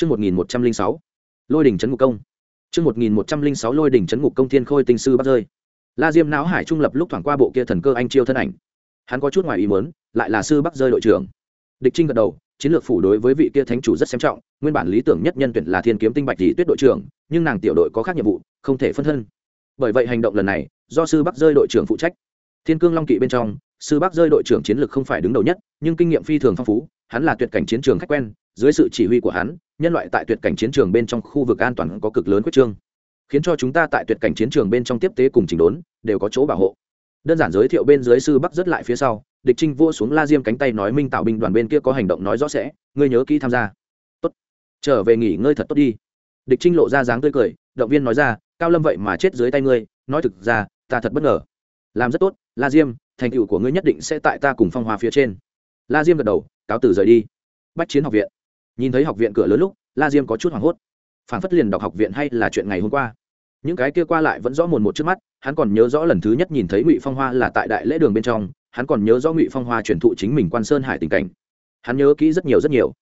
Chương 1106. Lôi đỉnh trấn ngục công. Chương 1106 Lôi đỉnh trấn ngục công thiên khôi tinh sư bắt rơi. La Diêm não hải trung lập lúc thoảng qua bộ kia thần cơ anh chiêu thân ảnh. Hắn có chút ngoài ý muốn, lại là sư Bắc rơi đội trưởng. Địch Trinh gật đầu, chiến lược phủ đối với vị kia thánh chủ rất xem trọng, nguyên bản lý tưởng nhất nhân tuyển là Thiên kiếm tinh bạch tỷ tuyết đội trưởng, nhưng nàng tiểu đội có khác nhiệm vụ, không thể phân thân. Bởi vậy hành động lần này, do sư Bắc rơi đội trưởng phụ trách. Thiên Cương Long kỵ bên trong, sư Bắc rơi đội trưởng chiến lược không phải đứng đầu nhất, nhưng kinh nghiệm phi thường phong phú, hắn là tuyệt cảnh chiến trường khách quen, dưới sự chỉ huy của hắn, nhân loại tại tuyệt cảnh chiến trường bên trong khu vực an toàn có cực lớn quyết trương, khiến cho chúng ta tại tuyệt cảnh chiến trường bên trong tiếp tế cùng chỉnh đốn đều có chỗ bảo hộ. Đơn giản giới thiệu bên dưới sư bắc rất lại phía sau, địch trinh vua xuống la diêm cánh tay nói minh tạo binh đoàn bên kia có hành động nói rõ sẽ, ngươi nhớ kỹ tham gia. Tốt. Trở về nghỉ ngơi thật tốt đi. Địch trinh lộ ra dáng tươi cười, động viên nói ra, cao lâm vậy mà chết dưới tay ngươi, nói thực ra, ta thật bất ngờ. Làm rất tốt, la diêm, thành tựu của ngươi nhất định sẽ tại ta cùng phong hoa phía trên. La diêm gật đầu, cáo tử rời đi. Bách chiến học viện nhìn thấy học viện cửa lớn lúc, la diêm có chút hoảng hốt. Phản phất liền đọc học viện hay là chuyện ngày hôm qua. Những cái kia qua lại vẫn rõ mồn một trước mắt, hắn còn nhớ rõ lần thứ nhất nhìn thấy ngụy phong hoa là tại đại lễ đường bên trong, hắn còn nhớ rõ ngụy phong hoa truyền thụ chính mình quan sơn hải tình cảnh. Hắn nhớ kỹ rất nhiều rất nhiều.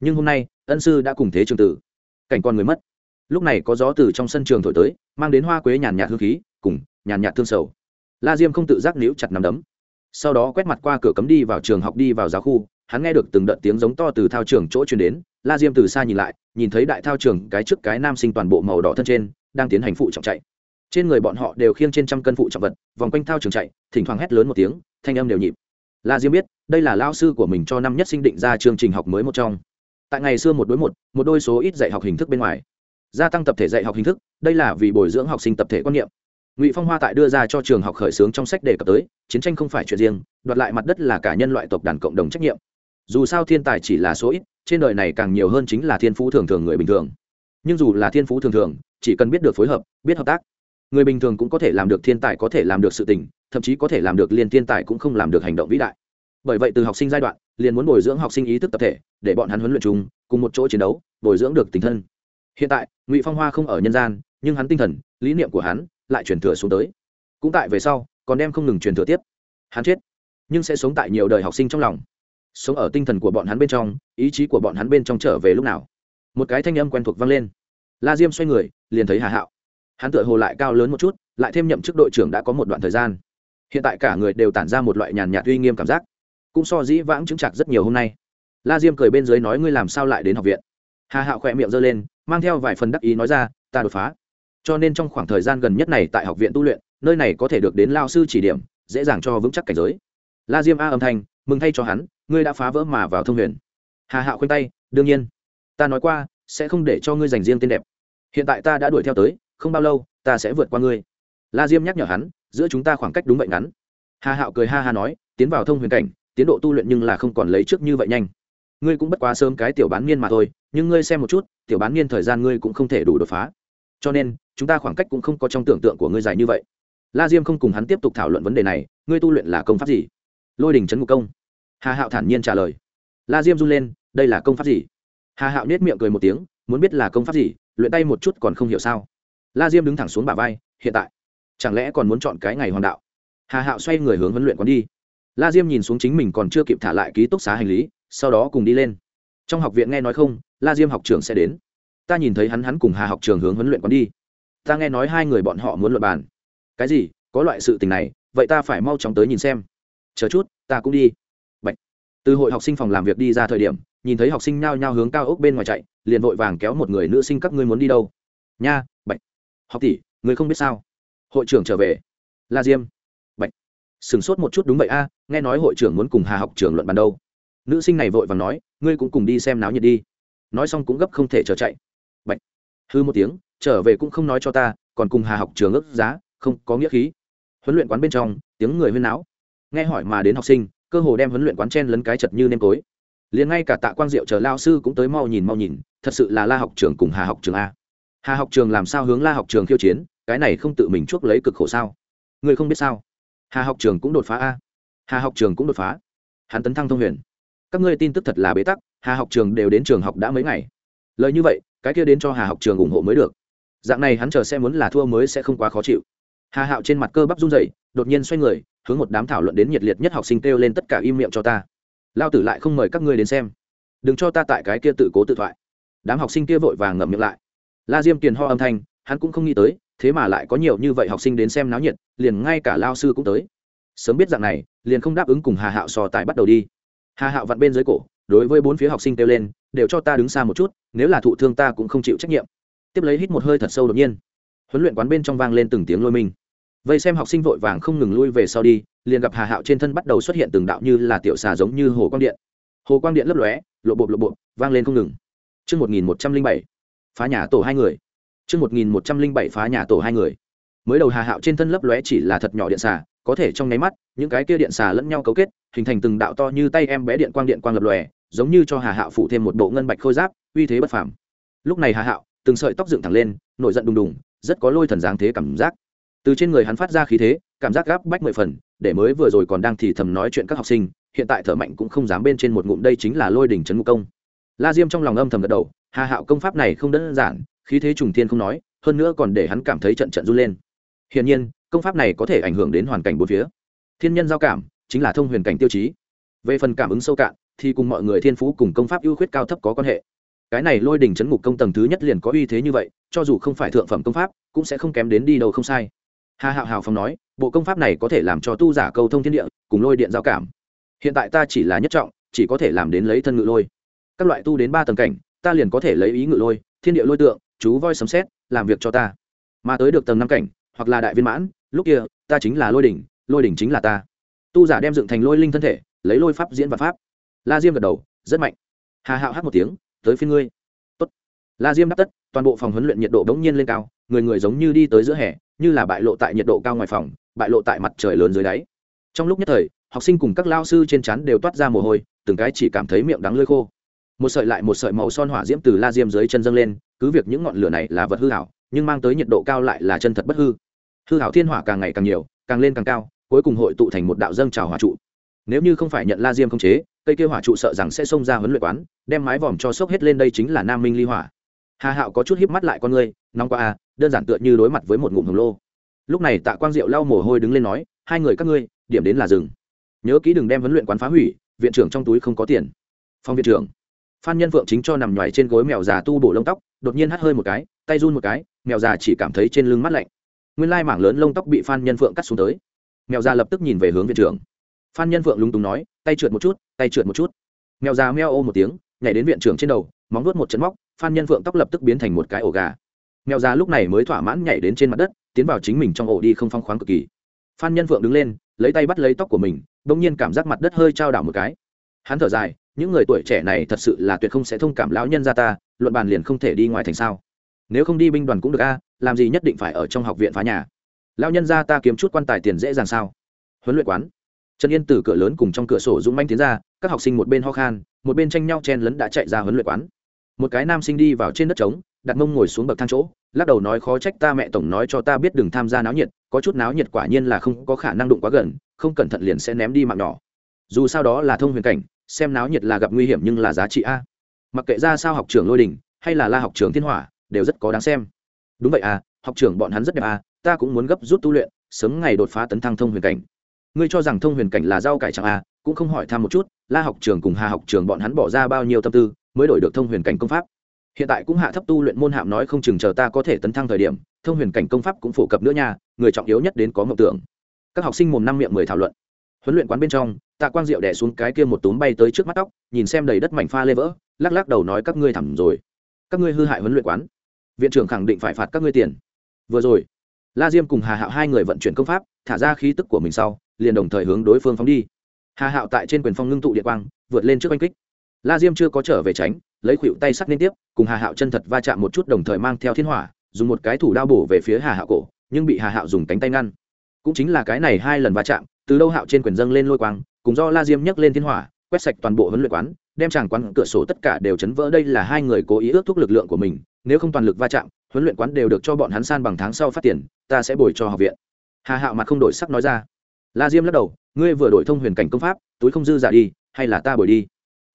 Nhưng hôm nay, ân sư đã cùng thế trường tử. Cảnh con người mất. Lúc này có gió từ trong sân trường thổi tới, mang đến hoa quế nhàn nhạt hương khí, cùng nhàn nhạt thương sầu. La diêm không tự giác níu chặt nằm đấm. Sau đó quét mặt qua cửa cấm đi vào trường học đi vào giáo khu hắn nghe được từng đợt tiếng giống to từ thao trường chỗ truyền đến, la diêm từ xa nhìn lại, nhìn thấy đại thao trường cái trước cái nam sinh toàn bộ màu đỏ thân trên, đang tiến hành phụ trọng chạy. Trên người bọn họ đều khiêng trên trăm cân phụ trọng vật, vòng quanh thao trường chạy, thỉnh thoảng hét lớn một tiếng, thanh âm đều nhịp. La diêm biết, đây là lao sư của mình cho năm nhất sinh định ra chương trình học mới một trong. Tại ngày xưa một đối một một đôi số ít dạy học hình thức bên ngoài. Gia tăng tập thể dạy học hình thức, đây là vì bồi dưỡng học sinh tập thể quan niệm. Ngụy phong hoa tại đưa ra cho trường học khởi xướng trong sách đề cập tới, chiến tranh không phải chuyện riêng, đoạt lại mặt đất là cả nhân loại tộc đàn cộng đồng trách nhiệm dù sao thiên tài chỉ là số ít, trên đời này càng nhiều hơn chính là thiên phú thường thường người bình thường. Nhưng dù là thiên phú thường thường, chỉ cần biết được phối hợp, biết hợp tác, người bình thường cũng có thể làm được thiên tài có thể làm được sự tình, thậm chí có thể làm được liên thiên tài cũng không làm được hành động vĩ đại. Bởi vậy từ học sinh giai đoạn, liền muốn bồi dưỡng học sinh ý thức tập thể, để bọn hắn huấn luyện chung, cùng một chỗ chiến đấu, bồi dưỡng được tình thân. Hiện tại, ngụy phong hoa không ở nhân gian, nhưng hắn tinh thần, lý niệm của hắn lại truyền thừa xuống tới. Cũng tại về sau, còn đem không ngừng truyền thừa tiếp. Hắn chết, nhưng sẽ sống tại nhiều đời học sinh trong lòng sống ở tinh thần của bọn hắn bên trong, ý chí của bọn hắn bên trong trở về lúc nào. Một cái thanh âm quen thuộc vang lên. La diêm xoay người, liền thấy hà hạo. Hắn tựa hồ lại cao lớn một chút, lại thêm nhậm chức đội trưởng đã có một đoạn thời gian. Hiện tại cả người đều tản ra một loại nhàn nhạt uy nghiêm cảm giác. Cũng so dĩ vãng chứng chặt rất nhiều hôm nay. La diêm cười bên dưới nói, ngươi làm sao lại đến học viện? Hà hạo khỏe miệng giơ lên, mang theo vài phần đắc ý nói ra, ta đột phá. Cho nên trong khoảng thời gian gần nhất này tại học viện tu luyện, nơi này có thể được đến lao sư chỉ điểm, dễ dàng cho vững chắc cảnh giới. La diêm a âm thanh, mừng thay cho hắn ngươi đã phá vỡ mà vào thông huyền. Hà hạo khoanh tay, đương nhiên. Ta nói qua, sẽ không để cho ngươi dành riêng tên đẹp. Hiện tại ta đã đuổi theo tới, không bao lâu, ta sẽ vượt qua ngươi. La diêm nhắc nhở hắn, giữa chúng ta khoảng cách đúng vậy ngắn. Hà hạo cười ha ha nói, tiến vào thông huyền cảnh, tiến độ tu luyện nhưng là không còn lấy trước như vậy nhanh. Ngươi cũng bất quá sớm cái tiểu bán niên mà thôi, nhưng ngươi xem một chút, tiểu bán niên thời gian ngươi cũng không thể đủ đột phá. Cho nên, chúng ta khoảng cách cũng không có trong tưởng tượng của ngươi dài như vậy. La diêm không cùng hắn tiếp tục thảo luận vấn đề này, ngươi tu luyện là công pháp gì? Lôi đình trấn ngục công hà hạo thản nhiên trả lời. La diêm run lên, đây là công pháp gì? Hà hạo nết miệng cười một tiếng, muốn biết là công pháp gì, luyện tay một chút còn không hiểu sao. La diêm đứng thẳng xuống bả vai, hiện tại, chẳng lẽ còn muốn chọn cái ngày hoàng đạo? Hà hạo xoay người hướng huấn luyện quán đi. La diêm nhìn xuống chính mình còn chưa kịp thả lại ký túc xá hành lý, sau đó cùng đi lên. Trong học viện nghe nói không, la diêm học trường sẽ đến. Ta nhìn thấy hắn hắn cùng hà học trường hướng huấn luyện quán đi. Ta nghe nói hai người bọn họ muốn luận bàn. Cái gì? Có loại sự tình này, vậy ta phải mau chóng tới nhìn xem. Chờ chút, ta cũng đi từ hội học sinh phòng làm việc đi ra thời điểm, nhìn thấy học sinh nhao nhao hướng cao ốc bên ngoài chạy, liền vội vàng kéo một người nữ sinh, các ngươi muốn đi đâu? Nha, bạch. Học tỷ người không biết sao? Hội trưởng trở về. La diêm. Bạch. Sửng sốt một chút đúng vậy a, nghe nói hội trưởng muốn cùng hà học trưởng luận bàn đâu. Nữ sinh này vội vàng nói, ngươi cũng cùng đi xem náo nhiệt đi. Nói xong cũng gấp không thể chờ chạy. Bạch. Hư một tiếng, trở về cũng không nói cho ta, còn cùng hà học trường ước giá, không có nghĩa khí. Huấn luyện quán bên trong, tiếng người huyên náo. Nghe hỏi mà đến học sinh cơ hồ đem huấn luyện quán chen lấn cái chật như nêm tối. Liền ngay cả tạ quang diệu chờ lao sư cũng tới mau nhìn mau nhìn, thật sự là la học trường cùng hà học trường a. Hà học trường làm sao hướng la học trường khiêu chiến, cái này không tự mình chuốc lấy cực khổ sao? Người không biết sao? Hà học trường cũng đột phá a. Hà học trường cũng đột phá. Hắn tấn thăng thông huyền. Các ngươi tin tức thật là bế tắc, hà học trường đều đến trường học đã mấy ngày. Lời như vậy, cái kia đến cho hà học trường ủng hộ mới được. Dạng này hắn chờ sẽ muốn là thua mới sẽ không quá khó chịu. Hà hạo trên mặt cơ bắp run dậy đột nhiên xoay người, hướng một đám thảo luận đến nhiệt liệt nhất học sinh kêu lên tất cả im miệng cho ta. Lao tử lại không mời các ngươi đến xem. Đừng cho ta tại cái kia tự cố tự thoại. Đám học sinh kia vội vàng ngậm miệng lại. La diêm kiền ho âm thanh, hắn cũng không nghĩ tới, thế mà lại có nhiều như vậy học sinh đến xem náo nhiệt, liền ngay cả lao sư cũng tới. Sớm biết dạng này, liền không đáp ứng cùng hà hạo sò tài bắt đầu đi. Hà hạo vặn bên dưới cổ, đối với bốn phía học sinh kêu lên, đều cho ta đứng xa một chút, nếu là thụ thương ta cũng không chịu trách nhiệm. Tiếp lấy hít một hơi thật sâu đột nhiên. Huấn luyện quán bên trong vang lên từng tiếng lôi mình vậy xem học sinh vội vàng không ngừng lui về sau đi liền gặp hà hạo trên thân bắt đầu xuất hiện từng đạo như là tiểu xà giống như hồ quang điện hồ quang điện lấp lóe lộ bộ lộ bộ vang lên không ngừng Trước 1107, phá nhà tổ hai người. Trước 1107 phá nhà tổ hai người. Mới đầu Hà Hạo trên thân lấp lóe chỉ là thật nhỏ điện xà, có thể trong nháy mắt, những cái kia điện xà lẫn nhau cấu kết, hình thành từng đạo to như tay em bé điện quang điện quang lập lòe, giống như cho Hà Hạo phụ thêm một bộ ngân bạch khôi giáp, uy thế bất phàm. Lúc này Hà Hạo, từng sợi tóc dựng thẳng lên, nổi giận đùng đùng, rất có lôi thần dáng thế cảm giác. Từ trên người hắn phát ra khí thế, cảm giác gáp bách mười phần, để mới vừa rồi còn đang thì thầm nói chuyện các học sinh, hiện tại thở mạnh cũng không dám bên trên một ngụm đây chính là lôi đỉnh trấn ngục công. La diêm trong lòng âm thầm gật đầu hà hạo công pháp này không đơn giản khí thế trùng thiên không nói hơn nữa còn để hắn cảm thấy trận trận run lên. Hiển nhiên công pháp này có thể ảnh hưởng đến hoàn cảnh bốn phía. Thiên nhân giao cảm chính là thông huyền cảnh tiêu chí. Về phần cảm ứng sâu cạn thì cùng mọi người thiên phú cùng công pháp ưu khuyết cao thấp có quan hệ. Cái này lôi đỉnh chấn ngục công tầng thứ nhất liền có uy thế như vậy cho dù không phải thượng phẩm công pháp cũng sẽ không kém đến đi đâu không sai hà hạo hào phong nói, bộ công pháp này có thể làm cho tu giả cầu thông thiên địa, cùng lôi điện giao cảm. Hiện tại ta chỉ là nhất trọng, chỉ có thể làm đến lấy thân ngự lôi. Các loại tu đến ba tầng cảnh, ta liền có thể lấy ý ngự lôi, thiên địa lôi tượng, chú voi sấm xét làm việc cho ta. Mà tới được tầng năm cảnh, hoặc là đại viên mãn, lúc kia, ta chính là lôi đỉnh lôi đỉnh chính là ta. Tu giả đem dựng thành lôi linh thân thể, lấy lôi pháp diễn và pháp. La diêm gật đầu, rất mạnh. Hà hạo hát một tiếng, tới phiên ngươi. Tốt. la diêm đáp tất toàn bộ phòng huấn luyện nhiệt độ bỗng nhiên lên cao, người người giống như đi tới giữa hè, như là bại lộ tại nhiệt độ cao ngoài phòng, bại lộ tại mặt trời lớn dưới đáy. Trong lúc nhất thời, học sinh cùng các lao sư trên chắn đều toát ra mồ hôi, từng cái chỉ cảm thấy miệng đắng lơi khô. Một sợi lại một sợi màu son hỏa diễm từ la diêm dưới chân dâng lên, cứ việc những ngọn lửa này là vật hư hảo, nhưng mang tới nhiệt độ cao lại là chân thật bất hư. Hư hảo thiên hỏa càng ngày càng nhiều, càng lên càng cao, cuối cùng hội tụ thành một đạo dâng trào hỏa trụ. Nếu như không phải nhận la diêm không chế, cây kia hỏa trụ sợ rằng sẽ xông ra huấn luyện quán, đem mái vòm cho sốc hết lên đây chính là nam minh ly hỏa hà hạo có chút híp mắt lại con ngươi nóng qua a à, đơn giản tựa như đối mặt với một ngụm hồng lô. Lúc này tạ quang diệu lau mồ hôi đứng lên nói, hai người các ngươi, điểm đến là rừng nhớ kỹ đừng đem huấn luyện quán phá hủy, viện trưởng trong túi không có tiền. Phong viện trưởng. Phan nhân phượng chính cho nằm nhoài trên gối mèo già tu bổ lông tóc, đột nhiên hắt hơi một cái, tay run một cái, mèo già chỉ cảm thấy trên lưng mắt lạnh. Nguyên lai mảng lớn lông tóc bị phan nhân phượng cắt xuống tới. Mèo già lập tức nhìn về hướng viện trưởng. Phan nhân phượng lúng túng nói, tay trượt một chút, tay trượt một chút. Mèo già meo ô một tiếng, nhảy đến viện trưởng trên đầu, móng nuốt một chân móc phan nhân phượng tóc lập tức biến thành một cái ổ gà. Mèo già lúc này mới thỏa mãn nhảy đến trên mặt đất, tiến vào chính mình trong ổ đi không phong khoáng cực kỳ. Phan nhân phượng đứng lên, lấy tay bắt lấy tóc của mình, bỗng nhiên cảm giác mặt đất hơi trao đảo một cái. Hắn thở dài, những người tuổi trẻ này thật sự là tuyệt không sẽ thông cảm lão nhân ra ta, luận bàn liền không thể đi ngoài thành sao. Nếu không đi binh đoàn cũng được a, làm gì nhất định phải ở trong học viện phá nhà. Lão nhân ra ta kiếm chút quan tài tiền dễ dàng sao? Huấn luyện quán. Trần yên từ cửa lớn cùng trong cửa sổ dũng manh tiến ra, các học sinh một bên ho khan, một bên tranh nhau chen lấn đã chạy ra huấn luyện quán một cái nam sinh đi vào trên đất trống, đặt mông ngồi xuống bậc thang chỗ, lắc đầu nói khó trách ta mẹ tổng nói cho ta biết đừng tham gia náo nhiệt, có chút náo nhiệt quả nhiên là không có khả năng đụng quá gần, không cẩn thận liền sẽ ném đi mạng nhỏ. Dù sao đó là thông huyền cảnh, xem náo nhiệt là gặp nguy hiểm nhưng là giá trị a. Mặc kệ ra sao học trường lôi đình, hay là la học trường thiên hỏa, đều rất có đáng xem. Đúng vậy à học trường bọn hắn rất đẹp à ta cũng muốn gấp rút tu luyện, sớm ngày đột phá tấn thăng thông huyền cảnh. Ngươi cho rằng thông huyền cảnh là rau cải chẳng à cũng không hỏi thăm một chút, la học trường cùng hà học trường bọn hắn bỏ ra bao nhiêu tâm tư mới đổi được thông huyền cảnh công pháp. Hiện tại cũng hạ thấp tu luyện môn hạm nói không chừng chờ ta có thể tấn thăng thời điểm, thông huyền cảnh công pháp cũng phổ cập nữa nha, người trọng yếu nhất đến có mộng tưởng. Các học sinh mồm năm miệng mười thảo luận. Huấn luyện quán bên trong, tạ quang diệu đẻ xuống cái kia một túm bay tới trước mắt tóc, nhìn xem đầy đất mảnh pha lê vỡ, lắc lắc đầu nói các ngươi thẳng rồi. Các ngươi hư hại huấn luyện quán. Viện trưởng khẳng định phải phạt các ngươi tiền. Vừa rồi, la diêm cùng hà hạo hai người vận chuyển công pháp, thả ra khí tức của mình sau, liền đồng thời hướng đối phương phóng đi. Hà hạo tại trên quyền phong ngưng tụ địa quang, vượt lên trước oanh kích la diêm chưa có trở về tránh, lấy khuỵu tay sắt liên tiếp, cùng hà hạo chân thật va chạm một chút đồng thời mang theo thiên hỏa, dùng một cái thủ đao bổ về phía hà hạo cổ, nhưng bị hà hạo dùng cánh tay ngăn. Cũng chính là cái này hai lần va chạm, từ đâu hạo trên quyền dâng lên lôi quang, cùng do la diêm nhấc lên thiên hỏa, quét sạch toàn bộ huấn luyện quán, đem chàng quán cửa sổ tất cả đều chấn vỡ. Đây là hai người cố ý ước thúc lực lượng của mình, nếu không toàn lực va chạm, huấn luyện quán đều được cho bọn hắn san bằng tháng sau phát tiền, ta sẽ bồi cho học viện. Hà hạo mặt không đổi sắc nói ra. La diêm lắc đầu, ngươi vừa đổi thông huyền cảnh công pháp, túi không dư giả đi, hay là ta bồi đi?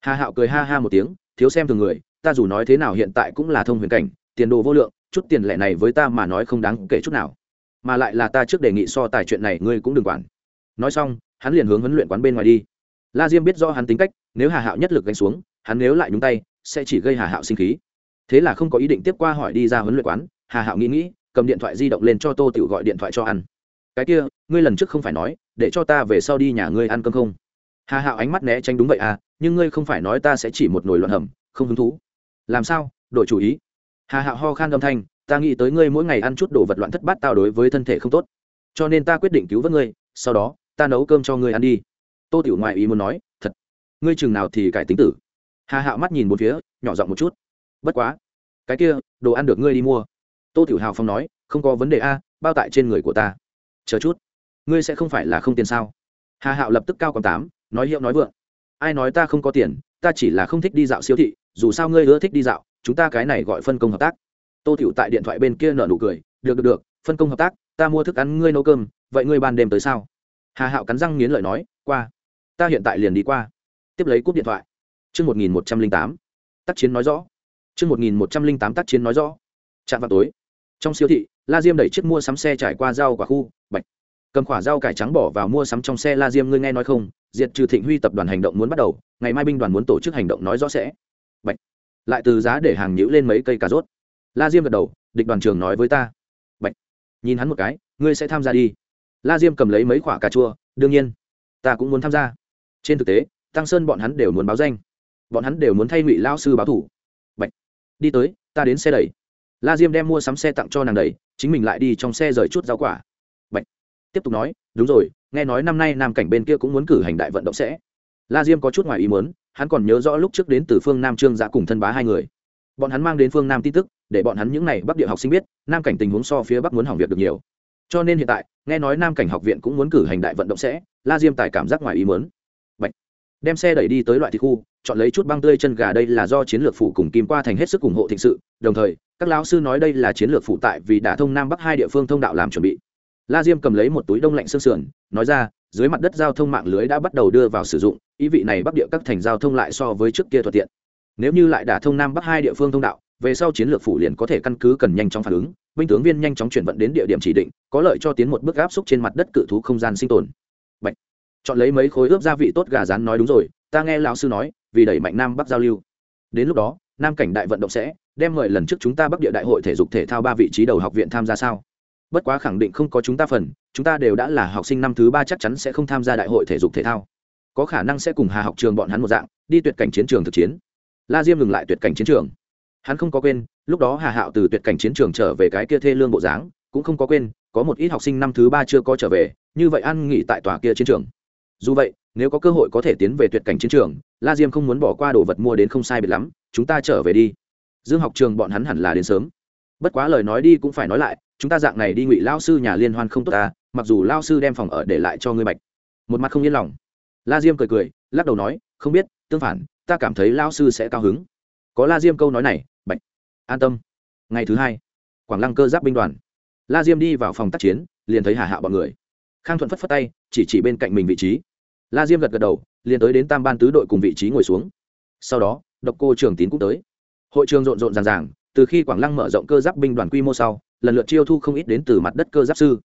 Hà hạo cười ha ha một tiếng, thiếu xem thường người, ta dù nói thế nào hiện tại cũng là thông huyền cảnh, tiền đồ vô lượng, chút tiền lẻ này với ta mà nói không đáng kể chút nào. Mà lại là ta trước đề nghị so tài chuyện này ngươi cũng đừng quản. Nói xong, hắn liền hướng huấn luyện quán bên ngoài đi. La diêm biết do hắn tính cách, nếu hà hạo nhất lực đánh xuống, hắn nếu lại nhúng tay, sẽ chỉ gây hà hạo sinh khí. Thế là không có ý định tiếp qua hỏi đi ra huấn luyện quán, hà hạo nghĩ nghĩ, cầm điện thoại di động lên cho tô tiểu gọi điện thoại cho ăn. Cái kia, ngươi lần trước không phải nói, để cho ta về sau đi nhà ngươi ăn cơm không? Hà hạo ánh mắt né tránh đúng vậy à nhưng ngươi không phải nói ta sẽ chỉ một nồi loạn hầm, không hứng thú. Làm sao? Đổi chủ ý. Hà hạo ho khan âm thanh, ta nghĩ tới ngươi mỗi ngày ăn chút đồ vật loạn thất bát tao đối với thân thể không tốt. Cho nên ta quyết định cứu vớt ngươi, sau đó, ta nấu cơm cho ngươi ăn đi. Tô tiểu ngoại ý muốn nói, thật. Ngươi chừng nào thì cải tính tử. Hà hạo mắt nhìn một phía, nhỏ giọng một chút. Bất quá. Cái kia, đồ ăn được ngươi đi mua. Tô tiểu hào phong nói, không có vấn đề a, bao tại trên người của ta. Chờ chút. Ngươi sẽ không phải là không tiền sao? Hà hạo lập tức cao còn tám nói hiệu nói vượng ai nói ta không có tiền ta chỉ là không thích đi dạo siêu thị dù sao ngươi ưa thích đi dạo chúng ta cái này gọi phân công hợp tác tô tiểu tại điện thoại bên kia nở nụ cười được được được phân công hợp tác ta mua thức ăn ngươi nấu cơm vậy ngươi ban đêm tới sao hà hạo cắn răng nghiến lợi nói qua ta hiện tại liền đi qua tiếp lấy cúp điện thoại Trước 1108, tác chiến nói rõ. Trước 1108 tác chiến nói rõ. Chạm vào tối. Trong siêu thị, La Diêm đẩy chiếc mua sắm xe trải qua rau quả khu, bạch. Cầm quả rau cải trắng bỏ vào mua sắm trong xe La Diêm ngươi nghe nói không, diệt trừ Thịnh Huy tập đoàn hành động muốn bắt đầu, ngày mai binh đoàn muốn tổ chức hành động nói rõ sẽ. Bạch. Lại từ giá để hàng nhữ lên mấy cây cà rốt. La Diêm gật đầu, địch đoàn trưởng nói với ta. Bạch. Nhìn hắn một cái, ngươi sẽ tham gia đi. La Diêm cầm lấy mấy quả cà chua, đương nhiên, ta cũng muốn tham gia. Trên thực tế, Tăng Sơn bọn hắn đều muốn báo danh bọn hắn đều muốn thay ngụy lao sư báo thủ Bạch. đi tới ta đến xe đẩy la diêm đem mua sắm xe tặng cho nàng đẩy chính mình lại đi trong xe rời chút rau quả tiếp tục nói, đúng rồi, nghe nói năm nay nam cảnh bên kia cũng muốn cử hành đại vận động sẽ. La diêm có chút ngoài ý muốn, hắn còn nhớ rõ lúc trước đến từ phương nam trương giã cùng thân bá hai người. Bọn hắn mang đến phương nam tin tức, để bọn hắn những n à y bắc địa học sinh biết, nam cảnh tình huống so phía bắc muốn hỏng việc được nhiều. Cho nên hiện tại, nghe nói nam cảnh học viện cũng muốn cử hành đại vận động sẽ, la diêm tài cảm giác ngoài ý muốn. Bạch. đem xe đẩy đi tới loại thị khu, chọn lấy chút băng tươi chân gà đây là do chiến lược phụ cùng kim qua thành hết sức ủng hộ thịnh sự. Đồng thời, các lão sư nói đây là chiến lược phụ tại vì đã thông nam bắc hai địa phương thông đạo làm chuẩn bị la diêm cầm lấy một túi đông lạnh sương sườn, nói ra, dưới mặt đất giao thông mạng lưới đã bắt đầu đưa vào sử dụng, ý vị này bắc địa các thành giao thông lại so với trước kia thuận tiện. Nếu như lại đả thông nam bắc hai địa phương thông đạo, về sau chiến lược phủ liền có thể căn cứ cần nhanh chóng phản ứng, binh tướng viên nhanh chóng chuyển vận đến địa điểm chỉ định, có lợi cho tiến một bước áp xúc trên mặt đất cự thú không gian sinh tồn. Bạch. chọn lấy mấy khối ướp gia vị tốt gà rán nói đúng rồi, ta nghe lão sư nói, vì đẩy mạnh nam bắc giao lưu. Đến lúc đó, nam cảnh đại vận động sẽ đem mời lần trước chúng ta bắc địa đại hội thể dục thể thao ba vị trí đầu học viện tham gia sao? Bất quá khẳng định không có chúng ta phần, chúng ta đều đã là học sinh năm thứ ba chắc chắn sẽ không tham gia đại hội thể dục thể thao. Có khả năng sẽ cùng hà học trường bọn hắn một dạng, đi tuyệt cảnh chiến trường thực chiến. La diêm ngừng lại tuyệt cảnh chiến trường. Hắn không có quên, lúc đó hà hạo từ tuyệt cảnh chiến trường trở về cái kia thê lương bộ dáng, cũng không có quên, có một ít học sinh năm thứ ba chưa có trở về, như vậy ăn nghỉ tại tòa kia chiến trường. Dù vậy, nếu có cơ hội có thể tiến về tuyệt cảnh chiến trường, la diêm không muốn bỏ qua đồ vật mua đến không sai biệt lắm, chúng ta trở về đi. Dương học trường bọn hắn hẳn là đến sớm. Bất quá lời nói đi cũng phải nói lại chúng ta dạng này đi ngụy lao sư nhà liên hoan không tốt ta, mặc dù lao sư đem phòng ở để lại cho ngươi bạch. Một mặt không yên lòng. La diêm cười cười, lắc đầu nói, không biết, tương phản, ta cảm thấy lao sư sẽ cao hứng. Có la diêm câu nói này, bạch, an tâm. Ngày thứ hai, quảng lăng cơ giáp binh đoàn. La diêm đi vào phòng tác chiến, liền thấy hà hạ bọn người. Khang thuận phất phất tay, chỉ chỉ bên cạnh mình vị trí. La diêm gật gật đầu, liền tới đến tam ban tứ đội cùng vị trí ngồi xuống. Sau đó, độc cô trường tín cũng tới. Hội trường rộn rộn ràng ràng, từ khi quảng lăng mở rộng cơ giáp binh đoàn quy mô sau lần lượt chiêu thu không ít đến từ mặt đất cơ giáp sư.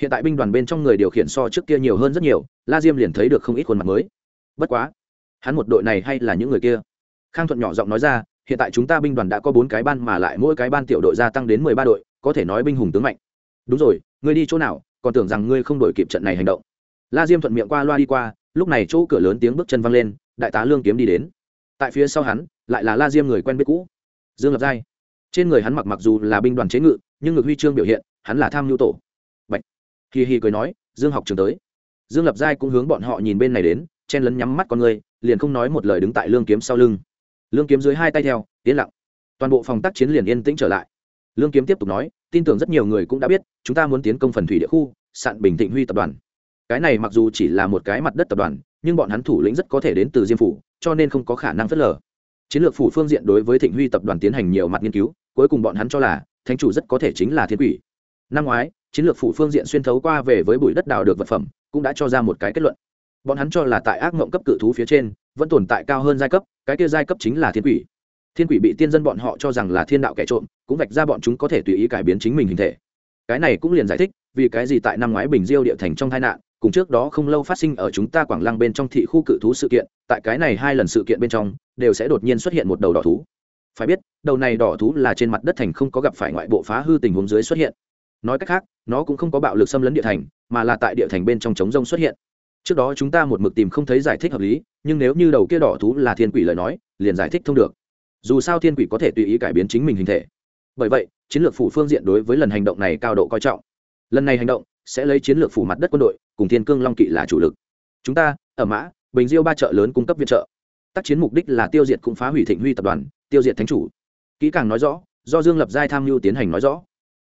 Hiện tại binh đoàn bên trong người điều khiển so trước kia nhiều hơn rất nhiều, la diêm liền thấy được không ít khuôn mặt mới. Bất quá, hắn một đội này hay là những người kia? Khang thuận nhỏ giọng nói ra, hiện tại chúng ta binh đoàn đã có bốn cái ban mà lại mỗi cái ban tiểu đội gia tăng đến mười ba đội, có thể nói binh hùng tướng mạnh. Đúng rồi, ngươi đi chỗ nào, còn tưởng rằng ngươi không đổi kịp trận này hành động. La diêm thuận miệng qua loa đi qua, lúc này chỗ cửa lớn tiếng bước chân văng lên, đại tá lương kiếm đi đến. Tại phía sau hắn, lại là la diêm người quen biết cũ. Dương lập giai trên người hắn mặc mặc dù là binh đoàn chế ngự, nhưng ngực huy chương biểu hiện, hắn là tham nhu tổ. Bạch. hì hì cười nói, dương học trường tới. Dương lập giai cũng hướng bọn họ nhìn bên này đến, chen lấn nhắm mắt con người, liền không nói một lời đứng tại lương kiếm sau lưng. Lương kiếm dưới hai tay theo, yên lặng. Toàn bộ phòng tác chiến liền yên tĩnh trở lại. Lương kiếm tiếp tục nói, tin tưởng rất nhiều người cũng đã biết, chúng ta muốn tiến công phần thủy địa khu, sạn bình thịnh huy tập đoàn. Cái này mặc dù chỉ là một cái mặt đất tập đoàn, nhưng bọn hắn thủ lĩnh rất có thể đến từ diêm phủ, cho nên không có khả năng phớt lờ chiến lược phủ phương diện đối với thịnh huy tập đoàn tiến hành nhiều mặt nghiên cứu, cuối cùng bọn hắn cho là thánh chủ rất có thể chính là thiên quỷ. Năm ngoái, chiến lược phủ phương diện xuyên thấu qua về với bụi đất đào được vật phẩm, cũng đã cho ra một cái kết luận. Bọn hắn cho là tại ác mộng cấp cự thú phía trên, vẫn tồn tại cao hơn giai cấp, cái kia giai cấp chính là thiên quỷ. Thiên quỷ bị tiên dân bọn họ cho rằng là thiên đạo kẻ trộm, cũng vạch ra bọn chúng có thể tùy ý cải biến chính mình hình thể. Cái này cũng liền giải thích vì cái gì tại năm ngoái bình diêu địa thành trong tai nạn cùng trước đó không lâu phát sinh ở chúng ta quảng lăng bên trong thị khu cự thú sự kiện, tại cái này hai lần sự kiện bên trong, đều sẽ đột nhiên xuất hiện một đầu đỏ thú. Phải biết, đầu này đỏ thú là trên mặt đất thành không có gặp phải ngoại bộ phá hư tình huống dưới xuất hiện. Nói cách khác, nó cũng không có bạo lực xâm lấn địa thành, mà là tại địa thành bên trong chống rông xuất hiện. Trước đó chúng ta một mực tìm không thấy giải thích hợp lý, nhưng nếu như đầu kia đỏ thú là thiên quỷ lời nói, liền giải thích thông được. Dù sao thiên quỷ có thể tùy ý cải biến chính mình hình thể. Bởi vậy, chiến lược phủ phương diện đối với lần hành động này cao độ coi trọng. Lần này hành động sẽ lấy chiến lược phủ mặt đất quân đội, cùng thiên cương long kỵ là chủ lực. Chúng ta, ở mã, bình diêu ba chợ lớn cung cấp viện trợ. Tác chiến mục đích là tiêu diệt cũng phá hủy thịnh huy tập đoàn, tiêu diệt thánh chủ. Kỹ càng nói rõ, do dương lập giai tham mưu tiến hành nói rõ.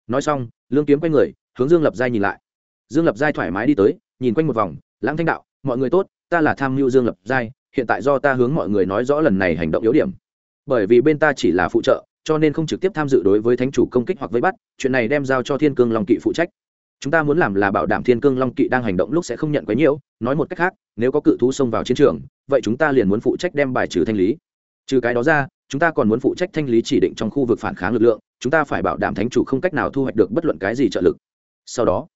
Nói xong, lương kiếm quay người, hướng dương lập giai nhìn lại. Dương lập giai thoải mái đi tới, nhìn quanh một vòng, lãng thanh đạo, mọi người tốt, ta là tham mưu dương lập giai, hiện tại do ta hướng mọi người nói rõ lần này hành động yếu điểm. Bởi vì bên ta chỉ là phụ trợ, cho nên không trực tiếp tham dự đối với thánh chủ công kích hoặc vây bắt, chuyện này đem giao cho thiên cương long kỵ phụ trách chúng ta muốn làm là bảo đảm thiên cương long kỵ đang hành động lúc sẽ không nhận quấy nhiễu nói một cách khác nếu có cự thú xông vào chiến trường vậy chúng ta liền muốn phụ trách đem bài trừ thanh lý. Trừ cái đó ra chúng ta còn muốn phụ trách thanh lý chỉ định trong khu vực phản kháng lực lượng chúng ta phải bảo đảm thánh chủ không cách nào thu hoạch được bất luận cái gì trợ lực. Sau đó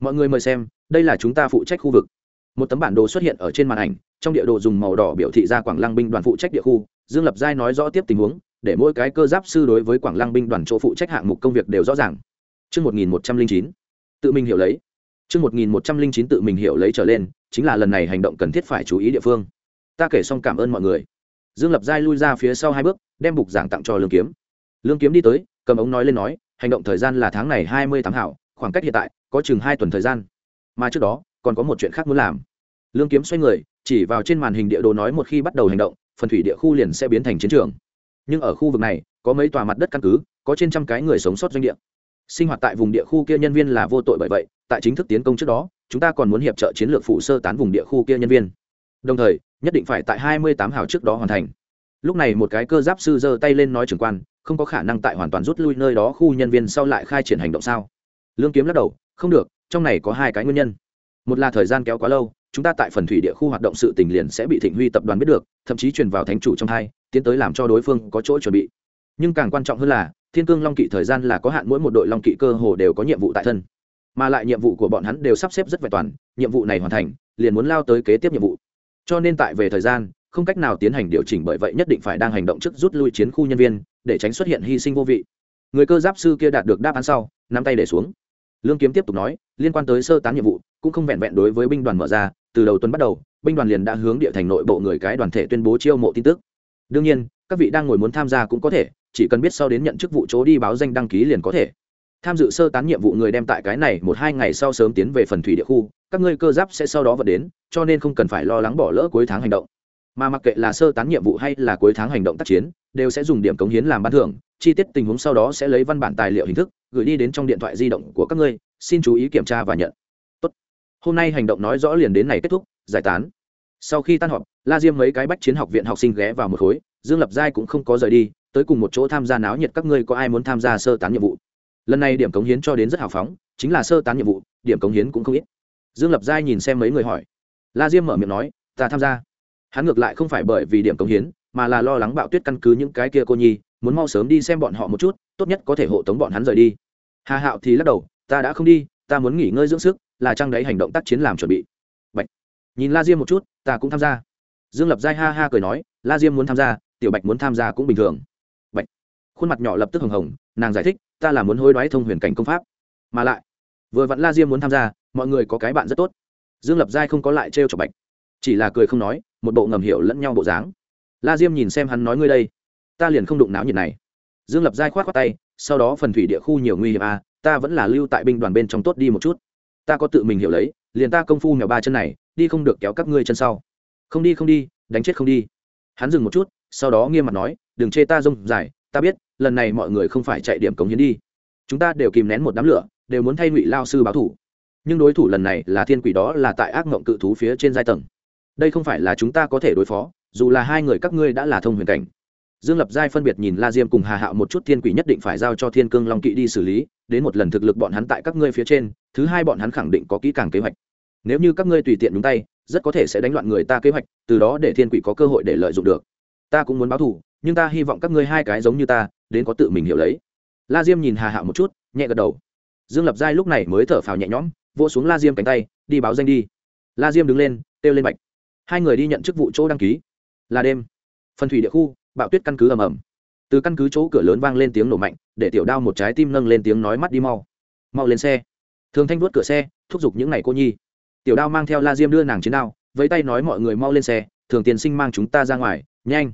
mọi người mời xem đây là chúng ta phụ trách khu vực. Một tấm bản đồ xuất hiện ở trên màn ảnh trong địa đồ dùng màu đỏ biểu thị ra quảng lăng binh đoàn phụ trách địa khu. Dương lập giai nói rõ tiếp tình huống để mỗi cái cơ giáp sư đối với quảng lăng binh đoàn chỗ phụ trách hạng mục công việc đều rõ ràng. Trước 1109, tự mình hiểu lấy. Trước 1109 tự mình hiểu lấy trở lên, chính là lần này hành động cần thiết phải chú ý địa phương. Ta kể xong cảm ơn mọi người. Dương Lập Giai lui ra phía sau hai bước, đem bục giảng tặng cho Lương Kiếm. Lương Kiếm đi tới, cầm ống nói lên nói, hành động thời gian là tháng này hai mươi tháng hảo, khoảng cách hiện tại có chừng hai tuần thời gian. Mà trước đó, còn có một chuyện khác muốn làm. Lương Kiếm xoay người, chỉ vào trên màn hình địa đồ nói một khi bắt đầu hành động, phần thủy địa khu liền sẽ biến thành chiến trường nhưng ở khu vực này có mấy tòa mặt đất căn cứ có trên trăm cái người sống sót doanh địa sinh hoạt tại vùng địa khu kia nhân viên là vô tội bởi vậy, tại chính thức tiến công trước đó, chúng ta còn muốn hiệp trợ chiến lược phụ sơ tán vùng địa khu kia nhân viên. Đồng thời, nhất định phải tại hai mươi tám hào trước đó hoàn thành. Lúc này một cái cơ giáp sư giơ tay lên nói trưởng quan, không có khả năng tại hoàn toàn rút lui nơi đó khu nhân viên sau lại khai triển hành động sao? Lương kiếm lắc đầu, không được, trong này có hai cái nguyên nhân. Một là thời gian kéo quá lâu, chúng ta tại phần thủy địa khu hoạt động sự tình liền sẽ bị thịnh huy tập đoàn biết được, thậm chí truyền vào thánh chủ trong hai, tiến tới làm cho đối phương có chỗ chuẩn bị. Nhưng càng quan trọng hơn là thiên cương long kỵ thời gian là có hạn mỗi một đội long kỵ cơ hồ đều có nhiệm vụ tại thân. Mà lại nhiệm vụ của bọn hắn đều sắp xếp rất vẹn toàn, nhiệm vụ này hoàn thành, liền muốn lao tới kế tiếp nhiệm vụ. Cho nên tại về thời gian, không cách nào tiến hành điều chỉnh bởi vậy nhất định phải đang hành động trước rút lui chiến khu nhân viên, để tránh xuất hiện hy sinh vô vị. Người cơ giáp sư kia đạt được đáp án sau, nắm tay để xuống. Lương kiếm tiếp tục nói, liên quan tới sơ tán nhiệm vụ, cũng không vẹn vẹn đối với binh đoàn mở ra, từ đầu tuần bắt đầu, binh đoàn liền đã hướng địa thành nội bộ người cái đoàn thể tuyên bố chiêu mộ tin tức. Đương nhiên, các vị đang ngồi muốn tham gia cũng có thể chỉ cần biết sau đến nhận chức vụ chỗ đi báo danh đăng ký liền có thể. Tham dự sơ tán nhiệm vụ người đem tại cái này một hai ngày sau sớm tiến về phần thủy địa khu, các ngươi cơ giáp sẽ sau đó vận đến, cho nên không cần phải lo lắng bỏ lỡ cuối tháng hành động. Mà mặc kệ là sơ tán nhiệm vụ hay là cuối tháng hành động tác chiến, đều sẽ dùng điểm cống hiến làm ban thưởng, chi tiết tình huống sau đó sẽ lấy văn bản tài liệu hình thức gửi đi đến trong điện thoại di động của các ngươi, xin chú ý kiểm tra và nhận. Tốt. hôm nay hành động nói rõ liền đến này kết thúc, giải tán. Sau khi tan họp, la diêm mấy cái bách chiến học viện học sinh ghé vào một khối, dương lập giai cũng không có rời đi tới cùng một chỗ tham gia náo nhiệt các ngươi có ai muốn tham gia sơ tán nhiệm vụ? Lần này điểm cống hiến cho đến rất hào phóng, chính là sơ tán nhiệm vụ, điểm cống hiến cũng không ít. Dương lập giai nhìn xem mấy người hỏi. La diêm mở miệng nói, ta tham gia. Hắn ngược lại không phải bởi vì điểm cống hiến, mà là lo lắng bạo tuyết căn cứ những cái kia cô nhi, muốn mau sớm đi xem bọn họ một chút, tốt nhất có thể hộ tống bọn hắn rời đi. Hà hạo thì lắc đầu, ta đã không đi, ta muốn nghỉ ngơi dưỡng sức, là trang đấy hành động tác chiến làm chuẩn bị. Bạch. nhìn la diêm một chút, ta cũng tham gia. Dương lập giai ha ha cười nói, la diêm muốn tham gia, tiểu bạch muốn tham gia cũng bình thường khuôn mặt nhỏ lập tức hồng hồng nàng giải thích ta là muốn hối đoái thông huyền cảnh công pháp. Mà lại vừa vặn la diêm muốn tham gia mọi người có cái bạn rất tốt. Dương lập giai không có lại trêu chọc bạch chỉ là cười không nói một bộ ngầm hiểu lẫn nhau bộ dáng. La diêm nhìn xem hắn nói ngươi đây ta liền không đụng não nhiệt này. Dương lập giai khoát khoát tay sau đó phần thủy địa khu nhiều nguy hiểm à, ta vẫn là lưu tại binh đoàn bên trong tốt đi một chút. Ta có tự mình hiểu lấy liền ta công phu mèo ba chân này đi không được kéo các ngươi chân sau. Không đi không đi đánh chết không đi. Hắn dừng một chút sau đó nghiêm mặt nói đừng chê ta rông dài ta biết lần này mọi người không phải chạy điểm cống hiến đi. Chúng ta đều kìm nén một đám lửa, đều muốn thay ngụy lao sư báo thủ. Nhưng đối thủ lần này là thiên quỷ đó là tại ác mộng cự thú phía trên giai tầng. Đây không phải là chúng ta có thể đối phó, dù là hai người các ngươi đã là thông huyền cảnh. Dương lập giai phân biệt nhìn la diêm cùng hà hạo một chút thiên quỷ nhất định phải giao cho thiên cương long kỵ đi xử lý, đến một lần thực lực bọn hắn tại các ngươi phía trên, thứ hai bọn hắn khẳng định có kỹ càng kế hoạch. Nếu như các ngươi tùy tiện nhúng tay, rất có thể sẽ đánh loạn người ta kế hoạch, từ đó để thiên quỷ có cơ hội để lợi dụng được. Ta cũng muốn báo thù, nhưng ta hy vọng các ngươi hai cái giống như ta đến có tự mình hiểu lấy. La diêm nhìn hà hạo một chút, nhẹ gật đầu. Dương lập giai lúc này mới thở phào nhẹ nhõm, vỗ xuống la diêm cánh tay, đi báo danh đi. La diêm đứng lên, kêu lên bạch. Hai người đi nhận chức vụ chỗ đăng ký. Là đêm. Phần thủy địa khu, bạo tuyết căn cứ ầm ầm. Từ căn cứ chỗ cửa lớn vang lên tiếng nổ mạnh, để tiểu đao một trái tim nâng lên tiếng nói mắt đi mau. Mau lên xe. Thường thanh vuốt cửa xe, thúc giục những ngày cô nhi. Tiểu đao mang theo la diêm đưa nàng chiến đao với tay nói mọi người mau lên xe, thường Tiền sinh mang chúng ta ra ngoài, nhanh.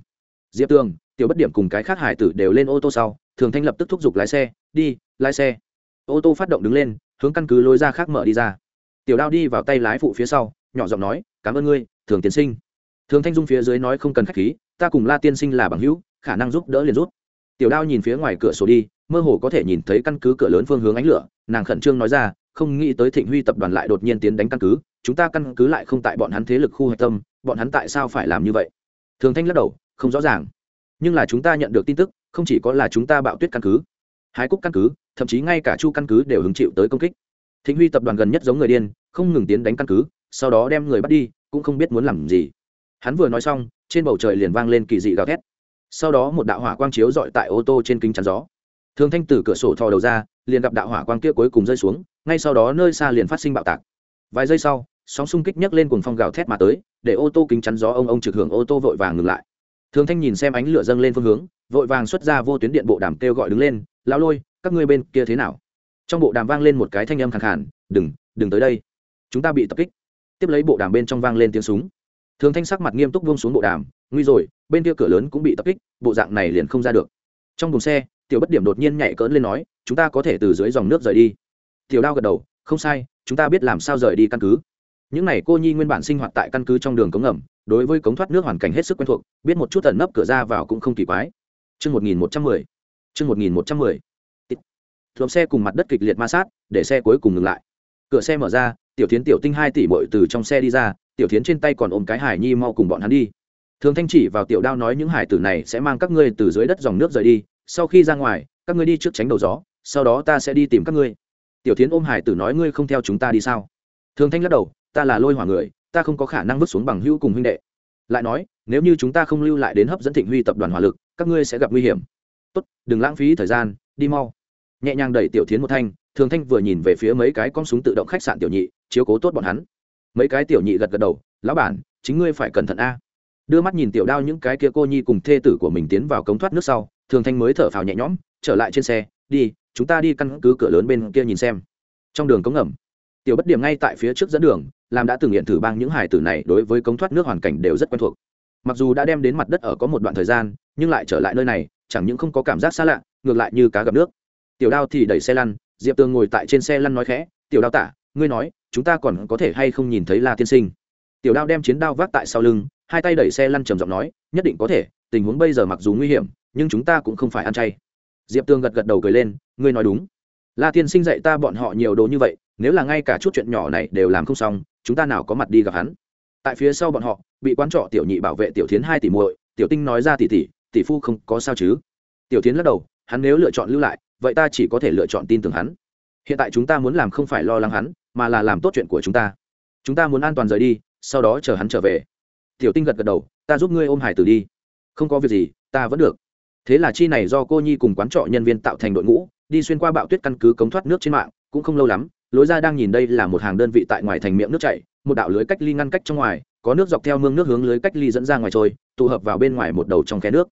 Diệp tường tiểu bất điểm cùng cái khác hải tử đều lên ô tô sau, thường thanh lập tức thúc giục lái xe, đi, lái xe. Ô tô phát động đứng lên, hướng căn cứ lối ra khác mở đi ra. Tiểu đao đi vào tay lái phụ phía sau, nhỏ giọng nói, cảm ơn ngươi, thường tiến sinh. Thường thanh dung phía dưới nói không cần khách khí, ta cùng la tiên sinh là bằng hữu, khả năng giúp đỡ liền rút tiểu đao nhìn phía ngoài cửa sổ đi, mơ hồ có thể nhìn thấy căn cứ cửa lớn phương hướng ánh lửa, nàng khẩn trương nói ra, không nghĩ tới thịnh huy tập đoàn lại đột nhiên tiến đánh căn cứ, chúng ta căn cứ lại không tại bọn hắn thế lực khu hạch tâm, bọn hắn tại sao phải làm như vậy? Thường thanh lắc đầu, không rõ ràng nhưng là chúng ta nhận được tin tức, không chỉ có là chúng ta bạo tuyết căn cứ, hái cúc căn cứ, thậm chí ngay cả chu căn cứ đều hứng chịu tới công kích. Thịnh huy tập đoàn gần nhất giống người điên, không ngừng tiến đánh căn cứ, sau đó đem người bắt đi, cũng không biết muốn làm gì. Hắn vừa nói xong, trên bầu trời liền vang lên kỳ dị gào thét. Sau đó một đạo hỏa quang chiếu dọi tại ô tô trên kính chắn gió. Thường thanh từ cửa sổ thò đầu ra, liền gặp đạo hỏa quang kia cuối cùng rơi xuống, ngay sau đó nơi xa liền phát sinh bạo tạc. Vài giây sau, sóng xung kích nhấc lên cuồng phong gào thét mà tới, để ô tô kính chắn gió ông ông trực hưởng ô tô vội vàng ngừng lại thường thanh nhìn xem ánh lửa dâng lên phương hướng, vội vàng xuất ra vô tuyến điện bộ đàm kêu gọi đứng lên lao lôi, các ngươi bên kia thế nào? Trong bộ đàm vang lên một cái thanh âm khẳng khản đừng đừng tới đây. Chúng ta bị tập kích. Tiếp lấy bộ đàm bên trong vang lên tiếng súng. Thường thanh sắc mặt nghiêm túc vông xuống bộ đàm, nguy rồi, bên kia cửa lớn cũng bị tập kích, bộ dạng này liền không ra được. Trong buồng xe, tiểu bất điểm đột nhiên nhảy cỡn lên nói, chúng ta có thể từ dưới dòng nước rời đi. Tiểu đao gật đầu, không sai, chúng ta biết làm sao rời đi căn cứ những n à y cô nhi nguyên bản sinh hoạt tại căn cứ trong đường cống ngầm đối với cống thoát nước hoàn cảnh hết sức quen thuộc biết một chút tẩn nấp cửa ra vào cũng không kỳ quái Chương 1110. Chương 1110. Thượng xe cùng mặt đất kịch liệt ma sát, để xe cuối cùng ngừng lại. Cửa xe mở ra, Tiểu Thiến Tiểu Tinh hai tỷ bội từ trong xe đi ra, Tiểu Thiến trên tay còn ôm cái Hải Nhi mau cùng bọn hắn đi. Thường Thanh chỉ vào Tiểu Đao nói những hải tử này sẽ mang các ngươi từ dưới đất dòng nước rời đi, sau khi ra ngoài, các ngươi đi trước tránh đầu gió, sau đó ta sẽ đi tìm các ngươi. Tiểu Thiến ôm hải tử nói ngươi không theo chúng ta đi sao? Thường Thanh lắc đầu, ta là lôi hỏa người, ta không có khả năng vứt xuống bằng hữu cùng huynh đệ. Lại nói, nếu như chúng ta không lưu lại đến hấp dẫn Thịnh Huy tập đoàn hỏa lực, các ngươi sẽ gặp nguy hiểm. Tốt đừng lãng phí thời gian đi mau. Nhẹ nhàng đẩy tiểu thiến một thanh thường thanh vừa nhìn về phía mấy cái con súng tự động khách sạn tiểu nhị chiếu cố tốt bọn hắn. Mấy cái tiểu nhị gật gật đầu lão bản chính ngươi phải cẩn thận a. Đưa mắt nhìn tiểu đao những cái kia cô nhi cùng thê tử của mình tiến vào cống thoát nước sau thường thanh mới thở phào nhẹ nhõm trở lại trên xe đi chúng ta đi căn cứ cửa lớn bên kia nhìn xem. Trong đường cống ngầm tiểu bất điểm ngay tại phía trước dẫn đường, làm đã từng hiện thử bang những hải tử này đối với cống thoát nước hoàn cảnh đều rất quen thuộc. Mặc dù đã đem đến mặt đất ở có một đoạn thời gian, nhưng lại trở lại nơi này, chẳng những không có cảm giác xa lạ, ngược lại như cá gặp nước. Tiểu đao thì đẩy xe lăn, diệp tường ngồi tại trên xe lăn nói khẽ, tiểu đao tả, ngươi nói, chúng ta còn có thể hay không nhìn thấy la tiên sinh? Tiểu đao đem chiến đao vác tại sau lưng, hai tay đẩy xe lăn trầm giọng nói, nhất định có thể, tình huống bây giờ mặc dù nguy hiểm, nhưng chúng ta cũng không phải ăn chay. Diệp tường gật gật đầu cười lên, ngươi nói đúng. La tiên sinh dạy ta bọn họ nhiều đồ như vậy nếu là ngay cả chút chuyện nhỏ này đều làm không xong, chúng ta nào có mặt đi gặp hắn? Tại phía sau bọn họ, bị quán trọ tiểu nhị bảo vệ tiểu thiến hai tỷ muội, tiểu tinh nói ra tỷ tỷ tỷ phu không có sao chứ? Tiểu thiến lắc đầu, hắn nếu lựa chọn lưu lại, vậy ta chỉ có thể lựa chọn tin tưởng hắn. Hiện tại chúng ta muốn làm không phải lo lắng hắn, mà là làm tốt chuyện của chúng ta. Chúng ta muốn an toàn rời đi, sau đó chờ hắn trở về. Tiểu tinh gật gật đầu, ta giúp ngươi ôm hải tử đi. Không có việc gì, ta vẫn được. Thế là chi này do cô nhi cùng quán trọ nhân viên tạo thành đội ngũ, đi xuyên qua bạo tuyết căn cứ cống thoát nước trên mạng, cũng không lâu lắm lối ra đang nhìn đây là một hàng đơn vị tại ngoài thành miệng nước chảy, một đạo lưới cách ly ngăn cách trong ngoài, có nước dọc theo mương nước hướng lưới cách ly dẫn ra ngoài trôi, tụ hợp vào bên ngoài một đầu trong khe nước.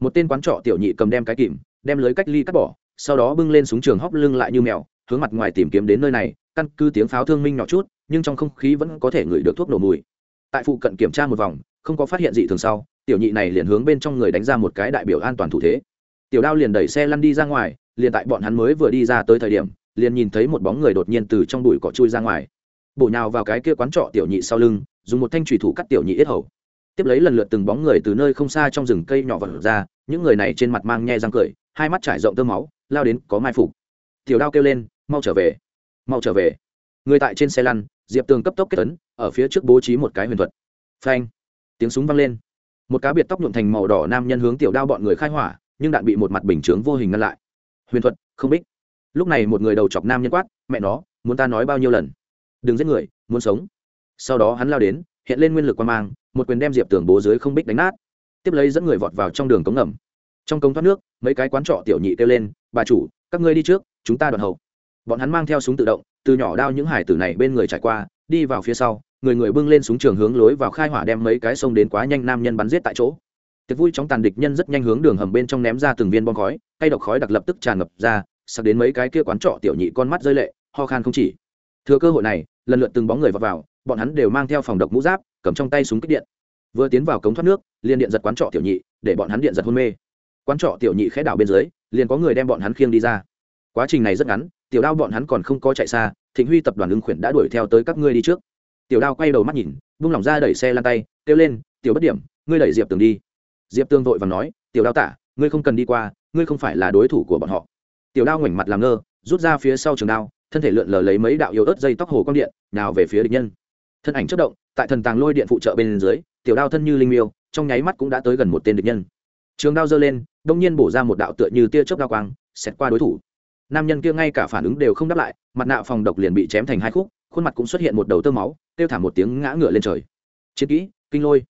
Một tên quán trọ tiểu nhị cầm đem cái kìm, đem lưới cách ly cắt bỏ, sau đó bưng lên súng trường hóc lưng lại như mèo, hướng mặt ngoài tìm kiếm đến nơi này, căn cứ tiếng pháo thương minh nhỏ chút, nhưng trong không khí vẫn có thể ngửi được thuốc nổ mùi. Tại phụ cận kiểm tra một vòng, không có phát hiện gì thường sau, tiểu nhị này liền hướng bên trong người đánh ra một cái đại biểu an toàn thủ thế. Tiểu đao liền đẩy xe lăn đi ra ngoài, liền tại bọn hắn mới vừa đi ra tới thời điểm liền nhìn thấy một bóng người đột nhiên từ trong bụi cỏ chui ra ngoài. Bổ nhào vào cái kia quán trọ tiểu nhị sau lưng, dùng một thanh thủy thủ cắt tiểu nhị ít hầu. Tiếp lấy lần lượt từng bóng người từ nơi không xa trong rừng cây nhỏ vật ra, những người này trên mặt mang nhe răng cười, hai mắt trải rộng tơ máu, lao đến có mai phục. Tiểu đao kêu lên, mau trở về, mau trở về. Người tại trên xe lăn, diệp tường cấp tốc kết tấn, ở phía trước bố trí một cái huyền thuật. Phanh, tiếng súng vang lên. Một cá biệt tóc nhuộm thành màu đỏ nam nhân hướng tiểu đao bọn người khai hỏa, nhưng đạn bị một mặt bình chướng vô hình ngăn lại. Huyền thuật không bích lúc này một người đầu chọc nam nhân quát, mẹ nó, muốn ta nói bao nhiêu lần? Đừng giết người, muốn sống. Sau đó hắn lao đến, hiện lên nguyên lực quan mang, một quyền đem diệp tường bố dưới không bích đánh nát. Tiếp lấy dẫn người vọt vào trong đường cống ngầm. Trong cống thoát nước, mấy cái quán trọ tiểu nhị kêu lên, bà chủ, các ngươi đi trước, chúng ta đoàn hậu. Bọn hắn mang theo súng tự động, từ nhỏ đao những hải tử này bên người trải qua, đi vào phía sau, người người bưng lên súng trường hướng lối vào khai hỏa đem mấy cái sông đến quá nhanh nam nhân bắn giết tại chỗ. Tiệc vui trong tàn địch nhân rất nhanh hướng đường hầm bên trong ném ra từng viên bom khói, cây độc khói đặc lập tức tràn ngập ra sắp đến mấy cái kia quán trọ tiểu nhị con mắt rơi lệ ho khan không chỉ. Thừa cơ hội này lần lượt từng bóng người vào, vào bọn hắn đều mang theo phòng độc mũ giáp cầm trong tay súng kích điện. Vừa tiến vào cống thoát nước liền điện giật quán trọ tiểu nhị để bọn hắn điện giật hôn mê. Quán trọ tiểu nhị khẽ đảo bên dưới liền có người đem bọn hắn khiêng đi ra. Quá trình này rất ngắn tiểu đao bọn hắn còn không có chạy xa thịnh huy tập đoàn ứng khuyển đã đuổi theo tới các ngươi đi trước. Tiểu đao quay đầu mắt nhìn vung lòng ra đẩy xe lan tay kêu lên tiểu bất điểm ngươi đẩy diệp tường đi. Diệp tường vội và nói tiểu đao tả ngươi không cần đi qua ngươi không phải là đối thủ của bọn họ tiểu đao ngoảnh mặt làm ngơ, rút ra phía sau trường đao, thân thể lượn lờ lấy mấy đạo yếu ớt dây tóc hồ quang điện, nào về phía địch nhân. Thân ảnh chất động, tại thần tàng lôi điện phụ trợ bên dưới, tiểu đao thân như linh miêu, trong nháy mắt cũng đã tới gần một tên địch nhân. Trường đao giơ lên, đông nhiên bổ ra một đạo tựa như tia chớp đao quang, xẹt qua đối thủ. Nam nhân kia ngay cả phản ứng đều không đáp lại, mặt nạ phòng độc liền bị chém thành hai khúc, khuôn mặt cũng xuất hiện một đầu tơ máu, kêu thả một tiếng ngã ngựa lên trời. Chiến kỹ, kinh lôi.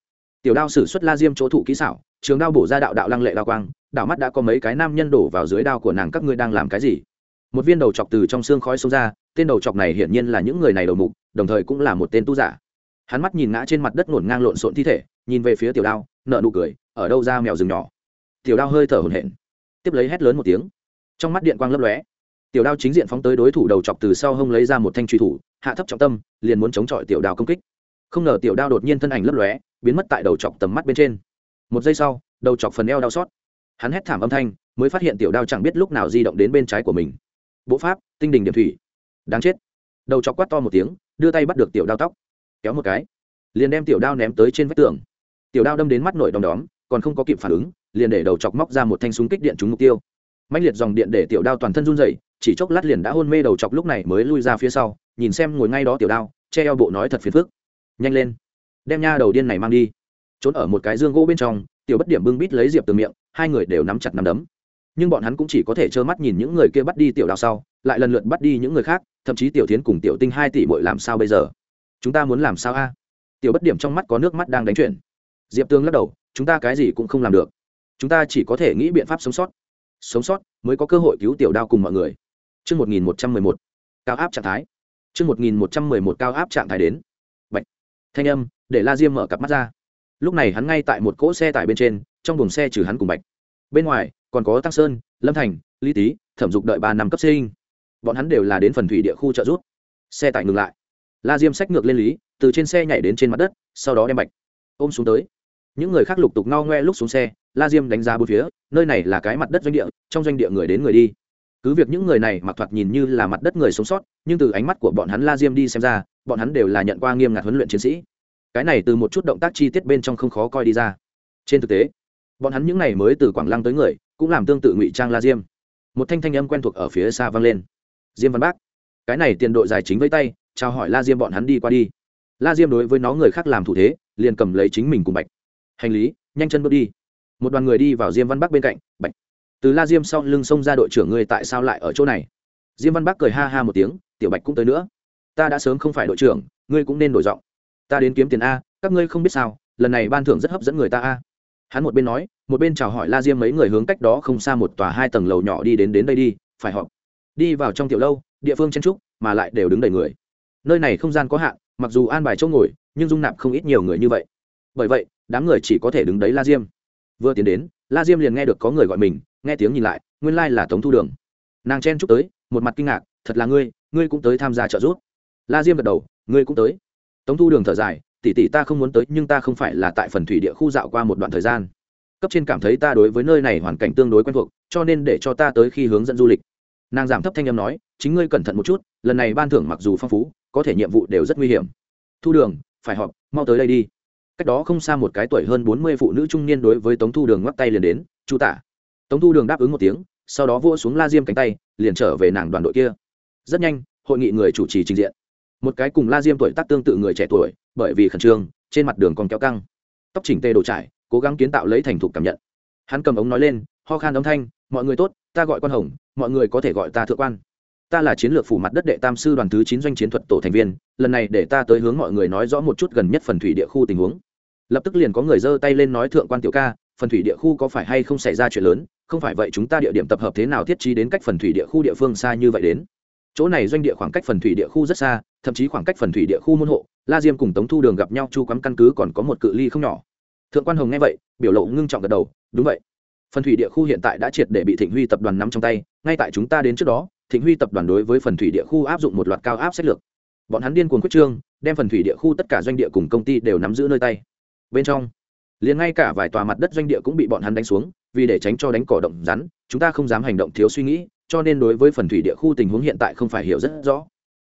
Tiểu đao sử xuất la diêm chỗ thụ kỹ xảo, trường đao bổ ra đạo đạo lăng lệ đao quang đạo mắt đã có mấy cái nam nhân đổ vào dưới đao của nàng, các ngươi đang làm cái gì? Một viên đầu chọc từ trong xương khói xông ra, tên đầu chọc này hiển nhiên là những người này đầu mục, đồng thời cũng là một tên tu giả. Hắn mắt nhìn ngã trên mặt đất ngổn ngang lộn xộn thi thể, nhìn về phía tiểu đao nợ nụ cười, ở đâu ra mèo rừng nhỏ. Tiểu đao hơi thở hổn hển, tiếp lấy hét lớn một tiếng. Trong mắt điện quang lấp lóe, tiểu đao chính diện phóng tới đối thủ đầu chọc từ sau hông lấy ra một thanh truy thủ, hạ thấp trọng tâm, liền muốn chống chọi tiểu đao công kích. Không ngờ tiểu đao đột nhiên thân ảnh lấp lóe, biến mất tại đầu chọc tầm mắt bên trên. Một giây sau, đầu chọc phần eo đau xót hắn hét thảm âm thanh, mới phát hiện tiểu đao chẳng biết lúc nào di động đến bên trái của mình. Bộ pháp, tinh đình điểm thủy. Đáng chết. Đầu chọc quát to một tiếng, đưa tay bắt được tiểu đao tóc. Kéo một cái. Liền đem tiểu đao ném tới trên vách tường. Tiểu đao đâm đến mắt nổi đom đóm, còn không có kịp phản ứng, liền để đầu chọc móc ra một thanh súng kích điện trúng mục tiêu. Mạnh liệt dòng điện để tiểu đao toàn thân run dậy chỉ chốc lát liền đã hôn mê đầu chọc lúc này mới lui ra phía sau, nhìn xem ngồi ngay đó tiểu đao, che eo bộ nói thật phiền phức. Nhanh lên. Đem nha đầu điên này mang đi. Trốn ở một cái dương gỗ bên trong, tiểu bất điểm bưng bít lấy diệp từ miệng hai người đều nắm chặt nắm đấm nhưng bọn hắn cũng chỉ có thể trơ mắt nhìn những người kia bắt đi tiểu đào sau lại lần lượt bắt đi những người khác thậm chí tiểu tiến cùng tiểu tinh hai tỷ bội làm sao bây giờ chúng ta muốn làm sao a tiểu bất điểm trong mắt có nước mắt đang đánh chuyển diệp tương lắc đầu chúng ta cái gì cũng không làm được chúng ta chỉ có thể nghĩ biện pháp sống sót sống sót mới có cơ hội cứu tiểu đao cùng mọi người Trước 1111, cao áp trạng thái. Trước 1111 cao áp trạng thái đến. Bạch. Thanh âm, để La Diêm mở cặp mắt ra. Lúc này hắn ngay tại một cỗ xe tải bên trên, trong buồng xe trừ hắn cùng Bạch. Bên ngoài, còn có Tăng Sơn, Lâm Thành, Lý Tý, Thẩm Dục đợi ba năm cấp sinh. Bọn hắn đều là đến phần thủy địa khu trợ giúp. Xe tải ngừng lại. La Diêm xách ngược lên Lý, từ trên xe nhảy đến trên mặt đất, sau đó đem Bạch ôm xuống tới. Những người khác lục tục ngao ngoe lúc xuống xe, La Diêm đánh giá bốn phía, nơi này là cái mặt đất doanh địa, trong doanh địa người đến người đi cứ việc những người này mặc thoạt nhìn như là mặt đất người sống sót nhưng từ ánh mắt của bọn hắn la diêm đi xem ra bọn hắn đều là nhận qua nghiêm ngặt huấn luyện chiến sĩ cái này từ một chút động tác chi tiết bên trong không khó coi đi ra trên thực tế bọn hắn những n à y mới từ quảng lăng tới người, cũng làm tương tự ngụy trang la diêm. Một thanh thanh âm quen thuộc ở phía xa vang lên. Diêm văn bác, cái này tiền đội dài chính với tay, chào hỏi la diêm bọn hắn đi qua đi. La diêm đối với nó người khác làm thủ thế, liền cầm lấy chính mình cùng bạch. Hành lý, nhanh chân bước đi. Một đoàn người đi vào diêm văn bắc bên cạnh, bạch, từ la diêm sau lưng xông ra đội trưởng ngươi tại sao lại ở chỗ này? Diêm văn bắc cười ha ha một tiếng, tiểu bạch cũng tới nữa. Ta đã sớm không phải đội trưởng, ngươi cũng nên đổi giọng. Ta đến kiếm tiền a, các ngươi không biết sao, lần này ban thưởng rất hấp dẫn người ta a hắn một bên nói, một bên chào hỏi la diêm mấy người hướng cách đó không xa một tòa hai tầng lầu nhỏ đi đến đến đây đi, phải họp. Đi vào trong tiểu lâu, địa phương chen trúc mà lại đều đứng đầy người. Nơi này không gian có hạn, mặc dù an bài chỗ ngồi, nhưng dung nạp không ít nhiều người như vậy. Bởi vậy, đám người chỉ có thể đứng đấy la diêm. Vừa tiến đến, la diêm liền nghe được có người gọi mình, nghe tiếng nhìn lại, nguyên lai là tống thu đường. Nàng chen chúc tới, một mặt kinh ngạc, thật là ngươi ngươi cũng tới tham gia trợ giúp. La diêm gật đầu, ngươi cũng tới. Tống thu đường thở dài tỷ tỷ ta không muốn tới, nhưng ta không phải là tại phần thủy địa khu dạo qua một đoạn thời gian. Cấp trên cảm thấy ta đối với nơi này hoàn cảnh tương đối quen thuộc, cho nên để cho ta tới khi hướng dẫn du lịch. Nàng giảm thấp thanh âm nói, chính ngươi cẩn thận một chút, lần này ban thưởng mặc dù phong phú, có thể nhiệm vụ đều rất nguy hiểm. Thu đường, phải họp, mau tới đây đi. Cách đó không xa một cái tuổi hơn bốn mươi phụ nữ trung niên đối với tống thu đường ngoắc tay liền đến, chu tả tống thu đường đáp ứng một tiếng, sau đó vua xuống la diêm cánh tay, liền trở về nàng đoàn đội kia. Rất nhanh, hội nghị người chủ trì trình diện một cái cùng la diêm tuổi tác tương tự người trẻ tuổi, bởi vì khẩn trương, trên mặt đường còn kéo căng. Tóc chỉnh tê đổ trải, cố gắng kiến tạo lấy thành thục cảm nhận. Hắn cầm ống nói lên, ho khan âm thanh, mọi người tốt, ta gọi quan hồng, mọi người có thể gọi ta thượng quan. Ta là chiến lược phủ mặt đất đệ tam sư đoàn thứ chín doanh chiến thuật tổ thành viên, lần này để ta tới hướng mọi người nói rõ một chút gần nhất phần thủy địa khu tình huống. Lập tức liền có người giơ tay lên nói, thượng quan tiểu ca, phần thủy địa khu có phải hay không xảy ra chuyện lớn? Không phải vậy chúng ta địa điểm tập hợp thế nào thiết trí đến cách phần thủy địa khu địa phương xa như vậy đến? Chỗ này doanh địa khoảng cách phần thủy địa khu rất xa thậm chí khoảng cách phần thủy địa khu môn hộ, la diêm cùng tống thu đường gặp nhau, chu cắm căn cứ còn có một cự ly không nhỏ. Thượng quan hồng nghe vậy, biểu lộ ngưng trọng gật đầu, đúng vậy. Phần thủy địa khu hiện tại đã triệt để bị thịnh huy tập đoàn nắm trong tay, ngay tại chúng ta đến trước đó, thịnh huy tập đoàn đối với phần thủy địa khu áp dụng một loạt cao áp sách lược. Bọn hắn điên cuồng quyết trương, đem phần thủy địa khu tất cả doanh địa cùng công ty đều nắm giữ nơi tay. Bên trong, liền ngay cả vài tòa mặt đất doanh địa cũng bị bọn hắn đánh xuống, vì để tránh cho đánh cỏ động rắn, chúng ta không dám hành động thiếu suy nghĩ, cho nên đối với phần thủy địa khu tình huống hiện tại không phải hiểu rất rõ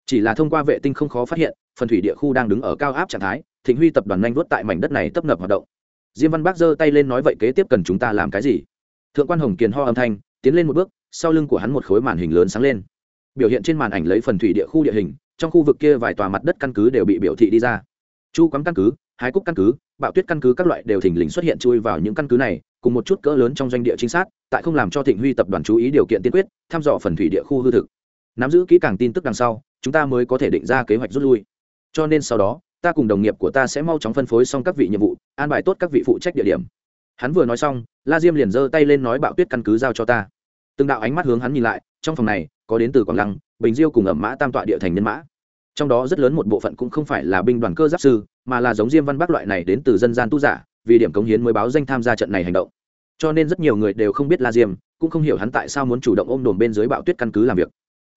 chỉ là thông qua vệ tinh không khó phát hiện, phần thủy địa khu đang đứng ở cao áp trạng thái, thịnh huy tập đoàn nhanh vuốt tại mảnh đất này tấp nập hoạt động. Diêm văn bác giơ tay lên nói vậy kế tiếp cần chúng ta làm cái gì? Thượng quan hồng kiền ho âm thanh, tiến lên một bước, sau lưng của hắn một khối màn hình lớn sáng lên. Biểu hiện trên màn ảnh lấy phần thủy địa khu địa hình, trong khu vực kia vài tòa mặt đất căn cứ đều bị biểu thị đi ra. Chu quắm căn cứ hái cúc căn cứ, bạo tuyết căn cứ các loại đều thình lình xuất hiện chui vào những căn cứ này, cùng một chút cỡ lớn trong doanh địa chính xác tại không làm cho thịnh huy tập đoàn chú ý điều kiện tiên quyết, thăm dò phần thủy địa khu hư thực. Nắm giữ kỹ càng tin tức đằng sau chúng ta mới có thể định ra kế hoạch rút lui. Cho nên sau đó, ta cùng đồng nghiệp của ta sẽ mau chóng phân phối xong các vị nhiệm vụ, an bài tốt các vị phụ trách địa điểm. Hắn vừa nói xong, la diêm liền giơ tay lên nói bạo tuyết căn cứ giao cho ta. Từng đạo ánh mắt hướng hắn nhìn lại, trong phòng này, có đến từ quảng lăng, bình diêu cùng ẩm mã tam tọa địa thành nhân mã. Trong đó rất lớn một bộ phận cũng không phải là binh đoàn cơ giáp sư, mà là giống diêm văn bắc loại này đến từ dân gian tu giả, vì điểm cống hiến mới báo danh tham gia trận này hành động. Cho nên rất nhiều người đều không biết la diêm, cũng không hiểu hắn tại sao muốn chủ động ôm đồn bên dưới bạo tuyết căn cứ làm việc.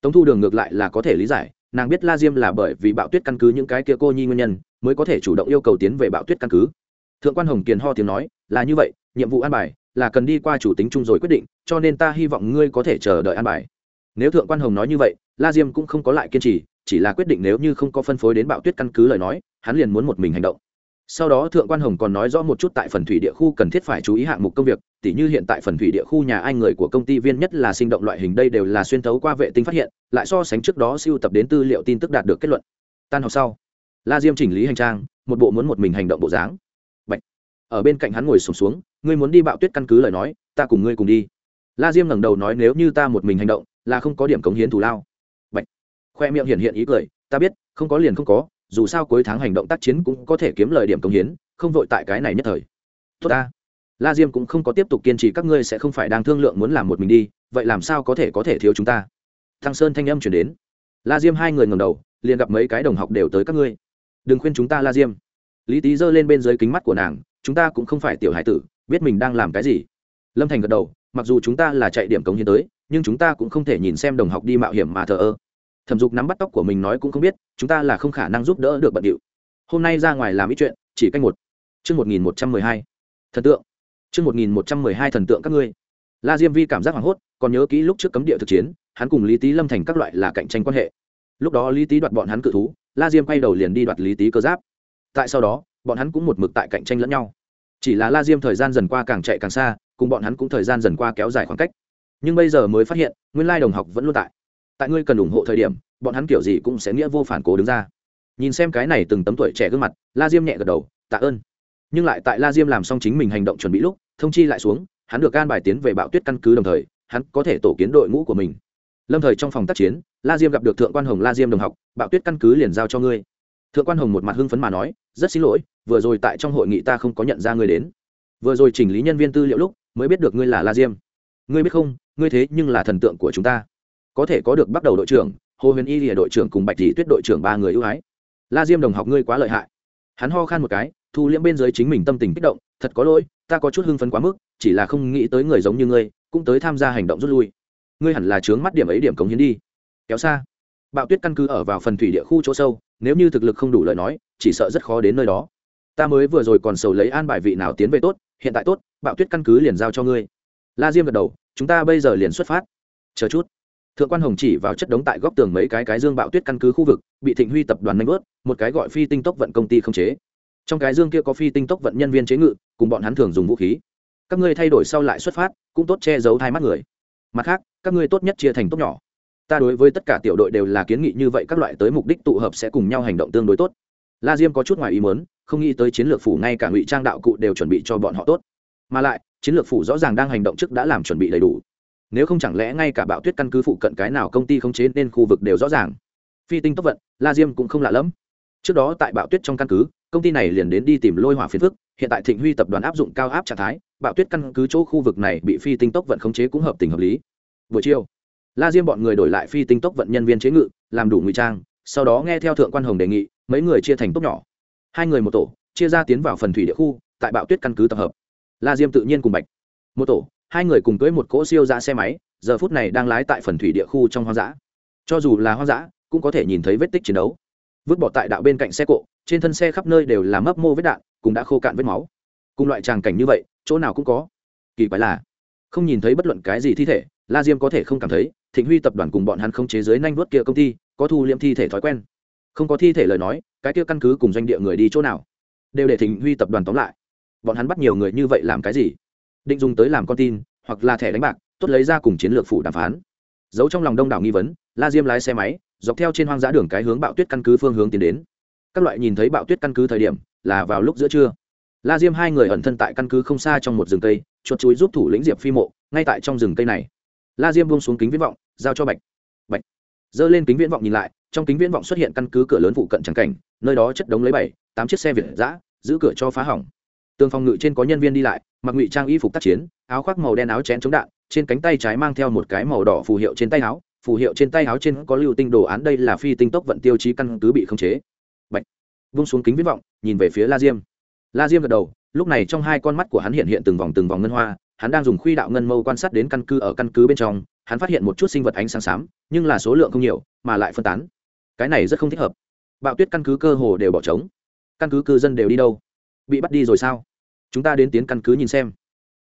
Tống thu đường ngược lại là có thể lý giải nàng biết la diêm là bởi vì bạo tuyết căn cứ những cái kia cô nhi nguyên nhân, mới có thể chủ động yêu cầu tiến về bạo tuyết căn cứ. Thượng quan hồng kiền ho tiếng nói, là như vậy, nhiệm vụ an bài là cần đi qua chủ tính chung rồi quyết định, cho nên ta hy vọng ngươi có thể chờ đợi an bài. Nếu thượng quan hồng nói như vậy, la diêm cũng không có lại kiên trì, chỉ là quyết định nếu như không có phân phối đến bạo tuyết căn cứ lời nói, hắn liền muốn một mình hành động sau đó thượng quan hồng còn nói rõ một chút tại phần thủy địa khu cần thiết phải chú ý hạng mục công việc tỉ như hiện tại phần thủy địa khu nhà ai người của công ty viên nhất là sinh động loại hình đây đều là xuyên thấu qua vệ tinh phát hiện lại so sánh trước đó siêu tập đến tư liệu tin tức đạt được kết luận tan học sau la diêm chỉnh lý hành trang một bộ muốn một mình hành động bộ dáng Bạch. ở bên cạnh hắn ngồi sùng xuống, xuống ngươi muốn đi bạo tuyết căn cứ lời nói ta cùng ngươi cùng đi la diêm ngẩng đầu nói nếu như ta một mình hành động là không có điểm cống hiến thù lao Bạch. khoe miệng hiện hiện ý cười ta biết không có liền không có dù sao cuối tháng hành động tác chiến cũng có thể kiếm lời điểm công hiến, không vội tại cái này nhất thời. Tốt ta. La diêm cũng không có tiếp tục kiên trì, các ngươi sẽ không phải đang thương lượng muốn làm một mình đi, vậy làm sao có thể có thể thiếu chúng ta? Thăng sơn thanh âm chuyển đến. La diêm hai người ngầm đầu, liền gặp mấy cái đồng học đều tới các ngươi. Đừng khuyên chúng ta la diêm. Lý tý giơ lên bên dưới kính mắt của nàng, chúng ta cũng không phải tiểu hải tử, biết mình đang làm cái gì. Lâm thành gật đầu, mặc dù chúng ta là chạy điểm cống hiến tới, nhưng chúng ta cũng không thể nhìn xem đồng học đi mạo hiểm mà thờ ơ thẩm dục nắm bắt tóc của mình nói cũng không biết, chúng ta là không khả năng giúp đỡ được bận điệu. Hôm nay ra ngoài làm ít chuyện, chỉ canh một. Chương một nghìn một trăm mười hai. Thần tượng. Chương một nghìn một trăm mười hai thần tượng các ngươi. La diêm vi cảm giác hoảng hốt, còn nhớ kỹ lúc trước cấm địa thực chiến, hắn cùng lý tý lâm thành các loại là cạnh tranh quan hệ. Lúc đó lý tý đoạt bọn hắn cự thú, la diêm quay đầu liền đi đoạt lý tý cơ giáp. Tại sau đó, bọn hắn cũng một mực tại cạnh tranh lẫn nhau. Chỉ là la diêm thời gian dần qua càng chạy càng xa, cùng bọn hắn cũng thời gian dần qua kéo dài khoảng cách. Nhưng bây giờ mới phát hiện, nguyên lai đồng học vẫn luôn tại tại ngươi cần ủng hộ thời điểm, bọn hắn kiểu gì cũng sẽ nghĩa vô phản cố đứng ra. Nhìn xem cái này từng tấm tuổi trẻ gương mặt, la diêm nhẹ gật đầu, tạ ơn. Nhưng lại tại la diêm làm xong chính mình hành động chuẩn bị lúc, thông chi lại xuống, hắn được gan bài tiến về bạo tuyết căn cứ đồng thời, hắn có thể tổ kiến đội ngũ của mình. Lâm thời trong phòng tác chiến, la diêm gặp được thượng quan hồng la diêm đồng học, bạo tuyết căn cứ liền giao cho ngươi. Thượng quan hồng một mặt hưng phấn mà nói, rất xin lỗi, vừa rồi tại trong hội nghị ta không có nhận ra ngươi đến. Vừa rồi chỉnh lý nhân viên tư liệu lúc, mới biết được ngươi là la diêm. Ngươi biết không, ngươi thế nhưng là thần tượng của chúng ta có thể có được bắt đầu đội trưởng, hồ huyền y lìa đội trưởng cùng bạch tỷ tuyết đội trưởng ba người ưu ái. La diêm đồng học ngươi quá lợi hại. Hắn ho khan một cái, thu liễm bên dưới chính mình tâm tình kích động, thật có lỗi, ta có chút hưng phấn quá mức, chỉ là không nghĩ tới người giống như ngươi, cũng tới tham gia hành động rút lui. Ngươi hẳn là chướng mắt điểm ấy điểm cống hiến đi. Kéo xa. Bạo tuyết căn cứ ở vào phần thủy địa khu chỗ sâu, nếu như thực lực không đủ lời nói, chỉ sợ rất khó đến nơi đó. Ta mới vừa rồi còn sầu lấy an bài vị nào tiến về tốt, hiện tại tốt, bạo tuyết căn cứ liền giao cho ngươi. La diêm gật đầu, chúng ta bây giờ liền xuất phát. Chờ chút thượng quan hồng chỉ vào chất đống tại góc tường mấy cái cái dương bạo tuyết căn cứ khu vực, bị thịnh huy tập đoàn nanh bớt một cái gọi phi tinh tốc vận công ty không chế. Trong cái dương kia có phi tinh tốc vận nhân viên chế ngự, cùng bọn hắn thường dùng vũ khí. Các ngươi thay đổi sau lại xuất phát, cũng tốt che giấu thai mắt người. Mặt khác, các ngươi tốt nhất chia thành tốt nhỏ. Ta đối với tất cả tiểu đội đều là kiến nghị như vậy, các loại tới mục đích tụ hợp sẽ cùng nhau hành động tương đối tốt. La diêm có chút ngoài ý mớn không nghĩ tới chiến lược phủ ngay cả ngụy trang đạo cụ đều chuẩn bị cho bọn họ tốt. Mà lại, chiến lược phủ rõ ràng đang hành động trước đã làm chuẩn bị đầy đủ nếu không chẳng lẽ ngay cả bạo tuyết căn cứ phụ cận cái nào công ty không chế nên khu vực đều rõ ràng? Phi tinh tốc vận, la diêm cũng không lạ lẫm. Trước đó tại bạo tuyết trong căn cứ, công ty này liền đến đi tìm lôi hỏa phiến phức, hiện tại thịnh huy tập đoàn áp dụng cao áp trạng thái, bạo tuyết căn cứ chỗ khu vực này bị phi tinh tốc vận khống chế cũng hợp tình hợp lý. Buổi chiều, la diêm bọn người đổi lại phi tinh tốc vận nhân viên chế ngự, làm đủ ngụy trang, sau đó nghe theo thượng quan hồng đề nghị, mấy người chia thành tốt nhỏ. Hai người một tổ, chia ra tiến vào phần thủy địa khu, tại bạo tuyết căn cứ tập hợp. La diêm tự nhiên cùng bạch. Một tổ hai người cùng cưới một cỗ siêu ra xe máy, giờ phút này đang lái tại phần thủy địa khu trong hoang dã. Cho dù là hoang dã, cũng có thể nhìn thấy vết tích chiến đấu. Vứt bỏ tại đạo bên cạnh xe cộ, trên thân xe khắp nơi đều là mấp mô vết đạn, cũng đã khô cạn vết máu. Cùng loại tràng cảnh như vậy, chỗ nào cũng có. Kỳ quái là, không nhìn thấy bất luận cái gì thi thể, la diêm có thể không cảm thấy, thịnh huy tập đoàn cùng bọn hắn không chế giới nhanh vớt kia công ty, có thu liệm thi thể thói quen. Không có thi thể lời nói, cái kia căn cứ cùng doanh địa người đi chỗ nào, đều để thịnh huy tập đoàn tóm lại. Bọn hắn bắt nhiều người như vậy làm cái gì? Định dùng tới làm con tin, hoặc là thẻ đánh bạc, tốt lấy ra cùng chiến lược phủ đàm phán. Giấu trong lòng đông đảo nghi vấn, la diêm lái xe máy, dọc theo trên hoang dã đường cái hướng bạo tuyết căn cứ phương hướng tiến đến. Các loại nhìn thấy bạo tuyết căn cứ thời điểm, là vào lúc giữa trưa. La diêm hai người ẩn thân tại căn cứ không xa trong một rừng cây, chuột chuối giúp thủ lĩnh diệp phi mộ, ngay tại trong rừng cây này. La diêm buông xuống kính viễn vọng, giao cho bạch. Bạch. Giơ lên kính viễn vọng nhìn lại, trong kính viễn vọng xuất hiện căn cứ cửa lớn phụ cận trắng cảnh, nơi đó chất đống lấy bảy, tám chiếc xe việt giã giữ cửa cho phá hỏng tường phòng ngự trên có nhân viên đi lại, mặc ngụy trang y phục tác chiến, áo khoác màu đen áo chén chống đạn, trên cánh tay trái mang theo một cái màu đỏ phù hiệu trên tay áo, phù hiệu trên tay áo trên có lưu tinh đồ án, đây là phi tinh tốc vận tiêu chí căn cứ bị khống chế. Bạch. vung xuống kính viễn vọng, nhìn về phía la diêm. La diêm gật đầu, lúc này trong hai con mắt của hắn hiện hiện từng vòng từng vòng ngân hoa, hắn đang dùng khuy đạo ngân mâu quan sát đến căn cứ ở căn cứ bên trong, hắn phát hiện một chút sinh vật ánh sáng xám, nhưng là số lượng không nhiều, mà lại phân tán. Cái này rất không thích hợp. Bạo tuyết căn cứ cơ hồ đều bỏ trống. Căn cứ cư dân đều đi đâu? Bị bắt đi rồi sao? Chúng ta đến tiến căn cứ nhìn xem.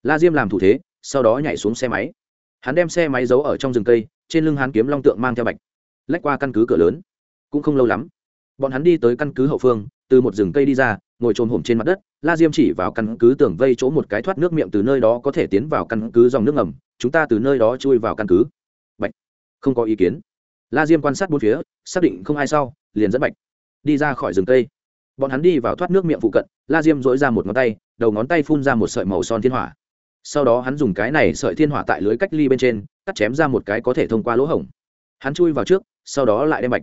La diêm làm thủ thế, sau đó nhảy xuống xe máy. Hắn đem xe máy giấu ở trong rừng cây, trên lưng hắn kiếm long tượng mang theo bạch. Lách qua căn cứ cửa lớn. Cũng không lâu lắm, bọn hắn đi tới căn cứ hậu phương, từ một rừng cây đi ra, ngồi trồm hổm trên mặt đất. La diêm chỉ vào căn cứ tưởng vây chỗ một cái thoát nước miệng từ nơi đó có thể tiến vào căn cứ dòng nước ngầm. Chúng ta từ nơi đó chui vào căn cứ. Bạch. Không có ý kiến. La diêm quan sát bốn phía, xác định không ai sau, liền dẫn bạch đi ra khỏi rừng cây bọn hắn đi vào thoát nước miệng phụ cận, la diêm dỗi ra một ngón tay, đầu ngón tay phun ra một sợi màu son thiên hỏa. Sau đó hắn dùng cái này sợi thiên hỏa tại lưới cách ly bên trên, cắt chém ra một cái có thể thông qua lỗ hổng. Hắn chui vào trước, sau đó lại đem bạch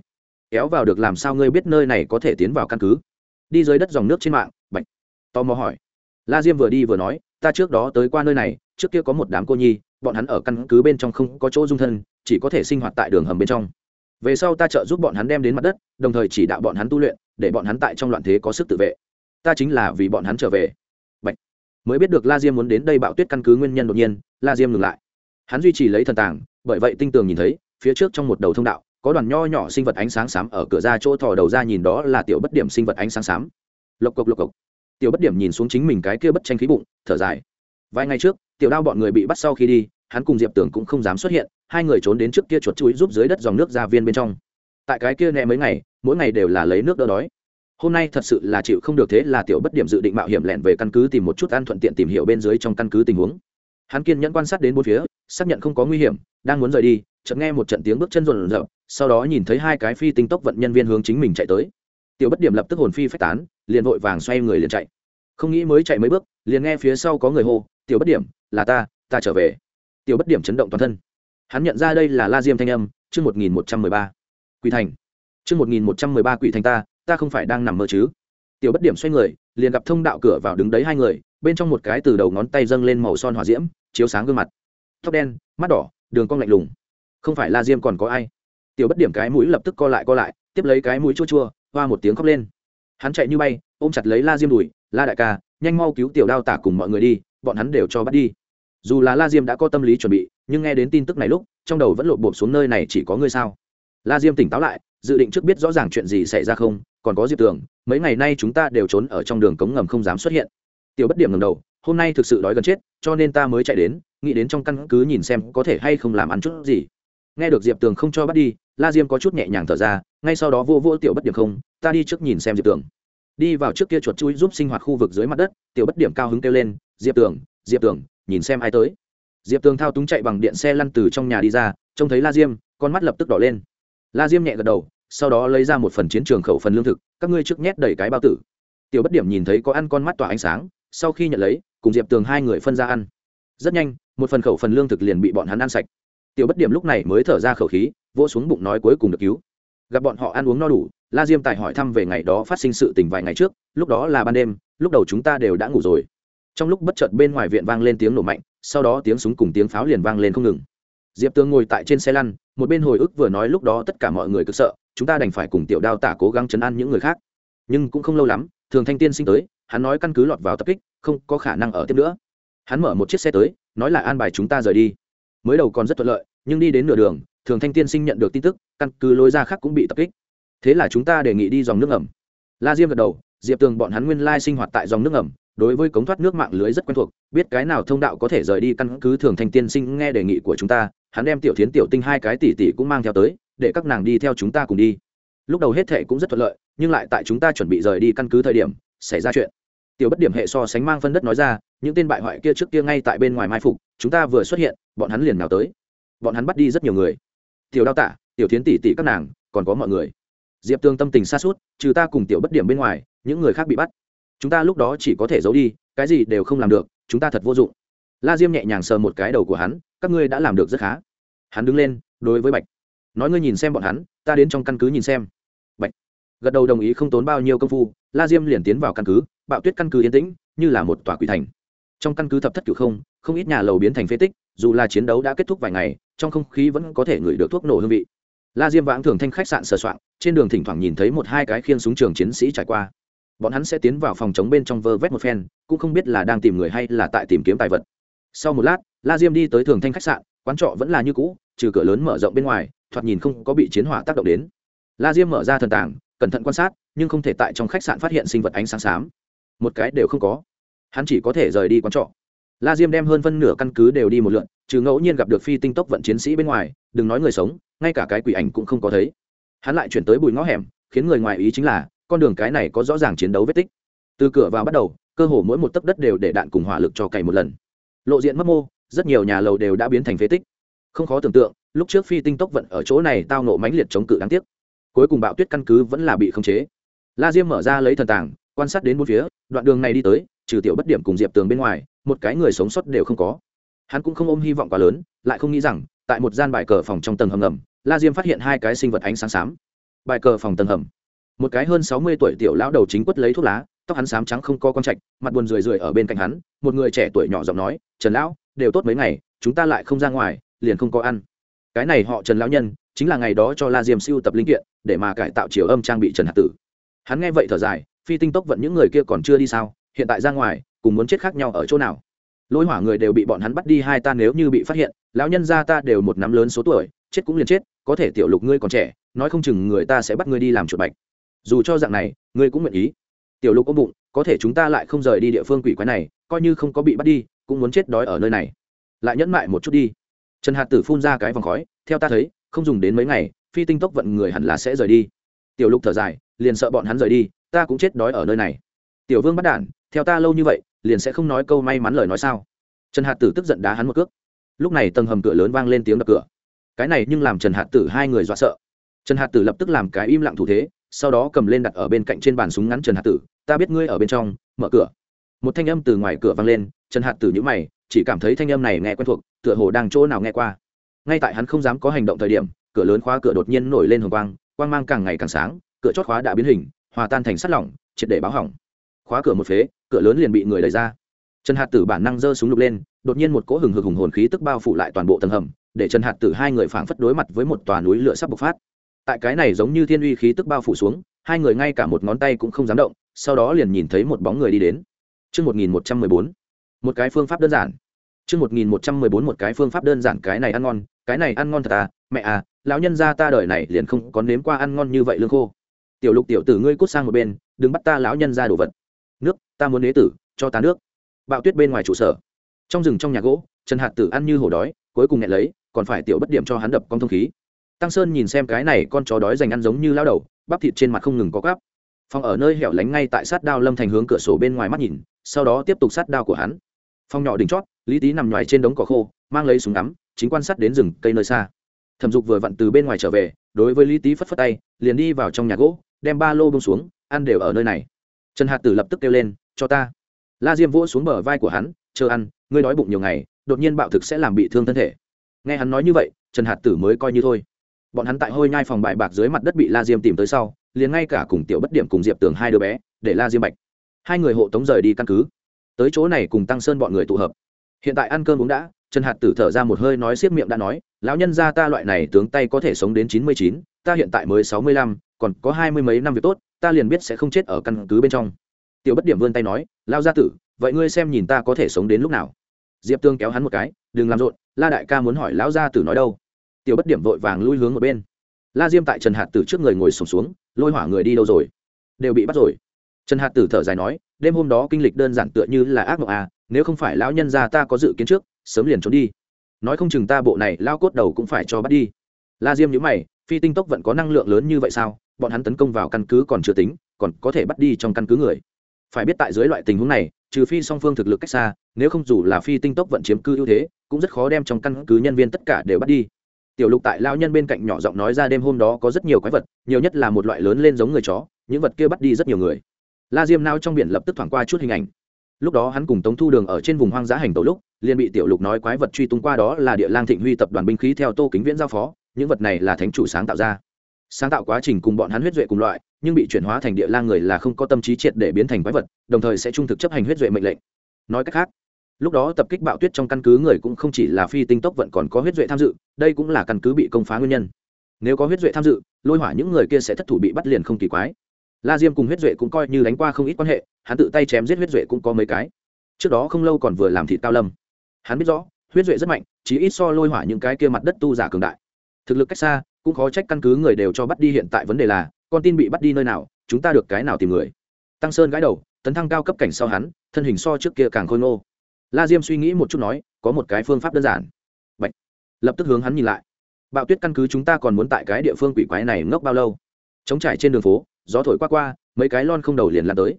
kéo vào được làm sao ngươi biết nơi này có thể tiến vào căn cứ. Đi dưới đất dòng nước trên mạng, bạch. Tò mò hỏi. La diêm vừa đi vừa nói, ta trước đó tới qua nơi này, trước kia có một đám cô nhi, bọn hắn ở căn cứ bên trong không có chỗ dung thân, chỉ có thể sinh hoạt tại đường hầm bên trong về sau ta trợ giúp bọn hắn đem đến mặt đất, đồng thời chỉ đạo bọn hắn tu luyện, để bọn hắn tại trong loạn thế có sức tự vệ. Ta chính là vì bọn hắn trở về. Bạch. mới biết được la diêm muốn đến đây bạo tuyết căn cứ nguyên nhân đột nhiên, la diêm ngừng lại. Hắn duy trì lấy thần tàng, bởi vậy tinh tường nhìn thấy, phía trước trong một đầu thông đạo, có đoàn nho nhỏ sinh vật ánh sáng xám ở cửa ra chỗ thò đầu ra nhìn đó là tiểu bất điểm sinh vật ánh sáng xám. Lộc cộc lộc cộc. Tiểu bất điểm nhìn xuống chính mình cái kia bất tranh khí bụng, thở dài. Vài ngày trước, tiểu đao bọn người bị bắt sau khi đi, hắn cùng diệp tưởng cũng không dám xuất hiện hai người trốn đến trước kia chuột chuối giúp dưới đất dòng nước ra viên bên trong. Tại cái kia nẹ mấy ngày, mỗi ngày đều là lấy nước đỡ đói. Hôm nay thật sự là chịu không được thế là tiểu bất điểm dự định mạo hiểm lẹn về căn cứ tìm một chút ăn thuận tiện tìm hiểu bên dưới trong căn cứ tình huống. Hắn kiên nhẫn quan sát đến bốn phía, xác nhận không có nguy hiểm, đang muốn rời đi, chợt nghe một trận tiếng bước chân rộn rộn, sau đó nhìn thấy hai cái phi tinh tốc vận nhân viên hướng chính mình chạy tới. Tiểu bất điểm lập tức hồn phi phách tán, liền vội vàng xoay người liền chạy. Không nghĩ mới chạy mấy bước, liền nghe phía sau có người hô, tiểu bất điểm, là ta ta trở về. Tiểu bất điểm chấn động toàn thân hắn nhận ra đây là la diêm thanh âm, chương một nghìn một trăm mười ba. Quỷ thành. Chương một nghìn một trăm mười ba quỷ thành ta ta không phải đang nằm mơ chứ? Tiểu bất điểm xoay người, liền gặp thông đạo cửa vào đứng đấy hai người, bên trong một cái từ đầu ngón tay dâng lên màu son hỏa diễm, chiếu sáng gương mặt. Tóc đen, mắt đỏ, đường cong lạnh lùng. Không phải la diêm còn có ai? Tiểu bất điểm cái mũi lập tức co lại co lại, tiếp lấy cái mũi chua chua, hoa một tiếng khóc lên. Hắn chạy như bay, ôm chặt lấy la diêm đùi, la đại ca, nhanh mau cứu tiểu đao tả cùng mọi người đi, bọn hắn đều cho bắt đi dù là la diêm đã có tâm lý chuẩn bị, nhưng nghe đến tin tức này lúc, trong đầu vẫn lộn bộp xuống nơi này chỉ có ngươi sao? La diêm tỉnh táo lại, dự định trước biết rõ ràng chuyện gì xảy ra không, còn có diệp tường, mấy ngày nay chúng ta đều trốn ở trong đường cống ngầm không dám xuất hiện. Tiểu bất điểm ngầm đầu, hôm nay thực sự đói gần chết, cho nên ta mới chạy đến, nghĩ đến trong căn cứ nhìn xem có thể hay không làm ăn chút gì. Nghe được diệp tường không cho bắt đi, la diêm có chút nhẹ nhàng thở ra, ngay sau đó vô vô tiểu bất điểm không, ta đi trước nhìn xem diệp tường. Đi vào trước kia chuột chui giúp sinh hoạt khu vực dưới mặt đất, tiểu bất điểm cao hứng kêu lên, diệp tường diệp tường nhìn xem ai tới. Diệp tường thao túng chạy bằng điện xe lăn từ trong nhà đi ra, trông thấy la diêm, con mắt lập tức đỏ lên. La diêm nhẹ gật đầu, sau đó lấy ra một phần chiến trường khẩu phần lương thực, các ngươi trước nhét đầy cái bao tử. Tiểu bất điểm nhìn thấy có ăn con mắt tỏa ánh sáng, sau khi nhận lấy, cùng diệp tường hai người phân ra ăn. Rất nhanh, một phần khẩu phần lương thực liền bị bọn hắn ăn sạch. Tiểu bất điểm lúc này mới thở ra khẩu khí, vỗ xuống bụng nói cuối cùng được cứu. Gặp bọn họ ăn uống no đủ, la diêm tài hỏi thăm về ngày đó phát sinh sự tình vài ngày trước, lúc đó là ban đêm, lúc đầu chúng ta đều đã ngủ rồi trong lúc bất chợt bên ngoài viện vang lên tiếng nổ mạnh, sau đó tiếng súng cùng tiếng pháo liền vang lên không ngừng. Diệp tướng ngồi tại trên xe lăn, một bên hồi ức vừa nói lúc đó tất cả mọi người cực sợ, chúng ta đành phải cùng tiểu đao tả cố gắng chấn an những người khác. Nhưng cũng không lâu lắm, thường thanh tiên sinh tới, hắn nói căn cứ lọt vào tập kích, không có khả năng ở tiếp nữa. Hắn mở một chiếc xe tới, nói là an bài chúng ta rời đi. Mới đầu còn rất thuận lợi, nhưng đi đến nửa đường, thường thanh tiên sinh nhận được tin tức, căn cứ lối ra khác cũng bị tập kích. Thế là chúng ta đề nghị đi dòng nước ẩm la diêm gật đầu, diệp tường bọn hắn nguyên lai sinh hoạt tại dòng nước ẩm đối với cống thoát nước mạng lưới rất quen thuộc, biết cái nào thông đạo có thể rời đi căn cứ thường thành tiên sinh nghe đề nghị của chúng ta, hắn đem tiểu thiến, tiểu tinh hai cái tỷ tỷ cũng mang theo tới, để các nàng đi theo chúng ta cùng đi. Lúc đầu hết thệ cũng rất thuận lợi, nhưng lại tại chúng ta chuẩn bị rời đi căn cứ thời điểm, xảy ra chuyện. Tiểu bất điểm hệ so sánh mang phân đất nói ra, những tên bại hoại kia trước kia ngay tại bên ngoài mai phục, chúng ta vừa xuất hiện, bọn hắn liền nào tới. Bọn hắn bắt đi rất nhiều người. Tiểu đao tả, tiểu thiến tỷ tỷ các nàng, còn có mọi người. Diệp tương tâm tình xa suốt trừ ta cùng tiểu bất điểm bên ngoài, những người khác bị bắt chúng ta lúc đó chỉ có thể giấu đi, cái gì đều không làm được, chúng ta thật vô dụng. La diêm nhẹ nhàng sờ một cái đầu của hắn, các ngươi đã làm được rất khá. Hắn đứng lên, đối với bạch. Nói ngươi nhìn xem bọn hắn, ta đến trong căn cứ nhìn xem. Bạch. Gật đầu đồng ý không tốn bao nhiêu công phu, la diêm liền tiến vào căn cứ, bạo tuyết căn cứ yên tĩnh, như là một tòa quỷ thành. Trong căn cứ thập thất cửu không không ít nhà lầu biến thành phế tích, dù là chiến đấu đã kết thúc vài ngày, trong không khí vẫn có thể ngửi được thuốc nổ hương vị. La diêm vãng thường thanh khách sạn sờ soạn trên đường thỉnh thoảng nhìn thấy một hai cái khiên súng trường chiến sĩ trải qua bọn hắn sẽ tiến vào phòng chống bên trong vơ vét một phen, cũng không biết là đang tìm người hay là tại tìm kiếm tài vật. Sau một lát, la diêm đi tới thường thanh khách sạn, quán trọ vẫn là như cũ, trừ cửa lớn mở rộng bên ngoài, thoạt nhìn không có bị chiến hỏa tác động đến. La diêm mở ra thần tảng, cẩn thận quan sát, nhưng không thể tại trong khách sạn phát hiện sinh vật ánh sáng xám. Một cái đều không có. Hắn chỉ có thể rời đi quán trọ. La diêm đem hơn phân nửa căn cứ đều đi một lượn, trừ ngẫu nhiên gặp được phi tinh tốc vận chiến sĩ bên ngoài, đừng nói người sống, ngay cả cái quỷ ảnh cũng không có thấy. Hắn lại chuyển tới bụi ngõ hẻm, khiến người ngoài ý chính là con đường cái này có rõ ràng chiến đấu vết tích. Từ cửa vào bắt đầu, cơ hồ mỗi một tấc đất đều để đạn cùng hỏa lực cho cày một lần. Lộ diện mất mô, rất nhiều nhà lầu đều đã biến thành phế tích. Không khó tưởng tượng, lúc trước phi tinh tốc vận ở chỗ này tao nộ mãnh liệt chống cự đáng tiếc. Cuối cùng bạo tuyết căn cứ vẫn là bị khống chế. La diêm mở ra lấy thần tàng, quan sát đến bốn phía, đoạn đường này đi tới, trừ tiểu bất điểm cùng diệp tường bên ngoài, một cái người sống sót đều không có. Hắn cũng không ôm hy vọng quá lớn, lại không nghĩ rằng, tại một gian bài cờ phòng trong tầng hầm ngầm, la diêm phát hiện hai cái sinh vật ánh sáng xám. Bài cờ phòng tầng hầm một cái hơn sáu mươi tuổi tiểu lão đầu chính quất lấy thuốc lá, tóc hắn xám trắng không có con trạch, mặt buồn rười rượi ở bên cạnh hắn, một người trẻ tuổi nhỏ giọng nói, trần lão, đều tốt mấy ngày, chúng ta lại không ra ngoài, liền không có ăn. Cái này họ trần lão nhân, chính là ngày đó cho la diêm siêu tập linh kiện, để mà cải tạo chiều âm trang bị trần hạt tử. Hắn nghe vậy thở dài, phi tinh tốc vận những người kia còn chưa đi sao, hiện tại ra ngoài, cùng muốn chết khác nhau ở chỗ nào? Lôi hỏa người đều bị bọn hắn bắt đi hai ta nếu như bị phát hiện, lão nhân gia ta đều một nắm lớn số tuổi, chết cũng liền chết, có thể tiểu lục ngươi còn trẻ, nói không chừng người ta sẽ bắt ngươi đi làm chuột bạch dù cho dạng này, ngươi cũng nguyện ý. Tiểu lục ôm bụng, có thể chúng ta lại không rời đi địa phương quỷ quái này, coi như không có bị bắt đi, cũng muốn chết đói ở nơi này. Lại nhẫn mại một chút đi. Trần hạt tử phun ra cái vòng khói, theo ta thấy, không dùng đến mấy ngày, phi tinh tốc vận người hẳn là sẽ rời đi. Tiểu lục thở dài, liền sợ bọn hắn rời đi, ta cũng chết đói ở nơi này. Tiểu vương bắt đản, theo ta lâu như vậy, liền sẽ không nói câu may mắn lời nói sao? Trần hạt tử tức giận đá hắn một cước. Lúc này tầng hầm cửa lớn vang lên tiếng đập cửa. Cái này nhưng làm trần hạt tử hai người dọa sợ. Trần hạt tử lập tức làm cái im lặng thủ thế sau đó cầm lên đặt ở bên cạnh trên bàn súng ngắn trần hạt tử, ta biết ngươi ở bên trong, mở cửa. Một thanh âm từ ngoài cửa vang lên, trần hạt tử nhữ mày, chỉ cảm thấy thanh âm này nghe quen thuộc, tựa hồ đang chỗ nào nghe qua. Ngay tại hắn không dám có hành động thời điểm, cửa lớn khóa cửa đột nhiên nổi lên hồng quang quang mang càng ngày càng sáng, cửa chót khóa đã biến hình, hòa tan thành sắt lỏng, triệt để báo hỏng. Khóa cửa một phế, cửa lớn liền bị người đẩy ra. Trần hạt tử bản năng giơ súng lục lên, đột nhiên một cỗ hừng hực hùng hồn khí tức bao phủ lại toàn bộ tầng hầm, để trần hạt tử hai người phảng phất đối mặt với một tòa núi lửa sắp bộc phát tại cái này giống như thiên uy khí tức bao phủ xuống hai người ngay cả một ngón tay cũng không dám động sau đó liền nhìn thấy một bóng người đi đến Trước 1114, một cái phương pháp đơn giản. Trước 1114 một cái phương pháp đơn giản cái này ăn ngon, cái này ăn ngon thật à, mẹ à, lão nhân gia ta đời này liền không có nếm qua ăn ngon như vậy lương khô. Tiểu Lục tiểu tử ngươi cút sang một bên, đừng bắt ta lão nhân gia đồ vật. Nước, ta muốn nế tử, cho ta nước. Bạo Tuyết bên ngoài trụ sở. Trong rừng trong nhà gỗ, Trần Hạt Tử ăn như hổ đói, cuối cùng nhẹ lấy, còn phải tiểu bất điểm cho hắn đập con thông khí. Tăng Sơn nhìn xem cái này con chó đói dành ăn giống như lao đầu, bắp thịt trên mặt không ngừng có gắp. Phòng ở nơi hẻo lánh ngay tại sát đao Lâm Thành hướng cửa sổ bên ngoài mắt nhìn, sau đó tiếp tục sát đao của hắn. Phòng nhỏ đỉnh chót, Lý Tý nằm nhòi trên đống cỏ khô, mang lấy súng ngắm, chính quan sát đến rừng cây nơi xa. Thẩm dục vừa vặn từ bên ngoài trở về đối với lý tý phất phất tay liền đi vào trong nhà gỗ đem ba lô bông xuống ăn đều ở nơi này. Trần hạt tử lập tức kêu lên cho ta. La diêm vỗ xuống bờ vai của hắn chờ ăn ngươi đói bụng nhiều ngày đột nhiên bạo thực sẽ làm bị thương thân thể. Nghe hắn nói như vậy trần hạt tử mới coi như thôi bọn hắn tại hôi nhai phòng bại bạc dưới mặt đất bị la diêm tìm tới sau, liền ngay cả cùng tiểu bất điểm cùng diệp tường hai đứa bé để la diêm bạch. Hai người hộ tống rời đi căn cứ. Tới chỗ này cùng tăng sơn bọn người tụ hợp. Hiện tại ăn cơm cũng đã, trần hạt tử thở ra một hơi nói xiết miệng đã nói, lão nhân gia ta loại này tướng tay có thể sống đến chín mươi chín, ta hiện tại mới sáu mươi lăm, còn có hai mươi mấy năm việc tốt, ta liền biết sẽ không chết ở căn cứ bên trong. Tiểu bất điểm vươn tay nói lao gia tử, vậy ngươi xem nhìn ta có thể sống đến lúc nào? Diệp tương kéo hắn một cái, đừng làm rộn, la đại ca muốn hỏi lão gia tử nói đâu? Tiểu bất điểm vội vàng lui hướng một bên. La diêm tại trần hạt tử trước người ngồi sùng xuống, xuống lôi hỏa người đi đâu rồi? Đều bị bắt rồi. Trần hạt tử thở dài nói đêm hôm đó kinh lịch đơn giản tựa như là ác mộng à nếu không phải lão nhân gia ta có dự kiến trước sớm liền trốn đi. Nói không chừng ta bộ này lao cốt đầu cũng phải cho bắt đi. La diêm nhữ mày phi tinh tốc vẫn có năng lượng lớn như vậy sao? Bọn hắn tấn công vào căn cứ còn chưa tính còn có thể bắt đi trong căn cứ người. Phải biết tại dưới loại tình huống này trừ phi song phương thực lực cách xa nếu không dù là phi tinh tốc vận chiếm cư ưu thế cũng rất khó đem trong căn cứ nhân viên tất cả đều bắt đi tiểu lục tại lao nhân bên cạnh nhỏ giọng nói ra đêm hôm đó có rất nhiều quái vật, nhiều nhất là một loại lớn lên giống người chó, những vật kia bắt đi rất nhiều người. La diêm nao trong biển lập tức thoảng qua chút hình ảnh. Lúc đó hắn cùng tống thu đường ở trên vùng hoang dã hành tàu lúc, liền bị tiểu lục nói quái vật truy tung qua đó là địa lang thịnh huy tập đoàn binh khí theo tô kính viễn giao phó, những vật này là thánh chủ sáng tạo ra. Sáng tạo quá trình cùng bọn hắn huyết duệ cùng loại, nhưng bị chuyển hóa thành địa lang người là không có tâm trí triệt để biến thành quái vật, đồng thời sẽ trung thực chấp hành huyết duệ mệnh lệnh. Nói cách khác lúc đó tập kích bạo tuyết trong căn cứ người cũng không chỉ là phi tinh tốc vận còn có huyết duệ tham dự, đây cũng là căn cứ bị công phá nguyên nhân. Nếu có huyết duệ tham dự, lôi hỏa những người kia sẽ thất thủ bị bắt liền không kỳ quái. La diêm cùng huyết duệ cũng coi như đánh qua không ít quan hệ, hắn tự tay chém giết huyết duệ cũng có mấy cái. Trước đó không lâu còn vừa làm thịt cao lâm. Hắn biết rõ, huyết duệ rất mạnh chỉ ít so lôi hỏa những cái kia mặt đất tu giả cường đại. Thực lực cách xa, cũng khó trách căn cứ người đều cho bắt đi hiện tại vấn đề là, con tin bị bắt đi nơi nào, chúng ta được cái nào tìm người. Tăng sơn gãi đầu, tấn thăng cao cấp cảnh sau hắn, thân hình so trước kia càng khôi ngô la diêm suy nghĩ một chút nói, có một cái phương pháp đơn giản. Bạch. lập tức hướng hắn nhìn lại. Bạo tuyết căn cứ chúng ta còn muốn tại cái địa phương quỷ quái này ngốc bao lâu? Chống trải trên đường phố, gió thổi qua qua, mấy cái lon không đầu liền lan tới.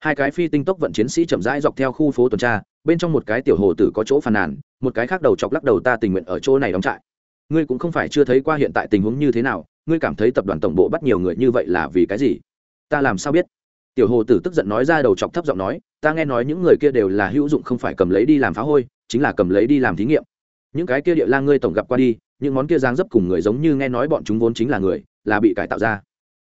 Hai cái phi tinh tốc vận chiến sĩ chậm rãi dọc theo khu phố tuần tra, bên trong một cái tiểu hồ tử có chỗ phàn nàn, một cái khác đầu chọc lắc đầu ta tình nguyện ở chỗ này đóng trại. Ngươi cũng không phải chưa thấy qua hiện tại tình huống như thế nào, ngươi cảm thấy tập đoàn tổng bộ bắt nhiều người như vậy là vì cái gì? Ta làm sao biết? Tiểu hồ tử tức giận nói ra đầu chọc thấp giọng nói, ta nghe nói những người kia đều là hữu dụng không phải cầm lấy đi làm phá hôi, chính là cầm lấy đi làm thí nghiệm. Những cái kia địa lang ngươi tổng gặp qua đi, những món kia dáng dấp cùng người giống như nghe nói bọn chúng vốn chính là người, là bị cải tạo ra.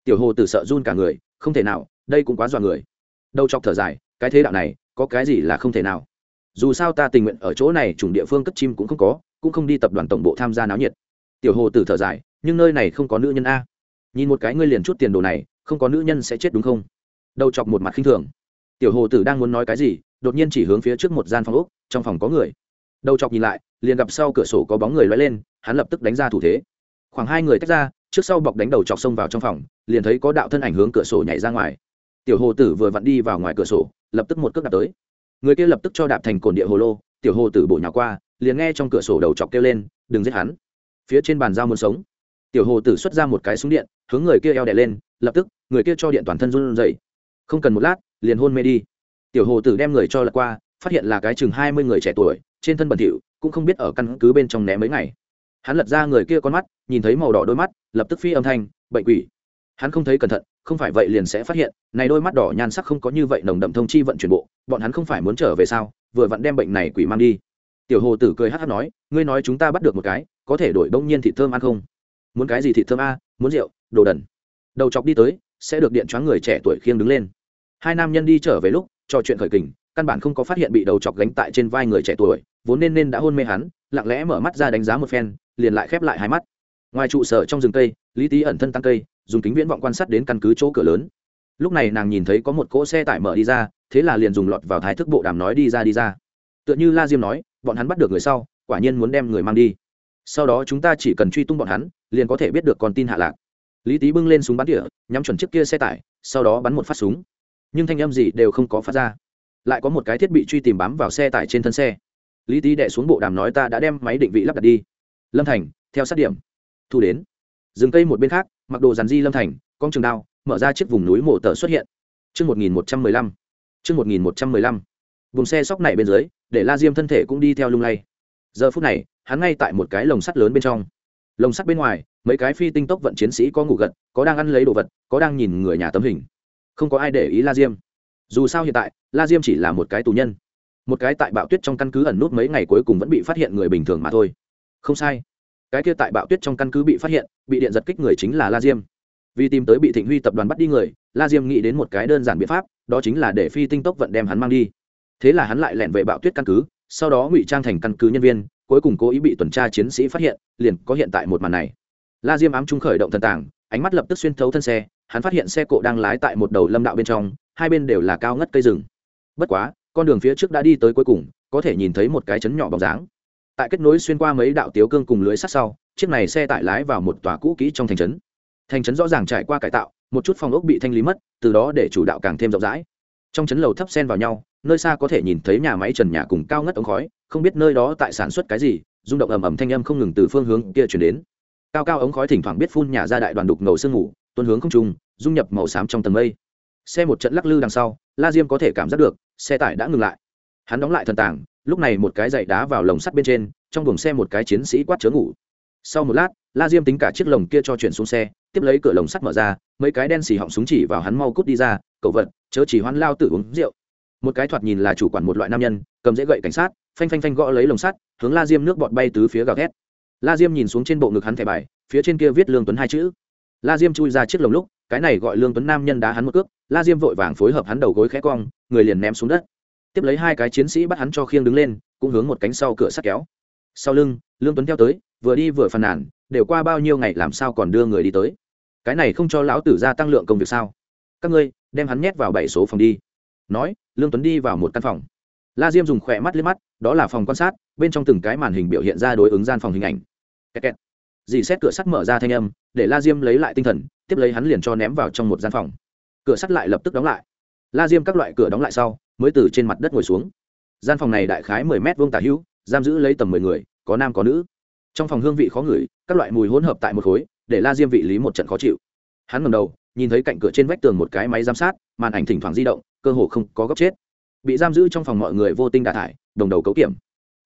Tiểu hồ tử sợ run cả người, không thể nào, đây cũng quá dọa người. Đầu chọc thở dài, cái thế đạo này, có cái gì là không thể nào? Dù sao ta tình nguyện ở chỗ này chủng địa phương cất chim cũng không có, cũng không đi tập đoàn tổng bộ tham gia náo nhiệt. Tiểu hồ tử thở dài, nhưng nơi này không có nữ nhân a. Nhìn một cái ngươi liền chút tiền đồ này, không có nữ nhân sẽ chết đúng không? Đầu chọc một mặt khinh thường. Tiểu hồ tử đang muốn nói cái gì, đột nhiên chỉ hướng phía trước một gian phòng úc trong phòng có người. Đầu chọc nhìn lại, liền gặp sau cửa sổ có bóng người loay lên, hắn lập tức đánh ra thủ thế. Khoảng hai người tách ra, trước sau bọc đánh đầu chọc xông vào trong phòng, liền thấy có đạo thân ảnh hướng cửa sổ nhảy ra ngoài. Tiểu hồ tử vừa vặn đi vào ngoài cửa sổ, lập tức một cước đạp tới. Người kia lập tức cho đạp thành cồn địa hồ lô, tiểu hồ tử bổ nhào qua, liền nghe trong cửa sổ đầu chọc kêu lên, đừng giết hắn. Phía trên bàn dao muốn sống. Tiểu hồ tử xuất ra một cái súng điện, hướng người kia eo đè lên, lập tức, người kia cho điện toàn thân run dậy không cần một lát, liền hôn mê đi. Tiểu hồ tử đem người cho lật qua, phát hiện là cái chừng hai mươi người trẻ tuổi, trên thân bẩn thỉu, cũng không biết ở căn cứ bên trong né mấy ngày. Hắn lật ra người kia con mắt, nhìn thấy màu đỏ đôi mắt, lập tức phi âm thanh, bệnh quỷ. Hắn không thấy cẩn thận, không phải vậy liền sẽ phát hiện, này đôi mắt đỏ nhan sắc không có như vậy nồng đậm thông chi vận chuyển bộ, bọn hắn không phải muốn trở về sao, vừa vặn đem bệnh này quỷ mang đi. Tiểu hồ tử cười hát hát nói, ngươi nói chúng ta bắt được một cái, có thể đổi bỗng nhiên thịt thơm ăn không? Muốn cái gì thịt thơm a, muốn rượu, đồ đần. Đầu chọc đi tới, sẽ được điện choáng người trẻ tuổi khiêng đứng lên hai nam nhân đi trở về lúc, trò chuyện khởi kình, căn bản không có phát hiện bị đầu chọc gánh tại trên vai người trẻ tuổi, vốn nên nên đã hôn mê hắn, lặng lẽ mở mắt ra đánh giá một phen, liền lại khép lại hai mắt. Ngoài trụ sở trong rừng cây, lý tý ẩn thân tăng cây, dùng kính viễn vọng quan sát đến căn cứ chỗ cửa lớn. Lúc này nàng nhìn thấy có một cỗ xe tải mở đi ra, thế là liền dùng lọt vào thái thức bộ đàm nói đi ra đi ra. Tựa như la diêm nói, bọn hắn bắt được người sau, quả nhiên muốn đem người mang đi. Sau đó chúng ta chỉ cần truy tung bọn hắn, liền có thể biết được con tin hạ lạc. Lý tý bưng lên súng bắn tỉa, nhắm chuẩn chiếc kia xe tải, sau đó bắn một phát súng nhưng thanh âm gì đều không có phát ra. Lại có một cái thiết bị truy tìm bám vào xe tải trên thân xe. Lý tý đệ xuống bộ đàm nói ta đã đem máy định vị lắp đặt đi. Lâm thành, theo sát điểm. Thu đến. Dừng cây một bên khác, mặc đồ dàn di lâm thành, con trường đao, mở ra chiếc vùng núi mộ tờ xuất hiện. Chương một nghìn một trăm mười lăm. Chương một nghìn một trăm mười lăm. Vùng xe sóc này bên dưới, để la diêm thân thể cũng đi theo lung lay. Giờ phút này, hắn ngay tại một cái lồng sắt lớn bên trong. Lồng sắt bên ngoài, mấy cái phi tinh tốc vận chiến sĩ có ngủ gật, có đang ăn lấy đồ vật, có đang nhìn người nhà tấm hình không có ai để ý la diêm. Dù sao hiện tại, la diêm chỉ là một cái tù nhân. Một cái tại bạo tuyết trong căn cứ ẩn nút mấy ngày cuối cùng vẫn bị phát hiện người bình thường mà thôi. Không sai. Cái kia tại bạo tuyết trong căn cứ bị phát hiện, bị điện giật kích người chính là la diêm. Vì tìm tới bị thịnh huy tập đoàn bắt đi người, la diêm nghĩ đến một cái đơn giản biện pháp, đó chính là để phi tinh tốc vận đem hắn mang đi. Thế là hắn lại lẹn về bạo tuyết căn cứ, sau đó ngụy trang thành căn cứ nhân viên, cuối cùng cố ý bị tuần tra chiến sĩ phát hiện, liền có hiện tại một màn này. La diêm ám trung khởi động thần tàng, ánh mắt lập tức xuyên thấu thân xe hắn phát hiện xe cộ đang lái tại một đầu lâm đạo bên trong, hai bên đều là cao ngất cây rừng. Bất quá, con đường phía trước đã đi tới cuối cùng, có thể nhìn thấy một cái chấn nhỏ bóng dáng. Tại kết nối xuyên qua mấy đạo tiếu cương cùng lưới sắt sau, chiếc này xe tải lái vào một tòa cũ kỹ trong thành trấn. Thành trấn rõ ràng trải qua cải tạo, một chút phòng ốc bị thanh lý mất, từ đó để chủ đạo càng thêm rộng rãi. Trong trấn lầu thấp sen vào nhau, nơi xa có thể nhìn thấy nhà máy trần nhà cùng cao ngất ống khói, không biết nơi đó tại sản xuất cái gì, rung động ầm ầm thanh âm không ngừng từ phương hướng kia chuyển đến. Cao cao ống khói thỉnh thoảng biết phun nhà ra đại đoàn đục ngầu sương ngủ tuân hướng không trung, dung nhập màu xám trong tầng mây. Xe một trận lắc lư đằng sau, la diêm có thể cảm giác được, xe tải đã ngừng lại. Hắn đóng lại thần tảng, lúc này một cái dậy đá vào lồng sắt bên trên, trong buồng xe một cái chiến sĩ quát chớ ngủ. Sau một lát, la diêm tính cả chiếc lồng kia cho chuyển xuống xe, tiếp lấy cửa lồng sắt mở ra, mấy cái đen xì họng súng chỉ vào hắn mau cút đi ra, cậu vật, chớ chỉ hoan lao tự uống rượu. Một cái thoạt nhìn là chủ quản một loại nam nhân, cầm dễ gậy cảnh sát, phanh phanh phanh gõ lấy lồng sắt, hướng la diêm nước bọt bay tứ phía gào thét. La diêm nhìn xuống trên bộ ngực hắn thẻ bài, phía trên kia viết lương tuấn hai chữ la diêm chui ra chiếc lồng lúc, cái này gọi lương tuấn nam nhân đá hắn một cước, la diêm vội vàng phối hợp hắn đầu gối khẽ cong, người liền ném xuống đất. Tiếp lấy hai cái chiến sĩ bắt hắn cho khiêng đứng lên, cũng hướng một cánh sau cửa sắt kéo. Sau lưng, lương tuấn theo tới, vừa đi vừa phàn nàn, đều qua bao nhiêu ngày làm sao còn đưa người đi tới. Cái này không cho lão tử ra tăng lượng công việc sao? Các ngươi, đem hắn nhét vào bảy số phòng đi. Nói, lương tuấn đi vào một căn phòng. La diêm dùng khỏe mắt liếc mắt, đó là phòng quan sát, bên trong từng cái màn hình biểu hiện ra đối ứng gian phòng hình ảnh. Kẹt kẹt dì xét cửa sắt mở ra thanh âm, để la diêm lấy lại tinh thần, tiếp lấy hắn liền cho ném vào trong một gian phòng. Cửa sắt lại lập tức đóng lại. La diêm các loại cửa đóng lại sau, mới từ trên mặt đất ngồi xuống. Gian phòng này đại khái mười mét vuông tả hữu, giam giữ lấy tầm mười người, có nam có nữ. Trong phòng hương vị khó ngửi, các loại mùi hỗn hợp tại một khối, để la diêm vị lý một trận khó chịu. Hắn ngầm đầu, nhìn thấy cạnh cửa trên vách tường một cái máy giám sát, màn ảnh thỉnh thoảng di động, cơ hồ không có góc chết. Bị giam giữ trong phòng mọi người vô tinh đà thải, đồng đầu cấu kiểm.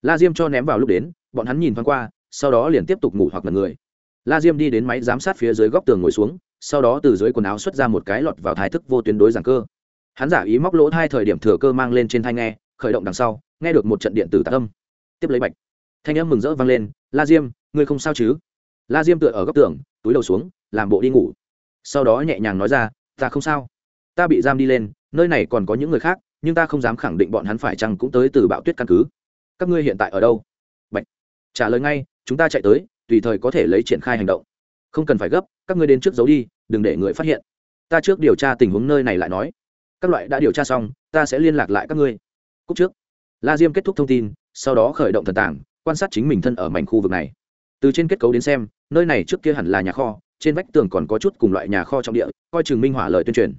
La diêm cho ném vào lúc đến, bọn hắn nhìn thoáng qua sau đó liền tiếp tục ngủ hoặc là người. La diêm đi đến máy giám sát phía dưới góc tường ngồi xuống, sau đó từ dưới quần áo xuất ra một cái lọt vào thái thức vô tuyến đối giảng cơ. Hắn giả ý móc lỗ hai thời điểm thừa cơ mang lên trên thai nghe, khởi động đằng sau, nghe được một trận điện tử tạc âm. Tiếp lấy bạch. Thanh âm mừng rỡ vang lên, la diêm, ngươi không sao chứ? La diêm tựa ở góc tường, túi đầu xuống, làm bộ đi ngủ. Sau đó nhẹ nhàng nói ra, ta không sao. Ta bị giam đi lên, nơi này còn có những người khác, nhưng ta không dám khẳng định bọn hắn phải chăng cũng tới từ bạo tuyết căn cứ. Các ngươi hiện tại ở đâu? Trả lời ngay, chúng ta chạy tới, tùy thời có thể lấy triển khai hành động. Không cần phải gấp, các ngươi đến trước giấu đi, đừng để người phát hiện. Ta trước điều tra tình huống nơi này lại nói. Các loại đã điều tra xong, ta sẽ liên lạc lại các ngươi. Cúc trước. La diêm kết thúc thông tin, sau đó khởi động thần tảng, quan sát chính mình thân ở mảnh khu vực này. Từ trên kết cấu đến xem, nơi này trước kia hẳn là nhà kho, trên vách tường còn có chút cùng loại nhà kho trong địa, coi chừng minh hỏa lời tuyên truyền.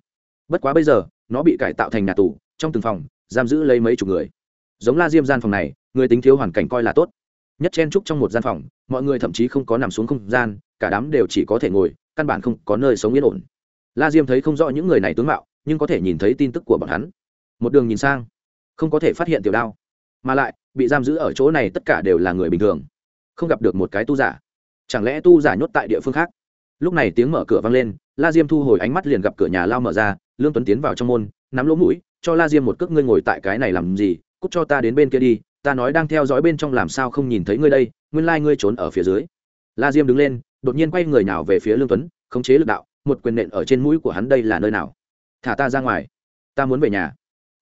Bất quá bây giờ, nó bị cải tạo thành nhà tù, trong từng phòng, giam giữ lấy mấy chục người. Giống la diêm gian phòng này, người tính thiếu hoàn cảnh coi là tốt nhất chen trúc trong một gian phòng, mọi người thậm chí không có nằm xuống không gian, cả đám đều chỉ có thể ngồi, căn bản không có nơi sống yên ổn. La diêm thấy không rõ những người này tướng mạo, nhưng có thể nhìn thấy tin tức của bọn hắn. Một đường nhìn sang, không có thể phát hiện tiểu đao, mà lại, bị giam giữ ở chỗ này tất cả đều là người bình thường. Không gặp được một cái tu giả. Chẳng lẽ tu giả nhốt tại địa phương khác? Lúc này tiếng mở cửa vang lên, la diêm thu hồi ánh mắt liền gặp cửa nhà lao mở ra, lương tuấn tiến vào trong môn, nắm lỗ mũi, cho la diêm một cước, ngươi ngồi tại cái này làm gì? Cút cho ta đến bên kia đi ta nói đang theo dõi bên trong làm sao không nhìn thấy ngươi đây, nguyên lai、like、ngươi trốn ở phía dưới. La diêm đứng lên, đột nhiên quay người nào về phía lương tuấn, khống chế lực đạo, một quyền nện ở trên mũi của hắn đây là nơi nào? Thả ta ra ngoài. Ta muốn về nhà.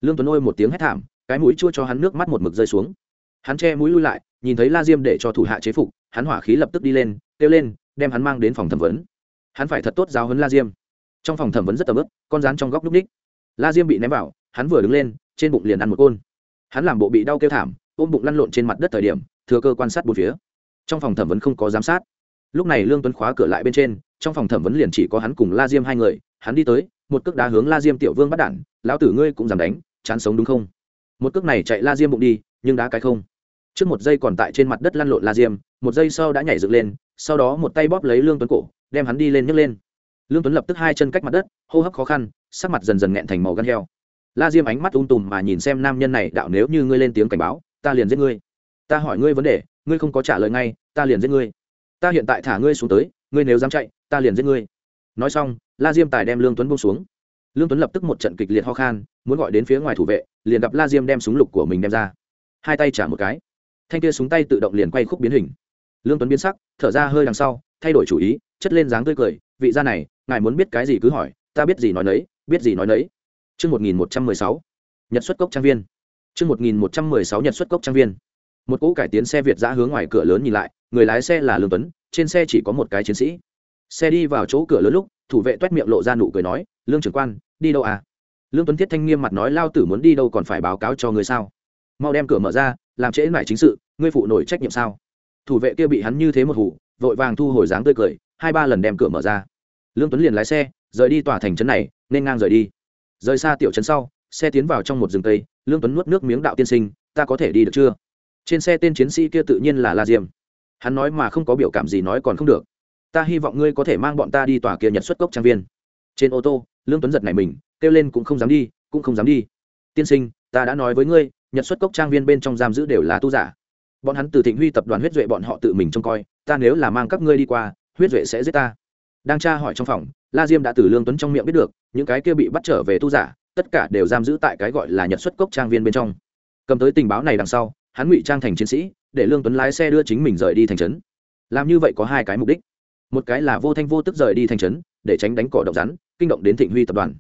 Lương tuấn ôi một tiếng hét thảm, cái mũi chua cho hắn nước mắt một mực rơi xuống. Hắn che mũi lui lại, nhìn thấy la diêm để cho thủ hạ chế phục, hắn hỏa khí lập tức đi lên, kêu lên, đem hắn mang đến phòng thẩm vấn. Hắn phải thật tốt giáo huấn la diêm. Trong phòng thẩm vấn rất tầm ướp con rán trong góc núp ních. La diêm bị ném vào, hắn vừa đứng lên, trên bụng liền ăn một côn. Hắn làm bộ bị đau kêu thảm ôm bụng lăn lộn trên mặt đất thời điểm, thừa cơ quan sát bốn phía. Trong phòng thẩm vấn không có giám sát. Lúc này lương tuấn khóa cửa lại bên trên, trong phòng thẩm vấn liền chỉ có hắn cùng la diêm hai người, hắn đi tới, một cước đá hướng la diêm tiểu vương bắt đản lão tử ngươi cũng dám đánh, chán sống đúng không? Một cước này chạy la diêm bụng đi, nhưng đá cái không. Trước một giây còn tại trên mặt đất lăn lộn la diêm, một giây sau đã nhảy dựng lên, sau đó một tay bóp lấy lương tuấn cổ, đem hắn đi lên nhấc lên. Lương tuấn lập tức hai chân cách mặt đất, hô hấp khó khăn, sắc mặt dần dần nghẹn thành màu gan heo. La diêm ánh mắt ung tùm mà nhìn xem nam nhân này, đạo nếu như ngươi lên tiếng cảnh báo ta liền giết ngươi. Ta hỏi ngươi vấn đề, ngươi không có trả lời ngay, ta liền giết ngươi. Ta hiện tại thả ngươi xuống tới, ngươi nếu dám chạy, ta liền giết ngươi. Nói xong, la diêm tài đem lương tuấn bông xuống. Lương tuấn lập tức một trận kịch liệt ho khan, muốn gọi đến phía ngoài thủ vệ, liền gặp la diêm đem súng lục của mình đem ra. Hai tay trả một cái. Thanh kia súng tay tự động liền quay khúc biến hình. Lương tuấn biến sắc, thở ra hơi đằng sau, thay đổi chủ ý, chất lên dáng tươi cười, vị gia này, ngài muốn biết cái gì cứ hỏi, ta biết gì nói nấy, biết gì nói nấy. Chương một nghìn một trăm mười sáu. Nhật xuất cốc trang viên. Trước 1116 nhật xuất cốc trang viên. Một cỗ cải tiến xe việt dã hướng ngoài cửa lớn nhìn lại, người lái xe là lương tuấn, trên xe chỉ có một cái chiến sĩ. Xe đi vào chỗ cửa lớn lúc, thủ vệ toét miệng lộ ra nụ cười nói, lương trưởng quan, đi đâu à? Lương tuấn thiết thanh nghiêm mặt nói, lao tử muốn đi đâu còn phải báo cáo cho người sao? Mau đem cửa mở ra, làm trễ lại chính sự, ngươi phụ nổi trách nhiệm sao? Thủ vệ kia bị hắn như thế một hủ, vội vàng thu hồi dáng tươi cười, hai ba lần đem cửa mở ra. Lương tuấn liền lái xe, rời đi tòa thành trấn này, nên ngang rời đi. Rời xa tiểu trấn sau, xe tiến vào trong một rừng cây lương tuấn nuốt nước miếng đạo tiên sinh, ta có thể đi được chưa? Trên xe tên chiến sĩ kia tự nhiên là la diêm. Hắn nói mà không có biểu cảm gì nói còn không được. Ta hy vọng ngươi có thể mang bọn ta đi tòa kia nhật xuất cốc trang viên. Trên ô tô, lương tuấn giật này mình, kêu lên cũng không dám đi, cũng không dám đi. Tiên sinh, ta đã nói với ngươi, nhật xuất cốc trang viên bên trong giam giữ đều là tu giả. Bọn hắn từ thịnh huy tập đoàn huyết duệ bọn họ tự mình trông coi, ta nếu là mang các ngươi đi qua, huyết duệ sẽ giết ta. Đang tra hỏi trong phòng, la diêm đã từ lương tuấn trong miệng biết được, những cái kia bị bắt trở về tu giả tất cả đều giam giữ tại cái gọi là nhật xuất cốc trang viên bên trong. Cầm tới tình báo này đằng sau, hắn ngụy trang thành chiến sĩ, để lương tuấn lái xe đưa chính mình rời đi thành trấn. Làm như vậy có hai cái mục đích. Một cái là vô thanh vô tức rời đi thành trấn, để tránh đánh cỏ độc rắn, kinh động đến thịnh huy tập đoàn.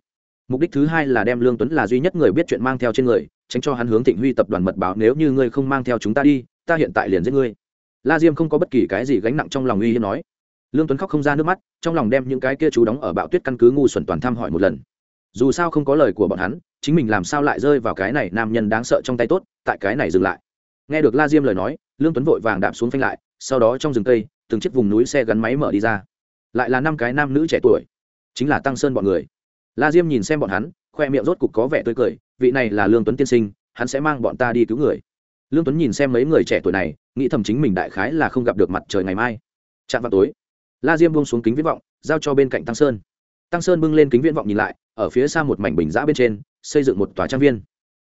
Mục đích thứ hai là đem lương tuấn là duy nhất người biết chuyện mang theo trên người, tránh cho hắn hướng thịnh huy tập đoàn mật báo, nếu như ngươi không mang theo chúng ta đi, ta hiện tại liền giết ngươi. La diêm không có bất kỳ cái gì gánh nặng trong lòng uy hiếp nói. Lương tuấn khóc không ra nước mắt, trong lòng đem những cái kia chú đóng ở bạo tuyết căn cứ ngu xuẩn toàn thăm hỏi một lần dù sao không có lời của bọn hắn, chính mình làm sao lại rơi vào cái này nam nhân đáng sợ trong tay tốt, tại cái này dừng lại. Nghe được la diêm lời nói, lương tuấn vội vàng đạp xuống phanh lại, sau đó trong rừng cây, từng chiếc vùng núi xe gắn máy mở đi ra. Lại là năm cái nam nữ trẻ tuổi, chính là tăng sơn bọn người. La diêm nhìn xem bọn hắn, khoe miệng rốt cục có vẻ tươi cười, vị này là lương tuấn tiên sinh, hắn sẽ mang bọn ta đi cứu người. Lương tuấn nhìn xem mấy người trẻ tuổi này, nghĩ thầm chính mình đại khái là không gặp được mặt trời ngày mai. Chạm vào tối, la diêm buông xuống kính viễn vọng, giao cho bên cạnh tăng sơn. Tăng sơn bưng lên kính viễn vọng nhìn lại ở phía xa một mảnh bình giã bên trên, xây dựng một tòa trang viên.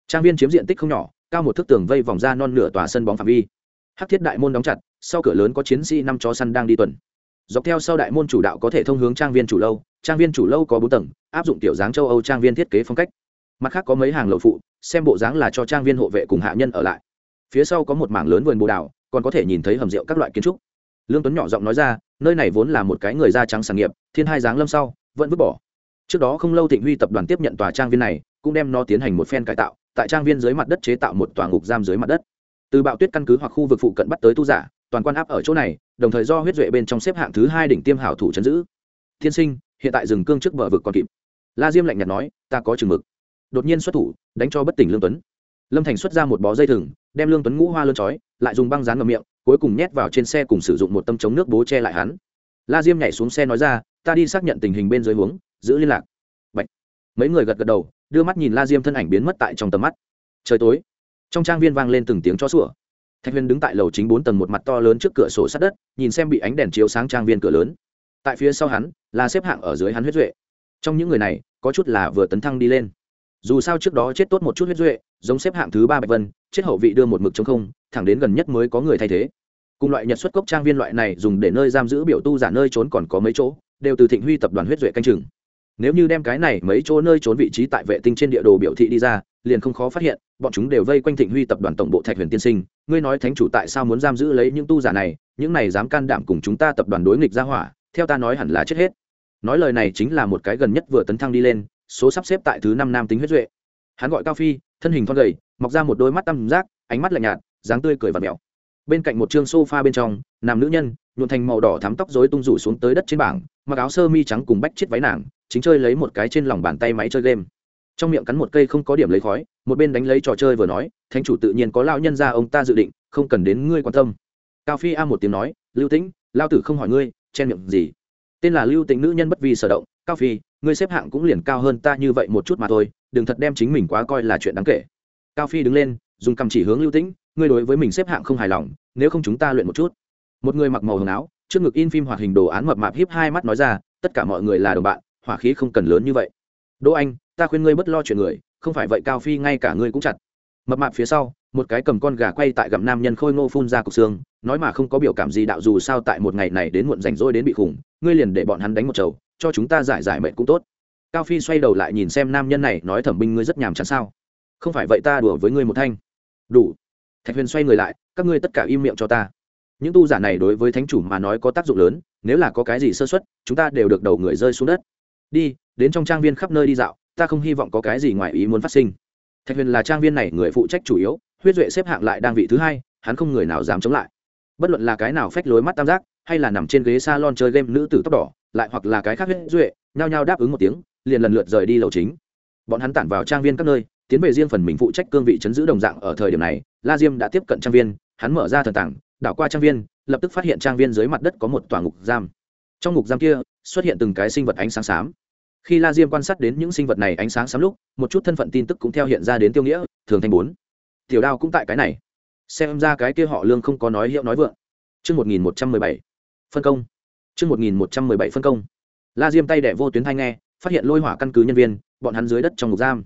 Trang viên chiếm diện tích không nhỏ, cao một thước tường vây vòng ra non nửa tòa sân bóng phạm vi. Hắc thiết đại môn đóng chặt, sau cửa lớn có chiến sĩ năm chó săn đang đi tuần. Dọc theo sau đại môn chủ đạo có thể thông hướng trang viên chủ lâu, trang viên chủ lâu có bốn tầng, áp dụng tiểu dáng châu âu trang viên thiết kế phong cách. Mặt khác có mấy hàng lậu phụ, xem bộ dáng là cho trang viên hộ vệ cùng hạ nhân ở lại. Phía sau có một mảng lớn vườn bồ đào, còn có thể nhìn thấy hầm rượu các loại kiến trúc. Lương tuấn nhỏ giọng nói ra, nơi này vốn là một cái người da trắng sản nghiệp, thiên hai dáng lâm sau, vẫn vứt bỏ trước đó không lâu thịnh huy tập đoàn tiếp nhận tòa trang viên này, cũng đem nó tiến hành một phen cải tạo, tại trang viên dưới mặt đất chế tạo một tòa ngục giam dưới mặt đất. Từ bạo tuyết căn cứ hoặc khu vực phụ cận bắt tới tu giả, toàn quan áp ở chỗ này, đồng thời do huyết duệ bên trong xếp hạng thứ hai đỉnh tiêm hảo thủ chấn giữ. Thiên sinh, hiện tại rừng cương trước bờ vực còn kịp. La diêm lạnh nhạt nói, ta có chừng mực. Đột nhiên xuất thủ, đánh cho bất tỉnh lương tuấn. Lâm thành xuất ra một bó dây thừng, đem lương tuấn ngũ hoa lơn trói, lại dùng băng dán ngầm miệng, cuối cùng nhét vào trên xe cùng sử dụng một tâm chống nước bố che lại hắn. La diêm nhảy xuống xe nói ra, ta đi xác nhận tình hình bên dưới huống giữ liên lạc. Bạch. mấy người gật gật đầu, đưa mắt nhìn la diêm thân ảnh biến mất tại trong tầm mắt. Trời tối. Trong trang viên vang lên từng tiếng cho sủa. Thạch huyền đứng tại lầu chính bốn tầng một mặt to lớn trước cửa sổ sát đất, nhìn xem bị ánh đèn chiếu sáng trang viên cửa lớn. Tại phía sau hắn là xếp hạng ở dưới hắn huyết duệ. Trong những người này, có chút là vừa tấn thăng đi lên. Dù sao trước đó chết tốt một chút huyết duệ, giống xếp hạng thứ ba bạch vân, chết hậu vị đưa một mực chống không, thẳng đến gần nhất mới có người thay thế. Cùng loại nhật xuất cốc trang viên loại này dùng để nơi giam giữ biểu tu giả nơi trốn còn có mấy chỗ, đều từ thịnh huy tập đoàn huyết duệ canh chừng nếu như đem cái này mấy chỗ nơi trốn vị trí tại vệ tinh trên địa đồ biểu thị đi ra, liền không khó phát hiện, bọn chúng đều vây quanh thịnh huy tập đoàn tổng bộ thạch huyền tiên sinh. Ngươi nói thánh chủ tại sao muốn giam giữ lấy những tu giả này? Những này dám can đảm cùng chúng ta tập đoàn đối nghịch ra hỏa, theo ta nói hẳn là chết hết. Nói lời này chính là một cái gần nhất vừa tấn thăng đi lên, số sắp xếp tại thứ năm nam tính huyết duệ. Hắn gọi cao phi, thân hình thon gầy, mọc ra một đôi mắt tăm giác, ánh mắt lạnh nhạt, dáng tươi cười và mèo. Bên cạnh một chương sofa bên trong nam nữ nhân nhuộn thành màu đỏ thắm tóc rối tung rủ xuống tới đất trên bảng, mặc áo sơ mi trắng cùng bách chiếc váy nàng, chính chơi lấy một cái trên lòng bàn tay máy chơi game. Trong miệng cắn một cây không có điểm lấy khói, một bên đánh lấy trò chơi vừa nói, thánh chủ tự nhiên có lao nhân ra ông ta dự định, không cần đến ngươi quan tâm. Cao phi a một tiếng nói, lưu tĩnh lao tử không hỏi ngươi, chen miệng gì? Tên là lưu tĩnh nữ nhân bất vì sở động, cao phi, ngươi xếp hạng cũng liền cao hơn ta như vậy một chút mà thôi, đừng thật đem chính mình quá coi là chuyện đáng kể. Cao phi đứng lên, dùng cầm chỉ hướng lưu tĩnh, ngươi đối với mình xếp hạng không hài lòng, nếu không chúng ta luyện một chút một người mặc màu hồng áo, trước ngực in phim hoạt hình đồ án mập mạp hiếp hai mắt nói ra, tất cả mọi người là đồng bạn, hỏa khí không cần lớn như vậy. Đỗ anh, ta khuyên ngươi bất lo chuyện người, không phải vậy cao phi ngay cả ngươi cũng chặt. Mập mạp phía sau, một cái cầm con gà quay tại gặm nam nhân khôi ngô phun ra cục xương, nói mà không có biểu cảm gì đạo dù sao tại một ngày này đến muộn rảnh rỗi đến bị khủng, ngươi liền để bọn hắn đánh một chầu, cho chúng ta giải giải mệnh cũng tốt. Cao phi xoay đầu lại nhìn xem nam nhân này, nói thẩm binh ngươi rất nhàm chán sao? Không phải vậy ta đùa với ngươi một thanh. Đủ. Thạch huyền xoay người lại, các ngươi tất cả im miệng cho ta những tu giả này đối với thánh chủ mà nói có tác dụng lớn, nếu là có cái gì sơ xuất chúng ta đều được đầu người rơi xuống đất. Đi, đến trong trang viên khắp nơi đi dạo, ta không hy vọng có cái gì ngoài ý muốn phát sinh. Thạch huyền là trang viên này người phụ trách chủ yếu, huyết duệ xếp hạng lại đang vị thứ hai, hắn không người nào dám chống lại. Bất luận là cái nào phách lối mắt tam giác, hay là nằm trên ghế s a lon chơi game nữ tử tóc đỏ, lại hoặc là cái khác huyết duệ, nhao nhao đáp ứng một tiếng, liền lần lượt rời đi lầu chính. Bọn hắn tản vào trang viên các nơi, tiến về riêng phần mình phụ trách cương vị chấn giữ đồng dạng ở thời điểm này, la diêm đã tiếp cận trang viên, hắn mở ra thần tảng đảo qua trang viên, lập tức phát hiện trang viên dưới mặt đất có một tòa ngục giam. Trong ngục giam kia, xuất hiện từng cái sinh vật ánh sáng xám. Khi la diêm quan sát đến những sinh vật này ánh sáng xám lúc, một chút thân phận tin tức cũng theo hiện ra đến tiêu nghĩa, thường thanh bốn. Tiểu đao cũng tại cái này. Xem ra cái kia họ lương không có nói hiệu nói vượng. Chương một nghìn một trăm mười bảy. Phân công. Chương một nghìn một trăm mười bảy phân công. La diêm tay đẻ vô tuyến thanh nghe, phát hiện lôi hỏa căn cứ nhân viên, bọn hắn dưới đất trong ngục giam.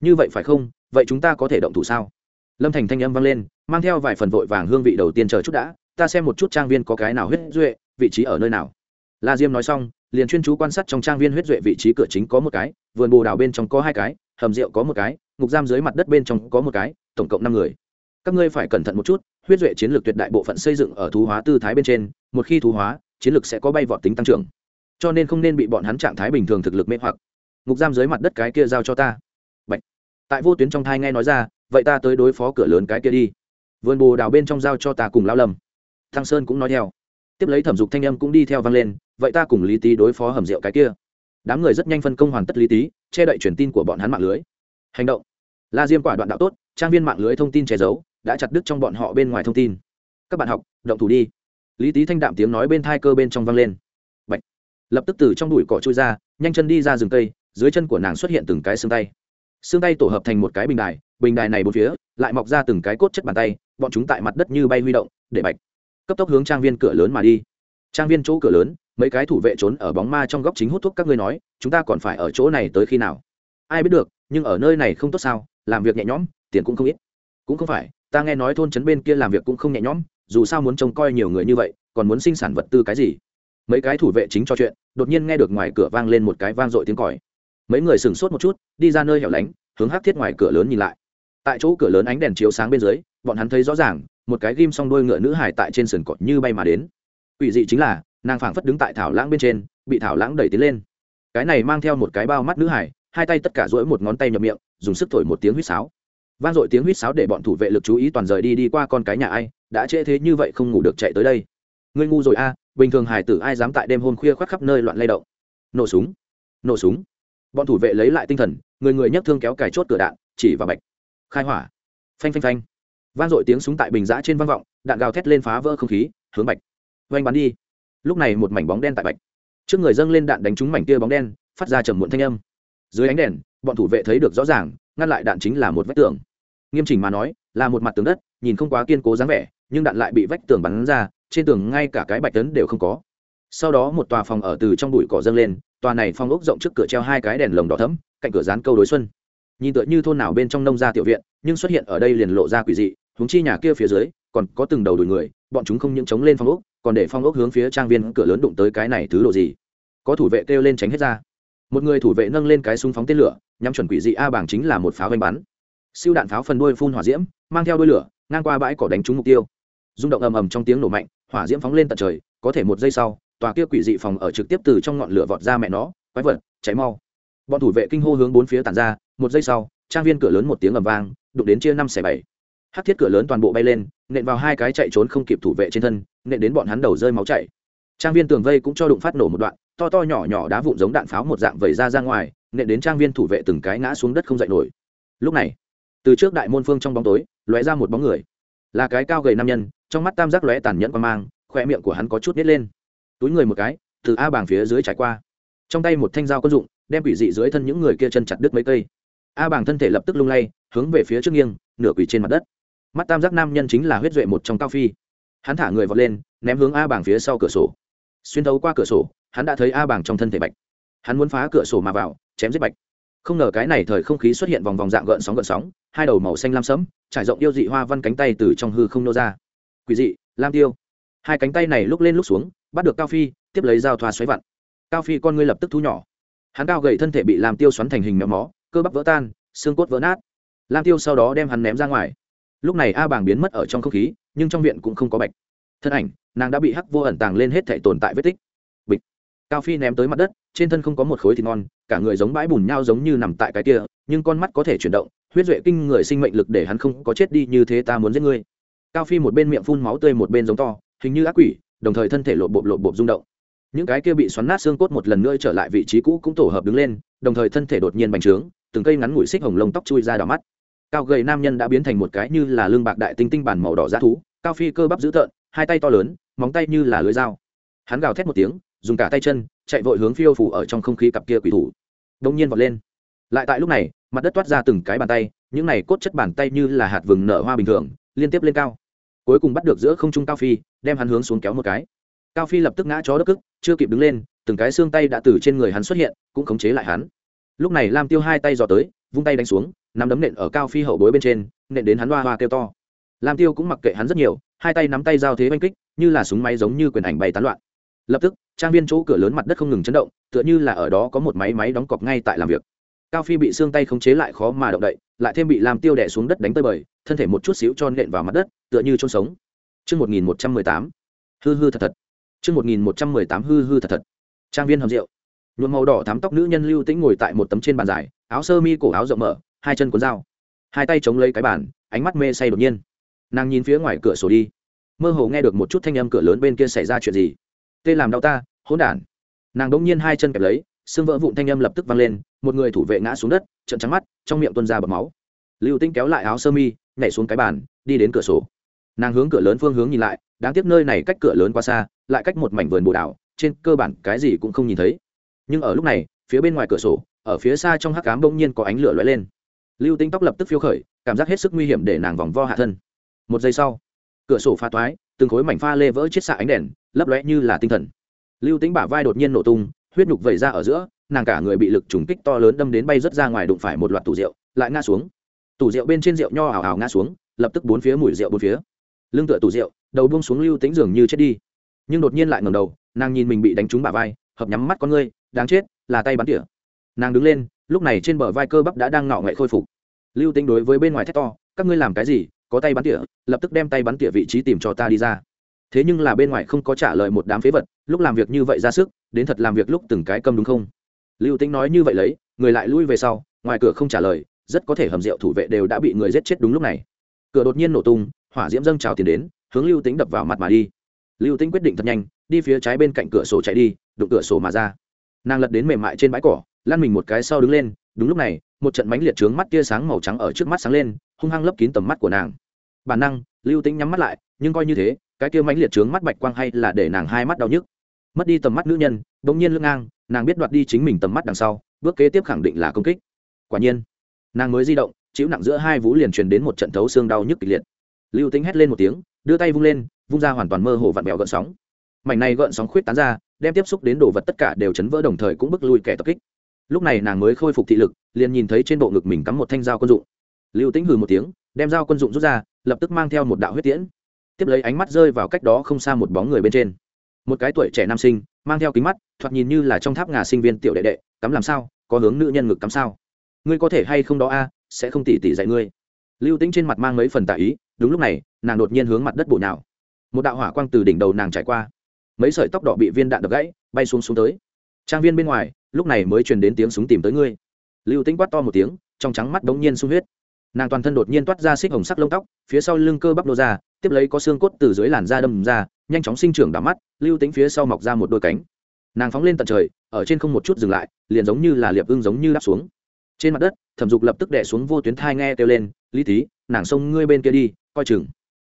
Như vậy phải không? Vậy chúng ta có thể động thủ sao? Lâm thành thanh âm vang lên mang theo vài phần vội vàng hương vị đầu tiên chờ chút đã, ta xem một chút trang viên có cái nào huyết duệ, vị trí ở nơi nào. La diêm nói xong, liền chuyên chú quan sát trong trang viên huyết duệ vị trí cửa chính có một cái, vườn bồ đào bên trong có hai cái, hầm rượu có một cái, ngục giam dưới mặt đất bên trong có một cái, tổng cộng năm người. Các ngươi phải cẩn thận một chút, huyết duệ chiến lược tuyệt đại bộ phận xây dựng ở thú hóa tư thái bên trên, một khi thú hóa, chiến lược sẽ có bay vọt tính tăng trưởng. Cho nên không nên bị bọn hắn trạng thái bình thường thực lực mê hoặc. Ngục giam dưới mặt đất cái kia giao cho ta. Bạch. tại vô tuyến trong thai nghe nói ra, vậy ta tới đối phó cửa lớn cái kia đi vườn bồ đào bên trong giao cho ta cùng lao lầm thăng sơn cũng nói theo. Tiếp lấy thẩm dục thanh âm cũng đi theo vang lên, vậy ta cùng lý tý đối phó hầm rượu cái kia. Đám người rất nhanh phân công hoàn tất lý tý, che đậy truyền tin của bọn hắn mạng lưới. Hành động. La diêm quả đoạn đạo tốt, trang viên mạng lưới thông tin che giấu, đã chặt đứt trong bọn họ bên ngoài thông tin. Các bạn học, động thủ đi. Lý tý thanh đạm tiếng nói bên thai cơ bên trong vang lên. Bạch. lập tức từ trong đùi cỏ trôi ra, nhanh chân đi ra rừng cây, dưới chân của nàng xuất hiện từng cái xương tay. Xương tay tổ hợp thành một cái bình đài bình đài này bốn phía, lại mọc ra từng cái cốt chất bàn tay bọn chúng tại mặt đất như bay huy động, để bạch, cấp tốc hướng trang viên cửa lớn mà đi. Trang viên chỗ cửa lớn, mấy cái thủ vệ trốn ở bóng ma trong góc chính hút thuốc các ngươi nói, chúng ta còn phải ở chỗ này tới khi nào? Ai biết được, nhưng ở nơi này không tốt sao, làm việc nhẹ nhõm, tiền cũng không ít. Cũng không phải, ta nghe nói thôn trấn bên kia làm việc cũng không nhẹ nhõm, dù sao muốn trông coi nhiều người như vậy, còn muốn sinh sản vật tư cái gì? Mấy cái thủ vệ chính cho chuyện, đột nhiên nghe được ngoài cửa vang lên một cái vang dội tiếng còi. Mấy người sửng sốt một chút, đi ra nơi hẻo lánh, hướng hát thiết ngoài cửa lớn nhìn lại. Tại chỗ cửa lớn ánh đèn chiếu sáng bên dưới bọn hắn thấy rõ ràng, một cái ghim s o n g đôi ngựa nữ hải tại trên sườn cọt như bay mà đến. Ủy dị chính là, nàng phảng phất đứng tại thảo lãng bên trên, bị thảo lãng đẩy tiến lên. Cái này mang theo một cái bao mắt nữ hải hai tay tất cả rỗi một ngón tay nhập miệng, dùng sức thổi một tiếng huýt sáo. Vang dội tiếng huýt sáo để bọn thủ vệ lực chú ý toàn rời đi đi qua con cái nhà ai, đã trễ thế như vậy không ngủ được chạy tới đây. Ngươi ngu rồi a, bình thường hải tử ai dám tại đêm hôm khuya khoác khắp nơi loạn lay động. Nổ súng nổ súng. Bọn thủ vệ lấy lại tinh thần, người người nhấc thương kéo cài chốt cửa đạn, chỉ vào bạch. Khai hỏa. Phanh phanh phanh vang dội tiếng súng tại bình giã trên vang vọng, đạn gào thét lên phá vỡ không khí, hướng bạch. Vanh bắn đi. Lúc này một mảnh bóng đen tại bạch. Trước người dâng lên đạn đánh trúng mảnh kia bóng đen, phát ra trầm muộn thanh âm. Dưới ánh đèn, bọn thủ vệ thấy được rõ ràng, ngăn lại đạn chính là một vách tường. Nghiêm chỉnh mà nói, là một mặt tường đất, nhìn không quá kiên cố dáng vẻ, nhưng đạn lại bị vách tường bắn ra, trên tường ngay cả cái bạch tấn đều không có. Sau đó một tòa phòng ở từ trong bụi cỏ dâng lên, tòa này phong ốc rộng trước cửa treo hai cái đèn lồng đỏ thấm cạnh cửa dán câu đối xuân. Nhìn tựa như thôn nào bên trong nông gia tiểu viện, nhưng xuất hiện ở đây liền lộ ra quỷ dị huống chi nhà kia phía dưới, còn có từng đầu đuổi người, bọn chúng không những chống lên phong ốc, còn để phong ốc hướng phía trang viên cửa lớn đụng tới cái này thứ độ gì. Có thủ vệ kêu lên tránh hết ra. Một người thủ vệ nâng lên cái súng phóng tên lửa, nhắm chuẩn quỷ dị a bảng chính là một pháo vanh bắn. Siêu đạn pháo phần đuôi phun hỏa diễm, mang theo đuôi lửa, ngang qua bãi cỏ đánh trúng mục tiêu. Rung động ầm ầm trong tiếng nổ mạnh, hỏa diễm phóng lên tận trời, có thể một giây sau, tòa kia quỷ dị phòng ở trực tiếp từ trong ngọn lửa vọt ra mẹ nó, quái vật, cháy mau. Bọn thủ vệ kinh hô hướng bốn phía tàn ra, một giây sau, trang viên cửa lớn một tiếng ầm vang, đụng đến chia năm xẻ bảy hát thiết cửa lớn toàn bộ bay lên, nện vào hai cái chạy trốn không kịp thủ vệ trên thân, nện đến bọn hắn đầu rơi máu chảy. Trang viên tường vây cũng cho đụng phát nổ một đoạn, to to nhỏ nhỏ đá vụn giống đạn pháo một dạng vẩy ra ra ngoài, nện đến trang viên thủ vệ từng cái ngã xuống đất không dậy nổi. Lúc này, từ trước đại môn phương trong bóng tối, lóe ra một bóng người. Là cái cao gầy nam nhân, trong mắt tam giác lóe tàn nhẫn qua mang khoe miệng của hắn có chút nít lên. Túi người một cái, từ a bảng phía dưới trải qua. Trong tay một thanh dao quân dụng, đem quỷ dị dưới thân những người kia chân chặt đứt mấy cây. A bảng thân thể lập tức lung lay, hướng về phía trước nghiêng, nửa quỷ trên mặt đất mắt tam giác nam nhân chính là huyết duệ một trong cao phi. Hắn thả người vọt lên, ném hướng a bảng phía sau cửa sổ. Xuyên thấu qua cửa sổ, hắn đã thấy a bảng trong thân thể bạch. Hắn muốn phá cửa sổ mà vào, chém giết bạch. Không ngờ cái này thời không khí xuất hiện vòng vòng dạng gợn sóng gợn sóng, hai đầu màu xanh lam sẫm, trải rộng yêu dị hoa văn cánh tay từ trong hư không nô ra. Quỷ dị, lam tiêu. Hai cánh tay này lúc lên lúc xuống, bắt được cao phi, tiếp lấy dao thoa xoáy vặn. Cao phi con ngươi lập tức thu nhỏ. Hắn cao gầy thân thể bị làm tiêu xoắn thành hình méo mó, cơ bắp vỡ tan, xương cốt vỡ nát. Lam tiêu sau đó đem hắn ném ra ngoài lúc này a bàng biến mất ở trong không khí, nhưng trong viện cũng không có bạch. Thân ảnh, nàng đã bị hắc vô ẩn tàng lên hết thể tồn tại vết tích. Bịch. Cao phi ném tới mặt đất, trên thân không có một khối thịt ngon, cả người giống bãi bùn nhau giống như nằm tại cái kia, nhưng con mắt có thể chuyển động, huyết duệ kinh người sinh mệnh lực để hắn không có chết đi như thế ta muốn giết ngươi. Cao phi một bên miệng phun máu tươi một bên giống to, hình như ác quỷ, đồng thời thân thể lộp bộp lộp bộp rung động. Những cái kia bị xoắn nát xương cốt một lần nữa trở lại vị trí cũ cũng tổ hợp đứng lên, đồng thời thân thể đột nhiên bành trướng, từng cây ngắn ngủi xích hồng lông tóc chui ra đỏ mắt cao gầy nam nhân đã biến thành một cái như là lương bạc đại tinh tinh bản màu đỏ giá thú, cao phi cơ bắp dữ tợn, hai tay to lớn, móng tay như là lưới dao. Hắn gào thét một tiếng, dùng cả tay chân, chạy vội hướng phiêu phủ ở trong không khí cặp kia quỷ thủ. Đông nhiên vọt lên. Lại tại lúc này, mặt đất toát ra từng cái bàn tay, những này cốt chất bàn tay như là hạt vừng nở hoa bình thường, liên tiếp lên cao. Cuối cùng bắt được giữa không trung cao phi, đem hắn hướng xuống kéo một cái. Cao phi lập tức ngã chó đất cức, chưa kịp đứng lên, từng cái xương tay đã từ trên người hắn xuất hiện, cũng khống chế lại hắn. Lúc này lam tiêu hai tay dò tới, vung tay đánh xuống nắm đấm nện ở cao phi hậu bối bên trên nện đến hắn hoa hoa kêu to lam tiêu cũng mặc kệ hắn rất nhiều hai tay nắm tay giao thế oanh kích như là súng máy giống như quyền ảnh bay tán loạn lập tức trang viên chỗ cửa lớn mặt đất không ngừng chấn động tựa như là ở đó có một máy máy đóng cọc ngay tại làm việc cao phi bị xương tay khống chế lại khó mà động đậy lại thêm bị làm tiêu đẻ xuống đất đánh tơi bời thân thể một chút xíu cho nện vào mặt đất tựa như chôn sống Trước 1118, hư hư thật thật. Trước 1118 hư hư thật thật. Trang viên hầm rượu. Nhuộm màu đỏ thắm tóc nữ nhân lưu tĩnh ngồi tại một tấm trên bàn dài, áo sơ mi cổ áo rộng mở, hai chân cuốn dao, hai tay chống lấy cái bàn, ánh mắt mê say đột nhiên. Nàng nhìn phía ngoài cửa sổ đi, mơ hồ nghe được một chút thanh âm cửa lớn bên kia xảy ra chuyện gì. Tê làm đau ta, hỗn đản. Nàng đống nhiên hai chân kẹp lấy, xương vỡ vụn thanh âm lập tức vang lên, một người thủ vệ ngã xuống đất, trợn trắng mắt, trong miệng tuôn ra bọt máu. Lưu Tinh kéo lại áo sơ mi, nhảy xuống cái bàn, đi đến cửa sổ. Nàng hướng cửa lớn phương hướng nhìn lại, đáng tiếc nơi này cách cửa lớn quá xa, lại cách một mảnh vườn bồ đào, trên cơ bản cái gì cũng không nhìn thấy. Nhưng ở lúc này, phía bên ngoài cửa sổ, ở phía xa trong hắc cám bỗng nhiên có ánh lửa lóe lên. Lưu Tinh tóc lập tức phiêu khởi, cảm giác hết sức nguy hiểm để nàng vòng vo hạ thân. Một giây sau, cửa sổ pha toái, từng khối mảnh pha lê vỡ chết xạ ánh đèn, lấp lóe như là tinh thần. Lưu tính bả vai đột nhiên nổ tung, huyết nhục vẩy ra ở giữa, nàng cả người bị lực trùng kích to lớn đâm đến bay rất ra ngoài đụng phải một loạt tủ rượu lại ngã xuống tủ rượu bên trên rượu nho ảo ảo ngã xuống lập tức bốn phía mùi rượu bốn phía lưng tựa tủ rượu đầu buông xuống lưu tính dường như chết đi nhưng đột nhiên lại ngẩng đầu nàng nhìn mình bị đánh trúng bả vai hợp nhắm mắt con ngươi đáng chết là tay bắn tỉa nàng đứng lên lúc này trên bờ vai cơ bắp đã đang ngọ nghệ khôi phục. Lưu tính đối với bên ngoài thét to, các ngươi làm cái gì? Có tay bắn tỉa, lập tức đem tay bắn tỉa vị trí tìm cho ta đi ra. Thế nhưng là bên ngoài không có trả lời một đám phế vật, lúc làm việc như vậy ra sức, đến thật làm việc lúc từng cái cầm đúng không? Lưu tính nói như vậy lấy, người lại lui về sau, ngoài cửa không trả lời, rất có thể hầm rượu thủ vệ đều đã bị người giết chết đúng lúc này. Cửa đột nhiên nổ tung, hỏa diễm dâng trào tiền đến, hướng lưu tính đập vào mặt mà đi. Lưu tính quyết định thật nhanh, đi phía trái bên cạnh cửa sổ chạy đi, đụng cửa sổ mà ra. Nàng lật đến mềm mại trên bãi cỏ lăn mình một cái sau đứng lên, đúng lúc này, một trận mánh liệt trướng mắt tia sáng màu trắng ở trước mắt sáng lên, hung hăng lấp kín tầm mắt của nàng. Bản năng, lưu tính nhắm mắt lại, nhưng coi như thế, cái kia mánh liệt trướng mắt bạch quang hay là để nàng hai mắt đau nhức. Mất đi tầm mắt nữ nhân đ ỗ n g nhiên lưng ngang, nàng biết đoạt đi chính mình tầm mắt đằng sau, bước kế tiếp khẳng định là công kích. Quả nhiên, nàng mới di động, chịu nặng giữa hai vú liền truyền đến một trận thấu xương đau nhức kịch liệt. Lưu tính hét lên một tiếng, đưa tay vung lên, vung ra hoàn toàn mơ hồ vặn bèo gợn sóng. Mảnh này gợn sóng khuyết tán ra, đem tiếp xúc đến đồ vật tất cả đều chấn vỡ đồng thời cũng bức lui kẻ tập kích lúc này nàng mới khôi phục thị lực, liền nhìn thấy trên bộ ngực mình cắm một thanh dao quân dụng. Lưu Tĩnh hừ một tiếng, đem dao quân dụng rút ra, lập tức mang theo một đạo huyết tiễn. Tiếp lấy ánh mắt rơi vào cách đó không xa một bóng người bên trên. Một cái tuổi trẻ nam sinh, mang theo kính mắt, thoạt nhìn như là trong tháp ngà sinh viên tiểu đệ đệ, cắm làm sao? Có hướng nữ nhân ngực cắm sao? Ngươi có thể hay không đó a, sẽ không tỉ tỉ dạy ngươi. Lưu tính trên mặt mang mấy phần tả ý, đúng lúc này, nàng đột nhiên hướng mặt đất bộ nào một đạo hỏa quang từ đỉnh đầu nàng trải qua. Mấy sợi tóc đỏ bị viên đạn đập gãy, bay xuống xuống tới trang viên bên ngoài, lúc này mới truyền đến tiếng súng tìm tới ngươi. Lưu tính quát to một tiếng, trong trắng mắt đống nhiên sung huyết. Nàng toàn thân đột nhiên toát ra xích hồng sắc lông tóc, phía sau lưng cơ bắp lô ra, tiếp lấy có xương cốt từ dưới làn da đâm ra, nhanh chóng sinh trưởng đắm mắt, lưu tính phía sau mọc ra một đôi cánh. Nàng phóng lên tận trời, ở trên không một chút dừng lại, liền giống như là liệp ưng giống như đáp xuống. Trên mặt đất, thẩm dục lập tức đẻ xuống vô tuyến thai nghe kêu lên, lý tý nàng xông ngươi bên kia đi, coi chừng.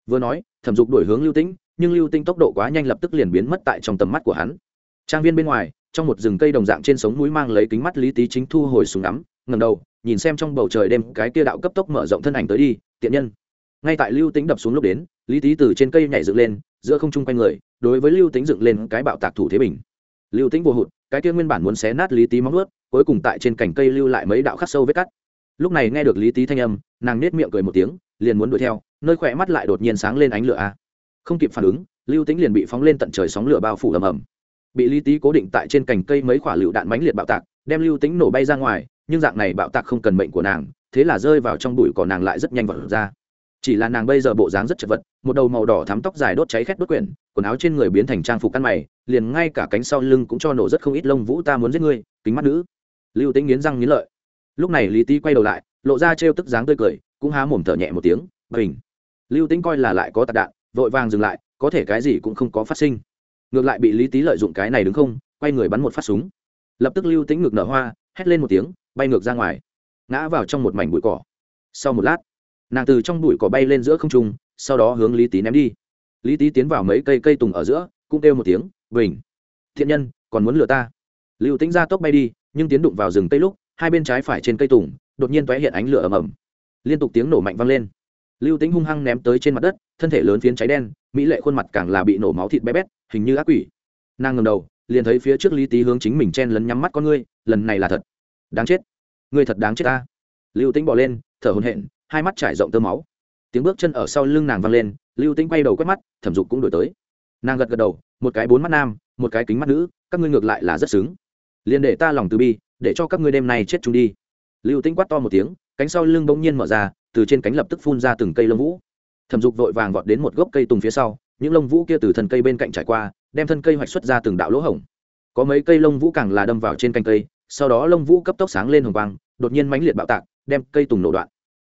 Vừa nói, thẩm dục đổi hướng lưu tĩnh, nhưng lưu tĩnh tốc độ quá nhanh lập tức liền biến mất tại trong tầm mắt của hắn. Trang viên bên ngoài trong một rừng cây đồng dạng trên sống núi mang lấy kính mắt lý tý chính thu hồi súng ngắm ngầm đầu, nhìn xem trong bầu trời đêm cái kia đạo cấp tốc mở rộng thân ảnh tới đi, tiện nhân. Ngay tại lưu tĩnh đập xuống lúc đến, lý tý từ trên cây nhảy dựng lên, giữa không trung quanh người, đối với lưu tĩnh dựng lên cái bạo tạc thủ thế bình. Lưu tĩnh vô hụt, cái kia nguyên bản muốn xé nát lý tý móng ướt cuối cùng tại trên cành cây lưu lại mấy đạo khắc sâu vết cắt. Lúc này nghe được lý tý thanh âm, nàng nết miệng cười một tiếng, liền muốn đuổi theo, nơi khỏe mắt lại đột nhiên sáng lên ánh lửa a. Không kịp phản ứng, lưu tĩnh liền bị phóng lên tận trời sóng lửa bao phủ ầm ầm bị lý tý cố định tại trên cành cây mấy quả lựu đạn mánh liệt bạo tạc, đem lưu tĩnh nổ bay ra ngoài, nhưng dạng này bạo tạc không cần mệnh của nàng, thế là rơi vào trong bụi cỏ nàng lại rất nhanh vật ra. Chỉ là nàng bây giờ bộ dáng rất chật vật, một đầu màu đỏ thắm tóc dài đốt cháy khét đốt quyển, quần áo trên người biến thành trang phục căn mày, liền ngay cả cánh sau lưng cũng cho nổ rất không ít lông vũ ta muốn giết ngươi, kính mắt nữ. Lưu tĩnh nghiến răng nghiến lợi. Lúc này lý tý quay đầu lại, lộ ra trêu tức dáng tươi cười, cũng há mồm thở nhẹ một tiếng, bình. Lưu tĩnh coi là lại có tạc đạn, vội vàng dừng lại, có thể cái gì cũng không có phát sinh ngược lại bị lý tý lợi dụng cái này đứng không, quay người bắn một phát súng. Lập tức lưu tĩnh ngược nở hoa, hét lên một tiếng, bay ngược ra ngoài. Ngã vào trong một mảnh bụi cỏ. Sau một lát, nàng từ trong bụi cỏ bay lên giữa không trung, sau đó hướng lý tý ném đi. Lý tý tiến vào mấy cây cây tùng ở giữa, cũng kêu một tiếng, bình, thiện nhân, còn muốn lừa ta? Lưu tĩnh ra tốc bay đi, nhưng tiến đụng vào rừng cây lúc, hai bên trái phải trên cây tùng, đột nhiên tóe hiện ánh lửa ầm ầm. Liên tục tiếng nổ mạnh vang lên lưu tính hung hăng ném tới trên mặt đất, thân thể lớn phiến cháy đen, mỹ lệ khuôn mặt càng là bị nổ máu thịt bé bét, hình như ác quỷ. Nàng ngầm đầu, liền thấy phía trước lý tý hướng chính mình chen lấn nhắm mắt con ngươi, lần này là thật. Đáng chết. Ngươi thật đáng chết ta. Lưu tính bỏ lên, thở hồn hện hai mắt trải rộng tơ máu. Tiếng bước chân ở sau lưng nàng vang lên, lưu tính quay đầu quét mắt, thẩm dục cũng đổi tới. Nàng gật gật đầu, một cái bốn mắt nam, một cái kính mắt nữ, các ngươi ngược lại là rất xứng. Liền để ta lòng từ bi, để cho các ngươi đêm nay chết chúng đi. Lưu tính quát to một tiếng, cánh sau lưng bỗng nhiên mở ra từ trên cánh lập tức phun ra từng cây lông vũ. Thẩm dục vội vàng vọt đến một gốc cây tùng phía sau những lông vũ kia từ thân cây bên cạnh trải qua đem thân cây hoạch xuất ra từng đạo lỗ hổng. Có mấy cây lông vũ càng là đâm vào trên cánh cây sau đó lông vũ cấp tốc sáng lên hồng quang đột nhiên mãnh liệt bạo tạc đem cây tùng nổ đoạn.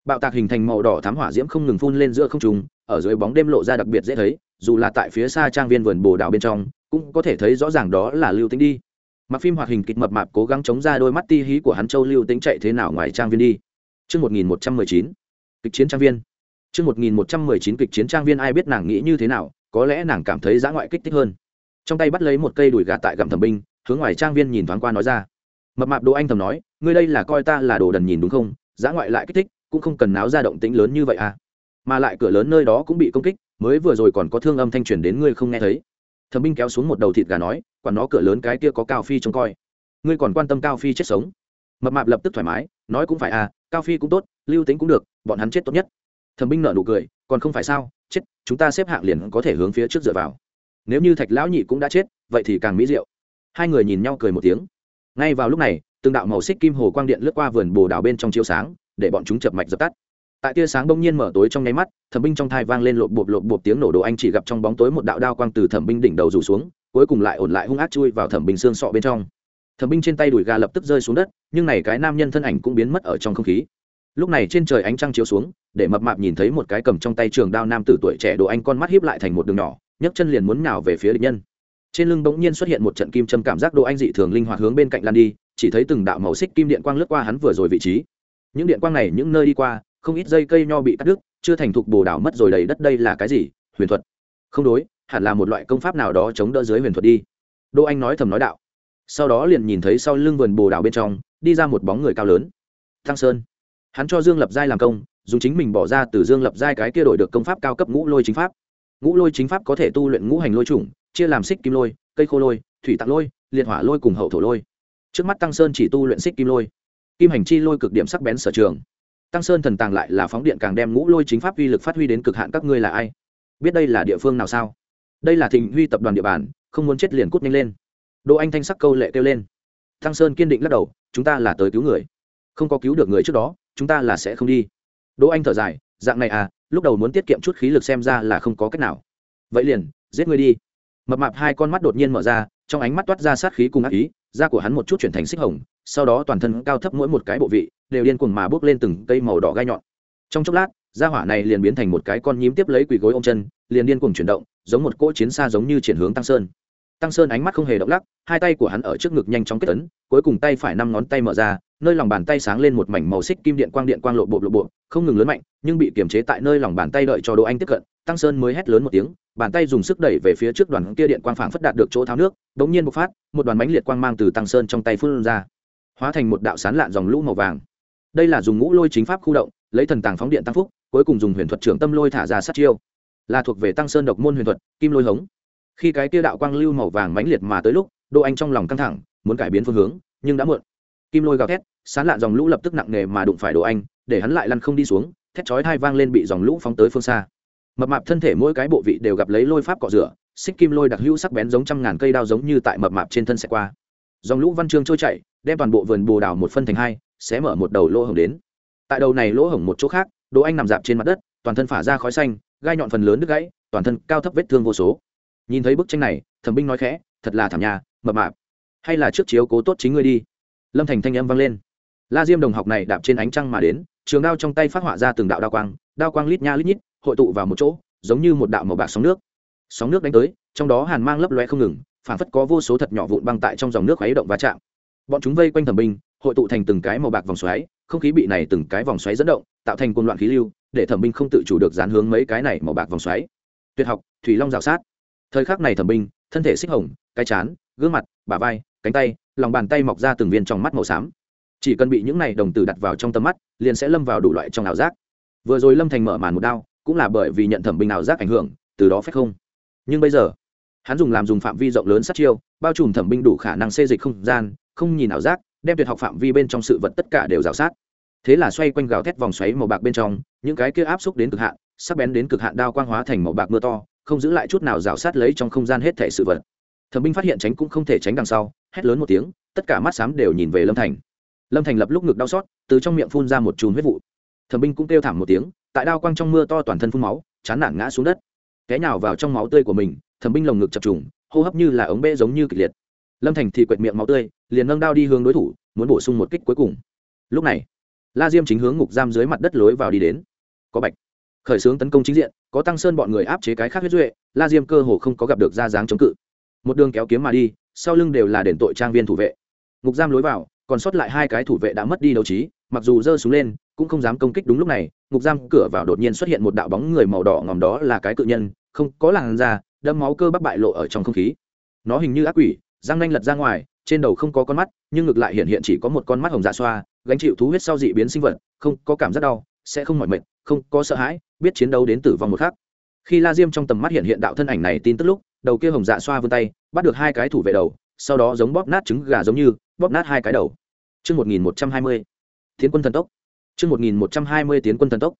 Bạo tạc hình thành màu đỏ thám hỏa diễm không ngừng phun lên giữa không trùng ở dưới bóng đêm lộ ra đặc biệt dễ thấy dù là tại phía xa trang viên vườn bồ đào bên trong cũng có thể thấy rõ ràng đó là lưu tính đi. Mặc phim hoạt hình kịch mập mạp cố gắng chống ra đôi mắt ti hí của hắn châu lưu tính chạy thế nào ngoài trang viên đi? Trước 1119, kịch chiến trang viên. Trước 1119 kịch chiến trang viên ai biết nàng nghĩ như thế nào, có lẽ nàng cảm thấy giã ngoại kích thích hơn. Trong tay bắt lấy một cây đùi gà tại gặm thẩm binh, hướng ngoài trang viên nhìn thoáng qua nói ra. Mập mạp Đỗ Anh thầm nói, ngươi đây là coi ta là đồ đần nhìn đúng không? Giã ngoại lại kích thích, cũng không cần náo ra động tĩnh lớn như vậy à? Mà lại cửa lớn nơi đó cũng bị công kích, mới vừa rồi còn có thương âm thanh truyền đến ngươi không nghe thấy. Thẩm binh kéo xuống một đầu thịt gà nói, còn nó cửa lớn cái kia có cao phi trông coi. Ngươi còn quan tâm cao phi chết sống? Mập mạp lập tức thoải mái, nói cũng phải à, cao phi cũng tốt, lưu tính cũng được, bọn hắn chết tốt nhất. Thẩm binh nợ nụ cười, còn không phải sao? Chết, chúng ta xếp hạng liền có thể hướng phía trước dựa vào. Nếu như thạch lão nhị cũng đã chết, vậy thì càng mỹ diệu. Hai người nhìn nhau cười một tiếng. Ngay vào lúc này, từng đạo màu xích kim hồ quang điện lướt qua vườn bồ đào bên trong chiếu sáng, để bọn chúng chập mạch dập tắt. Tại tia sáng bỗng nhiên mở tối trong nháy mắt, thẩm binh trong thai vang lên lộp bộp lộp bộp tiếng nổ đồ anh chỉ gặp trong bóng tối một đạo đao quang từ thẩm binh đỉnh đầu rủ xuống, cuối cùng lại ổn lại hung ác chui vào thẩm binh xương sọ bên trong. Thẩm binh trên tay đùi gà lập tức rơi xuống đất, nhưng này cái nam nhân thân ảnh cũng biến mất ở trong không khí lúc này trên trời ánh trăng chiếu xuống, để mập mạp nhìn thấy một cái cầm trong tay trường đao nam tử tuổi trẻ đồ anh con mắt hiếp lại thành một đường nhỏ, nhấc chân liền muốn nào về phía địch nhân. Trên lưng bỗng nhiên xuất hiện một trận kim châm cảm giác đồ anh dị thường linh hoạt hướng bên cạnh lan đi, chỉ thấy từng đạo màu xích kim điện quang lướt qua hắn vừa rồi vị trí. Những điện quang này những nơi đi qua, không ít dây cây nho bị cắt đứt, chưa thành thục bồ đảo mất rồi đầy đất đây là cái gì? Huyền thuật. Không đối, hẳn là một loại công pháp nào đó chống đỡ dưới huyền thuật đi. Đô anh nói thầm nói đạo. Sau đó liền nhìn thấy sau lưng vườn bồ đảo bên trong, đi ra một bóng người cao lớn. Thăng sơn hắn cho dương lập giai làm công, dùng chính mình bỏ ra từ dương lập giai cái kia đổi được công pháp cao cấp ngũ lôi chính pháp. Ngũ lôi chính pháp có thể tu luyện ngũ hành lôi chủng, chia làm xích kim lôi, cây khô lôi, thủy tạng lôi, liệt hỏa lôi cùng hậu thổ lôi. Trước mắt tăng sơn chỉ tu luyện xích kim lôi. Kim hành chi lôi cực điểm sắc bén sở trường. Tăng sơn thần tàng lại là phóng điện càng đem ngũ lôi chính pháp uy lực phát huy đến cực hạn các ngươi là ai? Biết đây là địa phương nào sao? Đây là thịnh huy tập đoàn địa bàn, không muốn chết liền cút nhanh lên. Đỗ anh thanh sắc câu lệ kêu lên. Tăng sơn kiên định lắc đầu, chúng ta là tới cứu người. Không có cứu được người trước đó chúng ta là sẽ không đi. Đỗ anh thở dài, dạng này à lúc đầu muốn tiết kiệm chút khí lực xem ra là không có cách nào. Vậy liền, giết ngươi đi. Mập mạp hai con mắt đột nhiên mở ra, trong ánh mắt toát ra sát khí cùng ác ý, da của hắn một chút chuyển thành xích hồng, sau đó toàn thân cao thấp mỗi một cái bộ vị, đều điên cuồng mà bốc lên từng cây màu đỏ gai nhọn. Trong chốc lát, da hỏa này liền biến thành một cái con nhím tiếp lấy quỳ gối ôm chân, liền điên cuồng chuyển động, giống một cỗ chiến xa giống như triển hướng tăng sơn tăng sơn ánh mắt không hề động lắc, hai tay của hắn ở trước ngực nhanh chóng kết tấn cuối cùng tay phải năm ngón tay mở ra, nơi lòng bàn tay sáng lên một mảnh màu xích kim điện quang điện quang lộ bộ lộ bộ, không ngừng lớn mạnh, nhưng bị kiềm chế tại nơi lòng bàn tay đợi cho đỗ anh tiếp cận, tăng sơn mới hét lớn một tiếng, bàn tay dùng sức đẩy về phía trước đoàn kia điện quang phảng phất đạt được chỗ tháo nước bỗng nhiên bộc phát, một đoàn bánh liệt quang mang từ tăng sơn trong tay phun ra, hóa thành một đạo sán lạn dòng lũ màu vàng. Đây là dùng ngũ lôi chính pháp khu động, lấy thần tàng phóng điện tăng phúc, cuối cùng dùng huyền thuật trưởng tâm lôi thả ra sát chiêu, là thuộc về tăng sơn độc môn huyền thuật, kim lôi hống khi cái kia đạo quang lưu màu vàng mãnh liệt mà tới lúc, đỗ anh trong lòng căng thẳng, muốn cải biến phương hướng, nhưng đã muộn. Kim lôi gào thét, sán lạn dòng lũ lập tức nặng nề mà đụng phải đỗ anh, để hắn lại lăn không đi xuống, thét chói thai vang lên bị dòng lũ phóng tới phương xa. Mập mạp thân thể mỗi cái bộ vị đều gặp lấy lôi pháp cọ rửa, xích kim lôi đặc hữu sắc bén giống trăm ngàn cây đao giống như tại mập mạp trên thân xẻ qua. Dòng lũ văn chương trôi chảy, đem toàn bộ vườn bồ đào một phân thành hai, sẽ mở một đầu lỗ hổng đến. Tại đầu này lỗ hổng một chỗ khác, đỗ anh nằm dạp trên mặt đất, toàn thân phả ra khói xanh, gai nhọn phần lớn đứt gãy, toàn thân cao thấp vết thương vô số nhìn thấy bức tranh này, thẩm binh nói khẽ, thật là thảm nhà mập mạp. Hay là trước chiếu cố tốt chính ngươi đi. Lâm thành thanh âm vang lên. La diêm đồng học này đạp trên ánh trăng mà đến, trường đao trong tay phát họa ra từng đạo đao quang đao quang lít nha lít nhít, hội tụ vào một chỗ, giống như một đạo màu bạc sóng nước. Sóng nước đánh tới, trong đó hàn mang lấp loe không ngừng phản phất có vô số thật nhỏ vụn băng tại trong dòng nước khuấy động va chạm. Bọn chúng vây quanh thẩm binh, hội tụ thành từng cái màu bạc vòng xoáy, không khí bị này từng cái vòng xoáy dẫn động, tạo thành côn loạn khí lưu, để thẩm binh không tự chủ được dán hướng mấy cái này màu bạc vòng xoáy. Tuyệt học, thủy long rào sát thời khắc này thẩm binh, thân thể xích hồng, cái chán, gương mặt, bả vai, cánh tay, lòng bàn tay mọc ra từng viên trong mắt màu xám. Chỉ cần bị những này đồng tử đặt vào trong tầm mắt, liền sẽ lâm vào đủ loại trong ảo giác. Vừa rồi lâm thành mở màn một đao, cũng là bởi vì nhận thẩm binh ảo giác ảnh hưởng, từ đó phép không. Nhưng bây giờ, hắn dùng làm dùng phạm vi rộng lớn sát chiêu, bao trùm thẩm binh đủ khả năng xê dịch không gian, không nhìn ảo giác, đem tuyệt học phạm vi bên trong sự vật tất cả đều rào sát. Thế là xoay quanh gào thét vòng xoáy màu bạc bên trong, những cái kia áp xúc đến cực hạn, sắc bén đến cực hạn đao quang hóa thành màu bạc mưa to không giữ lại chút nào rào sát lấy trong không gian hết thể sự vật. Thẩm binh phát hiện tránh cũng không thể tránh đằng sau, hét lớn một tiếng, tất cả mắt xám đều nhìn về lâm thành. Lâm thành lập lúc ngực đau xót, từ trong miệng phun ra một chùm huyết vụ. Thẩm binh cũng kêu thảm một tiếng, tại đao quang trong mưa to toàn thân phun máu, chán nản ngã xuống đất. Té nhào vào trong máu tươi của mình, thẩm binh lồng ngực chập trùng, hô hấp như là ống bê giống như kịch liệt. Lâm thành thì quệt miệng máu tươi, liền nâng đao đi hướng đối thủ, muốn bổ sung một kích cuối cùng. Lúc này, la diêm chính hướng ngục giam dưới mặt đất lối vào đi đến. Có bạch khởi xướng tấn công chính diện, có tăng sơn bọn người áp chế cái khác huyết duệ, la diêm cơ hồ không có gặp được ra dáng chống cự. Một đường kéo kiếm mà đi, sau lưng đều là đền tội trang viên thủ vệ. Ngục giam lối vào, còn sót lại hai cái thủ vệ đã mất đi đấu trí, mặc dù giơ xuống lên, cũng không dám công kích đúng lúc này, ngục giam cửa vào đột nhiên xuất hiện một đạo bóng người màu đỏ ngòm đó là cái cự nhân, không có làn da đâm máu cơ bắp bại lộ ở trong không khí. Nó hình như ác quỷ, răng nanh lật ra ngoài, trên đầu không có con mắt, nhưng ngược lại hiện hiện chỉ có một con mắt hồng dạ xoa, gánh chịu thú huyết sau dị biến sinh vật, không có cảm giác đau, sẽ không mỏi mệt không có sợ hãi biết chiến đấu đến tử vong một khắc khi la diêm trong tầm mắt hiện hiện đạo thân ảnh này tin tức lúc đầu kia hồng dạ xoa vươn tay bắt được hai cái thủ vệ đầu sau đó giống bóp nát trứng gà giống như bóp nát hai cái đầu Trước 1120, tiến quân thần tốc. Trước 1120 tiến quân thần tốc.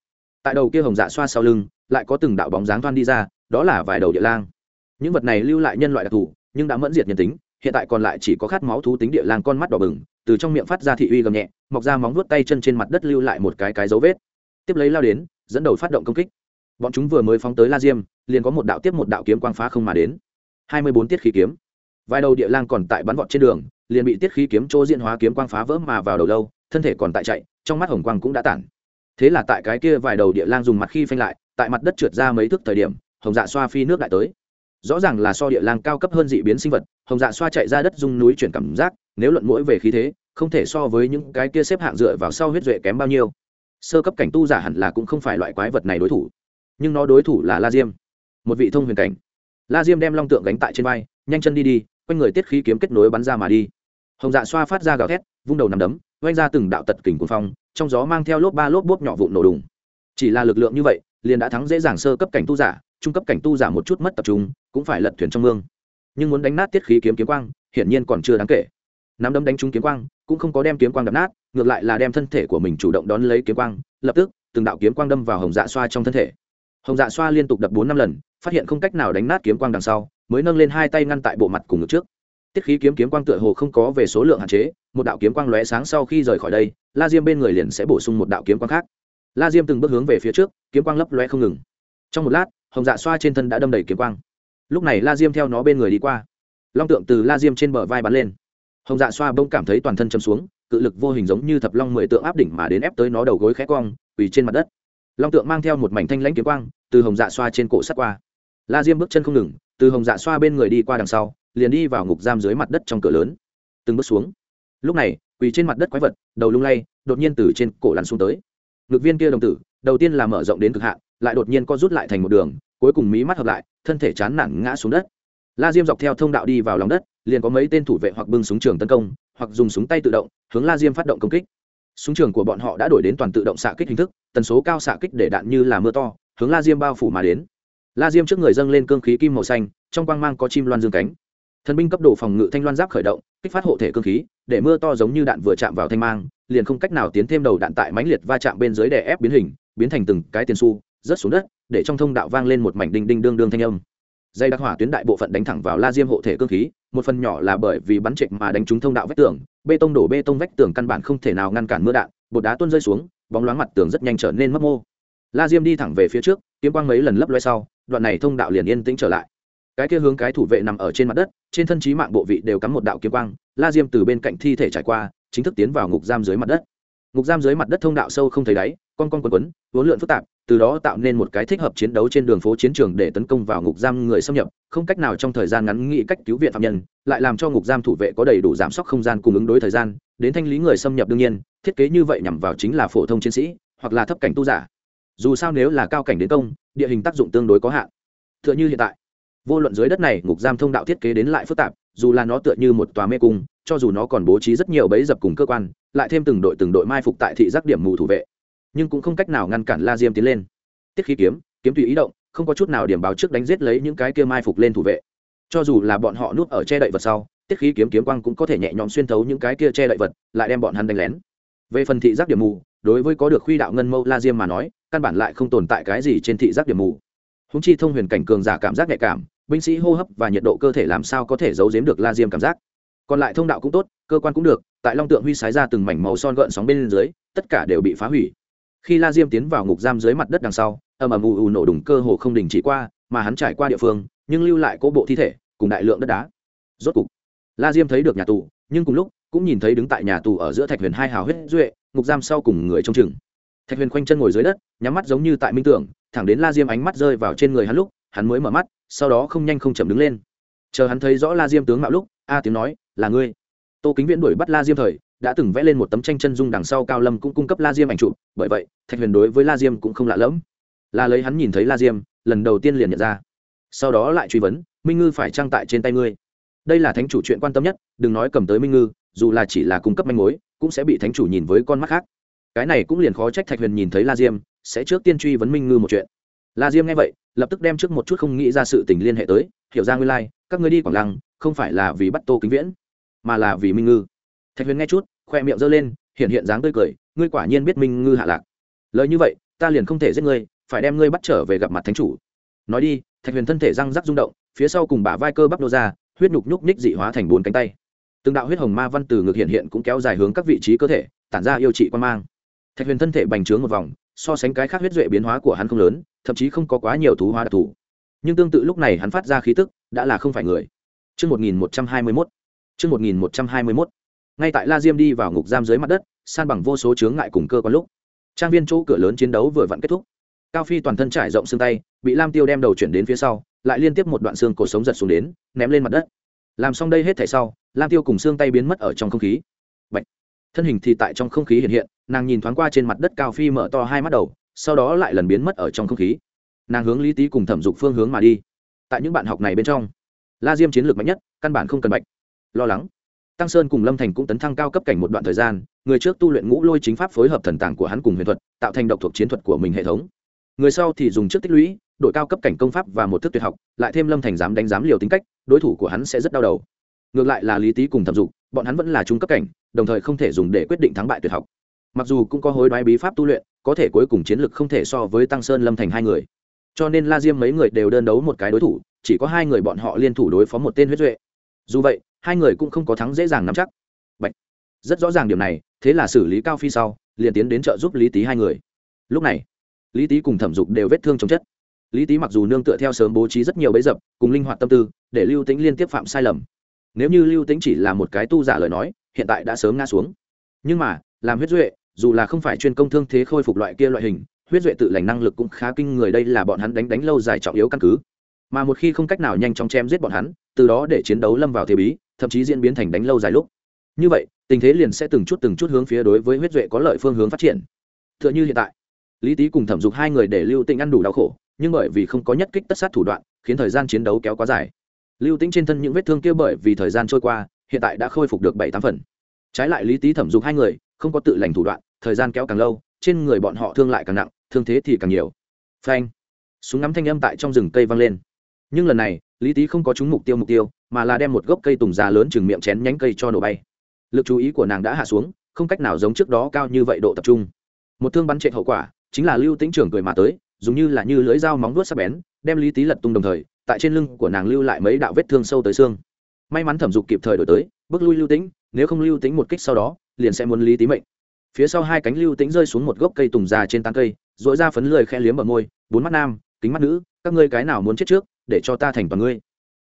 Tại đầu kia hồng dạ xoa sau lưng, lại có từng đạo bóng dáng thoăn đi ra, đó là vài đầu địa lang. Những vật này lưu lại nhân loại đặc thù, nhưng đã mẫn diệt nhân tính, hiện tại còn lại chỉ có khát máu thú tính địa lang con mắt đỏ bừng, từ trong miệng phát ra thị uy gầm nhẹ, mọc ra móng vuốt tay chân trên mặt đất lưu lại một cái cái dấu vết. Tiếp lấy lao đến, dẫn đầu phát động công kích. Bọn chúng vừa mới phóng tới La Diêm, liền có một đạo tiếp một đạo kiếm quang phá không mà đến. hai mươi bốn tiết khí kiếm. Vài đầu địa lang còn tại bắn vọt trên đường, liền bị tiết khí kiếm chỗ diện hóa kiếm quang phá vỡ mà vào đầu lâu, thân thể còn tại chạy, trong mắt hồng quang cũng đã tản. Thế là tại cái kia vài đầu địa lang dùng mặt khi phanh lại, tại mặt đất trượt ra mấy thước thời điểm, hồng dạ xoa phi nước lại tới rõ ràng là so địa lang cao cấp hơn dị biến sinh vật hồng dạ xoa chạy ra đất dung núi chuyển cảm giác nếu luận mũi về khí thế không thể so với những cái kia xếp hạng dựa vào sau huyết duệ kém bao nhiêu sơ cấp cảnh tu giả hẳn là cũng không phải loại quái vật này đối thủ, nhưng nó đối thủ là la diêm, một vị thông huyền cảnh. La diêm đem long tượng gánh tại trên vai, nhanh chân đi đi, quanh người tiết khí kiếm kết nối bắn ra mà đi. Hồng dạ xoa phát ra gào thét, vung đầu nằm đấm oanh ra từng đạo tật kình cuồng phong, trong gió mang theo lốp ba lốp bốp nhỏ vụn nổ đùng. Chỉ là lực lượng như vậy, liền đã thắng dễ dàng sơ cấp cảnh tu giả, trung cấp cảnh tu giả một chút mất tập trung, cũng phải lật thuyền trong mương. Nhưng muốn đánh nát tiết khí kiếm kiếm quang, hiển nhiên còn chưa đáng kể. Nắm đấm đánh trúng kiếm quang, cũng không có đem kiếm quang đập nát ngược lại là đem thân thể của mình chủ động đón lấy kiếm quang, lập tức, từng đạo kiếm quang đâm vào hồng dạ xoa trong thân thể. Hồng dạ xoa liên tục đập bốn năm lần, phát hiện không cách nào đánh nát kiếm quang đằng sau, mới nâng lên hai tay ngăn tại bộ mặt cùng ngực trước. Tiết khí kiếm kiếm quang tựa hồ không có về số lượng hạn chế, một đạo kiếm quang lóe sáng sau khi rời khỏi đây, la diêm bên người liền sẽ bổ sung một đạo kiếm quang khác. La diêm từng bước hướng về phía trước, kiếm quang lấp lóe không ngừng. Trong một lát, hồng dạ xoa trên thân đã đâm đầy kiếm quang. Lúc này la diêm theo nó bên người đi qua. Long tượng từ la diêm trên bờ vai bắn lên. Hồng dạ xoa bỗng cảm thấy toàn thân chấm xuống cự lực vô hình giống như thập long mười tượng áp đỉnh mà đến ép tới nó đầu gối khẽ cong, quỳ trên mặt đất. Long tượng mang theo một mảnh thanh lãnh kiếm quang, từ hồng dạ xoa trên cổ sắt qua. La diêm bước chân không ngừng, từ hồng dạ xoa bên người đi qua đằng sau, liền đi vào ngục giam dưới mặt đất trong cửa lớn. Từng bước xuống. Lúc này, quỳ trên mặt đất quái vật, đầu lung lay, đột nhiên từ trên cổ lăn xuống tới. Ngực viên kia đồng tử, đầu tiên là mở rộng đến cực hạn, lại đột nhiên co rút lại thành một đường, cuối cùng mí mắt hợp lại, thân thể chán nản ngã xuống đất. La diêm dọc theo thông đạo đi vào lòng đất, liền có mấy tên thủ vệ hoặc bưng súng trường tấn công hoặc dùng súng tay tự động, hướng la diêm phát động công kích. Súng trường của bọn họ đã đổi đến toàn tự động xạ kích hình thức, tần số cao xạ kích để đạn như là mưa to, hướng la diêm bao phủ mà đến. La diêm trước người dâng lên cương khí kim màu xanh, trong quang mang có chim loan dương cánh. Thần binh cấp độ phòng ngự thanh loan giáp khởi động, kích phát hộ thể cương khí, để mưa to giống như đạn vừa chạm vào thanh mang, liền không cách nào tiến thêm đầu đạn tại mãnh liệt va chạm bên dưới đè ép biến hình, biến thành từng cái tiền su rớt xuống đất, để trong thông đạo vang lên một mảnh đinh đinh đương đương thanh âm dây đặc hỏa tuyến đại bộ phận đánh thẳng vào la diêm hộ thể cơ khí, một phần nhỏ là bởi vì bắn trệch mà đánh trúng thông đạo vách tường. Bê tông đổ bê tông vách tường căn bản không thể nào ngăn cản mưa đạn, bột đá tuôn rơi xuống, bóng loáng mặt tường rất nhanh trở nên mất mô. La diêm đi thẳng về phía trước, kiếm quang mấy lần lấp loe sau, đoạn này thông đạo liền yên tĩnh trở lại. Cái kia hướng cái thủ vệ nằm ở trên mặt đất, trên thân trí mạng bộ vị đều cắm một đạo kiếm quang, la diêm từ bên cạnh thi thể trải qua, chính thức tiến vào ngục giam dưới mặt đất. Ngục giam dưới mặt đất thông đạo sâu không thấy đáy, con con quấn quấn vốn lượn phức tạp từ đó tạo nên một cái thích hợp chiến đấu trên đường phố chiến trường để tấn công vào ngục giam người xâm nhập, không cách nào trong thời gian ngắn nghĩ cách cứu viện phạm nhân, lại làm cho ngục giam thủ vệ có đầy đủ giảm sóc không gian cung ứng đối thời gian, đến thanh lý người xâm nhập đương nhiên, thiết kế như vậy nhằm vào chính là phổ thông chiến sĩ, hoặc là thấp cảnh tu giả. Dù sao nếu là cao cảnh đến công, địa hình tác dụng tương đối có hạn. Tựa như hiện tại, vô luận dưới đất này, ngục giam thông đạo thiết kế đến lại phức tạp, dù là nó tựa như một tòa mê cung, cho dù nó còn bố trí rất nhiều bẫy dập cùng cơ quan, lại thêm từng đội từng đội mai phục tại thị giác điểm mù thủ vệ nhưng cũng không cách nào ngăn cản la diêm tiến lên. Tiết khí kiếm kiếm tùy ý động, không có chút nào điểm báo trước đánh giết lấy những cái kia mai phục lên thủ vệ. Cho dù là bọn họ núp ở che đậy vật sau, tiết khí kiếm kiếm quang cũng có thể nhẹ nhõm xuyên thấu những cái kia che đậy vật, lại đem bọn hắn đánh lén. Về phần thị giác điểm mù, đối với có được khuy đạo ngân mâu la diêm mà nói, căn bản lại không tồn tại cái gì trên thị giác điểm mù. Húng chi thông huyền cảnh cường giả cảm giác nhạy cảm, binh sĩ hô hấp và nhiệt độ cơ thể làm sao có thể giấu giếm được la diêm cảm giác. Còn lại thông đạo cũng tốt, cơ quan cũng được, tại long tượng huy sái ra từng mảnh màu son gợn sóng bên dưới, tất cả đều bị phá hủy khi la diêm tiến vào ngục giam dưới mặt đất đằng sau, ầm ầm ù ù nổ đùng cơ hồ không đình chỉ qua, mà hắn trải qua địa phương, nhưng lưu lại cỗ bộ thi thể, cùng đại lượng đất đá. Rốt cục, la diêm thấy được nhà tù, nhưng cùng lúc, cũng nhìn thấy đứng tại nhà tù ở giữa thạch huyền hai hào huyết duệ, ngục giam sau cùng người trông chừng. Thạch huyền khoanh chân ngồi dưới đất, nhắm mắt giống như tại minh tưởng, thẳng đến la diêm ánh mắt rơi vào trên người hắn lúc, hắn mới mở mắt, sau đó không nhanh không chậm đứng lên. Chờ hắn thấy rõ la diêm tướng mạo lúc, a tiếng nói, là ngươi. Tô kính viễn đuổi bắt la diêm thời đã từng vẽ lên một tấm tranh chân dung đằng sau cao lâm cũng cung cấp la diêm ảnh chụp bởi vậy thạch huyền đối với la diêm cũng không lạ lẫm. Là lấy hắn nhìn thấy la diêm lần đầu tiên liền nhận ra. Sau đó lại truy vấn minh ngư phải trang tại trên tay ngươi. Đây là thánh chủ chuyện quan tâm nhất đừng nói cầm tới minh ngư dù là chỉ là cung cấp manh mối cũng sẽ bị thánh chủ nhìn với con mắt khác. Cái này cũng liền khó trách thạch huyền nhìn thấy la diêm sẽ trước tiên truy vấn minh ngư một chuyện. La diêm nghe vậy lập tức đem trước một chút không nghĩ ra sự tình liên hệ tới hiểu ra nguyên lai、like, các ngươi đi quảng lăng không phải là vì bắt tô kính viễn mà là vì minh ngư. Thạch huyền nghe chút khoe miệng giơ lên hiện hiện dáng tươi cười, ngươi quả nhiên biết minh ngư hạ lạc. Lời như vậy, ta liền không thể giết ngươi, phải đem ngươi bắt trở về gặp mặt thánh chủ. Nói đi, thạch huyền thân thể răng rắc rung động, phía sau cùng bả vai cơ bắp nô ra, huyết nhục nhúc ních dị hóa thành bốn cánh tay. Từng đạo huyết hồng ma văn từ ngực hiện hiện cũng kéo dài hướng các vị trí cơ thể, tản ra yêu trị quan mang. Thạch huyền thân thể bành trướng một vòng, so sánh cái khác huyết duệ biến hóa của hắn không lớn, thậm chí không có quá nhiều thú hóa đặc thù. Nhưng tương tự lúc này hắn phát ra khí tức, đã là không phải người. Trước 1121. Trước 1121. Ngay tại La Diêm đi vào ngục giam dưới mặt đất, san bằng vô số chướng ngại cùng cơ quan lúc. Trang viên chỗ cửa lớn chiến đấu vừa vặn kết thúc. Cao Phi toàn thân trải rộng xương tay, bị Lam Tiêu đem đầu chuyển đến phía sau, lại liên tiếp một đoạn xương cổ sống giật xuống đến, ném lên mặt đất. Làm xong đây hết thảy sau, Lam Tiêu cùng xương tay biến mất ở trong không khí. Bạch thân hình thì tại trong không khí hiện hiện nàng nhìn thoáng qua trên mặt đất cao phi mở to hai mắt đầu sau đó lại lần biến mất ở trong không khí nàng hướng lý tý cùng thẩm dục phương hướng mà đi tại những bạn học này bên trong la diêm chiến lược mạnh nhất căn bản không cần bạch lo lắng tăng sơn cùng lâm thành cũng tấn thăng cao cấp cảnh một đoạn thời gian, người trước tu luyện ngũ lôi chính pháp phối hợp thần tàng của hắn cùng huyền thuật, tạo thành độc thuộc chiến thuật của mình hệ thống. Người sau thì dùng trước tích lũy đội cao cấp cảnh công pháp và một thức tuyệt học, lại thêm lâm thành dám đánh giám liều tính cách, đối thủ của hắn sẽ rất đau đầu. Ngược lại là lý tý cùng thẩm dục, bọn hắn vẫn là trung cấp cảnh, đồng thời không thể dùng để quyết định thắng bại tuyệt học. Mặc dù cũng có hối đoái bí pháp tu luyện, có thể cuối cùng chiến lực không thể so với tăng sơn, lâm thành hai người. Cho nên la diêm mấy người đều đơn đấu một cái đối thủ, chỉ có hai người bọn họ liên thủ đối phó một tên huyết duệ. Dù vậy hai người cũng không có thắng dễ dàng nắm chắc. Bạch. rất rõ ràng điểm này, thế là xử lý cao phi sau, liền tiến đến trợ giúp lý tý hai người. Lúc này, lý tý cùng thẩm dục đều vết thương chống chất. Lý tý mặc dù nương tựa theo sớm bố trí rất nhiều bẫy dập, cùng linh hoạt tâm tư, để lưu tĩnh liên tiếp phạm sai lầm. Nếu như lưu tĩnh chỉ là một cái tu giả lời nói, hiện tại đã sớm ngã xuống. Nhưng mà, làm huyết duệ, dù là không phải chuyên công thương thế khôi phục loại kia loại hình, huyết duệ tự lành năng lực cũng khá kinh người đây là bọn hắn đánh đánh lâu dài trọng yếu căn cứ. Mà một khi không cách nào nhanh chóng chém giết bọn hắn, từ đó để chiến đấu lâm vào thế bí thậm chí diễn biến thành đánh lâu dài lúc. Như vậy, tình thế liền sẽ từng chút từng chút hướng phía đối với huyết duệ có lợi phương hướng phát triển. T h ư ợ n h ư hiện tại, lý tý cùng thẩm dục hai người để lưu tĩnh ăn đủ đau khổ, nhưng bởi vì không có nhất kích tất sát thủ đoạn, khiến thời gian chiến đấu kéo quá dài. Lưu tĩnh trên thân những vết thương kia bởi vì thời gian trôi qua, hiện tại đã khôi phục được bảy tám phần. Trái lại lý tý, thẩm dục hai người, không có tự lành thủ đoạn, thời gian kéo càng lâu, trên người bọn họ thương lại càng nặng, thương thế thì càng nhiều. Phanh! Súng ngắm thanh âm tại trong rừng cây vang lên. Nhưng lần này, lý tý không có trúng mục tiêu mục tiêu mà là đem một gốc cây tùng già lớn chừng miệng chén nhánh cây cho nổ bay. Lực chú ý của nàng đã hạ xuống, không cách nào giống trước đó cao như vậy độ tập trung. Một thương bắn trệ hậu quả, chính là lưu tĩnh trưởng cười mà tới, dùng như là như lưỡi dao móng vuốt sắc bén, đem lý tý lật tung đồng thời, tại trên lưng của nàng lưu lại mấy đạo vết thương sâu tới xương. May mắn thẩm dục kịp thời đổi tới, bước lui lưu tĩnh, nếu không lưu tĩnh một kích sau đó, liền sẽ muốn lý Tý mệnh. Phía sau hai cánh lưu tĩnh rơi xuống một gốc cây tùng già trên tán cây dội ra phấn lười khe liếm ở môi, bốn mắt nam, kính mắt nữ, các ngươi cái nào muốn chết trước, để cho ta thành toàn ngươi.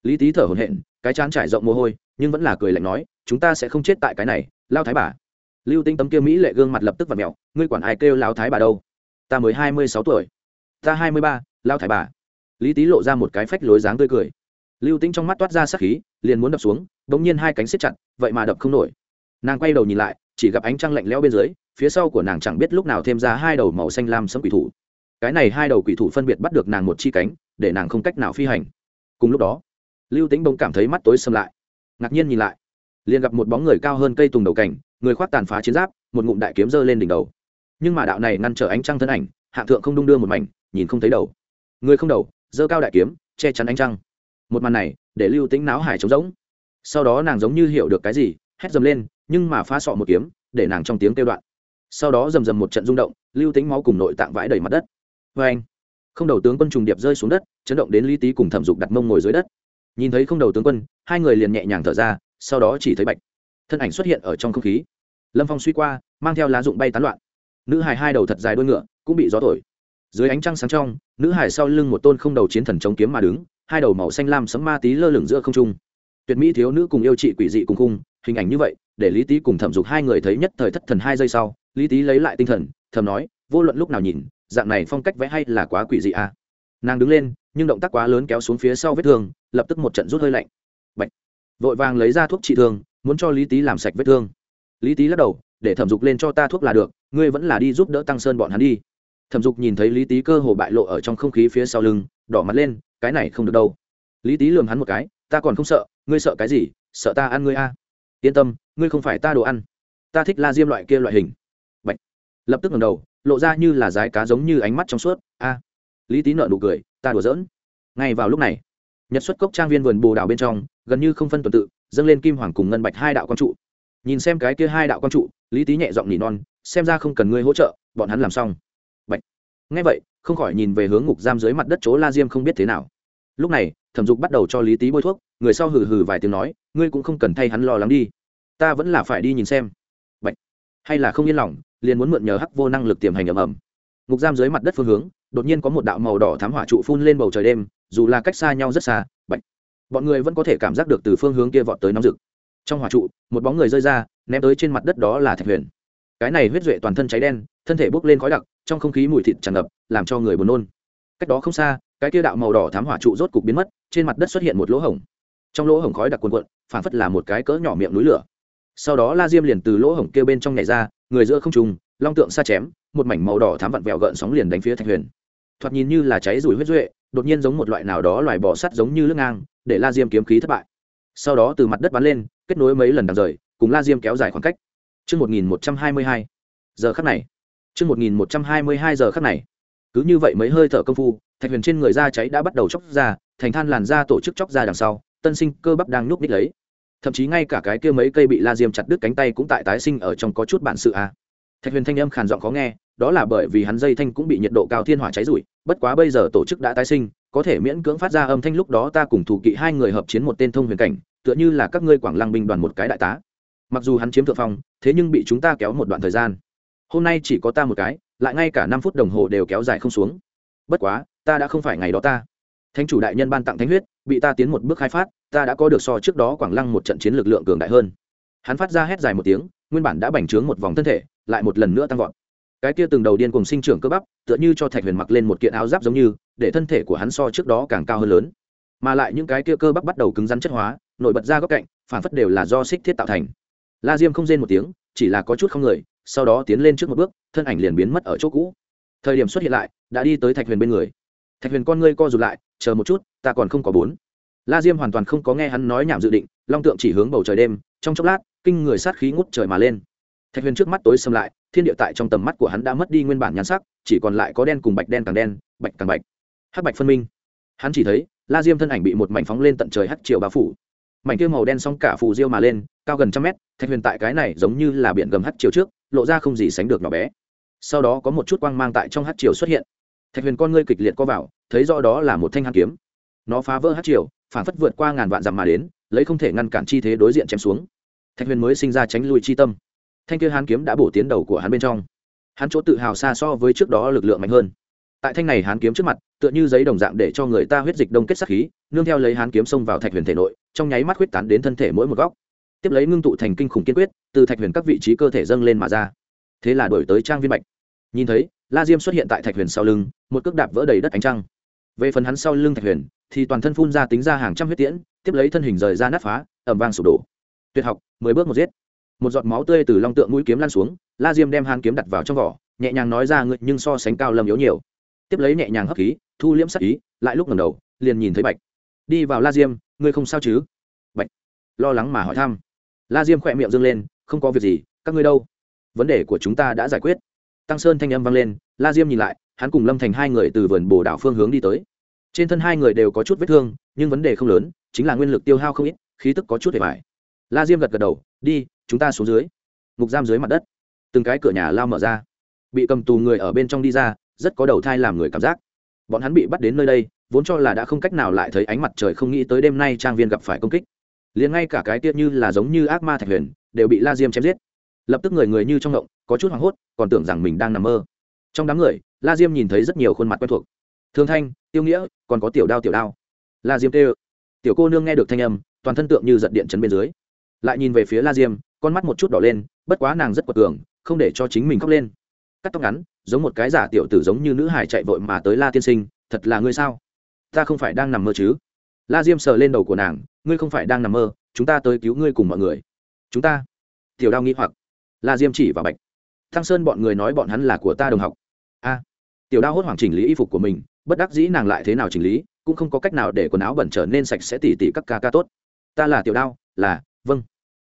Lý tý thở hổn hển cái chán trải rộng mồ hôi, nhưng vẫn là cười lạnh nói, chúng ta sẽ không chết tại cái này lao thái bà. Lưu Tinh tấm kia mỹ lệ gương mặt lập tức và mẹo ngươi quản ai kêu lao thái bà đâu? Ta mới hai mươi sáu tuổi. Ta hai mươi ba lao thái bà. Lý tý lộ ra một cái phách lối dáng tươi cười. Lưu Tinh trong mắt toát ra sắc khí, liền muốn đập xuống đ ỗ n g nhiên hai cánh xếp chặt, vậy mà đập không nổi. Nàng quay đầu nhìn lại, chỉ gặp ánh trăng lạnh lẽo bên dưới, phía sau của nàng chẳng biết lúc nào thêm ra hai đầu màu xanh lam sấm quỷ thủ. Cái này hai đầu quỷ thủ phân biệt bắt được nàng một chi cánh, để nàng không cách nào phi hành. Cùng lúc đó lưu tính bỗng cảm thấy mắt tối xâm lại. Ngạc nhiên nhìn lại, liền gặp một bóng người cao hơn cây tùng đầu cảnh, người khoác tàn phá chiến giáp, một ngụm đại kiếm giơ lên đỉnh đầu. Nhưng mà đạo này ngăn trở ánh trăng thân ảnh, hạng thượng không đung đưa một mảnh, nhìn không thấy đầu. Người không đầu, giơ cao đại kiếm, che chắn ánh trăng. Một màn này, để lưu tính náo hải trống rỗng. Sau đó nàng giống như hiểu được cái gì, hét dầm lên, nhưng mà phá sọ một kiếm, để nàng trong tiếng kêu đoạn. Sau đó rầm rầm một trận rung động, lưu tính máu cùng nội tạng vãi đầy mặt đất. Vê anh không đầu tướng quân trùng điệp rơi xuống đất, chấn động đến lý tý cùng thẩm dục đặt mông ngồi dưới đất nhìn thấy không đầu tướng quân, hai người liền nhẹ nhàng thở ra, sau đó chỉ thấy bạch. Thân ảnh xuất hiện ở trong không khí. Lâm phong suy qua, mang theo lá dụng bay tán loạn. Nữ hải hai đầu thật dài đôi ngựa, cũng bị gió thổi. Dưới ánh trăng sáng trong, nữ hải sau lưng một tôn không đầu chiến thần chống kiếm mà đứng, hai đầu màu xanh lam sấm ma tí lơ lửng giữa không trung. Tuyệt mỹ thiếu nữ cùng yêu trị quỷ dị cùng cung hình ảnh như vậy, để lý tý cùng thẩm dục hai người thấy nhất thời thất thần hai giây sau, lý tý lấy lại tinh thần, thầm nói, vô luận lúc nào nhìn, dạng này phong cách vẽ hay là quá quỷ dị à. Nàng đứng lên, nhưng động tác quá lớn kéo xuống phía sau vết thương lập tức một trận rút hơi lạnh. Bạch. vội vàng lấy ra thuốc trị thương, muốn cho lý tý làm sạch vết thương. Lý tý lắc đầu, để thẩm dục lên cho ta thuốc là được, ngươi vẫn là đi giúp đỡ tăng sơn bọn hắn đi. Thẩm dục nhìn thấy lý tý cơ hồ bại lộ ở trong không khí phía sau lưng, đỏ mặt lên, cái này không được đâu. Lý tý lườm hắn một cái, ta còn không sợ, ngươi sợ cái gì? Sợ ta ăn ngươi a? À. yên tâm, ngươi không phải ta đồ ăn. Ta thích la diêm loại kia loại hình. Bạch. lập tức ngầm đầu, lộ ra như là dái cá giống như ánh mắt trong suốt, a. Lý tý nợ nụ cười, ta đùa giỡn. Ngay vào lúc này nhật xuất cốc trang viên vườn bồ đào bên trong, gần như không phân tuần tự, dâng lên kim hoàng cùng ngân bạch hai đạo quang trụ. Nhìn xem cái kia hai đạo quang trụ, lý tý nhẹ giọng nỉ non, xem ra không cần ngươi hỗ trợ, bọn hắn làm xong. Bạch. ngay vậy, không khỏi nhìn về hướng ngục giam dưới mặt đất chỗ la diêm không biết thế nào. Lúc này, thẩm dục bắt đầu cho lý tý bôi thuốc, người sau hừ hừ vài tiếng nói, ngươi cũng không cần thay hắn lo lắng đi. Ta vẫn là phải đi nhìn xem. Bạch. hay là không yên lòng, liền muốn mượn nhờ hắc vô năng lực tiềm hành ầm ầm. Ngục giam dưới mặt đất phương hướng đột nhiên có một đạo màu đỏ thám hỏa trụ phun lên bầu trời đêm, dù là cách xa nhau rất xa, Bạch. bọn người vẫn có thể cảm giác được từ phương hướng kia vọt tới nóng rực. Trong hỏa trụ, một bóng người rơi ra, ném tới trên mặt đất đó là thạch huyền. Cái này huyết duệ toàn thân cháy đen, thân thể bốc lên khói đặc, trong không khí mùi thịt tràn ngập, làm cho người buồn nôn. Cách đó không xa, cái kia đạo màu đỏ thám hỏa trụ rốt cục biến mất, trên mặt đất xuất hiện một lỗ hổng. Trong lỗ hổng khói đặc cuồn cuộn, phản phất là một cái cỡ nhỏ miệng núi lửa. Sau đó la diêm liền từ lỗ hổng kêu bên trong nhảy ra, người giữa không trùng long tượng xa chém một mảnh màu đỏ thám vặn vẹo gợn sóng liền đánh phía thạch huyền thoạt nhìn như là cháy rủi huyết duệ đột nhiên giống một loại nào đó loài bò sắt giống như lưng ngang để la diêm kiếm khí thất bại sau đó từ mặt đất bắn lên kết nối mấy lần đằng rời cùng la diêm kéo dài khoảng cách Trước 1122 giờ khắc này. Trước 1122 giờ khắc này. Cứ như vậy mấy hơi thở công phu, thạch huyền trên người da cháy đã bắt đầu chóc ra, thành than làn da tổ chức chóc ra đằng sau, tân sinh cơ bắp đang núp đích lấy. Thậm chí ngay cả cái kia mấy cây bị la diêm chặt đứt cánh tay cũng tại tái sinh ở trong có chút bản sự. À. Thạch huyền thanh âm khàn giọng khó nghe, đó là bởi vì hắn dây thanh cũng bị nhiệt độ cao thiên hỏa cháy rụi. bất quá bây giờ tổ chức đã tái sinh, có thể miễn cưỡng phát ra âm thanh lúc đó ta cùng thủ kỵ hai người hợp chiến một tên thông huyền cảnh, tựa như là các ngươi quảng lăng binh đoàn một cái đại tá. Mặc dù hắn chiếm thượng phong thế nhưng bị chúng ta kéo một đoạn thời gian. Hôm nay chỉ có ta một cái lại ngay cả năm phút đồng hồ đều kéo dài không xuống. Bất quá ta đã không phải ngày đó ta. Thánh chủ đại nhân ban tặng thánh huyết bị ta tiến một bước khai phát ta đã có được so trước đó quảng lăng một trận chiến lực lượng cường đại hơn. Hắn phát ra hét dài một tiếng nguyên bản đã bành trướng một vòng thân thể, lại một lần nữa tăng vọt. Cái kia từng đầu điên cùng sinh trưởng cơ bắp, tựa như cho thạch huyền mặc lên một kiện áo giáp giống như, để thân thể của hắn so trước đó càng cao hơn lớn. Mà lại những cái kia cơ bắp bắt đầu cứng rắn chất hóa nổi bật ra góc cạnh, phản phất đều là do xích thiết tạo thành. La diêm không rên một tiếng, chỉ là có chút không người, sau đó tiến lên trước một bước, thân ảnh liền biến mất ở chỗ cũ. Thời điểm xuất hiện lại, đã đi tới thạch huyền bên người. Thạch huyền con ngươi co rụt lại, chờ một chút, ta còn không có bốn. La diêm hoàn toàn không có nghe hắn nói nhảm dự định, long tượng chỉ hướng bầu trời đêm, trong chốc lát kinh người sát khí ngút trời mà lên. Thạch huyền trước mắt tối xâm lại, thiên địa tại trong tầm mắt của hắn đã mất đi nguyên bản nhan sắc, chỉ còn lại có đen cùng bạch đen càng đen, bạch càng bạch. Hắc bạch phân minh. Hắn chỉ thấy, la diêm thân ảnh bị một mảnh phóng lên tận trời hắt chiều bao phủ. Mảnh kia màu đen xong cả phù diêu mà lên, cao gần trăm mét, thạch huyền tại cái này giống như là biển gầm hắt chiều trước, lộ ra không gì sánh được nhỏ bé. Sau đó có một chút quang mang tại trong hắt chiều xuất hiện. Thạch huyền con ngươi kịch liệt co vào, thấy rõ đó là một thanh hàn kiếm. Nó phá vỡ hắt chiều phản phất vượt qua ngàn vạn dặm mà đến, lấy không thể ngăn cản chi thế đối diện chém xuống thạch huyền mới sinh ra tránh lui chi tâm. Thanh kia Hán kiếm đã bổ tiến đầu của hắn bên trong. Hắn chỗ tự hào xa so với trước đó lực lượng mạnh hơn. Tại thanh này hán kiếm trước mặt, tựa như giấy đồng dạng để cho người ta huyết dịch đông kết sắc khí, nương theo lấy hán kiếm xông vào thạch huyền thể nội, trong nháy mắt huyết tán đến thân thể mỗi một góc. Tiếp lấy ngưng tụ thành kinh khủng kiên quyết, từ thạch huyền các vị trí cơ thể dâng lên mà ra. Thế là đổi tới trang viên mạch nhìn thấy, la diêm xuất hiện tại thạch huyền sau lưng, một cước đạp vỡ đầy đất ánh trăng. Về phần hắn sau lưng thạch huyền, thì toàn thân phun ra tính ra hàng trăm huyết tiễn, tiếp lấy thân hình rời ra nát phá ẩm vang sụp đổ tuyệt học, mười bước một giết. Một giọt máu tươi từ long tượng mũi kiếm lan xuống, la diêm đem hàn kiếm đặt vào trong vỏ, nhẹ nhàng nói ra ngươi nhưng so sánh cao lâm yếu nhiều. Tiếp lấy nhẹ nhàng hấp khí, thu liễm sắc ý, lại lúc ngầm đầu, liền nhìn thấy bạch. Đi vào la diêm, ngươi không sao chứ? Bạch. Lo lắng mà hỏi thăm. La diêm khỏe miệng dâng lên, không có việc gì, các ngươi đâu? Vấn đề của chúng ta đã giải quyết. Tăng sơn thanh âm vang lên, la diêm nhìn lại, hắn cùng lâm thành hai người từ vườn bồ đảo phương hướng đi tới. Trên thân hai người đều có chút vết thương, nhưng vấn đề không lớn, chính là nguyên lực tiêu hao không ít, khí tức có chút hề mải la diêm gật gật đầu, đi, chúng ta xuống dưới. Ngục giam dưới mặt đất. Từng cái cửa nhà lao mở ra. Bị cầm tù người ở bên trong đi ra, rất có đầu thai làm người cảm giác. Bọn hắn bị bắt đến nơi đây, vốn cho là đã không cách nào lại thấy ánh mặt trời, không nghĩ tới đêm nay trang viên gặp phải công kích. Liền ngay cả cái tiết như là giống như ác ma thạch huyền, đều bị la diêm chém giết. Lập tức người người như trong động có chút hoảng hốt, còn tưởng rằng mình đang nằm mơ. Trong đám người, la diêm nhìn thấy rất nhiều khuôn mặt quen thuộc. Thương thanh, tiêu nghĩa, còn có tiểu đao tiểu đao. La diêm kêu. Tiểu cô nương nghe được thanh âm, toàn thân tượng như giật điện chấn bên dưới lại nhìn về phía la diêm, con mắt một chút đỏ lên, bất quá nàng rất quật cường, không để cho chính mình khóc lên. Cắt tóc ngắn, giống một cái giả tiểu tử giống như nữ hải chạy vội mà tới la tiên sinh, thật là ngươi sao? Ta không phải đang nằm mơ chứ? La diêm sờ lên đầu của nàng, ngươi không phải đang nằm mơ, chúng ta tới cứu ngươi cùng mọi người. Chúng ta? Tiểu đao nghĩ hoặc. La diêm chỉ vào bạch. Thăng sơn bọn người nói bọn hắn là của ta đồng học. A. Tiểu đao hốt hoảng chỉnh lý y phục của mình, bất đắc dĩ nàng lại thế nào chỉnh lý, cũng không có cách nào để quần áo bẩn trở nên sạch sẽ tỉ tỉ các ca ca tốt. Ta là tiểu đao, là vâng.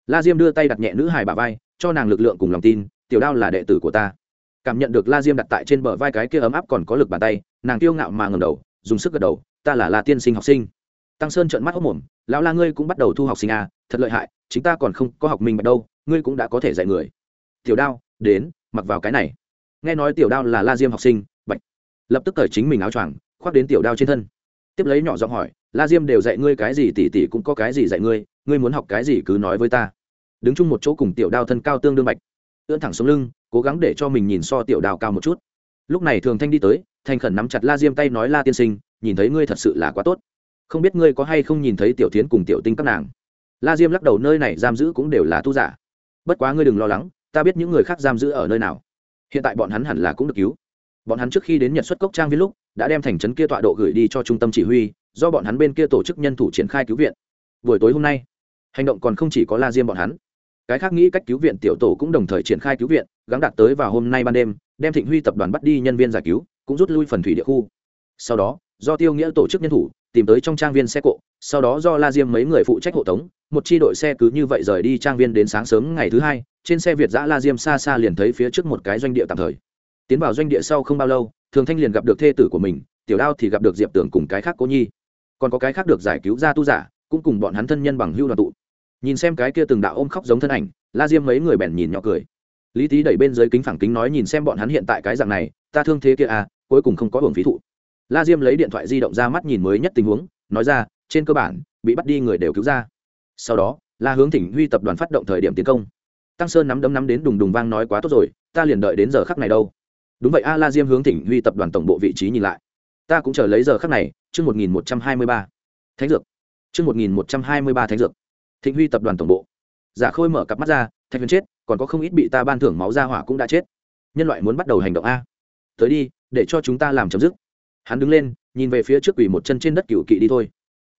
La diêm đưa tay đặt nhẹ nữ hài bà vai, cho nàng lực lượng cùng lòng tin, tiểu đao là đệ tử của ta. Cảm nhận được la diêm đặt tại trên bờ vai cái kia ấm áp còn có lực bàn tay, nàng kiêu ngạo mà ngầm đầu, dùng sức gật đầu, ta là la tiên sinh học sinh. Tăng sơn trợn mắt hốc mồm, lão la ngươi cũng bắt đầu thu học sinh à thật lợi hại, chính ta còn không có học mình bạch đâu, ngươi cũng đã có thể dạy người. Tiểu đao, đến, mặc vào cái này. Nghe nói tiểu đao là la diêm học sinh, bạch. Lập tức cởi chính mình áo choàng, khoác đến tiểu đao trên thân. Tiếp lấy nhỏ giọng hỏi, la diêm đều dạy ngươi cái gì tỉ tỉ cũng có cái gì dạy ngươi ngươi muốn học cái gì cứ nói với ta. Đứng chung một chỗ cùng tiểu đao thân cao tương đương bạch. Ưỡn thẳng xuống lưng, cố gắng để cho mình nhìn so tiểu đao cao một chút. Lúc này thường thanh đi tới, thành khẩn nắm chặt la diêm tay nói la tiên sinh, nhìn thấy ngươi thật sự là quá tốt. Không biết ngươi có hay không nhìn thấy tiểu tiến cùng tiểu tinh các nàng. La diêm lắc đầu nơi này giam giữ cũng đều là tu giả. Bất quá ngươi đừng lo lắng, ta biết những người khác giam giữ ở nơi nào. Hiện tại bọn hắn hẳn là cũng được cứu. Bọn hắn trước khi đến nhật xuất cốc trang viên lúc, đã đem thành trấn kia tọa độ gửi đi cho trung tâm chỉ huy, do bọn hắn bên kia tổ chức nhân thủ triển khai cứu viện. Buổi tối hôm nay hành động còn không chỉ có la diêm bọn hắn. Cái khác nghĩ cách cứu viện tiểu tổ cũng đồng thời triển khai cứu viện, gắng đạt tới vào hôm nay ban đêm, đem thịnh huy tập đoàn bắt đi nhân viên giải cứu, cũng rút lui phần thủy địa khu. Sau đó, do tiêu nghĩa tổ chức nhân thủ, tìm tới trong trang viên xe cộ, sau đó do la diêm mấy người phụ trách hộ tống, một chi đội xe cứ như vậy rời đi trang viên đến sáng sớm ngày thứ hai, trên xe việt giã la diêm xa xa liền thấy phía trước một cái doanh địa tạm thời. Tiến vào doanh địa sau không bao lâu, thường thanh liền gặp được thê tử của mình, tiểu đao thì gặp được diệp tưởng cùng cái khác cô nhi. Còn có cái khác được giải cứu ra tu giả, cũng cùng bọn hắn thân nhân bằng hưu đoàn tụ nhìn xem cái kia từng đạo ôm khóc giống thân ảnh, la diêm mấy người bèn nhìn nhỏ cười. Lý tý đẩy bên dưới kính phẳng kính nói nhìn xem bọn hắn hiện tại cái dạng này, ta thương thế kia à cuối cùng không có hưởng phí thụ. La diêm lấy điện thoại di động ra mắt nhìn mới nhất tình huống, nói ra, trên cơ bản, bị bắt đi người đều cứu ra. Sau đó, la hướng thỉnh huy tập đoàn phát động thời điểm tiến công. Tăng sơn nắm đấm nắm đến đùng đùng vang nói quá tốt rồi, ta liền đợi đến giờ khắc này đâu. Đúng vậy a, la diêm hướng thỉnh huy tập đoàn tổng bộ vị trí nhìn lại. Ta cũng chờ lấy giờ khắc này, chương một nghìn một trăm hai mươi ba. Thánh dược. Chương một nghìn một trăm hai mươi ba thánh dược thịnh huy tập đoàn tổng bộ. Giả khôi mở cặp mắt ra, thạch huyền chết, còn có không ít bị ta ban thưởng máu ra hỏa cũng đã chết. Nhân loại muốn bắt đầu hành động a. Tới đi, để cho chúng ta làm chấm dứt. Hắn đứng lên, nhìn về phía trước quỷ một chân trên đất cựu kỵ đi thôi.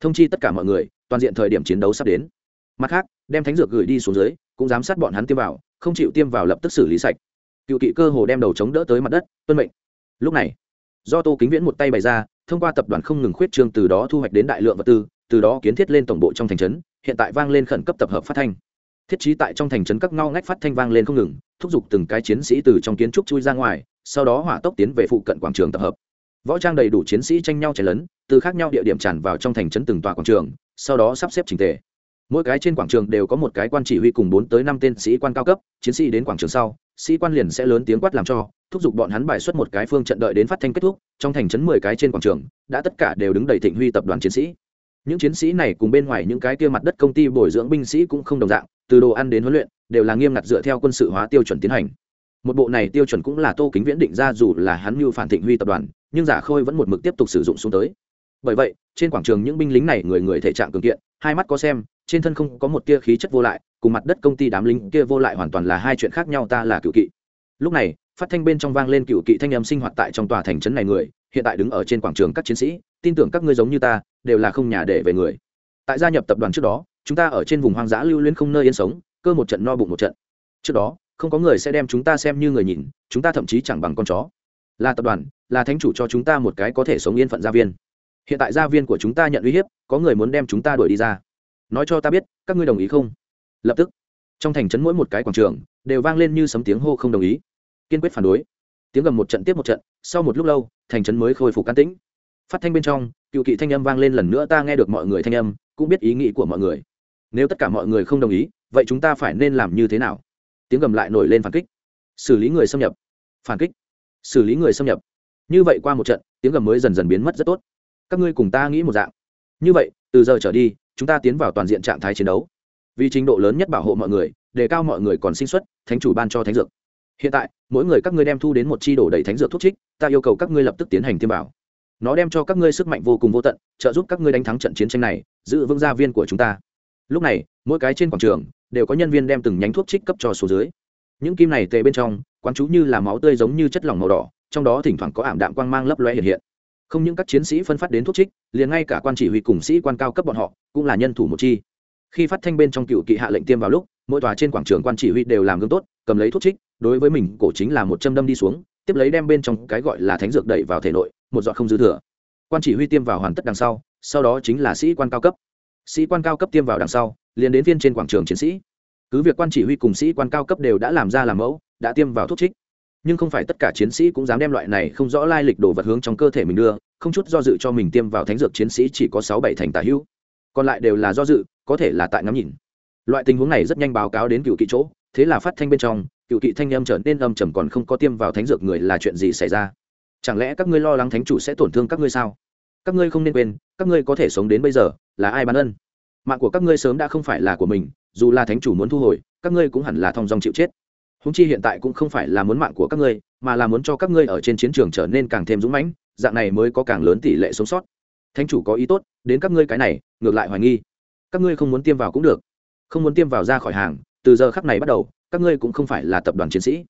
Thông chi tất cả mọi người, toàn diện thời điểm chiến đấu sắp đến. Mặt khác, đem thánh dược gửi đi xuống dưới, cũng giám sát bọn hắn tiêm vào, không chịu tiêm vào lập tức xử lý sạch. Cựu kỵ cơ hồ đem đầu chống đỡ tới mặt đất, tuân mệnh. Lúc này, do tô kính viễn một tay bày ra, thông qua tập đoàn không ngừng khuyết trương từ đó thu hoạch đến đại lượng vật tư, từ đó kiến thiết lên tổng bộ trong thành trấn hiện tại vang lên khẩn cấp tập hợp phát thanh. Thiết trí tại trong thành trấn các ngao ngách phát thanh vang lên không ngừng, thúc giục từng cái chiến sĩ từ trong kiến trúc chui ra ngoài, sau đó hỏa tốc tiến về phụ cận quảng trường tập hợp. Võ trang đầy đủ chiến sĩ tranh nhau chảy lớn từ khác nhau địa điểm tràn vào trong thành trấn từng tòa quảng trường, sau đó sắp xếp trình tề. Mỗi cái trên quảng trường đều có một cái quan chỉ huy cùng bốn tới năm tên sĩ quan cao cấp, chiến sĩ đến quảng trường sau, sĩ quan liền sẽ lớn tiếng quát làm cho, thúc giục bọn hắn bài xuất một cái phương trận đợi đến phát thanh kết thúc, trong thành trấn mười cái trên quảng trường, đã tất cả đều đứng đầy thịnh huy tập đoàn chiến sĩ những chiến sĩ này cùng bên ngoài những cái kia mặt đất công ty bồi dưỡng binh sĩ cũng không đồng dạng, từ đồ ăn đến huấn luyện, đều là nghiêm ngặt dựa theo quân sự hóa tiêu chuẩn tiến hành. Một bộ này tiêu chuẩn cũng là tô kính viễn định ra dù là hắn mưu phản thịnh huy tập đoàn, nhưng giả khôi vẫn một mực tiếp tục sử dụng xuống tới. Bởi vậy, trên quảng trường những binh lính này người người thể trạng cường kiện, hai mắt có xem, trên thân không có một tia khí chất vô lại, cùng mặt đất công ty đám lính kia vô lại hoàn toàn là hai chuyện khác nhau ta là cựu kỵ. Lúc này, phát thanh bên trong vang lên cựu kỵ thanh âm sinh hoạt tại trong tòa thành trấn này người, hiện tại đứng ở trên quảng trường các chiến sĩ, tin tưởng các ngươi giống như ta đều là không nhà để về người. Tại gia nhập tập đoàn trước đó, chúng ta ở trên vùng hoang dã lưu luyến không nơi yên sống, cơ một trận no bụng một trận. Trước đó, không có người sẽ đem chúng ta xem như người nhìn, chúng ta thậm chí chẳng bằng con chó. Là tập đoàn, là thánh chủ cho chúng ta một cái có thể sống yên phận gia viên. Hiện tại gia viên của chúng ta nhận uy hiếp, có người muốn đem chúng ta đuổi đi ra. Nói cho ta biết, các ngươi đồng ý không? Lập tức, trong thành trấn mỗi một cái quảng trường, đều vang lên như sấm tiếng hô không đồng ý. Kiên quyết phản đối. Tiếng gầm một trận tiếp một trận, sau một lúc lâu, thành trấn mới khôi phục can tĩnh. Phát thanh bên trong cựu kỵ thanh âm vang lên lần nữa, ta nghe được mọi người thanh âm, cũng biết ý nghĩ của mọi người. Nếu tất cả mọi người không đồng ý, vậy chúng ta phải nên làm như thế nào? Tiếng gầm lại nổi lên phản kích. Xử lý người xâm nhập. Phản kích. Xử lý người xâm nhập. Như vậy qua một trận, tiếng gầm mới dần dần biến mất rất tốt. Các ngươi cùng ta nghĩ một dạng. Như vậy, từ giờ trở đi, chúng ta tiến vào toàn diện trạng thái chiến đấu. Vì trình độ lớn nhất bảo hộ mọi người, đề cao mọi người còn sinh xuất, thánh chủ ban cho thánh dược. Hiện tại, mỗi người các ngươi đem thu đến một chi đổ đầy thánh dược thuốc trích, ta yêu cầu các ngươi lập tức tiến hành tiêm bảo nó đem cho các ngươi sức mạnh vô cùng vô tận, trợ giúp các ngươi đánh thắng trận chiến tranh này, giữ vững gia viên của chúng ta. Lúc này, mỗi cái trên quảng trường đều có nhân viên đem từng nhánh thuốc trích cấp cho số dưới. Những kim này tề bên trong, quán chú như là máu tươi giống như chất lỏng màu đỏ, trong đó thỉnh thoảng có ảm đạm quang mang lấp loe hiện hiện. Không những các chiến sĩ phân phát đến thuốc trích, liền ngay cả quan chỉ huy cùng sĩ quan cao cấp bọn họ cũng là nhân thủ một chi. Khi phát thanh bên trong cựu kỵ hạ lệnh tiêm vào lúc, mỗi tòa trên quảng trường quan chỉ huy đều làm gương tốt, cầm lấy thuốc trích, đối với mình, cổ chính là một châm đâm đi xuống, tiếp lấy đem bên trong cái gọi là thánh dược đẩy vào thể nội một giọt không dư thừa. Quan chỉ huy tiêm vào hoàn tất đằng sau sau đó chính là sĩ quan cao cấp. Sĩ quan cao cấp tiêm vào đằng sau, liền đến viên trên quảng trường chiến sĩ. Cứ việc quan chỉ huy cùng sĩ quan cao cấp đều đã làm ra làm mẫu, đã tiêm vào thuốc trích, nhưng không phải tất cả chiến sĩ cũng dám đem loại này không rõ lai lịch đồ vật hướng trong cơ thể mình đưa, không chút do dự cho mình tiêm vào thánh dược chiến sĩ chỉ có sáu bảy thành tả hữu. Còn lại đều là do dự, có thể là tại ngắm nhìn. Loại tình huống này rất nhanh báo cáo đến cựu kỵ chỗ, thế là phát thanh bên trong, cựu kỵ thanh âm trở nên âm trầm còn không có tiêm vào thánh dược người là chuyện gì xảy ra chẳng lẽ các ngươi lo lắng thánh chủ sẽ tổn thương các ngươi sao? Các ngươi không nên quên, các ngươi có thể sống đến bây giờ, là ai bán ân? Mạng của các ngươi sớm đã không phải là của mình, dù là thánh chủ muốn thu hồi, các ngươi cũng hẳn là thong dong chịu chết. Húng chi hiện tại cũng không phải là muốn mạng của các ngươi, mà là muốn cho các ngươi ở trên chiến trường trở nên càng thêm dũng mãnh, dạng này mới có càng lớn tỷ lệ sống sót. Thánh chủ có ý tốt, đến các ngươi cái này, ngược lại hoài nghi. Các ngươi không muốn tiêm vào cũng được. Không muốn tiêm vào ra khỏi hàng, từ giờ khắc này bắt đầu, các ngươi cũng không phải là tập đoàn chiến sĩ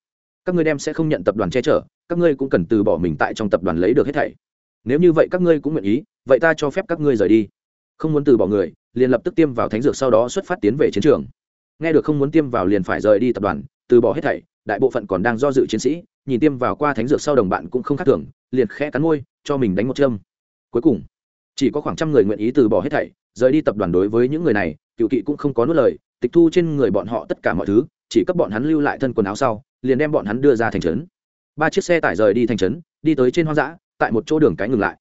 các ngươi đem sẽ không nhận tập đoàn che chở, các ngươi cũng cần từ bỏ mình tại trong tập đoàn lấy được hết thảy. Nếu như vậy các ngươi cũng nguyện ý, vậy ta cho phép các ngươi rời đi. Không muốn từ bỏ người, liền lập tức tiêm vào thánh dược sau đó xuất phát tiến về chiến trường. Nghe được không muốn tiêm vào liền phải rời đi tập đoàn, từ bỏ hết thảy, đại bộ phận còn đang do dự chiến sĩ, nhìn tiêm vào qua thánh dược sau đồng bạn cũng không khác thường, liền khẽ cắn môi, cho mình đánh một châm. Cuối cùng, chỉ có khoảng trăm người nguyện ý từ bỏ hết thảy, rời đi tập đoàn đối với những người này, cựu kỵ cũng không có nuốt lời, tịch thu trên người bọn họ tất cả mọi thứ, chỉ cấp bọn hắn lưu lại thân quần áo sau liền đem bọn hắn đưa ra thành trấn. Ba chiếc xe tải rời đi thành trấn, đi tới trên hoang dã, tại một chỗ đường cái ngừng lại.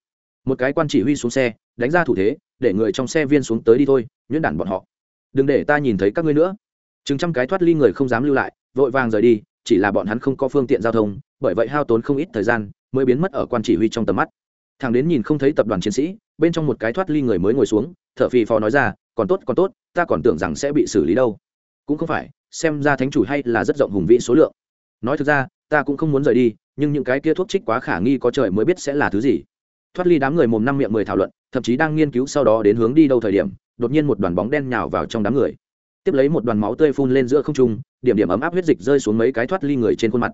Một cái quan chỉ huy xuống xe, đánh ra thủ thế, để người trong xe viên xuống tới đi thôi, nhuyễn đản bọn họ. Đừng để ta nhìn thấy các ngươi nữa. Chừng trăm cái thoát ly người không dám lưu lại, vội vàng rời đi, chỉ là bọn hắn không có phương tiện giao thông, bởi vậy hao tốn không ít thời gian, mới biến mất ở quan chỉ huy trong tầm mắt. Thằng đến nhìn không thấy tập đoàn chiến sĩ, bên trong một cái thoát ly người mới ngồi xuống thợ phì phò nói ra, còn tốt còn tốt, ta còn tưởng rằng sẽ bị xử lý đâu. Cũng không phải, xem ra thánh chủ hay là rất rộng hùng vĩ số lượng nói thực ra ta cũng không muốn rời đi nhưng những cái kia thuốc trích quá khả nghi có trời mới biết sẽ là thứ gì. Thoát ly đám người mồm năm miệng mười thảo luận thậm chí đang nghiên cứu sau đó đến hướng đi đâu thời điểm đột nhiên một đoàn bóng đen nhào vào trong đám người. Tiếp lấy một đoàn máu tươi phun lên giữa không trung điểm điểm ấm áp huyết dịch rơi xuống mấy cái thoát ly người trên khuôn mặt.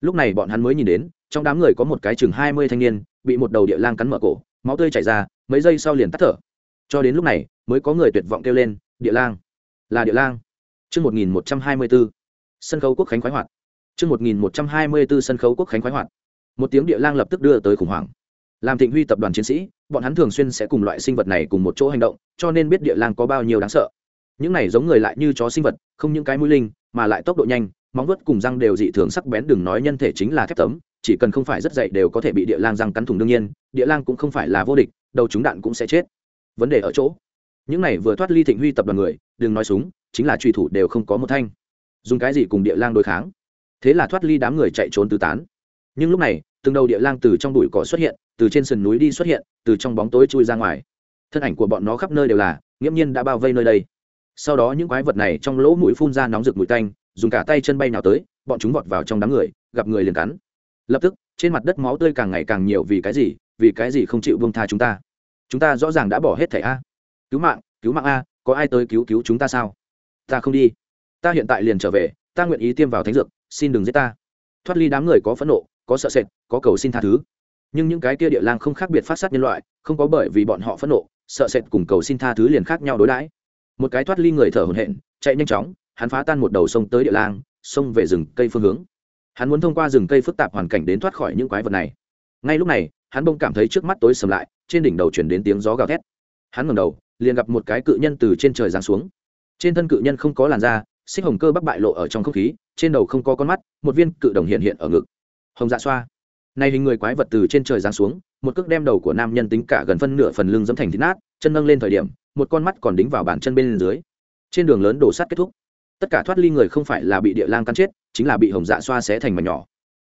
Lúc này bọn hắn mới nhìn đến trong đám người có một cái chừng hai mươi thanh niên bị một đầu địa lang cắn mở cổ máu tươi chảy ra mấy giây sau liền tắt thở. Cho đến lúc này mới có người tuyệt vọng kêu lên địa lang là địa lang. Trước 1124, sân khấu quốc khánh khoái hoạt. Trước 1124 sân khấu quốc khánh khoái hoạt. Một tiếng địa lang lập tức đưa tới khủng hoảng. Làm Thịnh Huy tập đoàn chiến sĩ, bọn hắn thường xuyên sẽ cùng loại sinh vật này cùng một chỗ hành động, cho nên biết địa lang có bao nhiêu đáng sợ. Những này giống người lại như chó sinh vật, không những cái mũi linh, mà lại tốc độ nhanh, móng vuốt cùng răng đều dị thường sắc bén đừng nói nhân thể chính là thép tấm, chỉ cần không phải rất dậy đều có thể bị địa lang răng cắn thủng đương nhiên, địa lang cũng không phải là vô địch, đầu chúng đạn cũng sẽ chết. Vấn đề ở chỗ, những này vừa thoát ly Thịnh Huy tập đoàn người, đừng nói súng, chính là truy thủ đều không có một thanh dùng cái gì cùng địa lang đối kháng thế là thoát ly đám người chạy trốn tứ tán. Nhưng lúc này, từng đầu địa lang từ trong bụi cỏ xuất hiện, từ trên sườn núi đi xuất hiện, từ trong bóng tối chui ra ngoài. Thân ảnh của bọn nó khắp nơi đều là, nghiễm nhiên đã bao vây nơi đây. Sau đó những quái vật này trong lỗ mũi phun ra nóng rực mũi tanh, dùng cả tay chân bay nào tới, bọn chúng vọt vào trong đám người, gặp người liền cắn. Lập tức, trên mặt đất máu tươi càng ngày càng nhiều vì cái gì, vì cái gì không chịu bông tha chúng ta? Chúng ta rõ ràng đã bỏ hết thẻ a. Cứu mạng cứu mạng a, có ai tới cứu cứu chúng ta sao? Ta không đi. Ta hiện tại liền trở về, ta nguyện ý tiêm vào thánh dược xin đừng giết ta. Thoát ly đám người có phẫn nộ, có sợ sệt, có cầu xin tha thứ. Nhưng những cái kia địa lang không khác biệt phát sát nhân loại, không có bởi vì bọn họ phẫn nộ, sợ sệt cùng cầu xin tha thứ liền khác nhau đối đãi. Một cái thoát ly người thở hổn hển, chạy nhanh chóng, hắn phá tan một đầu sông tới địa lang sông về rừng cây phương hướng. Hắn muốn thông qua rừng cây phức tạp hoàn cảnh đến thoát khỏi những quái vật này. Ngay lúc này, hắn bông cảm thấy trước mắt tối sầm lại, trên đỉnh đầu chuyển đến tiếng gió gào thét. Hắn ngẩng đầu, liền gặp một cái cự nhân từ trên trời giáng xuống. Trên thân cự nhân không có làn da, xích hồng cơ bắc bại lộ ở trong không khí trên đầu không có con mắt, một viên cự đồng hiện hiện ở ngực. Hồng dạ xoa. Nay hình người quái vật từ trên trời giáng xuống, một cước đem đầu của nam nhân tính cả gần phân nửa phần lưng dẫm thành thịt nát, chân nâng lên thời điểm, một con mắt còn đính vào bàn chân bên dưới. Trên đường lớn đổ sắt kết thúc. Tất cả thoát ly người không phải là bị địa lang cắn chết, chính là bị hồng dạ xoa xé thành mảnh nhỏ.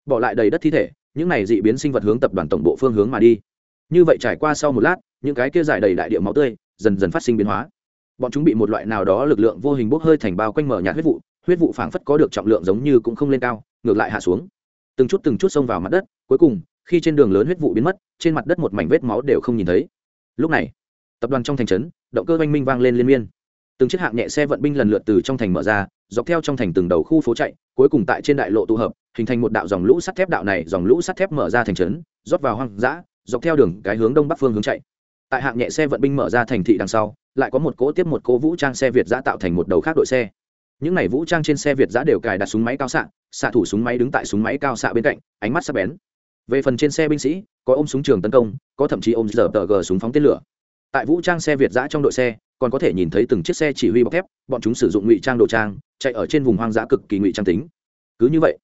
Bỏ lại đầy đất thi thể, những này dị biến sinh vật hướng tập đoàn tổng bộ phương hướng mà đi. Như vậy trải qua sau một lát, những cái kia dài đầy đại địa máu tươi, dần dần phát sinh biến hóa. Bọn chúng bị một loại nào đó lực lượng vô hình bốc hơi thành bao quanh mở nhạt huyết vụ huyết vụ phảng phất có được trọng lượng giống như cũng không lên cao, ngược lại hạ xuống. Từng chút từng chút xông vào mặt đất, cuối cùng, khi trên đường lớn huyết vụ biến mất, trên mặt đất một mảnh vết máu đều không nhìn thấy. Lúc này, tập đoàn trong thành trấn, động cơ oanh minh vang lên liên miên. Từng chiếc hạng nhẹ xe vận binh lần lượt từ trong thành mở ra, dọc theo trong thành từng đầu khu phố chạy, cuối cùng tại trên đại lộ tụ hợp, hình thành một đạo dòng lũ sắt thép đạo này, dòng lũ sắt thép mở ra thành trấn, rót vào hoang dã, dọc theo đường cái hướng đông bắc phương hướng chạy. Tại hạng nhẹ xe vận binh mở ra thành thị đằng sau, lại có một cỗ tiếp một cỗ vũ trang xe việt giã tạo thành một đầu khác đội xe những n à y vũ trang trên xe việt giã đều cài đặt súng máy cao xạ xạ thủ súng máy đứng tại súng máy cao xạ bên cạnh, ánh mắt sắp bén. Về phần trên xe binh sĩ, có ôm súng trường tấn công, có thậm chí ôm giờ tờ g súng phóng tên lửa. Tại vũ trang xe việt giã trong đội xe, còn có thể nhìn thấy từng chiếc xe chỉ huy bọc thép, bọn chúng sử dụng ngụy trang đồ trang, chạy ở trên vùng hoang dã cực kỳ ngụy trang tính. Cứ như vậy,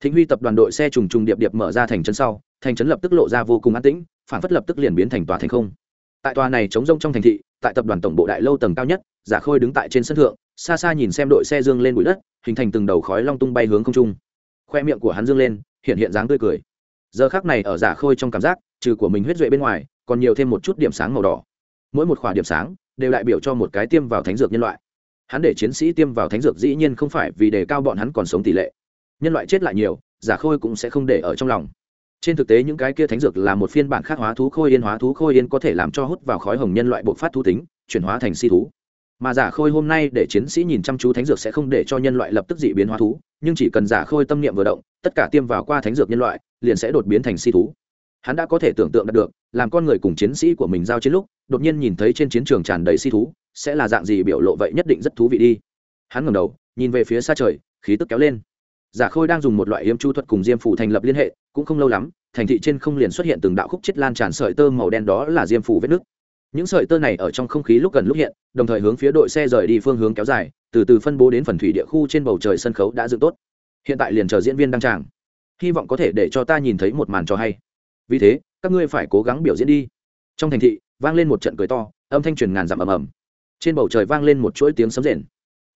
thịnh huy tập đoàn đội xe trùng trùng điệp điệp mở ra thành trấn sau, thành trấn lập tức lộ ra vô cùng an tĩnh, phản phất lập tức liền biến thành tòa thành không. Tại tòa này chống rông trong thành thị, tại tập đoàn tổng bộ đại lâu tầng cao nhất, giả khôi đứng tại trên sân thượng xa xa nhìn xem đội xe dương lên bụi đất, hình thành từng đầu khói long tung bay hướng không trung. Khoe miệng của hắn dương lên, hiện hiện dáng tươi cười. Giờ khác này ở giả khôi trong cảm giác, trừ của mình huyết duệ bên ngoài, còn nhiều thêm một chút điểm sáng màu đỏ. Mỗi một khỏa điểm sáng đều đại biểu cho một cái tiêm vào thánh dược nhân loại. Hắn để chiến sĩ tiêm vào thánh dược dĩ nhiên không phải vì đề cao bọn hắn còn sống tỷ lệ. Nhân loại chết lại nhiều, giả khôi cũng sẽ không để ở trong lòng. Trên thực tế những cái kia thánh dược là một phiên bản khác hóa thú khôi yên hóa thú khôi yên có thể làm cho hút vào khói hồng nhân loại bộc phát thú tính, chuyển hóa thành si thú mà giả khôi hôm nay để chiến sĩ nhìn chăm chú thánh dược sẽ không để cho nhân loại lập tức dị biến hóa thú, nhưng chỉ cần giả khôi tâm niệm vừa động, tất cả tiêm vào qua thánh dược nhân loại, liền sẽ đột biến thành si thú. Hắn đã có thể tưởng tượng được, làm con người cùng chiến sĩ của mình giao chiến lúc, đột nhiên nhìn thấy trên chiến trường tràn đầy si thú, sẽ là dạng gì biểu lộ vậy nhất định rất thú vị đi. Hắn ngẩng đầu, nhìn về phía xa trời, khí tức kéo lên. Giả khôi đang dùng một loại yếm chu thuật cùng diêm phủ thành lập liên hệ, cũng không lâu lắm, thành thị trên không liền xuất hiện từng đạo khúc chết lan tràn sợi tơ màu đen đó là diêm phủ vết nước những sợi tơ này ở trong không khí lúc gần lúc hiện, đồng thời hướng phía đội xe rời đi phương hướng kéo dài, từ từ phân bố đến phần thủy địa khu trên bầu trời sân khấu đã dựng tốt. Hiện tại liền chờ diễn viên đăng tràng. Hy vọng có thể để cho ta nhìn thấy một màn cho hay. Vì thế, các ngươi phải cố gắng biểu diễn đi. Trong thành thị, vang lên một trận cười to, âm thanh truyền ngàn dặm ầm ầm. Trên bầu trời vang lên một chuỗi tiếng sấm rền.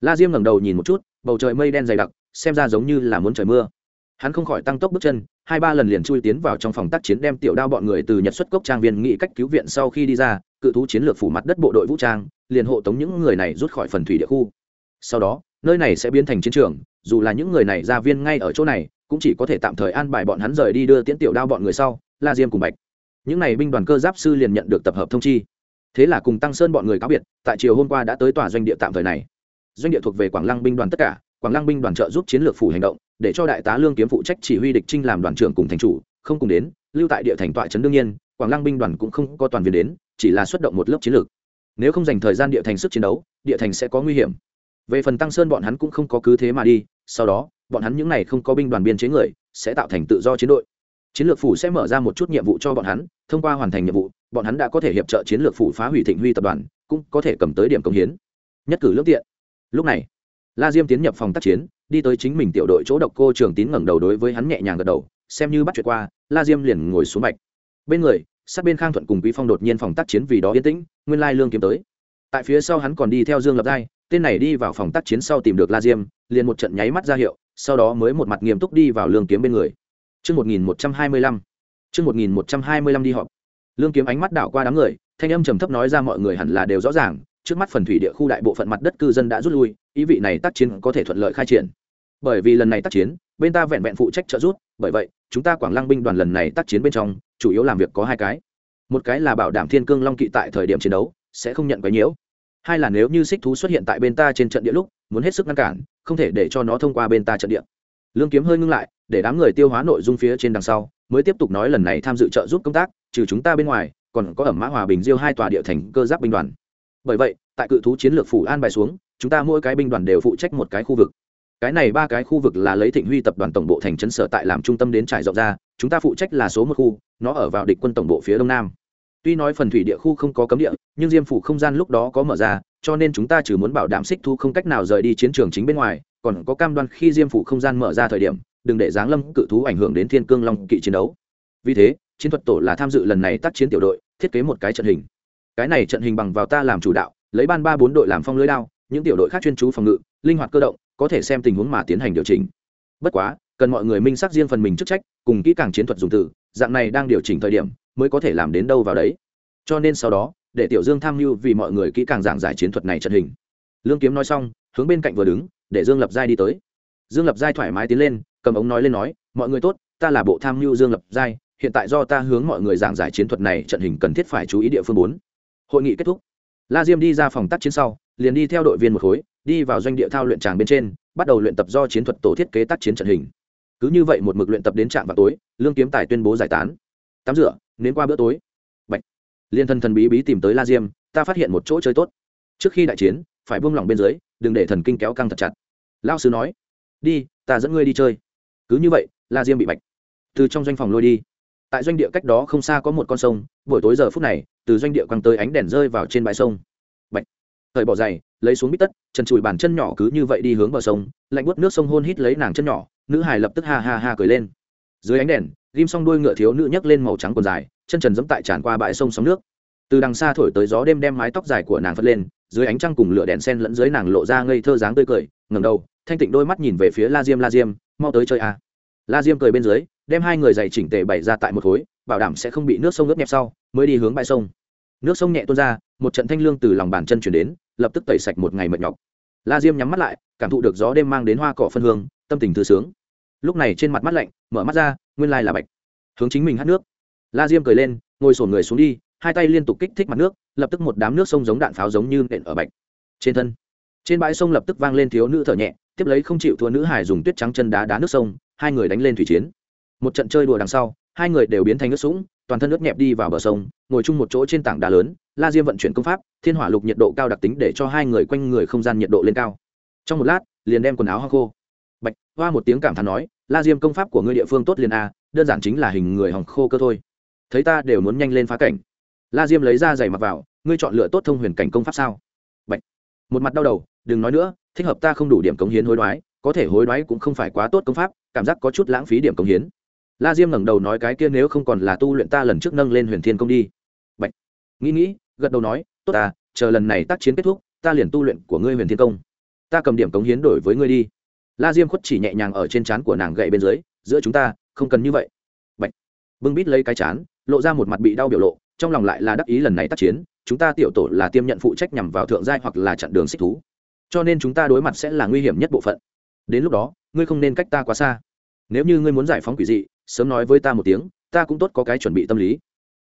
La diêm ngẩng đầu nhìn một chút, bầu trời mây đen dày đặc, xem ra giống như là muốn trời mưa. Hắn không khỏi tăng tốc bước chân, hai ba lần liền chui tiến vào trong phòng tác chiến đem tiểu đao bọn người từ nhật xuất cốc trang viên nghị cách cứu viện sau khi đi ra cự thú chiến lược phủ mặt đất bộ đội vũ trang, liền hộ tống những người này rút khỏi phần thủy địa khu. Sau đó, nơi này sẽ biến thành chiến trường, dù là những người này ra viên ngay ở chỗ này, cũng chỉ có thể tạm thời an bài bọn hắn rời đi đưa tiễn tiểu đao bọn người sau, la diêm cùng bạch. Những n à y binh đoàn cơ giáp sư liền nhận được tập hợp thông chi. Thế là cùng tăng sơn bọn người cáo biệt, tại chiều hôm qua đã tới tòa doanh địa tạm thời này. Doanh địa thuộc về quảng lăng binh đoàn tất cả, quảng lăng binh đoàn trợ giúp chiến lược phủ hành động, để cho đại tá lương kiếm phụ trách chỉ huy địch trinh làm đoàn trưởng cùng thành chủ, không cùng đến, lưu tại địa thành tọa trấn đương nhiên, quảng lăng binh đoàn cũng không có toàn viên đến chỉ là xuất động một lớp chiến lược. Nếu không dành thời gian địa thành sức chiến đấu, địa thành sẽ có nguy hiểm. Về phần tăng sơn bọn hắn cũng không có cứ thế mà đi, sau đó, bọn hắn những n à y không có binh đoàn biên chế người, sẽ tạo thành tự do chiến đội. Chiến lược phủ sẽ mở ra một chút nhiệm vụ cho bọn hắn, thông qua hoàn thành nhiệm vụ, bọn hắn đã có thể hiệp trợ chiến lược phủ phá hủy thịnh huy tập đoàn, cũng có thể cầm tới điểm công hiến. Nhất cử lương tiện. Lúc này, la diêm tiến nhập phòng tác chiến, đi tới chính mình tiểu đội chỗ độc cô trường tín ngẩng đầu đối với hắn nhẹ nhàng gật đầu, xem như bắt chuyện qua, la diêm liền ngồi xuống bạch. Bên người sát bên khang thuận cùng quý phong đột nhiên phòng tác chiến vì đó yên tĩnh nguyên lai lương kiếm tới tại phía sau hắn còn đi theo dương lập giai tên này đi vào phòng tác chiến sau tìm được la diêm liền một trận nháy mắt ra hiệu sau đó mới một mặt nghiêm túc đi vào lương kiếm bên người Chương 1125. Chương 1125 đi họp. Lương Kiếm ánh mắt đảo qua đám người, thanh âm trầm thấp nói ra mọi người hẳn là đều rõ ràng, trước mắt phần thủy địa khu đại bộ phận mặt đất cư dân đã rút lui, ý vị này tác chiến có thể thuận lợi khai triển. Bởi vì lần này tác chiến, bên ta vẹn vẹn phụ trách trợ rút, bởi vậy, chúng ta Quảng Lăng binh đoàn lần này tác chiến bên trong, chủ yếu làm việc có hai cái. Một cái là bảo đảm Thiên Cương Long kỵ tại thời điểm chiến đấu sẽ không nhận quấy nhiễu. Hai là nếu như xích thú xuất hiện tại bên ta trên trận địa lúc, muốn hết sức ngăn cản, không thể để cho nó thông qua bên ta trận địa. Lương Kiếm hơi ngưng lại, để đám người tiêu hóa nội dung phía trên đằng sau mới tiếp tục nói lần này tham dự trợ giúp công tác trừ chúng ta bên ngoài còn có ẩm mã hòa bình diêu hai tòa địa thành cơ giáp binh đoàn bởi vậy tại cự thú chiến lược phủ an bài xuống chúng ta mỗi cái binh đoàn đều phụ trách một cái khu vực cái này ba cái khu vực là lấy thịnh huy tập đoàn tổng bộ thành trấn sở tại làm trung tâm đến trải rộng ra chúng ta phụ trách là số một khu, nó ở vào địch quân tổng bộ phía đông nam. Tuy nói phần thủy địa khu không có cấm địa, nhưng diêm phủ không gian lúc đó có mở ra, cho nên chúng ta chỉ muốn bảo đảm xích thu không cách nào rời đi chiến trường chính bên ngoài, còn có cam đoan khi diêm phủ không gian mở ra thời điểm, đừng để giáng lâm cự thú ảnh hưởng đến thiên cương long kỵ chiến đấu. Vì thế, chiến thuật tổ là tham dự lần này tác chiến tiểu đội, thiết kế một cái trận hình. Cái này trận hình bằng vào ta làm chủ đạo, lấy ban ba bốn đội làm phong lưới đao, những tiểu đội khác chuyên chú phòng ngự, linh hoạt cơ động, có thể xem tình huống mà tiến hành điều chỉnh. Bất quá cần mọi người minh xác riêng phần mình chức trách, cùng kỹ càng chiến thuật dùng từ, dạng này đang điều chỉnh thời điểm mới có thể làm đến đâu vào đấy. Cho nên sau đó, để tiểu dương tham mưu vì mọi người kỹ càng giảng giải chiến thuật này trận hình. Lương kiếm nói xong, hướng bên cạnh vừa đứng, để dương lập giai đi tới. Dương lập giai thoải mái tiến lên, cầm ống nói lên nói, mọi người tốt, ta là bộ tham mưu dương lập giai, hiện tại do ta hướng mọi người giảng giải chiến thuật này trận hình cần thiết phải chú ý địa phương bốn. Hội nghị kết thúc. La diêm đi ra phòng tác chiến sau, liền đi theo đội viên một khối, đi vào doanh địa thao luyện tràng bên trên, bắt đầu luyện tập do chiến thuật tổ thiết kế tác chiến trận hình cứ như vậy một mực luyện tập đến trạm vào tối, lương kiếm tài tuyên bố giải tán. Tắm rửa nến qua bữa tối. Bạch. liên thân thần bí bí tìm tới la diêm, ta phát hiện một chỗ chơi tốt. Trước khi đại chiến, phải buông lỏng bên dưới, đừng để thần kinh kéo căng thật chặt. Lao sứ nói. Đi, ta dẫn ngươi đi chơi. Cứ như vậy, la diêm bị bạch. Từ trong doanh phòng lôi đi. Tại doanh địa cách đó không xa có một con sông, buổi tối giờ phút này, từ doanh địa quăng tới ánh đèn rơi vào trên bãi sông. Bạch. Thời bỏ giày, lấy xuống bít tất, chân chùi bàn chân nhỏ cứ như vậy đi hướng bờ sông, lạnh bút nước sông hôn hít lấy nàng chân nhỏ nữ hài lập tức ha ha ha cười lên. Dưới ánh đèn, ghim xong đuôi ngựa thiếu nữ nhấc lên màu trắng quần dài, chân trần dẫm tại tràn qua bãi sông sóng nước. Từ đằng xa thổi tới gió đêm đem mái tóc dài của nàng phất lên, dưới ánh trăng cùng lửa đèn sen lẫn dưới nàng lộ ra ngây thơ dáng tươi cười ngầm đầu, thanh tịnh đôi mắt nhìn về phía la diêm la diêm, mau tới chơi à. la diêm cười bên dưới, đem hai người giày chỉnh tề bày ra tại một khối, bảo đảm sẽ không bị nước sông ướt nhẹp sau, mới đi hướng bãi sông. Nước sông nhẹ tuôn ra, một trận thanh lương từ lòng bàn chân chuyển đến, lập tức tẩy sạch một ngày mệt nhọc. La diêm nhắm mắt lại, cảm thụ được gió đêm mang đến hoa cỏ phân hương tâm tình thư sướng. Lúc này trên mặt mắt lạnh, mở mắt ra, nguyên lai là bạch. Hướng chính mình hát nước. La diêm cười lên, ngồi sổn người xuống đi, hai tay liên tục kích thích mặt nước, lập tức một đám nước sông giống đạn pháo giống như nện ở bạch. Trên thân, trên bãi sông lập tức vang lên thiếu nữ thở nhẹ, tiếp lấy không chịu thua nữ hải dùng tuyết trắng chân đá đá nước sông, hai người đánh lên thủy chiến. Một trận chơi đùa đằng sau, hai người đều biến thành nước sũng, toàn thân nước nhẹp đi vào bờ sông, ngồi chung một chỗ trên tảng đá lớn, la diêm vận chuyển công pháp, thiên hỏa lục nhiệt độ cao đặc tính để cho hai người quanh người không gian nhiệt độ lên cao. Trong một lát, liền đem quần áo hoa khô hoa một tiếng cảm thán nói, la diêm công pháp của ngươi địa phương tốt liền a, đơn giản chính là hình người hòng khô cơ thôi. Thấy ta đều muốn nhanh lên phá cảnh. La diêm lấy ra giày mặc vào, ngươi chọn lựa tốt thông huyền cảnh công pháp sao? Bạch. một mặt đau đầu, đừng nói nữa, thích hợp ta không đủ điểm cống hiến hối đoái, có thể hối đoái cũng không phải quá tốt công pháp, cảm giác có chút lãng phí điểm cống hiến. La diêm ngẩng đầu nói cái kia nếu không còn là tu luyện ta lần trước nâng lên huyền thiên công đi. Bạch. nghĩ nghĩ, gật đầu nói, tốt ta, chờ lần này tác chiến kết thúc, ta liền tu luyện của ngươi huyền thiên công. Ta cầm điểm cống hiến đổi với ngươi đi la diêm khuất chỉ nhẹ nhàng ở trên trán của nàng gậy bên dưới, giữa chúng ta, không cần như vậy. Bạch. bưng bít lấy cái chán, lộ ra một mặt bị đau biểu lộ, trong lòng lại là đắc ý lần này tác chiến, chúng ta tiểu tổ là tiêm nhận phụ trách nhằm vào thượng giai hoặc là chặn đường xích thú. Cho nên chúng ta đối mặt sẽ là nguy hiểm nhất bộ phận. Đến lúc đó, ngươi không nên cách ta quá xa. Nếu như ngươi muốn giải phóng quỷ dị, sớm nói với ta một tiếng, ta cũng tốt có cái chuẩn bị tâm lý.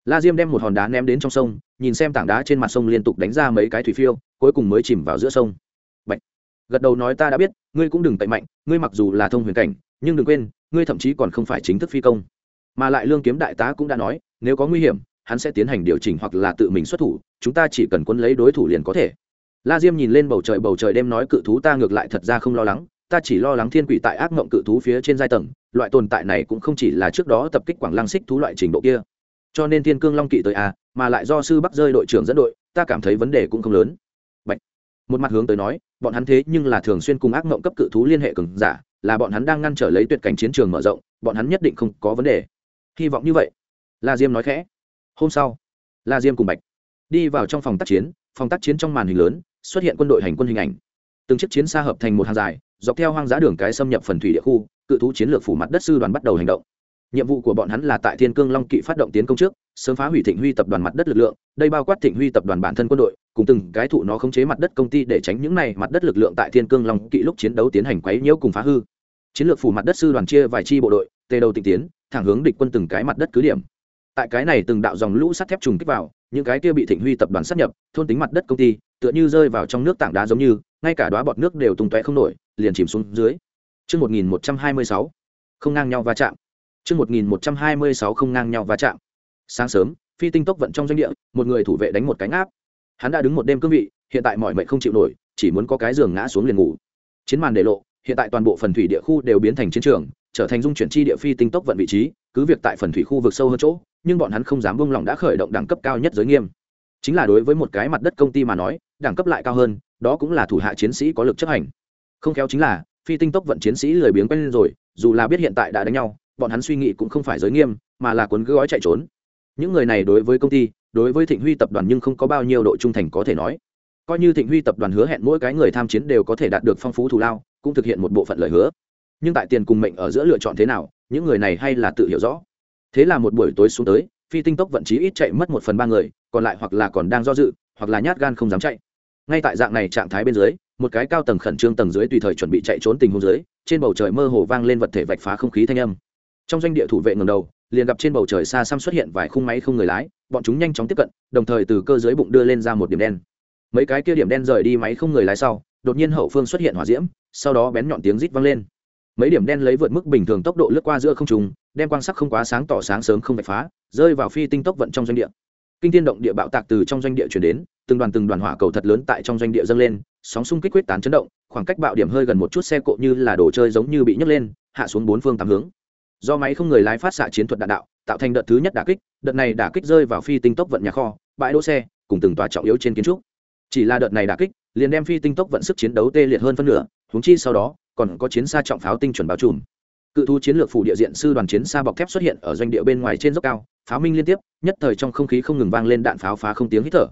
La diêm đem một hòn đá ném đến trong sông, nhìn xem tảng đá trên mặt sông liên tục đánh ra mấy cái thủy phiêu, cuối cùng mới chìm vào giữa sông. Bạch gật đầu nói ta đã biết ngươi cũng đừng tệ mạnh ngươi mặc dù là thông huyền cảnh nhưng đừng quên ngươi thậm chí còn không phải chính thức phi công. Mà lại lương kiếm đại tá cũng đã nói nếu có nguy hiểm hắn sẽ tiến hành điều chỉnh hoặc là tự mình xuất thủ chúng ta chỉ cần quân lấy đối thủ liền có thể. La diêm nhìn lên bầu trời bầu trời đêm nói cự thú ta ngược lại thật ra không lo lắng ta chỉ lo lắng thiên quỷ tại ác mộng cự thú phía trên giai tầng loại tồn tại này cũng không chỉ là trước đó tập kích quảng lăng xích thú loại trình độ kia. Cho nên thiên cương long kỵ tới a à, mà lại do sư bắc rơi đội trưởng dẫn đội ta cảm thấy vấn đề cũng không lớn một mặt hướng tới nói, bọn hắn thế nhưng là thường xuyên cùng ác mộng cấp cự thú liên hệ cường giả, là bọn hắn đang ngăn trở lấy tuyệt cảnh chiến trường mở rộng, bọn hắn nhất định không có vấn đề. Hy vọng như vậy. La diêm nói khẽ. Hôm sau, la diêm cùng bạch đi vào trong phòng tác chiến, phòng tác chiến trong màn hình lớn, xuất hiện quân đội hành quân hình ảnh. Từng chiếc chiến xa hợp thành một hàng dài, dọc theo hoang dã đường cái xâm nhập phần thủy địa khu, cự thú chiến lược phủ mặt đất sư đoàn bắt đầu hành động. Nhiệm vụ của bọn hắn là tại thiên cương long kỵ phát động tiến công trước, sớm phá hủy thịnh huy tập đoàn mặt đất lực lượng, đây bao quát thịnh huy tập đoàn bản thân quân đội cùng từng cái thụ nó khống chế mặt đất công ty để tránh những này mặt đất lực lượng tại thiên cương long kỵ lúc chiến đấu tiến hành quấy nhiễu cùng phá hư chiến lược phủ mặt đất sư đoàn chia vài chi bộ đội tề đầu tịch tiến thẳng hướng địch quân từng cái mặt đất cứ điểm tại cái này từng đạo dòng lũ sắt thép trùng kích vào những cái kia bị thịnh huy tập đoàn sát nhập thôn tính mặt đất công ty tựa như rơi vào trong nước tảng đá giống như ngay cả đóa bọt nước đều tung tóe không nổi liền chìm xuống dưới Trước 1126, không ngang nhau va chạm. Trước 1126 không ngang nhau va chạm. Sáng sớm, phi tinh tốc vận trong doanh địa, một người thủ vệ đánh một cánh áp. Hắn đã đứng một đêm cương vị, hiện tại mọi mệnh không chịu nổi, chỉ muốn có cái giường ngã xuống liền ngủ. Chiến màn để lộ hiện tại toàn bộ phần thủy địa khu đều biến thành chiến trường trở thành dung chuyển chi địa phi tinh tốc vận vị trí cứ việc tại phần thủy khu vực sâu hơn chỗ nhưng bọn hắn không dám buông lỏng đã khởi động đẳng cấp cao nhất giới nghiêm. Chính là đối với một cái mặt đất công ty mà nói đẳng cấp lại cao hơn đó cũng là thủ hạ chiến sĩ có lực chấp hành. Không khéo chính là phi tinh tốc vận chiến sĩ lười biếng quen lên rồi dù là biết hiện tại đã đánh nhau bọn hắn suy nghĩ cũng không phải giới nghiêm mà là cuốn gói chạy trốn. Những người này đối với công ty đối với thịnh huy tập đoàn nhưng không có bao nhiêu độ trung thành có thể nói. Coi như thịnh huy tập đoàn hứa hẹn mỗi cái người tham chiến đều có thể đạt được phong phú thù lao, cũng thực hiện một bộ phận lời hứa. Nhưng tại tiền cùng mệnh ở giữa lựa chọn thế nào, những người này hay là tự hiểu rõ. Thế là một buổi tối xuống tới, phi tinh tốc vận chí ít chạy mất một phần ba người, còn lại hoặc là còn đang do dự, hoặc là nhát gan không dám chạy. Ngay tại dạng này trạng thái bên dưới, một cái cao tầng khẩn trương tầng dưới tùy thời chuẩn bị chạy trốn tình huống dưới, trên bầu trời mơ hồ vang lên vật thể vạch phá không khí thanh âm. Trong doanh địa thủ vệ ngầm đầu, liền gặp trên bầu trời xa xăm xuất hiện vài khung máy không người lái bọn chúng nhanh chóng tiếp cận, đồng thời từ cơ dưới bụng đưa lên ra một điểm đen. Mấy cái kia điểm đen rời đi máy không người lái sau, đột nhiên hậu phương xuất hiện hỏa diễm, sau đó bén nhọn tiếng rít vang lên. Mấy điểm đen lấy vượt mức bình thường tốc độ lướt qua giữa không trùng đem quang sắc không quá sáng tỏ sáng sớm không vạch phá, rơi vào phi tinh tốc vận trong doanh địa. Kinh tiên động địa bạo tạc từ trong doanh địa chuyển đến, từng đoàn từng đoàn hỏa cầu thật lớn tại trong doanh địa dâng lên, sóng xung kích quyết tán chấn động, khoảng cách bạo điểm hơi gần một chút xe cộ như là đồ chơi giống như bị nhấc lên, hạ xuống bốn phương tám hướng. Do máy không người lái phát xạ chiến thuật đạn đạo, tạo thành đợt thứ nhất đả kích đợt này đả kích rơi vào phi tinh tốc vận nhà kho, bãi đỗ xe, cùng từng tòa trọng yếu trên kiến trúc. Chỉ là đợt này đả kích, liền đem phi tinh tốc vận sức chiến đấu tê liệt hơn phân nửa húng chi sau đó, còn có chiến xa trọng pháo tinh chuẩn bao trùm. Cự thu chiến lược phủ địa diện sư đoàn chiến xa bọc thép xuất hiện ở doanh địa bên ngoài trên dốc cao, pháo minh liên tiếp, nhất thời trong không khí không ngừng vang lên đạn pháo phá không tiếng hít thở.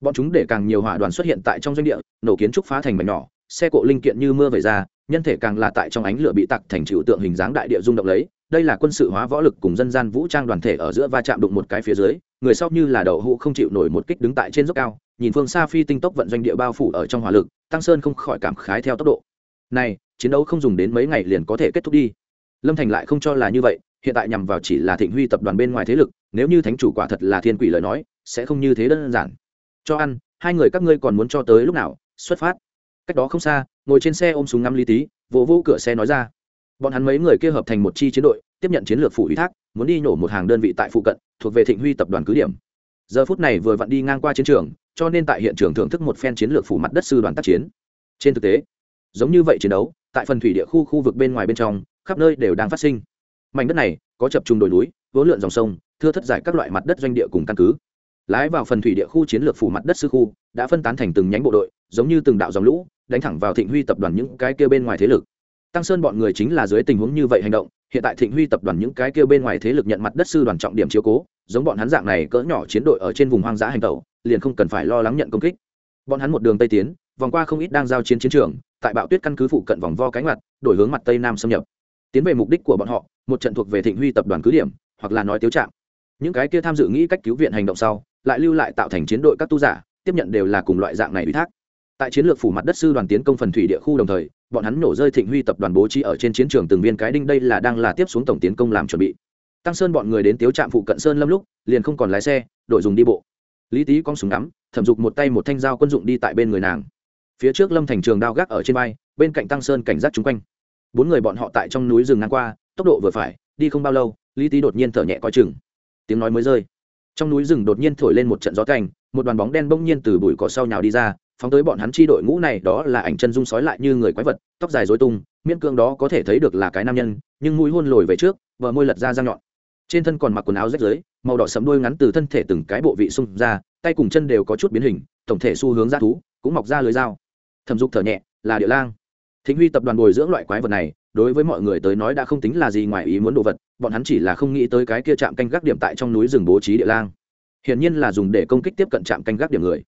Bọn chúng để càng nhiều hỏa đoàn xuất hiện tại trong doanh địa, nổ kiến trúc phá thành mảnh nhỏ xe cộ linh kiện như mưa về ra, nhân thể càng là tại trong ánh lửa bị tặc thành trừu tượng hình dáng đại địa rung động lấy. Đây là quân sự hóa võ lực cùng dân gian vũ trang đoàn thể ở giữa va chạm đụng một cái phía dưới, người sau như là đậu hũ không chịu nổi một kích đứng tại trên dốc cao, nhìn phương xa phi tinh tốc vận doanh địa bao phủ ở trong hỏa lực, tăng sơn không khỏi cảm khái theo tốc độ. Này, chiến đấu không dùng đến mấy ngày liền có thể kết thúc đi. Lâm thành lại không cho là như vậy, hiện tại nhằm vào chỉ là thịnh huy tập đoàn bên ngoài thế lực, nếu như thánh chủ quả thật là thiên quỷ lời nói, sẽ không như thế đơn giản. Cho ăn, hai người các ngươi còn muốn cho tới lúc nào, xuất phát cách đó không xa, ngồi trên xe ôm súng ngắm lý tý, vỗ vỗ cửa xe nói ra. Bọn hắn mấy người kia hợp thành một chi chiến đội, tiếp nhận chiến lược phủ ủy thác, muốn đi nổ một hàng đơn vị tại phụ cận, thuộc về thịnh huy tập đoàn cứ điểm. Giờ phút này vừa vặn đi ngang qua chiến trường, cho nên tại hiện trường thưởng thức một phen chiến lược phủ mặt đất sư đoàn tác chiến. Trên thực tế, giống như vậy chiến đấu, tại phần thủy địa khu khu vực bên ngoài bên trong, khắp nơi đều đang phát sinh. Mảnh đất này có chập trùng đồi núi vỗ lượn dòng sông, thưa thất giải các loại mặt đất doanh địa cùng căn cứ. Lái vào phần thủy địa khu chiến lược phủ mặt đất sư khu, đã phân tán thành từng nhánh bộ đội giống như từng đạo dòng lũ, đánh thẳng vào thịnh huy tập đoàn những cái kia bên ngoài thế lực. Tăng sơn bọn người chính là dưới tình huống như vậy hành động, hiện tại thịnh huy tập đoàn những cái kia bên ngoài thế lực nhận mặt đất sư đoàn trọng điểm chiếu cố, giống bọn hắn dạng này cỡ nhỏ chiến đội ở trên vùng hoang dã hành tẩu, liền không cần phải lo lắng nhận công kích. Bọn hắn một đường tây tiến, vòng qua không ít đang giao chiến chiến trường, tại bạo tuyết căn cứ phụ cận vòng vo cánh mặt, đổi hướng mặt tây nam xâm nhập. Tiến về mục đích của bọn họ, một trận thuộc về thịnh huy tập đoàn cứ điểm, hoặc là nói tiếu trạng. Những cái kia tham dự nghĩ cách cứu viện hành động sau, lại lưu lại tạo thành chiến đội các tu giả, tiếp nhận đều là cùng loại dạng này ủy thác tại chiến lược phủ mặt đất sư đoàn tiến công phần thủy địa khu đồng thời, bọn hắn nổ rơi thịnh huy tập đoàn bố trí ở trên chiến trường từng viên cái đinh đây là đang là tiếp xuống tổng tiến công làm chuẩn bị. Tăng sơn bọn người đến tiếu trạm phụ cận sơn lâm lúc, liền không còn lái xe, đội dùng đi bộ. Lý tý con súng ngắm, thẩm dục một tay một thanh dao quân dụng đi tại bên người nàng. Phía trước lâm thành trường đao gác ở trên vai, bên cạnh tăng sơn cảnh giác chung quanh. Bốn người bọn họ tại trong núi rừng ngang qua, tốc độ vừa phải, đi không bao lâu, lý tý đột nhiên thở nhẹ coi chừng. Tiếng nói mới rơi. Trong núi rừng đột nhiên thổi lên một trận gió cành một đoàn bóng đen bỗng nhiên từ bụi cỏ sau nhào đi ra phóng tới bọn hắn chi đội ngũ này, đó là ảnh chân dung sói lại như người quái vật, tóc dài dối tung, miễn cương đó có thể thấy được là cái nam nhân, nhưng mũi hôn lồi về trước vợ môi lật ra răng nhọn. Trên thân còn mặc quần áo rách rưới, màu đỏ sẫm đuôi ngắn từ thân thể từng cái bộ vị xung ra, tay cùng chân đều có chút biến hình, tổng thể xu hướng ra thú, cũng mọc ra lưới dao. Thẩm dục thở nhẹ, là địa lang. Thịnh huy tập đoàn bồi dưỡng loại quái vật này, đối với mọi người tới nói đã không tính là gì ngoài ý muốn đồ vật, bọn hắn chỉ là không nghĩ tới cái kia chạm canh gác điểm tại trong núi rừng bố trí địa lang. Hiển nhiên là dùng để công kích tiếp cận trạm canh gác điểm người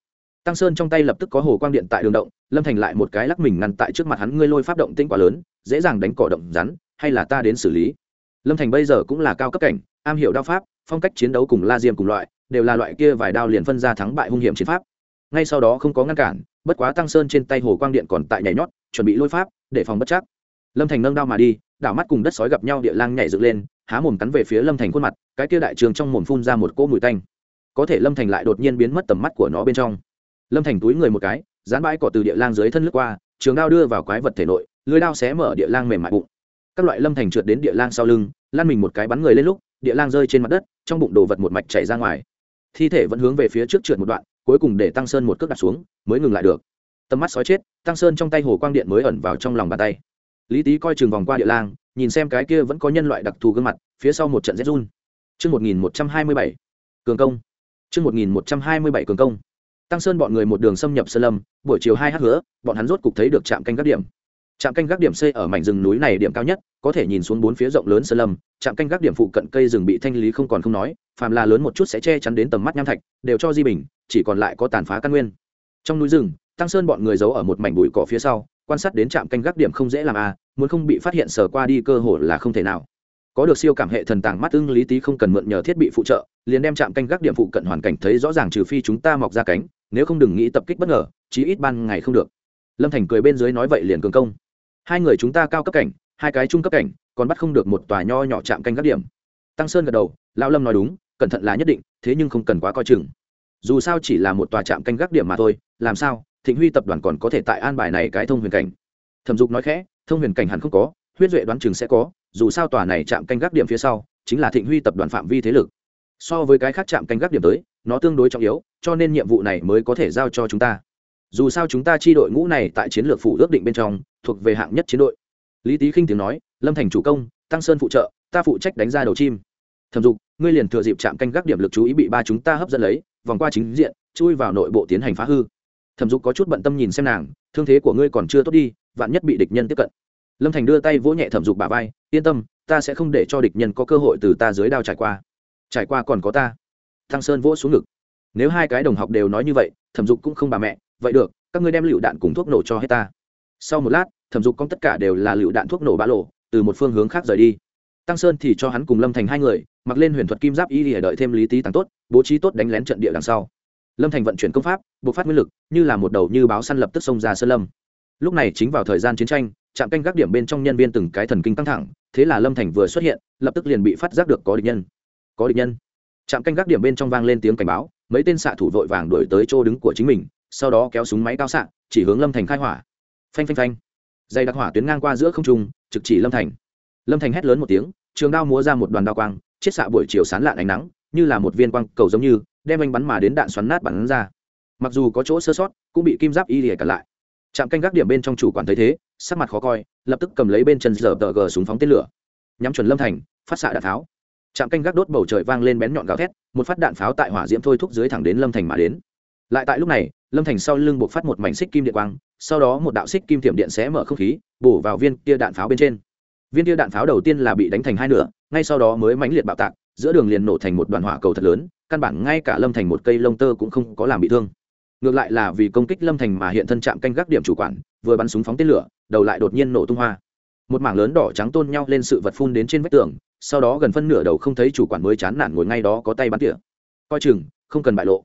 tăng sơn trong tay lập tức có hồ quang điện tại đường động, lâm thành lại một cái lắc mình ngăn tại trước mặt hắn, ngươi lôi pháp động tinh quá lớn, dễ dàng đánh cỏ động rắn, hay là ta đến xử lý? Lâm thành bây giờ cũng là cao cấp cảnh, am hiểu đao pháp, phong cách chiến đấu cùng la diêm cùng loại, đều là loại kia vài đao liền phân ra thắng bại hung hiểm chiến pháp. Ngay sau đó không có ngăn cản, bất quá tăng sơn trên tay hồ quang điện còn tại nhảy nhót, chuẩn bị lôi pháp, để phòng bất chắc. Lâm thành nâng đao mà đi, đảo mắt cùng đất sói gặp nhau địa lang nhảy dựng lên, há mồm cắn về phía lâm thành khuôn mặt, cái kia đại trường trong mồm phun ra một cỗ mùi tanh. Có thể lâm thành lại đột nhiên biến mất tầm mắt của nó bên trong lâm thành túi người một cái dán bãi cỏ từ địa lang dưới thân lướt qua trường đao đưa vào quái vật thể nội lưới đao xé mở địa lang mềm mại bụng. Các loại lâm thành trượt đến địa lang sau lưng lan mình một cái bắn người lên lúc địa lang rơi trên mặt đất trong bụng đồ vật một mạch chảy ra ngoài. Thi thể vẫn hướng về phía trước trượt một đoạn cuối cùng để tăng sơn một cước đặt xuống mới ngừng lại được. Tầm mắt sói chết tăng sơn trong tay hồ quang điện mới ẩn vào trong lòng bàn tay. Lý tý coi chừng vòng qua địa lang nhìn xem cái kia vẫn có nhân loại đặc thù gương mặt phía sau một trận rét run. Trước 1127, cường công. Trước 1127 cường công. Tăng Sơn bọn người một đường xâm nhập sơn lâm, buổi chiều hai h hứa, bọn hắn rốt cục thấy được trạm canh gác điểm. Trạm canh gác điểm xây ở mảnh rừng núi này điểm cao nhất, có thể nhìn xuống bốn phía rộng lớn sơn lâm, trạm canh gác điểm phụ cận cây rừng bị thanh lý không còn không nói, phàm là lớn một chút sẽ che chắn đến tầm mắt nham thạch, đều cho di bình, chỉ còn lại có tàn phá căn nguyên. Trong núi rừng, Tăng Sơn bọn người giấu ở một mảnh bụi cỏ phía sau, quan sát đến trạm canh gác điểm không dễ làm a, muốn không bị phát hiện sờ qua đi cơ hội là không thể nào có được siêu cảm hệ thần tàng mắt ưng lý tý không cần mượn nhờ thiết bị phụ trợ liền đem chạm canh gác điểm phụ cận hoàn cảnh thấy rõ ràng trừ phi chúng ta mọc ra cánh, nếu không đừng nghĩ tập kích bất ngờ, chí ít ban ngày không được. Lâm thành cười bên dưới nói vậy liền cường công. Hai người chúng ta cao cấp cảnh, hai cái trung cấp cảnh, còn bắt không được một tòa nho nhỏ chạm canh gác điểm. Tăng sơn gật đầu, lão lâm nói đúng, cẩn thận là nhất định, thế nhưng không cần quá coi chừng. Dù sao chỉ là một tòa chạm canh gác điểm mà thôi, làm sao, thịnh huy tập đoàn còn có thể tại an bài này cái thông huyền cảnh. Thẩm dục nói khẽ, thông huyền cảnh hẳn không có, huyết duệ đoán chừng sẽ có, dù sao tòa này chạm canh gác điểm phía sau, chính là thịnh huy tập đoàn phạm vi thế lực so với cái khác chạm canh gác điểm tới, nó tương đối trọng yếu, cho nên nhiệm vụ này mới có thể giao cho chúng ta. Dù sao chúng ta chi đội ngũ này tại chiến lược phủ ước định bên trong, thuộc về hạng nhất chiến đội. Lý tý khinh tiếng nói, lâm thành chủ công, tăng sơn phụ trợ, ta phụ trách đánh ra đầu chim. Thẩm dục, ngươi liền thừa dịp chạm canh gác điểm lực chú ý bị ba chúng ta hấp dẫn lấy, vòng qua chính diện, chui vào nội bộ tiến hành phá hư. Thẩm dục có chút bận tâm nhìn xem nàng, thương thế của ngươi còn chưa tốt đi, vạn nhất bị địch nhân tiếp cận. Lâm thành đưa tay vỗ nhẹ thẩm dục bà vai, yên tâm, ta sẽ không để cho địch nhân có cơ hội từ ta dưới đao trải qua trải qua còn có ta. Thăng sơn vỗ xuống ngực. Nếu hai cái đồng học đều nói như vậy, thẩm dục cũng không bà mẹ, vậy được, các ngươi đem lựu đạn cùng thuốc nổ cho hết ta. Sau một lát, thẩm dục con tất cả đều là lựu đạn thuốc nổ bã lộ, từ một phương hướng khác rời đi. Tăng sơn thì cho hắn cùng lâm thành hai người, mặc lên huyền thuật kim giáp y để đợi thêm lý tý tăng tốt, bố trí tốt đánh lén trận địa đằng sau. Lâm thành vận chuyển công pháp, buộc phát nguyên lực, như là một đầu như báo săn lập tức xông ra sơn lâm. Lúc này chính vào thời gian chiến tranh, trạm canh gác điểm bên trong nhân viên từng cái thần kinh căng thẳng, thế là lâm thành vừa xuất hiện, lập tức liền bị phát giác được có địch nhân có địch nhân. Trạm canh gác điểm bên trong vang lên tiếng cảnh báo, mấy tên xạ thủ vội vàng đuổi tới chỗ đứng của chính mình, sau đó kéo súng máy cao xạ, chỉ hướng lâm thành khai hỏa. Phanh phanh phanh. Dây đặc hỏa tuyến ngang qua giữa không trung, trực chỉ lâm thành. Lâm thành hét lớn một tiếng, trường đao múa ra một đoàn đao quang, chiết xạ buổi chiều sán lạn ánh nắng, như là một viên quang cầu giống như, đem anh bắn mà đến đạn xoắn nát bắn ra. Mặc dù có chỗ sơ sót, cũng bị kim giáp y lìa cả lại. Trạm canh gác điểm bên trong chủ quản thấy thế, sắc mặt khó coi, lập tức cầm lấy bên chân giờ tờ gờ súng phóng tên lửa. Nhắm chuẩn lâm thành, phát xạ đạn tháo trạm canh gác đốt bầu trời vang lên bén nhọn gào thét, một phát đạn pháo tại hỏa diễm thôi thúc dưới thẳng đến lâm thành mà đến. Lại tại lúc này, lâm thành sau lưng buộc phát một mảnh xích kim điện quang, sau đó một đạo xích kim tiệm điện sẽ mở không khí, bổ vào viên kia đạn pháo bên trên. Viên kia đạn pháo đầu tiên là bị đánh thành hai nửa, ngay sau đó mới mãnh liệt bạo tạc, giữa đường liền nổ thành một đoàn hỏa cầu thật lớn, căn bản ngay cả lâm thành một cây lông tơ cũng không có làm bị thương. Ngược lại là vì công kích lâm thành mà hiện thân trạm canh gác điểm chủ quản, vừa bắn súng phóng tên lửa, đầu lại đột nhiên nổ tung hoa một mảng lớn đỏ trắng tôn nhau lên sự vật phun đến trên vách tường, sau đó gần phân nửa đầu không thấy chủ quản mới chán nản ngồi ngay đó có tay bắn tỉa. Coi chừng, không cần bại lộ.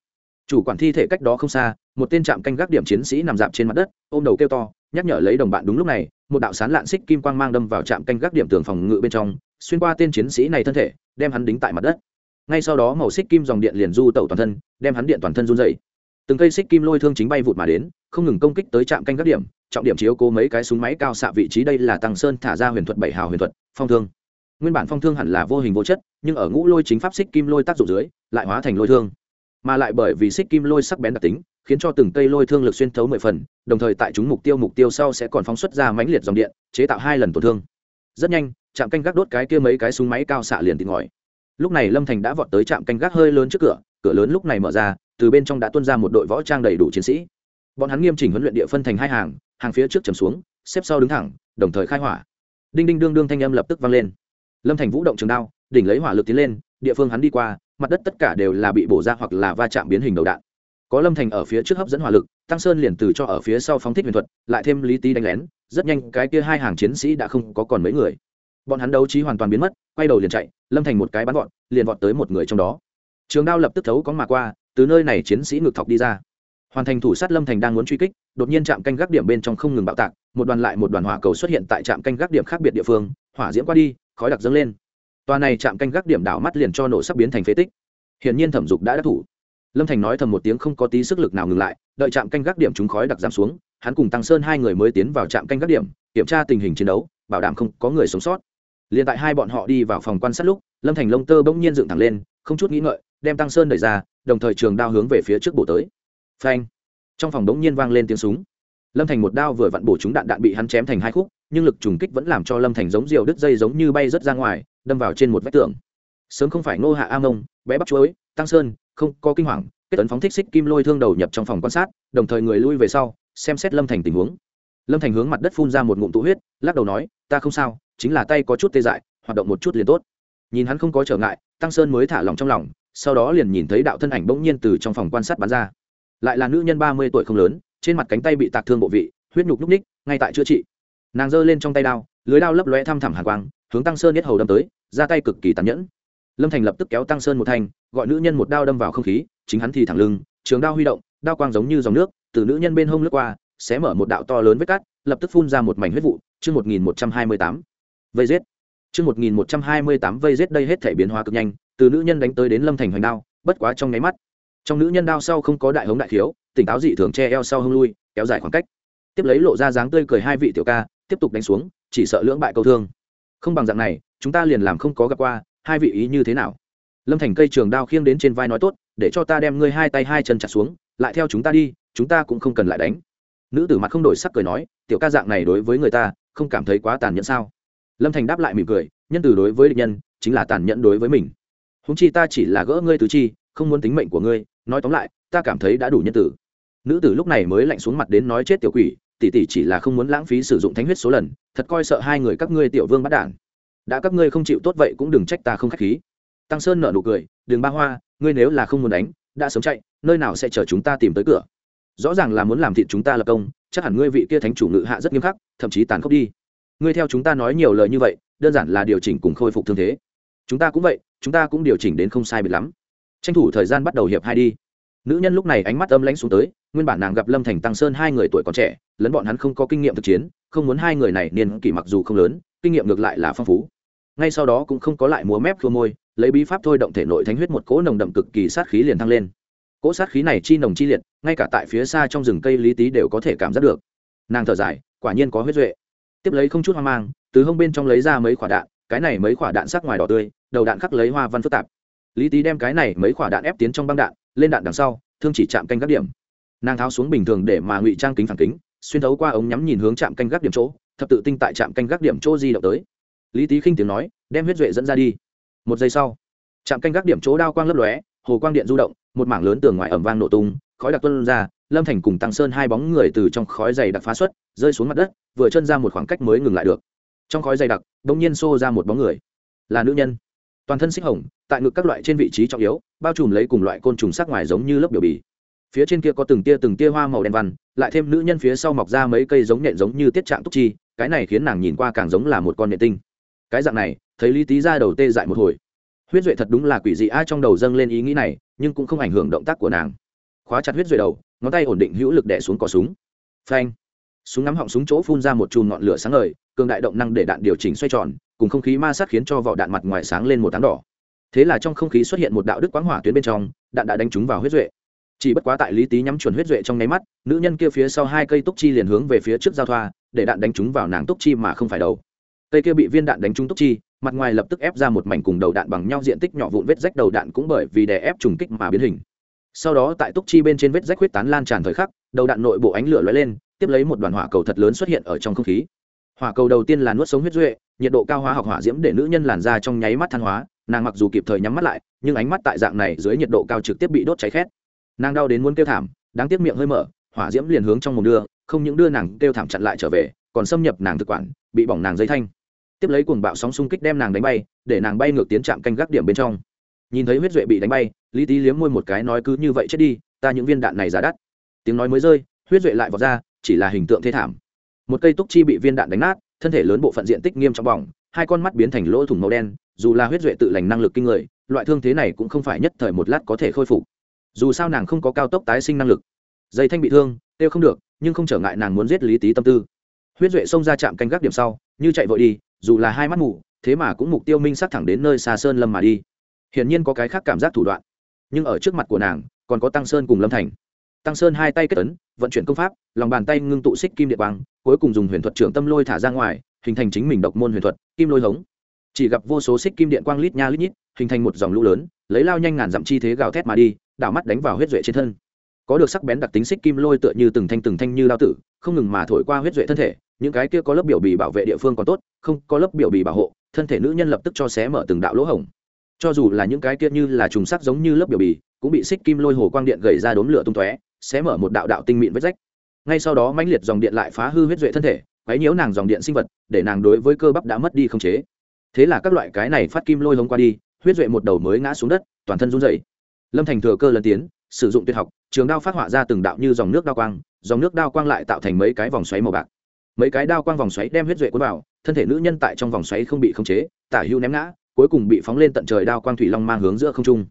Chủ quản thi thể cách đó không xa, một tên trạm canh gác điểm chiến sĩ nằm dạp trên mặt đất, ôm đầu kêu to, nhắc nhở lấy đồng bạn đúng lúc này, một đạo sán lạn xích kim quang mang đâm vào trạm canh gác điểm tường phòng ngự bên trong, xuyên qua tên chiến sĩ này thân thể, đem hắn đính tại mặt đất. Ngay sau đó màu xích kim dòng điện liền du tẩu toàn thân, đem hắn điện toàn thân run dày từng cây xích kim lôi thương chính bay vụt mà đến, không ngừng công kích tới trạm canh gác điểm trọng điểm chiếu cố mấy cái súng máy cao xạ vị trí đây là tăng sơn thả ra huyền thuật bảy hào huyền thuật, phong thương. Nguyên bản phong thương hẳn là vô hình vô chất, nhưng ở ngũ lôi chính pháp xích kim lôi tác dụng dưới, lại hóa thành lôi thương. Mà lại bởi vì xích kim lôi sắc bén đặc tính, khiến cho từng cây lôi thương lực xuyên thấu mười phần, đồng thời tại chúng mục tiêu mục tiêu sau sẽ còn phóng xuất ra mãnh liệt dòng điện, chế tạo hai lần tổn thương. Rất nhanh, trạm canh gác đốt cái kia mấy cái súng máy cao xạ liền tìm ngòi. Lúc này lâm thành đã vọt tới trạm canh gác hơi lớn trước cửa cửa lớn lúc này mở ra, từ bên trong đã tuân ra một đội võ trang đầy đủ chiến sĩ. Bọn hắn nghiêm chỉnh huấn luyện địa phân thành hai hàng hàng phía trước chầm xuống, xếp sau đứng thẳng, đồng thời khai hỏa. Đinh đinh đương đương thanh âm lập tức vang lên. Lâm thành vũ động trường đao, đỉnh lấy hỏa lực tiến lên, địa phương hắn đi qua, mặt đất tất cả đều là bị bổ ra hoặc là va chạm biến hình đầu đạn. Có lâm thành ở phía trước hấp dẫn hỏa lực, tăng sơn liền từ cho ở phía sau phóng thích huyền thuật, lại thêm lý tý đánh lén, rất nhanh cái kia hai hàng chiến sĩ đã không có còn mấy người. Bọn hắn đấu trí hoàn toàn biến mất, quay đầu liền chạy, lâm thành một cái bắn gọn, liền vọt tới một người trong đó. Trường đao lập tức thấu có mà qua, từ nơi này chiến sĩ ngược thọc đi ra hoàn thành thủ sát lâm thành đang muốn truy kích, đột nhiên trạm canh gác điểm bên trong không ngừng bạo tạc, một đoàn lại một đoàn hỏa cầu xuất hiện tại trạm canh gác điểm khác biệt địa phương, hỏa diễm qua đi, khói đặc dâng lên. Tòa này trạm canh gác điểm đảo mắt liền cho nổ sắp biến thành phế tích. Hiển nhiên thẩm dục đã đắc thủ. Lâm thành nói thầm một tiếng không có tí sức lực nào ngừng lại, đợi trạm canh gác điểm chúng khói đặc giảm xuống, hắn cùng tăng sơn hai người mới tiến vào trạm canh gác điểm, kiểm tra tình hình chiến đấu, bảo đảm không có người sống sót. Liền tại hai bọn họ đi vào phòng quan sát lúc, lâm thành lông tơ bỗng nhiên dựng thẳng lên, không chút nghĩ ngợi, đem tăng sơn đẩy ra, đồng thời trường đao hướng về phía trước bổ tới phanh. Trong phòng đống nhiên vang lên tiếng súng. Lâm thành một đao vừa vặn bổ chúng đạn đạn bị hắn chém thành hai khúc, nhưng lực trùng kích vẫn làm cho lâm thành giống diều đứt dây giống như bay rớt ra ngoài, đâm vào trên một vách tường. Sớm không phải ngô hạ a mông, bé bắp chuối, tăng sơn, không, có kinh hoàng, kết tấn phóng thích xích kim lôi thương đầu nhập trong phòng quan sát, đồng thời người lui về sau, xem xét lâm thành tình huống. Lâm thành hướng mặt đất phun ra một ngụm tụ huyết, lắc đầu nói, ta không sao, chính là tay có chút tê dại, hoạt động một chút liền tốt. Nhìn hắn không có trở ngại, tăng sơn mới thả lòng trong lòng, sau đó liền nhìn thấy đạo thân ảnh bỗng nhiên từ trong phòng quan sát bắn ra lại là nữ nhân ba mươi tuổi không lớn, trên mặt cánh tay bị tạc thương bộ vị, huyết nhục núc ních ngay tại chữa trị. Nàng giơ lên trong tay đao, lưới đao lấp lóe thăm thẳm hàn quang, hướng tăng sơn nhất hầu đâm tới, ra tay cực kỳ tàn nhẫn. Lâm thành lập tức kéo tăng sơn một thanh, gọi nữ nhân một đao đâm vào không khí, chính hắn thì thẳng lưng, trường đao huy động, đao quang giống như dòng nước, từ nữ nhân bên hông lướt qua, xé mở một đạo to lớn vết cắt, lập tức phun ra một mảnh huyết vụ, chương một nghìn một trăm hai mươi tám. Vây giết. Chương một nghìn một trăm hai mươi tám vây giết đây hết thể biến hóa cực nhanh, từ nữ nhân đánh tới đến lâm thành hoành đao, bất quá trong nháy mắt trong nữ nhân đao sau không có đại hống đại khiếu, tỉnh táo dị thường che eo sau hông lui, kéo dài khoảng cách. Tiếp lấy lộ ra dáng tươi cười hai vị tiểu ca, tiếp tục đánh xuống, chỉ sợ lưỡng bại câu thương. Không bằng dạng này, chúng ta liền làm không có gặp qua, hai vị ý như thế nào? Lâm thành cây trường đao khiêng đến trên vai nói tốt, để cho ta đem ngươi hai tay hai chân chặt xuống, lại theo chúng ta đi, chúng ta cũng không cần lại đánh. Nữ tử mặt không đổi sắc cười nói, tiểu ca dạng này đối với người ta, không cảm thấy quá tàn nhẫn sao? Lâm thành đáp lại mỉm cười, nhân từ đối với địch nhân, chính là tàn nhẫn đối với mình. Húng chi ta chỉ là gỡ ngươi tứ chi, không muốn tính mệnh của ngươi nói tóm lại, ta cảm thấy đã đủ nhân tử. Nữ tử lúc này mới lạnh xuống mặt đến nói chết tiểu quỷ, tỷ tỷ chỉ là không muốn lãng phí sử dụng thánh huyết số lần, thật coi sợ hai người các ngươi tiểu vương bắt đản đã các ngươi không chịu tốt vậy cũng đừng trách ta không khách khí. Tăng sơn nở nụ cười đường ba hoa, ngươi nếu là không muốn đánh, đã sớm chạy, nơi nào sẽ chờ chúng ta tìm tới cửa? Rõ ràng là muốn làm thịt chúng ta lập công, chắc hẳn ngươi vị kia thánh chủ ngự hạ rất nghiêm khắc, thậm chí tàn khốc đi. Ngươi theo chúng ta nói nhiều lời như vậy, đơn giản là điều chỉnh cùng khôi phục thương thế. Chúng ta cũng vậy, chúng ta cũng điều chỉnh đến không sai biệt lắm tranh thủ thời gian bắt đầu hiệp hai đi. Nữ nhân lúc này ánh mắt âm lãnh xuống tới, nguyên bản nàng gặp lâm thành tăng sơn hai người tuổi còn trẻ, lẫn bọn hắn không có kinh nghiệm thực chiến, không muốn hai người này niên kỷ mặc dù không lớn, kinh nghiệm ngược lại là phong phú. Ngay sau đó cũng không có lại múa mép khua môi, lấy bí pháp thôi động thể nội thánh huyết một cỗ nồng đậm cực kỳ sát khí liền thăng lên. Cỗ sát khí này chi nồng chi liệt, ngay cả tại phía xa trong rừng cây lý tý đều có thể cảm giác được. Nàng thở dài, quả nhiên có huyết duệ. Tiếp lấy không chút hoang mang, từ hông bên trong lấy ra mấy quả đạn, cái này mấy quả đạn sắc ngoài đỏ tươi, đầu đạn khắc lấy hoa văn phức tạp lý tý đem cái này mấy quả đạn ép tiến trong băng đạn, lên đạn đằng sau, thương chỉ chạm canh các điểm. Nàng tháo xuống bình thường để mà ngụy trang kính phản kính, xuyên thấu qua ống nhắm nhìn hướng chạm canh gác điểm chỗ, thập tự tinh tại trạm canh gác điểm chỗ di động tới. Lý tý khinh tiếng nói, đem huyết duệ dẫn ra đi. Một giây sau trạm canh gác điểm chỗ đao quang lấp lóe, hồ quang điện du động, một mảng lớn tường ngoài ẩm vang nổ tung, khói đặc tuân ra, lâm thành cùng tăng sơn hai bóng người từ trong khói dày đặc phá xuất, rơi xuống mặt đất, vừa chân ra một khoảng cách mới ngừng lại được. Trong khói dày đặc đ ỗ n g nhiên xô ra một bóng người. Là nữ nhân toàn thân xích hồng, tại ngực các loại trên vị trí trọng yếu, bao trùm lấy cùng loại côn trùng sắc ngoài giống như lớp biểu bì. Phía trên kia có từng tia từng tia hoa màu đen văn, lại thêm nữ nhân phía sau mọc ra mấy cây giống nhện giống như tiết trạng túc chi, cái này khiến nàng nhìn qua càng giống là một con nhện tinh. Cái dạng này, thấy lý tý ra đầu tê dại một hồi. Huyết duệ thật đúng là quỷ dị ai trong đầu dâng lên ý nghĩ này, nhưng cũng không ảnh hưởng động tác của nàng. Khóa chặt huyết duệ đầu, ngón tay ổn định hữu lực đẻ xuống cò súng. Phanh súng ngắm họng súng chỗ phun ra một chùm ngọn lửa sáng ngời, cường đại động năng để đạn điều chỉnh xoay tròn, cùng không khí ma sát khiến cho vỏ đạn mặt ngoài sáng lên một tháng đỏ. Thế là trong không khí xuất hiện một đạo đức quáng hỏa tuyến bên trong, đạn đã đánh trúng vào huyết duệ. Chỉ bất quá tại lý tý nhắm chuẩn huyết duệ trong nháy mắt, nữ nhân kia phía sau hai cây túc chi liền hướng về phía trước giao thoa, để đạn đánh trúng vào nàng túc chi mà không phải đầu. Cây kia bị viên đạn đánh trúng túc chi, mặt ngoài lập tức ép ra một mảnh cùng đầu đạn bằng nhau diện tích nhỏ vụn vết rách đầu đạn cũng bởi vì đè ép trùng kích mà biến hình. Sau đó tại túc chi bên trên vết rách huyết tán lan tràn thời khắc, đầu đạn nội bộ ánh lửa lóe lên tiếp lấy một đoàn hỏa cầu thật lớn xuất hiện ở trong không khí. Hỏa cầu đầu tiên là nuốt sống huyết duệ, nhiệt độ cao hóa học hỏa diễm để nữ nhân làn ra trong nháy mắt than hóa, nàng mặc dù kịp thời nhắm mắt lại, nhưng ánh mắt tại dạng này dưới nhiệt độ cao trực tiếp bị đốt cháy khét. Nàng đau đến muốn kêu thảm, đáng tiếc miệng hơi mở, hỏa diễm liền hướng trong mồm đưa, không những đưa nàng kêu thảm chặn lại trở về, còn xâm nhập nàng thực quản, bị bỏng nàng dây thanh. Tiếp lấy cuồng bạo sóng xung kích đem nàng đánh bay, để nàng bay ngược tiến trạm canh gác điểm bên trong. Nhìn thấy huyết duệ bị đánh bay, lý tý liếm môi một cái nói cứ như vậy chết đi, ta những viên đạn này giá đắt. Tiếng nói mới rơi, huyết duệ lại vọt ra chỉ là hình tượng thê thảm. Một cây túc chi bị viên đạn đánh nát, thân thể lớn bộ phận diện tích nghiêm trọng bỏng, hai con mắt biến thành lỗ thủng màu đen, dù là huyết duệ tự lành năng lực kinh người, loại thương thế này cũng không phải nhất thời một lát có thể khôi phục. Dù sao nàng không có cao tốc tái sinh năng lực. Dây thanh bị thương tiêu không được, nhưng không trở ngại nàng muốn giết lý tý tâm tư. Huyết duệ xông ra trạm canh gác điểm sau, như chạy vội đi, dù là hai mắt mù, thế mà cũng mục tiêu minh sát thẳng đến nơi xa sơn lâm mà đi. Hiển nhiên có cái khác cảm giác thủ đoạn. Nhưng ở trước mặt của nàng, còn có tăng sơn cùng lâm thành. Tăng sơn hai tay kết tấn vận chuyển công pháp, lòng bàn tay ngưng tụ xích kim điện quang, cuối cùng dùng huyền thuật trưởng tâm lôi thả ra ngoài, hình thành chính mình độc môn huyền thuật, kim lôi hống. Chỉ gặp vô số xích kim điện quang lít nha lít nhít, hình thành một dòng lũ lớn, lấy lao nhanh ngàn dặm chi thế gào thét mà đi, đảo mắt đánh vào huyết duệ trên thân. Có được sắc bén đặc tính xích kim lôi tựa như từng thanh từng thanh như lao tử, không ngừng mà thổi qua huyết duệ thân thể, những cái kia có lớp biểu bì bảo vệ địa phương còn tốt, không, có lớp biểu bì bảo hộ, thân thể nữ nhân lập tức cho xé mở từng đạo lỗ hổng. Cho dù là những cái kia như là trùng sắc giống như lớp biểu bì, cũng bị xích kim lôi hồ quang điện gầy ra đốm lửa tung tóe sẽ mở một đạo đạo tinh mịn vết rách. Ngay sau đó mãnh liệt dòng điện lại phá hư huyết duệ thân thể, quấy nhiễu nàng dòng điện sinh vật, để nàng đối với cơ bắp đã mất đi không chế. Thế là các loại cái này phát kim lôi hống qua đi, huyết duệ một đầu mới ngã xuống đất, toàn thân run rẩy. Lâm thành thừa cơ lần tiến, sử dụng tuyệt học, trường đao phát họa ra từng đạo như dòng nước đao quang, dòng nước đao quang lại tạo thành mấy cái vòng xoáy màu bạc. Mấy cái đao quang vòng xoáy đem huyết duệ cuốn vào, thân thể nữ nhân tại trong vòng xoáy không bị khống chế, tả hưu ném ngã, cuối cùng bị phóng lên tận trời đao quang thủy long mang hướng giữa không trung.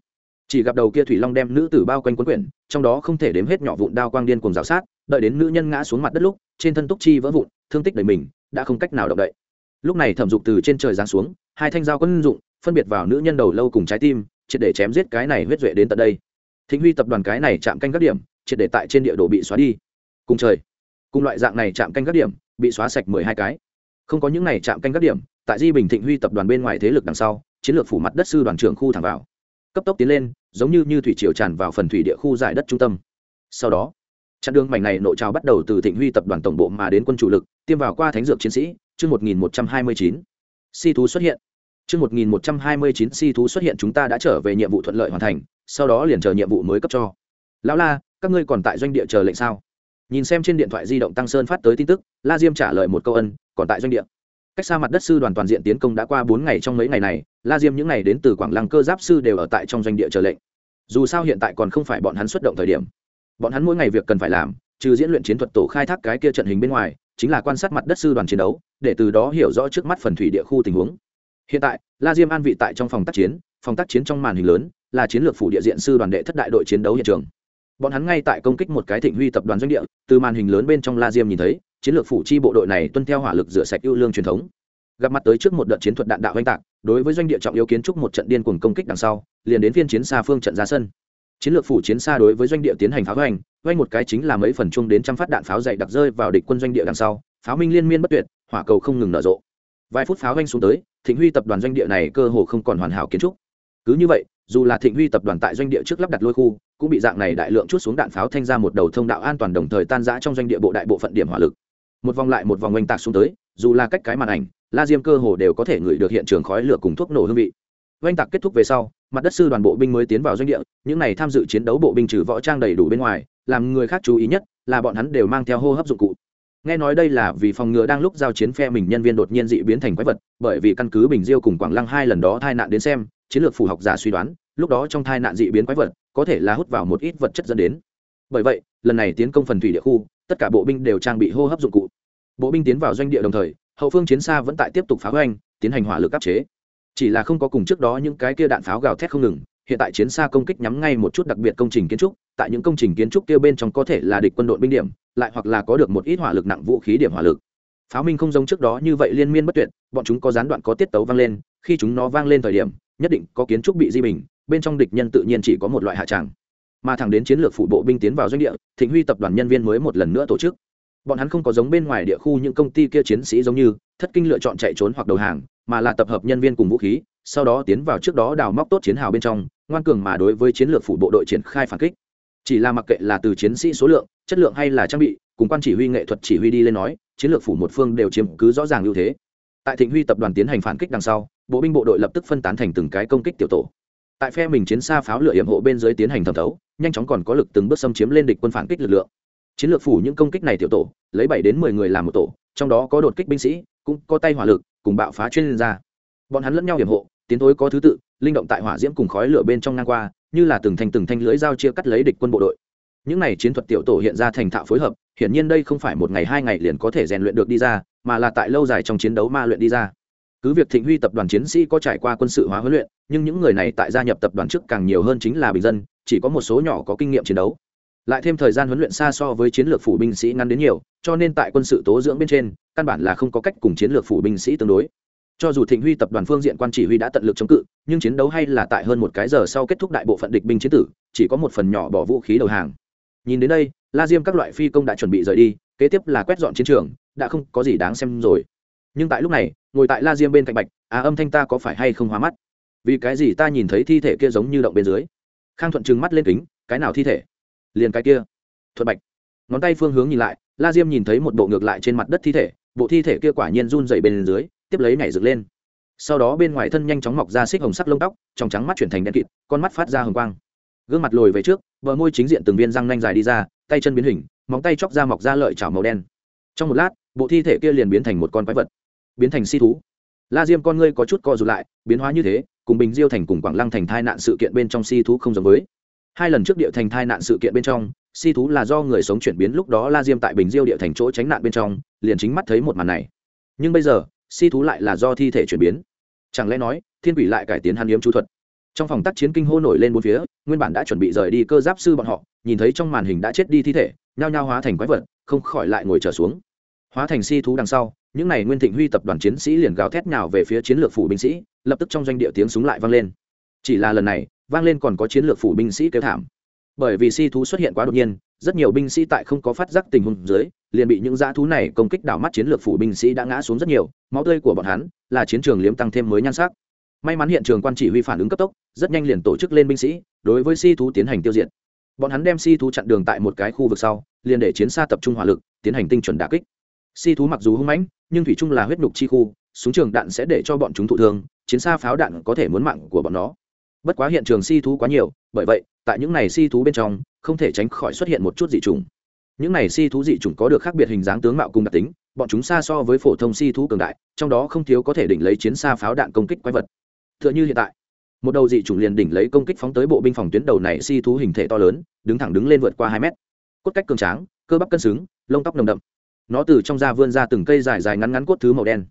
Chỉ gặp đầu kia thủy long đem nữ tử bao quanh quấn quyển trong đó không thể đếm hết nhỏ vụn đao quang điên cùng rào sát, đợi đến nữ nhân ngã xuống mặt đất lúc, trên thân túc chi vỡ vụn, thương tích đầy mình, đã không cách nào động đậy. Lúc này thẩm dục từ trên trời giáng xuống, hai thanh dao quân dụng, phân biệt vào nữ nhân đầu lâu cùng trái tim, triệt để chém giết cái này huyết duệ đến tận đây. Thính huy tập đoàn cái này chạm canh các điểm, triệt để tại trên địa đồ bị xóa đi. Cùng trời, cùng loại dạng này chạm canh các điểm, bị xóa sạch mười hai cái. Không có những này chạm canh các điểm, tại di bình thịnh huy tập đoàn bên ngoài thế lực đằng sau, chiến lược phủ mặt đất sư đoàn trưởng khu thẳng vào. Cấp tốc tiến lên giống như như thủy triều tràn vào phần thủy địa khu giải đất trung tâm. Sau đó, chặn đường mảnh này nội trào bắt đầu từ thịnh huy tập đoàn tổng bộ mà đến quân chủ lực, tiêm vào qua thánh dược chiến sĩ, chương một nghìn một trăm hai mươi chín. Si thú xuất hiện. Chương một nghìn một trăm hai mươi chín, si thú xuất hiện chúng ta đã trở về nhiệm vụ thuận lợi hoàn thành, sau đó liền chờ nhiệm vụ mới cấp cho. Lão la, các ngươi còn tại doanh địa chờ lệnh sao? Nhìn xem trên điện thoại di động tăng sơn phát tới tin tức, la diêm trả lời một câu ân, còn tại doanh địa cách xa mặt đất sư đoàn toàn diện tiến công đã qua bốn ngày trong mấy ngày này, la diêm những ngày đến từ quảng lăng cơ giáp sư đều ở tại trong doanh địa chờ lệnh. Dù sao hiện tại còn không phải bọn hắn xuất động thời điểm. Bọn hắn mỗi ngày việc cần phải làm, trừ diễn luyện chiến thuật tổ khai thác cái kia trận hình bên ngoài, chính là quan sát mặt đất sư đoàn chiến đấu, để từ đó hiểu rõ trước mắt phần thủy địa khu tình huống. Hiện tại, la diêm an vị tại trong phòng tác chiến, phòng tác chiến trong màn hình lớn, là chiến lược phủ địa diện sư đoàn đệ thất đại đội chiến đấu hiện trường. Bọn hắn ngay tại công kích một cái thịnh huy tập đoàn doanh địa, từ màn hình lớn bên trong la diêm nhìn thấy chiến lược phủ chi bộ đội này tuân theo hỏa lực rửa sạch ưu lương truyền thống. Gặp mặt tới trước một đợt chiến thuật đạn đạo oanh tạc, đối với doanh địa trọng yếu kiến trúc một trận điên cuồng công kích đằng sau, liền đến phiên chiến xa phương trận ra sân. Chiến lược phủ chiến xa đối với doanh địa tiến hành pháo hoành oanh một cái chính là mấy phần chung đến trăm phát đạn pháo dày đặc rơi vào địch quân doanh địa đằng sau, pháo minh liên miên bất tuyệt, hỏa cầu không ngừng nở rộ. Vài phút pháo hoành xuống tới, thịnh huy tập đoàn doanh địa này cơ hồ không còn hoàn hảo kiến trúc. Cứ như vậy, dù là thịnh huy tập đoàn tại doanh địa trước lắp đặt lôi khu, cũng bị dạng này đại lượng chút xuống đạn pháo thanh ra một đầu thông đạo an toàn đồng thời tan rã trong doanh địa bộ đại bộ phận điểm hỏa lực một vòng lại một vòng oanh tạc xuống tới, dù là cách cái màn ảnh, la diêm cơ hồ đều có thể ngửi được hiện trường khói lửa cùng thuốc nổ hương vị. Oanh tạc kết thúc về sau, mặt đất sư đoàn bộ binh mới tiến vào doanh địa, những này tham dự chiến đấu bộ binh trừ võ trang đầy đủ bên ngoài, làm người khác chú ý nhất là bọn hắn đều mang theo hô hấp dụng cụ. Nghe nói đây là vì phòng ngừa đang lúc giao chiến phe mình nhân viên đột nhiên dị biến thành quái vật, bởi vì căn cứ bình diêu cùng quảng lăng hai lần đó tai nạn đến xem, chiến lược phủ học giả suy đoán, lúc đó trong tai nạn dị biến quái vật có thể là hút vào một ít vật chất dẫn đến. Bởi vậy, lần này tiến công phần thủy địa khu tất cả bộ binh đều trang bị hô hấp dụng cụ. Bộ binh tiến vào doanh địa đồng thời, hậu phương chiến xa vẫn tại tiếp tục phá hoành, tiến hành hỏa lực áp chế. Chỉ là không có cùng trước đó những cái kia đạn pháo gào thét không ngừng, hiện tại chiến xa công kích nhắm ngay một chút đặc biệt công trình kiến trúc, tại những công trình kiến trúc kia bên trong có thể là địch quân đội binh điểm, lại hoặc là có được một ít hỏa lực nặng vũ khí điểm hỏa lực. Pháo minh không giống trước đó như vậy liên miên bất tuyệt, bọn chúng có gián đoạn có tiết tấu vang lên, khi chúng nó vang lên thời điểm, nhất định có kiến trúc bị di bình, bên trong địch nhân tự nhiên chỉ có một loại hạ tràng mà thẳng đến chiến lược phụ bộ binh tiến vào doanh địa, thịnh huy tập đoàn nhân viên mới một lần nữa tổ chức. Bọn hắn không có giống bên ngoài địa khu những công ty kia chiến sĩ giống như, thất kinh lựa chọn chạy trốn hoặc đầu hàng, mà là tập hợp nhân viên cùng vũ khí, sau đó tiến vào trước đó đào móc tốt chiến hào bên trong, ngoan cường mà đối với chiến lược phụ bộ đội triển khai phản kích. Chỉ là mặc kệ là từ chiến sĩ số lượng, chất lượng hay là trang bị, cùng quan chỉ huy nghệ thuật chỉ huy đi lên nói, chiến lược phủ một phương đều chiếm cứ rõ ràng ưu thế. Tại thịnh huy tập đoàn tiến hành phản kích đằng sau, bộ binh bộ đội lập tức phân tán thành từng cái công kích tiểu tổ. Tại phe mình chiến xa pháo lửa hiểm hộ bên dưới tiến hành thẩm thấu nhanh chóng còn có lực từng bước xâm chiếm lên địch quân phản kích lực lượng. Chiến lược phủ những công kích này tiểu tổ, lấy bảy đến mười người làm một tổ, trong đó có đột kích binh sĩ, cũng có tay hỏa lực, cùng bạo phá chuyên gia. Bọn hắn lẫn nhau hiểm hộ, tiến thối có thứ tự, linh động tại hỏa diễm cùng khói lửa bên trong ngang qua, như là từng thanh từng thanh lưỡi dao chia cắt lấy địch quân bộ đội. Những này chiến thuật tiểu tổ hiện ra thành thạo phối hợp, hiển nhiên đây không phải một ngày hai ngày liền có thể rèn luyện được đi ra, mà là tại lâu dài trong chiến đấu ma luyện đi ra. Cứ việc thịnh huy tập đoàn chiến sĩ có trải qua quân sự hóa huấn luyện, nhưng những người này tại gia nhập tập đoàn trước càng nhiều hơn chính là bình dân chỉ có một số nhỏ có kinh nghiệm chiến đấu. Lại thêm thời gian huấn luyện xa so với chiến lược phủ binh sĩ ngắn đến nhiều, cho nên tại quân sự tố dưỡng bên trên, căn bản là không có cách cùng chiến lược phủ binh sĩ tương đối. Cho dù thịnh huy tập đoàn phương diện quan chỉ huy đã tận lực chống cự, nhưng chiến đấu hay là tại hơn một cái giờ sau kết thúc đại bộ phận địch binh chiến tử, chỉ có một phần nhỏ bỏ vũ khí đầu hàng. Nhìn đến đây, la diêm các loại phi công đã chuẩn bị rời đi, kế tiếp là quét dọn chiến trường, đã không có gì đáng xem rồi. Nhưng tại lúc này, ngồi tại la diêm bên cạnh bạch à âm thanh ta có phải hay không hóa mắt? Vì cái gì ta nhìn thấy thi thể kia giống như động bên dưới? Khang thuận trừng mắt lên kính, cái nào thi thể? Liền cái kia. Thuận bạch ngón tay phương hướng nhìn lại, la diêm nhìn thấy một bộ ngược lại trên mặt đất thi thể, bộ thi thể kia quả nhiên run dày bên dưới, tiếp lấy nhảy dựng lên. Sau đó bên ngoài thân nhanh chóng mọc ra xích hồng sắc lông tóc, trong trắng mắt chuyển thành đen kịt, con mắt phát ra hồng quang. Gương mặt lồi về trước, bờ môi chính diện từng viên răng nanh dài đi ra, tay chân biến hình, móng tay chóc ra mọc ra lợi chảo màu đen. Trong một lát, bộ thi thể kia liền biến thành một con quái vật, biến thành si thú. La diêm con ngươi có chút co rụt lại, biến hóa như thế cùng bình diêu thành cùng quảng lăng thành thai nạn sự kiện bên trong si thú không giống với. Hai lần trước địa thành thai nạn sự kiện bên trong, si thú là do người sống chuyển biến lúc đó la diêm tại bình diêu địa thành chỗ tránh nạn bên trong, liền chính mắt thấy một màn này. Nhưng bây giờ, si thú lại là do thi thể chuyển biến. Chẳng lẽ nói, thiên quỷ lại cải tiến hàn yếm chú thuật? Trong phòng tác chiến kinh hô nổi lên bốn phía, nguyên bản đã chuẩn bị rời đi cơ giáp sư bọn họ, nhìn thấy trong màn hình đã chết đi thi thể, nhao nhao hóa thành quái vật, không khỏi lại ngồi trở xuống. Hóa thành si thú đằng sau những n à y nguyên thịnh huy tập đoàn chiến sĩ liền gào thét nhào về phía chiến lược phủ binh sĩ, lập tức trong doanh địa tiếng súng lại vang lên. Chỉ là lần này, vang lên còn có chiến lược phủ binh sĩ kêu thảm. Bởi vì si thú xuất hiện quá đột nhiên, rất nhiều binh sĩ tại không có phát giác tình huống dưới, liền bị những dã thú này công kích đảo mắt chiến lược phủ binh sĩ đã ngã xuống rất nhiều, máu tươi của bọn hắn là chiến trường liếm tăng thêm mới nhan sắc. May mắn hiện trường quan chỉ huy phản ứng cấp tốc, rất nhanh liền tổ chức lên binh sĩ, đối với si thú tiến hành tiêu diệt. Bọn hắn đem si thú chặn đường tại một cái khu vực sau, liền để chiến xa tập trung hỏa lực, tiến hành tinh chuẩn đà kích. Si thú mặc dù hung mãnh nhưng thủy chung là huyết nhục chi khu, súng trường đạn sẽ để cho bọn chúng thụ thương, chiến xa pháo đạn có thể muốn mạng của bọn nó. Bất quá hiện trường si thú quá nhiều, bởi vậy, tại những này si thú bên trong, không thể tránh khỏi xuất hiện một chút dị trùng những này si thú dị chủng có được khác biệt hình dáng tướng mạo cùng đặc tính, bọn chúng xa so với phổ thông si thú cường đại, trong đó không thiếu có thể đỉnh lấy chiến xa pháo đạn công kích quái vật. T h ư ợ n h ư hiện tại, một đầu dị chủng liền đỉnh lấy công kích phóng tới bộ binh phòng tuyến đầu này si thú hình thể to lớn, đứng thẳng đứng lên vượt qua hai mét. Cốt cách cường tráng, cơ bắp cân xứng, lông tóc nồng đậm nó từ trong da vươn ra từng cây dài dài ngắn ngắn cốt thứ màu đen.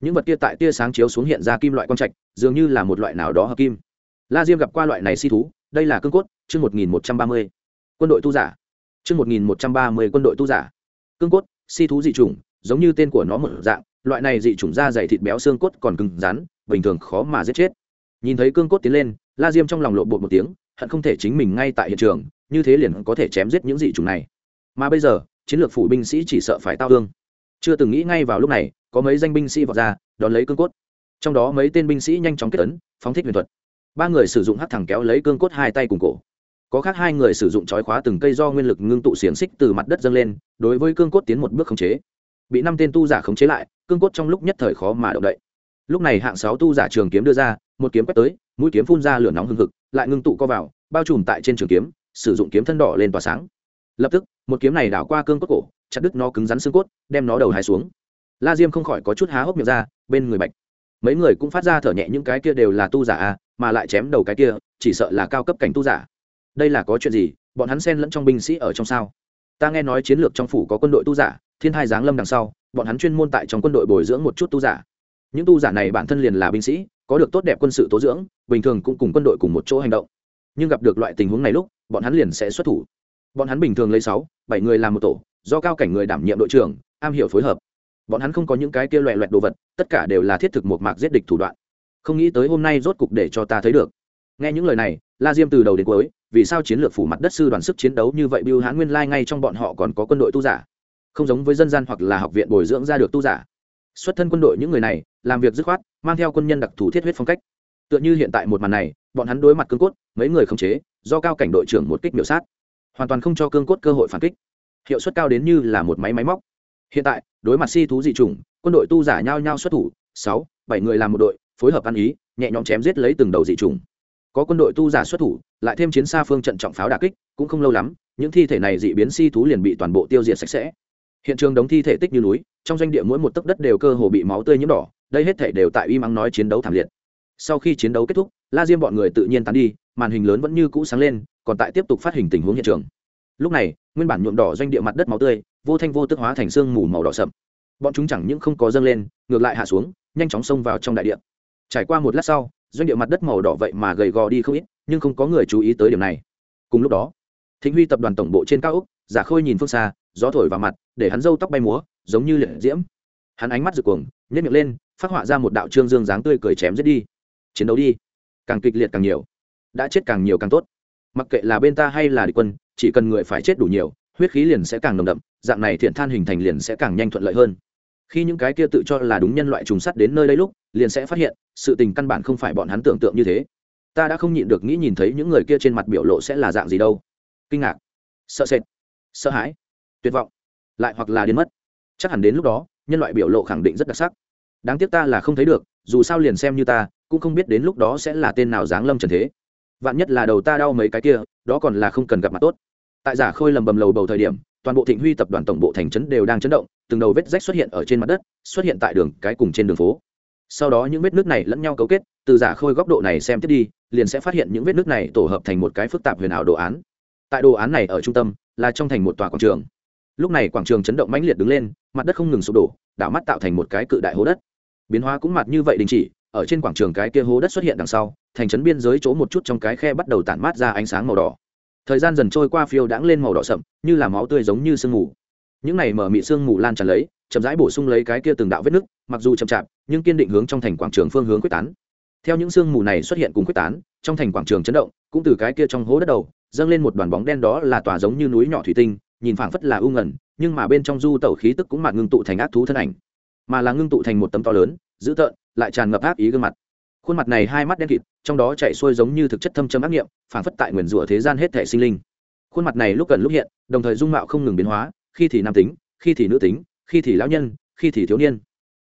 Những vật kia tại tia sáng chiếu xuống hiện ra kim loại quang trạch, dường như là một loại nào đó hợp kim. La diêm gặp qua loại này si thú, đây là cương cốt, chương một nghìn một trăm ba mươi. Quân đội tu giả. Chương một nghìn một trăm ba mươi quân đội tu giả. Cương cốt, si thú dị chủng, giống như tên của nó một dạng, loại này dị chủng da dày thịt béo xương cốt còn cứng rắn, bình thường khó mà giết chết. Nhìn thấy cương cốt tiến lên, la diêm trong lòng lộ bột một tiếng, hận không thể chính mình ngay tại hiện trường, như thế liền có thể chém giết những dị chủng này. Mà bây giờ chiến lược phủ binh sĩ chỉ sợ phải tao thương. Chưa từng nghĩ ngay vào lúc này, có mấy danh binh sĩ vọt ra, đón lấy cương cốt. Trong đó mấy tên binh sĩ nhanh chóng kết ấn phóng thích huyền thuật. Ba người sử dụng hắc thẳng kéo lấy cương cốt hai tay cùng cổ. Có khác hai người sử dụng chói khóa từng cây do nguyên lực ngưng tụ xiềng xích từ mặt đất dâng lên, đối với cương cốt tiến một bước khống chế. Bị năm tên tu giả khống chế lại, cương cốt trong lúc nhất thời khó mà động đậy. Lúc này hạng sáu tu giả trường kiếm đưa ra, một kiếm quét tới, mũi kiếm phun ra lửa nóng hừng hực, lại ngưng tụ co vào, bao trùm tại trên trường kiếm, sử dụng kiếm thân đỏ lên tỏa sáng lập tức, một kiếm này đảo qua cương cốt cổ, chặt đứt nó cứng rắn xương cốt, đem nó đầu hai xuống. La diêm không khỏi có chút há hốc miệng ra, bên người bạch. Mấy người cũng phát ra thở nhẹ, những cái kia đều là tu giả à mà lại chém đầu cái kia, chỉ sợ là cao cấp cảnh tu giả. Đây là có chuyện gì? Bọn hắn xen lẫn trong binh sĩ ở trong sao? Ta nghe nói chiến lược trong phủ có quân đội tu giả, thiên hai giáng lâm đằng sau, bọn hắn chuyên môn tại trong quân đội bồi dưỡng một chút tu giả. Những tu giả này bản thân liền là binh sĩ, có được tốt đẹp quân sự tố dưỡng, bình thường cũng cùng quân đội cùng một chỗ hành động. Nhưng gặp được loại tình huống này lúc, bọn hắn liền sẽ xuất thủ bọn hắn bình thường lấy sáu, bảy người làm một tổ, do cao cảnh người đảm nhiệm đội trưởng, am hiểu phối hợp. Bọn hắn không có những cái kia loẹ loẹt đồ vật, tất cả đều là thiết thực một mạc giết địch thủ đoạn. Không nghĩ tới hôm nay rốt cục để cho ta thấy được. Nghe những lời này, la diêm từ đầu đến cuối, vì sao chiến lược phủ mặt đất sư đoàn sức chiến đấu như vậy biêu hãn nguyên lai ngay trong bọn họ còn có quân đội tu giả? Không giống với dân gian hoặc là học viện bồi dưỡng ra được tu giả. Xuất thân quân đội những người này, làm việc dứt khoát, mang theo quân nhân đặc thù thiết huyết phong cách. Tựa như hiện tại một màn này, bọn hắn đối mặt cương cốt, mấy người không chế, do cao cảnh đội trưởng một kích biểu sát hoàn toàn không cho cương cốt cơ hội phản kích. Hiệu suất cao đến như là một máy máy móc. Hiện tại, đối mặt si thú dị chủng, quân đội tu giả nhau nhau xuất thủ, sáu, bảy người làm một đội, phối hợp ăn ý, nhẹ nhõm chém giết lấy từng đầu dị chủng. Có quân đội tu giả xuất thủ, lại thêm chiến xa phương trận trọng pháo đà kích, cũng không lâu lắm, những thi thể này dị biến si thú liền bị toàn bộ tiêu diệt sạch sẽ. Hiện trường đống thi thể tích như núi, trong doanh địa mỗi một tấc đất đều cơ hồ bị máu tươi nhiễm đỏ, đây hết thể đều tại uy mắng nói chiến đấu thảm liệt. Sau khi chiến đấu kết thúc, la diêm bọn người tự nhiên tán đi, màn hình lớn vẫn như cũ sáng lên còn tại tiếp tục phát hình tình huống hiện trường. Lúc này, nguyên bản nhuộm đỏ doanh địa mặt đất máu tươi, vô thanh vô tức hóa thành sương mù màu đỏ sậm. Bọn chúng chẳng những không có dâng lên, ngược lại hạ xuống, nhanh chóng xông vào trong đại địa. Trải qua một lát sau, doanh địa mặt đất màu đỏ vậy mà gầy gò đi không ít, nhưng không có người chú ý tới điểm này. Cùng lúc đó, thịnh huy tập đoàn tổng bộ trên cao úc giả khôi nhìn phương xa, gió thổi vào mặt, để hắn râu tóc bay múa, giống như liệt diễm. Hắn ánh mắt rực cuồng nhét miệng lên, phát họa ra một đạo trương dương dáng tươi cười chém giết đi. Chiến đấu đi, càng kịch liệt càng nhiều, đã chết càng nhiều càng tốt mặc kệ là bên ta hay là địch quân, chỉ cần người phải chết đủ nhiều, huyết khí liền sẽ càng nồng đậm, dạng này thiện than hình thành liền sẽ càng nhanh thuận lợi hơn. Khi những cái kia tự cho là đúng nhân loại trùng sắt đến nơi đây lúc, liền sẽ phát hiện, sự tình căn bản không phải bọn hắn tưởng tượng như thế. Ta đã không nhịn được nghĩ nhìn thấy những người kia trên mặt biểu lộ sẽ là dạng gì đâu. Kinh ngạc, sợ sệt, sợ hãi, tuyệt vọng, lại hoặc là đến mất. Chắc hẳn đến lúc đó, nhân loại biểu lộ khẳng định rất đặc sắc. Đáng tiếc ta là không thấy được, dù sao liền xem như ta, cũng không biết đến lúc đó sẽ là tên nào giáng lâm trần thế vạn nhất là đầu ta đau mấy cái kia, đó còn là không cần gặp mặt tốt. Tại giả khôi lầm bầm lầu bầu thời điểm, toàn bộ thịnh huy tập đoàn tổng bộ thành trấn đều đang chấn động, từng đầu vết rách xuất hiện ở trên mặt đất, xuất hiện tại đường, cái cùng trên đường phố. Sau đó những vết nước này lẫn nhau cấu kết, từ giả khôi góc độ này xem tiếp đi, liền sẽ phát hiện những vết nước này tổ hợp thành một cái phức tạp huyền ảo đồ án. Tại đồ án này ở trung tâm, là trong thành một tòa quảng trường. Lúc này quảng trường chấn động mãnh liệt đứng lên, mặt đất không ngừng sụp đổ, đảo mắt tạo thành một cái cự đại hố đất. Biến hóa cũng mặt như vậy đình chỉ, ở trên quảng trường cái kia hố đất xuất hiện đằng sau thành trấn biên giới chỗ một chút trong cái khe bắt đầu tản mát ra ánh sáng màu đỏ. Thời gian dần trôi qua phiêu đãng lên màu đỏ sậm, như là máu tươi giống như sương mù. Những này mở mị sương mù lan tràn lấy, chậm rãi bổ sung lấy cái kia từng đạo vết nứt, mặc dù chậm chạp, nhưng kiên định hướng trong thành quảng trường phương hướng quyết tán. Theo những sương mù này xuất hiện cùng quyết tán, trong thành quảng trường chấn động, cũng từ cái kia trong hố đất đầu, dâng lên một đoàn bóng đen đó là tòa giống như núi nhỏ thủy tinh, nhìn phảng phất là u ngẩn nhưng mà bên trong du tẩu khí tức cũng mạt ngưng tụ thành ác thú thân ảnh. Mà là ngưng tụ thành một tấm to lớn, dữ tợn, lại tràn ngập ác ý gương mặt khuôn mặt này hai mắt đen kịt, trong đó chạy xuôi giống như thực chất thâm châm ác nghiệm, phảng phất tại nguyền rủa thế gian hết thể sinh linh. Khuôn mặt này lúc gần lúc hiện, đồng thời dung mạo không ngừng biến hóa, khi thì nam tính, khi thì nữ tính, khi thì lão nhân, khi thì thiếu niên.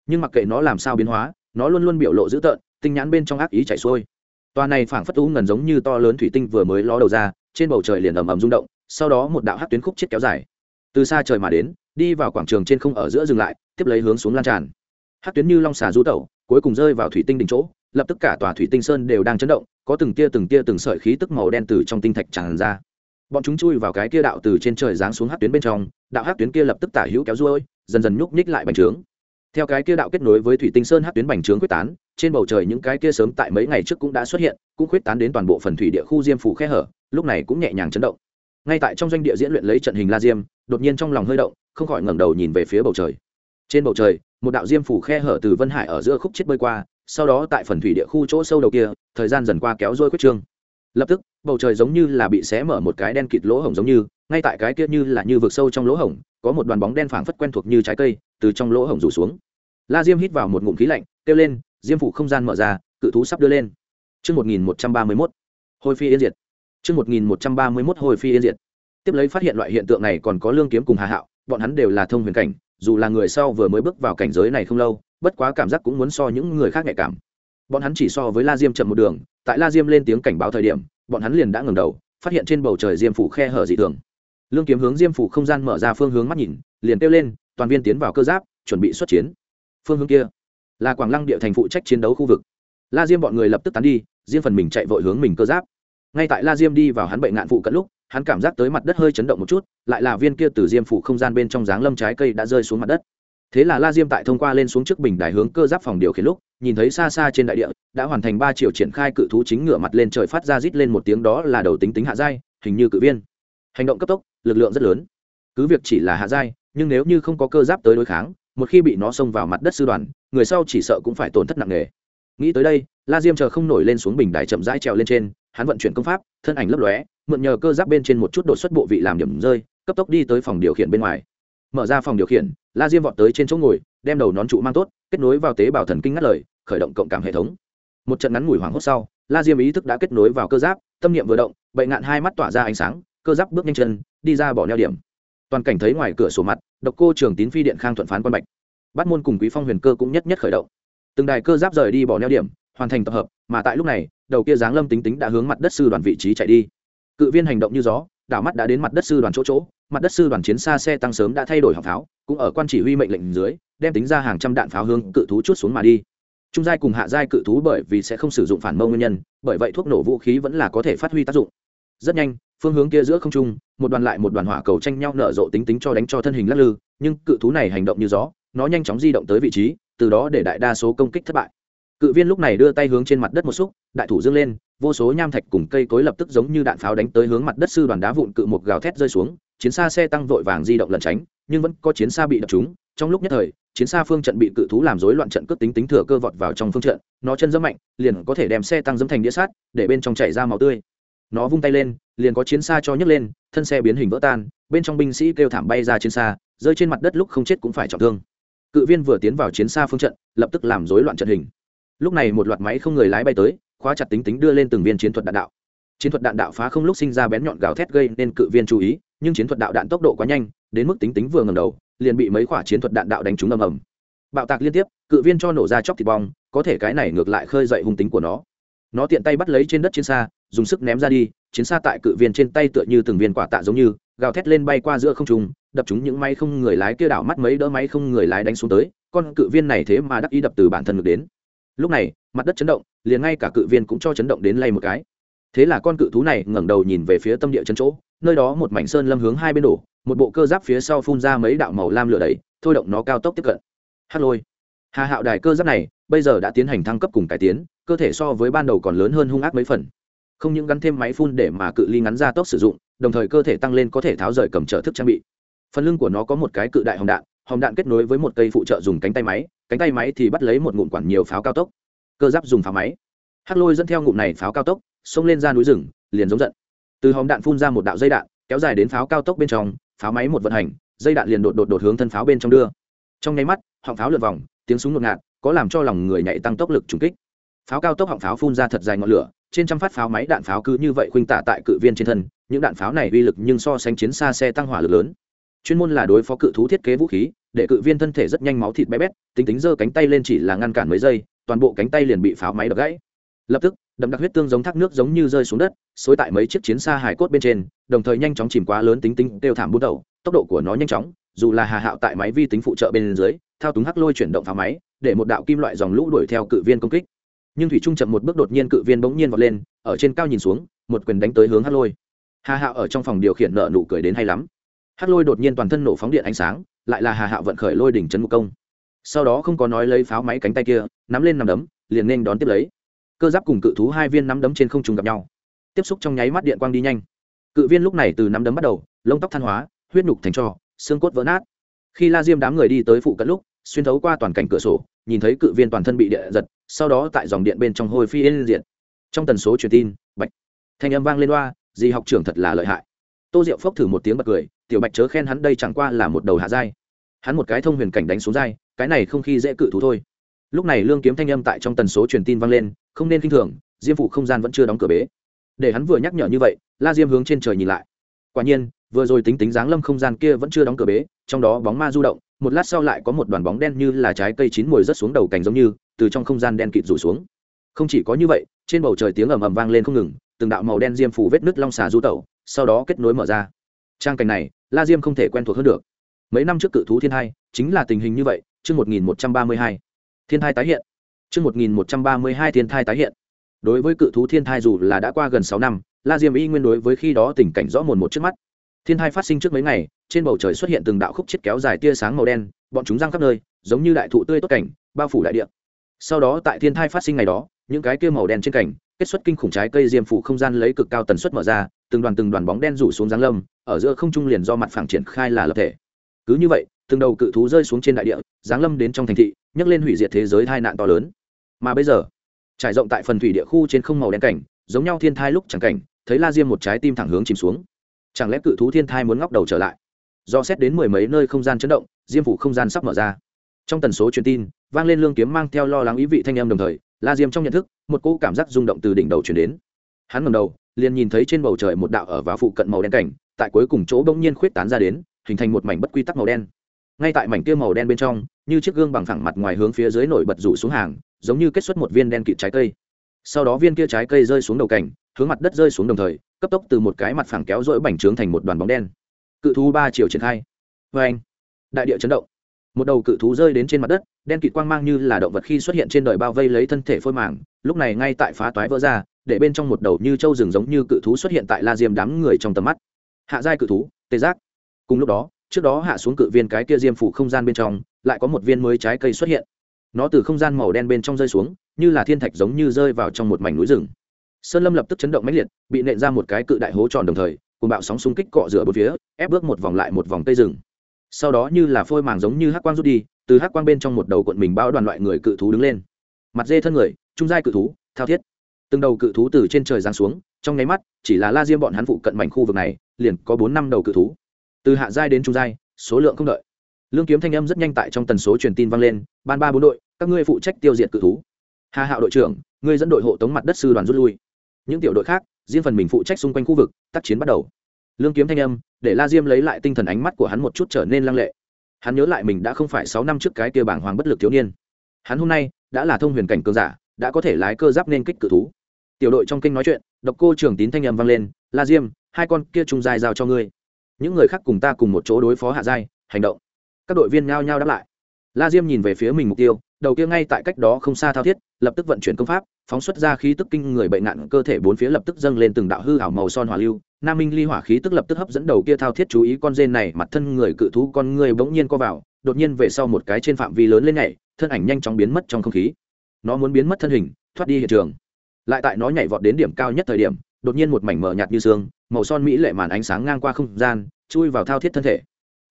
Nhưng mặc kệ nó làm sao biến hóa, nó luôn luôn biểu lộ dữ tợn, tinh nhãn bên trong ác ý chảy xuôi. Tòa này phảng phất u ngần giống như to lớn thủy tinh vừa mới ló đầu ra, trên bầu trời liền ầm ầm rung động, sau đó một đạo hát tuyến khúc chết kéo dài. Từ xa trời mà đến, đi vào quảng trường trên không ở giữa dừng lại, tiếp lấy hướng xuống lan tràn. Hát tuyến như long xà du tẩu, cuối cùng rơi vào thủy tinh đỉnh chỗ lập tức cả tòa thủy tinh sơn đều đang chấn động, có từng tia từng tia từng sợi khí tức màu đen từ trong tinh thạch tràn ra. Bọn chúng chui vào cái kia đạo từ trên trời giáng xuống hát tuyến bên trong, đạo hát tuyến kia lập tức tả hữu kéo ruôi, dần dần nhúc nhích lại bành trướng. Theo cái kia đạo kết nối với thủy tinh sơn hát tuyến bành trướng quyết tán, trên bầu trời những cái kia sớm tại mấy ngày trước cũng đã xuất hiện, cũng quyết tán đến toàn bộ phần thủy địa khu diêm phủ khe hở, lúc này cũng nhẹ nhàng chấn động. Ngay tại trong doanh địa diễn luyện lấy trận hình la diêm, đột nhiên trong lòng hơi động, không khỏi ngẩng đầu nhìn về phía bầu trời. Trên bầu trời, một đạo diêm phủ khe hở từ vân hải ở giữa khúc chết bơi qua sau đó tại phần thủy địa khu chỗ sâu đầu kia thời gian dần qua kéo dôi quyết trương lập tức bầu trời giống như là bị xé mở một cái đen kịt lỗ hổng giống như ngay tại cái kia như là như vực sâu trong lỗ hổng có một đoàn bóng đen phảng phất quen thuộc như trái cây từ trong lỗ hổng rủ xuống la diêm hít vào một ngụm khí lạnh kêu lên diêm phủ không gian mở ra cự thú sắp đưa lên Trước 1131, hồi phi yên diệt. Trước 1131 hồi phi yên diệt. Tiếp lấy phát hiện loại hiện tượng này còn có lương kiếm cùng hà hạo, bọn hắn đều là thông huyền cảnh, dù là người sau vừa mới bước vào cảnh giới này không lâu, bất quá cảm giác cũng muốn so những người khác nhạy cảm. Bọn hắn chỉ so với La Diêm chậm một đường, tại La Diêm lên tiếng cảnh báo thời điểm, bọn hắn liền đã ngẩng đầu, phát hiện trên bầu trời Diêm phủ khe hở dị thường. Lương kiếm hướng Diêm phủ không gian mở ra phương hướng mắt nhìn, liền kêu lên, toàn viên tiến vào cơ giáp, chuẩn bị xuất chiến. Phương hướng kia là Quảng Lăng địa thành phụ trách chiến đấu khu vực. La Diêm bọn người lập tức tán đi, riêng phần mình chạy vội hướng mình cơ giáp. Ngay tại La Diêm đi vào hắn bệnh ngạn phụ cận lúc, hắn cảm giác tới mặt đất hơi chấn động một chút, lại là viên kia từ Diêm phủ không gian bên trong dáng lâm trái cây đã rơi xuống mặt đất thế là la diêm tại thông qua lên xuống trước bình đài hướng cơ giáp phòng điều khiển lúc, nhìn thấy xa xa trên đại địa, đã hoàn thành ba triệu triển khai cự thú chính ngửa mặt lên trời phát ra rít lên một tiếng đó là đầu tính tính hạ giai, hình như cự viên. Hành động cấp tốc, lực lượng rất lớn. Cứ việc chỉ là hạ giai, nhưng nếu như không có cơ giáp tới đối kháng, một khi bị nó xông vào mặt đất sư đoàn, người sau chỉ sợ cũng phải tổn thất nặng nề. Nghĩ tới đây, la diêm chờ không nổi lên xuống bình đài chậm rãi trèo lên trên, hắn vận chuyển công pháp, thân ảnh lấp lóe, mượn nhờ cơ giáp bên trên một chút đột xuất bộ vị làm điểm rơi, cấp tốc đi tới phòng điều khiển bên ngoài mở ra phòng điều khiển, la diêm vọt tới trên chỗ ngồi, đem đầu nón trụ mang tốt, kết nối vào tế bào thần kinh ngắt lời, khởi động cộng cảm hệ thống. Một trận ngắn ngủi hoảng hốt sau, la diêm ý thức đã kết nối vào cơ giáp, tâm niệm vừa động bệnh ngạn hai mắt tỏa ra ánh sáng, cơ giáp bước nhanh chân, đi ra bỏ neo điểm. Toàn cảnh thấy ngoài cửa sổ mặt, độc cô trường tín phi điện khang thuận phán quan bạch. Bắt môn cùng quý phong huyền cơ cũng nhất nhất khởi động. Từng đài cơ giáp rời đi bỏ neo điểm, hoàn thành tập hợp, mà tại lúc này, đầu kia giáng lâm tính tính đã hướng mặt đất sư đoàn vị trí chạy đi. Cự viên hành động như gió đảo mắt đã đến mặt đất sư đoàn chỗ chỗ, mặt đất sư đoàn chiến xa xe tăng sớm đã thay đổi họng pháo, cũng ở quan chỉ huy mệnh lệnh dưới, đem tính ra hàng trăm đạn pháo hương cự thú chút xuống mà đi. Trung giai cùng hạ giai cự thú bởi vì sẽ không sử dụng phản mâu nguyên nhân, bởi vậy thuốc nổ vũ khí vẫn là có thể phát huy tác dụng. Rất nhanh, phương hướng kia giữa không trung, một đoàn lại một đoàn hỏa cầu tranh nhau nở rộ tính tính cho đánh cho thân hình lắc lư, nhưng cự thú này hành động như gió, nó nhanh chóng di động tới vị trí, từ đó để đại đa số công kích thất bại cự viên lúc này đưa tay hướng trên mặt đất một xúc, đại thủ dương lên, vô số nham thạch cùng cây cối lập tức giống như đạn pháo đánh tới hướng mặt đất sư đoàn đá vụn cự một gào thét rơi xuống, chiến xa xe tăng vội vàng di động lẩn tránh, nhưng vẫn có chiến xa bị đập trúng. Trong lúc nhất thời, chiến xa phương trận bị cự thú làm rối loạn trận cướp tính tính thừa cơ vọt vào trong phương trận, nó chân dẫm mạnh, liền có thể đem xe tăng dẫm thành đĩa sát để bên trong chảy ra máu tươi. Nó vung tay lên, liền có chiến xa cho nhấc lên, thân xe biến hình vỡ tan, bên trong binh sĩ kêu thảm bay ra chiến xa, rơi trên mặt đất lúc không chết cũng phải trọng thương. Cự viên vừa tiến vào chiến xa phương trận, lập tức làm rối loạn trận hình lúc này một loạt máy không người lái bay tới, khóa chặt tính tính đưa lên từng viên chiến thuật đạn đạo. Chiến thuật đạn đạo phá không lúc sinh ra bén nhọn gào thét gây nên cự viên chú ý, nhưng chiến thuật đạo đạn tốc độ quá nhanh, đến mức tính tính vừa ngầm đầu, liền bị mấy quả chiến thuật đạn đạo đánh trúng ầm ầm. Bạo tạc liên tiếp, cự viên cho nổ ra chóc thịt bong, có thể cái này ngược lại khơi dậy hung tính của nó. Nó tiện tay bắt lấy trên đất chiến xa, dùng sức ném ra đi, chiến xa tại cự viên trên tay tựa như từng viên quả tạ giống như, gào thét lên bay qua giữa không trung, đập chúng những máy không người lái kia đảo mắt mấy đỡ máy không người lái đánh xuống tới, con cự viên này thế mà đắc ý đập từ bản thân ngược đến lúc này, mặt đất chấn động, liền ngay cả cự viên cũng cho chấn động đến lay một cái. Thế là con cự thú này ngẩng đầu nhìn về phía tâm địa chân chỗ, nơi đó một mảnh sơn lâm hướng hai bên đổ, một bộ cơ giáp phía sau phun ra mấy đạo màu lam lửa đầy thôi động nó cao tốc tiếp cận. Hát lôi. Hà hạo đài cơ giáp này, bây giờ đã tiến hành thăng cấp cùng cải tiến, cơ thể so với ban đầu còn lớn hơn hung ác mấy phần. Không những gắn thêm máy phun để mà cự ly ngắn ra tốc sử dụng, đồng thời cơ thể tăng lên có thể tháo rời cầm trợ thức trang bị. Phần lưng của nó có một cái cự đại hồng đạn hồng đạn kết nối với một cây phụ trợ dùng cánh tay máy cánh tay máy thì bắt lấy một ngụm quản nhiều pháo cao tốc. Cơ giáp dùng pháo máy. Hắc lôi dẫn theo ngụm này pháo cao tốc, xông lên ra núi rừng, liền giống giận. Từ hòm đạn phun ra một đạo dây đạn, kéo dài đến pháo cao tốc bên trong, pháo máy một vận hành, dây đạn liền đột đột đột hướng thân pháo bên trong đưa. Trong nháy mắt, họng pháo lượt vòng, tiếng súng ngột ngạt, có làm cho lòng người nhảy tăng tốc lực trùng kích. Pháo cao tốc họng pháo phun ra thật dài ngọn lửa, trên trăm phát pháo máy đạn pháo cứ như vậy khuynh tả tại cự viên trên thân, những đạn pháo này uy lực nhưng so sánh chiến xa xe tăng hỏa lực lớn. Chuyên môn là đối phó cự thú thiết kế vũ khí để cự viên thân thể rất nhanh máu thịt bé bét, tính tính giơ cánh tay lên chỉ là ngăn cản mấy giây, toàn bộ cánh tay liền bị pháo máy đập gãy. Lập tức, đậm đặc huyết tương giống thác nước giống như rơi xuống đất, xối tại mấy chiếc chiến xa hải cốt bên trên, đồng thời nhanh chóng chìm quá lớn tính tính đều thảm bút đầu, tốc độ của nó nhanh chóng, dù là hà hạo tại máy vi tính phụ trợ bên dưới, thao túng hắc lôi chuyển động pháo máy, để một đạo kim loại dòng lũ đuổi theo cự viên công kích. Nhưng thủy trung chậm một bước đột nhiên cự viên bỗng nhiên vọt lên, ở trên cao nhìn xuống, một quyền đánh tới hướng hắc lôi. Hà hạo ở trong phòng điều khiển nợ nụ cười đến hay lắm. Hắc lôi đột nhiên toàn thân nổ phóng điện ánh sáng lại là hà hạo vận khởi lôi đỉnh trấn ngục công. Sau đó không có nói lấy pháo máy cánh tay kia, nắm lên nằm đấm, liền nên đón tiếp lấy. Cơ giáp cùng cự thú hai viên nắm đấm trên không trùng gặp nhau. Tiếp xúc trong nháy mắt điện quang đi nhanh. Cự viên lúc này từ nắm đấm bắt đầu, lông tóc than hóa, huyết nhục thành trò xương cốt vỡ nát. Khi la diêm đám người đi tới phụ cận lúc, xuyên thấu qua toàn cảnh cửa sổ, nhìn thấy cự viên toàn thân bị địa giật, sau đó tại dòng điện bên trong hôi phi lên diện trong tần số truyền tin, bạch. Thanh âm vang lên loa di học trưởng thật là lợi hại. Tô diệu phốc thử một tiếng bật cười tiểu bạch chớ khen hắn đây chẳng qua là một đầu hạ giai. Hắn một cái thông huyền cảnh đánh xuống giai, cái này không khi dễ cự thú thôi. Lúc này lương kiếm thanh âm tại trong tần số truyền tin vang lên, không nên k i n h thường, diêm phụ không gian vẫn chưa đóng cửa bế. Để hắn vừa nhắc nhở như vậy, la diêm hướng trên trời nhìn lại. Quả nhiên, vừa rồi tính tính dáng lâm không gian kia vẫn chưa đóng cửa bế, trong đó bóng ma du động, một lát sau lại có một đoàn bóng đen như là trái cây chín mùi rớt xuống đầu cành giống như, từ trong không gian đen kịt rủ xuống. Không chỉ có như vậy, trên bầu trời tiếng ầm ầm vang lên không ngừng, từng đạo màu đen diêm phủ vết nứt long xà du tẩu, sau đó kết nối mở ra. Trang cảnh này la diêm không thể quen thuộc hơn được. Mấy năm trước cự thú thiên hai chính là tình hình như vậy, chương một nghìn một trăm ba mươi hai. Thiên thai tái hiện. Chương một nghìn một trăm ba mươi hai thiên thai tái hiện. Đối với cự thú thiên thai dù là đã qua gần sáu năm, la diêm y nguyên đối với khi đó tình cảnh rõ mồn một trước mắt. Thiên thai phát sinh trước mấy ngày, trên bầu trời xuất hiện từng đạo khúc chết kéo dài tia sáng màu đen, bọn chúng răng khắp nơi, giống như đại thụ tươi tốt cảnh, bao phủ đại địa. Sau đó tại thiên thai phát sinh ngày đó, những cái kia màu đen trên cảnh, kết xuất kinh khủng trái cây diêm phủ không gian lấy cực cao tần suất mở ra, từng đoàn từng đoàn bóng đen rủ xuống giáng lâm ở giữa không trung liền do mặt phẳng triển khai là lập thể. Cứ như vậy, từng đầu cự thú rơi xuống trên đại địa, giáng lâm đến trong thành thị, nhấc lên hủy diệt thế giới tai nạn to lớn. Mà bây giờ, trải rộng tại phần thủy địa khu trên không màu đen cảnh, giống nhau thiên thai lúc chẳng cảnh, thấy la diêm một trái tim thẳng hướng chìm xuống. Chẳng lẽ cự thú thiên thai muốn ngóc đầu trở lại? Do xét đến mười mấy nơi không gian chấn động, diêm phủ không gian sắp mở ra. Trong tần số truyền tin, vang lên lương kiếm mang theo lo lắng ý vị thanh em đồng thời, la diêm trong nhận thức, một cỗ cảm giác rung động từ đỉnh đầu chuyển đến. Hắn ngầm đầu, liền nhìn thấy trên bầu trời một đạo ở vào phụ cận màu đen cảnh tại cuối cùng chỗ bỗng nhiên khuyết tán ra đến, hình thành một mảnh bất quy tắc màu đen. Ngay tại mảnh kia màu đen bên trong, như chiếc gương bằng phẳng mặt ngoài hướng phía dưới nổi bật rủ xuống hàng, giống như kết xuất một viên đen kịt trái cây. Sau đó viên kia trái cây rơi xuống đầu cảnh, hướng mặt đất rơi xuống đồng thời, cấp tốc từ một cái mặt phẳng kéo rỗi bành trướng thành một đoàn bóng đen. Cự thú ba chiều triển khai. Vê anh, đại địa chấn động. Một đầu cự thú rơi đến trên mặt đất, đen kịt quang mang như là động vật khi xuất hiện trên đời bao vây lấy thân thể phôi màng, lúc này ngay tại phá toái vỡ ra, để bên trong một đầu như trâu rừng giống như cự thú xuất hiện tại la diêm đám người trong tầm mắt hạ giai cự thú, tê giác. Cùng lúc đó, trước đó hạ xuống cự viên cái kia diêm phủ không gian bên trong, lại có một viên mới trái cây xuất hiện. Nó từ không gian màu đen bên trong rơi xuống, như là thiên thạch giống như rơi vào trong một mảnh núi rừng. Sơn lâm lập tức chấn động mãnh liệt, bị nện ra một cái cự đại hố tròn đồng thời cùng bạo sóng xung kích cọ rửa bốn phía, ép bước một vòng lại một vòng cây rừng. Sau đó như là phôi màng giống như hắc quang rút đi, từ hắc quang bên trong một đầu cuộn mình bao đoàn loại người cự thú đứng lên. Mặt dê thân người, trung giai cự thú, thao thiết. Từng đầu cự thú từ trên trời giáng xuống, trong nháy mắt, chỉ là la diêm bọn hắn phụ cận mảnh khu vực này liền có bốn năm đầu cự thú. Từ hạ giai đến trung giai, số lượng không đợi. Lương kiếm thanh âm rất nhanh tại trong tần số truyền tin vang lên, ban ba bốn đội, các ngươi phụ trách tiêu diệt cự thú. Hà hạo đội trưởng, ngươi dẫn đội hộ tống mặt đất sư đoàn rút lui. Những tiểu đội khác, riêng phần mình phụ trách xung quanh khu vực, tác chiến bắt đầu. Lương kiếm thanh âm, để la diêm lấy lại tinh thần ánh mắt của hắn một chút trở nên lăng lệ. Hắn nhớ lại mình đã không phải sáu năm trước cái kia bảng hoàng bất lực thiếu niên. Hắn hôm nay đã là thông huyền cảnh cường giả, đã có thể lái cơ giáp nên kích cự thú. Tiểu đội trong kinh nói chuyện, độc cô trưởng tín thanh âm vang lên, la diêm hai con kia trung dài giao cho ngươi. Những người khác cùng ta cùng một chỗ đối phó hạ giai, hành động. Các đội viên nhao nhao đáp lại. La diêm nhìn về phía mình mục tiêu, đầu kia ngay tại cách đó không xa thao thiết, lập tức vận chuyển công pháp, phóng xuất ra khí tức kinh người bệnh nạn, cơ thể bốn phía lập tức dâng lên từng đạo hư ảo màu son hỏa lưu. Nam minh ly hỏa khí tức lập tức hấp dẫn đầu kia thao thiết chú ý con rên này, mặt thân người cự thú con người bỗng nhiên co vào, đột nhiên về sau một cái trên phạm vi lớn lên nhảy, thân ảnh nhanh chóng biến mất trong không khí. Nó muốn biến mất thân hình, thoát đi hiện trường. Lại tại nó nhảy vọt đến điểm cao nhất thời điểm đột nhiên một mảnh mờ nhạt như xương, màu son mỹ lệ màn ánh sáng ngang qua không gian, chui vào thao thiết thân thể.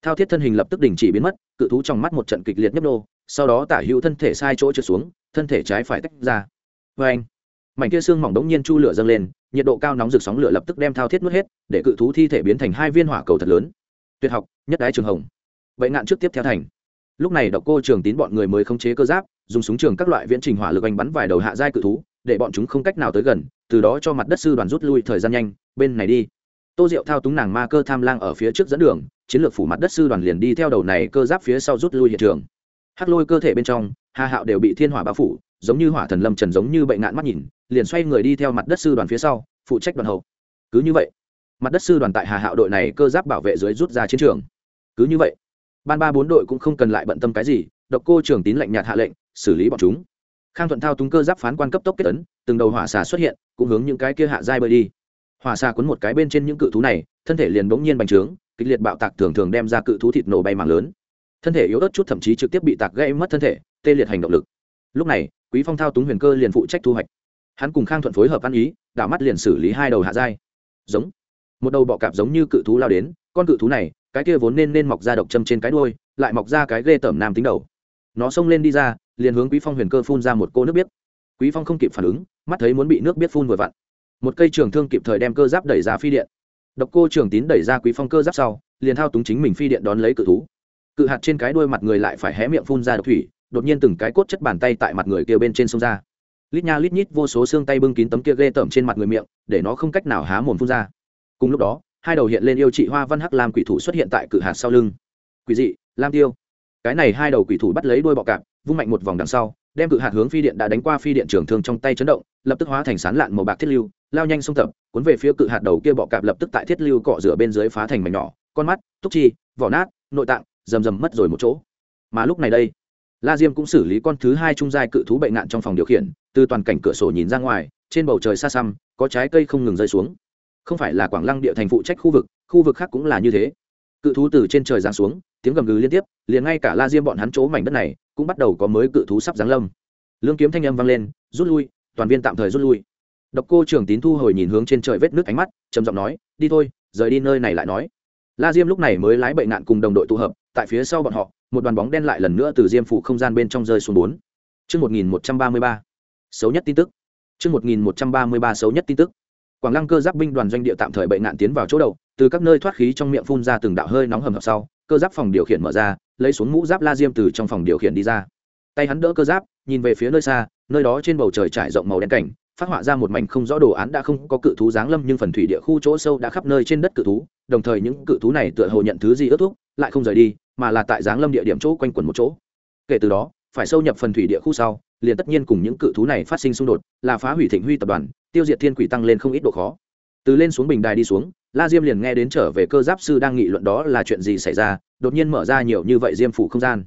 Thao thiết thân hình lập tức đình chỉ biến mất, cự thú trong mắt một trận kịch liệt nhấp nô, sau đó tả hữu thân thể sai chỗ trượt xuống, thân thể trái phải tách ra. Vê anh, mảnh kia xương mỏng đống nhiên chu lửa dâng lên, nhiệt độ cao nóng rực sóng lửa lập tức đem thao thiết nuốt hết, để cự thú thi thể biến thành hai viên hỏa cầu thật lớn. Tuyệt học, nhất đái trường hồng. Vậy ngạn trước tiếp theo thành. Lúc này độc cô trường tín bọn người mới khống chế cơ giáp, dùng súng trường các loại viễn trình hỏa lực anh bắn vài đầu hạ giai cự thú để bọn chúng không cách nào tới gần, từ đó cho mặt đất sư đoàn rút lui thời gian nhanh, bên này đi. Tô diệu thao túng nàng ma cơ tham lang ở phía trước dẫn đường, chiến lược phủ mặt đất sư đoàn liền đi theo đầu này cơ giáp phía sau rút lui hiện trường. Hắc lôi cơ thể bên trong, hà hạo đều bị thiên hỏa bao phủ, giống như hỏa thần lâm trần giống như bệnh ngạn mắt nhìn, liền xoay người đi theo mặt đất sư đoàn phía sau, phụ trách đoàn hậu. Cứ như vậy, mặt đất sư đoàn tại hà hạo đội này cơ giáp bảo vệ dưới rút ra chiến trường. Cứ như vậy, ban ba bốn đội cũng không cần lại bận tâm cái gì, độc cô trường tín lệnh nhạt hạ lệnh, xử lý bọn chúng khang thuận thao túng cơ giáp phán quan cấp tốc kết tấn từng đầu hỏa xà xuất hiện, cũng hướng những cái kia hạ dai bơi đi. Hỏa xà cuốn một cái bên trên những cự thú này, thân thể liền bỗng nhiên bành trướng, kịch liệt bạo tạc thường thường đem ra cự thú thịt nổ bay mạng lớn. Thân thể yếu ớt chút thậm chí trực tiếp bị tạc gây mất thân thể, tê liệt hành động lực. Lúc này, quý phong thao túng huyền cơ liền phụ trách thu hoạch. Hắn cùng khang thuận phối hợp ăn ý, đảo mắt liền xử lý hai đầu hạ dai giống. Một đầu bọ cạp giống như cự thú lao đến, con cự thú này, cái kia vốn nên nên mọc ra độc châm trên cái đuôi, lại mọc ra cái ghê tởm nam tính đầu. Nó xông lên đi ra liền hướng quý phong huyền cơ phun ra một cô nước biết. Quý phong không kịp phản ứng, mắt thấy muốn bị nước biết phun vừa vặn. Một cây trường thương kịp thời đem cơ giáp đẩy ra phi điện. Độc cô trường tín đẩy ra quý phong cơ giáp sau, liền thao túng chính mình phi điện đón lấy cự thú. Cự hạt trên cái đuôi mặt người lại phải hé miệng phun ra độc thủy, đột nhiên từng cái cốt chất bàn tay tại mặt người kia bên trên sông ra. Lít nha lít nhít vô số xương tay bưng kín tấm kia ghê tởm trên mặt người miệng, để nó không cách nào há mồm phun ra. Cùng lúc đó, hai đầu hiện lên yêu chị hoa văn hắc lam quỷ thủ xuất hiện tại cự hạt sau lưng. Quỷ dị, lam tiêu. Cái này hai đầu quỷ thủ bắt lấy đuôi bọ cạp vung mạnh một vòng đằng sau, đem cự hạt hướng phi điện đã đánh qua phi điện trường thương trong tay chấn động, lập tức hóa thành sán lạn màu bạc thiết lưu, lao nhanh xông tập, cuốn về phía cự hạt đầu kia bọ cạp lập tức tại thiết lưu cọ rửa bên dưới phá thành mảnh nhỏ, con mắt, túc chi, vỏ nát, nội tạng, rầm rầm mất rồi một chỗ. Mà lúc này đây, la diêm cũng xử lý con thứ hai trung giai cự thú bệnh nạn trong phòng điều khiển, từ toàn cảnh cửa sổ nhìn ra ngoài, trên bầu trời xa xăm, có trái cây không ngừng rơi xuống. Không phải là quảng lăng địa thành phụ trách khu vực khu vực khác cũng là như thế. Cự thú từ trên trời giáng xuống, tiếng gầm gừ liên tiếp, liền ngay cả la diêm bọn hắn chỗ mảnh đất này cũng bắt đầu có mới cự thú sắp giáng lâm lương kiếm thanh âm vang lên rút lui toàn viên tạm thời rút lui độc cô trưởng tín thu hồi nhìn hướng trên trời vết nước ánh mắt trầm giọng nói đi thôi rời đi nơi này lại nói la diêm lúc này mới lái bệnh nạn cùng đồng đội tụ hợp tại phía sau bọn họ một đoàn bóng đen lại lần nữa từ diêm phủ không gian bên trong rơi xuống bốn Trước 1133, xấu nhất tin tức. Trước 1133 xấu nhất tin tức. Quảng Lăng cơ giáp binh đoàn doanh địa tạm thời bệnh nạn tiến vào chỗ đầu, từ các nơi thoát khí trong miệng phun ra từng đạo hơi nóng hầm hập sau, cơ giáp phòng điều khiển mở ra, lấy xuống mũ giáp La Diêm từ trong phòng điều khiển đi ra. Tay hắn đỡ cơ giáp, nhìn về phía nơi xa, nơi đó trên bầu trời trải rộng màu đen cảnh, phát họa ra một mảnh không rõ đồ án đã không có cự thú giáng lâm nhưng phần thủy địa khu chỗ sâu đã khắp nơi trên đất cự thú, đồng thời những cự thú này tựa hồ nhận thứ gì ước thúc, lại không rời đi, mà là tại giáng lâm địa điểm chỗ quanh quẩn một chỗ. Kể từ đó, phải sâu nhập phần thủy địa khu sau, liền tất nhiên cùng những cự thú này phát sinh xung đột, là phá hủy Thịnh Huy tập đoàn, tiêu diệt thiên quỷ tăng lên không ít độ khó. Từ lên xuống bình đài đi xuống, La Diêm liền nghe đến trở về cơ giáp sư đang nghị luận đó là chuyện gì xảy ra, đột nhiên mở ra nhiều như vậy diêm phủ không gian.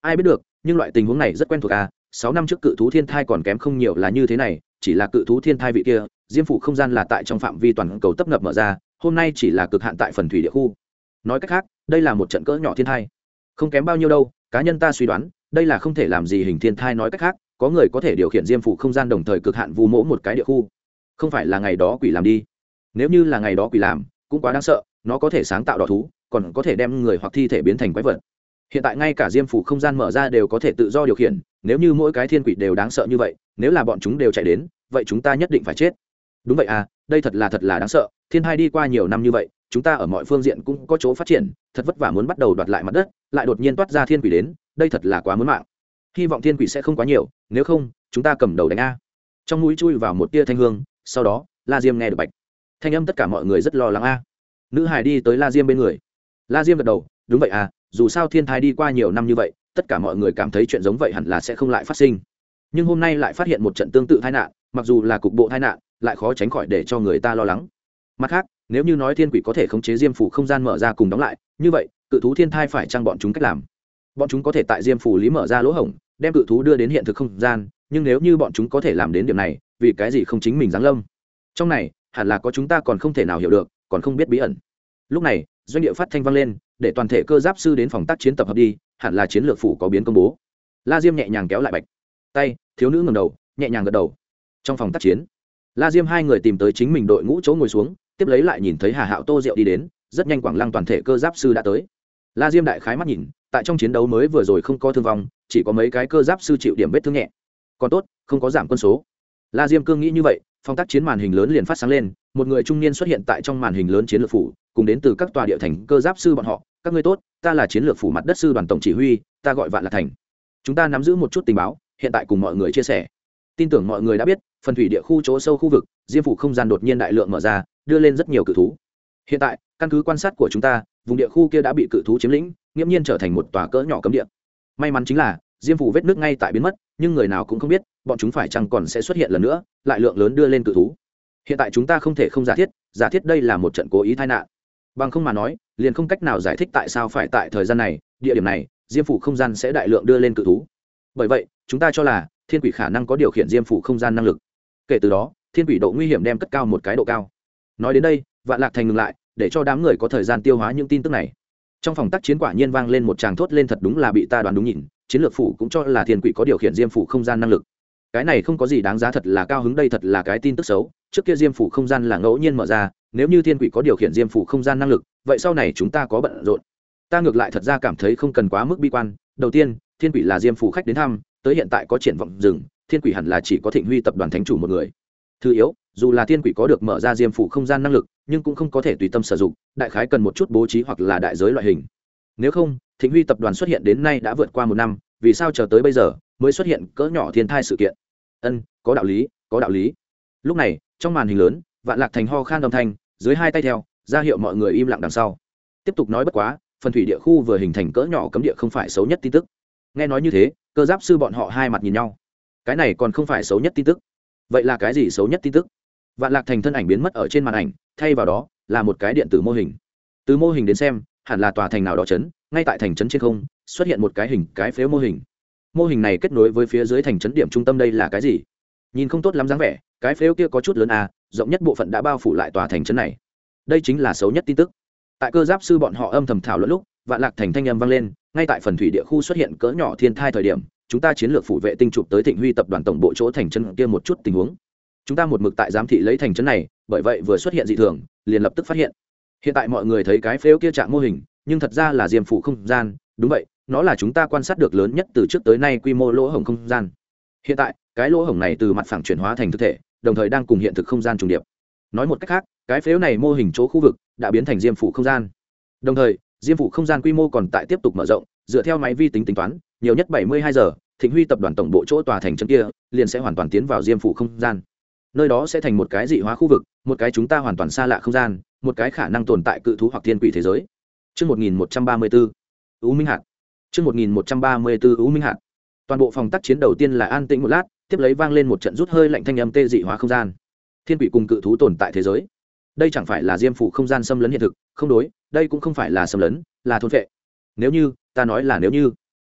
Ai biết được, nhưng loại tình huống này rất quen thuộc à, sáu năm trước cự thú thiên thai còn kém không nhiều là như thế này, chỉ là cự thú thiên thai vị kia diêm phủ không gian là tại trong phạm vi toàn cầu tấp nập mở ra hôm nay chỉ là cực hạn tại phần thủy địa khu. Nói cách khác đây là một trận cỡ nhỏ thiên thai. Không kém bao nhiêu đâu cá nhân ta suy đoán đây là không thể làm gì hình thiên thai nói cách khác có người có thể điều khiển diêm phủ không gian đồng thời cực hạn vu mỗ một cái địa khu. Không phải là ngày đó quỷ làm đi nếu như là ngày đó quỷ làm, cũng quá đáng sợ, nó có thể sáng tạo đỏ thú, còn có thể đem người hoặc thi thể biến thành quái vật. Hiện tại ngay cả diêm phủ không gian mở ra đều có thể tự do điều khiển, nếu như mỗi cái thiên quỷ đều đáng sợ như vậy, nếu là bọn chúng đều chạy đến, vậy chúng ta nhất định phải chết. Đúng vậy à đây thật là thật là đáng sợ, thiên hai đi qua nhiều năm như vậy, chúng ta ở mọi phương diện cũng có chỗ phát triển, thật vất vả muốn bắt đầu đoạt lại mặt đất, lại đột nhiên toát ra thiên quỷ đến, đây thật là quá muốn mạng. Hy vọng thiên quỷ sẽ không quá nhiều, nếu không, chúng ta cầm đầu đánh a. Trong mũi chui vào một tia thanh hương, sau đó, la diêm nghe được bạch thanh âm tất cả mọi người rất lo lắng a. Nữ hải đi tới la diêm bên người. La diêm gật đầu, đúng vậy à dù sao thiên thai đi qua nhiều năm như vậy, tất cả mọi người cảm thấy chuyện giống vậy hẳn là sẽ không lại phát sinh. Nhưng hôm nay lại phát hiện một trận tương tự tai nạn, mặc dù là cục bộ tai nạn, lại khó tránh khỏi để cho người ta lo lắng. Mặt khác, nếu như nói thiên quỷ có thể khống chế diêm phủ không gian mở ra cùng đóng lại, như vậy, cự thú thiên thai phải chăng bọn chúng cách làm? Bọn chúng có thể tại diêm phủ lý mở ra lỗ hổng, đem cự thú đưa đến hiện thực không gian, nhưng nếu như bọn chúng có thể làm đến điểm này, vì cái gì không chính mình giáng lâm? Trong này hẳn là có chúng ta còn không thể nào hiểu được, còn không biết bí ẩn. Lúc này, doanh địa phát thanh vang lên, để toàn thể cơ giáp sư đến phòng tác chiến tập hợp đi, hẳn là chiến lược phủ có biến công bố. La diêm nhẹ nhàng kéo lại bạch. Tay, thiếu nữ ngầm đầu, nhẹ nhàng gật đầu. Trong phòng tác chiến, la diêm hai người tìm tới chính mình đội ngũ chỗ ngồi xuống, tiếp lấy lại nhìn thấy hà hạo tô Diệu đi đến, rất nhanh quảng lăng toàn thể cơ giáp sư đã tới. La diêm đại khái mắt nhìn, tại trong chiến đấu mới vừa rồi không có thương vong, chỉ có mấy cái cơ giáp sư chịu điểm vết thương nhẹ. Còn tốt, không có giảm quân số. La diêm cương nghĩ như vậy phong tác chiến màn hình lớn liền phát sáng lên, một người trung niên xuất hiện tại trong màn hình lớn chiến lược phủ, cùng đến từ các tòa địa thành cơ giáp sư bọn họ, các ngươi tốt, ta là chiến lược phủ mặt đất sư đoàn tổng chỉ huy, ta gọi vạn là thành. Chúng ta nắm giữ một chút tình báo, hiện tại cùng mọi người chia sẻ. Tin tưởng mọi người đã biết, phần thủy địa khu chỗ sâu khu vực, diêm phủ không gian đột nhiên đại lượng mở ra, đưa lên rất nhiều cự thú. Hiện tại, căn cứ quan sát của chúng ta, vùng địa khu kia đã bị cự thú chiếm lĩnh, nghiễm nhiên trở thành một tòa cỡ nhỏ cấm địa. May mắn chính là, diêm phủ vết nước ngay tại biến mất, nhưng người nào cũng không biết bọn chúng phải chăng còn sẽ xuất hiện lần nữa, lại lượng lớn đưa lên cự thú. Hiện tại chúng ta không thể không giả thiết giả thiết đây là một trận cố ý tai nạn. Bằng không mà nói, liền không cách nào giải thích tại sao phải tại thời gian này, địa điểm này, diêm phủ không gian sẽ đại lượng đưa lên cự thú. Bởi vậy, chúng ta cho là, thiên quỷ khả năng có điều khiển diêm phủ không gian năng lực. Kể từ đó, thiên quỷ độ nguy hiểm đem cất cao một cái độ cao. Nói đến đây, vạn lạc thành ngừng lại, để cho đám người có thời gian tiêu hóa những tin tức này. Trong phòng tác chiến quả nhiên vang lên một tràng thốt lên thật đúng là bị ta đoán đúng nhìn, chiến lược phủ cũng cho là thiên quỷ có điều khiển diêm phủ không gian năng lực cái này không có gì đáng giá thật là cao hứng, đây thật là cái tin tức xấu. Trước kia diêm phủ không gian là ngẫu nhiên mở ra, nếu như thiên quỷ có điều khiển diêm phủ không gian năng lực, vậy sau này chúng ta có bận rộn. Ta ngược lại thật ra cảm thấy không cần quá mức bi quan. Đầu tiên, thiên quỷ là diêm phủ khách đến thăm, tới hiện tại có triển vọng rừng thiên quỷ hẳn là chỉ có thịnh huy tập đoàn thánh chủ một người. Thứ yếu, dù là thiên quỷ có được mở ra diêm phủ không gian năng lực, nhưng cũng không có thể tùy tâm sử dụng, đại khái cần một chút bố trí hoặc là đại giới loại hình. Nếu không, thịnh huy tập đoàn xuất hiện đến nay đã vượt qua một năm, vì sao chờ tới bây giờ mới xuất hiện cỡ nhỏ thiên thai sự kiện? Ân, có đạo lý, có đạo lý. Lúc này, trong màn hình lớn, vạn lạc thành ho khan âm thanh, dưới hai tay theo, ra hiệu mọi người im lặng đằng sau. Tiếp tục nói bất quá, phần thủy địa khu vừa hình thành cỡ nhỏ cấm địa không phải xấu nhất tin tức. Nghe nói như thế, cơ giáp sư bọn họ hai mặt nhìn nhau. Cái này còn không phải xấu nhất tin tức. Vậy là cái gì xấu nhất tin tức? Vạn lạc thành thân ảnh biến mất ở trên màn ảnh, thay vào đó, là một cái điện tử mô hình. Từ mô hình đến xem, hẳn là tòa thành nào đó chấn, ngay tại thành trấn trên không, xuất hiện một cái hình, cái phếu mô hình mô hình này kết nối với phía dưới thành trấn điểm trung tâm đây là cái gì? Nhìn không tốt lắm dáng vẻ, cái phếu kia có chút lớn à rộng nhất bộ phận đã bao phủ lại tòa thành trấn này. Đây chính là xấu nhất tin tức. Tại cơ giáp sư bọn họ âm thầm thảo luận lúc, vạn lạc thành thanh âm vang lên, ngay tại phần thủy địa khu xuất hiện cỡ nhỏ thiên thai thời điểm, chúng ta chiến lược phủ vệ tinh chụp tới thịnh huy tập đoàn tổng bộ chỗ thành trấn kia một chút tình huống. Chúng ta một mực tại giám thị lấy thành trấn này, bởi vậy vừa xuất hiện dị thường, liền lập tức phát hiện. Hiện tại mọi người thấy cái phếu kia trạng mô hình, nhưng thật ra là diêm phủ không gian, đúng vậy nó là chúng ta quan sát được lớn nhất từ trước tới nay quy mô lỗ hổng không gian. Hiện tại cái lỗ hổng này từ mặt phẳng chuyển hóa thành thực thể đồng thời đang cùng hiện thực không gian trùng điệp. Nói một cách khác cái phếu này mô hình chỗ khu vực đã biến thành diêm phủ không gian. Đồng thời diêm phủ không gian quy mô còn tại tiếp tục mở rộng dựa theo máy vi tính tính toán nhiều nhất bảy mươi hai giờ thịnh huy tập đoàn tổng bộ chỗ tòa thành chân kia liền sẽ hoàn toàn tiến vào diêm phủ không gian. Nơi đó sẽ thành một cái dị hóa khu vực một cái chúng ta hoàn toàn xa lạ không gian một cái khả năng tồn tại cự thú hoặc thiên quỷ thế giới. Trước 1134, U Minh Hạt. Trước 1134 U Minh Hạt. Toàn bộ phòng tác chiến đầu tiên là an tĩnh một lát, tiếp lấy vang lên một trận rút hơi lạnh thanh âm tê dị hóa không gian. Thiên quỷ cùng cự thú tồn tại thế giới. Đây chẳng phải là diêm phủ không gian xâm lấn hiện thực, không đối, đây cũng không phải là xâm lấn, là thôn vệ. Nếu như, ta nói là nếu như,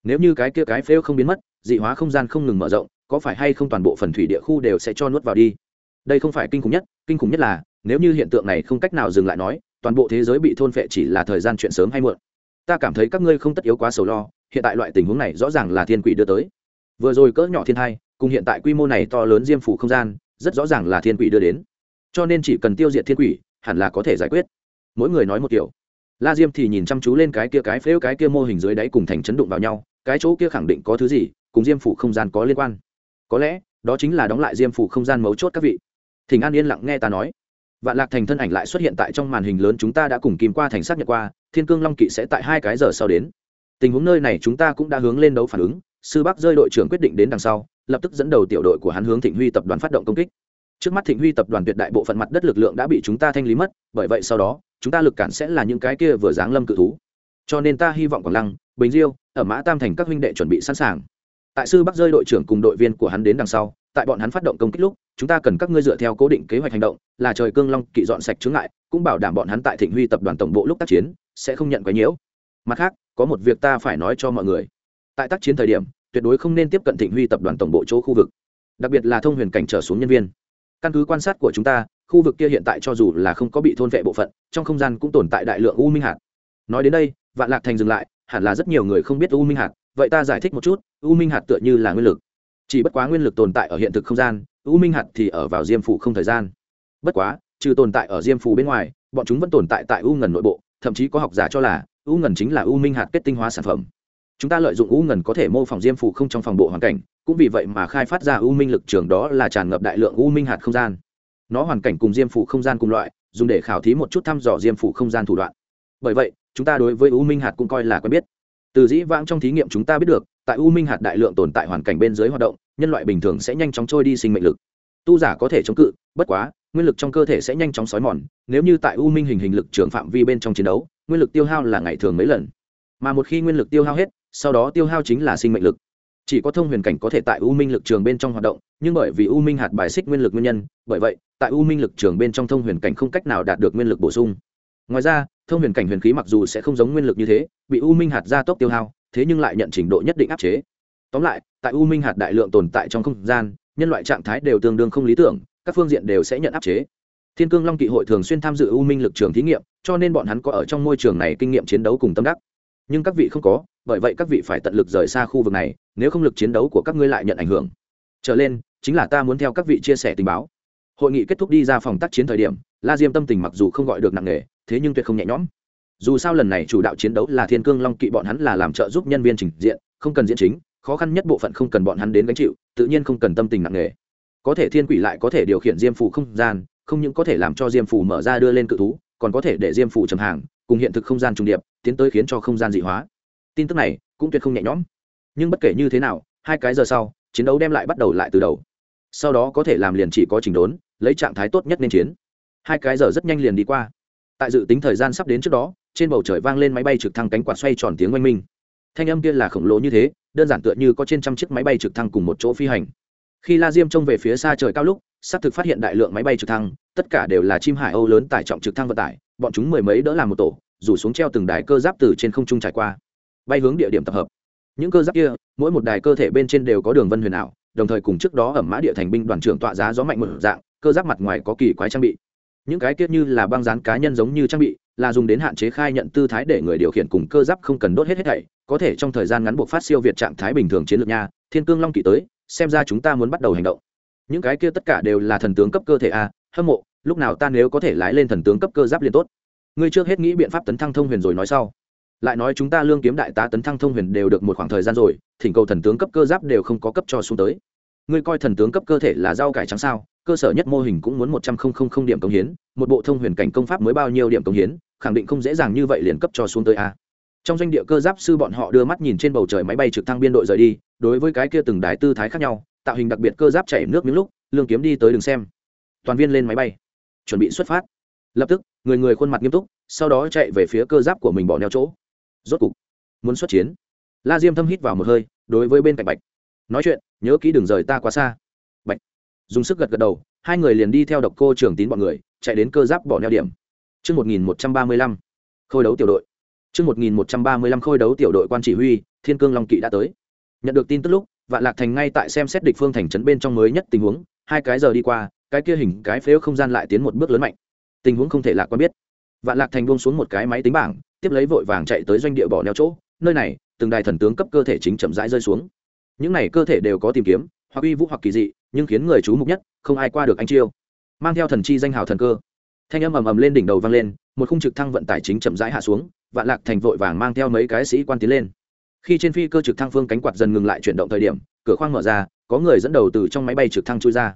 nếu như cái kia cái phếu không biến mất, dị hóa không gian không ngừng mở rộng, có phải hay không toàn bộ phần thủy địa khu đều sẽ cho nuốt vào đi đây không phải kinh khủng nhất kinh khủng nhất là nếu như hiện tượng này không cách nào dừng lại nói toàn bộ thế giới bị thôn phệ chỉ là thời gian chuyện sớm hay muộn ta cảm thấy các ngươi không tất yếu quá sầu lo, hiện tại loại tình huống này rõ ràng là thiên quỷ đưa tới. Vừa rồi cỡ nhỏ thiên thai, cùng hiện tại quy mô này to lớn diêm phủ không gian, rất rõ ràng là thiên quỷ đưa đến. Cho nên chỉ cần tiêu diệt thiên quỷ, hẳn là có thể giải quyết. Mỗi người nói một kiểu. La diêm thì nhìn chăm chú lên cái kia cái phễu cái kia mô hình dưới đáy cùng thành chấn đụng vào nhau, cái chỗ kia khẳng định có thứ gì, cùng diêm phủ không gian có liên quan. Có lẽ, đó chính là đóng lại diêm phủ không gian mấu chốt các vị. Thỉnh an yên lặng nghe ta nói. Vạn lạc thành thân ảnh lại xuất hiện tại trong màn hình lớn chúng ta đã cùng kìm qua thành xác nhận qua thiên cương long kỵ sẽ tại hai cái giờ sau đến. Tình huống nơi này chúng ta cũng đã hướng lên đấu phản ứng, sư bắc rơi đội trưởng quyết định đến đằng sau, lập tức dẫn đầu tiểu đội của hắn hướng thịnh huy tập đoàn phát động công kích. Trước mắt thịnh huy tập đoàn tuyệt đại bộ phận mặt đất lực lượng đã bị chúng ta thanh lý mất, bởi vậy sau đó, chúng ta lực cản sẽ là những cái kia vừa giáng lâm cự thú. Cho nên ta hy vọng quảng lăng, bình diêu, ở mã tam thành các huynh đệ chuẩn bị sẵn sàng. Tại sư bắc rơi đội trưởng cùng đội viên của hắn đến đằng sau, tại bọn hắn phát động công kích lúc, chúng ta cần các ngươi dựa theo cố định kế hoạch hành động, là trời cương long kỵ dọn sạch chướng ngại cũng bảo đảm bọn hắn tại thịnh huy tập đoàn tổng bộ lúc tác chiến, sẽ không nhận quấy nhiễu. Mặt khác, có một việc ta phải nói cho mọi người. Tại tác chiến thời điểm, tuyệt đối không nên tiếp cận thịnh huy tập đoàn tổng bộ chỗ khu vực, đặc biệt là thông huyền cảnh trở xuống nhân viên. Căn cứ quan sát của chúng ta, khu vực kia hiện tại cho dù là không có bị thôn vệ bộ phận, trong không gian cũng tồn tại đại lượng u minh hạt. Nói đến đây, vạn lạc thành dừng lại, hẳn là rất nhiều người không biết u minh hạt, vậy ta giải thích một chút, u minh hạt tựa như là nguyên lực. Chỉ bất quá nguyên lực tồn tại ở hiện thực không gian, u minh hạt thì ở vào diêm phủ không thời gian. Bất quá trừ tồn tại ở diêm phù bên ngoài, bọn chúng vẫn tồn tại tại u ngần nội bộ, thậm chí có học giả cho là u ngần chính là u minh hạt kết tinh hóa sản phẩm. Chúng ta lợi dụng u ngần có thể mô phỏng diêm phù không trong phòng bộ hoàn cảnh, cũng vì vậy mà khai phát ra u minh lực trường đó là tràn ngập đại lượng u minh hạt không gian. Nó hoàn cảnh cùng diêm phủ không gian cùng loại, dùng để khảo thí một chút thăm dò diêm phủ không gian thủ đoạn. Bởi vậy, chúng ta đối với u minh hạt cũng coi là quen biết. Từ dĩ vãng trong thí nghiệm chúng ta biết được, tại u minh hạt đại lượng tồn tại hoàn cảnh bên dưới hoạt động, nhân loại bình thường sẽ nhanh chóng trôi đi sinh mệnh lực. Tu giả có thể chống cự, bất quá nguyên lực trong cơ thể sẽ nhanh chóng xói mòn, nếu như tại u minh hình hình lực trưởng phạm vi bên trong chiến đấu, nguyên lực tiêu hao là ngày thường mấy lần. Mà một khi nguyên lực tiêu hao hết, sau đó tiêu hao chính là sinh mệnh lực. Chỉ có thông huyền cảnh có thể tại u minh lực trường bên trong hoạt động, nhưng bởi vì u minh hạt bài xích nguyên lực nguyên nhân, bởi vậy, tại u minh lực trường bên trong thông huyền cảnh không cách nào đạt được nguyên lực bổ sung. Ngoài ra, thông huyền cảnh huyền khí mặc dù sẽ không giống nguyên lực như thế, bị u minh hạt gia tốc tiêu hao, thế nhưng lại nhận trình độ nhất định áp chế. Tóm lại, tại u minh hạt đại lượng tồn tại trong không gian, nhân loại trạng thái đều tương đương không lý tưởng các phương diện đều sẽ nhận áp chế. Thiên cương long kỵ hội thường xuyên tham dự u minh lực trường thí nghiệm, cho nên bọn hắn có ở trong môi trường này kinh nghiệm chiến đấu cùng tâm đắc. Nhưng các vị không có, bởi vậy các vị phải tận lực rời xa khu vực này, nếu không lực chiến đấu của các ngươi lại nhận ảnh hưởng. Trở lên, chính là ta muốn theo các vị chia sẻ tình báo. Hội nghị kết thúc đi ra phòng tác chiến thời điểm, la diêm tâm tình mặc dù không gọi được nặng nề, thế nhưng tuyệt không nhẹ nhõm. Dù sao lần này chủ đạo chiến đấu là thiên cương long kỵ bọn hắn là làm trợ giúp nhân viên trình diện, không cần diễn chính, khó khăn nhất bộ phận không cần bọn hắn đến gánh chịu, tự nhiên không cần tâm tình nặng nề có thể thiên quỷ lại có thể điều khiển diêm phù không gian, không những có thể làm cho diêm phù mở ra đưa lên cự thú, còn có thể để diêm phù trầm hàng, cùng hiện thực không gian trùng điệp, tiến tới khiến cho không gian dị hóa. Tin tức này cũng tuyệt không nhẹ nhõm. Nhưng bất kể như thế nào, hai cái giờ sau, chiến đấu đem lại bắt đầu lại từ đầu. Sau đó có thể làm liền chỉ có trình đốn, lấy trạng thái tốt nhất nên chiến. Hai cái giờ rất nhanh liền đi qua. Tại dự tính thời gian sắp đến trước đó, trên bầu trời vang lên máy bay trực thăng cánh quạt xoay tròn tiếng oanh minh. Thanh âm kia là khổng lồ như thế, đơn giản tựa như có trên trăm chiếc máy bay trực thăng cùng một chỗ phi hành khi la diêm trông về phía xa trời cao lúc xác thực phát hiện đại lượng máy bay trực thăng, tất cả đều là chim hải âu lớn tải trọng trực thăng vận tải, bọn chúng mười mấy đỡ làm một tổ, rủ xuống treo từng đài cơ giáp từ trên không trung trải qua. Bay hướng địa điểm tập hợp. Những cơ giáp kia, mỗi một đài cơ thể bên trên đều có đường vân huyền ảo, đồng thời cùng trước đó ẩm mã địa thành binh đoàn trưởng tọa giá gió mạnh một dạng, cơ giáp mặt ngoài có kỳ quái trang bị. Những cái kia như là băng dán cá nhân giống như trang bị, là dùng đến hạn chế khai nhận tư thái để người điều khiển cùng cơ giáp không cần đốt hết hết thảy, có thể trong thời gian ngắn buộc phát siêu việt trạng thái bình thường chiến lược nha, thiên cương long kỵ tới xem ra chúng ta muốn bắt đầu hành động. Những cái kia tất cả đều là thần tướng cấp cơ thể a, hâm mộ, lúc nào ta nếu có thể lái lên thần tướng cấp cơ giáp liền tốt. Ngươi trước hết nghĩ biện pháp tấn thăng thông huyền rồi nói sau. Lại nói chúng ta lương kiếm đại tá tấn thăng thông huyền đều được một khoảng thời gian rồi, thỉnh cầu thần tướng cấp cơ giáp đều không có cấp cho xuống tới. Ngươi coi thần tướng cấp cơ thể là rau cải trắng sao, cơ sở nhất mô hình cũng muốn một trăm linh điểm công hiến, một bộ thông huyền cảnh công pháp mới bao nhiêu điểm công hiến, khẳng định không dễ dàng như vậy liền cấp cho xuống tới a. Trong doanh địa cơ giáp sư bọn họ đưa mắt nhìn trên bầu trời máy bay trực thăng biên đội rời đi đối với cái kia từng đài tư thái khác nhau tạo hình đặc biệt cơ giáp chảy nước miếng lúc lương kiếm đi tới đường xem. Toàn viên lên máy bay. Chuẩn bị xuất phát. Lập tức người người khuôn mặt nghiêm túc sau đó chạy về phía cơ giáp của mình bỏ neo chỗ. Rốt cục muốn xuất chiến. La diêm thâm hít vào một hơi đối với bên cạnh bạch. Nói chuyện nhớ kỹ đừng rời ta quá xa. Bạch dùng sức gật gật đầu hai người liền đi theo độc cô trưởng tín bọn người chạy đến cơ giáp bỏ neo điểm. Trước 1135, khôi đấu tiểu đội. Trước 1135 khôi đấu tiểu đội quan chỉ huy, Thiên Cương Long Kỵ đã tới. Nhận được tin tức lúc, Vạn Lạc Thành ngay tại xem xét địch phương thành trấn bên trong mới nhất tình huống, hai cái giờ đi qua, cái kia hình cái phếu không gian lại tiến một bước lớn mạnh. Tình huống không thể lạc quan biết. Vạn Lạc Thành buông xuống một cái máy tính bảng, tiếp lấy vội vàng chạy tới doanh địa bỏ neo chỗ, nơi này, từng đài thần tướng cấp cơ thể chính chậm rãi rơi xuống. Những này cơ thể đều có tìm kiếm, hoặc uy vũ hoặc kỳ dị, nhưng khiến người chú mục nhất, không ai qua được anh chiêu. Mang theo thần chi danh hào thần cơ, thanh âm ầm ầm lên đỉnh đầu vang lên một khung trực thăng vận tải chính chậm rãi hạ xuống vạn lạc thành vội vàng mang theo mấy cái sĩ quan tiến lên khi trên phi cơ trực thăng phương cánh quạt dần ngừng lại chuyển động thời điểm, cửa khoang mở ra, có người dẫn đầu từ trong máy bay trực thăng chui ra.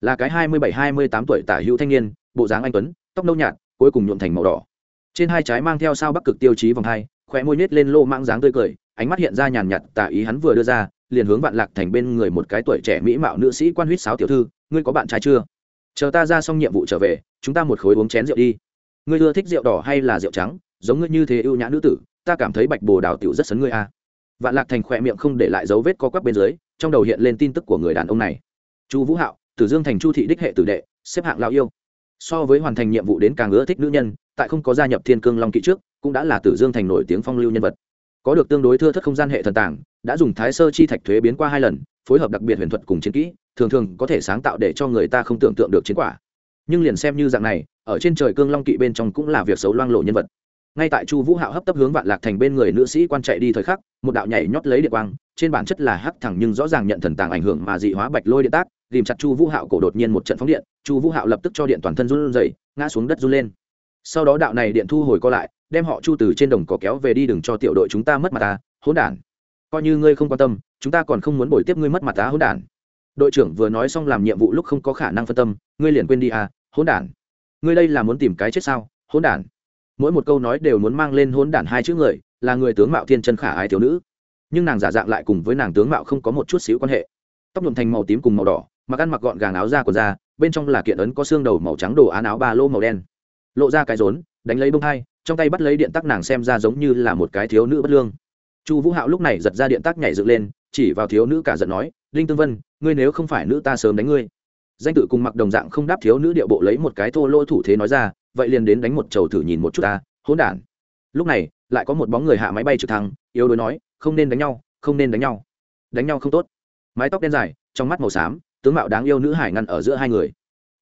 Là cái hai mươi bảy, hai mươi tám tuổi tả hữu thanh niên, bộ dáng anh tuấn, tóc nâu nhạt, cuối cùng nhuộm thành màu đỏ. Trên hai trái mang theo sao bắc cực tiêu chí vòng hai, khóe môi nhếch lên lô mang dáng tươi cười, ánh mắt hiện ra nhàn nhạt tả ý hắn vừa đưa ra, liền hướng vạn lạc thành bên người một cái tuổi trẻ mỹ mạo nữ sĩ quan huýt sáo tiểu thư, ngươi có bạn trai chưa? Chờ ta ra xong nhiệm vụ trở về, chúng ta một khối uống chén rượu đi. Ngươi ưa thích rượu đỏ hay là rượu trắng? Giống ngươi như thế ưu nhã nữ tử, ta cảm thấy bạch bồ đào tiểu rất sấn ngươi a vạn lạc thành khỏe miệng không để lại dấu vết co quắp bên dưới, trong đầu hiện lên tin tức của người đàn ông này. Chu vũ hạo, tử dương thành chu thị đích hệ tử đệ, xếp hạng lao yêu. So với hoàn thành nhiệm vụ đến càng ưa thích nữ nhân, tại không có gia nhập thiên cương long kỵ trước, cũng đã là tử dương thành nổi tiếng phong lưu nhân vật. Có được tương đối thưa thất không gian hệ thần tàng, đã dùng thái sơ chi thạch thuế biến qua hai lần, phối hợp đặc biệt huyền thuật cùng chiến kỹ, thường thường có thể sáng tạo để cho người ta không tưởng tượng được chiến quả. Nhưng liền xem như dạng này, ở trên trời cương long kỵ bên trong cũng là việc xấu loang lộ nhân vật ngay tại chu vũ hạo hấp tấp hướng vạn lạc thành bên người nữ sĩ quan chạy đi thời khắc, một đạo nhảy nhót lấy điện quang, trên bản chất là hắc thẳng nhưng rõ ràng nhận thần tàng ảnh hưởng mà dị hóa bạch lôi điện tác ghìm chặt chu vũ hạo cổ đột nhiên một trận phóng điện, chu vũ hạo lập tức cho điện toàn thân run dậy ngã xuống đất run lên. Sau đó đạo này điện thu hồi co lại, đem họ chu từ trên đồng cỏ kéo về đi đừng cho tiểu đội chúng ta mất mặt ta, hỗn đản. Coi như ngươi không quan tâm, chúng ta còn không muốn bồi tiếp ngươi mất mặt ta, hỗn đản. Đội trưởng vừa nói xong làm nhiệm vụ lúc không có khả năng phân tâm, ngươi liền quên đi à hỗn đản. Ngươi đây là muốn tìm cái chết sao, hỗn đản mỗi một câu nói đều muốn mang lên hỗn đản hai chữ người, là người tướng mạo thiên chân khả ái thiếu nữ. Nhưng nàng giả dạng lại cùng với nàng tướng mạo không có một chút xíu quan hệ. Tóc nhuộm thành màu tím cùng màu đỏ, mặc ăn mặc gọn gàng áo da của da, bên trong là kiện ấn có xương đầu màu trắng đồ án áo ba lô màu đen. Lộ ra cái rốn, đánh lấy bông hai, trong tay bắt lấy điện tắc nàng xem ra giống như là một cái thiếu nữ bất lương. Chu vũ hạo lúc này giật ra điện tắc nhảy dựng lên, chỉ vào thiếu nữ cả giận nói linh tương vân, ngươi nếu không phải nữ ta sớm đánh ngươi. Danh tự cùng mặc đồng dạng không đáp thiếu nữ điệu bộ lấy một cái thô lỗ thủ thế nói ra vậy liền đến đánh một chầu thử nhìn một chút ta, hỗn đản. Lúc này, lại có một bóng người hạ máy bay trực thăng, yếu đuối nói, không nên đánh nhau, không nên đánh nhau. Đánh nhau không tốt. Mái tóc đen dài, trong mắt màu xám, tướng mạo đáng yêu nữ hải ngăn ở giữa hai người.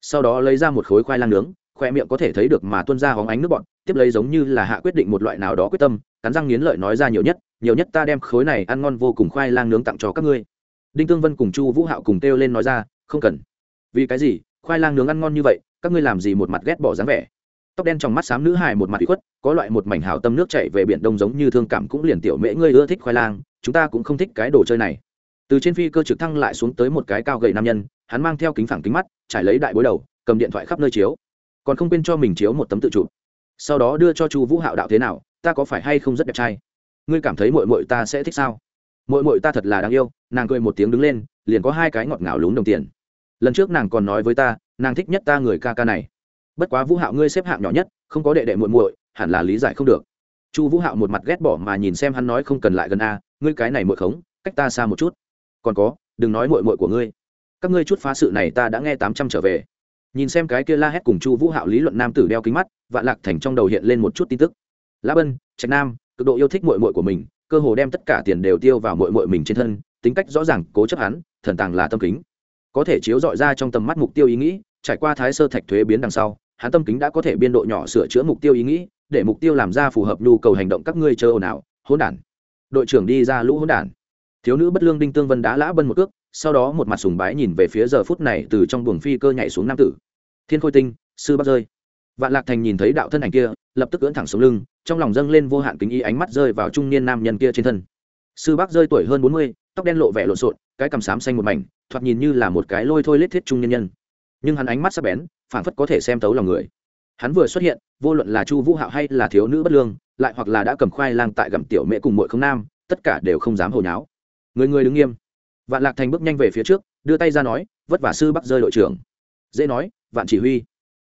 Sau đó lấy ra một khối khoai lang nướng, khoe miệng có thể thấy được mà tuôn ra hóng ánh nước bọn tiếp lấy giống như là hạ quyết định một loại nào đó quyết tâm, cắn răng nghiến lợi nói ra nhiều nhất nhiều nhất ta đem khối này ăn ngon vô cùng khoai lang nướng tặng cho các ngươi. Đinh tương vân cùng chu vũ hạo cùng kêu lên nói ra, không cần. Vì cái gì? Khoai lang nướng ăn ngon như vậy, các ngươi làm gì một mặt ghét bỏ dáng vẻ? Tóc đen trong mắt xám nữ hài một mặt bị khuất, có loại một mảnh hào tâm nước chảy về biển đông giống như thương cảm cũng liền tiểu mễ ngươi ưa thích khoai lang, chúng ta cũng không thích cái đồ chơi này. Từ trên phi cơ trực thăng lại xuống tới một cái cao gầy nam nhân, hắn mang theo kính phẳng kính mắt, trải lấy đại bối đầu, cầm điện thoại khắp nơi chiếu. Còn không quên cho mình chiếu một tấm tự chụp. Sau đó đưa cho chu vũ hạo đạo thế nào, ta có phải hay không rất đẹp trai? Ngươi cảm thấy mội mội ta sẽ thích sao? Mội mội ta thật là đáng yêu, nàng cười một tiếng đứng lên, liền có hai cái ngọt ngào lún đồng tiền. Lần trước nàng còn nói với ta, nàng thích nhất ta người ca ca này bất quá vũ hạo ngươi xếp hạng nhỏ nhất, không có đệ đệ muội muội, hẳn là lý giải không được. Chu vũ hạo một mặt ghét bỏ mà nhìn xem hắn nói không cần lại gần a, ngươi cái này muội khống, cách ta xa một chút. Còn có, đừng nói muội muội của ngươi. Các ngươi chút phá sự này ta đã nghe tám trăm trở về. Nhìn xem cái kia la hét cùng chu vũ hạo lý luận nam tử đeo kính mắt, vạn lạc thành trong đầu hiện lên một chút tin tức. Lã bân, trạch nam, cực độ yêu thích muội muội của mình, cơ hồ đem tất cả tiền đều tiêu vào muội muội mình trên thân, tính cách rõ ràng, cố chấp hắn, thần tàng là tâm kính. Có thể chiếu dọi ra trong tầm mắt mục tiêu ý nghĩ, trải qua thái sơ thạch thuế biến đằng sau hắn tâm kính đã có thể biên độ nhỏ sửa chữa mục tiêu ý nghĩ, để mục tiêu làm ra phù hợp nhu cầu hành động các ngươi chờ ồn ào, hỗn đản. Đội trưởng đi ra lũ hỗn đản. Thiếu nữ bất lương đinh tương vân đá lã bân một cước, sau đó một mặt sùng bái nhìn về phía giờ phút này từ trong buồng phi cơ nhảy xuống nam tử. Thiên khôi tinh, sư bắc rơi. Vạn lạc thành nhìn thấy đạo thân ảnh kia, lập tức cưỡn thẳng xuống lưng, trong lòng dâng lên vô hạn kính ý ánh mắt rơi vào trung niên nam nhân kia trên thân. Sư bắc rơi tuổi hơn bốn mươi, tóc đen lộ vẻ lộn xộn, cái cằm xám xanh một mảnh, thoạt nhìn như là một cái lôi thôi lết thiết trung nhân nhân nhưng hắn ánh mắt sắc bén, phảng phất có thể xem tấu lòng người. Hắn vừa xuất hiện, vô luận là chu vũ hạo hay là thiếu nữ bất lương, lại hoặc là đã cầm khoai lang tại gặm tiểu mẹ cùng mội không nam, tất cả đều không dám hồi nháo. Người người đứng nghiêm. Vạn lạc thành bước nhanh về phía trước, đưa tay ra nói, vất vả sư bắc rơi đội trưởng. Dễ nói, vạn chỉ huy.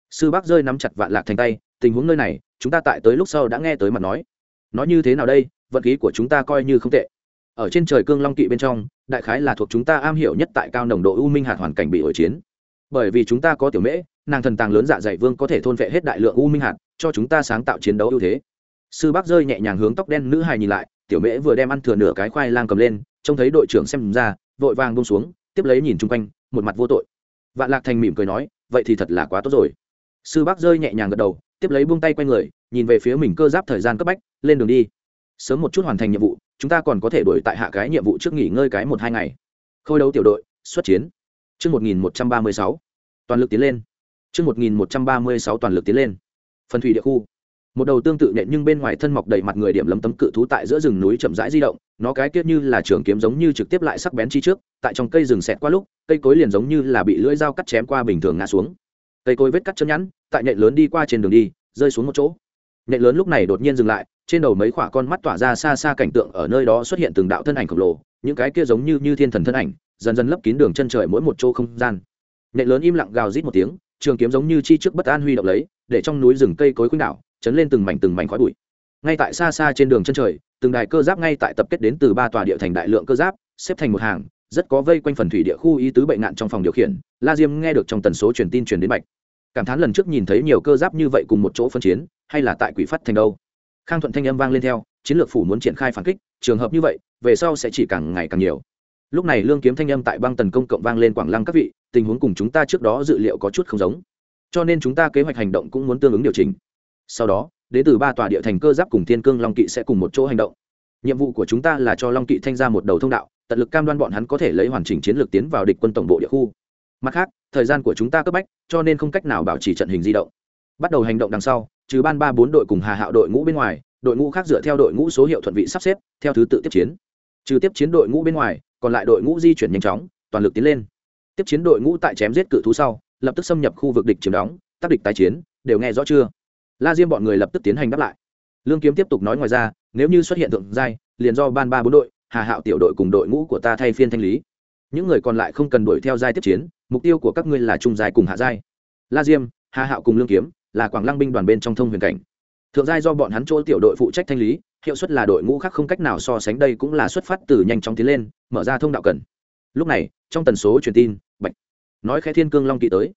Sư bắc rơi nắm chặt vạn lạc thành tay, tình huống nơi này, chúng ta tại tới lúc sau đã nghe tới mặt nói. Nói như thế nào đây, vận khí của chúng ta coi như không tệ. Ở trên trời cương long kỵ bên trong, đại khái là thuộc chúng ta am hiểu nhất tại cao nồng độ u minh hạt hoàn cảnh bị ổi chiến bởi vì chúng ta có tiểu mễ, nàng thần tàng lớn dạ dày vương có thể thôn vệ hết đại lượng u minh hạt, cho chúng ta sáng tạo chiến đấu ưu thế. Sư bác rơi nhẹ nhàng hướng tóc đen nữ hài nhìn lại, tiểu mễ vừa đem ăn thừa nửa cái khoai lang cầm lên, trông thấy đội trưởng xem ra, vội vàng bông xuống, tiếp lấy nhìn chung quanh, một mặt vô tội. Vạn lạc thành mỉm cười nói, vậy thì thật là quá tốt rồi. Sư bác rơi nhẹ nhàng gật đầu, tiếp lấy buông tay q u a y người, nhìn về phía mình cơ giáp thời gian cấp bách, lên đường đi. Sớm một chút hoàn thành nhiệm vụ, chúng ta còn có thể đổi tại hạ cái nhiệm vụ trước nghỉ ngơi cái một hai ngày. Khôi đấu tiểu đội, xuất chiến. Trước 1136. Toàn lực tiến lên. Chương 1136 toàn lực tiến lên. Phần thủy địa khu. Một đầu tương tự nện nhưng bên ngoài thân mọc đầy mặt người điểm lấm tấm cự thú tại giữa rừng núi chậm rãi di động, nó cái kia như là trường kiếm giống như trực tiếp lại sắc bén chi trước, tại trong cây rừng xẹt qua lúc, cây cối liền giống như là bị lưỡi dao cắt chém qua bình thường ngã xuống. Cây cối vết cắt chân nhẵn, tại nện lớn đi qua trên đường đi, rơi xuống một chỗ. Nện lớn lúc này đột nhiên dừng lại, trên đầu mấy khoả con mắt tỏa ra xa xa cảnh tượng ở nơi đó xuất hiện từng đạo thân ảnh khổng lồ, những cái kia giống như như thiên thần thân ảnh, dần dần lấp kín đường chân trời mỗi một chỗ không gian nệ lớn im lặng gào rít một tiếng, trường kiếm giống như chi trước bất an huy động lấy, để trong núi rừng cây cối khuynh đảo, chấn lên từng mảnh từng mảnh khói bụi. Ngay tại xa xa trên đường chân trời, từng đài cơ giáp ngay tại tập kết đến từ ba tòa địa thành đại lượng cơ giáp, xếp thành một hàng, rất có vây quanh phần thủy địa khu y tứ bệnh nạn trong phòng điều khiển, la diêm nghe được trong tần số truyền tin truyền đến bạch cảm thán lần trước nhìn thấy nhiều cơ giáp như vậy cùng một chỗ phân chiến, hay là tại quỷ phát thành đâu? Khang thuận thanh âm vang lên theo, chiến lược phủ muốn triển khai phản kích, trường hợp như vậy, về sau sẽ chỉ càng ngày càng nhiều lúc này lương kiếm thanh âm tại băng tần công cộng vang lên quảng lăng các vị, tình huống cùng chúng ta trước đó dự liệu có chút không giống. Cho nên chúng ta kế hoạch hành động cũng muốn tương ứng điều chỉnh. Sau đó, đến từ ba tòa địa thành cơ giáp cùng thiên cương long kỵ sẽ cùng một chỗ hành động. Nhiệm vụ của chúng ta là cho long kỵ thanh ra một đầu thông đạo, tận lực cam đoan bọn hắn có thể lấy hoàn chỉnh chiến lược tiến vào địch quân tổng bộ địa khu. Mặt khác, thời gian của chúng ta cấp bách, cho nên không cách nào bảo trì trận hình di động. Bắt đầu hành động đằng sau, trừ ban ba bốn đội cùng hà hạo đội ngũ bên ngoài, đội ngũ khác dựa theo đội ngũ số hiệu thuận vị sắp xếp, theo thứ tự tiếp chiến. Trừ tiếp chiến đội ngũ bên ngoài còn lại đội ngũ di chuyển nhanh chóng, toàn lực tiến lên. Tiếp chiến đội ngũ tại chém giết cự thú sau, lập tức xâm nhập khu vực địch chiếm đóng, tác địch tái chiến, đều nghe rõ chưa? La diêm bọn người lập tức tiến hành đáp lại. Lương kiếm tiếp tục nói ngoài ra, nếu như xuất hiện thượng giai, liền do ban ba bốn đội, hà hạo tiểu đội cùng đội ngũ của ta thay phiên thanh lý. Những người còn lại không cần đuổi theo giai tiếp chiến, mục tiêu của các ngươi là trung giai cùng hạ giai. La diêm, hà hạo cùng lương kiếm là quảng lăng binh đoàn bên trong thông huyền cảnh. Thượng giai do bọn hắn chỗ tiểu đội phụ trách thanh lý hiệu suất là đội ngũ khác không cách nào so sánh, đây cũng là xuất phát từ nhanh chóng tiến lên, mở ra thông đạo cần. Lúc này, trong tần số truyền tin, bạch. Nói khẽ thiên cương long kỵ tới.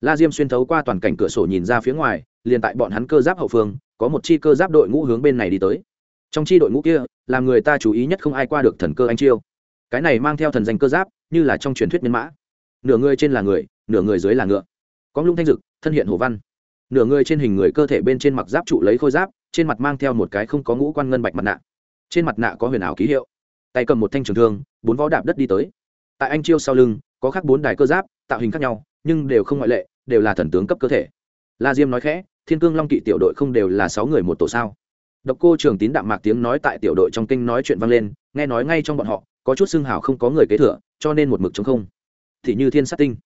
La diêm xuyên thấu qua toàn cảnh cửa sổ nhìn ra phía ngoài, liền tại bọn hắn cơ giáp hậu phương, có một chi cơ giáp đội ngũ hướng bên này đi tới. Trong chi đội ngũ kia, làm người ta chú ý nhất không ai qua được thần cơ anh chiêu. Cái này mang theo thần danh cơ giáp, như là trong truyền thuyết nhân mã. Nửa người trên là người, nửa người dưới là ngựa. Có lung thanh dực, thân hiện hồ văn. Nửa người trên hình người cơ thể bên trên mặc giáp trụ lấy khôi giáp trên mặt mang theo một cái không có ngũ quan ngân bạch mặt nạ. Trên mặt nạ có huyền ảo ký hiệu. Tay cầm một thanh trường thương, bốn võ đạp đất đi tới. Tại anh chiêu sau lưng, có khắc bốn đài cơ giáp, tạo hình khác nhau, nhưng đều không ngoại lệ, đều là thần tướng cấp cơ thể. La diêm nói khẽ, thiên cương long kỵ tiểu đội không đều là sáu người một tổ sao? Độc cô trường tín đạm mạc tiếng nói tại tiểu đội trong kinh nói chuyện vang lên, nghe nói ngay trong bọn họ, có chút xương hào không có người kế thừa, cho nên một mực chống không. Thì như thiên sát tinh,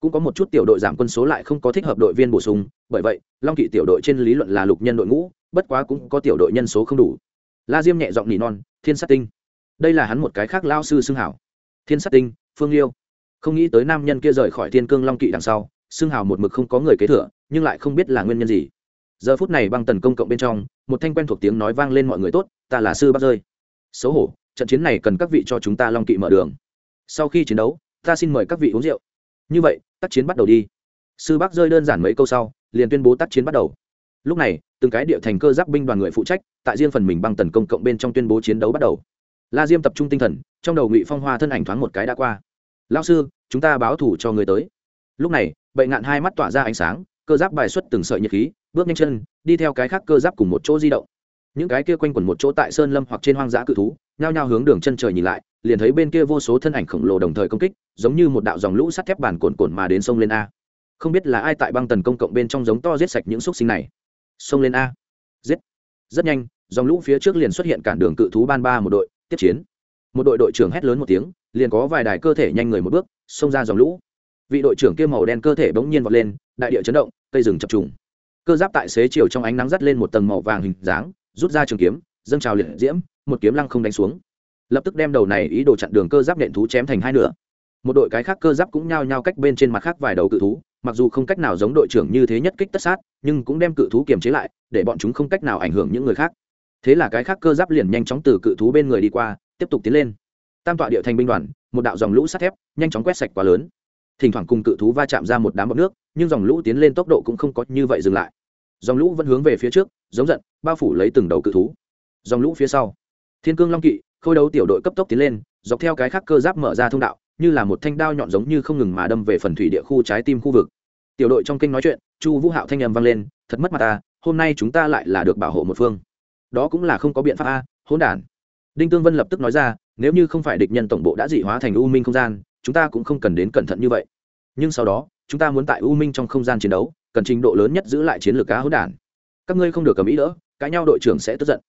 cũng có một chút tiểu đội giảm quân số lại không có thích hợp đội viên bổ sung, bởi vậy, long kỵ tiểu đội trên lý luận là lục nhân đội ngũ bất quá cũng có tiểu đội nhân số không đủ. La diêm nhẹ giọng nỉ non, thiên sát tinh. Đây là hắn một cái khác lao sư xưng hảo. Thiên sát tinh, phương liêu. Không nghĩ tới nam nhân kia rời khỏi thiên cương long kỵ đằng sau, xưng hào một mực không có người kế thừa, nhưng lại không biết là nguyên nhân gì. Giờ phút này băng tần công cộng bên trong, một thanh quen thuộc tiếng nói vang lên mọi người, tốt, ta là sư bắc rơi. Xấu hổ, trận chiến này cần các vị cho chúng ta long kỵ mở đường. Sau khi chiến đấu, ta xin mời các vị uống rượu. Như vậy, tác chiến bắt đầu đi. Sư bắc rơi đơn giản mấy câu sau, liền tuyên bố tác chiến bắt đầu lúc này, từng cái địa thành cơ giáp binh đoàn người phụ trách, tại riêng phần mình băng tần công cộng bên trong tuyên bố chiến đấu bắt đầu. La diêm tập trung tinh thần, trong đầu ngụy phong hoa thân ảnh thoáng một cái đã qua. Lao sư, chúng ta báo thủ cho người tới. Lúc này bệnh ngạn hai mắt tỏa ra ánh sáng, cơ giáp bài xuất từng sợi nhiệt khí, bước nhanh chân, đi theo cái khác cơ giáp cùng một chỗ di động. Những cái kia quanh quẩn một chỗ tại sơn lâm hoặc trên hoang dã cự thú, nhao nhao hướng đường chân trời nhìn lại, liền thấy bên kia vô số thân ảnh khổng lồ đồng thời công kích, giống như một đạo dòng lũ sắt thép bản cồn cồn mà đến sông lên a. Không biết là ai tại băng tần công cộng bên trong giống to giết sạch những xúc sinh này xông lên a. Giết. Rất nhanh, dòng lũ phía trước liền xuất hiện cản đường cự thú ban ba một đội, tiếp chiến. Một đội đội trưởng hét lớn một tiếng, liền có vài đài cơ thể nhanh người một bước, xông ra dòng lũ. Vị đội trưởng kia màu đen cơ thể bỗng nhiên vọt lên, đại địa chấn động, cây rừng chập trùng. Cơ giáp tại xế chiều trong ánh nắng dắt lên một tầng màu vàng hình dáng, rút ra trường kiếm, dâng trào liệt diễm, một kiếm lăng không đánh xuống. Lập tức đem đầu này ý đồ chặn đường cơ giáp nện thú chém thành hai nửa. Một đội cái khác cơ giáp cũng nhao nhao cách bên trên mặt khác vài đầu cự thú mặc dù không cách nào giống đội trưởng như thế nhất kích tất sát, nhưng cũng đem cự thú kiềm chế lại, để bọn chúng không cách nào ảnh hưởng những người khác. Thế là cái khác cơ giáp liền nhanh chóng từ cự thú bên người đi qua, tiếp tục tiến lên. Tam tọa địa thành binh đoàn, một đạo dòng lũ sắt thép, nhanh chóng quét sạch quá lớn. Thỉnh thoảng cùng cự thú va chạm ra một đám bọc nước, nhưng dòng lũ tiến lên tốc độ cũng không có như vậy dừng lại. Dòng lũ vẫn hướng về phía trước, giống giận, bao phủ lấy từng đầu cự thú. Dòng lũ phía sau, thiên cương long kỵ, khôi đấu tiểu đội cấp tốc tiến lên, dọc theo cái khác cơ giáp mở ra thông đạo như là một thanh đao nhọn giống như không ngừng mà đâm về phần thủy địa khu trái tim khu vực. Tiểu đội trong kinh nói chuyện, chu vũ hạo thanh âm vang lên, thật mất mặt ta hôm nay chúng ta lại là được bảo hộ một phương. Đó cũng là không có biện pháp a hỗn đản. Đinh tương vân lập tức nói ra, nếu như không phải địch nhân tổng bộ đã dị hóa thành u minh không gian, chúng ta cũng không cần đến cẩn thận như vậy. Nhưng sau đó, chúng ta muốn tại u minh trong không gian chiến đấu, cần trình độ lớn nhất giữ lại chiến lược cá hỗn đản. Các ngươi không được cầm ý đỡ, cãi nhau đội trưởng sẽ tức giận.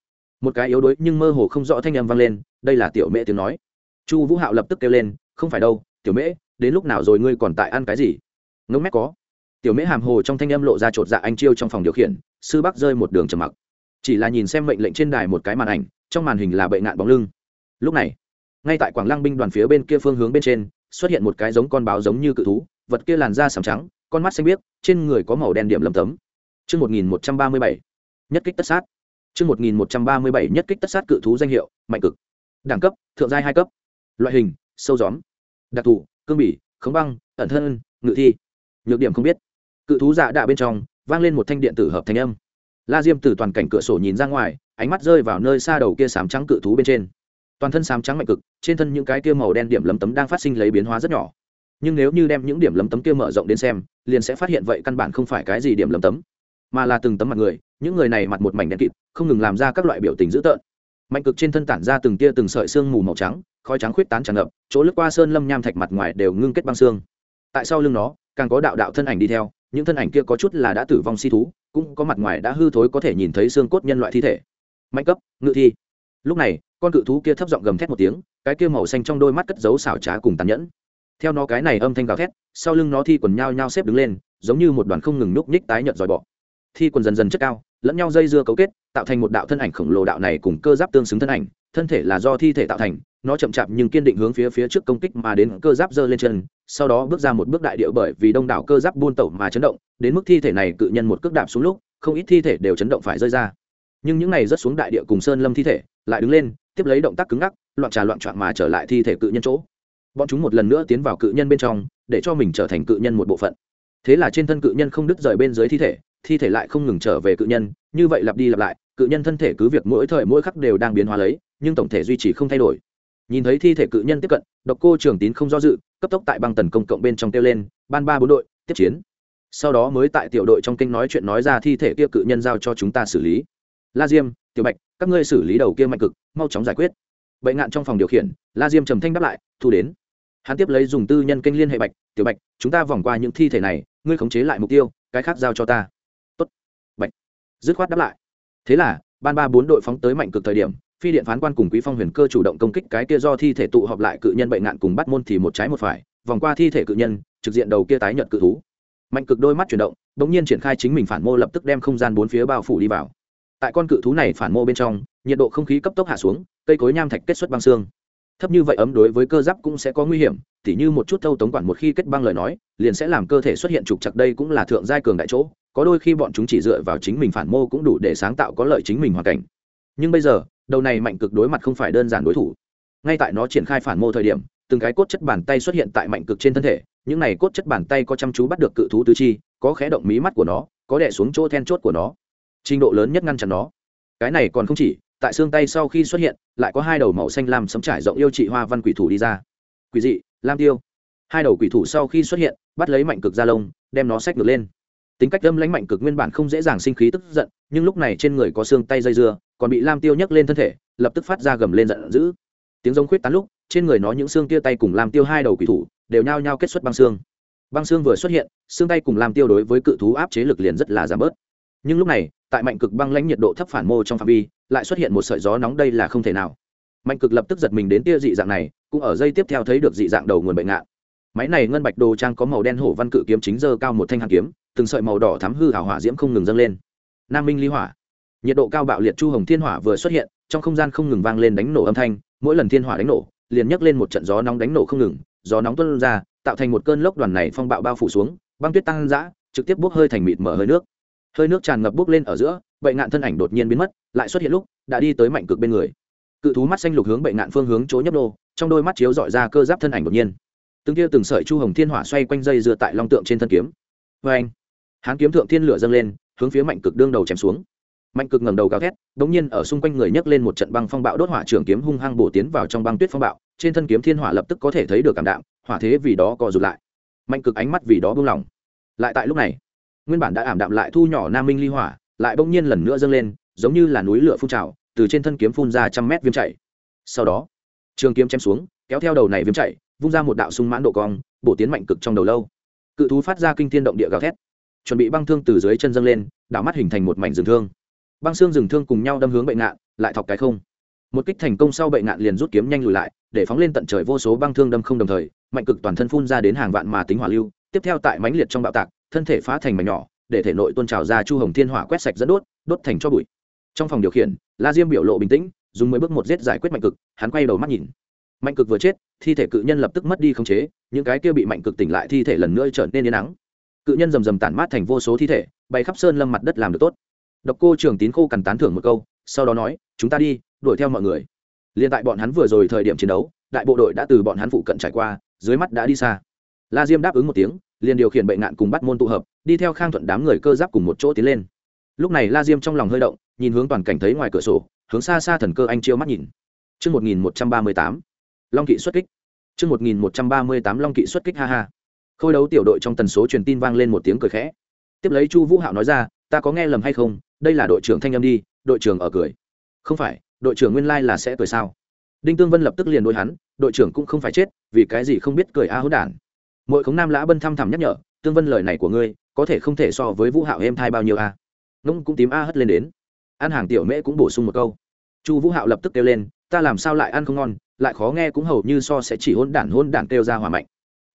Một cái yếu đuối nhưng mơ hồ không rõ thanh âm vang lên, đây là tiểu Mẹ tiếng nói. Chu vũ hạo lập tức kêu lên không phải đâu tiểu mễ đến lúc nào rồi ngươi còn tại ăn cái gì ngông mép có tiểu mễ hàm hồ trong thanh âm lộ ra chột dạ anh chiêu trong phòng điều khiển sư bắc rơi một đường trầm mặc chỉ là nhìn xem mệnh lệnh trên đài một cái màn ảnh trong màn hình là bệ ngạn bóng lưng lúc này ngay tại quảng lăng binh đoàn phía bên kia phương hướng bên trên xuất hiện một cái giống con báo giống như cự thú vật kia làn da sàm trắng con mắt xanh biếc trên người có màu đen điểm lấm tấm Trước 1137, nhất kích tất sát. Trước 1137 nhất kích tất sát cự thú danh hiệu, mạnh cực. Đẳng cấp, thượng giai hai cấp. Loại hình, sâu gióm. Đặc thù, cương bỉ, khống băng, ẩn thân, ngự thi. Nhược điểm không biết. Cự thú dạ đạ bên trong, vang lên một thanh điện tử hợp thành âm. La Diêm từ toàn cảnh cửa sổ nhìn ra ngoài, ánh mắt rơi vào nơi xa đầu kia sám trắng cự thú bên trên. Toàn thân sám trắng mạnh cực, trên thân những cái kia màu đen điểm lấm tấm đang phát sinh lấy biến hóa rất nhỏ. Nhưng nếu như đem những điểm lấm tấm kia mở rộng đến xem, liền sẽ phát hiện vậy căn bản không phải cái gì điểm lấm tấm, mà là từng tấm mặt người, những người này mặt một mảnh đen kịt, không ngừng làm ra các loại biểu tình dữ tợn. Mạnh cực trên thân tản ra từng tia từng sợi xương mù màu trắng, khói trắng khuyết tán tràn ngập, chỗ lướt qua sơn lâm nham thạch mặt ngoài đều ngưng kết băng xương. Tại sau lưng nó, càng có đạo đạo thân ảnh đi theo, những thân ảnh kia có chút là đã tử vong si thú, cũng có mặt ngoài đã hư thối có thể nhìn thấy xương cốt nhân loại thi thể. Mạnh cấp ngự thi. Lúc này con cự thú kia thấp giọng gầm thét một tiếng cái kia màu xanh trong đôi mắt cất giấu xảo trá cùng tàn nhẫn. Theo nó cái này âm thanh gào thét sau lưng nó thi quần nhao nhao xếp đứng lên giống như một đoàn không ngừng núp nhích tái nhợt dòi bọ thi quần dần dần chất cao, lẫn nhau dây dưa cấu kết, tạo thành một đạo thân ảnh khổng lồ đạo này cùng cơ giáp tương xứng thân ảnh, thân thể là do thi thể tạo thành, nó chậm chạp nhưng kiên định hướng phía phía trước công kích mà đến cơ giáp giơ lên chân, sau đó bước ra một bước đại điệu bởi vì đông đảo cơ giáp buôn tẩu mà chấn động, đến mức thi thể này cự nhân một cước đạp xuống lúc, không ít thi thể đều chấn động phải rơi ra. Nhưng những này rất xuống đại địa cùng sơn lâm thi thể, lại đứng lên, tiếp lấy động tác cứng ngắc, loạn trà loạn trọn mà trở lại thi thể cự nhân chỗ. Bọn chúng một lần nữa tiến vào cự nhân bên trong, để cho mình trở thành cự nhân một bộ phận. Thế là trên thân cự nhân không đứt rời bên dưới thi thể thi thể lại không ngừng trở về cự nhân, như vậy lặp đi lặp lại, cự nhân thân thể cứ việc mỗi thời mỗi khắc đều đang biến hóa lấy, nhưng tổng thể duy trì không thay đổi. Nhìn thấy thi thể cự nhân tiếp cận, độc cô trường tín không do dự, cấp tốc tại băng tần công cộng bên trong kêu lên, ban ba bốn đội, tiếp chiến. Sau đó mới tại tiểu đội trong kinh nói chuyện nói ra thi thể kia cự nhân giao cho chúng ta xử lý. La diêm, tiểu bạch, các ngươi xử lý đầu kia mạnh cực, mau chóng giải quyết. Bệnh ngạn trong phòng điều khiển, la diêm trầm thanh đáp lại, thu đến. Hắn tiếp lấy dùng tư nhân kênh liên hệ bạch, tiểu bạch, chúng ta vòng qua những thi thể này, ngươi khống chế lại mục tiêu, cái khác giao cho ta dứt khoát đáp lại. Thế là, ban ba bốn đội phóng tới mạnh cực thời điểm, phi điện phán quan cùng quý phong huyền cơ chủ động công kích cái kia do thi thể tụ họp lại cự nhân bệnh nạn cùng bắt môn thì một trái một phải, vòng qua thi thể cự nhân, trực diện đầu kia tái nhợt cự thú. Mạnh cực đôi mắt chuyển động bỗng nhiên triển khai chính mình phản mô lập tức đem không gian bốn phía bao phủ đi vào. Tại con cự thú này phản mô bên trong, nhiệt độ không khí cấp tốc hạ xuống, cây cối nham thạch kết xuất băng xương. Thấp như vậy ấm đối với cơ giáp cũng sẽ có nguy hiểm, tỉ như một chút thâu tống quản một khi kết băng lời nói, liền sẽ làm cơ thể xuất hiện trục chặt đây cũng là thượng giai cường đại chỗ có đôi khi bọn chúng chỉ dựa vào chính mình phản mô cũng đủ để sáng tạo có lợi chính mình hoàn cảnh. Nhưng bây giờ, đầu này mạnh cực đối mặt không phải đơn giản đối thủ. Ngay tại nó triển khai phản mô thời điểm, từng cái cốt chất bàn tay xuất hiện tại mạnh cực trên thân thể, những này cốt chất bàn tay có chăm chú bắt được cự thú tứ chi, có khẽ động mí mắt của nó, có đẻ xuống chỗ then chốt của nó. Trình độ lớn nhất ngăn chặn nó. Cái này còn không chỉ, tại xương tay sau khi xuất hiện, lại có hai đầu màu xanh lam sấm trải rộng yêu trị hoa văn quỷ thủ đi ra. Quỷ dị, lam tiêu. Hai đầu quỷ thủ sau khi xuất hiện, bắt lấy mạnh cực ra lông, đem nó xách ngược lên tính cách âm lãnh mạnh cực nguyên bản không dễ dàng sinh khí tức giận, nhưng lúc này trên người có xương tay dây dưa, còn bị lam tiêu nhấc lên thân thể, lập tức phát ra gầm lên giận dữ. Tiếng giống khuyết tán lúc, trên người nó những xương tia tay cùng lam tiêu hai đầu quỷ thủ, đều nhao nhao kết xuất băng xương. Băng xương vừa xuất hiện, xương tay cùng lam tiêu đối với cự thú áp chế lực liền rất là giảm bớt. Nhưng lúc này, tại mạnh cực băng lãnh nhiệt độ thấp phản mô trong phạm vi, lại xuất hiện một sợi gió nóng đây là không thể nào. Mạnh cực lập tức giật mình đến tia dị dạng này, cũng ở dây tiếp theo thấy được dị dạng đầu nguồn bệnh ngạn. Máy này ngân bạch đồ trang có màu đen hổ văn cự kiếm chính dơ cao một thanh hàn kiếm từng sợi màu đỏ thắm hư hảo hỏa diễm không ngừng dâng lên. Nam minh ly hỏa. Nhiệt độ cao bạo liệt chu hồng thiên hỏa vừa xuất hiện, trong không gian không ngừng vang lên đánh nổ âm thanh, mỗi lần thiên hỏa đánh nổ, liền nhấc lên một trận gió nóng đánh nổ không ngừng, gió nóng tuôn ra, tạo thành một cơn lốc đoàn này phong bạo bao phủ xuống, băng tuyết tăng dã trực tiếp bốc hơi thành mịt mở hơi nước. Hơi nước tràn ngập bốc lên ở giữa bệnh ngạn thân ảnh đột nhiên biến mất, lại xuất hiện lúc, đã đi tới mạnh cực bên người. Cự thú mắt xanh lục hướng bệnh ngạn phương hướng chỗ nhấp nô, trong đôi mắt chiếu dọi ra cơ giáp thân ảnh đột nhiên. Từng kia từng sợi chu hồng thiên hỏa xoay quanh dây dựa tại long tượng trên thân kiếm. Vê anh hán kiếm thượng thiên lửa dâng lên, hướng phía mạnh cực đương đầu chém xuống. Mạnh cực ngẩng đầu gào thét bỗng nhiên ở xung quanh người nhấc lên một trận băng phong bạo đốt hỏa trường kiếm hung hăng bổ tiến vào trong băng tuyết phong bạo, trên thân kiếm thiên hỏa lập tức có thể thấy được cảm đạm, hỏa thế vì đó co rụt lại. Mạnh cực ánh mắt vì đó buông lỏng. Lại tại lúc này, nguyên bản đã ảm đạm lại thu nhỏ nam minh ly hỏa, lại bỗng nhiên lần nữa dâng lên, giống như là núi lửa phun trào, từ trên thân kiếm phun ra trăm mét viêm chảy. Sau đó, trường kiếm chém xuống, kéo theo đầu này viêm chảy, vung ra một đạo sung mãn độ cong, bổ tiến mạnh cực trong đầu lâu. Cự thú phát ra kinh thiên động địa gào thét chuẩn bị băng thương từ dưới chân dâng lên đảo mắt hình thành một mảnh rừng thương. Băng xương rừng thương cùng nhau đâm hướng bệnh nạn, lại thọc cái không. Một kích thành công sau bệnh nạn liền rút kiếm nhanh lùi lại để phóng lên tận trời vô số băng thương đâm không đồng thời mạnh cực toàn thân phun ra đến hàng vạn mà tính hỏa lưu tiếp theo tại mãnh liệt trong bạo tạc thân thể phá thành mảnh nhỏ để thể nội tôn trào ra chu hồng thiên hỏa quét sạch dẫn đốt đốt thành cho bụi. Trong phòng điều khiển la diêm biểu lộ bình tĩnh dùng mấy bước một giết giải quyết mạnh cực hắn quay đầu mắt nhìn. Mạnh cực vừa chết thi thể cự nhân lập tức mất đi khống chế những cái kia bị mạnh cực tỉnh lại thi thể lần nữa trở nên yên nắng cự nhân rầm rầm tản mát thành vô số thi thể bay khắp sơn lâm mặt đất làm được tốt. Độc cô trường tín khô cằn tán thưởng một câu sau đó nói chúng ta đi đuổi theo mọi người. Liền tại bọn hắn vừa rồi thời điểm chiến đấu đại bộ đội đã từ bọn hắn phụ cận trải qua dưới mắt đã đi xa. La diêm đáp ứng một tiếng liền điều khiển bệnh nạn cùng bắt môn tụ hợp đi theo khang thuận đám người cơ giáp cùng một chỗ tiến lên. Lúc này la diêm trong lòng hơi động nhìn hướng toàn cảnh thấy ngoài cửa sổ hướng xa xa thần cơ anh chiêu mắt nhìn. Trước 1138, Long kỵ xuất kích. Trước 1138 Long kỵ xuất kích ha ha. Khôi đấu tiểu đội trong tần số truyền tin vang lên một tiếng cười khẽ. Tiếp lấy Chu Vũ Hạo nói ra, ta có nghe lầm hay không, đây là đội trưởng thanh âm đi, đội trưởng ở cười. Không phải, đội trưởng nguyên lai là sẽ cười sao? Đinh Tương Vân lập tức liền đôi hắn, đội trưởng cũng không phải chết, vì cái gì không biết cười a à hỗn đản. mỗi Khống Nam Lã Bân thăm thẳm nhắc nhở, Tương Vân lời này của ngươi, có thể không thể so với Vũ Hạo em thai bao nhiêu a? À? Cũng tím a hất lên đến. ăn hàng tiểu mễ cũng bổ sung một câu. Chu Vũ Hạo lập tức kêu lên, ta làm sao lại ăn không ngon, lại khó nghe cũng hầu như so sẽ chỉ hôn đản hôn đản kêu ra hỏa mạnh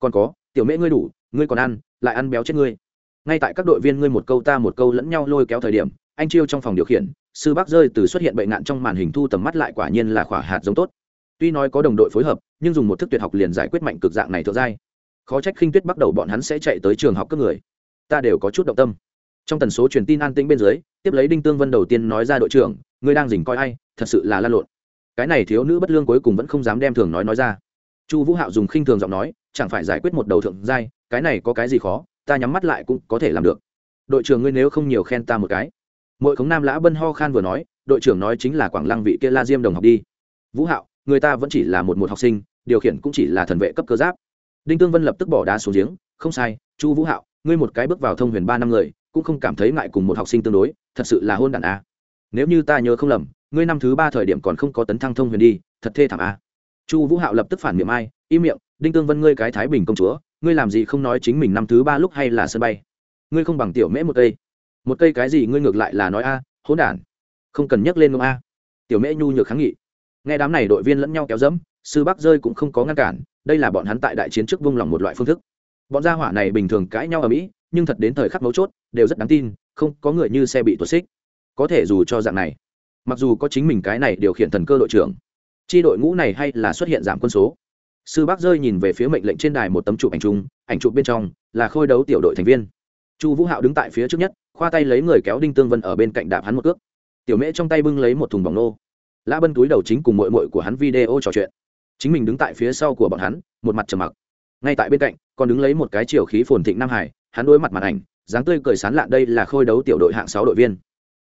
còn có tiểu mễ ngươi đủ, ngươi còn ăn, lại ăn béo chết ngươi. Ngay tại các đội viên ngươi một câu ta một câu lẫn nhau lôi kéo thời điểm, anh chiêu trong phòng điều khiển, sư bác rơi từ xuất hiện bệnh nạn trong màn hình thu tầm mắt lại quả nhiên là khỏa hạt giống tốt. Tuy nói có đồng đội phối hợp, nhưng dùng một thức tuyệt học liền giải quyết mạnh cực dạng này thượng giai khó trách khinh tuyết bắt đầu bọn hắn sẽ chạy tới trường học các người. Ta đều có chút động tâm. Trong tần số truyền tin an tĩnh bên dưới, tiếp lấy đinh tương vân đầu tiên nói ra đội trưởng, ngươi đang dình coi ai, thật sự là lan lộn. Cái này thiếu nữ bất lương cuối cùng vẫn không dám đem thường nói nói ra chu vũ hạo dùng khinh thường giọng nói, chẳng phải giải quyết một đầu thượng giai, cái này có cái gì khó, ta nhắm mắt lại cũng có thể làm được. Đội trưởng ngươi nếu không nhiều khen ta một cái. Mỗi khống nam lã bân ho khan vừa nói, đội trưởng nói chính là quảng lăng vị kia la diêm đồng học đi. Vũ hạo, người ta vẫn chỉ là một một học sinh, điều khiển cũng chỉ là thần vệ cấp cơ giáp. Đinh tương vân lập tức bỏ đá xuống giếng, không sai, chu vũ hạo, ngươi một cái bước vào thông huyền ba năm người, cũng không cảm thấy ngại cùng một học sinh tương đối, thật sự là hôn đản a. Nếu như ta nhớ không lầm, ngươi năm thứ ba thời điểm còn không có tấn thăng thông huyền đi, thật thê thảm a chu vũ hạo lập tức phản miệng ai im miệng, đinh tương vân ngươi cái thái bình công chúa, ngươi làm gì không nói chính mình năm thứ ba lúc hay là sân bay? Ngươi không bằng tiểu mễ một cây. Một cây cái gì ngươi ngược lại là nói a, hỗn đản. Không cần nhắc lên ngông a. Tiểu mễ nhu nhược kháng nghị. Nghe đám này đội viên lẫn nhau kéo dẫm, sư bắc rơi cũng không có ngăn cản, đây là bọn hắn tại đại chiến trước vung lòng một loại phương thức. Bọn gia hỏa này bình thường cãi nhau ở mỹ, nhưng thật đến thời khắc mấu chốt, đều rất đáng tin, không có người như xe bị tuột xích. Có thể dù cho dạng này, mặc dù có chính mình cái này điều khiển thần cơ đội trưởng chi đội ngũ này hay là xuất hiện giảm quân số? Sư bác rơi nhìn về phía mệnh lệnh trên đài một tấm chụp ảnh chung, ảnh chụp bên trong là khôi đấu tiểu đội thành viên. Chu vũ hạo đứng tại phía trước nhất, khoa tay lấy người kéo đinh tương vân ở bên cạnh đạp hắn một cước. Tiểu mễ trong tay bưng lấy một thùng bỏng nô. Lã bân túi đầu chính cùng mội mội của hắn video trò chuyện. Chính mình đứng tại phía sau của bọn hắn, một mặt trầm mặc. Ngay tại bên cạnh, còn đứng lấy một cái chiều khí phồn thịnh nam hải, hắn đối mặt màn ảnh, dáng tươi cười sán lạn đây là khôi đấu tiểu đội hạng sáu đội viên.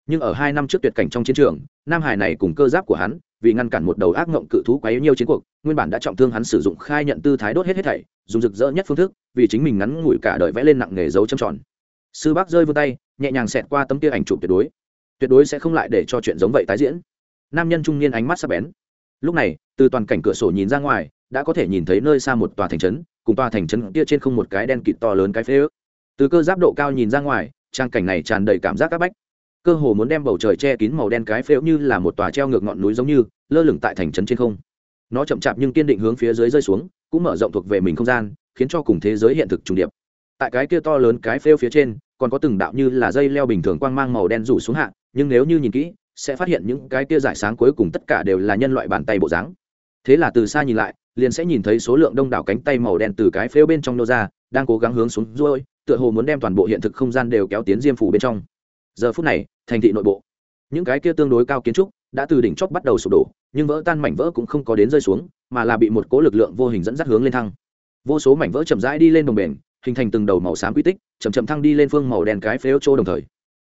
Nhưng ở hai năm trước tuyệt cảnh trong chiến trường, nam hải này cùng cơ giáp của hắn vì ngăn cản một đầu ác ngộng cự thú quá yếu nhiều chiến cuộc, nguyên bản đã trọng thương hắn sử dụng khai nhận tư thái đốt hết hết thảy, dùng rực rỡ nhất phương thức, vì chính mình ngắn ngủi cả đời vẽ lên nặng nghề dấu châm tròn. Sư bác rơi vươn tay, nhẹ nhàng xẹt qua tấm kia ảnh chụp tuyệt đối. Tuyệt đối sẽ không lại để cho chuyện giống vậy tái diễn. Nam nhân trung niên ánh mắt sắc bén. Lúc này, từ toàn cảnh cửa sổ nhìn ra ngoài, đã có thể nhìn thấy nơi xa một tòa thành trấn, cùng tòa thành trấn kia trên không một cái đen kịt to lớn cái phế ước. Từ cơ giáp độ cao nhìn ra ngoài, trang cảnh này tràn đầy cảm giác áp bách cơ hồ muốn đem bầu trời che kín màu đen cái phễu như là một tòa treo ngược ngọn núi giống như, lơ lửng tại thành trấn trên không. Nó chậm chạp nhưng kiên định hướng phía dưới rơi xuống, cũng mở rộng thuộc về mình không gian, khiến cho cùng thế giới hiện thực trùng điệp. Tại cái kia to lớn cái phêu phía trên, còn có từng đạo như là dây leo bình thường quang mang màu đen rủ xuống hạ, nhưng nếu như nhìn kỹ, sẽ phát hiện những cái kia giải sáng cuối cùng tất cả đều là nhân loại bàn tay bộ dáng. Thế là từ xa nhìn lại, liền sẽ nhìn thấy số lượng đông đảo cánh tay màu đen từ cái phêu bên trong nô ra, đang cố gắng hướng xuống ruôi tựa hồ muốn đem toàn bộ hiện thực không gian đều kéo tiến diêm phủ bên trong giờ phút này, thành thị nội bộ. Những cái kia tương đối cao kiến trúc đã từ đỉnh chóp bắt đầu sụp đổ, nhưng vỡ tan mảnh vỡ cũng không có đến rơi xuống, mà là bị một cố lực lượng vô hình dẫn dắt hướng lên thăng. Vô số mảnh vỡ chậm rãi đi lên đồng bền, hình thành từng đầu màu xám quy tích, chậm chậm thăng đi lên phương màu đen cái phếu chỗ đồng thời.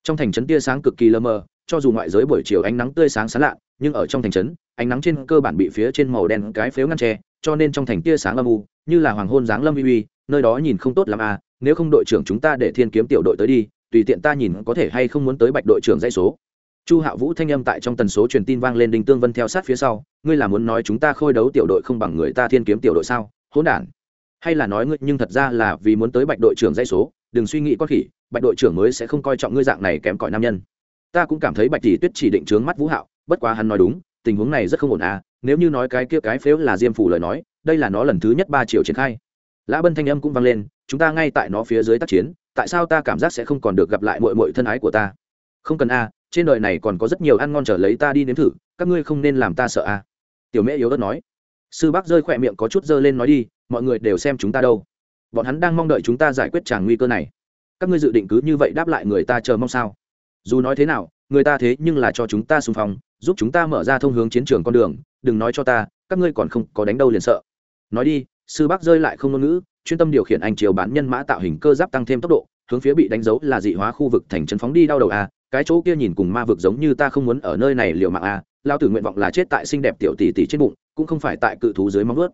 Trong thành trấn tia sáng cực kỳ lơ mơ cho dù ngoại giới buổi chiều ánh nắng tươi sáng sáng lạ, nhưng ở trong thành trấn, ánh nắng trên cơ bản bị phía trên màu đen cái phếu ngăn tre cho nên trong thành tia sáng âm u, như là hoàng hôn dáng lâm uy uy, nơi đó nhìn không tốt l à nếu không đội trưởng chúng ta để thiên kiếm tiểu đội tới đi tùy tiện ta nhìn có thể hay không muốn tới bạch đội trưởng dãy số. Chu hạ vũ thanh âm tại trong tần số truyền tin vang lên đinh tương vân theo sát phía sau, ngươi là muốn nói chúng ta khôi đấu tiểu đội không bằng người ta thiên kiếm tiểu đội sao? Hỗn đản. Hay là nói ngươi, nhưng thật ra là vì muốn tới bạch đội trưởng dãy số, đừng suy nghĩ có khỉ, bạch đội trưởng mới sẽ không coi trọng ngươi dạng này kém cỏi nam nhân. Ta cũng cảm thấy bạch tỷ tuyết chỉ định trướng mắt vũ hạo, bất quá hắn nói đúng, tình huống này rất không ổn à nếu như nói cái kia cái phếu là diêm phủ lời nói, đây là nó lần thứ nhất ba triệu triển khai. Lã bân thanh âm cũng vang lên, chúng ta ngay tại nó phía dưới tác chiến tại sao ta cảm giác sẽ không còn được gặp lại mội mội thân ái của ta? Không cần a, trên đời này còn có rất nhiều ăn ngon trở lấy ta đi nếm thử, các ngươi không nên làm ta sợ a. Tiểu mễ yếu đất nói. Sư bác rơi khỏe miệng có chút dơ lên nói đi, mọi người đều xem chúng ta đâu. Bọn hắn đang mong đợi chúng ta giải quyết tràng nguy cơ này. Các ngươi dự định cứ như vậy đáp lại người ta chờ mong sao? Dù nói thế nào, người ta thế nhưng là cho chúng ta xung phong, giúp chúng ta mở ra thông hướng chiến trường con đường, đừng nói cho ta, các ngươi còn không có đánh đâu liền sợ. Nói đi, sư bác rơi lại không ngôn ngữ chuyên tâm điều khiển anh chiều bán nhân mã tạo hình cơ giáp tăng thêm tốc độ, hướng phía bị đánh dấu là dị hóa khu vực thành trấn phóng đi đau đầu a cái chỗ kia nhìn cùng ma vực giống như ta không muốn ở nơi này liệu mạng à, a lao tử nguyện vọng là chết tại xinh đẹp tiểu tỷ tỷ trên bụng, cũng không phải tại cự thú dưới móng ướt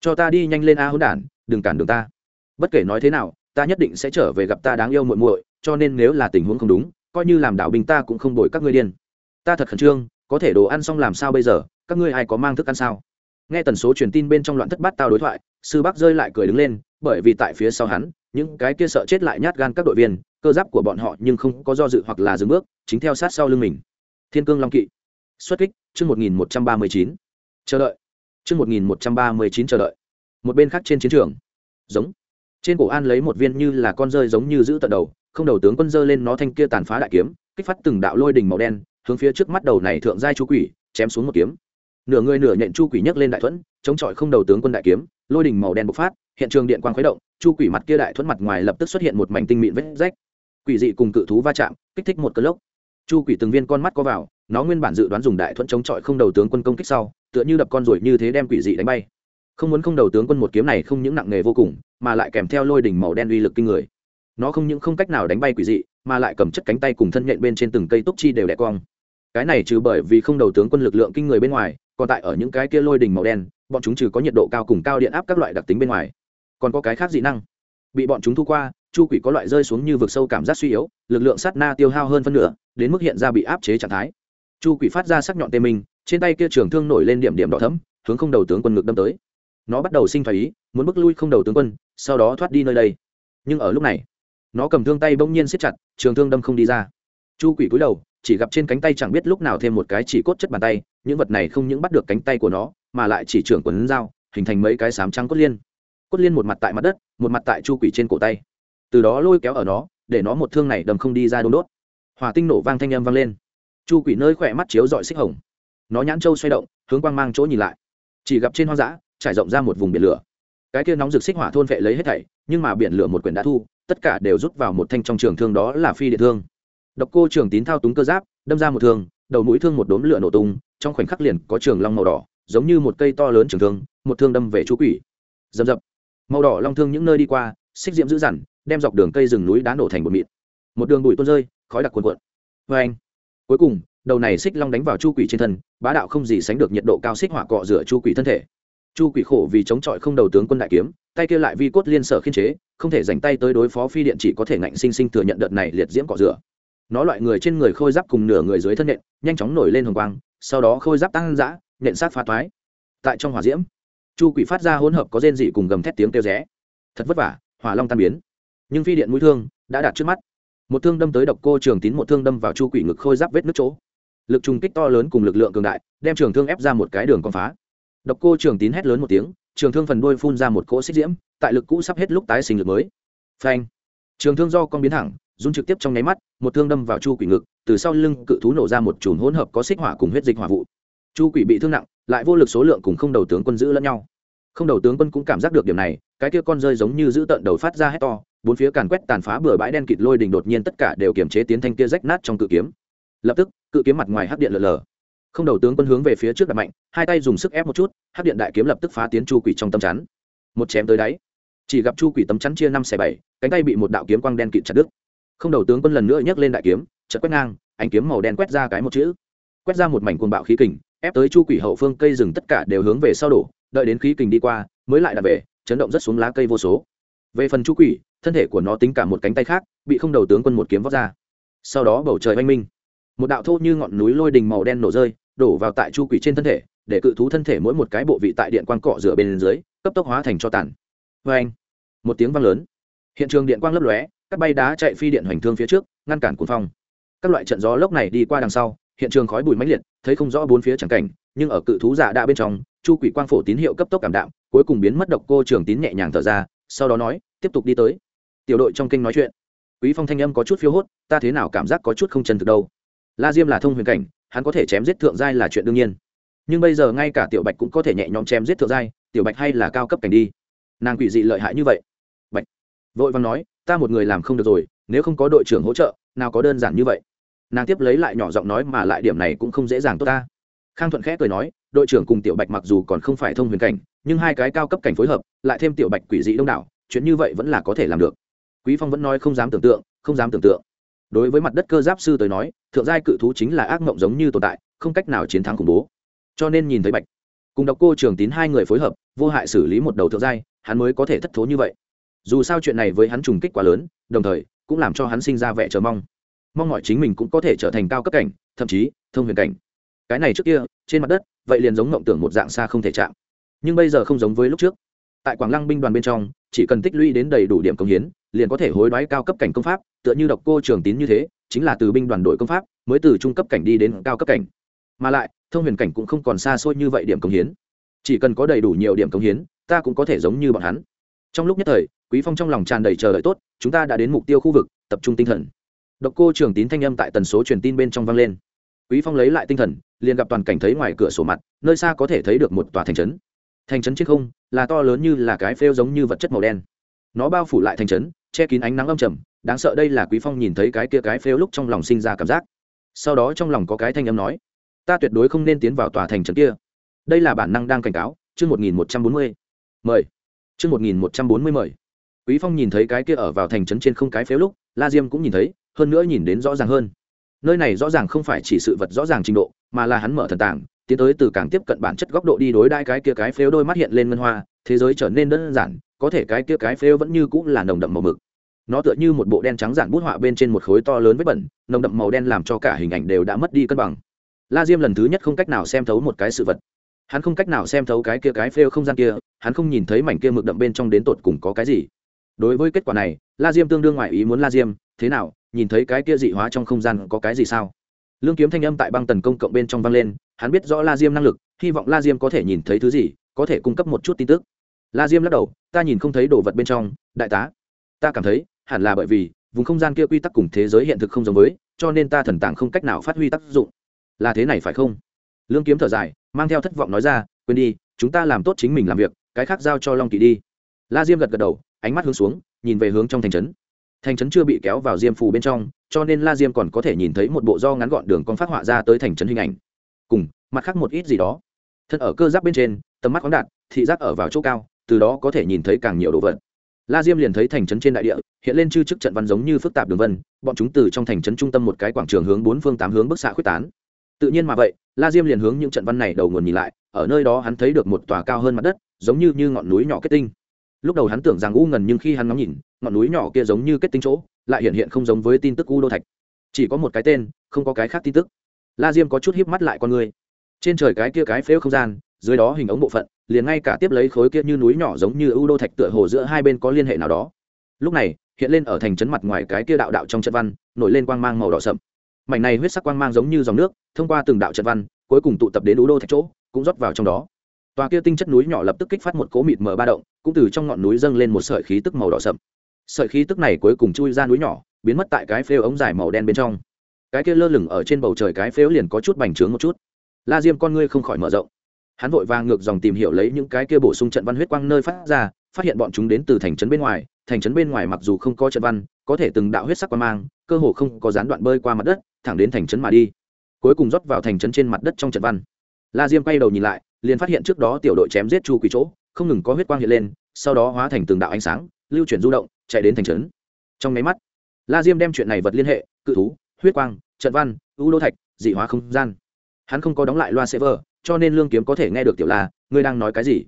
cho ta đi nhanh lên a hỗn đản, đừng cản đường ta. Bất kể nói thế nào, ta nhất định sẽ trở về gặp ta đáng yêu muội muội, cho nên nếu là tình huống không đúng, coi như làm đảo binh ta cũng không đổi các ngươi điên. Ta thật khẩn trương, có thể đồ ăn xong làm sao bây giờ, các ngươi ai có mang thức ăn sao? Nghe tần số truyền tin bên trong loạn thất bát tao đối thoại, sư bắc rơi lại cười đứng lên, bởi vì tại phía sau hắn, những cái kia sợ chết lại nhát gan các đội viên, cơ giáp của bọn họ nhưng không có do dự hoặc là dừng bước, chính theo sát sau lưng mình. Thiên cương long kỵ. Xuất kích, chương một nghìn một trăm ba mươi chín. Chờ đợi. Chương một nghìn một trăm ba mươi chín chờ đợi. Một bên khác trên chiến trường. Giống. Trên cổ an lấy một viên như là con rơi giống như giữ tận đầu, không đầu tướng quân dơ lên nó thanh kia tàn phá đại kiếm, kích phát từng đạo lôi đình màu đen, hướng phía trước mắt đầu này thượng giai chú quỷ, chém xuống một kiếm nửa người nửa nhện chu quỷ nhấc lên đại thuẫn, chống chọi không đầu tướng quân đại kiếm, lôi đỉnh màu đen bộc phát, hiện trường điện quang khuấy động, chu quỷ mặt kia đại thuẫn mặt ngoài lập tức xuất hiện một mảnh tinh mịn vết rách. Quỷ dị cùng cự thú va chạm, kích thích một cơn lốc. Chu quỷ từng viên con mắt có vào, nó nguyên bản dự đoán dùng đại thuẫn chống chọi không đầu tướng quân công kích sau, tựa như đập con ruồi như thế đem quỷ dị đánh bay. Không muốn không đầu tướng quân một kiếm này không những nặng nghề vô cùng, mà lại kèm theo lôi đỉnh màu đen uy lực kinh người. Nó không những không cách nào đánh bay quỷ dị, mà lại cầm chất cánh tay cùng thân nhện bên trên từng cây túc chi đều đẻ cong. Cái này trừ bởi vì không đầu tướng quân lực lượng kinh người bên ngoài còn tại ở những cái kia lôi đỉnh màu đen, bọn chúng trừ có nhiệt độ cao cùng cao điện áp các loại đặc tính bên ngoài, còn có cái khác dị năng. Bị bọn chúng thu qua, chu quỷ có loại rơi xuống như vực sâu cảm giác suy yếu, lực lượng sát na tiêu hao hơn phân nửa, đến mức hiện ra bị áp chế trạng thái. Chu quỷ phát ra sắc nhọn tê minh, trên tay kia trường thương nổi lên điểm điểm đỏ thấm hướng không đầu tướng quân ngực đâm tới. Nó bắt đầu sinh thái ý, muốn bước lui không đầu tướng quân, sau đó thoát đi nơi đây. Nhưng ở lúc này, nó cầm thương tay bỗng nhiên siết chặt, trường thương đâm không đi ra chu quỷ cúi đầu, chỉ gặp trên cánh tay chẳng biết lúc nào thêm một cái chỉ cốt chất bàn tay, những vật này không những bắt được cánh tay của nó, mà lại chỉ trưởng quần dao, hình thành mấy cái sám trắng cốt liên. Cốt liên một mặt tại mặt đất, một mặt tại chu quỷ trên cổ tay. Từ đó lôi kéo ở nó, để nó một thương này đầm không đi ra đôn đốt. Hỏa tinh nổ vang thanh âm vang lên. Chu quỷ nơi khỏe mắt chiếu dọi xích hồng. Nó nhãn trâu xoay động, hướng quang mang chỗ nhìn lại. Chỉ gặp trên hoang dã, trải rộng ra một vùng biển lửa. Cái kia nóng rực xích hỏa thôn vệ lấy hết thảy, nhưng mà biển lửa một quyển đã thu, tất cả đều rút vào một thanh trong trường thương đó là phi điện thương độc cô trường tín thao túng cơ giáp, đâm ra một thương, đầu mũi thương một đốm lửa nổ tung, trong khoảnh khắc liền có trường long màu đỏ, giống như một cây to lớn trường thương, một thương đâm về chú quỷ. Dầm dập màu đỏ long thương những nơi đi qua, xích diễm dữ dằn, đem dọc đường cây rừng núi đá nổ thành một mịn. Một đường bụi tuôn rơi, khói đặc cuồn cuộn. Vê anh. Cuối cùng, đầu này xích long đánh vào chu quỷ trên thân, bá đạo không gì sánh được nhiệt độ cao xích hỏa cọ rửa chu quỷ thân thể. Chu quỷ khổ vì chống chọi không đầu tướng quân đại kiếm, tay kia lại vi cốt liên sở khiên chế, không thể dành tay tới đối phó phi điện chỉ có thể ngạnh sinh sinh thừa nhận đợt này liệt diễm cọ rửa nó loại người trên người khôi giáp cùng nửa người dưới thân nện, nhanh chóng nổi lên hồng quang, sau đó khôi giáp tăng dã, nện sát phá toái. Tại trong hỏa diễm, chu quỷ phát ra hỗn hợp có rên dị cùng gầm thét tiếng kêu rẽ. Thật vất vả, hỏa long tan biến. Nhưng phi điện mũi thương đã đạt trước mắt. Một thương đâm tới độc cô trường tín, một thương đâm vào chu quỷ ngực khôi giáp vết nước chỗ. Lực trùng kích to lớn cùng lực lượng cường đại, đem trường thương ép ra một cái đường còn phá. Độc cô trường tín hét lớn một tiếng, trường thương phần đuôi phun ra một cỗ xích diễm, tại lực cũ sắp hết lúc tái sinh lực mới. Phanh. Trường thương do con biến thẳng run trực tiếp trong nháy mắt, một thương đâm vào chu quỷ ngực, từ sau lưng cự thú nổ ra một chùm hỗn hợp có xích hỏa cùng huyết dịch hỏa vụ. Chu quỷ bị thương nặng, lại vô lực số lượng cùng không đầu tướng quân giữ lẫn nhau. Không đầu tướng quân cũng cảm giác được điểm này, cái kia con rơi giống như giữ tận đầu phát ra hét to, bốn phía càn quét tàn phá bừa bãi đen kịt lôi đình đột nhiên tất cả đều kiềm chế tiến thanh kia rách nát trong cự kiếm. Lập tức, cự kiếm mặt ngoài hắc điện lờ lờ không đầu tướng quân hướng về phía trước đặt mạnh, hai tay dùng sức ép một chút, hắc điện đại kiếm lập tức phá tiến chu quỷ trong tâm chắn. Một chém tới đáy, chỉ gặp chu quỷ tấm chắn chia năm xẻ bảy, cánh tay bị một đạo kiếm quang đen kịt chặt đứt không đầu tướng quân lần nữa nhấc lên đại kiếm chật quét ngang, ánh kiếm màu đen quét ra cái một chữ. Quét ra một mảnh cuồng bạo khí kình, ép tới chu quỷ hậu phương, cây rừng tất cả đều hướng về sau đổ, đợi đến khí kình đi qua, mới lại đặt về, chấn động rất xuống lá cây vô số. Về phần chu quỷ, thân thể của nó tính cả một cánh tay khác, bị không đầu tướng quân một kiếm vót ra. Sau đó bầu trời oanh minh. Một đạo thô như ngọn núi lôi đình màu đen nổ rơi, đổ vào tại chu quỷ trên thân thể, để cự thú thân thể mỗi một cái bộ vị tại điện quang cọ rửa bên dưới, cấp tốc hóa thành cho tàn. Vê anh một tiếng vang lớn. Hiện trường điện quang lấp lóe các bay đá chạy phi điện hoành thương phía trước, ngăn cản cuồng phong. Các loại trận gió lốc này đi qua đằng sau, hiện trường khói bụi mãnh liệt, thấy không rõ bốn phía chẳng cảnh, nhưng ở cự thú dạ giả đã bên trong, chu quỷ quang phổ tín hiệu cấp tốc cảm đạm, cuối cùng biến mất độc cô trường tín nhẹ nhàng thở ra, sau đó nói, tiếp tục đi tới. Tiểu đội trong kinh nói chuyện. Quý phong thanh âm có chút phiêu hốt, ta thế nào cảm giác có chút không chân thực đâu. La diêm là thông huyền cảnh, hắn có thể chém giết thượng giai là chuyện đương nhiên. Nhưng bây giờ ngay cả tiểu bạch cũng có thể nhẹ nhõm chém giết thượng giai, tiểu bạch hay là cao cấp cảnh đi. Nàng quỷ dị lợi hại như vậy. Bạch. Vội văn nói ta một người làm không được rồi, nếu không có đội trưởng hỗ trợ, nào có đơn giản như vậy. Nàng tiếp lấy lại nhỏ giọng nói mà lại điểm này cũng không dễ dàng tốt ta. Khang thuận khẽ cười nói, đội trưởng cùng tiểu bạch mặc dù còn không phải thông huyền cảnh, nhưng hai cái cao cấp cảnh phối hợp, lại thêm tiểu bạch quỷ dị đông đảo, chuyện như vậy vẫn là có thể làm được. Quý phong vẫn nói không dám tưởng tượng, không dám tưởng tượng. Đối với mặt đất cơ giáp sư tới nói, thượng giai cự thú chính là ác mộng giống như tồn tại, không cách nào chiến thắng khủng bố. Cho nên nhìn thấy bạch, cùng độc cô trường tín hai người phối hợp, vô hại xử lý một đầu thượng giai, hắn mới có thể thất thố như vậy dù sao chuyện này với hắn trùng kích quá lớn, đồng thời, cũng làm cho hắn sinh ra vẻ chờ mong. Mong mọi chính mình cũng có thể trở thành cao cấp cảnh, thậm chí, thông huyền cảnh. Cái này trước kia, trên mặt đất, vậy liền giống mộng tưởng một dạng xa không thể chạm. Nhưng bây giờ không giống với lúc trước. Tại quảng lăng binh đoàn bên trong, chỉ cần tích lũy đến đầy đủ điểm công hiến, liền có thể hối đoái cao cấp cảnh công pháp, tựa như độc cô trường tín như thế, chính là từ binh đoàn đội công pháp, mới từ trung cấp cảnh đi đến cao cấp cảnh. Mà lại, thông huyền cảnh cũng không còn xa xôi như vậy điểm công hiến. Chỉ cần có đầy đủ nhiều điểm công hiến, ta cũng có thể giống như bọn hắn. Trong lúc nhất thời quý phong trong lòng tràn đầy chờ đợi tốt, chúng ta đã đến mục tiêu khu vực, tập trung tinh thần. Độc cô trưởng tín thanh âm tại tần số truyền tin bên trong vang lên. Quý phong lấy lại tinh thần, liền gặp toàn cảnh thấy ngoài cửa sổ mặt, nơi xa có thể thấy được một tòa thành trấn. Thành trấn trên không, là to lớn như là cái phêu giống như vật chất màu đen. Nó bao phủ lại thành trấn, che kín ánh nắng âm trầm, đáng sợ đây là quý phong nhìn thấy cái kia cái phêu lúc trong lòng sinh ra cảm giác. Sau đó trong lòng có cái thanh âm nói, ta tuyệt đối không nên tiến vào tòa thành trấn kia. Đây là bản năng đang cảnh cáo, chương một nghìn một trăm bốn mươi. Mời. Chương một nghìn một trăm bốn mươi mời quý phong nhìn thấy cái kia ở vào thành trấn trên không cái phếu lúc, la diêm cũng nhìn thấy, hơn nữa nhìn đến rõ ràng hơn. Nơi này rõ ràng không phải chỉ sự vật rõ ràng trình độ, mà là hắn mở thần tảng, tiến tới từ càng tiếp cận bản chất góc độ đi đối đai cái kia cái phếu đôi mắt hiện lên ngân hoa, thế giới trở nên đơn giản, có thể cái kia cái phếu vẫn như cũng là nồng đậm màu mực. Nó tựa như một bộ đen trắng giản bút họa bên trên một khối to lớn với bẩn, nồng đậm màu đen làm cho cả hình ảnh đều đã mất đi cân bằng. La diêm lần thứ nhất không cách nào xem thấu một cái sự vật. Hắn không cách nào xem thấu cái kia cái phêu không gian kia, hắn không nhìn thấy mảnh kia mực đậm bên trong đến tột cùng có cái gì đối với kết quả này, la diêm tương đương ngoài ý muốn la diêm, thế nào, nhìn thấy cái kia dị hóa trong không gian có cái gì sao? Lương kiếm thanh âm tại băng tần công cộng bên trong vang lên, hắn biết rõ la diêm năng lực, hy vọng la diêm có thể nhìn thấy thứ gì, có thể cung cấp một chút tin tức. La diêm lắc đầu, ta nhìn không thấy đồ vật bên trong, đại tá. Ta cảm thấy, hẳn là bởi vì, vùng không gian kia quy tắc cùng thế giới hiện thực không giống với, cho nên ta thần tàng không cách nào phát huy tác dụng. Là thế này phải không? Lương kiếm thở dài, mang theo thất vọng nói ra, quên đi, chúng ta làm tốt chính mình làm việc, cái khác giao cho long kỳ đi. La diêm gật gật đầu ánh mắt hướng xuống nhìn về hướng trong thành trấn. Thành trấn chưa bị kéo vào diêm phù bên trong cho nên la diêm còn có thể nhìn thấy một bộ do ngắn gọn đường con phát họa ra tới thành trấn hình ảnh. Cùng mặt khác một ít gì đó. Thân ở cơ giáp bên trên tầm mắt khoáng đạt thị giác ở vào chỗ cao từ đó có thể nhìn thấy càng nhiều đồ vật. La diêm liền thấy thành trấn trên đại địa hiện lên chư chức trận văn giống như phức tạp đường vân bọn chúng từ trong thành trấn trung tâm một cái quảng trường hướng bốn phương tám hướng bức xạ quyết tán. Tự nhiên mà vậy la diêm liền hướng những trận văn này đầu nguồn nhìn lại ở nơi đó hắn thấy được một tòa cao hơn mặt đất giống như, như ngọn núi nhỏ kết tinh lúc đầu hắn tưởng rằng u ngần nhưng khi hắn ngắm nhìn, ngọn núi nhỏ kia giống như kết tinh chỗ, lại hiện hiện không giống với tin tức u đô thạch. Chỉ có một cái tên, không có cái khác tin tức. La diêm có chút híp mắt lại con người. Trên trời cái kia cái phễu không gian, dưới đó hình ống bộ phận, liền ngay cả tiếp lấy khối kia như núi nhỏ giống như u đô thạch tựa hồ giữa hai bên có liên hệ nào đó. Lúc này, hiện lên ở thành trấn mặt ngoài cái kia đạo đạo trong trận văn, nổi lên quang mang màu đỏ sậm. Mảnh này huyết sắc quang mang giống như dòng nước, thông qua từng đạo trận văn, cuối cùng tụ tập đến u đô thạch chỗ, cũng rót vào trong đó tòa kia tinh chất núi nhỏ lập tức kích phát một cỗ mịt mờ ba động, cũng từ trong ngọn núi dâng lên một sợi khí tức màu đỏ sậm. Sợi khí tức này cuối cùng chui ra núi nhỏ, biến mất tại cái phêu ống dài màu đen bên trong. Cái kia lơ lửng ở trên bầu trời cái phêu liền có chút bành trướng một chút. La diêm con ngươi không khỏi mở rộng. Hắn vội vàng ngược dòng tìm hiểu lấy những cái kia bổ sung trận văn huyết quang nơi phát ra, phát hiện bọn chúng đến từ thành trấn bên ngoài, thành trấn bên ngoài mặc dù không có trận văn, có thể từng đạo huyết sắc qua mang, cơ hồ không có gián đoạn bơi qua mặt đất, thẳng đến thành trấn mà đi. Cuối cùng rót vào thành trấn trên mặt đất trong trận văn. La diêm quay đầu nhìn lại liền phát hiện trước đó tiểu đội chém giết chu quỷ chỗ, không ngừng có huyết quang hiện lên, sau đó hóa thành từng đạo ánh sáng, lưu chuyển du động, chạy đến thành trấn. Trong máy mắt, la diêm đem chuyện này vật liên hệ, cự thú, huyết quang, trận văn, ưu đô thạch, dị hóa không gian. Hắn không có đóng lại loa server, cho nên lương kiếm có thể nghe được tiểu la, ngươi đang nói cái gì?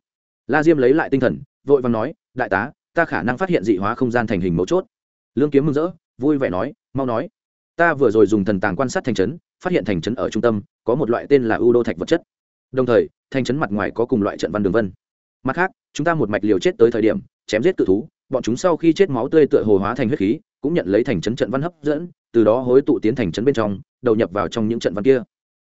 La diêm lấy lại tinh thần, vội vàng nói, đại tá, ta khả năng phát hiện dị hóa không gian thành hình mấu chốt. Lương kiếm mừng rỡ, vui vẻ nói, mau nói. Ta vừa rồi dùng thần tàng quan sát thành trấn, phát hiện thành trấn ở trung tâm, có một loại tên là u đô thạch vật chất đồng thời thành trấn mặt ngoài có cùng loại trận văn đường vân. Mặt khác, chúng ta một mạch liều chết tới thời điểm, chém giết cự thú, bọn chúng sau khi chết máu tươi tựa hồ hóa thành huyết khí, cũng nhận lấy thành trấn trận văn hấp dẫn, từ đó hối tụ tiến thành trấn bên trong, đầu nhập vào trong những trận văn kia.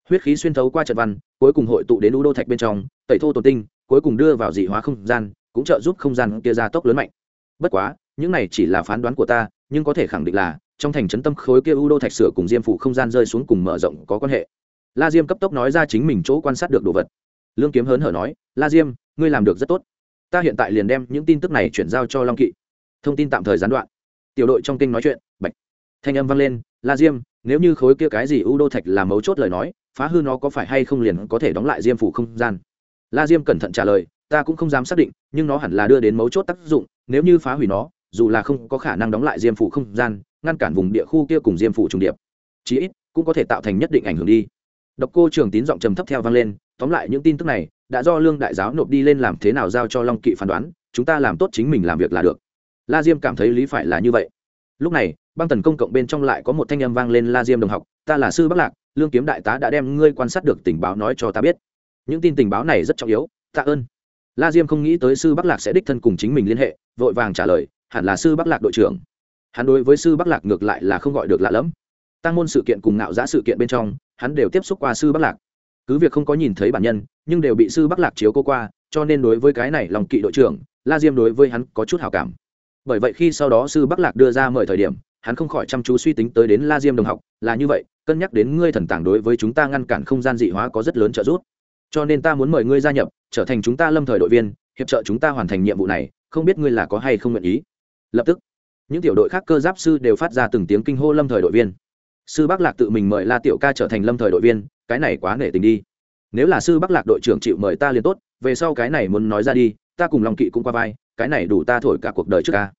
Huyết khí xuyên thấu qua trận văn, cuối cùng hội tụ đến u đô thạch bên trong, tẩy thô tổ tinh, cuối cùng đưa vào dị hóa không gian, cũng trợ giúp không gian kia ra tốc lớn mạnh. Bất quá, những này chỉ là phán đoán của ta, nhưng có thể khẳng định là, trong thành trấn tâm khối kia u đô thạch sửa cùng diêm phụ không gian rơi xuống cùng mở rộng có quan hệ la diêm cấp tốc nói ra chính mình chỗ quan sát được đồ vật. Lương kiếm hớn hở nói, la diêm, ngươi làm được rất tốt. Ta hiện tại liền đem những tin tức này chuyển giao cho long kỵ. Thông tin tạm thời gián đoạn. Tiểu đội trong kinh nói chuyện, bạch. Thanh âm vang lên, la diêm, nếu như khối kia cái gì u đô thạch là mấu chốt lời nói, phá hư nó có phải hay không liền có thể đóng lại diêm phủ không gian? La diêm cẩn thận trả lời, ta cũng không dám xác định, nhưng nó hẳn là đưa đến mấu chốt tác dụng, nếu như phá hủy nó, dù là không có khả năng đóng lại diêm phủ không gian, ngăn cản vùng địa khu kia cùng diêm phủ trùng điệp, chí ít cũng có thể tạo thành nhất định ảnh hưởng đi độc cô trường tín giọng trầm thấp theo vang lên, tóm lại những tin tức này đã do lương đại giáo nộp đi lên làm thế nào giao cho long kỵ phán đoán, chúng ta làm tốt chính mình làm việc là được. La diêm cảm thấy lý phải là như vậy. Lúc này, băng tần công cộng bên trong lại có một thanh âm vang lên, la diêm đồng học, ta là sư bắc lạc, lương kiếm đại tá đã đem ngươi quan sát được tình báo nói cho ta biết. Những tin tình báo này rất trọng yếu, tạ ơn. La diêm không nghĩ tới sư bắc lạc sẽ đích thân cùng chính mình liên hệ, vội vàng trả lời, hẳn là sư bắc lạc đội trưởng. Hắn đối với sư bắc lạc ngược lại là không gọi được lạ lẫm. Tăng môn sự kiện cùng ngạo giã sự kiện bên trong hắn đều tiếp xúc qua sư bắc lạc. Cứ việc không có nhìn thấy bản nhân, nhưng đều bị sư bắc lạc chiếu cô qua, cho nên đối với cái này lòng kỵ đội trưởng, la diêm đối với hắn có chút hào cảm. Bởi vậy khi sau đó sư bắc lạc đưa ra mời thời điểm, hắn không khỏi chăm chú suy tính tới đến la diêm đồng học, là như vậy, cân nhắc đến ngươi thần tảng đối với chúng ta ngăn cản không gian dị hóa có rất lớn trợ giúp. Cho nên ta muốn mời ngươi gia nhập, trở thành chúng ta lâm thời đội viên, hiệp trợ chúng ta hoàn thành nhiệm vụ này, không biết ngươi là có hay không nguyện ý. Lập tức, những tiểu đội khác cơ giáp sư đều phát ra từng tiếng kinh hô lâm thời đội viên sư bắc lạc tự mình mời la tiểu ca trở thành lâm thời đội viên cái này quá nể tình đi. Nếu là sư bắc lạc đội trưởng chịu mời ta liền tốt về sau cái này muốn nói ra đi ta cùng lòng kỵ cũng qua vai cái này đủ ta thổi cả cuộc đời trước ca.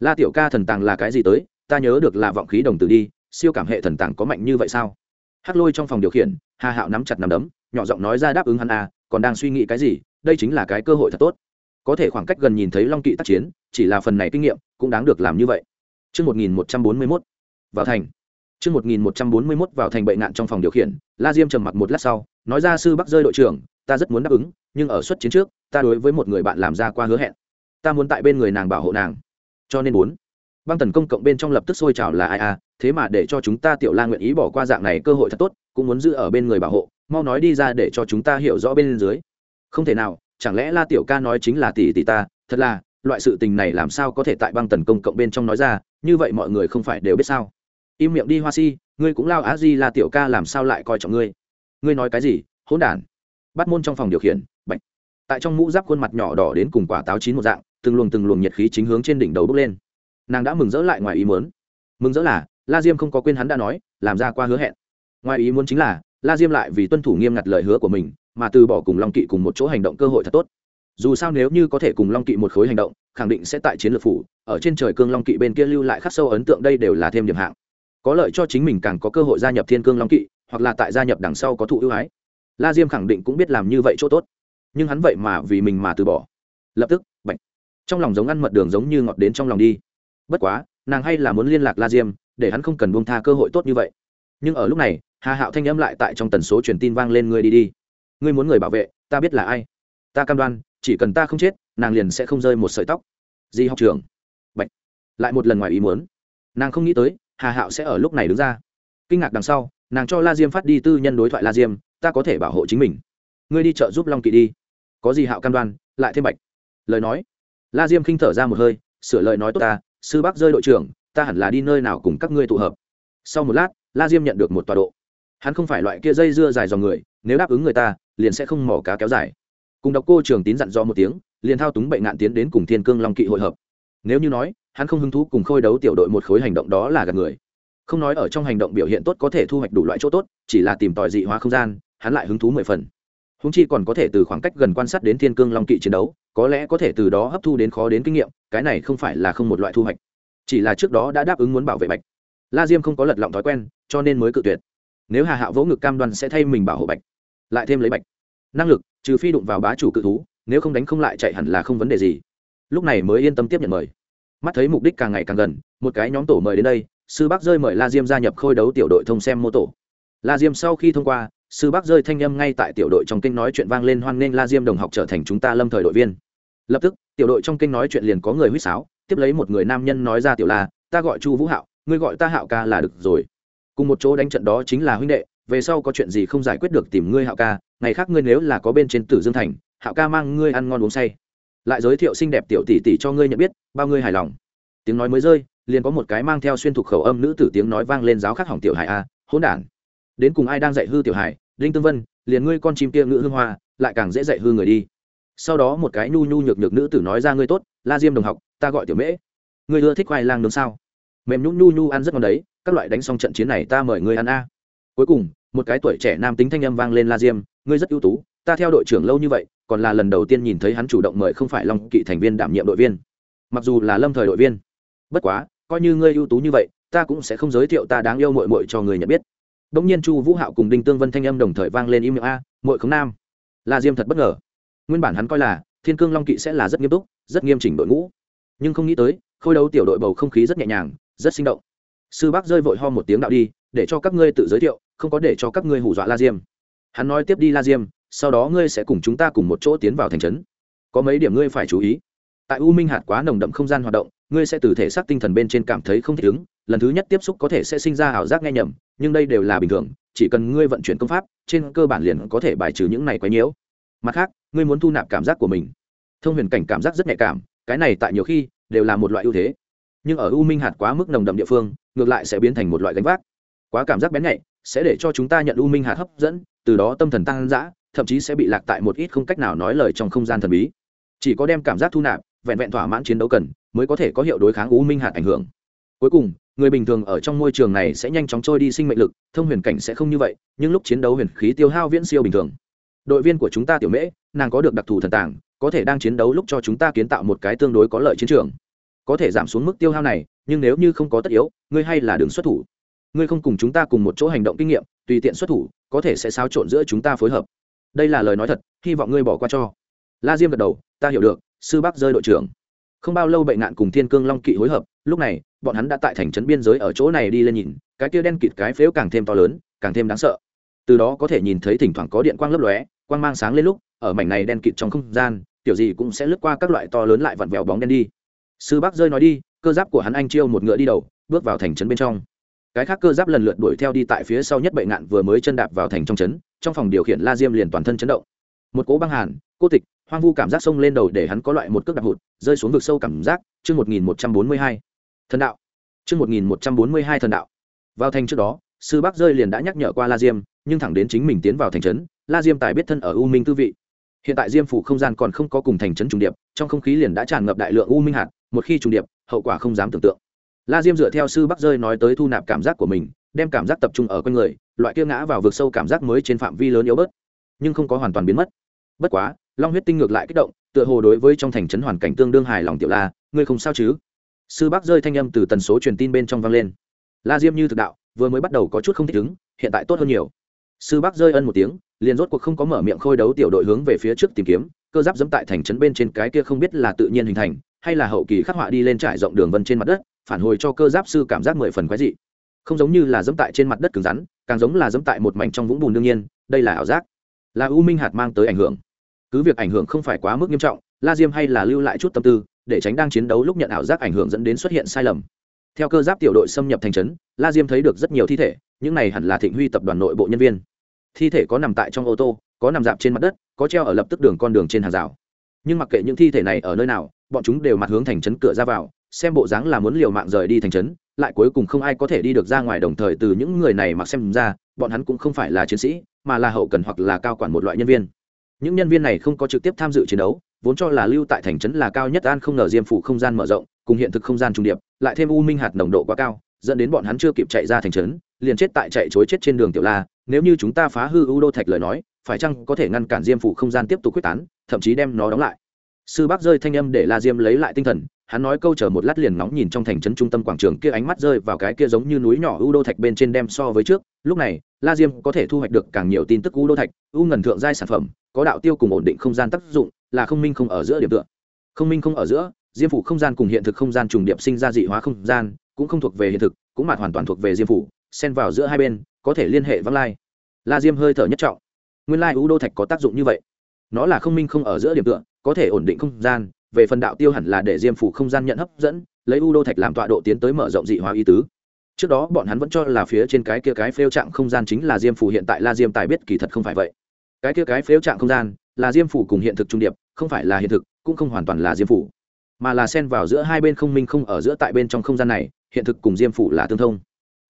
La tiểu ca thần tàng là cái gì tới ta nhớ được là vọng khí đồng tử đi siêu cảm hệ thần tàng có mạnh như vậy sao? Hắc lôi trong phòng điều khiển hà hạo nắm chặt nắm đấm nhỏ giọng nói ra đáp ứng hắn à còn đang suy nghĩ cái gì đây chính là cái cơ hội thật tốt. Có thể khoảng cách gần nhìn thấy long kỵ tác chiến chỉ là phần này kinh nghiệm cũng đáng được làm như vậy. Trước 1141, vào thành. Trước 1141 vào thành bệnh nạn trong phòng điều khiển, La Diêm trầm mặc một lát sau, nói ra sư Bắc rơi đội trưởng, ta rất muốn đáp ứng, nhưng ở xuất chiến trước, ta đối với một người bạn làm ra qua hứa hẹn. Ta muốn tại bên người nàng bảo hộ nàng. Cho nên muốn. Băng tần công cộng bên trong lập tức sôi trào là ai à, thế mà để cho chúng ta tiểu La nguyện ý bỏ qua dạng này cơ hội thật tốt, cũng muốn giữ ở bên người bảo hộ, mau nói đi ra để cho chúng ta hiểu rõ bên dưới. Không thể nào, chẳng lẽ La tiểu ca nói chính là tỷ tỷ ta, thật là, loại sự tình này làm sao có thể tại băng tần công cộng bên trong nói ra, như vậy mọi người không phải đều biết sao? Im miệng đi hoa si, ngươi cũng lao á di là tiểu ca làm sao lại coi trọng ngươi? Ngươi nói cái gì? Hỗn đản. Bắt môn trong phòng điều khiển bệnh tại trong mũ giáp khuôn mặt nhỏ đỏ đến cùng quả táo chín một dạng, từng luồng từng luồng nhiệt khí chính hướng trên đỉnh đầu bốc lên. Nàng đã mừng rỡ lại ngoài ý muốn. Mừng rỡ là, la diêm không có quên hắn đã nói, làm ra qua hứa hẹn. Ngoài ý muốn chính là, la diêm lại vì tuân thủ nghiêm ngặt lời hứa của mình, mà từ bỏ cùng long kỵ cùng một chỗ hành động cơ hội thật tốt. Dù sao nếu như có thể cùng long kỵ một khối hành động, khẳng định sẽ tại chiến lược phủ, ở trên trời cương long kỵ bên kia lưu lại khắc sâu ấn tượng đây đều là thêm điểm hạng có lợi cho chính mình càng có cơ hội gia nhập thiên cương long kỵ, hoặc là tại gia nhập đằng sau có thụ ưu ái. La diêm khẳng định cũng biết làm như vậy chỗ tốt. Nhưng hắn vậy mà vì mình mà từ bỏ. Lập tức bệnh trong lòng giống ăn mật đường giống như ngọt đến trong lòng đi. Bất quá, nàng hay là muốn liên lạc la diêm, để hắn không cần buông tha cơ hội tốt như vậy. Nhưng ở lúc này, hà hạo thanh âm lại tại trong tần số truyền tin vang lên ngươi đi đi. Ngươi muốn người bảo vệ, ta biết là ai. Ta cam đoan, chỉ cần ta không chết, nàng liền sẽ không rơi một sợi tóc. Di học trường bệnh lại một lần ngoài ý muốn. Nàng không nghĩ tới hà hạo sẽ ở lúc này đứng ra. Kinh ngạc đằng sau, nàng cho la diêm phát đi tư nhân đối thoại la diêm, ta có thể bảo hộ chính mình. Ngươi đi chợ giúp long kỵ đi. Có gì hạo cam đoan, lại thêm bạch. Lời nói. La diêm khinh thở ra một hơi, sửa lời nói tốt ta, sư bác rơi đội trưởng, ta hẳn là đi nơi nào cùng các ngươi tụ hợp. Sau một lát, la diêm nhận được một tọa độ. Hắn không phải loại kia dây dưa dài dòng người, nếu đáp ứng người ta, liền sẽ không mỏ cá kéo dài. Cùng đọc cô trường tín dặn do một tiếng, liền thao túng bệnh nạn tiến đến cùng thiên cương long kỵ hội hợp. Nếu như nói hắn không hứng thú cùng khôi đấu tiểu đội một khối hành động đó là gạt người. Không nói ở trong hành động biểu hiện tốt có thể thu hoạch đủ loại chỗ tốt, chỉ là tìm tòi dị hóa không gian, hắn lại hứng thú mười phần. Húng chi còn có thể từ khoảng cách gần quan sát đến thiên cương long kỵ chiến đấu, có lẽ có thể từ đó hấp thu đến khó đến kinh nghiệm, cái này không phải là không một loại thu hoạch. Chỉ là trước đó đã đáp ứng muốn bảo vệ bạch. La diêm không có lật lọng thói quen, cho nên mới cự tuyệt. Nếu hà hạ vỗ ngực cam đoan sẽ thay mình bảo hộ bạch, lại thêm lấy bạch, năng lực, trừ phi đụng vào bá chủ cự thú, nếu không đánh không lại chạy hẳn là không vấn đề gì. Lúc này mới yên tâm tiếp nhận mời mắt thấy mục đích càng ngày càng gần, một cái nhóm tổ mời đến đây, sư bác rơi mời la diêm gia nhập khôi đấu tiểu đội thông xem mô tổ. La diêm sau khi thông qua, sư bác rơi thanh â m ngay tại tiểu đội trong kinh nói chuyện vang lên hoan nghênh la diêm đồng học trở thành chúng ta lâm thời đội viên. Lập tức, tiểu đội trong kinh nói chuyện liền có người huýt sáo, tiếp lấy một người nam nhân nói ra tiểu la, ta gọi chu vũ hạo, ngươi gọi ta hạo ca là được rồi. Cùng một chỗ đánh trận đó chính là huynh đệ, về sau có chuyện gì không giải quyết được tìm ngươi hạo ca, ngày khác ngươi nếu là có bên trên tử dương thành, hạo ca mang ngươi ăn ngon uống say lại giới thiệu xinh đẹp tiểu tỷ tỷ cho ngươi nhận biết, bao ngươi hài lòng. Tiếng nói mới rơi, liền có một cái mang theo xuyên thục khẩu âm nữ tử tiếng nói vang lên giáo khắc hỏng tiểu hải a, hỗn đản. Đến cùng ai đang dạy hư tiểu hải đinh tương vân, liền ngươi con chim kia ngữ hương hoa, lại càng dễ dạy hư người đi. Sau đó một cái nhu nhu nhược nhược nữ tử nói ra ngươi tốt, la diêm đồng học, ta gọi tiểu mễ. Ngươi ưa thích khoai lang nướng sao? Mềm nhún nhu nhu ăn rất ngon đấy, các loại đánh xong trận chiến này ta mời ngươi ăn a. Cuối cùng, một cái tuổi trẻ nam tính thanh âm vang lên la diêm, ngươi rất ưu tú, ta theo đội trưởng lâu như vậy còn là lần đầu tiên nhìn thấy hắn chủ động mời không phải long kỵ thành viên đảm nhiệm đội viên. Mặc dù là lâm thời đội viên, bất quá, coi như ngươi ưu tú như vậy, ta cũng sẽ không giới thiệu ta đáng yêu mội mội cho người nhận biết. Đông nhiên chu vũ hạo cùng đinh tương vân thanh âm đồng thời vang lên im miệng, a mội khống nam. La diêm thật bất ngờ. Nguyên bản hắn coi là thiên cương long kỵ sẽ là rất nghiêm túc, rất nghiêm chỉnh đội ngũ. Nhưng không nghĩ tới, khôi đấu tiểu đội bầu không khí rất nhẹ nhàng, rất sinh động. Sư bác rơi vội ho một tiếng đạo đi, để cho các ngươi tự giới thiệu, không có để cho các ngươi hù dọa la diêm. Hắn nói tiếp đi la diêm sau đó ngươi sẽ cùng chúng ta cùng một chỗ tiến vào thành trấn. Có mấy điểm ngươi phải chú ý. Tại u minh hạt quá nồng đậm không gian hoạt động, ngươi sẽ từ thể xác tinh thần bên trên cảm thấy không thích ứng, lần thứ nhất tiếp xúc có thể sẽ sinh ra ảo giác nghe nhầm, nhưng đây đều là bình thường, chỉ cần ngươi vận chuyển công pháp, trên cơ bản liền có thể bài trừ những này quấy nhiễu. Mặt khác, ngươi muốn thu nạp cảm giác của mình. Thông huyền cảnh cảm giác rất nhạy cảm, cái này tại nhiều khi đều là một loại ưu thế. Nhưng ở u minh hạt quá mức nồng đậm địa phương, ngược lại sẽ biến thành một loại gánh vác. Quá cảm giác bén nhạy sẽ để cho chúng ta nhận u minh hạt hấp dẫn, từ đó tâm thần tăng dã thậm chí sẽ bị lạc tại một ít không cách nào nói lời trong không gian thần bí. Chỉ có đem cảm giác thu nạp, vẹn vẹn thỏa mãn chiến đấu cần, mới có thể có hiệu đối kháng u minh hạt ảnh hưởng. Cuối cùng, người bình thường ở trong môi trường này sẽ nhanh chóng trôi đi sinh mệnh lực, thông huyền cảnh sẽ không như vậy, nhưng lúc chiến đấu huyền khí tiêu hao viễn siêu bình thường. Đội viên của chúng ta tiểu mễ, nàng có được đặc thù thần tàng, có thể đang chiến đấu lúc cho chúng ta kiến tạo một cái tương đối có lợi chiến trường. Có thể giảm xuống mức tiêu hao này, nhưng nếu như không có tất yếu, ngươi hay là đường xuất thủ. Ngươi không cùng chúng ta cùng một chỗ hành động kinh nghiệm, tùy tiện xuất thủ, có thể sẽ xáo trộn giữa chúng ta phối hợp đây là lời nói thật, hy vọng ngươi bỏ qua cho. La diêm gật đầu, ta hiểu được, sư bác rơi đội trưởng. Không bao lâu bệnh nạn cùng thiên cương long kỵ hối hợp, lúc này, bọn hắn đã tại thành trấn biên giới ở chỗ này đi lên nhìn, cái kia đen kịt cái phếu càng thêm to lớn, càng thêm đáng sợ. Từ đó có thể nhìn thấy thỉnh thoảng có điện quang lấp lóe, quang mang sáng lên lúc, ở mảnh này đen kịt trong không gian, tiểu gì cũng sẽ lướt qua các loại to lớn lại vặn vẹo bóng đen đi. Sư bác rơi nói đi, cơ giáp của hắn anh chiêu một ngựa đi đầu, bước vào thành trấn bên trong. Cái khác cơ giáp lần lượt đuổi theo đi tại phía sau nhất bệnh nạn vừa mới chân đạp vào thành trong trấn trong phòng điều khiển la diêm liền toàn thân chấn động. Một cỗ băng hàn, cô tịch, hoang vu cảm giác sông lên đầu để hắn có loại một cước đạp hụt, rơi xuống vực sâu cảm giác. Chương một nghìn một trăm bốn mươi hai. Thần đạo. Chương một nghìn một trăm bốn mươi hai thần đạo. Vào thành trước đó, sư bắc rơi liền đã nhắc nhở qua la diêm, nhưng thẳng đến chính mình tiến vào thành trấn, la diêm tài biết thân ở u minh tư vị. Hiện tại diêm phủ không gian còn không có cùng thành trấn trùng điệp, trong không khí liền đã tràn ngập đại lượng u minh hạt, một khi trùng điệp, hậu quả không dám tưởng tượng. La diêm dựa theo sư bắc rơi nói tới thu nạp cảm giác của mình, đem cảm giác tập trung ở quanh người loại kia ngã vào vực sâu cảm giác mới trên phạm vi lớn yếu bớt, nhưng không có hoàn toàn biến mất. Bất quá, long huyết tinh ngược lại kích động, tựa hồ đối với trong thành trấn hoàn cảnh tương đương hài lòng tiểu la, ngươi không sao chứ? Sư bác rơi thanh âm từ tần số truyền tin bên trong vang lên. La diêm như thực đạo, vừa mới bắt đầu có chút không thích ứng, hiện tại tốt hơn nhiều. Sư bác rơi ân một tiếng, liền rốt cuộc không có mở miệng khôi đấu tiểu đội hướng về phía trước tìm kiếm, cơ giáp dẫm tại thành trấn bên trên cái kia không biết là tự nhiên hình thành, hay là hậu kỳ khắc họa đi lên trải rộng đường vân trên mặt đất, phản hồi cho cơ giáp sư cảm giác mười phần quái dị. Không giống như là dẫm tại trên mặt đất cứng rắn càng giống là dẫm tại một mảnh trong vũng bùn đương nhiên, đây là ảo giác. Là u minh hạt mang tới ảnh hưởng. Cứ việc ảnh hưởng không phải quá mức nghiêm trọng, la diêm hay là lưu lại chút tâm tư, để tránh đang chiến đấu lúc nhận ảo giác ảnh hưởng dẫn đến xuất hiện sai lầm. Theo cơ giáp tiểu đội xâm nhập thành trấn, la diêm thấy được rất nhiều thi thể, những này hẳn là thịnh huy tập đoàn nội bộ nhân viên. Thi thể có nằm tại trong ô tô, có nằm dạp trên mặt đất, có treo ở lập tức đường con đường trên hàng rào. Nhưng mặc kệ những thi thể này ở nơi nào, bọn chúng đều mặt hướng thành trấn cửa ra vào, xem bộ dáng là muốn liều mạng rời đi thành trấn lại cuối cùng không ai có thể đi được ra ngoài đồng thời từ những người này mặc xem ra, bọn hắn cũng không phải là chiến sĩ, mà là hậu cần hoặc là cao quản một loại nhân viên. Những nhân viên này không có trực tiếp tham dự chiến đấu, vốn cho là lưu tại thành trấn là cao nhất an không ngờ diêm phủ không gian mở rộng, cùng hiện thực không gian trung điệp, lại thêm u minh hạt nồng độ quá cao, dẫn đến bọn hắn chưa kịp chạy ra thành trấn, liền chết tại chạy chối chết trên đường tiểu la, nếu như chúng ta phá hư u đô thạch lời nói, phải chăng có thể ngăn cản diêm phủ không gian tiếp tục quyết tán, thậm chí đem nó đóng lại. Sư bác rơi thanh âm để la diêm lấy lại tinh thần hắn nói câu chờ một lát liền nóng nhìn trong thành trấn trung tâm quảng trường kia ánh mắt rơi vào cái kia giống như núi nhỏ u đô thạch bên trên đem so với trước. Lúc này, la diêm có thể thu hoạch được càng nhiều tin tức u đô thạch, u ngần thượng giai sản phẩm, có đạo tiêu cùng ổn định không gian tác dụng, là không minh không ở giữa điểm tựa. Không minh không ở giữa, diêm phủ không gian cùng hiện thực không gian trùng điệp sinh ra dị hóa không gian, cũng không thuộc về hiện thực, cũng mặt hoàn toàn thuộc về diêm phủ, xen vào giữa hai bên, có thể liên hệ văng lai. La diêm hơi thở nhất trọng. Nguyên lai u đô thạch có tác dụng như vậy. Nó là không minh không ở giữa điểm tựa, có thể ổn định không gian về phần đạo tiêu hẳn là để diêm phủ không gian nhận hấp dẫn, lấy u đô thạch làm tọa độ tiến tới mở rộng dị hóa ý tứ. Trước đó bọn hắn vẫn cho là phía trên cái kia cái phêu trạng không gian chính là diêm phủ, hiện tại la diêm tài biết kỳ thật không phải vậy. Cái kia cái phêu trạng không gian là diêm phủ cùng hiện thực trung điệp, không phải là hiện thực, cũng không hoàn toàn là diêm phủ, mà là xen vào giữa hai bên không minh không ở giữa tại bên trong không gian này, hiện thực cùng diêm phủ là tương thông.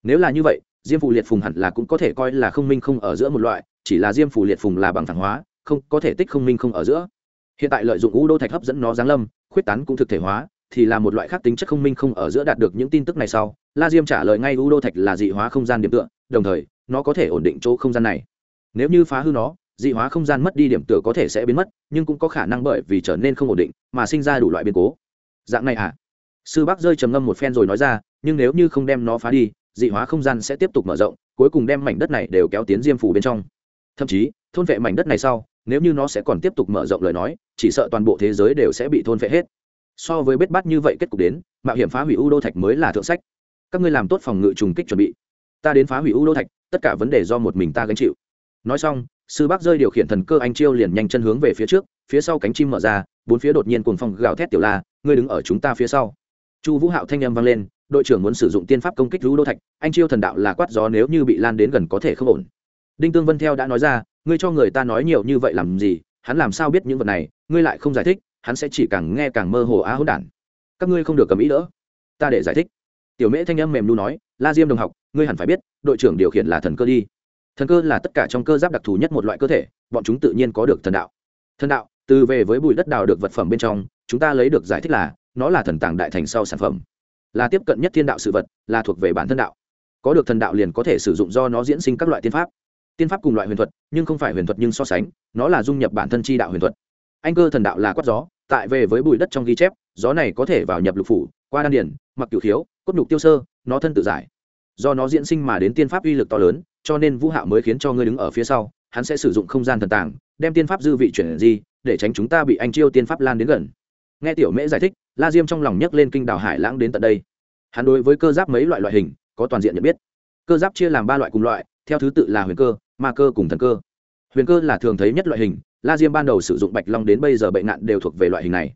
Nếu là như vậy, diêm phủ liệt phùng hẳn là cũng có thể coi là không minh không ở giữa một loại, chỉ là diêm phủ liệt phùng là bằng thẳng hóa, không có thể tích không minh không ở giữa hiện tại lợi dụng u đô thạch hấp dẫn nó giáng lâm, khuyết tán cũng thực thể hóa, thì là một loại khác tính chất không minh không ở giữa đạt được những tin tức này sau, la diêm trả lời ngay u đô thạch là dị hóa không gian điểm tựa, đồng thời, nó có thể ổn định chỗ không gian này. Nếu như phá hư nó, dị hóa không gian mất đi điểm tựa có thể sẽ biến mất, nhưng cũng có khả năng bởi vì trở nên không ổn định mà sinh ra đủ loại biến cố. Dạng này à? Sư bác rơi trầm ngâm một phen rồi nói ra, nhưng nếu như không đem nó phá đi, dị hóa không gian sẽ tiếp tục mở rộng, cuối cùng đem mảnh đất này đều kéo tiến diêm phủ bên trong thậm chí, thôn vệ mảnh đất này sau, nếu như nó sẽ còn tiếp tục mở rộng lời nói, chỉ sợ toàn bộ thế giới đều sẽ bị thôn vệ hết. So với bết bát như vậy kết cục đến, mạo hiểm phá hủy u đô thạch mới là thượng sách. Các ngươi làm tốt phòng ngự trùng kích chuẩn bị. Ta đến phá hủy u đô thạch, tất cả vấn đề do một mình ta gánh chịu. Nói xong, sư bác rơi điều khiển thần cơ anh chiêu liền nhanh chân hướng về phía trước, phía sau cánh chim mở ra, bốn phía đột nhiên cuồng phong gào thét tiểu la, ngươi đứng ở chúng ta phía sau. Chu vũ hạo thanh â m vang lên, đội trưởng muốn sử dụng tiên pháp công kích lũ đô thạch, anh chiêu thần đạo là quát gió nếu như bị lan đến gần có thể không ổn đinh tương vân theo đã nói ra, ngươi cho người ta nói nhiều như vậy làm gì? Hắn làm sao biết những vật này? Ngươi lại không giải thích, hắn sẽ chỉ càng nghe càng mơ hồ á hỗn đản. Các ngươi không được cầm ý đỡ. Ta để giải thích. Tiểu mễ thanh âm mềm nu nói, la diêm đồng học, ngươi hẳn phải biết, đội trưởng điều khiển là thần cơ đi. Thần cơ là tất cả trong cơ giáp đặc thù nhất một loại cơ thể, bọn chúng tự nhiên có được thần đạo. Thần đạo, từ về với bụi đất đào được vật phẩm bên trong, chúng ta lấy được giải thích là, nó là thần tàng đại thành sau sản phẩm. Là tiếp cận nhất thiên đạo sự vật, là thuộc về bản thân đạo. Có được thần đạo liền có thể sử dụng do nó diễn sinh các loại tiên pháp tiên pháp cùng loại huyền thuật, nhưng không phải huyền thuật nhưng so sánh, nó là dung nhập bản thân chi đạo huyền thuật. Anh cơ thần đạo là quát gió, tại về với bụi đất trong ghi chép, gió này có thể vào nhập lục phủ, qua đan điển mặc cửu khiếu, cốt nhục tiêu sơ, nó thân tự giải. Do nó diễn sinh mà đến tiên pháp uy lực to lớn, cho nên vũ hạo mới khiến cho ngươi đứng ở phía sau, hắn sẽ sử dụng không gian thần tàng, đem tiên pháp dư vị chuyển di, để tránh chúng ta bị anh chiêu tiên pháp lan đến gần. Nghe tiểu mễ giải thích, la diêm trong lòng nhấc lên kinh đảo hải lãng đến tận đây. Hắn đối với cơ giáp mấy loại loại hình, có toàn diện nhận biết. Cơ giáp chia làm ba loại cùng loại, theo thứ tự là huyền cơ ma cơ cùng thần cơ. Huyền cơ là thường thấy nhất loại hình, la diêm ban đầu sử dụng bạch long đến bây giờ bệnh nạn đều thuộc về loại hình này.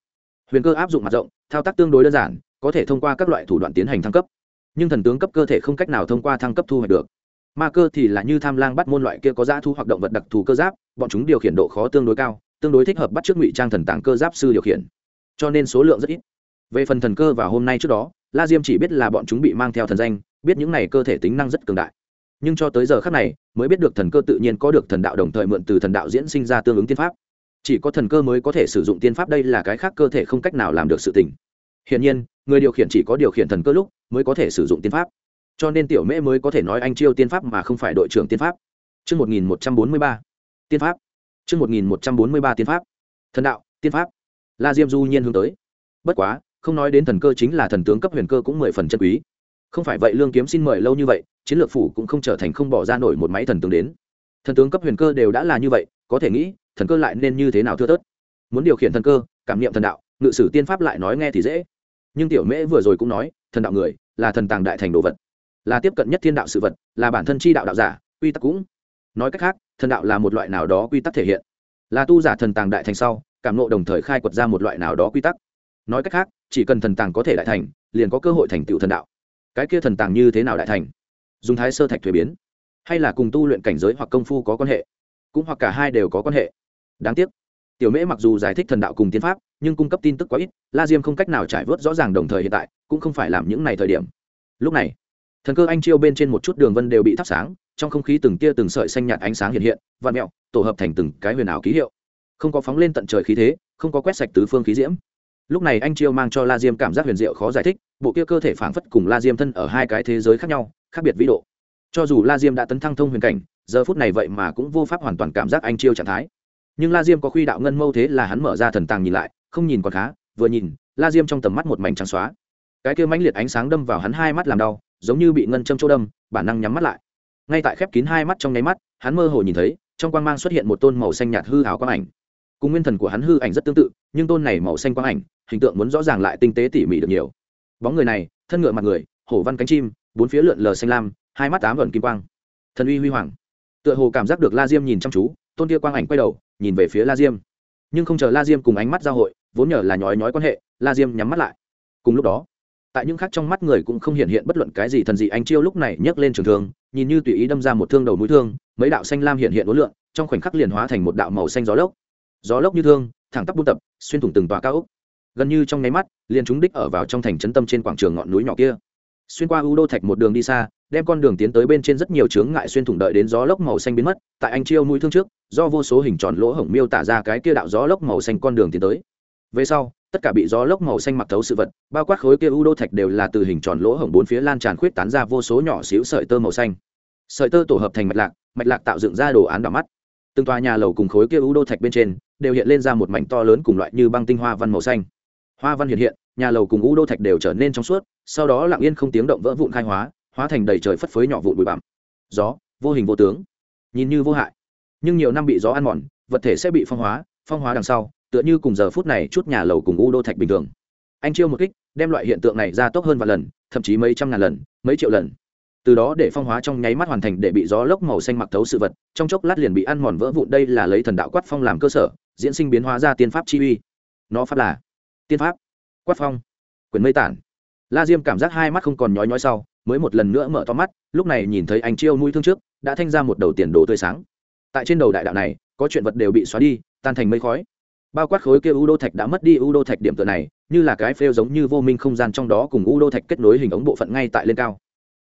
Huyền cơ áp dụng mặt rộng, thao tác tương đối đơn giản, có thể thông qua các loại thủ đoạn tiến hành thăng cấp. Nhưng thần tướng cấp cơ thể không cách nào thông qua thăng cấp thu hoạch được. Ma cơ thì là như tham lang bắt môn loại kia có giá thu hoặc động vật đặc thù cơ giáp, bọn chúng điều khiển độ khó tương đối cao, tương đối thích hợp bắt trước ngụy trang thần tàng cơ giáp sư điều khiển. Cho nên số lượng rất ít. Về phần thần cơ và hôm nay trước đó, la diêm chỉ biết là bọn chúng bị mang theo thần danh, biết những này cơ thể tính năng rất cường đại nhưng cho tới giờ khác này mới biết được thần cơ tự nhiên có được thần đạo đồng thời mượn từ thần đạo diễn sinh ra tương ứng tiên pháp chỉ có thần cơ mới có thể sử dụng tiên pháp đây là cái khác cơ thể không cách nào làm được sự tình hiển nhiên người điều khiển chỉ có điều khiển thần cơ lúc mới có thể sử dụng tiên pháp cho nên tiểu mễ mới có thể nói anh chiêu tiên pháp mà không phải đội trưởng tiên pháp Trước 1143, tiên pháp. Trước 1143 tiên pháp. Thần đạo, tiên pháp. La Diêm du nhiên hướng tới. Bất quá, không nói đến thần cơ chính là thần tướng cấp huyền cơ cũng mười phần chân quý. Không phải vậy Lương Kiếm xin mời lâu như vậy, chiến lược phủ cũng không trở thành không bỏ ra nổi một máy thần tướng đến. Thần tướng cấp huyền cơ đều đã là như vậy, có thể nghĩ, thần cơ lại nên như thế nào thưa tớt. Muốn điều khiển thần cơ, cảm nghiệm thần đạo, ngự sử tiên pháp lại nói nghe thì dễ. Nhưng tiểu Mễ vừa rồi cũng nói, thần đạo người là thần tàng đại thành đồ vật là tiếp cận nhất thiên đạo sự vật là bản thân chi đạo đạo giả quy tắc cũng nói cách khác thần đạo là một loại nào đó quy tắc thể hiện là tu giả thần tàng đại thành sau cảm nộ đồng thời khai quật ra một loại nào đó quy tắc nói cách khác chỉ cần thần tàng có thể đại thành liền có cơ hội thành tựu thần đạo cái kia thần tàng như thế nào đại thành? Dùng thái sơ thạch thuế biến, hay là cùng tu luyện cảnh giới hoặc công phu có quan hệ? Cũng hoặc cả hai đều có quan hệ. Đáng tiếc, tiểu mễ mặc dù giải thích thần đạo cùng tiến pháp, nhưng cung cấp tin tức quá ít, la diêm không cách nào trải vớt rõ ràng đồng thời hiện tại, cũng không phải làm những này thời điểm. Lúc này, thần cơ anh chiêu bên trên một chút đường vân đều bị thắp sáng, trong không khí từng tia từng sợi xanh nhạt ánh sáng hiện hiện, vạn mẹo, tổ hợp thành từng cái huyền ảo ký hiệu. Không có phóng lên tận trời khí thế, không có quét sạch tứ phương khí diễm lúc này anh chiêu mang cho la diêm cảm giác huyền diệu khó giải thích, bộ kia cơ thể phảng phất cùng la diêm thân ở hai cái thế giới khác nhau, khác biệt vĩ độ. Cho dù la diêm đã tấn thăng thông huyền cảnh, giờ phút này vậy mà cũng vô pháp hoàn toàn cảm giác anh chiêu trạng thái. Nhưng la diêm có khuy đạo ngân mâu thế là hắn mở ra thần tàng nhìn lại, không nhìn còn khá, vừa nhìn, la diêm trong tầm mắt một mảnh trắng xóa. Cái kia mãnh liệt ánh sáng đâm vào hắn hai mắt làm đau, giống như bị ngân châm chỗ đâm, bản năng nhắm mắt lại. Ngay tại khép kín hai mắt trong nháy mắt, hắn mơ hồ nhìn thấy, trong quang mang xuất hiện một tôn màu xanh nhạt hư hào quang ảnh. Cùng nguyên thần của hắn hư ảnh rất tương tự, nhưng tôn này màu xanh quang ảnh hình tượng muốn rõ ràng lại tinh tế tỉ mỉ được nhiều. Bóng người này, thân ngựa mặt người, hổ văn cánh chim, bốn phía lượn lờ xanh lam, hai mắt tám ẩn kim quang. Thần uy huy hoàng. Tựa hồ cảm giác được la diêm nhìn chăm chú, tôn kia quang ảnh quay đầu, nhìn về phía la diêm. Nhưng không chờ la diêm cùng ánh mắt giao hội, vốn nhờ là nhói nhói quan hệ, la diêm nhắm mắt lại. Cùng lúc đó, tại những khác trong mắt người cũng không hiện hiện bất luận cái gì thần dị anh chiêu lúc này nhấc lên trường thương, nhìn như tùy ý đâm ra một thương đầu mũi thương, mấy đạo xanh lam hiện hiện ối lượng trong khoảnh khắc liền hóa thành một đạo màu xanh gió lốc. Gió lốc như thương, thẳng tắp buôn tập, xuyên thủng từng tòa cao ốc gần như trong nháy mắt, liền chúng đích ở vào trong thành trấn tâm trên quảng trường ngọn núi nhỏ kia. Xuyên qua u đô thạch một đường đi xa, đem con đường tiến tới bên trên rất nhiều chướng ngại xuyên thủng đợi đến gió lốc màu xanh biến mất, tại anh chiêu mũi thương trước, do vô số hình tròn lỗ hổng miêu tả ra cái kia đạo gió lốc màu xanh con đường tiến tới. Về sau, tất cả bị gió lốc màu xanh mặc thấu sự vật, bao quát khối kia u đô thạch đều là từ hình tròn lỗ hổng bốn phía lan tràn khuyết tán ra vô số nhỏ xíu sợi tơ màu xanh. Sợi tơ tổ hợp thành mạch lạc mạch lạc tạo dựng ra đồ án đỏ mắt. Từng tòa nhà lầu cùng khối kia u đô thạch bên trên, đều hiện lên ra một mảnh to lớn cùng loại như băng tinh hoa văn màu xanh hoa văn hiện hiện, nhà lầu cùng u đô thạch đều trở nên trong suốt, sau đó lặng yên không tiếng động vỡ vụn khai hóa hóa thành đầy trời phất phới nhỏ vụn bụi bặm. Gió, vô hình vô tướng. Nhìn như vô hại, nhưng nhiều năm bị gió ăn mòn, vật thể sẽ bị phong hóa phong hóa đằng sau, tựa như cùng giờ phút này chút nhà lầu cùng u đô thạch bình thường. Anh chiêu một kích, đem loại hiện tượng này ra tốc hơn vài lần, thậm chí mấy trăm ngàn lần, mấy triệu lần. Từ đó để phong hóa trong nháy mắt hoàn thành để bị gió lốc màu xanh mặc thấu sự vật, trong chốc lát liền bị ăn mòn vỡ vụn đây là lấy thần đạo quát phong làm cơ sở, diễn sinh biến hóa ra tiên pháp chi uy. Nó pháp là tiên pháp, quát phong, quyền mây tản. La diêm cảm giác hai mắt không còn nhói nhói sau, mới một lần nữa mở to mắt, lúc này nhìn thấy anh chiêu nuôi thương trước, đã thanh ra một đầu tiền đồ tươi sáng. Tại trên đầu đại đạo này, có chuyện vật đều bị xóa đi, tan thành mây khói. Bao quát khối kia u đô thạch đã mất đi u đô thạch điểm tựa này, như là cái phêu giống như vô minh không gian trong đó cùng u đô thạch kết nối hình ống bộ phận ngay tại lên cao.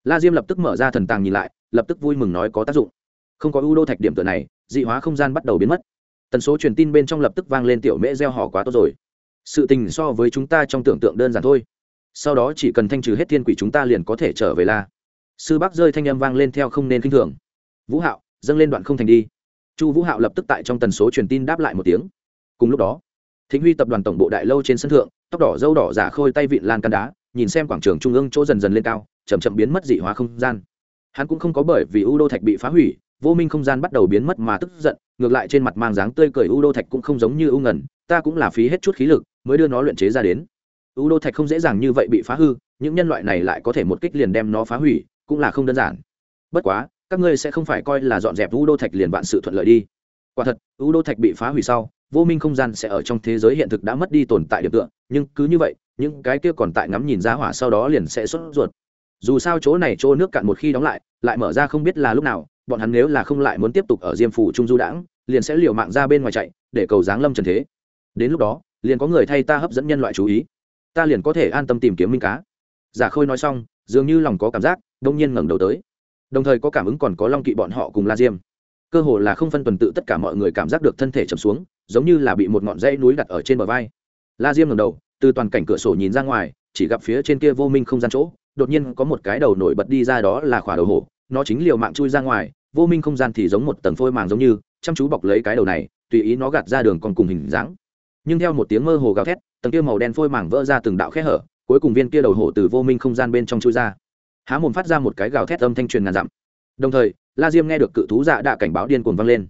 La diêm lập tức mở ra thần tàng nhìn lại, lập tức vui mừng nói có tác dụng. Không có u đô thạch điểm tựa này, dị hóa không gian bắt đầu biến mất. Tần số truyền tin bên trong lập tức vang lên tiểu mễ gieo họ quá tốt rồi sự tình so với chúng ta trong tưởng tượng đơn giản thôi. Sau đó chỉ cần thanh trừ hết thiên quỷ chúng ta liền có thể trở về la. Sư bác rơi thanh âm vang lên theo không nên k i n h thường. Vũ hạo, dâng lên đoạn không thành đi. Chu vũ hạo lập tức tại trong tần số truyền tin đáp lại một tiếng. Cùng lúc đó thính huy tập đoàn tổng bộ đại lâu trên sân thượng, tóc đỏ dâu đỏ giả khôi tay vịn lan can đá, nhìn xem quảng trường trung ương chỗ dần dần lên cao chầm chậm biến mất dị hóa không gian. Hắn cũng không có bởi vì u đô thạch bị phá hủy, vô minh không gian bắt đầu biến mất mà tức giận, ngược lại trên mặt mang dáng tươi cười u đô thạch cũng không giống như u ngẩn ta cũng là phí hết chút khí lực mới đưa nó luyện chế ra đến. U đô thạch không dễ dàng như vậy bị phá hư, những nhân loại này lại có thể một kích liền đem nó phá hủy, cũng là không đơn giản. Bất quá, các ngươi sẽ không phải coi là dọn dẹp u đô thạch liền vạn sự thuận lợi đi. Quả thật u đô thạch bị phá hủy sau, vô minh không gian sẽ ở trong thế giới hiện thực đã mất đi tồn tại điểm tựa, nhưng cứ như vậy, những cái kia còn tại ngắm nhìn ra hỏa sau đó liền sẽ xuất ruột. Dù sao chỗ này chỗ nước cạn một khi đóng lại lại mở ra không biết là lúc nào, bọn hắn nếu là không lại muốn tiếp tục ở diêm phủ trung du đãng, liền sẽ liều mạng ra bên ngoài chạy, để cầu giáng lâm trần thế. Đến lúc đó liền có người thay ta hấp dẫn nhân loại chú ý. Ta liền có thể an tâm tìm kiếm minh cá. Giả khôi nói xong, dường như lòng có cảm giác, đông nhiên ngẩng đầu tới. Đồng thời có cảm ứng còn có long kỵ bọn họ cùng la diêm. Cơ hồ là không phân tuần tự tất cả mọi người cảm giác được thân thể chầm xuống, giống như là bị một ngọn dãy núi đặt ở trên bờ vai. La diêm ngẩng đầu, từ toàn cảnh cửa sổ nhìn ra ngoài, chỉ gặp phía trên kia vô minh không gian chỗ, đột nhiên có một cái đầu nổi bật đi ra đó là khỏa đầu hổ, nó chính liều mạng chui ra ngoài, vô minh không gian thì giống một tầng phôi màng giống như, chăm chú bọc lấy cái đầu này, tùy ý nó gạt ra đường còn cùng hình dáng nhưng theo một tiếng mơ hồ gào thét, tầng kia màu đen phôi mảng vỡ ra từng đạo khe hở, cuối cùng viên kia đầu hổ từ vô minh không gian bên trong chui ra. Há mồm phát ra một cái gào thét âm thanh truyền ngàn dặm. Đồng thời, la diêm nghe được cự thú dạ đạ cảnh báo điên cuồng vang lên.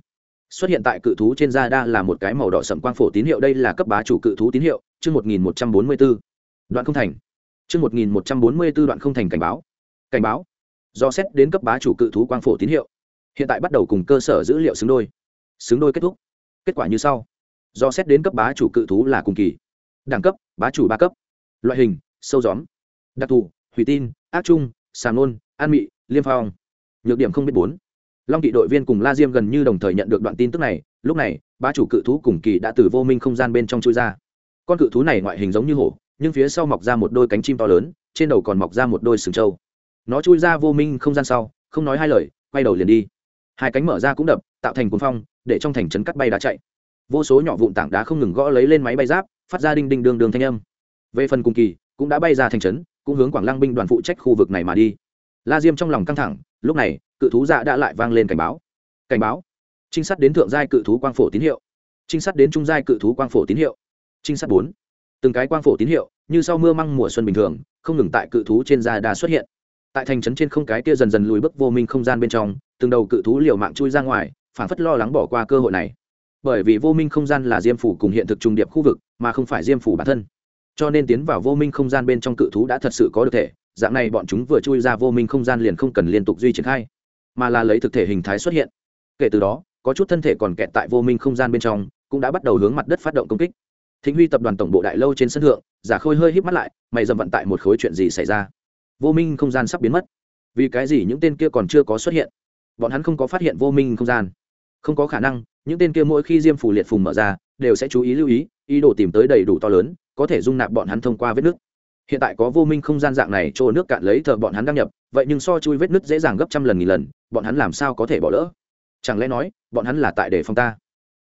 Xuất hiện tại cự thú trên da đa là một cái màu đỏ sầm quang phổ tín hiệu, đây là cấp bá chủ cự thú tín hiệu, chương một nghìn một trăm bốn mươi b ố đoạn không thành. Chương một nghìn một trăm bốn mươi b ố đoạn không thành cảnh báo. Cảnh báo. Do xét đến cấp bá chủ cự thú quang phổ tín hiệu. Hiện tại bắt đầu cùng cơ sở dữ liệu xứng đôi. Xứng đôi kết thúc. Kết quả như sau do xét đến cấp bá chủ cự thú là cùng kỳ. Đẳng cấp, bá chủ ba cấp. Loại hình, sâu gióm. Đặc thù, hủy tin, ác trung sàn nôn, an mị, liêm phong. Nhược điểm không biết bốn. Long kỵ đội viên cùng la diêm gần như đồng thời nhận được đoạn tin tức này. Lúc này, bá chủ cự thú cùng kỳ đã từ vô minh không gian bên trong chui ra. Con cự thú này ngoại hình giống như hổ, nhưng phía sau mọc ra một đôi cánh chim to lớn, trên đầu còn mọc ra một đôi sừng trâu. Nó chui ra vô minh không gian sau, không nói hai lời, quay đầu liền đi. Hai cánh mở ra cũng đập, tạo thành cuốn phong, để trong thành trấn cắt bay đã chạy vô số nhỏ vụn tảng đá không ngừng gõ lấy lên máy bay giáp, phát ra đinh đinh đường đường thanh âm. Về phần cùng kỳ, cũng đã bay ra thành trấn, cũng hướng quảng lăng binh đoàn phụ trách khu vực này mà đi. La diêm trong lòng căng thẳng, lúc này, cự thú dạ đã lại vang lên cảnh báo. Cảnh báo? Trinh sát đến thượng giai cự thú quang phổ tín hiệu. Trinh sát đến trung giai cự thú quang phổ tín hiệu. Trinh sát bốn. Từng cái quang phổ tín hiệu, như sau mưa măng mùa xuân bình thường, không ngừng tại cự thú trên da đa xuất hiện. Tại thành trấn trên không cái kia dần dần lùi bước vô minh không gian bên trong, từng đầu cự thú liều mạng chui ra ngoài phản phất lo lắng bỏ qua cơ hội này bởi vì vô minh không gian là diêm phủ cùng hiện thực trùng điệp khu vực, mà không phải diêm phủ bản thân. Cho nên tiến vào vô minh không gian bên trong cự thú đã thật sự có được thể, dạng này bọn chúng vừa chui ra vô minh không gian liền không cần liên tục duy triển khai, mà là lấy thực thể hình thái xuất hiện. Kể từ đó, có chút thân thể còn kẹt tại vô minh không gian bên trong, cũng đã bắt đầu hướng mặt đất phát động công kích. Thính huy tập đoàn tổng bộ đại lâu trên sân thượng, giả khôi hơi híp mắt lại, mày dầm vận tại một khối chuyện gì xảy ra. Vô minh không gian sắp biến mất. Vì cái gì những tên kia còn chưa có xuất hiện? Bọn hắn không có phát hiện vô minh không gian. Không có khả năng những tên kia mỗi khi diêm phủ liệt phùng mở ra, đều sẽ chú ý lưu ý ý đồ tìm tới đầy đủ to lớn, có thể dung nạp bọn hắn thông qua vết nước hiện tại có vô minh không gian dạng này, chỗ nước cạn lấy thợ bọn hắn đăng nhập, vậy nhưng so chui vết nứt dễ dàng gấp trăm lần nghìn lần, bọn hắn làm sao có thể bỏ lỡ? Chẳng lẽ nói, bọn hắn là tại để phòng ta?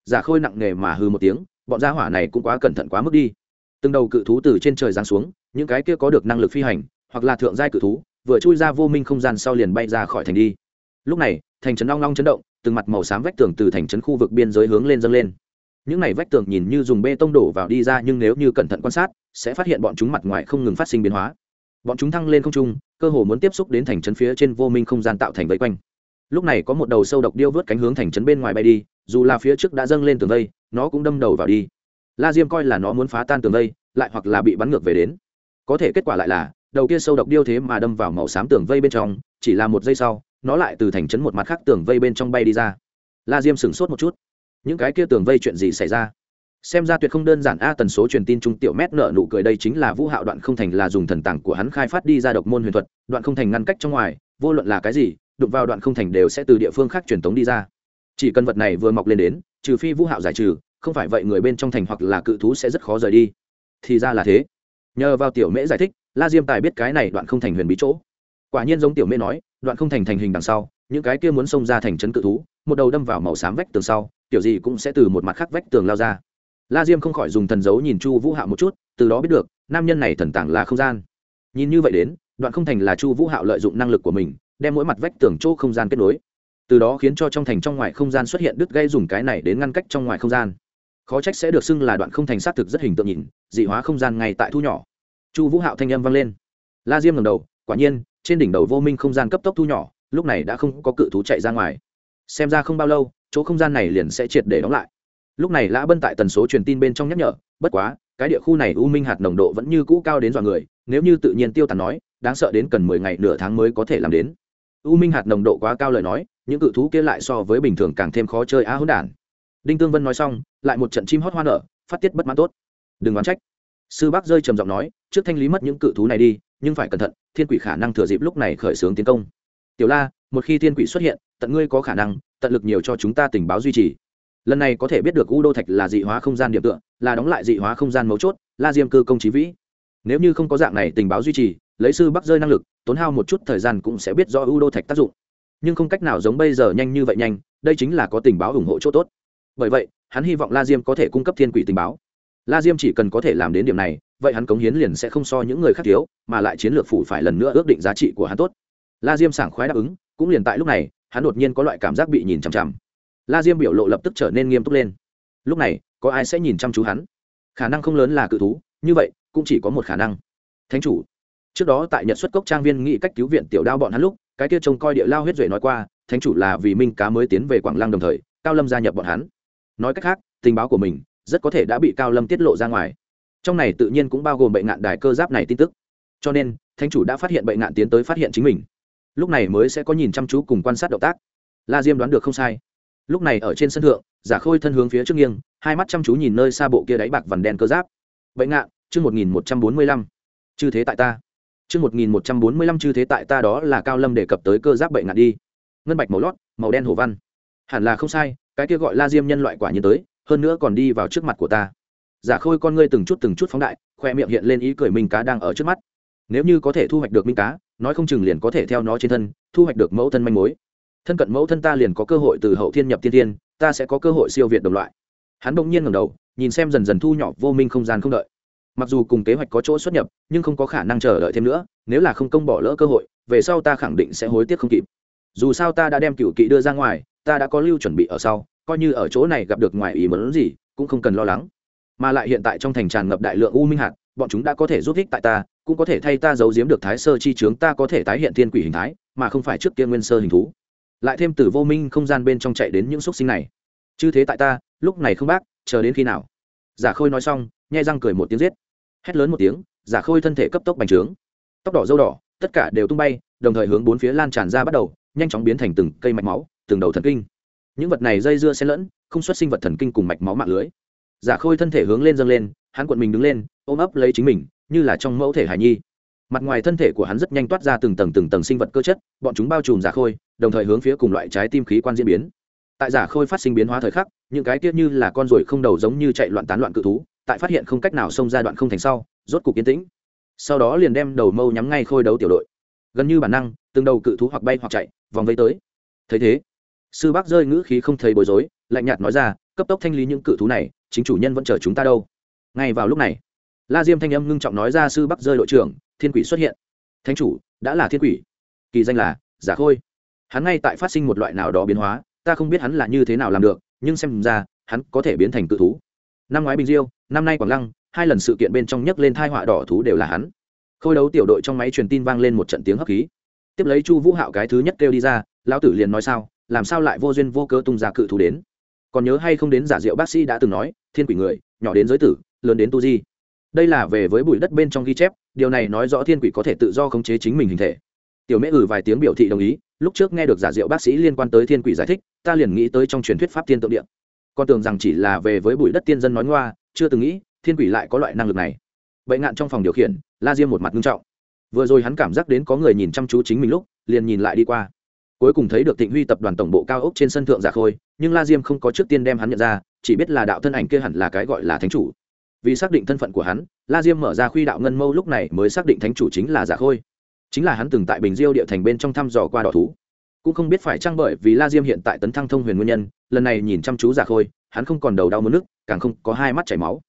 Giả khôi nặng nề mà hư một tiếng, bọn gia hỏa này cũng quá cẩn thận quá mức đi. Từng đầu cự thú từ trên trời giáng xuống, những cái kia có được năng lực phi hành, hoặc là thượng giai cự thú, vừa chui ra vô minh không gian sau liền bay ra khỏi thành đi. Lúc này, thành trấn long long chấn động từng mặt màu xám vách tường từ thành trấn khu vực biên giới hướng lên dâng lên. Những này vách tường nhìn như dùng bê tông đổ vào đi ra nhưng nếu như cẩn thận quan sát, sẽ phát hiện bọn chúng mặt ngoài không ngừng phát sinh biến hóa. Bọn chúng thăng lên không trung, cơ hồ muốn tiếp xúc đến thành trấn phía trên vô minh không gian tạo thành vây quanh. Lúc này có một đầu sâu độc điêu vớt cánh hướng thành trấn bên ngoài bay đi, dù là phía trước đã dâng lên tường vây, nó cũng đâm đầu vào đi. La diêm coi là nó muốn phá tan tường vây, lại hoặc là bị bắn ngược về đến. Có thể kết quả lại là, đầu kia sâu độc điêu thế mà đâm vào màu xám tường vây bên trong, chỉ là một giây sau nó lại từ thành trấn một mặt khác tường vây bên trong bay đi ra. La diêm sửng sốt một chút. Những cái kia tường vây chuyện gì xảy ra? Xem ra tuyệt không đơn giản a, tần số truyền tin trung tiểu mét nợ nụ cười đây chính là vũ hạo đoạn không thành là dùng thần tàng của hắn khai phát đi ra độc môn huyền thuật, đoạn không thành ngăn cách trong ngoài, vô luận là cái gì, đụng vào đoạn không thành đều sẽ từ địa phương khác truyền tống đi ra. Chỉ cần vật này vừa mọc lên đến, trừ phi vũ hạo giải trừ, không phải vậy người bên trong thành hoặc là cự thú sẽ rất khó rời đi. Thì ra là thế. Nhờ vào tiểu mễ giải thích, la diêm tài biết cái này đoạn không thành huyền bí chỗ. Quả nhiên giống tiểu mễ nói đoạn không thành thành hình đằng sau, những cái kia muốn xông ra thành trấn cự thú, một đầu đâm vào màu xám vách tường sau, kiểu gì cũng sẽ từ một mặt khác vách tường lao ra. La diêm không khỏi dùng thần dấu nhìn chu vũ hạo một chút, từ đó biết được, nam nhân này thần tảng là không gian. Nhìn như vậy đến, đoạn không thành là chu vũ hạo lợi dụng năng lực của mình, đem mỗi mặt vách tường chỗ không gian kết nối. Từ đó khiến cho trong thành trong ngoài không gian xuất hiện đứt gây dùng cái này đến ngăn cách trong ngoài không gian. Khó trách sẽ được xưng là đoạn không thành xác thực rất hình tượng nhìn, dị hóa không gian ngay tại thu nhỏ. Chu vũ hạo thanh âm vang lên. La diêm ngầm đầu, quả nhiên trên đỉnh đầu vô minh không gian cấp tốc thu nhỏ, lúc này đã không có cự thú chạy ra ngoài. Xem ra không bao lâu, chỗ không gian này liền sẽ triệt để đóng lại. Lúc này lã bân tại tần số truyền tin bên trong nhắc nhở, bất quá, cái địa khu này u minh hạt nồng độ vẫn như cũ cao đến dọa người, nếu như tự nhiên tiêu tàn nói, đáng sợ đến cần mười ngày nửa tháng mới có thể làm đến. U minh hạt nồng độ quá cao lời nói, những cự thú kia lại so với bình thường càng thêm khó chơi á hỗn đản. Đinh tương vân nói xong, lại một trận chim hót hoa nở, phát tiết bất mãn tốt. Đừng oán trách. Sư bác rơi trầm giọng nói, trước thanh lý mất những cự thú này đi nhưng phải cẩn thận, thiên quỷ khả năng thừa dịp lúc này khởi xướng tiến công. Tiểu la, một khi thiên quỷ xuất hiện, tận ngươi có khả năng, tận lực nhiều cho chúng ta tình báo duy trì. Lần này có thể biết được u đô thạch là dị hóa không gian điểm tựa, là đóng lại dị hóa không gian mấu chốt, la diêm cơ công trí vĩ. Nếu như không có dạng này tình báo duy trì, lấy sư bắc rơi năng lực, tốn hao một chút thời gian cũng sẽ biết do u đô thạch tác dụng. Nhưng không cách nào giống bây giờ nhanh như vậy nhanh, đây chính là có tình báo ủng hộ chỗ tốt. Bởi vậy, hắn hy vọng la diêm có thể cung cấp thiên quỷ tình báo. La diêm chỉ cần có thể làm đến điểm này vậy hắn cống hiến liền sẽ không so những người khác thiếu, mà lại chiến lược phủ phải lần nữa ước định giá trị của hắn tốt. La diêm sảng khoái đáp ứng, cũng liền tại lúc này, hắn đột nhiên có loại cảm giác bị nhìn chằm chằm. La diêm biểu lộ lập tức trở nên nghiêm túc lên. Lúc này, có ai sẽ nhìn chăm chú hắn? Khả năng không lớn là cự thú, như vậy, cũng chỉ có một khả năng. Thánh chủ. Trước đó tại nhật xuất cốc trang viên nghị cách cứu viện tiểu đao bọn hắn lúc, cái kia trông coi địa lao huyết duệ nói qua, thánh chủ là vì minh cá mới tiến về quảng lăng đồng thời, cao lâm gia nhập bọn hắn. Nói cách khác, tình báo của mình rất có thể đã bị cao lâm tiết lộ ra ngoài trong này tự nhiên cũng bao gồm bệnh ngạn đài cơ giáp này tin tức. Cho nên, thánh chủ đã phát hiện bệnh ngạn tiến tới phát hiện chính mình. Lúc này mới sẽ có nhìn chăm chú cùng quan sát động tác. La diêm đoán được không sai. Lúc này ở trên sân thượng, giả khôi thân hướng phía trước nghiêng, hai mắt chăm chú nhìn nơi xa bộ kia đáy bạc vằn đen cơ giáp. Bệnh ngạn, chương một nghìn một trăm bốn mươi lăm. Chư thế tại ta. Chương một nghìn một trăm bốn mươi lăm chư thế tại ta đó là cao lâm đề cập tới cơ giáp bệnh ngạn đi. Ngân bạch màu lót, màu đen hồ văn. Hẳn là không sai, cái kia gọi la diêm nhân loại quả nhiên tới, hơn nữa còn đi vào trước mặt của ta giả khôi con ngươi từng chút từng chút phóng đại, khoe miệng hiện lên ý cười minh cá đang ở trước mắt. Nếu như có thể thu hoạch được minh cá, nói không chừng liền có thể theo nó trên thân, thu hoạch được mẫu thân manh mối. Thân cận mẫu thân ta liền có cơ hội từ hậu thiên nhập tiên tiên, ta sẽ có cơ hội siêu việt đồng loại. Hắn bỗng nhiên ngầm đầu, nhìn xem dần dần thu nhỏ vô minh không gian không đợi. Mặc dù cùng kế hoạch có chỗ xuất nhập, nhưng không có khả năng chờ đợi thêm nữa, nếu là không công bỏ lỡ cơ hội, về sau ta khẳng định sẽ hối tiếc không kịp. Dù sao ta đã đem cựu kỵ đưa ra ngoài, ta đã có lưu chuẩn bị ở sau, coi như ở chỗ này gặp được ngoài ý mớn gì, cũng không cần lo lắng mà lại hiện tại trong thành tràn ngập đại lượng u minh hạt, bọn chúng đã có thể giúp ích tại ta, cũng có thể thay ta giấu giếm được thái sơ chi trướng ta có thể tái hiện thiên quỷ hình thái, mà không phải trước kia nguyên sơ hình thú. Lại thêm từ vô minh không gian bên trong chạy đến những xúc sinh này. Chứ thế tại ta, lúc này không bác, chờ đến khi nào? Giả khôi nói xong, nhai răng cười một tiếng giết. Hét lớn một tiếng, giả khôi thân thể cấp tốc bành trướng. Tóc đỏ dâu đỏ, tất cả đều tung bay, đồng thời hướng bốn phía lan tràn ra bắt đầu, nhanh chóng biến thành từng cây mạch máu, từng đầu thần kinh. Những vật này dây dưa xen lẫn, không xuất sinh vật thần kinh cùng mạch máu mạng lưới giả khôi thân thể hướng lên dâng lên, hắn quận mình đứng lên, ôm ấp lấy chính mình, như là trong mẫu thể hải nhi. Mặt ngoài thân thể của hắn rất nhanh toát ra từng tầng từng tầng sinh vật cơ chất, bọn chúng bao trùm giả khôi, đồng thời hướng phía cùng loại trái tim khí quan diễn biến. Tại giả khôi phát sinh biến hóa thời khắc, những cái tiết như là con ruồi không đầu giống như chạy loạn tán loạn cự thú, tại phát hiện không cách nào xông ra đoạn không thành sau, rốt cục yên tĩnh. Sau đó liền đem đầu mâu nhắm ngay khôi đấu tiểu đội. Gần như bản năng, từng đầu cự thú hoặc bay hoặc chạy, vòng vây tới. Thấy thế, sư bác rơi ngữ khí không thấy bối rối, lạnh nhạt nói ra, cấp tốc thanh lý những cự thú này chính chủ nhân vẫn chờ chúng ta đâu. Ngay vào lúc này, la diêm thanh âm ngưng trọng nói ra sư bắc rơi đội trưởng, thiên quỷ xuất hiện. Thánh chủ, đã là thiên quỷ. Kỳ danh là giả khôi. Hắn ngay tại phát sinh một loại nào đó biến hóa, ta không biết hắn là như thế nào làm được, nhưng xem ra, hắn có thể biến thành cự thú. Năm ngoái bình diêu, năm nay quảng lăng, hai lần sự kiện bên trong nhấc lên thai họa đỏ thú đều là hắn. Khôi đấu tiểu đội trong máy truyền tin vang lên một trận tiếng hấp khí. Tiếp lấy chu vũ hạo cái thứ nhất kêu đi ra, lão tử liền nói sao, làm sao lại vô duyên vô cớ tung ra cự thú đến? Còn nhớ hay không đến giả diệu bác sĩ đã từng nói, thiên quỷ người, nhỏ đến giới tử, lớn đến tu di. Đây là về với bụi đất bên trong ghi chép, điều này nói rõ thiên quỷ có thể tự do khống chế chính mình hình thể. Tiểu mễ ử vài tiếng biểu thị đồng ý, lúc trước nghe được giả diệu bác sĩ liên quan tới thiên quỷ giải thích, ta liền nghĩ tới trong truyền thuyết pháp tiên tượng điện con tưởng rằng chỉ là về với bụi đất tiên dân nói ngoa, chưa từng nghĩ, thiên quỷ lại có loại năng lực này. Bệnh ngạn trong phòng điều khiển, la diêm một mặt nghiêm trọng. Vừa rồi hắn cảm giác đến có người nhìn chăm chú chính mình lúc, liền nhìn lại đi qua cuối cùng thấy được tịnh huy tập đoàn tổng bộ cao ốc trên sân thượng giả khôi, nhưng la diêm không có trước tiên đem hắn nhận ra, chỉ biết là đạo thân ảnh kia hẳn là cái gọi là thánh chủ. Vì xác định thân phận của hắn, la diêm mở ra khuy đạo ngân mâu lúc này mới xác định thánh chủ chính là giả khôi. Chính là hắn từng tại bình diêu địa thành bên trong thăm dò qua đỏ thú. Cũng không biết phải chăng bởi vì la diêm hiện tại tấn thăng thông huyền nguyên nhân, lần này nhìn chăm chú giả khôi, hắn không còn đầu đau muốn nước, càng không có hai mắt chảy máu.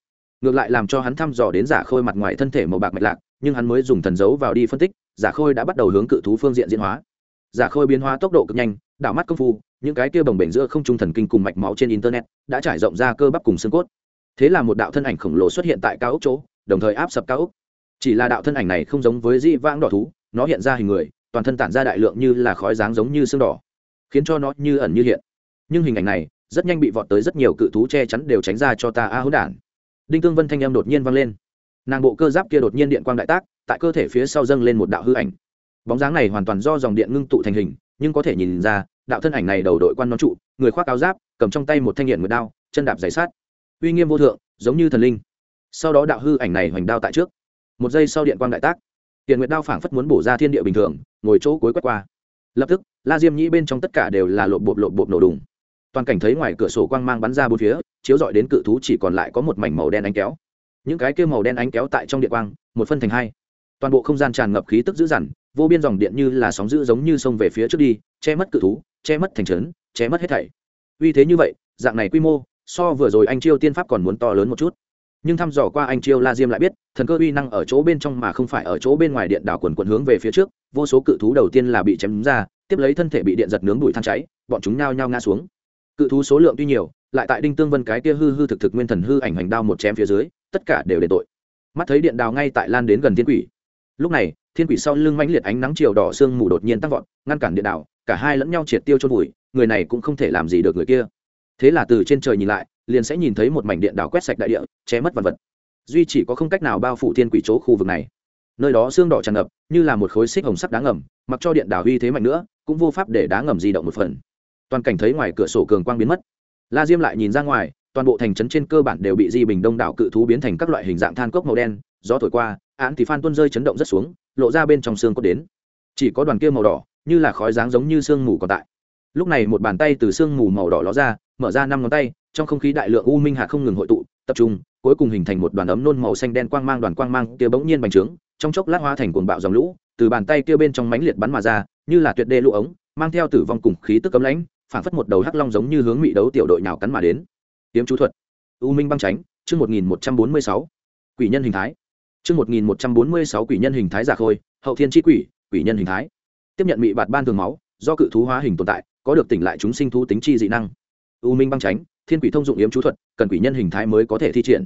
Ngược lại làm cho hắn thăm dò đến giả khôi mặt ngoài thân thể màu bạc mạch lạc, nhưng hắn mới dùng thần dấu vào đi phân tích, giả khôi đã bắt đầu hướng cự thú phương diện diễn hóa giả khôi biến hóa tốc độ cực nhanh, đảo mắt công phu, những cái kia bồng bềnh giữa không trung thần kinh cùng mạch máu trên internet đã trải rộng ra cơ bắp cùng xương cốt. Thế là một đạo thân ảnh khổng lồ xuất hiện tại cao ốc chỗ, đồng thời áp sập cao ốc. Chỉ là đạo thân ảnh này không giống với di vãng đỏ thú, nó hiện ra hình người, toàn thân tản ra đại lượng như là khói dáng giống như xương đỏ, khiến cho nó như ẩn như hiện. Nhưng hình ảnh này rất nhanh bị vọt tới rất nhiều cự thú che chắn đều tránh ra cho ta a hỗn đản. Đinh tương vân thanh em đột nhiên vang lên. Nàng bộ cơ giáp kia đột nhiên điện quang đại tác, tại cơ thể phía sau dâng lên một đạo hư ảnh bóng dáng này hoàn toàn do dòng điện ngưng tụ thành hình, nhưng có thể nhìn ra, đạo thân ảnh này đầu đội quan nón trụ, người khoác áo giáp, cầm trong tay một thanh điện nguyệt đao, chân đạp giày sát. Uy nghiêm vô thượng, giống như thần linh. Sau đó đạo hư ảnh này hoành đao tại trước. Một giây sau điện quang đại tác. Điện nguyệt đao phảng phất muốn bổ ra thiên địa bình thường, ngồi chỗ cuối quét qua. Lập tức, la diêm nhĩ bên trong tất cả đều là lộp bộp lộp bộp nổ đùng. Toàn cảnh thấy ngoài cửa sổ quang mang bắn ra bốn phía, chiếu dọi đến cự thú chỉ còn lại có một mảnh màu đen ánh kéo. Những cái kia màu đen ánh kéo tại trong điện quang, một phân thành hai. Toàn bộ không gian tràn ngập khí tức dữ dằn vô biên dòng điện như là sóng dữ giống như sông về phía trước đi, che mất cự thú, che mất thành trấn, che mất hết thảy. Uy thế như vậy, dạng này quy mô, so vừa rồi anh chiêu tiên pháp còn muốn to lớn một chút. Nhưng thăm dò qua anh chiêu la diêm lại biết, thần cơ uy năng ở chỗ bên trong mà không phải ở chỗ bên ngoài điện đảo quần quần hướng về phía trước, vô số cự thú đầu tiên là bị chém ra, tiếp lấy thân thể bị điện giật nướng bụi than cháy, bọn chúng nao nhao ngã xuống. Cự thú số lượng tuy nhiều, lại tại đinh tương vân cái kia hư hư thực thực nguyên thần hư ảnh hành đao một chém phía dưới, tất cả đều để tội. Mắt thấy điện đào ngay tại lan đến gần thiên quỷ. Lúc này thiên quỷ sau lưng mãnh liệt ánh nắng chiều đỏ sương mù đột nhiên tăng vọt ngăn cản điện đảo, cả hai lẫn nhau triệt tiêu trôn vùi người này cũng không thể làm gì được người kia. Thế là từ trên trời nhìn lại liền sẽ nhìn thấy một mảnh điện đảo quét sạch đại địa che mất vật vật. Duy chỉ có không cách nào bao phủ thiên quỷ chỗ khu vực này. Nơi đó xương đỏ tràn ngập như là một khối xích hồng sắc đá ngầm mặc cho điện đảo uy thế mạnh nữa cũng vô pháp để đá ngầm di động một phần. Toàn cảnh thấy ngoài cửa sổ cường quang biến mất. La diêm lại nhìn ra ngoài toàn bộ thành trấn trên cơ bản đều bị di bình đông đảo cự thú biến thành các loại hình dạng than cốc màu đen gió thổi qua án thì phan tuân rơi chấn động rất xuống, lộ ra bên trong xương cốt đến. Chỉ có đoàn kia màu đỏ, như là khói dáng giống như sương mù còn tại. Lúc này một bàn tay từ sương mù màu đỏ ló ra, mở ra năm ngón tay, trong không khí đại lượng u minh hạ không ngừng hội tụ, tập trung, cuối cùng hình thành một đoàn ấm nôn màu xanh đen quang mang, đoàn quang mang kia bỗng nhiên bành trướng, trong chốc lát hóa thành cuồng bạo dòng lũ, từ bàn tay kia bên trong mánh liệt bắn mà ra, như là tuyệt đê lũ ống, mang theo tử vong cùng khí tức cấm lãnh, phảng phất một đầu hắc long giống như hướng mị đấu tiểu đội nào cắn mà đến. Tiếm chú thuật. U minh băng tránh chương một nghìn một trăm bốn mươi sáu. Quỷ nhân hình thái chương một nghìn một trăm bốn mươi sáu quỷ nhân hình thái giả khôi, hậu thiên chi quỷ quỷ nhân hình thái. Tiếp nhận mị bạt ban thường máu, do cự thú hóa hình tồn tại, có được tỉnh lại chúng sinh thú tính chi dị năng. U minh băng tránh thiên quỷ thông dụng yếm chú thuật, cần quỷ nhân hình thái mới có thể thi triển.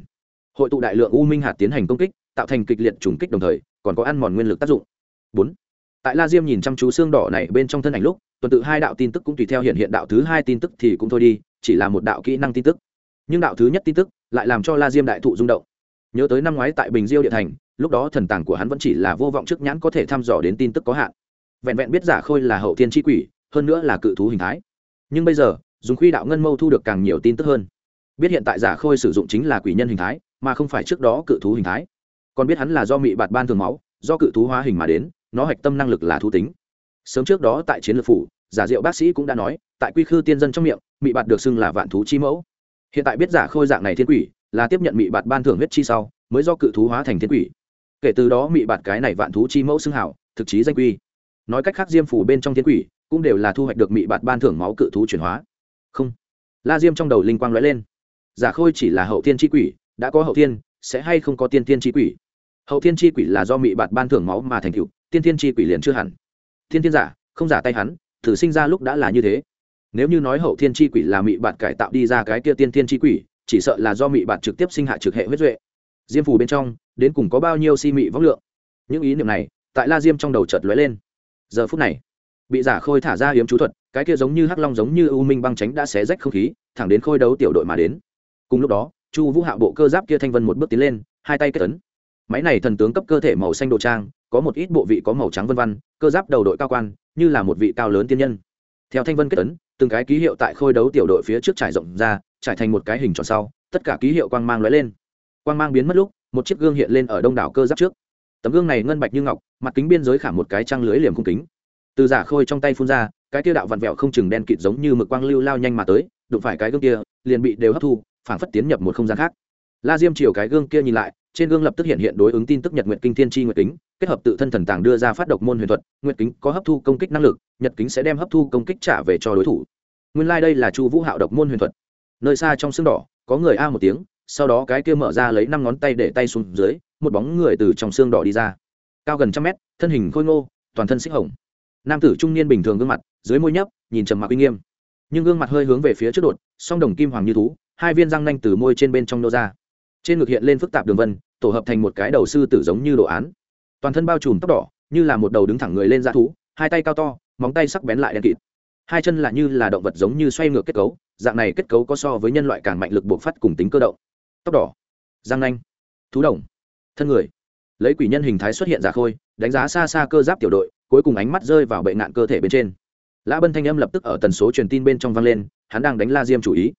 Hội tụ đại lượng u minh hạt tiến hành công kích, tạo thành kịch liệt trùng kích đồng thời, còn có ăn mòn nguyên lực tác dụng. Bốn. Tại la diêm nhìn chăm chú xương đỏ này bên trong thân ảnh lúc, tuần tự hai đạo tin tức cũng tùy theo hiện hiện đạo thứ hai tin tức thì cũng thôi đi, chỉ là một đạo kỹ năng tin tức. Nhưng đạo thứ nhất tin tức lại làm cho la diêm đại thụ rung động nhớ tới năm ngoái tại bình diêu địa thành, lúc đó thần tàng của hắn vẫn chỉ là vô vọng trước nhãn có thể thăm dò đến tin tức có hạn. Vẹn vẹn biết giả khôi là hậu thiên tri quỷ, hơn nữa là cự thú hình thái. Nhưng bây giờ, dùng khuy đạo ngân mâu thu được càng nhiều tin tức hơn. Biết hiện tại giả khôi sử dụng chính là quỷ nhân hình thái, mà không phải trước đó cự thú hình thái. Còn biết hắn là do mị bạt ban thường máu, do cự thú hóa hình mà đến, nó hạch tâm năng lực là thú tính. Sớm trước đó tại chiến lược phủ, giả diệu bác sĩ cũng đã nói, tại quy khư tiên dân trong miệng, mị bạt được xưng là vạn thú chi mẫu. Hiện tại biết giả khôi dạng này thiên quỷ là tiếp nhận mị bạt ban thưởng huyết chi sau, mới do cự thú hóa thành thiên quỷ. Kể từ đó mị bạt cái này vạn thú chi mẫu xưng hảo, thực chí danh quy. Nói cách khác diêm phủ bên trong thiên quỷ, cũng đều là thu hoạch được mị bạt ban thưởng máu cự thú chuyển hóa. Không. La diêm trong đầu linh quang lóe lên. Giả khôi chỉ là hậu thiên chi quỷ, đã có hậu thiên, sẽ hay không có tiên tiên chi quỷ? Hậu thiên chi quỷ là do mị bạt ban thưởng máu mà thành cựu tiên tiên chi quỷ liền chưa hẳn. Thiên tiên giả, không giả tay hắn, thử sinh ra lúc đã là như thế. Nếu như nói hậu thiên chi quỷ là mị bạt cải tạo đi ra cái kia tiên tiên chi quỷ chỉ sợ là do mị bạt trực tiếp sinh hạ trực hệ huyết duệ. Diêm phù bên trong, đến cùng có bao nhiêu si mị võng lượng? Những ý niệm này, tại la diêm trong đầu chợt lóe lên. Giờ phút này, bị giả khôi thả ra hiếm chú thuật, cái kia giống như hắc long giống như u minh băng tránh đã xé rách không khí, thẳng đến khôi đấu tiểu đội mà đến. Cùng lúc đó, chu vũ hạ bộ cơ giáp kia thanh vân một bước tiến lên, hai tay kết ấn. Máy này thần tướng cấp cơ thể màu xanh đồ trang, có một ít bộ vị có màu trắng vân văn cơ giáp đầu đội cao quan, như là một vị cao lớn tiên nhân. Theo thanh vân kết ấn từng cái ký hiệu tại khôi đấu tiểu đội phía trước trải rộng ra, trải thành một cái hình tròn sau, tất cả ký hiệu quang mang lóe lên. Quang mang biến mất lúc, một chiếc gương hiện lên ở đông đảo cơ giáp trước. Tấm gương này ngân bạch như ngọc, mặt kính biên giới khảm một cái trăng lưới liềm cung kính. Từ giả khôi trong tay phun ra, cái tiêu đạo vặn vẹo không chừng đen kịt giống như mực quang lưu lao nhanh mà tới, đụng phải cái gương kia, liền bị đều hấp thu, phảng phất tiến nhập một không gian khác. La diêm chiều cái gương kia nhìn lại, trên gương lập tức hiện hiện đối ứng tin tức nhật nguyện kinh thiên tri nguyệt kính kết hợp tự thân thần tàng đưa ra phát độc môn huyền thuật, nguyệt kính có hấp thu công kích năng lực, nhật kính sẽ đem hấp thu công kích trả về cho đối thủ. Nguyên lai、like、đây là chu vũ hạo độc môn huyền thuật. Nơi xa trong xương đỏ, có người a một tiếng, sau đó cái kia mở ra lấy năm ngón tay để tay xuống dưới, một bóng người từ trong xương đỏ đi ra. Cao gần trăm mét, thân hình khôi ngô, toàn thân xích hồng. Nam tử trung niên bình thường gương mặt, dưới môi nhấp, nhìn trầm mặc uy nghiêm. Nhưng gương mặt hơi hướng về phía trước đột, song đồng kim hoàng như thú, hai viên răng nanh từ môi trên bên trong nô ra. Trên ngực hiện lên phức tạp đường vân, tổ hợp thành một cái đầu sư tử giống như đồ án toàn thân bao trùm tóc đỏ, như là một đầu đứng thẳng người lên dã thú, hai tay cao to, móng tay sắc bén lại đen kịt. Hai chân là như là động vật giống như xoay ngược kết cấu, dạng này kết cấu có so với nhân loại càng mạnh lực buộc phát cùng tính cơ động. Tóc đỏ, răng nanh, thú đồng, thân người. Lấy quỷ nhân hình thái xuất hiện giả khôi, đánh giá xa xa cơ giáp tiểu đội, cuối cùng ánh mắt rơi vào bệnh nạn cơ thể bên trên. Lã bân thanh âm lập tức ở tần số truyền tin bên trong vang lên, hắn đang đánh la diêm chủ ý.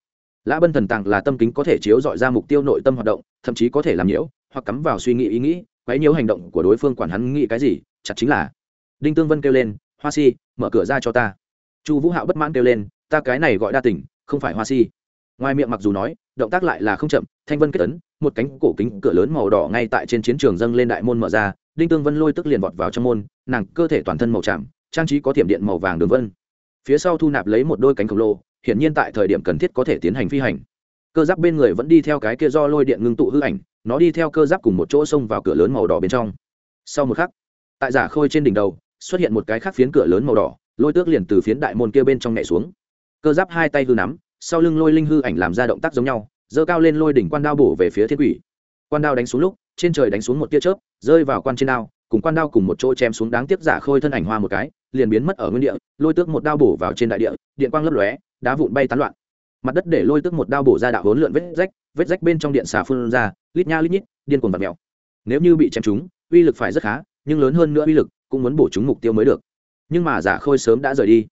Lã bân thần tàng là tâm kính có thể chiếu dọi ra mục tiêu nội tâm hoạt động, thậm chí có thể làm nhiễu, hoặc cắm vào suy nghĩ ý nghĩ quấy nhiễu hành động của đối phương quản hắn nghĩ cái gì chặt chính là. Đinh tương vân kêu lên hoa si mở cửa ra cho ta. Chu vũ hạo bất mãn kêu lên ta cái này gọi đa tỉnh không phải hoa si. Ngoài miệng mặc dù nói động tác lại là không chậm thanh vân kết tấn một cánh cổ kính cửa lớn màu đỏ ngay tại trên chiến trường dâng lên đại môn mở ra đinh tương vân lôi tức liền vọt vào trong môn nàng cơ thể toàn thân màu trắng, trang trí có thiểm điện màu vàng đường vân. Phía sau thu nạp lấy một đôi cánh khổng lồ hiển nhiên tại thời điểm cần thiết có thể tiến hành phi hành. Cơ giáp bên người vẫn đi theo cái kia do lôi điện ngưng tụ hư ảnh nó đi theo cơ giáp cùng một chỗ xông vào cửa lớn màu đỏ bên trong. Sau một khắc, tại giả khôi trên đỉnh đầu, xuất hiện một cái khác phiến cửa lớn màu đỏ, lôi tước liền từ phiến đại môn kia bên trong nhảy xuống. Cơ giáp hai tay hư nắm, sau lưng lôi linh hư ảnh làm ra động tác giống nhau, giơ cao lên lôi đỉnh quan đao bổ về phía thiên quỷ. Quan đao đánh xuống lúc, trên trời đánh xuống một tia chớp, rơi vào quan trên đao, cùng quan đao cùng một chỗ chém xuống đáng tiếc giả khôi thân ảnh hoa một cái, liền biến mất ở nguyên địa, lôi tước một đao bổ vào trên đại địa, điện quang lấp lóe, đá vụn bay tán loạn. Mặt đất để lôi tước một đao bổ ra đạo hỗn lượn vết rách vết rách bên trong điện xà phun ra lít nha lít nhít điên cuồng và mèo. Nếu như bị chém chúng, uy lực phải rất khá nhưng lớn hơn nữa uy lực cũng muốn bổ trúng mục tiêu mới được. Nhưng mà giả khôi sớm đã rời đi.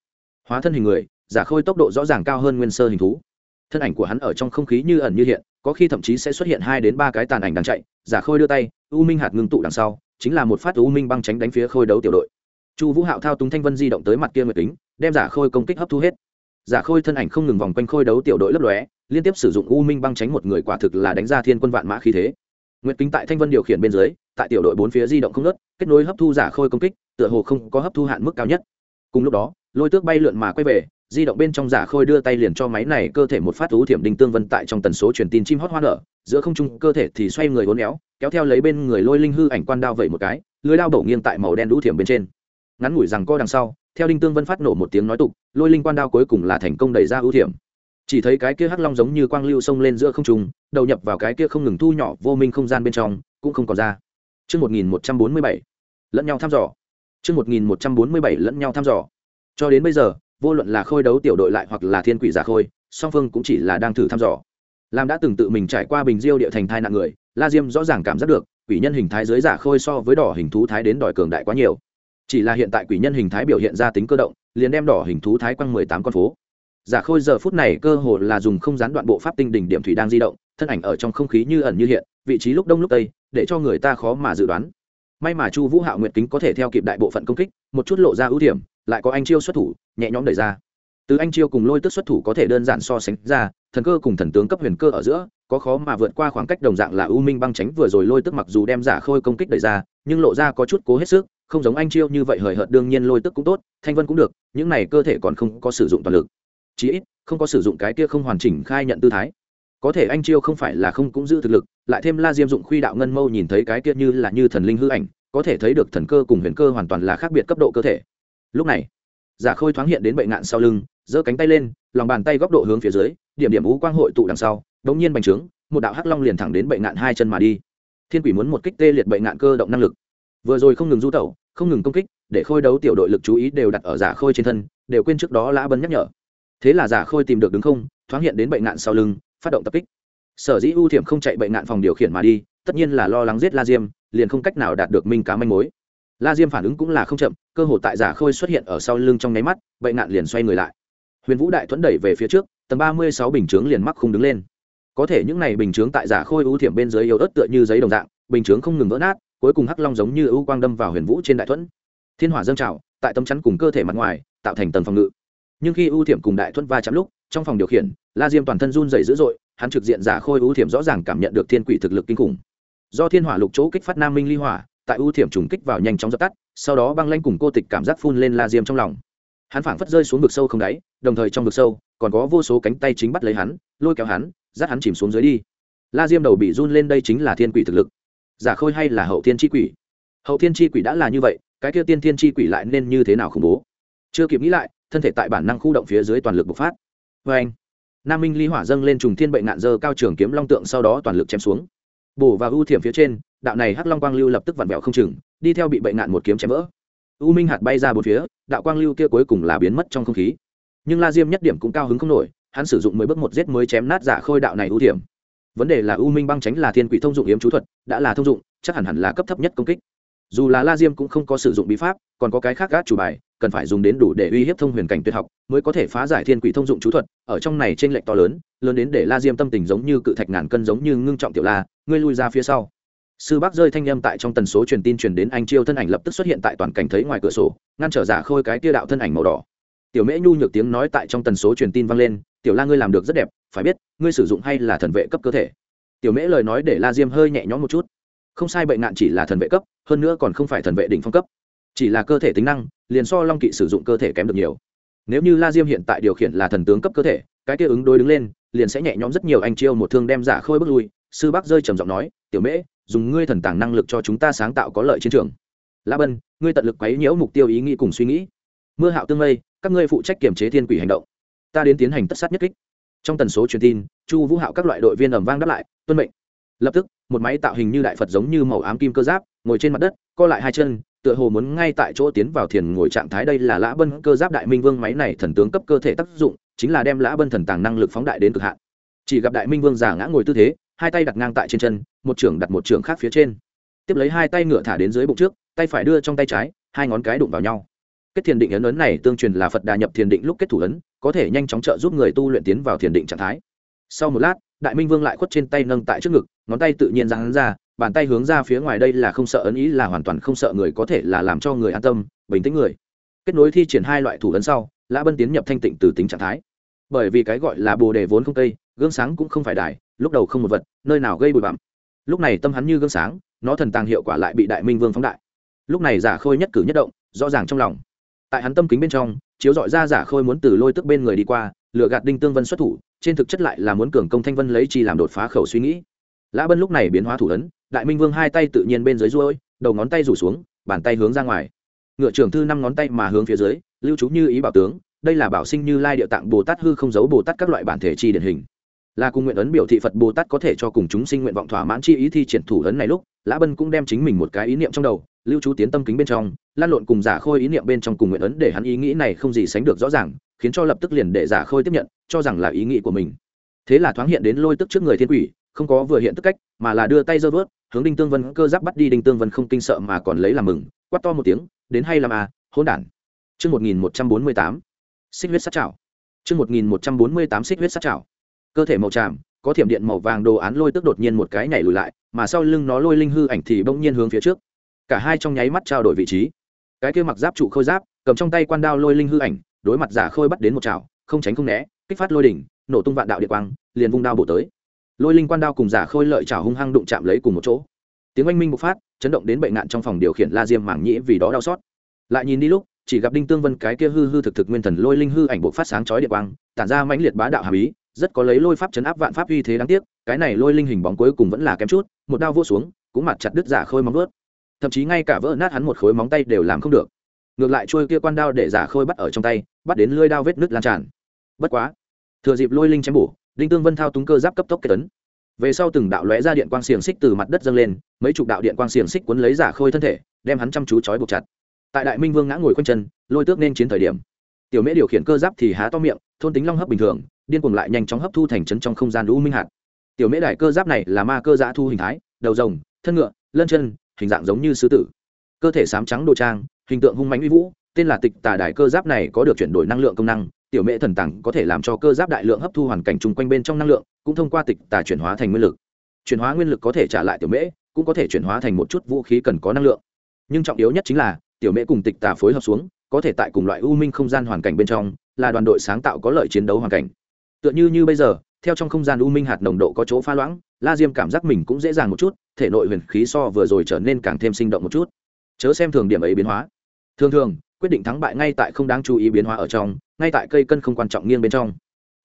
Hóa thân hình người giả khôi tốc độ rõ ràng cao hơn nguyên sơ hình thú. Thân ảnh của hắn ở trong không khí như ẩn như hiện có khi thậm chí sẽ xuất hiện hai đến ba cái tàn ảnh đang chạy. Giả khôi đưa tay u minh hạt ngưng tụ đằng sau chính là một phát u minh băng tránh đánh phía khôi đấu tiểu đội. Chu vũ hạo thao túng thanh vân di động tới mặt kia nguyệt kính đem giả khôi công kích hấp thu hết giả khôi thân ảnh không ngừng vòng quanh khôi đấu tiểu đội lấp lóe, liên tiếp sử dụng u minh băng tránh một người quả thực là đánh ra thiên quân vạn mã khí thế. Nguyệt kính tại thanh vân điều khiển bên dưới, tại tiểu đội bốn phía di động không ngớt, kết nối hấp thu giả khôi công kích, tựa hồ không có hấp thu hạn mức cao nhất. Cùng lúc đó, lôi tước bay lượn mà quay về, di động bên trong giả khôi đưa tay liền cho máy này cơ thể một phát thú thiểm đinh tương vân tại trong tần số truyền tin chim hót hoa nở, giữa không trung cơ thể thì xoay người hốn éo, kéo theo lấy bên người lôi linh hư ảnh quan đao vẩy một cái, lưới đao đổ nghiêng tại màu đen đũ thiểm bên trên. Ngắn ngủi rằng co đằng sau theo đinh tương vân phát nổ một tiếng nói tục lôi linh quan đao cuối cùng là thành công đẩy ra ưu thiểm chỉ thấy cái kia hắc long giống như quang lưu xông lên giữa không trung đầu nhập vào cái kia không ngừng thu nhỏ vô minh không gian bên trong cũng không còn ra Trước 1147, lẫn nhau thăm dò. Trước 1147 lẫn nhau thăm dò. Cho đến bây giờ, vô luận là khôi đấu tiểu đội lại hoặc là thiên quỷ giả khôi song phương cũng chỉ là đang thử thăm dò làm đã từng tự mình trải qua bình diêu địa thành thai nạn người la diêm rõ ràng cảm giác được quỷ nhân hình thái dưới giả khôi so với đỏ hình thú thái đến đòi cường đại quá nhiều chỉ là hiện tại quỷ nhân hình thái biểu hiện ra tính cơ động, liền đem đỏ hình thú thái quăng mười tám con phố. Giả khôi giờ phút này cơ hồ là dùng không gián đoạn bộ pháp tinh đỉnh điểm thủy đang di động, thân ảnh ở trong không khí như ẩn như hiện, vị trí lúc đông lúc tây, để cho người ta khó mà dự đoán. May mà chu vũ hạo nguyệt kính có thể theo kịp đại bộ phận công kích, một chút lộ ra ưu điểm, lại có anh chiêu xuất thủ, nhẹ nhõm đẩy ra. Từ anh chiêu cùng lôi tức xuất thủ có thể đơn giản so sánh ra, thần cơ cùng thần tướng cấp huyền cơ ở giữa, có khó mà vượt qua khoảng cách đồng dạng là u minh băng tránh vừa rồi lôi tức mặc dù đem giả khôi công kích đẩy ra, nhưng lộ ra có chút cố hết sức không giống anh chiêu như vậy hời hợt, đương nhiên lôi tức cũng tốt, thanh vân cũng được, những này cơ thể còn không có sử dụng toàn lực. Chí ít, không có sử dụng cái kia không hoàn chỉnh khai nhận tư thái. Có thể anh chiêu không phải là không cũng giữ thực lực, lại thêm la diêm dụng khuy đạo ngân mâu nhìn thấy cái kia như là như thần linh hư ảnh, có thể thấy được thần cơ cùng huyền cơ hoàn toàn là khác biệt cấp độ cơ thể. Lúc này, giả khôi thoáng hiện đến bệnh ngạn sau lưng, giơ cánh tay lên, lòng bàn tay góc độ hướng phía dưới, điểm điểm ú quang hội tụ đằng sau, đống nhiên bành trướng, một đạo hắc long liền thẳng đến bệnh ngạn hai chân mà đi. Thiên quỷ muốn một kích tê liệt bệnh ngạn cơ động năng lực. Vừa rồi không ngừng du tẩu không ngừng công kích, để khôi đấu tiểu đội lực chú ý đều đặt ở giả khôi trên thân, đều quên trước đó lã bấn nhắc nhở. Thế là giả khôi tìm được đứng không, thoáng hiện đến bệnh nạn sau lưng, phát động tập kích. Sở dĩ ưu thiểm không chạy bệnh nạn phòng điều khiển mà đi, tất nhiên là lo lắng giết la diêm, liền không cách nào đạt được minh cá manh mối. La diêm phản ứng cũng là không chậm, cơ hội tại giả khôi xuất hiện ở sau lưng trong nháy mắt bệnh nạn liền xoay người lại. Huyền vũ đại thuẫn đẩy về phía trước, tầng ba mươi sáu bình chướng liền mắc không đứng lên. Có thể những này bình chướng tại giả khôi ưu thiểm bên dưới yếu ớt tựa như giấy đồng dạng, bình chướng không ngừng vỡ nát cuối cùng hắc long giống như ưu quang đâm vào huyền vũ trên đại thuẫn. Thiên hỏa dâng trào, tại tấm chắn cùng cơ thể mặt ngoài, tạo thành tầng phòng ngự. Nhưng khi ưu thiểm cùng đại thuẫn va chạm lúc, trong phòng điều khiển, la diêm toàn thân run dày dữ dội, hắn trực diện giả khôi ưu thiểm rõ ràng cảm nhận được thiên quỷ thực lực kinh khủng. Do thiên hỏa lục chỗ kích phát nam minh ly hỏa, tại ưu thiểm trùng kích vào nhanh chóng dập tắt, sau đó băng lanh cùng cô tịch cảm giác phun lên la diêm trong lòng. Hắn phảng phất rơi xuống vực sâu không đáy, đồng thời trong vực sâu, còn có vô số cánh tay chính bắt lấy hắn, lôi kéo hắn, dắt hắn chìm xuống dưới đi. La diêm đầu bị run lên đây chính là thiên quỷ thực lực giả khôi hay là hậu thiên tri quỷ? Hậu thiên tri quỷ đã là như vậy, cái kia tiên thiên tri quỷ lại nên như thế nào khủng bố? Chưa kịp nghĩ lại, thân thể tại bản năng khu động phía dưới toàn lực bộc phát. Vê anh, nam minh ly hỏa dâng lên trùng thiên bệnh nạn dơ cao trường kiếm long tượng sau đó toàn lực chém xuống. Bổ và ưu thiểm phía trên, đạo này hắc long quang lưu lập tức vặn vẹo không chừng, đi theo bị bệnh nạn một kiếm chém vỡ. U minh hạt bay ra bốn phía, đạo quang lưu kia cuối cùng là biến mất trong không khí. Nhưng la diêm nhất điểm cũng cao hứng không nổi, hắn sử dụng mười bước một giết mới chém nát giả khôi đạo này ưu thiểm vấn đề là u minh băng tránh là thiên quỷ thông dụng yếm chú thuật, đã là thông dụng, chắc hẳn hẳn là cấp thấp nhất công kích. Dù là la diêm cũng không có sử dụng bí pháp, còn có cái khác gác chủ bài, cần phải dùng đến đủ để uy hiếp thông huyền cảnh tuyệt học mới có thể phá giải thiên quỷ thông dụng chú thuật, ở trong này t r ê n lệch to lớn lớn đến để la diêm tâm tình giống như cự thạch ngàn cân giống như ngưng trọng tiểu la, ngươi lui ra phía sau. Sư bác rơi thanh â m tại trong tần số truyền tin truyền đến anh chiêu thân ảnh lập tức xuất hiện tại toàn cảnh thấy ngoài cửa sổ, ngăn trở giả khôi cái tia đạo thân ảnh màu đỏ. Tiểu mễ nhu nhược tiếng nói tại trong tần số truyền tin vang lên tiểu la ngươi làm được rất đẹp, phải biết, ngươi sử dụng hay là thần vệ cấp cơ thể. Tiểu mễ lời nói để la diêm hơi nhẹ nhõm một chút. Không sai bệnh nạn chỉ là thần vệ cấp, hơn nữa còn không phải thần vệ đỉnh phong cấp. Chỉ là cơ thể tính năng, liền so long kỵ sử dụng cơ thể kém được nhiều. Nếu như la diêm hiện tại điều khiển là thần tướng cấp cơ thể, cái kia ứng đối đứng lên, liền sẽ nhẹ nhõm rất nhiều anh chiêu một thương đem giả khôi bước lui. Sư bác rơi trầm giọng nói, tiểu mễ, dùng ngươi thần tàng năng lực cho chúng ta sáng tạo có lợi chiến trường. La bân, ngươi tận lực quấy nhiễu mục tiêu ý nghĩ cùng suy nghĩ. Mưa hạo tương lây, các ngươi phụ trách kiểm chế thiên quỷ hành động ta đến tiến hành tất sát nhất kích. Trong tần số truyền tin, chu vũ hạo các loại đội viên ẩm vang đáp lại, tuân mệnh. Lập tức, một máy tạo hình như đại phật giống như màu ám kim cơ giáp, ngồi trên mặt đất, co lại hai chân, tựa hồ muốn ngay tại chỗ tiến vào thiền ngồi trạng thái đây là lã bân cơ giáp đại minh vương máy này thần tướng cấp cơ thể tác dụng, chính là đem lã bân thần tàng năng lực phóng đại đến cực hạn. Chỉ gặp đại minh vương giả ngã ngồi tư thế, hai tay đặt ngang tại trên chân, một trưởng đặt một trưởng khác phía trên. Tiếp lấy hai tay ngựa thả đến dưới bụng trước, tay phải đưa trong tay trái, hai ngón cái đụng vào nhau. Kết thiền định ấn ấn này tương truyền là phật đà nhập thiền định lúc kết thủ ấn có thể nhanh chóng trợ giúp người tu luyện tiến vào thiền định trạng thái. Sau một lát, đại minh vương lại khuất trên tay nâng tại trước ngực, ngón tay tự nhiên ra hắn ra, bàn tay hướng ra phía ngoài đây là không sợ ấn ý, là hoàn toàn không sợ người có thể là làm cho người an tâm, bình tĩnh người. Kết nối thi triển hai loại thủ ấn sau, lã bân tiến nhập thanh tịnh từ tính trạng thái. Bởi vì cái gọi là bồ đề vốn không cây gương sáng cũng không phải đài, lúc đầu không một vật, nơi nào gây bụi bặm. Lúc này tâm hắn như gương sáng, nó thần tàng hiệu quả lại bị đại minh vương phóng đại. Lúc này giả khôi nhất cử nhất động, rõ ràng trong lòng. Tại hắn tâm kính bên trong chiếu dọi ra giả khôi muốn từ lôi tức bên người đi qua lựa gạt đinh tương vân xuất thủ, trên thực chất lại là muốn cường công thanh vân lấy chi làm đột phá khẩu suy nghĩ. Lã bân lúc này biến hóa thủ ấn, đại minh vương hai tay tự nhiên bên dưới ruôi đầu ngón tay rủ xuống, bàn tay hướng ra ngoài. Ngựa trưởng thư năm ngón tay mà hướng phía dưới, lưu trú như ý bảo tướng, đây là bảo sinh như lai địa tạng bồ tát hư không giấu bồ tát các loại bản thể chi điển hình là cùng nguyện ấn biểu thị phật bồ tát có thể cho cùng chúng sinh nguyện vọng thỏa mãn chi ý thi triển thủ ấn này lúc, lã bân cũng đem chính mình một cái ý niệm trong đầu, lưu trú tiến tâm kính bên trong, lan lộn cùng giả khôi ý niệm bên trong cùng nguyện ấn để hắn ý nghĩ này không gì sánh được rõ ràng, khiến cho lập tức liền để giả khôi tiếp nhận, cho rằng là ý nghĩ của mình. Thế là thoáng hiện đến lôi tức trước người thiên quỷ, không có vừa hiện tức cách, mà là đưa tay giơ vớt, hướng đinh tương vân cơ giáp bắt đi, đinh tương vân không kinh sợ mà còn lấy làm mừng, quát to một tiếng, đến hay làm à hôn đản. Chương một nghìn một trăm bốn mươi tám, xích huyết sát chảo chương một nghìn một trăm bốn mươi tám, xích huyết sát chảo cơ thể màu tràm, có thiểm điện màu vàng đồ án lôi tức đột nhiên một cái nhảy lùi lại, mà sau lưng nó lôi linh hư ảnh thì bỗng nhiên hướng phía trước. Cả hai trong nháy mắt trao đổi vị trí. Cái kia mặc giáp trụ khôi giáp, cầm trong tay quan đao lôi linh hư ảnh, đối mặt giả khôi bắt đến một chảo, không tránh không né, kích phát lôi đỉnh, nổ tung vạn đạo địa quang, liền vung đao bổ tới. Lôi linh quan đao cùng giả khôi lợi chảo hung hăng đụng chạm lấy cùng một chỗ. Tiếng oanh minh bộc phát, chấn động đến bệnh nạn trong phòng điều khiển la diêm mảng nhĩ vì đó đau xót. Lại nhìn đi lúc, chỉ gặp đinh tương vân cái kia hư hư thực thực nguyên thần lôi linh hư ảnh bộc phát sáng chói địa quang, tản ra mãnh liệt bá đạo hàm ý rất có lấy lôi pháp chấn áp vạn pháp uy thế đáng tiếc, cái này lôi linh hình bóng cuối cùng vẫn là kém chút, một đao vô xuống, cũng mặt chặt đứt giả khôi móng vớt thậm chí ngay cả vỡ nát hắn một khối móng tay đều làm không được. Ngược lại trôi kia quan đao để giả khôi bắt ở trong tay, bắt đến lưỡi đao vết nứt lan tràn. Bất quá, thừa dịp lôi linh chém bổ, đinh tương vân thao túng cơ giáp cấp tốc kết tấn về sau từng đạo lóe ra điện quang xiềng xích từ mặt đất dâng lên, mấy chục đạo điện quang xiềng xích cuốn lấy giả khôi thân thể, đem hắn chăm chú trói buộc chặt. Tại đại minh vương ngã ngồi quanh chân, lôi tước nên chiến thời điểm. Tiểu mễ điều khiển cơ giáp thì há to miệng, thôn tính long hấp bình thường điên cuồng lại nhanh chóng hấp thu thành chấn trong không gian lũ minh hạt. Tiểu mễ đại cơ giáp này là ma cơ giã thu hình thái, đầu rồng, thân ngựa, lân chân, hình dạng giống như sư tử. Cơ thể sám trắng đồ trang, hình tượng hung mãnh uy vũ, tên là tịch tà đại cơ giáp này có được chuyển đổi năng lượng công năng, tiểu mễ thần tàng có thể làm cho cơ giáp đại lượng hấp thu hoàn cảnh chung quanh bên trong năng lượng, cũng thông qua tịch tà chuyển hóa thành nguyên lực. Chuyển hóa nguyên lực có thể trả lại tiểu mễ, cũng có thể chuyển hóa thành một chút vũ khí cần có năng lượng. Nhưng trọng yếu nhất chính là, tiểu mễ cùng tịch tà phối hợp xuống, có thể tại cùng loại u minh không gian hoàn cảnh bên trong, là đoàn đội sáng tạo có lợi chiến đấu hoàn cảnh tựa như như bây giờ, theo trong không gian u minh hạt nồng độ có chỗ pha loãng, la diêm cảm giác mình cũng dễ dàng một chút, thể nội huyền khí so vừa rồi trở nên càng thêm sinh động một chút. Chớ xem thường điểm ấy biến hóa. Thường thường, quyết định thắng bại ngay tại không đáng chú ý biến hóa ở trong, ngay tại cây cân không quan trọng nghiêng bên trong.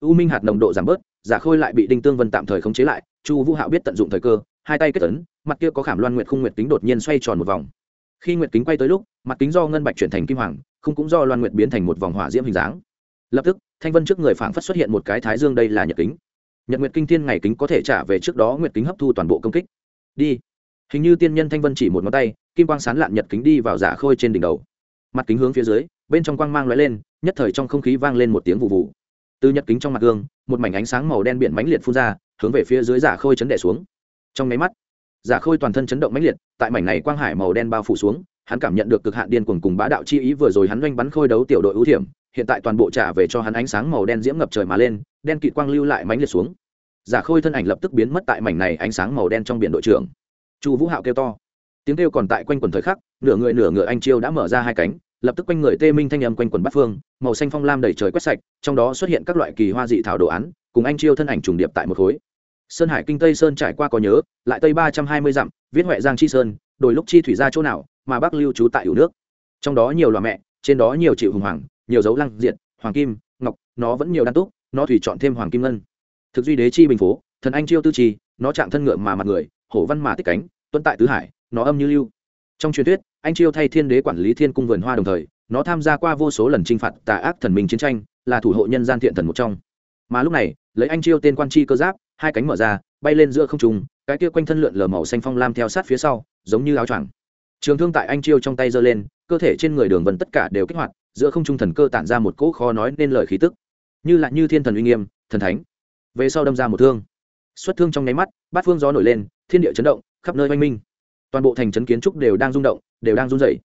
U minh hạt nồng độ giảm bớt, giả khôi lại bị đinh tương vân tạm thời khống chế lại, chu vũ hạo biết tận dụng thời cơ, hai tay kết tấn mặt kia có khảm loan nguyệt khung nguyệt kính đột nhiên xoay tròn một vòng. Khi nguyệt kính quay tới lúc, mặt kính do ngân bạch chuyển thành kim hoàng, không cũng do loan nguyệt biến thành một vòng hỏa diễm hình dáng lập tức, thanh vân trước người phảng phất xuất hiện một cái thái dương đây là nhật kính. Nhật nguyệt kinh thiên ngày kính có thể trả về trước đó nguyệt kính hấp thu toàn bộ công kích. Đi. Hình như tiên nhân thanh vân chỉ một ngón tay, kim quang sán lạn nhật kính đi vào giả khôi trên đỉnh đầu. Mặt kính hướng phía dưới, bên trong quang mang lóe lên, nhất thời trong không khí vang lên một tiếng vụ vụ. Từ nhật kính trong mặt gương, một mảnh ánh sáng màu đen biển mãnh liệt phun ra, hướng về phía dưới giả khôi chấn đẻ xuống. Trong máy mắt, giả khôi toàn thân chấn động mãnh liệt, tại mảnh này quang hải màu đen bao phủ xuống, hắn cảm nhận được cực hạn điên cuồng cùng bá đạo chi ý vừa rồi hắn doanh bắn khôi đấu tiểu đội ưu thiểm hiện tại toàn bộ trả về cho hắn ánh sáng màu đen diễm ngập trời mà lên, đen kịt quang lưu lại mánh liệt xuống. Giả khôi thân ảnh lập tức biến mất tại mảnh này ánh sáng màu đen trong biển đội trưởng. Chu vũ hạo kêu to. Tiếng kêu còn tại quanh quần thời khắc, nửa người nửa ngựa anh chiêu đã mở ra hai cánh, lập tức quanh người tê minh thanh âm quanh quần bát phương, màu xanh phong lam đầy trời quét sạch, trong đó xuất hiện các loại kỳ hoa dị thảo đồ án, cùng anh chiêu thân ảnh trùng điệp tại một khối. Sơn hải kinh tây sơn trải qua có nhớ, lại tây ba trăm hai mươi dặm, viết huệ giang chi sơn, đồi lúc chi thủy ra chỗ nào, mà bác lưu trú tại hữu nước. Trong đó nhiều loà mẹ, trên đó nhiều chị hùng hoàng nhiều dấu lăng diện hoàng kim, ngọc, nó vẫn nhiều đan túc, nó thủy chọn thêm hoàng kim ngân. Thực duy đế chi bình phố, thần anh chiêu tư trì, nó chạm thân ngựa mà mặt người, hổ văn mà tích cánh, tuân tại tứ hải, nó âm như lưu. Trong truyền thuyết, anh chiêu thay thiên đế quản lý thiên cung vườn hoa đồng thời, nó tham gia qua vô số lần t r i n h phạt tà ác thần minh chiến tranh, là thủ hộ nhân gian thiện thần một trong. Mà lúc này, lấy anh chiêu tên quan chi cơ giáp, hai cánh mở ra, bay lên giữa không trùng cái kia quanh thân lượn lờ màu xanh phong lam theo sát phía sau, giống như áo choàng. Trường thương tại anh chiêu trong tay giơ lên, cơ thể trên người đường vân tất cả đều kích hoạt giữa không trung thần cơ tản ra một cỗ khó nói nên lời khí tức, như là như thiên thần uy nghiêm, thần thánh. Về sau đâm ra một thương. Xuất thương trong nháy mắt, bát phương gió nổi lên, thiên địa chấn động, khắp nơi oanh minh. Toàn bộ thành trấn kiến trúc đều đang rung động, đều đang run rẩy.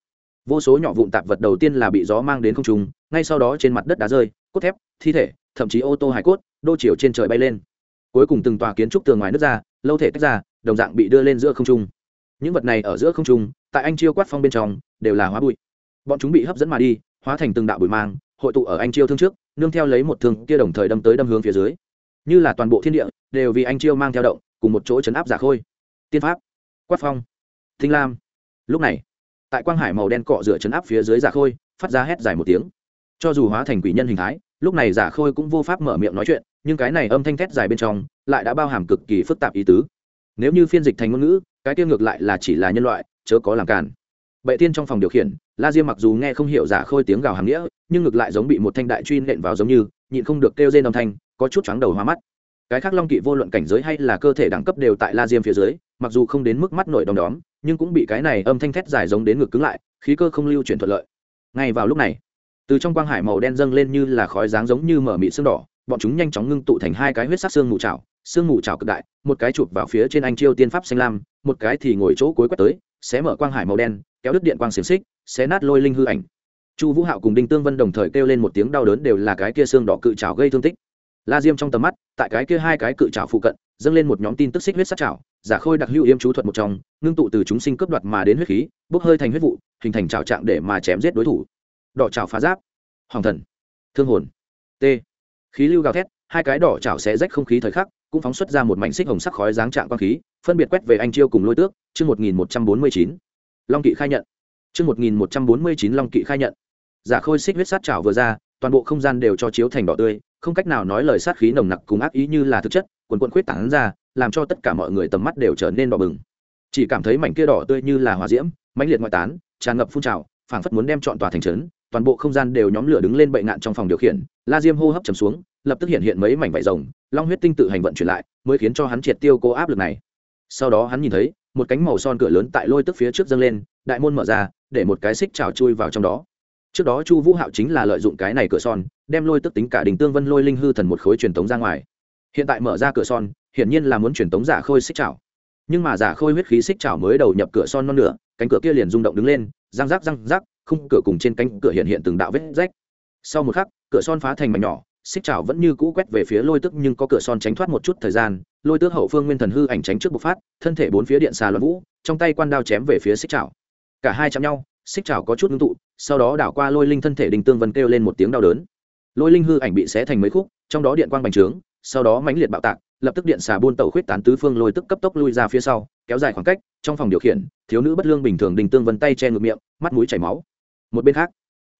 Vô số nhỏ vụn tạp vật đầu tiên là bị gió mang đến không trung, ngay sau đó trên mặt đất đá rơi, cốt thép, thi thể, thậm chí ô tô hải cốt, đô chiều trên trời bay lên. Cuối cùng từng tòa kiến trúc tường ngoài nước ra, lâu thể tách ra, đồng dạng bị đưa lên giữa không trung. Những vật này ở giữa không trung, tại anh chiêu quát phong bên trong, đều là hóa bụi. Bọn chúng bị hấp dẫn mà đi hóa thành từng đạo bụi mang, hội tụ ở anh chiêu thương trước, nương theo lấy một thương kia đồng thời đâm tới đâm hướng phía dưới. Như là toàn bộ thiên địa, đều vì anh chiêu mang theo động, cùng một chỗ chấn áp giả khôi. Tiên pháp. Quát phong. Thinh lam. Lúc này, tại quang hải màu đen cọ rửa chấn áp phía dưới giả khôi, phát ra hét dài một tiếng. Cho dù hóa thành quỷ nhân hình thái, lúc này giả khôi cũng vô pháp mở miệng nói chuyện, nhưng cái này âm thanh thét dài bên trong, lại đã bao hàm cực kỳ phức tạp ý tứ. Nếu như phiên dịch thành ngôn ngữ, cái tiêu ngược lại là chỉ là nhân loại, chớ có làm cản bệ tiên trong phòng điều khiển la diêm mặc dù nghe không hiểu giả khôi tiếng gào hàng nghĩa, nhưng ngược lại giống bị một thanh đại truy nện vào giống như, nhịn không được kêu rên âm thanh, có chút chóng đầu hoa mắt. Cái khác long kỵ vô luận cảnh giới hay là cơ thể đẳng cấp đều tại la diêm phía dưới, mặc dù không đến mức mắt nổi đom đóm, nhưng cũng bị cái này âm thanh thét dài giống đến ngực cứng lại, khí cơ không lưu chuyển thuận lợi. Ngay vào lúc này, từ trong quang hải màu đen dâng lên như là khói dáng giống như mở mị xương đỏ, bọn chúng nhanh chóng ngưng tụ thành hai cái huyết sắc xương mù trào xương mù trào cực đại, một cái chụp vào phía trên anh chiêu tiên pháp xanh lam, một cái thì ngồi chỗ cuối quét tới, xé mở quang hải màu đen, kéo đứt điện quang xiềng xích xé nát lôi linh hư ảnh. Chu vũ hạo cùng đinh tương vân đồng thời kêu lên một tiếng đau đớn đều là cái kia xương đỏ cự trào gây thương tích. La diêm trong tầm mắt, tại cái kia hai cái cự trào phụ cận, dâng lên một nhóm tin tức xích huyết sát trào giả khôi đặc hữu yêm chú thuật một trong, ngưng tụ từ chúng sinh cướp đoạt mà đến huyết khí, bốc hơi thành huyết vụ, hình thành trào trạng để mà chém giết đối thủ. Đỏ trào phá giáp. Hoàng thần. Thương hồn. T. Khí lưu gào thét, hai cái đỏ trào sẽ rách không khí thời khắc, cũng phóng xuất ra một mảnh xích hồng sắc khói dáng trạng quang khí, phân biệt quét về anh chiêu cùng lôi tước, chương một nghìn một trăm bốn mươi chín. Long kỵ khai nhận chương một nghìn một trăm bốn mươi chín long kỵ khai nhận. Giả khôi xích huyết sát chảo vừa ra, toàn bộ không gian đều cho chiếu thành đỏ tươi, không cách nào nói lời sát khí nồng nặc cùng ác ý như là thực chất, quần quần khuyết tán ra, làm cho tất cả mọi người tầm mắt đều trở nên đỏ bừng. Chỉ cảm thấy mảnh kia đỏ tươi như là hỏa diễm, mãnh liệt ngoại tán, tràn ngập phun trào, phảng phất muốn đem trọn tòa thành trấn, toàn bộ không gian đều nhóm lửa đứng lên bệnh nạn trong phòng điều khiển, la diêm hô hấp trầm xuống, lập tức hiện hiện mấy mảnh vảy rồng, long huyết tinh tự hành vận chuyển lại, mới khiến cho hắn triệt tiêu cố áp lực này. Sau đó hắn nhìn thấy một cánh màu son cửa lớn tại lôi tức phía trước dâng lên, đại môn mở ra, để một cái xích trào chui vào trong đó. Trước đó chu vũ hạo chính là lợi dụng cái này cửa son, đem lôi tức tính cả đình tương vân lôi linh hư thần một khối truyền tống ra ngoài. Hiện tại mở ra cửa son, hiển nhiên là muốn truyền tống giả khôi xích trào. Nhưng mà giả khôi huyết khí xích trào mới đầu nhập cửa son non nửa, cánh cửa kia liền rung động đứng lên, răng rác răng rác khung cửa cùng trên cánh cửa hiện hiện từng đạo vết rách. Sau một khắc, cửa son phá thành mảnh nhỏ xích chảo vẫn như cũ quét về phía lôi tức nhưng có cửa son tránh thoát một chút thời gian, lôi tước hậu phương nguyên thần hư ảnh tránh trước bộc phát, thân thể bốn phía điện xà loạn vũ, trong tay quan đao chém về phía xích chảo. Cả hai chạm nhau, xích chảo có chút ngưng tụ, sau đó đảo qua lôi linh thân thể đình tương vân kêu lên một tiếng đau đớn. Lôi linh hư ảnh bị xé thành mấy khúc, trong đó điện quang bành trướng, sau đó mãnh liệt bạo tạc, lập tức điện xà buôn tàu khuyết tán tứ phương lôi tức cấp tốc lui ra phía sau, kéo dài khoảng cách, trong phòng điều khiển, thiếu nữ bất lương bình thường đình tương vân tay che ngược miệng, mắt mũi chảy máu. Một bên khác,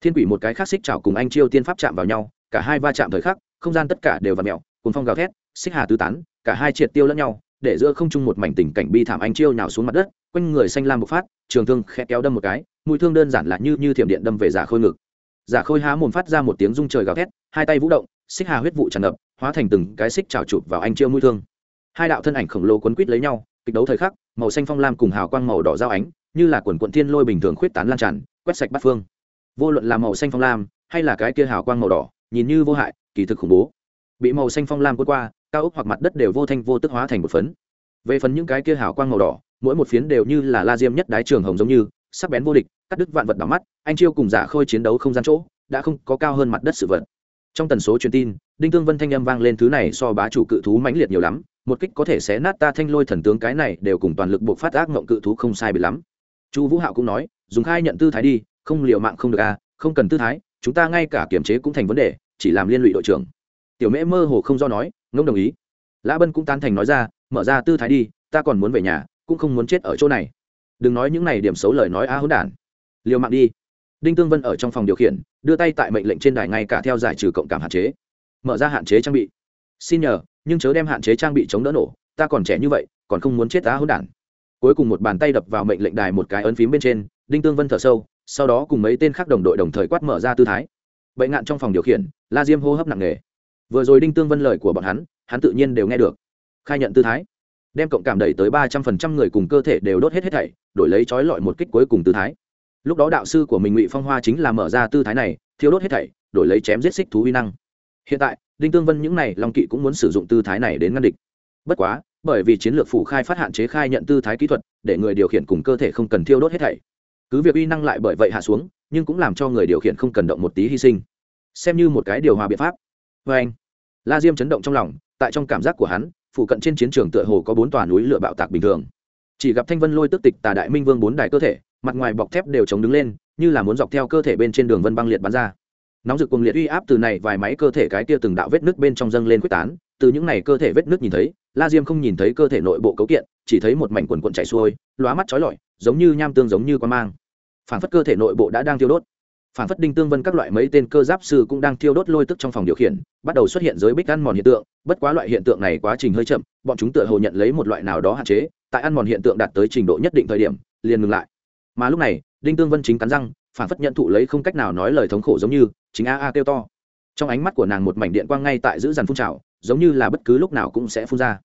thiên quỷ một cái khác xích chảo cùng anh chiêu tiên pháp chạm vào nhau cả hai va chạm thời khắc, không gian tất cả đều v ặ mẹo cùng phong gào thét, xích hà tứ tán, cả hai triệt tiêu lẫn nhau, để giữa không chung một mảnh tình cảnh bi thảm anh chiêu nhào xuống mặt đất, quanh người xanh lam bộc phát, trường thương khẽ kéo đâm một cái, mũi thương đơn giản là như như thiểm điện đâm về giả khôi ngực. Giả khôi há mồm phát ra một tiếng rung trời gào thét, hai tay vũ động, xích hà huyết vụ tràn ngập, hóa thành từng cái xích trào chụp vào anh chiêu mũi thương. Hai đạo thân ảnh khổng lồ quấn quít lấy nhau, kịch đấu thời khắc, màu xanh phong lam cùng hào quang màu đỏ giao ánh, như là quần quận thiên lôi bình thường khuyết tán lan tràn, quét sạch bắt phương. Vô luận là màu xanh phong lam, hay là cái kia hào quang màu đỏ nhìn như vô hại, kỳ thực khủng bố. Bị màu xanh phong lam cuốn qua, cao ốc hoặc mặt đất đều vô thanh vô tức hóa thành một phấn. Về phần những cái kia hào quang màu đỏ, mỗi một phiến đều như là la diêm nhất đái trường hồng giống như, sắc bén vô địch, cắt đứt vạn vật đỏ mắt, anh chiêu cùng giả khôi chiến đấu không gian chỗ, đã không có cao hơn mặt đất sự vật. Trong tần số truyền tin, đinh tương vân thanh âm vang lên thứ này so bá chủ cự thú mãnh liệt nhiều lắm, một kích có thể xé nát ta thanh lôi thần tướng cái này đều cùng toàn lực buộc phát ác mộng cự thú không sai bị lắm. Chu vũ hạo cũng nói, dùng khai nhận tư thái đi, không liều mạng không được à không cần tư thái chúng ta ngay cả kiểm chế cũng thành vấn đề, chỉ làm liên lụy đội trưởng. Tiểu mễ mơ hồ không do nói, ngông đồng ý. Lã bân cũng tán thành nói ra, mở ra tư thái đi, ta còn muốn về nhà, cũng không muốn chết ở chỗ này. Đừng nói những này điểm xấu lời nói a hỗn đản. Liều mạng đi. Đinh tương vân ở trong phòng điều khiển, đưa tay tại mệnh lệnh trên đài ngay cả theo giải trừ cộng cảm hạn chế. Mở ra hạn chế trang bị. Xin nhờ, nhưng chớ đem hạn chế trang bị chống đỡ nổ, ta còn trẻ như vậy, còn không muốn chết á hỗn đản. Cuối cùng một bàn tay đập vào mệnh lệnh đài một cái ấn phím bên trên, đinh tương vân thở sâu sau đó cùng mấy tên khác đồng đội đồng thời quát mở ra tư thái. Bệnh ngạn trong phòng điều khiển, la diêm hô hấp nặng nề. Vừa rồi đinh tương vân lời của bọn hắn hắn tự nhiên đều nghe được. Khai nhận tư thái. Đem cộng cảm đẩy tới ba trăm phần trăm người cùng cơ thể đều đốt hết hết thảy, đổi lấy trói lọi một kích cuối cùng tư thái. Lúc đó đạo sư của mình ngụy phong hoa chính là mở ra tư thái này thiếu đốt hết thảy, đổi lấy chém giết xích thú uy năng. Hiện tại, đinh tương vân những này long kỵ cũng muốn sử dụng tư thái này đến ngăn địch. Bất quá, bởi vì chiến lược phủ khai phát hạn chế khai nhận tư thái kỹ thuật, để người điều khiển cùng cơ thể không cần thiêu đốt hết thảy cứ việc uy năng lại bởi vậy hạ xuống, nhưng cũng làm cho người điều khiển không cần động một tí hy sinh. Xem như một cái điều hòa biện pháp. Vê anh, la diêm chấn động trong lòng, tại trong cảm giác của hắn, phụ cận trên chiến trường tựa hồ có bốn tòa núi lửa bạo tạc bình thường. Chỉ gặp thanh vân lôi tức tịch tà đại minh vương bốn đài cơ thể, mặt ngoài bọc thép đều chống đứng lên, như là muốn dọc theo cơ thể bên trên đường vân băng liệt bắn ra. Nóng rực cùng liệt uy áp từ này vài máy cơ thể cái tia từng đạo vết nước bên trong dâng lên quyết tán, từ những này cơ thể vết nước nhìn thấy, la diêm không nhìn thấy cơ thể nội bộ cấu kiện, chỉ thấy một mảnh quần quần chảy xuôi, lóa mắt trói lọi giống như nham tương giống như quan mang. Phản phất cơ thể nội bộ đã đang thiêu đốt. Phản phất đinh tương vân các loại mấy tên cơ giáp sư cũng đang thiêu đốt lôi tức trong phòng điều khiển, bắt đầu xuất hiện giới bích ăn mòn hiện tượng, bất quá loại hiện tượng này quá trình hơi chậm, bọn chúng tựa hồ nhận lấy một loại nào đó hạn chế, tại ăn mòn hiện tượng đạt tới trình độ nhất định thời điểm, liền ngừng lại. Mà lúc này, đinh tương vân chính cắn răng, phản phất nhận thụ lấy không cách nào nói lời thống khổ giống như, chính a a kêu to. Trong ánh mắt của nàng một mảnh điện quang ngay tại giữ dàn phun trào, giống như là bất cứ lúc nào cũng sẽ phun ra.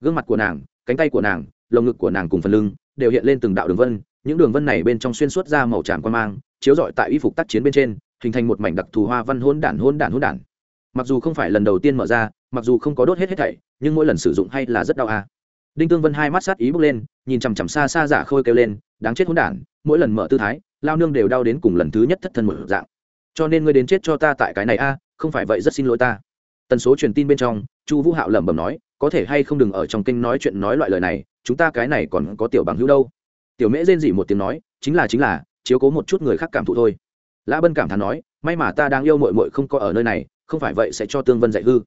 Gương mặt của nàng, cánh tay của nàng lồng ngực của nàng cùng phần lưng đều hiện lên từng đạo đường vân những đường vân này bên trong xuyên suốt ra màu tràm quan mang chiếu rọi tại y phục tác chiến bên trên hình thành một mảnh đặc thù hoa văn hôn đản hôn đản hôn đản. Mặc dù không phải lần đầu tiên mở ra mặc dù không có đốt hết hết thảy nhưng mỗi lần sử dụng hay là rất đau à. đinh tương vân hai mắt sát ý bước lên nhìn chằm chằm xa xa giả khôi kêu lên đáng chết hôn đản mỗi lần mở tư thái lao nương đều đau đến cùng lần thứ nhất thất thân một dạng. Cho nên ngươi đến chết cho ta tại cái này a à, không phải vậy rất xin lỗi ta. Tần số truyền tin bên trong chu vũ hạo lẩm bẩm nói có thể hay không đừng ở trong kinh nói chuyện nói loại lời này chúng ta cái này còn có tiểu bằng hữu đâu. Tiểu mễ rên dỉ một tiếng nói, chính là chính là, chiếu cố một chút người khác cảm thụ thôi. Lã bân cảm thán nói, may mà ta đang yêu mội mội không có ở nơi này, không phải vậy sẽ cho tương vân dạy hư.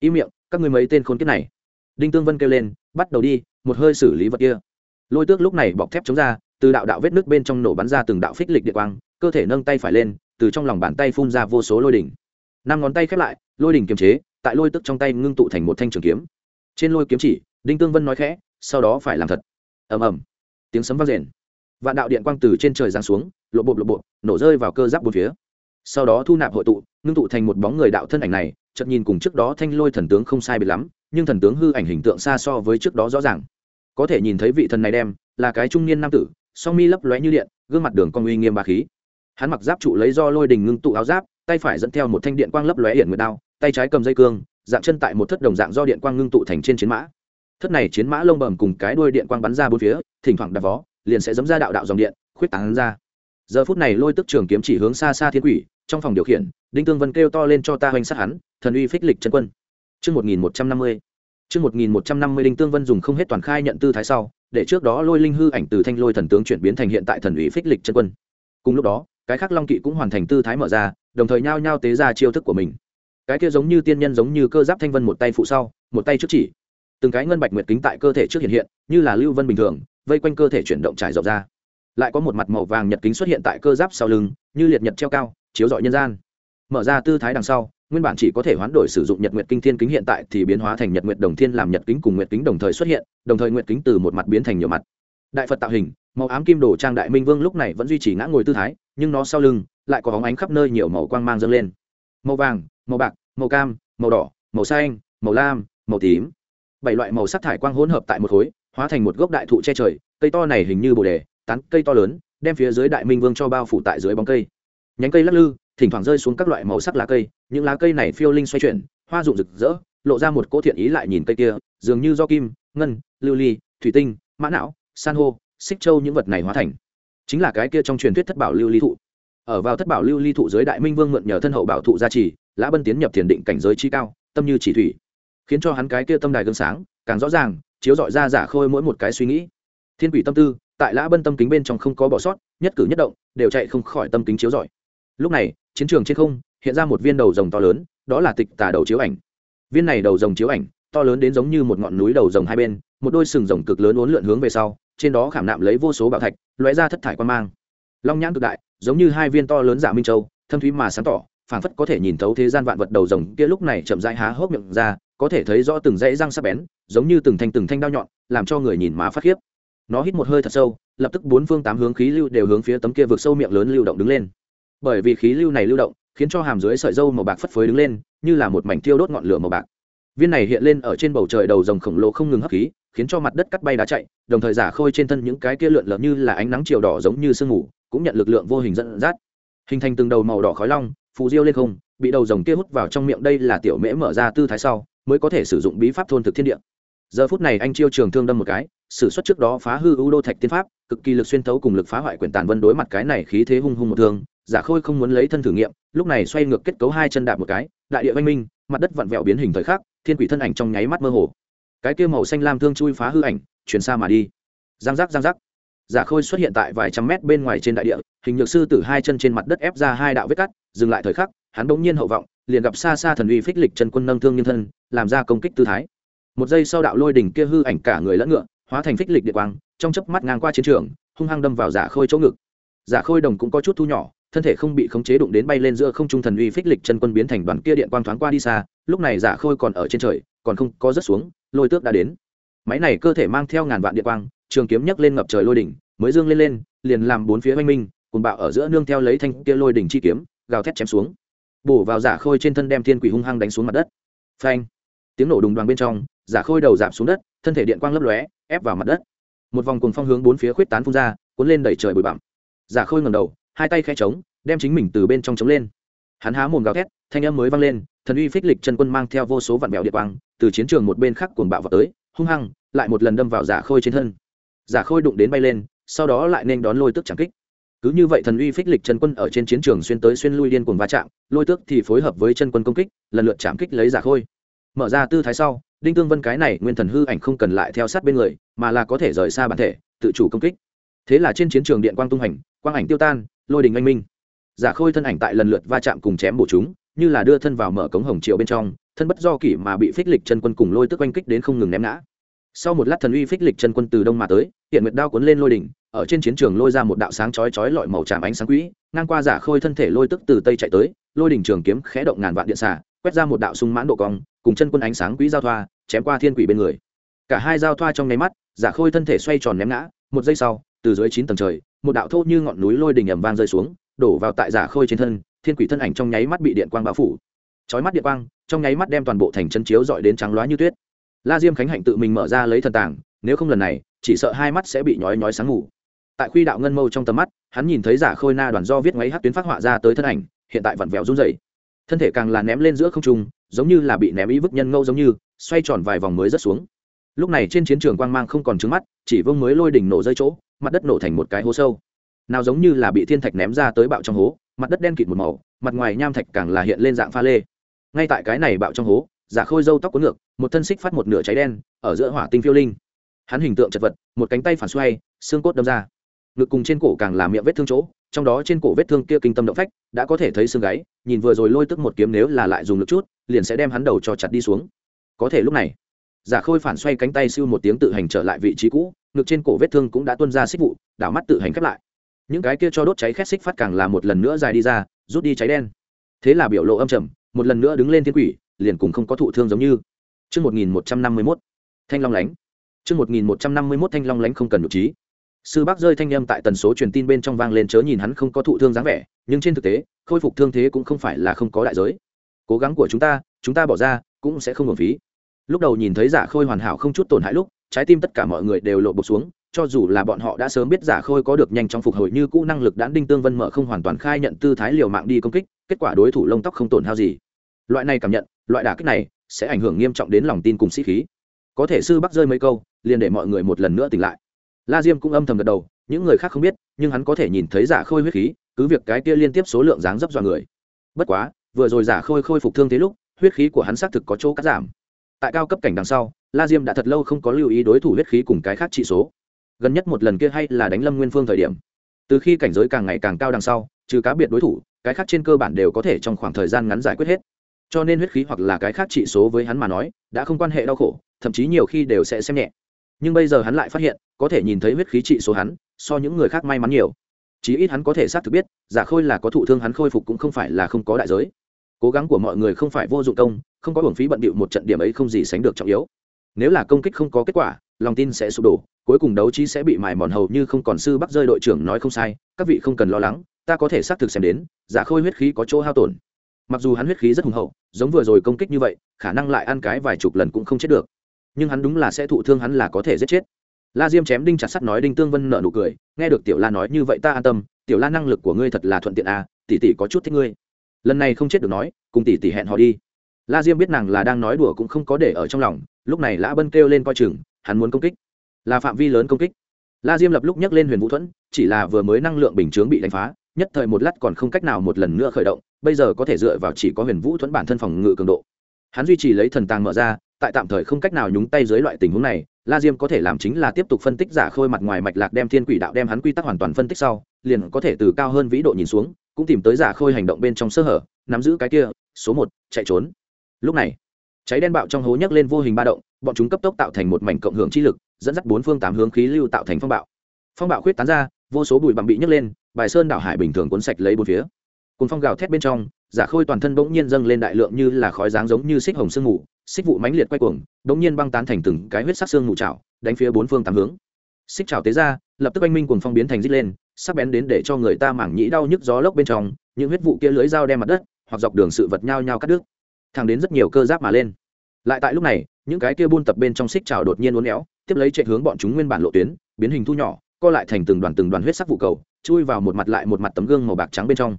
Im miệng, các người mấy tên khốn kiếp này. Đinh tương vân kêu lên, bắt đầu đi, một hơi xử lý vật kia. Lôi tước lúc này bọc thép chống ra, từ đạo đạo vết nước bên trong nổ bắn ra từng đạo phích lịch địa quang, cơ thể nâng tay phải lên, từ trong lòng bàn tay phun ra vô số lôi đỉnh. Năm ngón tay khép lại, lôi đỉnh kiềm chế, tại lôi tức trong tay ngưng tụ thành một thanh trường kiếm. Trên lôi kiếm chỉ, đinh tương vân nói khẽ sau đó phải làm thật. Ầm ầm. Tiếng sấm vang rền. Vạn đạo điện quang từ trên trời giáng xuống lộ bộ lộ bộ nổ rơi vào cơ giáp bốn phía. Sau đó thu nạp hội tụ, ngưng tụ thành một bóng người đạo thân ảnh này, chợt nhìn cùng trước đó thanh lôi thần tướng không sai biệt lắm, nhưng thần tướng hư ảnh hình tượng xa so với trước đó rõ ràng. Có thể nhìn thấy vị thần này đem, là cái trung niên nam tử, song mi lấp lóe như điện, gương mặt đường con uy nghiêm ba khí. Hắn mặc giáp trụ lấy do lôi đình ngưng tụ áo giáp, tay phải dẫn theo một thanh điện quang lấp lóe hiển nguyệt đao, tay trái cầm dây cương, dạng chân tại một thất đồng dạng do điện quang ngưng tụ thành trên chiến mã thất này chiến mã lông bầm cùng cái đuôi điện quang bắn ra bốn phía thỉnh thoảng đạp vó liền sẽ dấm ra đạo đạo dòng điện khuyết tán ra giờ phút này lôi tức trường kiếm chỉ hướng xa xa thiên quỷ trong phòng điều khiển đinh tương vân kêu to lên cho ta hoành sát hắn thần uy phích lịch chân quân Trước 1150, Trước 1150 Đinh Tương Vân dùng không hết toàn khai nhận tư thái sau, để trước đó lôi linh hư ảnh từ thanh lôi thần tướng chuyển biến thành hiện tại thần ủy phích lịch chân quân. Cùng lúc đó, cái khác long kỵ cũng hoàn thành tư thái mở ra, đồng thời nhao nhao tế ra chiêu thức của mình. Cái kia giống như tiên nhân giống như cơ giáp thanh vân một tay phụ sau, một tay trước chỉ. Từng cái ngân bạch nguyệt kính tại cơ thể trước hiện hiện, như là lưu vân bình thường, vây quanh cơ thể chuyển động trải rộng ra. Lại có một mặt màu vàng nhật kính xuất hiện tại cơ giáp sau lưng, như liệt nhật treo cao, chiếu rọi nhân gian. Mở ra tư thái đằng sau, nguyên bản chỉ có thể hoán đổi sử dụng nhật nguyệt kinh thiên kính hiện tại thì biến hóa thành nhật nguyệt đồng thiên làm nhật kính cùng nguyệt kính đồng thời xuất hiện đồng thời nguyệt kính từ một mặt biến thành nhiều mặt đại phật tạo hình màu ám kim đồ trang đại minh vương lúc này vẫn duy trì ngã ngồi tư thái nhưng nó sau lưng lại có bóng ánh khắp nơi nhiều màu quang mang dâng lên màu vàng màu bạc màu cam màu đỏ màu xanh màu lam màu tím bảy loại màu sắc thải quang hỗn hợp tại một khối, hóa thành một gốc đại thụ che trời, cây to này hình như bồ đề, tán cây to lớn, đem phía dưới đại minh vương cho bao phủ tại dưới bóng cây. Nhánh cây lắc lư, thỉnh thoảng rơi xuống các loại màu sắc lá cây, những lá cây này phiêu linh xoay chuyển, hoa rụng rực rỡ, lộ ra một cỗ thiện ý lại nhìn cây kia, dường như do kim, ngân, lưu ly, thủy tinh, mã não, san hô, xích châu những vật này hóa thành. Chính là cái kia trong truyền thuyết thất bảo lưu ly thụ. Ở vào thất bảo lưu ly thụ dưới đại minh vương mượn nhờ thân hậu bảo thụ gia trì lã bân tiến nhập thiền định cảnh giới chi cao, tâm như chỉ thủy khiến cho hắn cái kia tâm đài gương sáng, càng rõ ràng, chiếu dọi ra giả khôi mỗi một cái suy nghĩ. Thiên quỷ tâm tư, tại lã bân tâm kính bên trong không có bỏ sót, nhất cử nhất động, đều chạy không khỏi tâm kính chiếu dọi lúc này, chiến trường trên không, hiện ra một viên đầu rồng to lớn, đó là tịch tà đầu chiếu ảnh. Viên này đầu rồng chiếu ảnh, to lớn đến giống như một ngọn núi đầu rồng hai bên, một đôi sừng rồng cực lớn uốn lượn hướng về sau, trên đó khảm nạm lấy vô số bảo thạch, lóe ra thất thải quan mang. Long nhãn cực đại, giống như hai viên to lớn giả minh châu, thâm thúy mà sáng tỏ, phảng phất có thể nhìn thấu thế gian vạn vật đầu rồng kia lúc này chậm rãi há hốc miệng ra có thể thấy rõ từng dãy răng sắc bén, giống như từng thanh từng thanh đao nhọn, làm cho người nhìn má phát khiếp. Nó hít một hơi thật sâu, lập tức bốn phương tám hướng khí lưu đều hướng phía tấm kia vực sâu miệng lớn lưu động đứng lên. Bởi vì khí lưu này lưu động, khiến cho hàm dưới sợi dâu màu bạc phất phới đứng lên, như là một mảnh thiêu đốt ngọn lửa màu bạc. Viên này hiện lên ở trên bầu trời đầu rồng khổng lồ không ngừng hấp khí, khiến cho mặt đất cắt bay đá chạy, đồng thời giả khôi trên thân những cái kia lượn lờ như là ánh nắng chiều đỏ giống như sương mù, cũng nhận lực lượng vô hình dẫn dắt. Hình thành từng đầu màu đỏ khói long, phù diêu lên không, bị đầu rồng kia hút vào trong miệng, đây là tiểu mễ mở ra tư thái sau mới có thể sử dụng bí pháp thôn thực thiên địa. Giờ phút này anh chiêu trường thương đâm một cái s ử suất trước đó phá hư u đô thạch tiên pháp, cực kỳ lực xuyên thấu cùng lực phá hoại quyển tàn vân đối mặt cái này khí thế hung hung một thương, giả khôi không muốn lấy thân thử nghiệm, lúc này xoay ngược kết cấu hai chân đạp một cái, đại địa văn minh, mặt đất vặn vẹo biến hình thời khắc, thiên quỷ thân ảnh trong nháy mắt mơ hồ. Cái kia màu xanh lam thương chui phá hư ảnh, chuyển xa mà đi. Giang giác giang giác. Giả khôi xuất hiện tại vài trăm mét bên ngoài trên đại địa, hình nhược sư từ hai chân trên mặt đất ép ra hai đạo vết cắt, dừng lại thời khắc, hắn bỗng nhiên hậu vọng liền gặp xa xa thần uy phích lịch chân quân nâng thương nhân thân, làm ra công kích tư thái. Một giây sau đạo lôi đỉnh kia hư ảnh cả người lẫn ngựa, hóa thành phích lịch địa quang, trong chớp mắt ngang qua chiến trường, hung hăng đâm vào giả khôi chỗ ngực. Giả khôi đồng cũng có chút thu nhỏ, thân thể không bị khống chế đụng đến bay lên giữa không trung thần uy phích lịch chân quân biến thành đoàn kia điện quang thoáng qua đi xa, lúc này giả khôi còn ở trên trời, còn không có rớt xuống, lôi tước đã đến. Máy này cơ thể mang theo ngàn vạn điện quang, trường kiếm nhấc lên ngập trời lôi đỉnh, mới dương lên lên, liền làm bốn phía oanh minh cùng bạo ở giữa nương theo lấy thanh kia lôi đỉnh chi kiếm, gào thét chém xuống bổ vào giả khôi trên thân đem thiên quỷ hung hăng đánh xuống mặt đất. Phanh. Tiếng nổ đùng đoàn bên trong, giả khôi đầu giảm xuống đất, thân thể điện quang lấp lóe, ép vào mặt đất. Một vòng cùng phong hướng bốn phía khuyết tán phun ra, cuốn lên đẩy trời bụi bặm. Giả khôi ngầm đầu, hai tay khe trống đem chính mình từ bên trong trống lên. Hắn há mồm gào thét, thanh âm mới vang lên, thần uy phích lịch chân quân mang theo vô số vạn bèo địa quang, từ chiến trường một bên khác cuồng bạo vào tới, hung hăng, lại một lần đâm vào giả khôi trên thân. Giả khôi đụng đến bay lên, sau đó lại nên đón lôi tức chẳng kích cứ như vậy thần uy phích lịch chân quân ở trên chiến trường xuyên tới xuyên lui điên cuồng va chạm, lôi tước thì phối hợp với chân quân công kích, lần lượt chạm kích lấy giả khôi. Mở ra tư thái sau, đinh tương vân cái này nguyên thần hư ảnh không cần lại theo sát bên người, mà là có thể rời xa bản thể, tự chủ công kích. Thế là trên chiến trường điện quang tung hành, quang ảnh tiêu tan, lôi đình anh minh. Giả khôi thân ảnh tại lần lượt va chạm cùng chém bổ chúng, như là đưa thân vào mở cống hồng triệu bên trong, thân bất do kỷ mà bị phích lịch chân quân cùng lôi tức oanh kích đến không ngừng ném ngã. Sau một lát thần uy phích lịch chân quân từ đông mà tới, hiện nguyệt đao cuốn lên lôi đỉnh ở trên chiến trường lôi ra một đạo sáng chói chói lọi màu tràm ánh sáng quỹ, ngang qua giả khôi thân thể lôi tức từ tây chạy tới, lôi đỉnh trường kiếm khẽ động ngàn vạn điện xả quét ra một đạo sung mãn độ cong, cùng chân quân ánh sáng quỹ giao thoa, chém qua thiên quỷ bên người. Cả hai giao thoa trong nháy mắt, giả khôi thân thể xoay tròn ném ngã, một giây sau, từ dưới chín tầng trời, một đạo thô như ngọn núi lôi đỉnh ầm vang rơi xuống, đổ vào tại giả khôi trên thân, thiên quỷ thân ảnh trong nháy mắt bị điện quang bao phủ. Chói mắt điện quang, trong nháy mắt đem toàn bộ thành chân chiếu dọi đến trắng loá như tuyết. La diêm khánh hạnh tự mình mở ra lấy thần tàng nếu không lần này, chỉ sợ hai mắt sẽ bị nhói nhói sáng ngủ tại khuy đạo ngân mâu trong tầm mắt, hắn nhìn thấy giả khôi na đoàn do viết ngoáy hát tuyến phát họa ra tới thân ảnh, hiện tại vặn vẹo run dày thân thể càng là ném lên giữa không trung, giống như là bị ném ý vứt nhân ngâu giống như, xoay tròn vài vòng mới rất xuống. Lúc này trên chiến trường quang mang không còn trứng mắt, chỉ vương mới lôi đỉnh nổ rơi chỗ, mặt đất nổ thành một cái hố sâu. Nào giống như là bị thiên thạch ném ra tới bạo trong hố, mặt đất đen kịt một màu, mặt ngoài nham thạch càng là hiện lên dạng pha lê. Ngay tại cái này bạo trong hố, giả khôi dâu tóc cuốn ngược, một thân xích phát một nửa cháy đen, ở giữa hỏa tinh phiêu linh. Hắn hình tượng chật vật, một cánh tay phản xoay, xương cốt đâm ra ngực cùng trên cổ càng làm miệng vết thương chỗ trong đó trên cổ vết thương kia kinh tâm động phách đã có thể thấy xương gáy nhìn vừa rồi lôi tức một kiếm nếu là lại dùng lực chút liền sẽ đem hắn đầu cho chặt đi xuống có thể lúc này giả khôi phản xoay cánh tay siêu một tiếng tự hành trở lại vị trí cũ ngực trên cổ vết thương cũng đã tuân ra xích vụ đảo mắt tự hành khép lại những cái kia cho đốt cháy khét xích phát càng là một lần nữa dài đi ra rút đi cháy đen thế là biểu lộ âm trầm một lần nữa đứng lên thiên quỷ liền cùng không có thụ thương giống như Trước 1151, Thanh Long lánh. Trước 1151 Thanh Long lánh không cần nhục trí. Sư Bác rơi thanh âm tại tần số truyền tin bên trong vang lên chớ nhìn hắn không có thụ thương dáng vẻ, nhưng trên thực tế, khôi phục thương thế cũng không phải là không có đại giới. Cố gắng của chúng ta, chúng ta bỏ ra, cũng sẽ không hưởng phí. Lúc đầu nhìn thấy Giả Khôi hoàn hảo không chút tổn hại lúc, trái tim tất cả mọi người đều lộ bột xuống, cho dù là bọn họ đã sớm biết Giả Khôi có được nhanh chóng phục hồi như cũ năng lực đãn đinh tương vân mở không hoàn toàn khai nhận tư thái liều mạng đi công kích, kết quả đối thủ lông tóc không tổn hao gì. Loại này cảm nhận, loại đả kích này sẽ ảnh hưởng nghiêm trọng đến lòng tin cùng sĩ khí có thể sư bắc rơi mấy câu liền để mọi người một lần nữa tỉnh lại la diêm cũng âm thầm gật đầu, những người khác không biết, nhưng hắn có thể nhìn thấy giả khôi huyết khí, cứ việc cái kia liên tiếp số lượng dáng dấp dọa người. Bất quá, vừa rồi giả khôi khôi phục thương thế lúc, huyết khí của hắn xác thực có chỗ cắt giảm. Tại cao cấp cảnh đằng sau, la diêm đã thật lâu không có lưu ý đối thủ huyết khí cùng cái khác trị số. Gần nhất một lần kia hay là đánh lâm nguyên phương thời điểm. Từ khi cảnh giới càng ngày càng cao đằng sau, trừ cá biệt đối thủ, cái khác trên cơ bản đều có thể trong khoảng thời gian ngắn giải quyết hết. Cho nên huyết khí hoặc là cái khác trị số với hắn mà nói, đã không quan hệ đau khổ, thậm chí nhiều khi đều sẽ xem nhẹ nhưng bây giờ hắn lại phát hiện, có thể nhìn thấy huyết khí trị số hắn, so những người khác may mắn nhiều. Chí ít hắn có thể xác thực biết, giả khôi là có thụ thương hắn khôi phục cũng không phải là không có đại giới. Cố gắng của mọi người không phải vô dụng công, không có hưởng phí bận bịu một trận điểm ấy không gì sánh được trọng yếu. Nếu là công kích không có kết quả, lòng tin sẽ sụp đổ, cuối cùng đấu trí sẽ bị mài mòn hầu như không còn sư bắt rơi đội trưởng nói không sai, các vị không cần lo lắng, ta có thể xác thực xem đến, giả khôi huyết khí có chỗ hao tổn. Mặc dù hắn huyết khí rất hùng hậu, giống vừa rồi công kích như vậy, khả năng lại ăn cái vài chục lần cũng không chết được nhưng hắn đúng là sẽ thụ thương hắn là có thể giết chết. La diêm chém đinh chặt sắt nói đinh tương vân nợ nụ cười, nghe được tiểu la nói như vậy ta an tâm, tiểu la năng lực của ngươi thật là thuận tiện à tỷ tỷ có chút thích ngươi. Lần này không chết được nói, cùng tỷ tỷ hẹn họ đi. La diêm biết nàng là đang nói đùa cũng không có để ở trong lòng, lúc này lã bân kêu lên coi chừng, hắn muốn công kích. Là phạm vi lớn công kích. La diêm lập lúc nhắc lên huyền vũ thuẫn, chỉ là vừa mới năng lượng bình chướng bị đánh phá, nhất thời một lát còn không cách nào một lần nữa khởi động, bây giờ có thể dựa vào chỉ có huyền vũ thuẫn bản thân phòng ngự cường độ. Hắn duy trì lấy thần tàng mở ra tại tạm thời không cách nào nhúng tay dưới loại tình huống này, la diêm có thể làm chính là tiếp tục phân tích giả khôi mặt ngoài mạch lạc đem thiên quỷ đạo đem hắn quy tắc hoàn toàn phân tích sau, liền có thể từ cao hơn vĩ độ nhìn xuống, cũng tìm tới giả khôi hành động bên trong sơ hở, nắm giữ cái kia, số một, chạy trốn. Lúc này, cháy đen bạo trong hố nhấc lên vô hình ba động, bọn chúng cấp tốc tạo thành một mảnh cộng hưởng chi lực, dẫn dắt bốn phương tám hướng khí lưu tạo thành phong bạo. Phong bạo khuyết tán ra, vô số bụi bặm bị nhấc lên, bài sơn đảo hải bình thường cuốn sạch lấy bốn phía. Cùng phong gào thét bên trong, giả khôi toàn thân bỗng nhiên dâng lên đại lượng như là khói dáng giống như xích hồng sương mù xích vụ mãnh liệt quay cuồng đống nhiên băng tán thành từng cái huyết sắc xương mù chảo, đánh phía bốn phương tám hướng. Xích chảo tế ra lập tức anh minh cuồng phong biến thành rít lên sắc bén đến để cho người ta mảng nhĩ đau nhức gió lốc bên trong những huyết vụ kia lưới dao đem mặt đất hoặc dọc đường sự vật nhao nhao cắt đứt. Thẳng đến rất nhiều cơ giáp mà lên. Lại tại lúc này những cái kia buôn tập bên trong xích trào đột nhiên uốn éo tiếp lấy chạy hướng bọn chúng nguyên bản lộ tuyến biến hình thu nhỏ co lại thành từng đoàn từng đoàn huyết sắc vụ cầu chui vào một mặt lại một mặt tấm gương màu bạc trắng bên trong.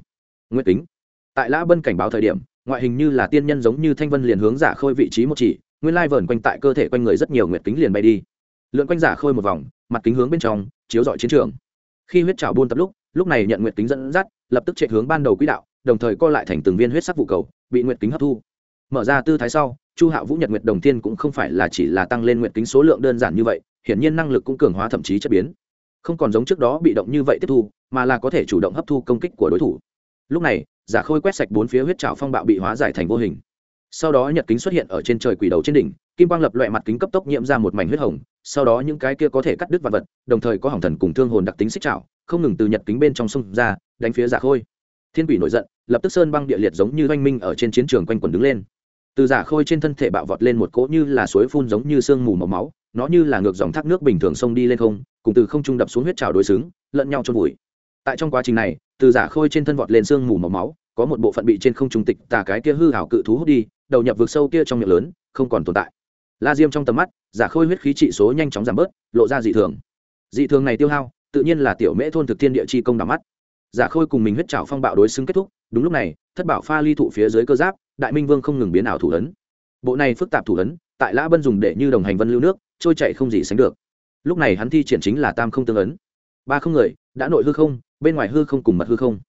Nguyệt Tính, tại lã bân cảnh báo thời điểm ngoại hình như là tiên nhân giống như thanh vân liền hướng giả khôi vị trí một chỉ, nguyên lai vờn quanh tại cơ thể quanh người rất nhiều nguyệt kính liền bay đi. Lượn quanh giả khôi một vòng, mặt kính hướng bên trong, chiếu dọi chiến trường. Khi huyết trào buôn tập lúc lúc này nhận nguyệt kính dẫn dắt, lập tức chạy hướng ban đầu quỹ đạo, đồng thời co lại thành từng viên huyết sắc vụ cầu, bị nguyệt kính hấp thu. Mở ra tư thái sau, chu hạo vũ nhật nguyệt đồng tiên cũng không phải là chỉ là tăng lên nguyệt kính số lượng đơn giản như vậy, hiển nhiên năng lực cũng cường hóa thậm chí chất biến. Không còn giống trước đó bị động như vậy tiếp thu, mà là có thể chủ động hấp thu công kích của đối thủ lúc này, giả khôi quét sạch bốn phía huyết trào phong bạo bị hóa giải thành vô hình. Sau đó nhật kính xuất hiện ở trên trời quỷ đầu trên đỉnh, kim quang lập loại mặt kính cấp tốc nhiễm ra một mảnh huyết hồng, sau đó những cái kia có thể cắt đứt vật vật, đồng thời có hỏng thần cùng thương hồn đặc tính xích trào không ngừng từ nhật kính bên trong sông ra, đánh phía giả khôi. Thiên quỷ nổi giận, lập tức sơn băng địa liệt giống như oanh minh ở trên chiến trường quanh quần đứng lên. Từ giả khôi trên thân thể bạo vọt lên một cỗ như là suối phun giống như sương mù màu máu, nó như là ngược dòng thác nước bình thường sông đi lên không, cùng từ không trung đập xuống huyết trào đối xứng, lẫn nhau trôn vùi. Tại trong quá trình này từ giả khôi trên thân vọt lên sương mù màu máu, có một bộ phận bị trên không trung tịch tà cái kia hư hảo cự thú hút đi, đầu nhập vực sâu kia trong miệng lớn, không còn tồn tại. La diêm trong tầm mắt, giả khôi huyết khí trị số nhanh chóng giảm bớt, lộ ra dị thường. Dị thường này tiêu hao, tự nhiên là tiểu mễ thôn thực thiên địa chi công đắm mắt. Giả khôi cùng mình huyết trào phong bạo đối xứng kết thúc, đúng lúc này, thất bảo pha ly thụ phía dưới cơ giáp, đại minh vương không ngừng biến ảo thủ ấn. Bộ này phức tạp thủ ấn, tại lã bân dùng để như đồng hành vân lưu nước, trôi chạy không gì sánh được. Lúc này hắn thi triển chính là tam không tương ấn. Ba không người, đã nội hư không bên ngoài hư không cùng mật hư không.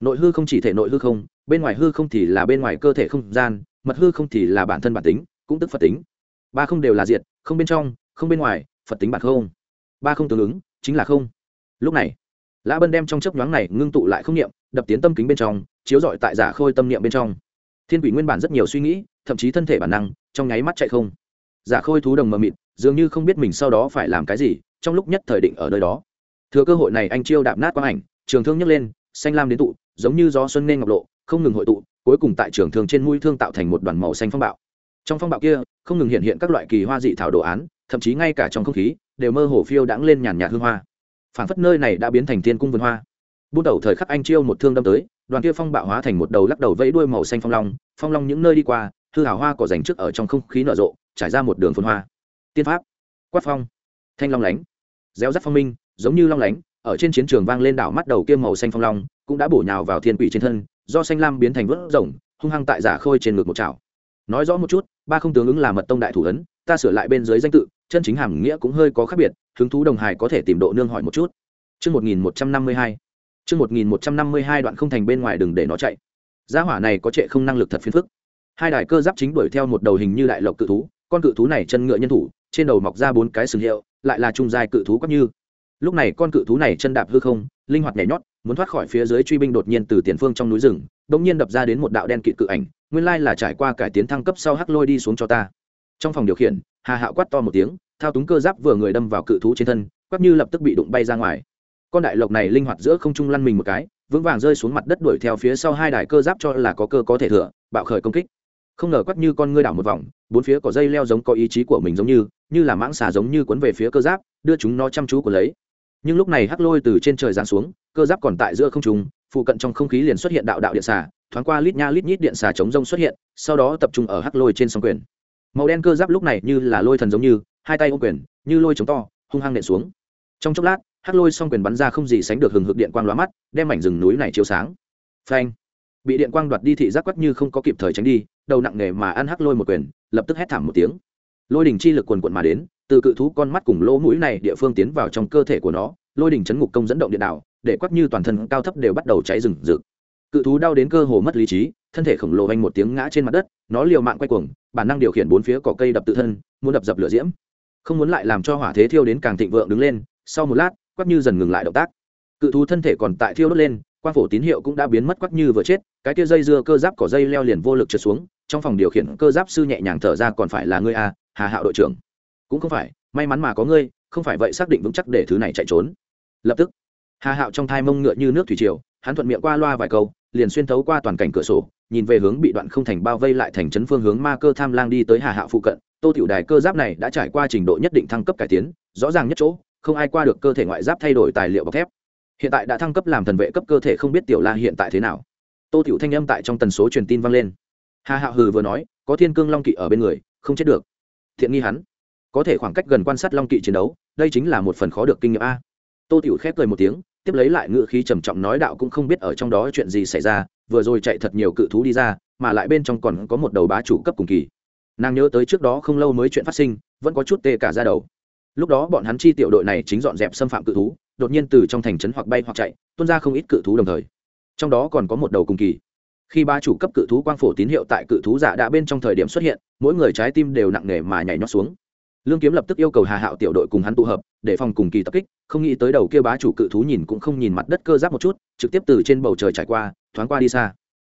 Nội hư không chỉ thể nội hư không, bên ngoài hư không thì là bên ngoài cơ thể không gian, mật hư không thì là bản thân bản tính, cũng tức phật tính. Ba không đều là diệt, không bên trong, không bên ngoài, phật tính bản không. Ba không tương ứng, chính là không. Lúc này, lã bân đem trong chấp nhoáng này ngưng tụ lại không niệm, đập tiến tâm kính bên trong, chiếu rọi tại giả khôi tâm niệm bên trong. Thiên quỷ nguyên bản rất nhiều suy nghĩ, thậm chí thân thể bản năng, trong nháy mắt chạy không. Giả khôi thú đồng mờ mịt, dường như không biết mình sau đó phải làm cái gì, trong lúc nhất thời định ở nơi đó. Thừa cơ hội này anh chiêu đạp nát quang ảnh trường thương nhấc lên, xanh lam đến tụ, giống như gió xuân nên ngọc lộ, không ngừng hội tụ, cuối cùng tại trường thương trên mũi thương tạo thành một đoàn màu xanh phong bạo. Trong phong bạo kia, không ngừng hiện hiện các loại kỳ hoa dị thảo đồ án, thậm chí ngay cả trong không khí, đều mơ hồ phiêu đãng lên nhàn nhạt hương hoa. Phản phất nơi này đã biến thành thiên cung vườn hoa. Buôn đầu thời khắc anh chiêu một thương đâm tới, đoàn kia phong bạo hóa thành một đầu lắc đầu vẫy đuôi màu xanh phong long phong long những nơi đi qua, hư hào hoa cỏ dành trước ở trong không khí nở rộ, trải ra một đường phun hoa. Tiên pháp. Quát phong. Thanh long lánh. Réo rắt phong minh, giống như long lánh ở trên chiến trường vang lên đảo mắt đầu kia màu xanh phong long cũng đã bổ nhào vào thiên quỷ trên thân do xanh lam biến thành vớt rồng hung hăng tại giả khôi trên ngực một chảo nói rõ một chút ba không tướng ứng là mật tông đại thủ ấn ta sửa lại bên dưới danh tự chân chính hàm nghĩa cũng hơi có khác biệt hứng thú đồng hài có thể tìm độ nương hỏi một chút Chương 1152. Chương 1152 đoạn không thành bên ngoài đừng để nó chạy. Gia hỏa này có trệ không năng lực thật phiền phức. Hai đài cơ giáp chính đuổi theo một đầu hình như đại lộc cự thú, con cự thú này chân ngựa nhân thủ, trên đầu mọc ra bốn cái sừng hiệu, lại là trung giai cự thú quắc như. Lúc này con cự thú này chân đạp hư không, linh hoạt nhảy nhót, muốn thoát khỏi phía dưới truy binh đột nhiên từ tiền phương trong núi rừng, đột nhiên đập ra đến một đạo đen kịt cự ảnh, nguyên lai là trải qua cải tiến thăng cấp sau hắc lôi đi xuống cho ta. Trong phòng điều khiển, Hà Hạo quát to một tiếng, thao túng cơ giáp vừa người đâm vào cự thú trên thân, quắc như lập tức bị đụng bay ra ngoài. Con đại lộc này linh hoạt giữa không trung lăn mình một cái vững vàng rơi xuống mặt đất đuổi theo phía sau hai đài cơ giáp cho là có cơ có thể thừa bạo khởi công kích. Không ngờ quắc như con ngươi đảo một vòng bốn phía có dây leo giống có ý chí của mình giống như như là mãng xà giống như cuốn về phía cơ giáp đưa chúng nó chăm chú của lấy nhưng lúc này hắc lôi từ trên trời giáng xuống, cơ giáp còn tại giữa không trung, phụ cận trong không khí liền xuất hiện đạo đạo điện xà, thoáng qua lít nha lít nhít điện xà chống rông xuất hiện, sau đó tập trung ở hắc lôi trên sông quyền. Màu đen cơ giáp lúc này như là lôi thần giống như, hai tay ôm quyền, như lôi chống to, hung hăng nện xuống. Trong chốc lát, hắc lôi xong quyền bắn ra không gì sánh được hừng hực điện quang lóa mắt, đem mảnh rừng núi này chiếu sáng. Phanh! Bị điện quang đoạt đi thị giác quắc như không có kịp thời tránh đi, đầu nặng nề mà ăn hắc lôi một quyền, lập tức hét thảm một tiếng lôi đỉnh chi lực quần quận mà đến, từ cự thú con mắt cùng lỗ mũi này địa phương tiến vào trong cơ thể của nó, lôi đỉnh chấn ngục công dẫn động điện đạo, để quắc như toàn thân cao thấp đều bắt đầu cháy rừng rực cự thú đau đến cơ hồ mất lý trí, thân thể khổng lồ anh một tiếng ngã trên mặt đất, nó liều mạng quay cuồng, bản năng điều khiển bốn phía cỏ cây đập tự thân, muốn đập dập lửa diễm không muốn lại làm cho hỏa thế thiêu đến càng thịnh vượng đứng lên, sau một lát, quắc như dần ngừng lại động tác cự thú thân thể còn tại thiêu đốt lên, quang phổ tín hiệu cũng đã biến mất quắc như vừa chết, cái kia dây dưa cơ giáp cỏ dây leo liền vô lực trượt xuống, trong phòng điều khiển cơ giáp sư nhẹ nhàng thở ra, còn phải là ngươi a hà hạo đội trưởng cũng không phải may mắn mà có ngươi không phải vậy xác định vững chắc để thứ này chạy trốn lập tức hà hạo trong thai mông ngựa như nước thủy triều hắn thuận miệng qua loa vài câu liền xuyên thấu qua toàn cảnh cửa sổ nhìn về hướng bị đoạn không thành bao vây lại thành trấn phương hướng ma cơ tham lang đi tới hà hạo phụ cận tô tiểu đài cơ giáp này đã trải qua trình độ nhất định thăng cấp cải tiến rõ ràng nhất chỗ không ai qua được cơ thể ngoại giáp thay đổi tài liệu bọc thép hiện tại đã thăng cấp làm thần vệ cấp cơ thể không biết tiểu la hiện tại thế nào tô tiểu thanh âm tại trong tần số truyền tin vang lên hà hạo hừ vừa nói có thiên cương long kỵ ở bên người không chết được thiện nghi hắn. Có thể khoảng cách gần quan sát long kỵ chiến đấu, đây chính là một phần khó được kinh nghiệm a. Tô tiểu khép cười một tiếng, tiếp lấy lại ngựa khí trầm trọng nói đạo cũng không biết ở trong đó chuyện gì xảy ra, vừa rồi chạy thật nhiều cự thú đi ra, mà lại bên trong còn có một đầu bá chủ cấp cùng kỳ. Nàng nhớ tới trước đó không lâu mới chuyện phát sinh, vẫn có chút tê cả ra đầu. Lúc đó bọn hắn chi tiểu đội này chính dọn dẹp xâm phạm cự thú, đột nhiên từ trong thành trấn hoặc bay hoặc chạy, tuôn ra không ít cự thú đồng thời. Trong đó còn có một đầu cùng kỳ khi ba chủ cấp cự thú quang phổ tín hiệu tại cự thú giả đã bên trong thời điểm xuất hiện, mỗi người trái tim đều nặng nề mà nhảy nhót xuống. Lương kiếm lập tức yêu cầu hà hạo tiểu đội cùng hắn tụ hợp, để phòng cùng kỳ tập kích, không nghĩ tới đầu kia bá chủ cự thú nhìn cũng không nhìn mặt đất cơ giáp một chút, trực tiếp từ trên bầu trời trải qua, thoáng qua đi xa.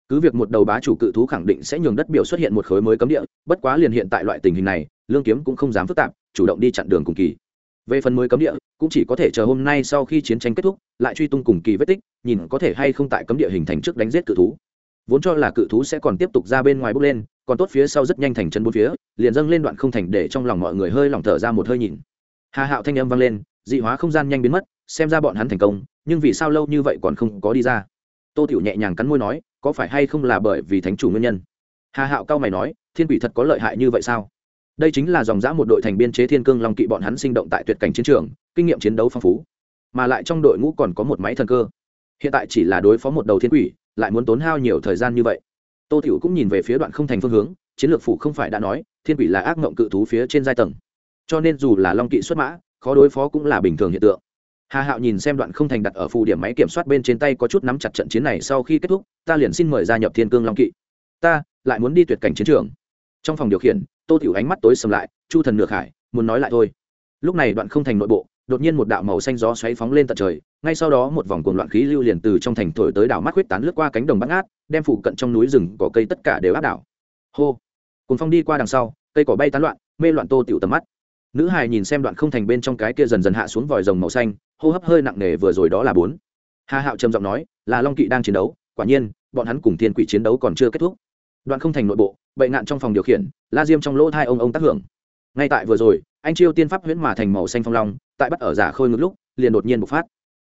Cứ việc một đầu bá chủ cự thú khẳng định sẽ nhường đất biểu xuất hiện một khối mới cấm địa, bất quá liền hiện tại loại tình hình này, lương kiếm cũng không dám phức tạp, chủ động đi chặn đường cùng kỳ. Về phần mới cấm địa, cũng chỉ có thể chờ hôm nay sau khi chiến tranh kết thúc, lại truy tung cùng kỳ vết tích, nhìn có thể hay không tại cấm địa hình thành trước đánh giết cự thú vốn cho là cự thú sẽ còn tiếp tục ra bên ngoài bước lên, còn tốt phía sau rất nhanh thành chân bốn phía, liền dâng lên đoạn không thành để trong lòng mọi người hơi lỏng thở ra một hơi nhìn. Hà hạo thanh âm vang lên, dị hóa không gian nhanh biến mất, xem ra bọn hắn thành công, nhưng vì sao lâu như vậy còn không có đi ra? Tô tiểu nhẹ nhàng cắn môi nói, có phải hay không là bởi vì thánh chủ nguyên nhân? Hà hạo cao mày nói, thiên quỷ thật có lợi hại như vậy sao? Đây chính là dòng dã một đội thành biên chế thiên cương long kỵ bọn hắn sinh động tại tuyệt cảnh chiến trường, kinh nghiệm chiến đấu phong phú. Mà lại trong đội ngũ còn có một máy thần cơ. Hiện tại chỉ là đối phó một đầu thiên quỷ lại muốn tốn hao nhiều thời gian như vậy. Tô tiểu cũng nhìn về phía đoạn không thành phương hướng, chiến lược phủ không phải đã nói, thiên quỷ là ác mộng cự thú phía trên giai tầng. Cho nên dù là long kỵ xuất mã, khó đối phó cũng là bình thường hiện tượng. Hà hạo nhìn xem đoạn không thành đặt ở phù điểm máy kiểm soát bên trên tay có chút nắm chặt trận chiến này sau khi kết thúc, ta liền xin mời gia nhập thiên cương long kỵ. Ta lại muốn đi tuyệt cảnh chiến trường. Trong phòng điều khiển, tô tiểu ánh mắt tối sầm lại, chu thần nửa khải, muốn nói lại thôi. Lúc này đoạn không thành nội bộ đột nhiên một đạo màu xanh gió xoáy phóng lên tận trời, ngay sau đó một vòng cuồng loạn khí lưu liền từ trong thành thổi tới đảo mắt huyết tán lướt qua cánh đồng bắt ngát, đem phụ cận trong núi rừng, cỏ cây tất cả đều áp đảo. Hô! Cùng phong đi qua đằng sau, cây cỏ bay tán loạn, mê loạn tô tiểu tầm mắt. Nữ hài nhìn xem đoạn không thành bên trong cái kia dần dần hạ xuống vòi rồng màu xanh, hô hấp hơi nặng nề vừa rồi đó là bốn. Hà hạo trầm giọng nói, là long kỵ đang chiến đấu, quả nhiên, bọn hắn cùng thiên quỷ chiến đấu còn chưa kết thúc. Đoạn không thành nội bộ bệnh nạn trong phòng điều khiển, la diêm trong lỗ thai ông ông tác hưởng. Ngay tại vừa rồi anh chiêu tiên pháp huyễn mà thành màu xanh phong long, tại bắt ở giả khôi ngực lúc, liền đột nhiên bộc phát.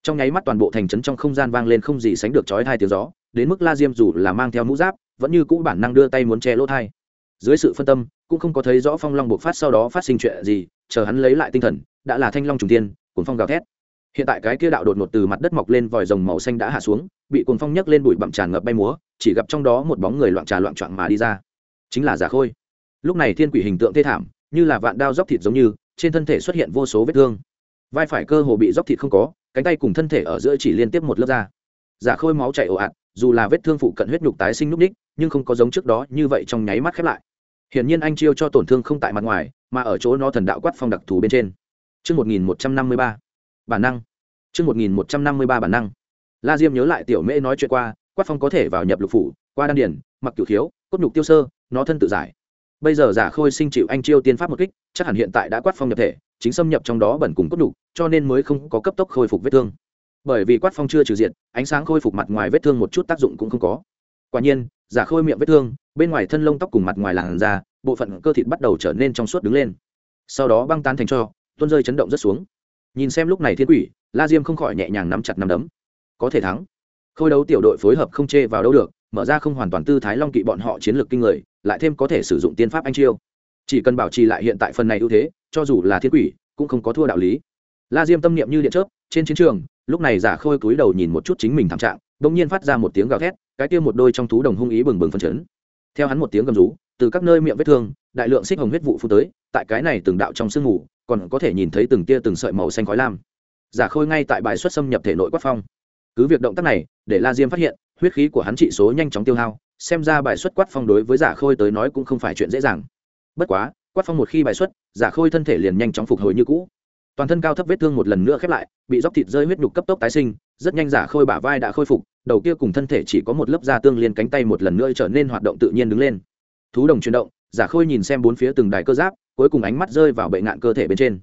Trong nháy mắt toàn bộ thành trấn trong không gian vang lên không gì sánh được chói hai tiếng gió, đến mức la diêm dù là mang theo mũ giáp, vẫn như cũ bản năng đưa tay muốn che lỗ thai dưới sự phân tâm, cũng không có thấy rõ phong long bộc phát sau đó phát sinh chuyện gì, chờ hắn lấy lại tinh thần, đã là thanh long trùng tiên cuốn phong gào thét. Hiện tại cái kia đạo đột ngột từ mặt đất mọc lên vòi rồng màu xanh đã hạ xuống, bị cuốn phong nhấc lên bụi bặm tràn ngập bay múa, chỉ gặp trong đó một bóng người loạn trà loạn trọn mà đi ra. Chính là giả khôi. Lúc này thiên quỷ hình tượng thê thảm như là vạn đao dóc thịt giống như trên thân thể xuất hiện vô số vết thương vai phải cơ hồ bị dóc thịt không có cánh tay cùng thân thể ở giữa chỉ liên tiếp một lớp da giả khôi máu chảy ồ ạt dù là vết thương phụ cận huyết nhục tái sinh lúc ních nhưng không có giống trước đó như vậy trong nháy mắt khép lại hiển nhiên anh chiêu cho tổn thương không tại mặt ngoài mà ở chỗ nó thần đạo quát phong đặc thù bên trên Trước 1153, bản năng. Trước 1153 bản năng. La Diêm nhớ lại tiểu mễ nói chuyện qua, quát phong có thể vào nhập lục phủ, qua đan điền, mặc cửu thiếu, cốt nhục tiêu sơ, nó thân tự giải. Bây giờ giả khôi sinh chịu anh chiêu tiên pháp một kích, chắc hẳn hiện tại đã quát phong nhập thể, chính xâm nhập trong đó bẩn cùng cốt đủ, cho nên mới không có cấp tốc khôi phục vết thương. Bởi vì quát phong chưa trừ diện, ánh sáng khôi phục mặt ngoài vết thương một chút tác dụng cũng không có. Quả nhiên, giả khôi miệng vết thương, bên ngoài thân lông tóc cùng mặt ngoài làn da, bộ phận cơ thịt bắt đầu trở nên trong suốt đứng lên. Sau đó băng tan thành cho, tuôn rơi chấn động rất xuống. Nhìn xem lúc này thiên quỷ, La Diêm không khỏi nhẹ nhàng nắm chặt nắm đấm. Có thể thắng. Khôi đấu tiểu đội phối hợp không chê vào đâu được, mở ra không hoàn toàn tư thái long kỵ bọn họ chiến lược kinh người, lại thêm có thể sử dụng tiên pháp anh chiêu. Chỉ cần bảo trì lại hiện tại phần này ưu thế, cho dù là thiên quỷ, cũng không có thua đạo lý. La Diêm tâm niệm như điện chớp, trên chiến trường, lúc này giả khôi cúi đầu nhìn một chút chính mình thảm trạng, bỗng nhiên phát ra một tiếng gào thét, cái kia một đôi trong thú đồng hung ý bừng bừng phấn chấn. Theo hắn một tiếng gầm rú, từ các nơi miệng vết thương, đại lượng xích hồng huyết vụ phụ tới, tại cái này từng đạo trong sương mù, còn có thể nhìn thấy từng tia từng sợi màu xanh khói lam. Giả Khôi ngay tại bài xuất xâm nhập thể nội quát phong. Cứ việc động tác này, để La Diêm phát hiện, huyết khí của hắn trị số nhanh chóng tiêu hao, xem ra bài xuất quát phong đối với Giả Khôi tới nói cũng không phải chuyện dễ dàng. Bất quá, quát phong một khi bài xuất, Giả Khôi thân thể liền nhanh chóng phục hồi như cũ. Toàn thân cao thấp vết thương một lần nữa khép lại, bị róc thịt rơi huyết nhục cấp tốc tái sinh, rất nhanh Giả Khôi bả vai đã khôi phục, đầu kia cùng thân thể chỉ có một lớp da tương liên cánh tay một lần nữa trở nên hoạt động tự nhiên đứng lên. Thú đồng chuyển động, Giả Khôi nhìn xem bốn phía từng đài cơ giáp, cuối cùng ánh mắt rơi vào bệ ngạn cơ thể bên trên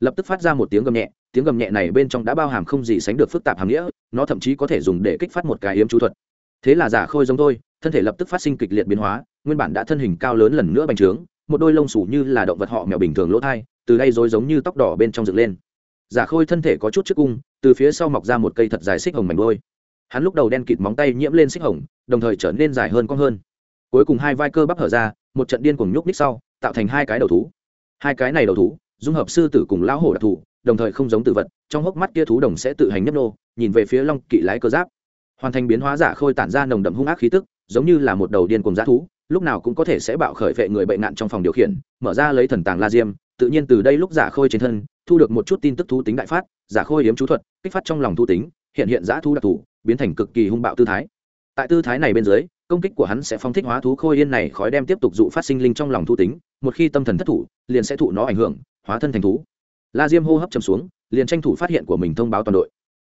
lập tức phát ra một tiếng gầm nhẹ tiếng gầm nhẹ này bên trong đã bao hàm không gì sánh được phức tạp hàm nghĩa, nó thậm chí có thể dùng để kích phát một cái yếm chú thuật. Thế là giả khôi giống tôi, thân thể lập tức phát sinh kịch liệt biến hóa, nguyên bản đã thân hình cao lớn lần nữa bành trướng, một đôi lông sủ như là động vật họ mèo bình thường lỗ thai, từ đây rối giống như tóc đỏ bên trong dựng lên. Giả khôi thân thể có chút trước cung, từ phía sau mọc ra một cây thật dài xích hồng mảnh đôi. Hắn lúc đầu đen kịt móng tay nhiễm lên xích hồng, đồng thời trở nên dài hơn cong hơn. Cuối cùng hai vai cơ bắp hở ra, một trận điên cùng nhúc ních sau, tạo thành hai cái đầu thú. Hai cái này đầu thú, dung hợp sư tử cùng lão hổ đặc thù đồng thời không giống tự vật, trong hốc mắt kia thú đồng sẽ tự hành nhấp nô, nhìn về phía long kỵ lái cơ giáp. Hoàn thành biến hóa giả khôi tản ra nồng đậm hung ác khí tức, giống như là một đầu điên cùng g thú, lúc nào cũng có thể sẽ bạo khởi vệ người bệnh nạn trong phòng điều khiển, mở ra lấy thần tàng la diêm, tự nhiên từ đây lúc giả khôi trên thân, thu được một chút tin tức thú tính đại phát, giả khôi hiếm chú thuật, kích phát trong lòng thu tính, hiện hiện giã thu đặc thù, biến thành cực kỳ hung bạo tư thái. Tại tư thái này bên dưới, công kích của hắn sẽ phong thích hóa thú khôi yên này khói đem tiếp tục dụ phát sinh linh trong lòng thu tính, một khi tâm thần thất thủ, liền sẽ thụ nó ảnh hưởng, hóa thân thành thú la diêm hô hấp chầm xuống, liền tranh thủ phát hiện của mình thông báo toàn đội.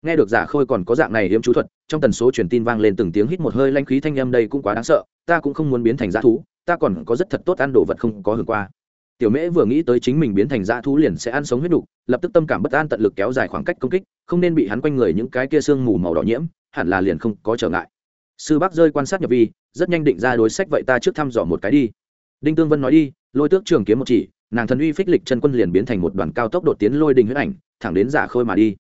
Nghe được giả khôi còn có dạng này hiếm chú thuật, trong tần số truyền tin vang lên từng tiếng hít một hơi lanh khí thanh âm đây cũng quá đáng sợ, ta cũng không muốn biến thành g thú, ta còn có rất thật tốt ăn đồ vật không có hưởng qua. Tiểu mễ vừa nghĩ tới chính mình biến thành dã thú liền sẽ ăn sống huyết đục, lập tức tâm cảm bất an tận lực kéo dài khoảng cách công kích, không nên bị hắn quanh người những cái kia sương mù màu đỏ nhiễm, hẳn là liền không có trở ngại. Sư bác rơi quan sát nhập vi, rất nhanh định ra đối sách vậy ta trước thăm dò một cái đi. Đinh tương vân nói đi, lôi tước trường kiếm một chỉ nàng thần uy phích lịch chân quân liền biến thành một đoàn cao tốc đột tiến lôi đình huyết ảnh, thẳng đến giả khôi mà đi.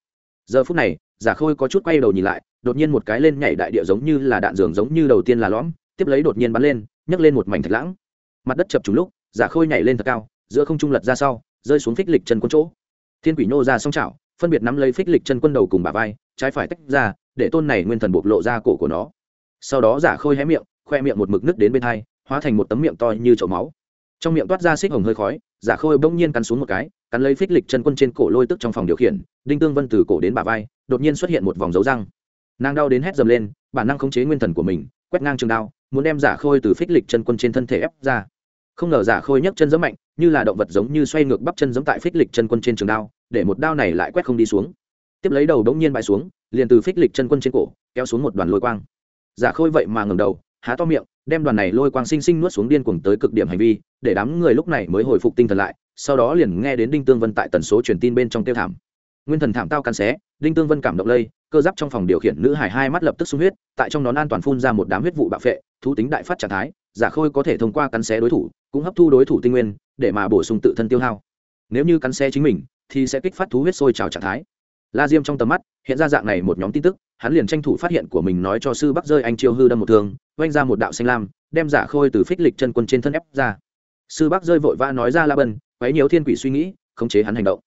Giờ phút này, giả khôi có chút quay đầu nhìn lại, đột nhiên một cái lên nhảy đại địa giống như là đạn dường giống như đầu tiên là lõm, tiếp lấy đột nhiên bắn lên, nhấc lên một mảnh thạch lãng. Mặt đất chập trùng lúc, giả khôi nhảy lên thật cao, giữa không trung lật ra sau, rơi xuống phích lịch chân quân chỗ. Thiên quỷ nô ra song chảo phân biệt nắm lấy phích lịch chân quân đầu cùng bà vai, trái phải tách ra, để tôn này nguyên thần bộc lộ ra cổ của nó. Sau đó giả khôi hé miệng, khoe miệng một mực nước đến bên hai, hóa thành một tấm miệng to như chậu máu trong miệng toát ra xích hồng hơi khói, giả khôi bỗng nhiên cắn xuống một cái, cắn lấy phích lịch chân quân trên cổ lôi tức trong phòng điều khiển, đinh tương vân từ cổ đến bà vai, đột nhiên xuất hiện một vòng dấu răng. Nàng đau đến hét dầm lên, bản năng khống chế nguyên thần của mình, quét ngang trường đao, muốn đem giả khôi từ phích lịch chân quân trên thân thể ép ra. Không ngờ giả khôi nhấc chân giấm mạnh, như là động vật giống như xoay ngược bắp chân giấm tại phích lịch chân quân trên trường đao, để một đao này lại quét không đi xuống. Tiếp lấy đầu đống nhiên bại xuống, liền từ phích lịch chân quân trên cổ, kéo xuống một đoàn lôi quang. Giả khôi vậy mà ngầm đầu há to miệng, đem đoàn này lôi quang sinh sinh nuốt xuống điên cuồng tới cực điểm hành vi, để đám người lúc này mới hồi phục tinh thần lại, sau đó liền nghe đến đinh tương vân tại tần số truyền tin bên trong tiêu thảm. Nguyên thần thảm tao cắn xé, đinh tương vân cảm động lây, cơ giáp trong phòng điều khiển nữ hải hai mắt lập tức sung huyết, tại trong nón an toàn phun ra một đám huyết vụ bạo phệ, thú tính đại phát trạng thái, giả khôi có thể thông qua cắn xé đối thủ, cũng hấp thu đối thủ tinh nguyên, để mà bổ sung tự thân tiêu hao. Nếu như cắn xé chính mình, thì sẽ kích phát thú huyết sôi trào trạng thái. La diêm trong tầm mắt, hiện ra dạng này một nhóm tin tức hắn liền tranh thủ phát hiện của mình nói cho sư bắc rơi anh chiêu hư đâm một thương oanh ra một đạo xanh lam đem giả khôi từ phích lịch chân quân trên thân ép ra. Sư bắc rơi vội vã nói ra la bần, quấy nhiều thiên quỷ suy nghĩ khống chế hắn hành động.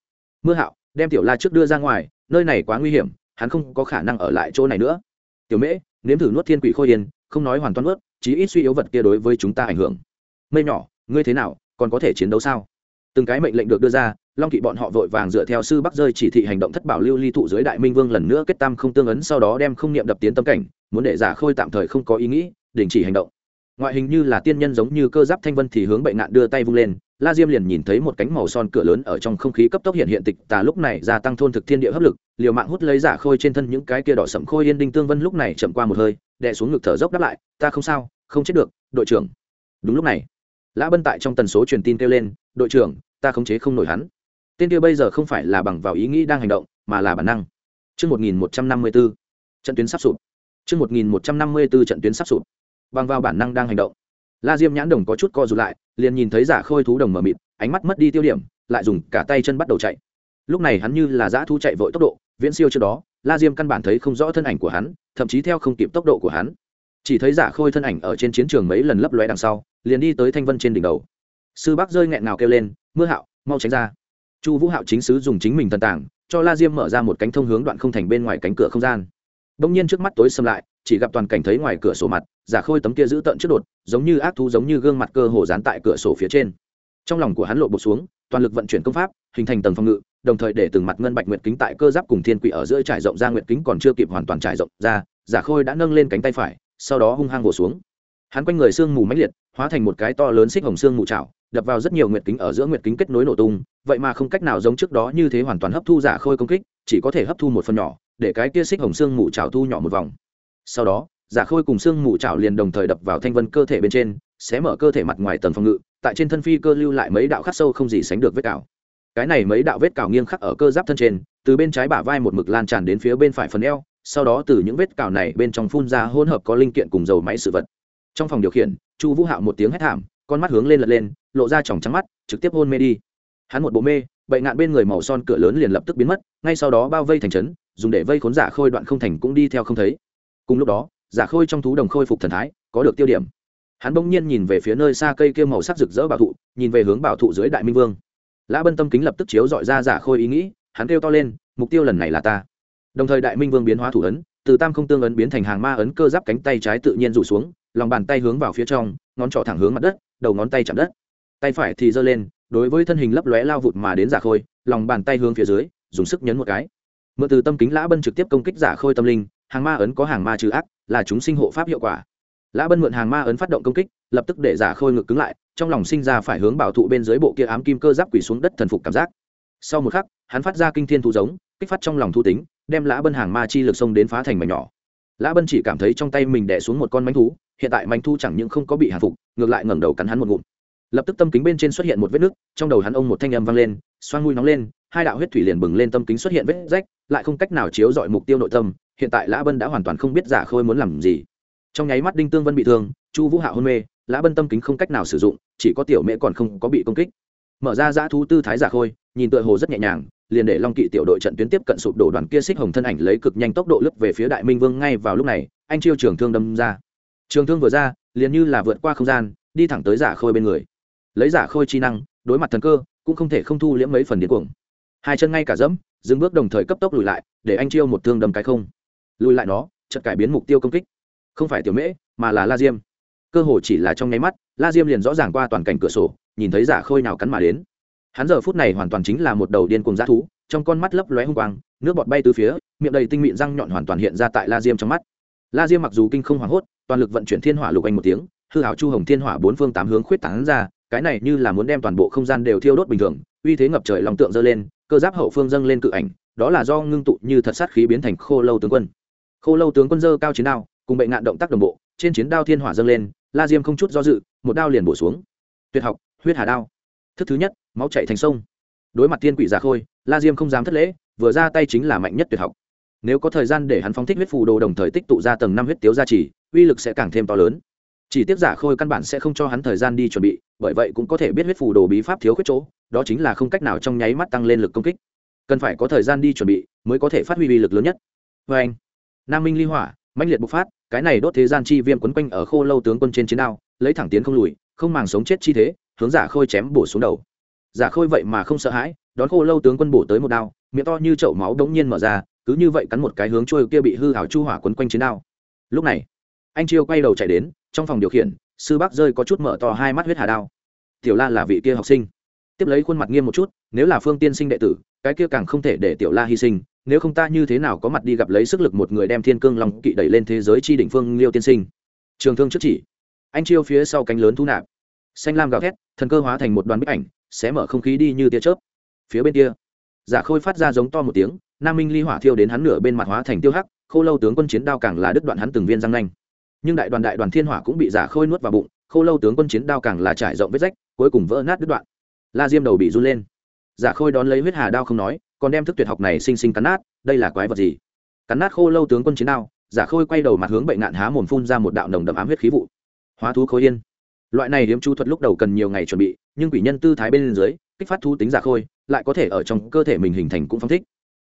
Mưa hạo đem tiểu la trước đưa ra ngoài nơi này quá nguy hiểm hắn không có khả năng ở lại chỗ này nữa. Tiểu mễ nếm thử nuốt thiên quỷ khôi yên không nói hoàn toàn nuốt chí ít suy yếu vật kia đối với chúng ta ảnh hưởng. Mây nhỏ ngươi thế nào còn có thể chiến đấu sao? Từng cái mệnh lệnh được đưa ra long kỵ bọn họ vội vàng dựa theo sư bắc rơi chỉ thị hành động thất bảo lưu ly thụ dưới đại minh vương lần nữa kết tam không tương ấn, sau đó đem không niệm đập tiến tâm cảnh, muốn để giả khôi tạm thời không có ý nghĩ, đình chỉ hành động. Ngoại hình như là tiên nhân giống như cơ giáp thanh vân thì hướng bệnh nạn đưa tay vung lên, la diêm liền nhìn thấy một cánh màu son cửa lớn ở trong không khí cấp tốc hiện hiện tịch tà lúc này gia tăng thôn thực thiên địa hấp lực, liều mạng hút lấy giả khôi trên thân những cái kia đỏ sậm khôi yên đinh tương vân lúc này chậm qua một hơi, đè xuống ngực thở dốc đáp lại, ta không sao, không chết được, đội trưởng. Đúng lúc này, lã bân tại trong tần số truyền tin kêu lên, đội trưởng, ta khống chế không nổi hắn tên kia bây giờ không phải là bằng vào ý nghĩ đang hành động mà là bản năng Trước 1154, trận tuyến sắp sụp. Trước 1154 trận tuyến sắp sụp. Bằng vào bản năng đang hành động. La Diêm nhãn đồng có chút co rụt lại, liền nhìn thấy giả khôi thú đồng mở mịt, ánh mắt mất đi tiêu điểm, lại dùng cả tay chân bắt đầu chạy. Lúc này hắn như là dã thú chạy vội tốc độ, viễn siêu trước đó, La Diêm căn bản thấy không rõ thân ảnh của hắn, thậm chí theo không kịp tốc độ của hắn. Chỉ thấy giả khôi thân ảnh ở trên chiến trường mấy lần lấp lóe đằng sau, liền đi tới thanh vân trên đỉnh đầu. Sư Bắc rơi nghẹn ngào kêu lên, "Mưa Hạo, mau tránh ra!" Chu vũ hạo chính sứ dùng chính mình thần tàng, cho la diêm mở ra một cánh thông hướng đoạn không thành bên ngoài cánh cửa không gian. Đông nhiên trước mắt tối xâm lại, chỉ gặp toàn cảnh thấy ngoài cửa sổ mặt, giả khôi tấm kia giữ tận trước đột, giống như ác thú giống như gương mặt cơ hồ dán tại cửa sổ phía trên. Trong lòng của hắn lộ bột xuống, toàn lực vận chuyển công pháp, hình thành tầng phòng ngự, đồng thời để từng mặt ngân bạch nguyệt kính tại cơ giáp cùng thiên quỷ ở giữa trải rộng ra nguyệt kính còn chưa kịp hoàn toàn trải rộng ra, giả khôi đã nâng lên cánh tay phải, sau đó hung hăng vỗ xuống hắn quanh người sương mù mãnh liệt, hóa thành một cái to lớn xích hồng xương mù trào đập vào rất nhiều nguyệt kính ở giữa nguyệt kính kết nối nổ tung, vậy mà không cách nào giống trước đó như thế hoàn toàn hấp thu giả khôi công kích, chỉ có thể hấp thu một phần nhỏ, để cái kia xích hồng xương mù trào thu nhỏ một vòng. Sau đó, giả khôi cùng xương mù trào liền đồng thời đập vào thanh vân cơ thể bên trên, xé mở cơ thể mặt ngoài tầng phòng ngự, tại trên thân phi cơ lưu lại mấy đạo khắc sâu không gì sánh được vết cào. Cái này mấy đạo vết cào nghiêng khắc ở cơ giáp thân trên, từ bên trái bả vai một mực lan tràn đến phía bên phải phần eo, sau đó từ những vết cào này bên trong phun ra hỗn hợp có linh kiện cùng dầu máy sự vật trong phòng điều khiển, chu vũ hạo một tiếng hét thảm, con mắt hướng lên lật lên, lộ ra tròng trắng mắt, trực tiếp hôn mê đi. Hắn một bộ mê bệnh nạn bên người màu son cửa lớn liền lập tức biến mất, ngay sau đó bao vây thành trấn, dùng để vây khốn giả khôi đoạn không thành cũng đi theo không thấy. Cùng lúc đó, giả khôi trong thú đồng khôi phục thần thái, có được tiêu điểm. Hắn bỗng nhiên nhìn về phía nơi xa cây kia màu sắc rực rỡ bảo thụ, nhìn về hướng bảo thụ dưới đại minh vương. Lã bân tâm kính lập tức chiếu dọi ra giả khôi ý nghĩ, hắn kêu to lên, mục tiêu lần này là ta. Đồng thời đại minh vương biến hóa thủ ấn, từ tam không tương ấn biến thành hàng ma ấn cơ giáp cánh tay trái tự nhiên rủ xuống lòng bàn tay hướng vào phía trong, ngón trỏ thẳng hướng mặt đất, đầu ngón tay chạm đất. Tay phải thì giơ lên, đối với thân hình lấp lóe lao vụt mà đến giả khôi, lòng bàn tay hướng phía dưới, dùng sức nhấn một cái. Mượn từ tâm kính lã bân trực tiếp công kích giả khôi tâm linh, hàng ma ấn có hàng ma trừ ác, là chúng sinh hộ pháp hiệu quả. Lã bân mượn hàng ma ấn phát động công kích, lập tức để giả khôi ngực cứng lại, trong lòng sinh ra phải hướng bảo thụ bên dưới bộ kia ám kim cơ giáp quỷ xuống đất thần phục cảm giác. Sau một khắc, hắn phát ra kinh thiên thu giống, kích phát trong lòng thu tính, đem lã bân hàng ma chi lực xông đến phá thành mảnh nhỏ. Lã bân chỉ cảm thấy trong tay mình đẻ xuống một con mánh thú hiện tại manh thu chẳng những không có bị hạ phục, ngược lại ngẩng đầu cắn hắn một ngụm. Lập tức tâm kính bên trên xuất hiện một vết nứt trong đầu hắn ông một thanh âm vang lên, xoang mũi nóng lên, hai đạo huyết thủy liền bừng lên tâm kính xuất hiện vết rách, lại không cách nào chiếu dọi mục tiêu nội tâm, hiện tại lã bân đã hoàn toàn không biết giả khôi muốn làm gì. Trong nháy mắt đinh tương vân bị thương, chu vũ hạ hôn mê, lã bân tâm kính không cách nào sử dụng, chỉ có tiểu mễ còn không có bị công kích. Mở ra giã thú tư thái giả khôi, nhìn tựa hồ rất nhẹ nhàng, liền để long kỵ tiểu đội trận tuyến tiếp cận sụp đổ đoàn kia xích hồng thân ảnh lấy cực nhanh tốc độ lướt về phía đại minh vương ngay vào lúc này, anh chiêu trường thương đâm ra trường thương vừa ra, liền như là vượt qua không gian, đi thẳng tới giả khôi bên người. Lấy giả khôi chi năng, đối mặt thần cơ, cũng không thể không thu liễm mấy phần điên cuồng. Hai chân ngay cả dẫm, dừng bước đồng thời cấp tốc lùi lại, để anh chiêu một thương đâm cái không. Lùi lại nó, chợt cải biến mục tiêu công kích. Không phải tiểu mễ, mà là la diêm. Cơ hồ chỉ là trong nháy mắt, la diêm liền rõ ràng qua toàn cảnh cửa sổ, nhìn thấy giả khôi nào cắn mà đến. Hắn giờ phút này hoàn toàn chính là một đầu điên cuồng dã thú, trong con mắt lấp lóe hung quang, nước bọt bay từ phía, miệng đầy tinh mịn răng nhọn hoàn toàn hiện ra tại la diêm trong mắt la diêm mặc dù kinh không hoảng hốt, toàn lực vận chuyển thiên hỏa lục anh một tiếng, hư hảo chu hồng thiên hỏa bốn phương tám hướng khuyết tán ra, cái này như là muốn đem toàn bộ không gian đều thiêu đốt bình thường, uy thế ngập trời lòng tượng dơ lên, cơ giáp hậu phương dâng lên cự ảnh, đó là do ngưng tụ như thật sát khí biến thành khô lâu tướng quân. Khô lâu tướng quân dơ cao chiến đao, cùng bệnh ngạn động tác đồng bộ, trên chiến đao thiên hỏa dâng lên, la diêm không chút do dự, một đao liền bổ xuống. Tuyệt học, huyết hà đao. Thức thứ nhất, máu chạy thành sông. Đối mặt thiên quỷ giả khôi, la diêm không dám thất lễ, vừa ra tay chính là mạnh nhất tuyệt học nếu có thời gian để hắn phóng thích huyết phù đồ đồng thời tích tụ ra tầng năm huyết tiếu gia trì, uy lực sẽ càng thêm to lớn. Chỉ tiếc giả khôi căn bản sẽ không cho hắn thời gian đi chuẩn bị, bởi vậy cũng có thể biết huyết phù đồ bí pháp thiếu khuyết chỗ, đó chính là không cách nào trong nháy mắt tăng lên lực công kích. Cần phải có thời gian đi chuẩn bị mới có thể phát huy uy lực lớn nhất. Vê anh, nam minh ly hỏa, mãnh liệt bộc phát, cái này đốt thế gian chi viêm quấn quanh ở khô lâu tướng quân trên chiến đao, lấy thẳng tiến không lùi, không màng sống chết chi thế, hướng giả khôi chém bổ xuống đầu. Giả khôi vậy mà không sợ hãi, đón khô lâu tướng quân bổ tới một đao, miệng to như chậu máu đống nhiên mở ra cứ như vậy cắn một cái hướng trôi kia bị hư hảo chu hỏa quấn quanh chiến đao. Lúc này, anh chiêu quay đầu chạy đến, trong phòng điều khiển, sư bác rơi có chút mở to hai mắt huyết hà đao. Tiểu la là vị kia học sinh. Tiếp lấy khuôn mặt nghiêm một chút, nếu là phương tiên sinh đệ tử, cái kia càng không thể để tiểu la hy sinh, nếu không ta như thế nào có mặt đi gặp lấy sức lực một người đem thiên cương long kỵ đẩy lên thế giới chi đỉnh phương liêu tiên sinh. Trường thương trước chỉ. Anh chiêu phía sau cánh lớn thu nạp. Xanh lam gào thét, thần cơ hóa thành một đoàn bức ảnh sẽ mở không khí đi như tia chớp. Phía bên kia, giả khôi phát ra giống to một tiếng nam minh ly hỏa thiêu đến hắn nửa bên mặt hóa thành tiêu hắc, khô lâu tướng quân chiến đao càng là đứt đoạn hắn từng viên răng nanh. Nhưng đại đoàn đại đoàn thiên hỏa cũng bị giả khôi nuốt vào bụng, khô lâu tướng quân chiến đao càng là trải rộng vết rách, cuối cùng vỡ nát đứt đoạn. La diêm đầu bị run lên. Giả khôi đón lấy huyết hà đao không nói, còn đem thức tuyệt học này sinh sinh cắn nát, đây là quái vật gì? Cắn nát khô lâu tướng quân chiến đao, giả khôi quay đầu mặt hướng bệnh nạn há mồm phun ra một đạo nồng đậm ám huyết khí vụ. Hóa thú khối yên. Loại này hiếm chu thuật lúc đầu cần nhiều ngày chuẩn bị, nhưng quỷ nhân tư thái bên dưới, kích phát thu tính giả khôi, lại có thể ở trong cơ thể mình hình thành cũng phong thích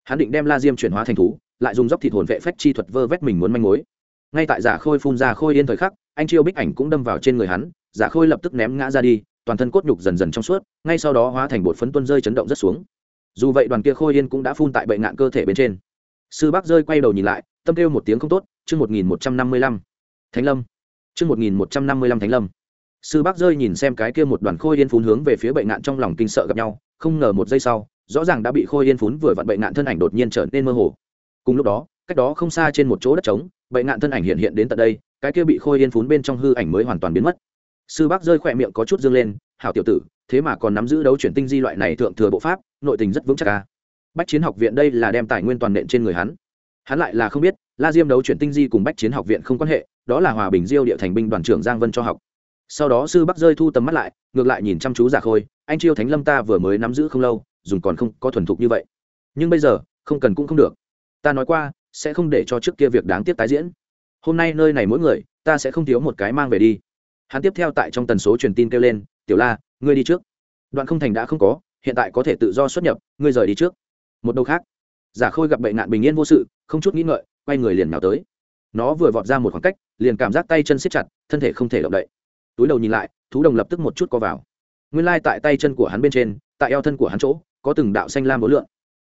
hắn định đem la diêm chuyển hóa thành thú, lại dùng dốc thịt hồn vệ phách chi thuật vơ vét mình muốn manh mối. Ngay tại giả khôi phun ra khôi yên thời khắc, anh chiêu bích ảnh cũng đâm vào trên người hắn, giả khôi lập tức ném ngã ra đi, toàn thân cốt nhục dần dần trong suốt, ngay sau đó hóa thành bột phấn tuân rơi chấn động rất xuống. Dù vậy đoàn kia khôi yên cũng đã phun tại bệnh ngạn cơ thể bên trên. Sư bác rơi quay đầu nhìn lại, tâm kêu một tiếng không tốt, chương một nghìn một trăm năm mươi lăm. Thánh lâm. Chương một nghìn một trăm năm mươi lăm thánh lâm. Sư bác rơi nhìn xem cái kia một đoàn khôi yên phun hướng về phía bệnh ngạn trong lòng kinh sợ gặp nhau, không ngờ một giây sau rõ ràng đã bị khôi yên phún vừa vặn bệnh nạn thân ảnh đột nhiên trở nên mơ hồ. Cùng lúc đó, cách đó không xa trên một chỗ đất trống bệnh nạn thân ảnh hiện hiện đến tận đây, cái kia bị khôi yên phún bên trong hư ảnh mới hoàn toàn biến mất. Sư bác rơi khỏe miệng có chút dương lên, hảo tiểu tử, thế mà còn nắm giữ đấu chuyển tinh di loại này thượng thừa bộ pháp, nội tình rất vững chắc ca bách chiến học viện đây là đem tài nguyên toàn nện trên người hắn. Hắn lại là không biết, la diêm đấu chuyển tinh di cùng bách chiến học viện không quan hệ, đó là hòa bình diêu địa thành binh đoàn trưởng giang vân cho học. Sau đó sư bắc rơi thu tầm mắt lại, ngược lại nhìn chăm chú giả khôi, anh chiêu thánh lâm ta vừa mới nắm giữ không lâu dùng còn không có thuần thục như vậy. Nhưng bây giờ, không cần cũng không được. Ta nói qua, sẽ không để cho trước kia việc đáng tiếc tái diễn. Hôm nay nơi này mỗi người, ta sẽ không thiếu một cái mang về đi. Hắn tiếp theo tại trong tần số truyền tin kêu lên, tiểu la, ngươi đi trước. Đoạn không thành đã không có, hiện tại có thể tự do xuất nhập, ngươi rời đi trước. Một đầu khác. Giả khôi gặp bệnh nạn bình yên vô sự, không chút nghĩ ngợi, quay người liền nào tới. Nó vừa vọt ra một khoảng cách, liền cảm giác tay chân siết chặt, thân thể không thể động đậy. Túi đầu nhìn lại, thú đồng lập tức một chút co vào. Nguyên lai tại tay chân của hắn bên trên, tại eo thân của hắn chỗ có từng đạo xanh lam bốn lượn.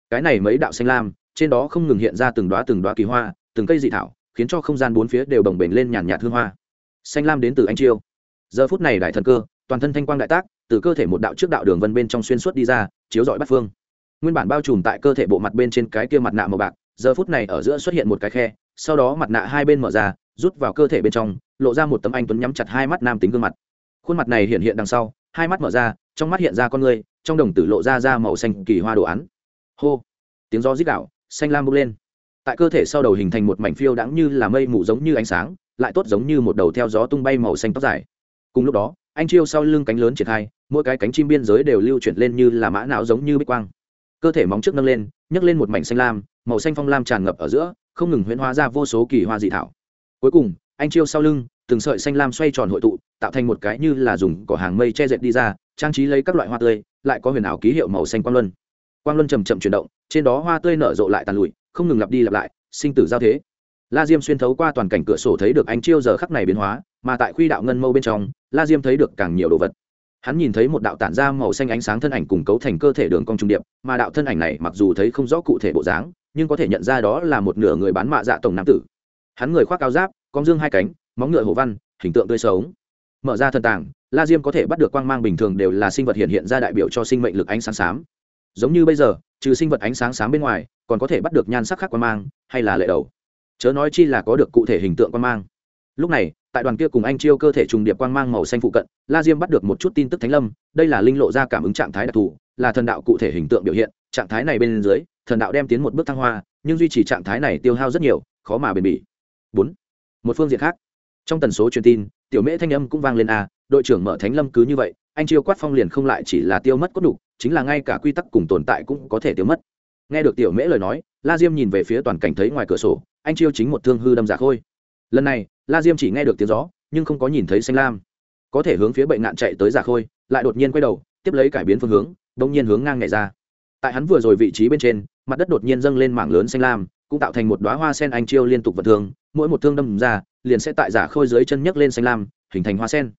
Cái này mấy đạo xanh lam, trên đó không ngừng hiện ra từng đoá từng đoá kỳ hoa, từng cây dị thảo, khiến cho không gian bốn phía đều bồng bềnh lên nhàn nhạt hương hoa. Xanh lam đến từ anh chiêu. Giờ phút này đại thần cơ, toàn thân thanh quang đại tác, từ cơ thể một đạo trước đạo đường vân bên trong xuyên suốt đi ra, chiếu rọi bắt phương. Nguyên bản bao trùm tại cơ thể bộ mặt bên trên cái kia mặt nạ màu bạc, giờ phút này ở giữa xuất hiện một cái khe, sau đó mặt nạ hai bên mở ra, rút vào cơ thể bên trong, lộ ra một tấm anh tuấn nhắm chặt hai mắt nam tính gương mặt. Khuôn mặt này hiện hiện đằng sau, hai mắt mở ra, trong mắt hiện ra con người trong đồng tử lộ ra ra màu xanh kỳ hoa đồ án. Hô! Tiếng gió rít đạo xanh lam bốc lên. Tại cơ thể sau đầu hình thành một mảnh phiêu đãng như là mây mù giống như ánh sáng, lại tốt giống như một đầu theo gió tung bay màu xanh tóc dài. Cùng lúc đó, anh chiêu sau lưng cánh lớn triển khai, mỗi cái cánh chim biên giới đều lưu chuyển lên như là mã não giống như bích quang. Cơ thể móng trước nâng lên, nhấc lên một mảnh xanh lam, màu xanh phong lam tràn ngập ở giữa, không ngừng huyễn hóa ra vô số kỳ hoa dị thảo. Cuối cùng, anh chiêu sau lưng, từng sợi xanh lam xoay tròn hội tụ, tạo thành một cái như là dùng cỏ hàng mây che dệt đi ra, trang trí lấy các loại hoa tươi lại có huyền ảo ký hiệu màu xanh quang luân. Quang luân chầm chậm chuyển động, trên đó hoa tươi nở rộ lại tàn lụi, không ngừng lặp đi lặp lại, sinh tử giao thế. La diêm xuyên thấu qua toàn cảnh cửa sổ thấy được anh chiêu giờ khắc này biến hóa, mà tại khuy đạo ngân mâu bên trong, la diêm thấy được càng nhiều đồ vật. Hắn nhìn thấy một đạo tản ra màu xanh ánh sáng thân ảnh cùng cấu thành cơ thể đường cong trung điệp, mà đạo thân ảnh này mặc dù thấy không rõ cụ thể bộ dáng, nhưng có thể nhận ra đó là một nửa người bán mạ dạ tổng nam tử. Hắn người khoác áo giáp con dương hai cánh, móng ngựa hổ văn, hình tượng tươi sống. Mở ra thần tàng la diêm có thể bắt được quang mang bình thường đều là sinh vật hiện hiện ra đại biểu cho sinh mệnh lực ánh sáng xám. Giống như bây giờ, trừ sinh vật ánh sáng xám bên ngoài, còn có thể bắt được nhan sắc khác quang mang, hay là lệ đầu. Chớ nói chi là có được cụ thể hình tượng quang mang. Lúc này, tại đoàn kia cùng anh chiêu cơ thể trùng điệp quang mang màu xanh phụ cận, la diêm bắt được một chút tin tức thánh lâm, đây là linh lộ ra cảm ứng trạng thái đặc thù, là thần đạo cụ thể hình tượng biểu hiện, trạng thái này bên dưới, thần đạo đem tiến một bước thăng hoa, nhưng duy trì trạng thái này tiêu hao rất nhiều, khó mà bền bỉ. Bốn, một phương diện khác. Trong tần số truyền tin tiểu mễ thanh âm cũng vang lên a đội trưởng mở thánh lâm cứ như vậy anh chiêu quát phong liền không lại chỉ là tiêu mất cốt đủ, chính là ngay cả quy tắc cùng tồn tại cũng có thể tiêu mất. Nghe được tiểu mễ lời nói la diêm nhìn về phía toàn cảnh thấy ngoài cửa sổ anh chiêu chính một thương hư đâm giả khôi. Lần này la diêm chỉ nghe được tiếng gió nhưng không có nhìn thấy xanh lam. Có thể hướng phía bệnh nạn chạy tới giả khôi lại đột nhiên quay đầu tiếp lấy cải biến phương hướng đông nhiên hướng ngang nhảy ra. Tại hắn vừa rồi vị trí bên trên mặt đất đột nhiên dâng lên mảng lớn xanh lam cũng tạo thành một đoá hoa sen anh chiêu liên tục vật thương mỗi một thương đâm ra, liền sẽ tại giả khôi dưới chân nhấc lên xanh lam, hình thành hoa sen.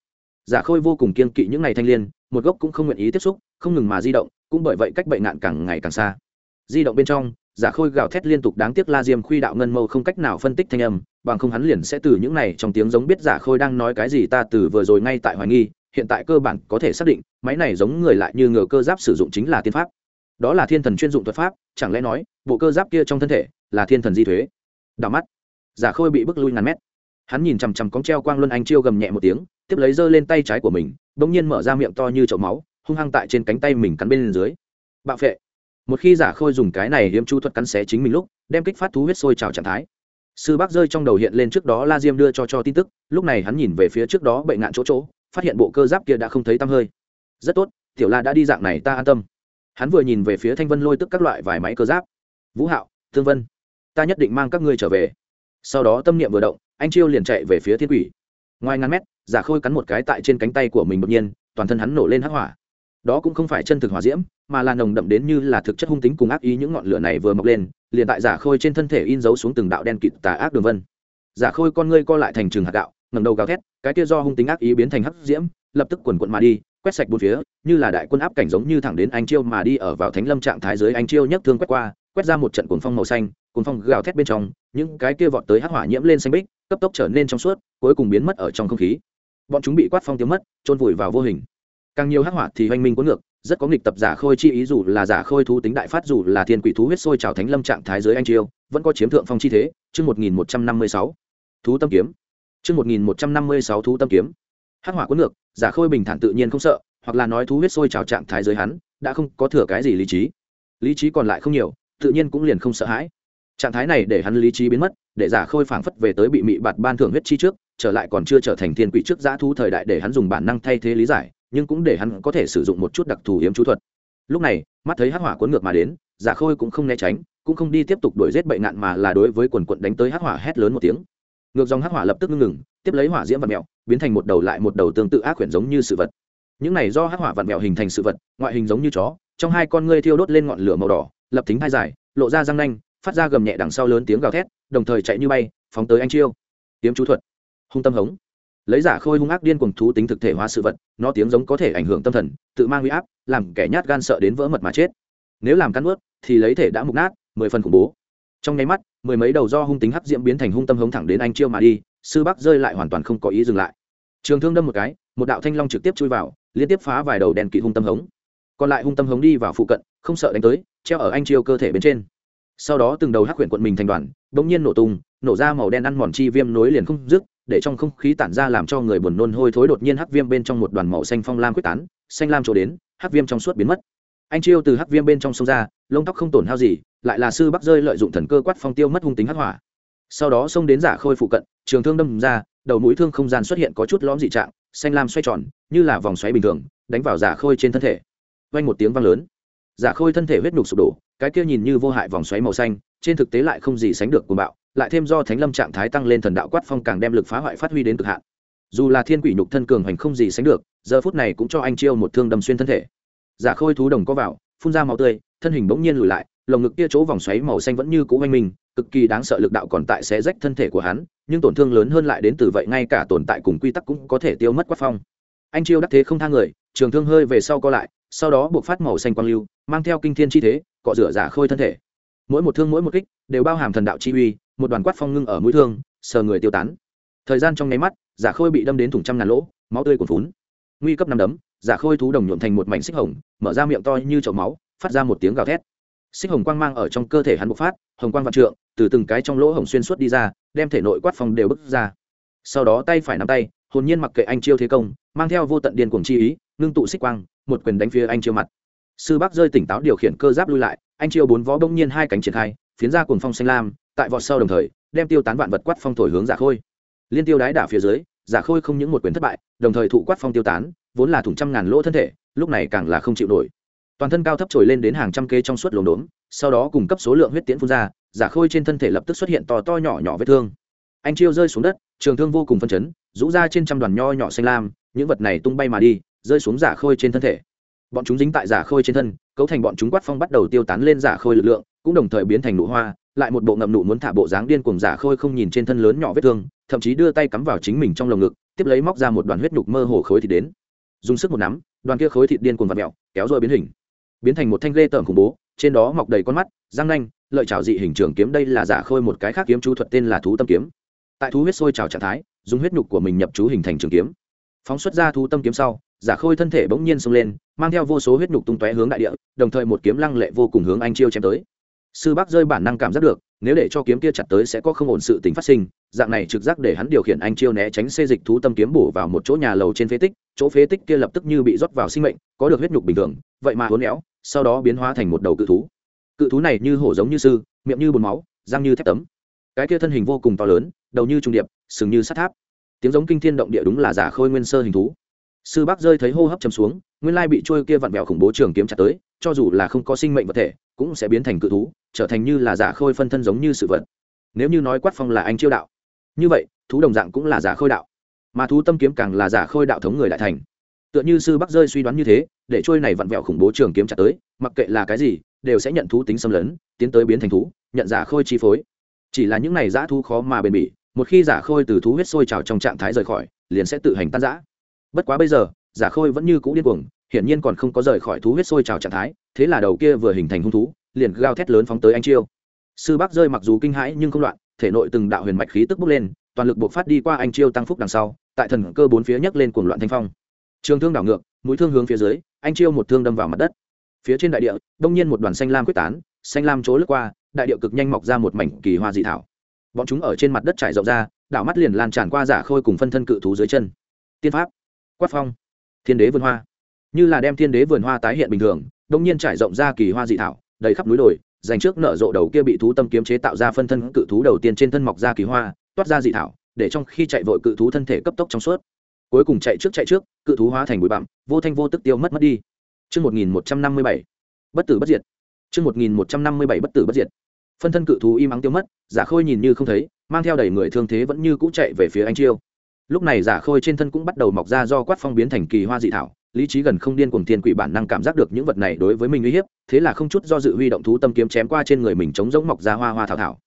Giả khôi vô cùng kiên kỵ những ngày thanh liên, một gốc cũng không nguyện ý tiếp xúc, không ngừng mà di động, cũng bởi vậy cách bệnh nạn càng ngày càng xa. Di động bên trong, giả khôi gào thét liên tục đáng tiếc la diêm khuy đạo ngân mâu không cách nào phân tích thanh âm, bằng không hắn liền sẽ từ những này trong tiếng giống biết giả khôi đang nói cái gì ta từ vừa rồi ngay tại hoài nghi, hiện tại cơ bản có thể xác định, máy này giống người lại như ngờ cơ giáp sử dụng chính là tiên pháp. Đó là thiên thần chuyên dụng thuật pháp, chẳng lẽ nói, bộ cơ giáp kia trong thân thể là thiên thần di thuế. Đào mắt, giả khôi bị bức lui ngàn mét. Hắn nhìn chằm chằm cóng treo quang luân anh chiêu gầm nhẹ một tiếng, tiếp lấy giơ lên tay trái của mình bỗng nhiên mở ra miệng to như chậu máu, hung hăng tại trên cánh tay mình cắn bên dưới. Bạo phệ. Một khi giả khôi dùng cái này hiếm chu thuật cắn xé chính mình lúc, đem kích phát thú huyết sôi trào trạng thái. Sư bác rơi trong đầu hiện lên trước đó la diêm đưa cho cho tin tức, lúc này hắn nhìn về phía trước đó bệnh nạn chỗ chỗ, phát hiện bộ cơ giáp kia đã không thấy tăm hơi. Rất tốt, tiểu la đã đi dạng này ta an tâm. Hắn vừa nhìn về phía thanh vân lôi tức các loại vài máy cơ giáp. Vũ hạo, thương vân ta nhất định mang các ngươi trở về. Sau đó tâm niệm vừa động, anh chiêu liền chạy về phía thiên quỷ. Ngoài ngàn mét, giả khôi cắn một cái tại trên cánh tay của mình đột nhiên, toàn thân hắn nổ lên hắc hỏa. Đó cũng không phải chân thực hỏa diễm, mà là nồng đậm đến như là thực chất hung tính cùng ác ý những ngọn lửa này vừa mọc lên, liền tại giả khôi trên thân thể in dấu xuống từng đạo đen kịt tà ác đường vân. Giả khôi con ngươi co lại thành trường hạt gạo ngầm đầu gào thét, cái kia do hung tính ác ý biến thành hắc diễm, lập tức quần quận mà đi, quét sạch bốn phía, như là đại quân áp cảnh giống như thẳng đến anh chiêu mà đi ở vào thánh lâm trạng thái dưới anh chiêu nhấc thương quét qua, quét ra một trận cuồng phong màu xanh cùng phong gào thét bên trong, những cái kia vọt tới hắc hỏa nhiễm lên xanh bích cấp tốc trở nên trong suốt, cuối cùng biến mất ở trong không khí. Bọn chúng bị quát phong tiêu mất trôn vùi vào vô hình. Càng nhiều hắc hỏa thì hoanh minh cuốn ngược, rất có nghịch tập giả khôi chi ý dù là giả khôi thú tính đại phát dù là thiên quỷ thú huyết sôi trào thánh lâm trạng thái giới anh chiêu, vẫn có chiếm thượng phong chi thế, chương một nghìn một trăm năm mươi sáu. Thú tâm kiếm. Chương một nghìn một trăm năm mươi sáu thú tâm kiếm. Hắc hỏa cuốn ngược, giả khôi bình thản tự nhiên không sợ, hoặc là nói thú huyết sôi trào trạng thái giới hắn, đã không có thừa cái gì lý trí. Lý trí còn lại không nhiều, tự nhiên cũng liền không sợ hãi trạng thái này để hắn lý trí biến mất, để giả khôi phảng phất về tới bị mị bạt ban thưởng huyết chi trước, trở lại còn chưa trở thành thiên quỷ trước giã thu thời đại để hắn dùng bản năng thay thế lý giải, nhưng cũng để hắn có thể sử dụng một chút đặc thù hiếm chú thuật. Lúc này, mắt thấy hắc hỏa cuốn ngược mà đến, giả khôi cũng không né tránh, cũng không đi tiếp tục đuổi giết bệnh nạn mà là đối với quần quận đánh tới hắc hỏa hét lớn một tiếng. Ngược dòng hắc hỏa lập tức ngưng ngừng, tiếp lấy hỏa diễm vật mèo, biến thành một đầu lại một đầu tương tự ác quyển giống như sự vật. Những này do hắc hỏa vật mèo hình thành sự vật, ngoại hình giống như chó, trong hai con ngươi thiêu đốt lên ngọn lửa màu đỏ, lập thính hai dài, lộ ra răng nanh phát ra gầm nhẹ đằng sau lớn tiếng gào thét, đồng thời chạy như bay, phóng tới anh chiêu. Tiếm chú thuật. Hung tâm hống. Lấy giả khôi hung ác điên cuồng thú tính thực thể hóa sự vật, nó tiếng giống có thể ảnh hưởng tâm thần, tự mang huy áp, làm kẻ nhát gan sợ đến vỡ mật mà chết. Nếu làm cắn ướt thì lấy thể đã mục nát, mười phần khủng bố. Trong nháy mắt, mười mấy đầu do hung tính hấp diễm biến thành hung tâm hống thẳng đến anh chiêu mà đi, sư bắc rơi lại hoàn toàn không có ý dừng lại. Trường thương đâm một cái, một đạo thanh long trực tiếp chui vào, liên tiếp phá vài đầu đèn kỵ hung tâm hống. Còn lại hung tâm hống đi vào phụ cận, không sợ đánh tới, treo ở anh chiêu cơ thể bên trên sau đó từng đầu hắc quyển quận mình thành đoàn, bỗng nhiên nổ tung, nổ ra màu đen ăn mòn chi viêm nối liền không dứt, để trong không khí tản ra làm cho người buồn nôn hôi thối đột nhiên hắc viêm bên trong một đoàn màu xanh phong lam quyết tán, xanh lam trổ đến, hắc viêm trong suốt biến mất. Anh chiêu từ hắc viêm bên trong sông ra, lông tóc không tổn hao gì, lại là sư bắc rơi lợi dụng thần cơ quát phong tiêu mất hung tính hắc hỏa. Sau đó xông đến giả khôi phụ cận, trường thương đâm ra, đầu mũi thương không gian xuất hiện có chút lõm dị trạng, xanh lam xoay tròn, như là vòng xoáy bình thường, đánh vào giả khôi trên thân thể. Vang một tiếng vang lớn giả khôi thân thể huyết nhục sụp đổ, cái kia nhìn như vô hại vòng xoáy màu xanh, trên thực tế lại không gì sánh được cuồng bạo, lại thêm do thánh lâm trạng thái tăng lên thần đạo quát phong càng đem lực phá hoại phát huy đến cực hạn. Dù là thiên quỷ nhục thân cường hành không gì sánh được, giờ phút này cũng cho anh chiêu một thương đâm xuyên thân thể. Giả khôi thú đồng có vào, phun ra máu tươi, thân hình bỗng nhiên lùi lại, lồng ngực kia chỗ vòng xoáy màu xanh vẫn như cũ oanh mình, cực kỳ đáng sợ lực đạo còn tại sẽ rách thân thể của hắn, nhưng tổn thương lớn hơn lại đến từ vậy ngay cả tồn tại cùng quy tắc cũng có thể tiêu mất quát phong. Anh chiêu đắc thế không tha người, trường thương hơi về sau co lại sau đó buộc phát màu xanh quang lưu, mang theo kinh thiên chi thế, cọ rửa giả khôi thân thể. Mỗi một thương mỗi một kích đều bao hàm thần đạo chi uy, một đoàn quát phong ngưng ở mũi thương, sờ người tiêu tán. Thời gian trong nháy mắt, giả khôi bị đâm đến thủng trăm ngàn lỗ, máu tươi cuồn phún nguy cấp năm đấm, giả khôi thú đồng nhuộm thành một mảnh xích hồng, mở ra miệng to như chậu máu, phát ra một tiếng gào thét. Xích hồng quang mang ở trong cơ thể hắn bộc phát, hồng quang vạn trượng, từ từng cái trong lỗ hồng xuyên suốt đi ra, đem thể nội quát phong đều bứt ra. Sau đó tay phải nắm tay, hồn nhiên mặc kệ anh chiêu thế công, mang theo vô tận điền cuồng chi ý, ngưng tụ xích quang một quyền đánh phía anh chiêu mặt. Sư bác rơi tỉnh táo điều khiển cơ giáp lui lại, anh chiêu bốn vó bỗng nhiên hai cánh triển khai, phiến ra cuồng phong xanh lam, tại vọt sau đồng thời, đem tiêu tán vạn vật quát phong thổi hướng giả khôi. Liên tiêu đái đả phía dưới, giả khôi không những một quyền thất bại, đồng thời thụ quát phong tiêu tán, vốn là thủng trăm ngàn lỗ thân thể, lúc này càng là không chịu nổi. Toàn thân cao thấp trồi lên đến hàng trăm kê trong suốt lồng đốm, sau đó cung cấp số lượng huyết tiễn phun ra, giả khôi trên thân thể lập tức xuất hiện to to nhỏ nhỏ vết thương. Anh chiêu rơi xuống đất, trường thương vô cùng phân chấn, rũ ra trên trăm đoàn nho nhỏ xanh lam, những vật này tung bay mà đi rơi xuống giả khôi trên thân thể. Bọn chúng dính tại giả khôi trên thân, cấu thành bọn chúng quát phong bắt đầu tiêu tán lên giả khôi lực lượng, cũng đồng thời biến thành nụ hoa, lại một bộ ngậm nụ muốn thả bộ dáng điên cuồng giả khôi không nhìn trên thân lớn nhỏ vết thương, thậm chí đưa tay cắm vào chính mình trong lồng ngực, tiếp lấy móc ra một đoàn huyết nhục mơ hồ khối thịt đến. Dùng sức một nắm, đoàn kia khối thịt điên cuồng vặt mẹo kéo rồi biến hình. Biến thành một thanh lê tởm khủng bố, trên đó mọc đầy con mắt, răng nanh, lợi trào dị hình trường kiếm đây là giả khôi một cái khác kiếm chú thuật tên là thú tâm kiếm. Tại thú huyết sôi trào trạng thái, dùng huyết nhục của mình nhập chú hình thành trường kiếm phóng xuất ra thú tâm kiếm sau, giả khôi thân thể bỗng nhiên xông lên, mang theo vô số huyết nhục tung tóe hướng đại địa, đồng thời một kiếm lăng lệ vô cùng hướng anh chiêu chém tới. Sư bác rơi bản năng cảm giác được, nếu để cho kiếm kia chặt tới sẽ có không ổn sự tính phát sinh, dạng này trực giác để hắn điều khiển anh chiêu né tránh xê dịch thú tâm kiếm bổ vào một chỗ nhà lầu trên phế tích, chỗ phế tích kia lập tức như bị rót vào sinh mệnh, có được huyết nhục bình thường, vậy mà hốn éo, sau đó biến hóa thành một đầu cự thú. Cự thú này như hổ giống như sư, miệng như bùn máu, răng như thép tấm. Cái kia thân hình vô cùng to lớn, đầu như trung điệp, sừng như sắt tháp tiếng giống kinh thiên động địa đúng là giả khôi nguyên sơ hình thú. Sư bác rơi thấy hô hấp chầm xuống, nguyên lai bị trôi kia vặn vẹo khủng bố trường kiếm chặt tới, cho dù là không có sinh mệnh vật thể, cũng sẽ biến thành cự thú, trở thành như là giả khôi phân thân giống như sự vật. Nếu như nói quát phong là anh chiêu đạo. Như vậy, thú đồng dạng cũng là giả khôi đạo. Mà thú tâm kiếm càng là giả khôi đạo thống người đại thành. Tựa như sư bắc rơi suy đoán như thế, để trôi này vặn vẹo khủng bố trường kiếm chặt tới, mặc kệ là cái gì, đều sẽ nhận thú tính xâm lấn, tiến tới biến thành thú, nhận giả khôi chi phối. Chỉ là những này giả thú khó mà bền bỉ một khi giả khôi từ thú huyết sôi trào trong trạng thái rời khỏi, liền sẽ tự hành tan giã bất quá bây giờ, giả khôi vẫn như cũ điên cuồng, hiển nhiên còn không có rời khỏi thú huyết sôi trào trạng thái, thế là đầu kia vừa hình thành hung thú, liền gào thét lớn phóng tới anh chiêu. Sư bác rơi mặc dù kinh hãi nhưng không loạn, thể nội từng đạo huyền mạch khí tức bốc lên, toàn lực buộc phát đi qua anh chiêu tăng phúc đằng sau, tại thần cơ bốn phía nhấc lên cuồng loạn thanh phong. Trường thương đảo ngược, mũi thương hướng phía dưới, anh chiêu một thương đâm vào mặt đất. Phía trên đại địa, đông nhiên một đoàn xanh lam quyết tán, xanh lam chỗ lướt qua, đại địa cực nhanh mọc ra một mảnh kỳ hoa dị thảo bọn chúng ở trên mặt đất trải rộng ra đảo mắt liền lan tràn qua giả khôi cùng phân thân cự thú dưới chân tiên pháp quát phong thiên đế vườn hoa như là đem thiên đế vườn hoa tái hiện bình thường đông nhiên trải rộng ra kỳ hoa dị thảo đầy khắp núi đồi dành trước nở rộ đầu kia bị thú tâm kiếm chế tạo ra phân thân cự thú đầu tiên trên thân mọc ra kỳ hoa toát ra dị thảo để trong khi chạy vội cự thú thân thể cấp tốc trong suốt cuối cùng chạy trước chạy trước cự thú hóa thành bụi bặm vô thanh vô tức tiêu mất mất đi Trước 1157, bất tử bất diệt. Trước 1157 bất tử bất diệt. Phân thân cự thú im ắng tiêu mất, Giả Khôi nhìn như không thấy, mang theo đầy người thương thế vẫn như cũ chạy về phía anh Chiêu. Lúc này Giả Khôi trên thân cũng bắt đầu mọc ra do quát phong biến thành kỳ hoa dị thảo, lý trí gần không điên cuồng thiên quỷ bản năng cảm giác được những vật này đối với mình uy hiếp, thế là không chút do dự huy động thú tâm kiếm chém qua trên người mình chống giống mọc ra hoa hoa thảo thảo.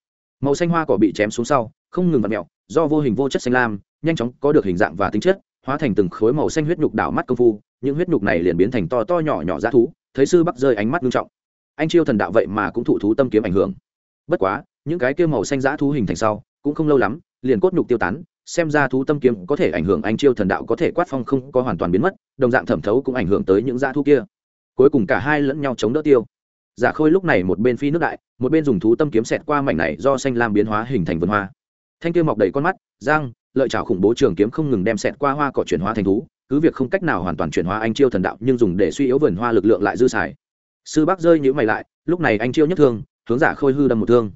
Màu xanh hoa cỏ bị chém xuống sau, không ngừng vặn mẹo, do vô hình vô chất xanh lam, nhanh chóng có được hình dạng và tính chất, hóa thành từng khối màu xanh huyết nhục đảo mắt công phu những huyết nhục này liền biến thành to to nhỏ nhỏ ra thú thấy sư bắc rơi ánh mắt nghiêm trọng anh chiêu thần đạo vậy mà cũng thụ thú tâm kiếm ảnh hưởng bất quá những cái kia màu xanh giã thú hình thành sau cũng không lâu lắm liền cốt nhục tiêu tán xem ra thú tâm kiếm có thể ảnh hưởng anh chiêu thần đạo có thể quát phong không có hoàn toàn biến mất đồng dạng thẩm thấu cũng ảnh hưởng tới những dã thú kia. Cuối cùng cả hai lẫn nhau chống đỡ tiêu. Giả khôi lúc này một bên phi nước đại một bên dùng thú tâm kiếm xẹt qua mảnh này do xanh lam biến hóa hình thành vườn hoa. Thanh kia mọc đầy con mắt giang, lợi trào khủng bố trường kiếm không ngừng đem xẹt qua hoa cỏ chuyển hóa thành thú cứ việc không cách nào hoàn toàn chuyển hóa anh chiêu thần đạo nhưng dùng để suy yếu vườn hoa lực lượng lại dư xài. Sư bác rơi nhữ mày lại lúc này anh chiêu nhất thương hướng giả khôi hư đâm một thương.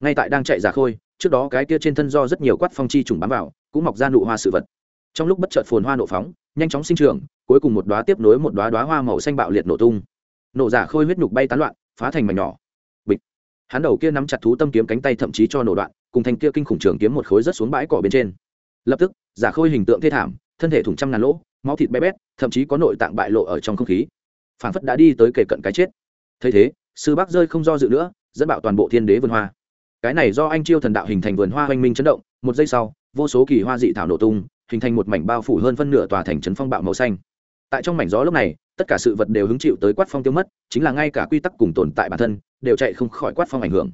Ngay tại đang chạy giả khôi, trước đó cái kia trên thân do rất nhiều quát phong chi trùng bám vào, cũng mọc ra nụ hoa sự vật. Trong lúc bất chợt phồn hoa nộ phóng, nhanh chóng sinh trưởng, cuối cùng một đoá tiếp nối một đoá đoá hoa màu xanh bạo liệt nổ tung. Nổ giả khôi huyết nhục bay tán loạn, phá thành mảnh nhỏ. Bịch. Hắn đầu kia nắm chặt thú tâm kiếm cánh tay thậm chí cho nổ đoạn, cùng thành kia kinh khủng trường kiếm một khối rất xuống bãi cỏ bên trên. Lập tức, giả khôi hình tượng thê thảm, thân thể thủng trăm ngàn lỗ, máu thịt bé bét, thậm chí có nội tạng bại lộ ở trong không khí. Phản phất đã đi tới kề cận cái chết. Thấy thế, sư bác rơi không do dự nữa dẫn bạo toàn bộ thiên đế vườn hoa. Cái này do anh chiêu thần đạo hình thành vườn hoa hoành minh chấn động, một giây sau, vô số kỳ hoa dị thảo nổ tung, hình thành một mảnh bao phủ hơn phân nửa tòa thành trấn phong bạo màu xanh. Tại trong mảnh gió lúc này, tất cả sự vật đều hứng chịu tới quát phong tiêu mất, chính là ngay cả quy tắc cùng tồn tại bản thân, đều chạy không khỏi quát phong ảnh hưởng.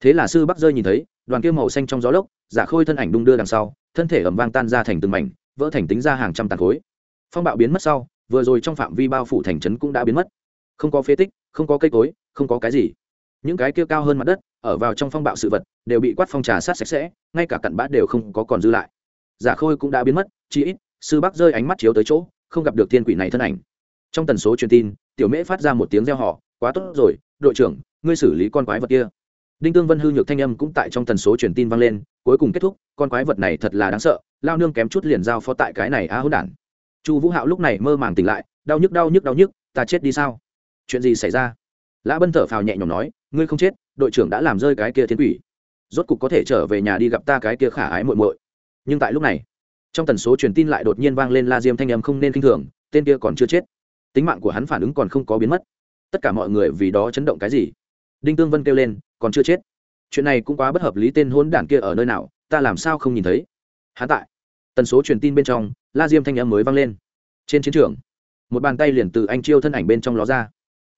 Thế là sư bắc rơi nhìn thấy, đoàn kia màu xanh trong gió lốc, giả khôi thân ảnh đung đưa đằng sau, thân thể ẩm vang tan ra thành từng mảnh, vỡ thành tính ra hàng trăm tàn khối. Phong bạo biến mất sau, vừa rồi trong phạm vi bao phủ thành trấn cũng đã biến mất. Không có phế tích, không có cây cối, không có cái gì những cái kia cao hơn mặt đất ở vào trong phong bạo sự vật đều bị quát phong trà sát sạch sẽ ngay cả cặn bã đều không có còn dư lại. Giả khôi cũng đã biến mất chỉ ít sư bắc rơi ánh mắt chiếu tới chỗ không gặp được thiên quỷ này thân ảnh. Trong tần số truyền tin tiểu mễ phát ra một tiếng reo hò, quá tốt rồi đội trưởng ngươi xử lý con quái vật kia. Đinh tương vân hư nhược thanh âm cũng tại trong tần số truyền tin vang lên cuối cùng kết thúc con quái vật này thật là đáng sợ lao nương kém chút liền giao phó tại cái này á hỗn đản. Chu vũ hạo lúc này mơ màng tỉnh lại đau nhức đau nhức đau nhức ta chết đi sao? Chuyện gì xảy ra? Lã bân thở phào nhẹ nhõm nói ngươi không chết, đội trưởng đã làm rơi cái kia thiên quỷ. Rốt cục có thể trở về nhà đi gặp ta cái kia khả ái muội muội. Nhưng tại lúc này, trong tần số truyền tin lại đột nhiên vang lên la diêm thanh âm không nên k i n h thường, tên kia còn chưa chết. Tính mạng của hắn phản ứng còn không có biến mất. Tất cả mọi người vì đó chấn động cái gì? Đinh tương vân kêu lên, còn chưa chết. Chuyện này cũng quá bất hợp lý tên hôn đản kia ở nơi nào, ta làm sao không nhìn thấy? Hắn tại tần số truyền tin bên trong, la diêm thanh âm mới vang lên. Trên chiến trường, một bàn tay liền từ anh chiêu thân ảnh bên trong ló ra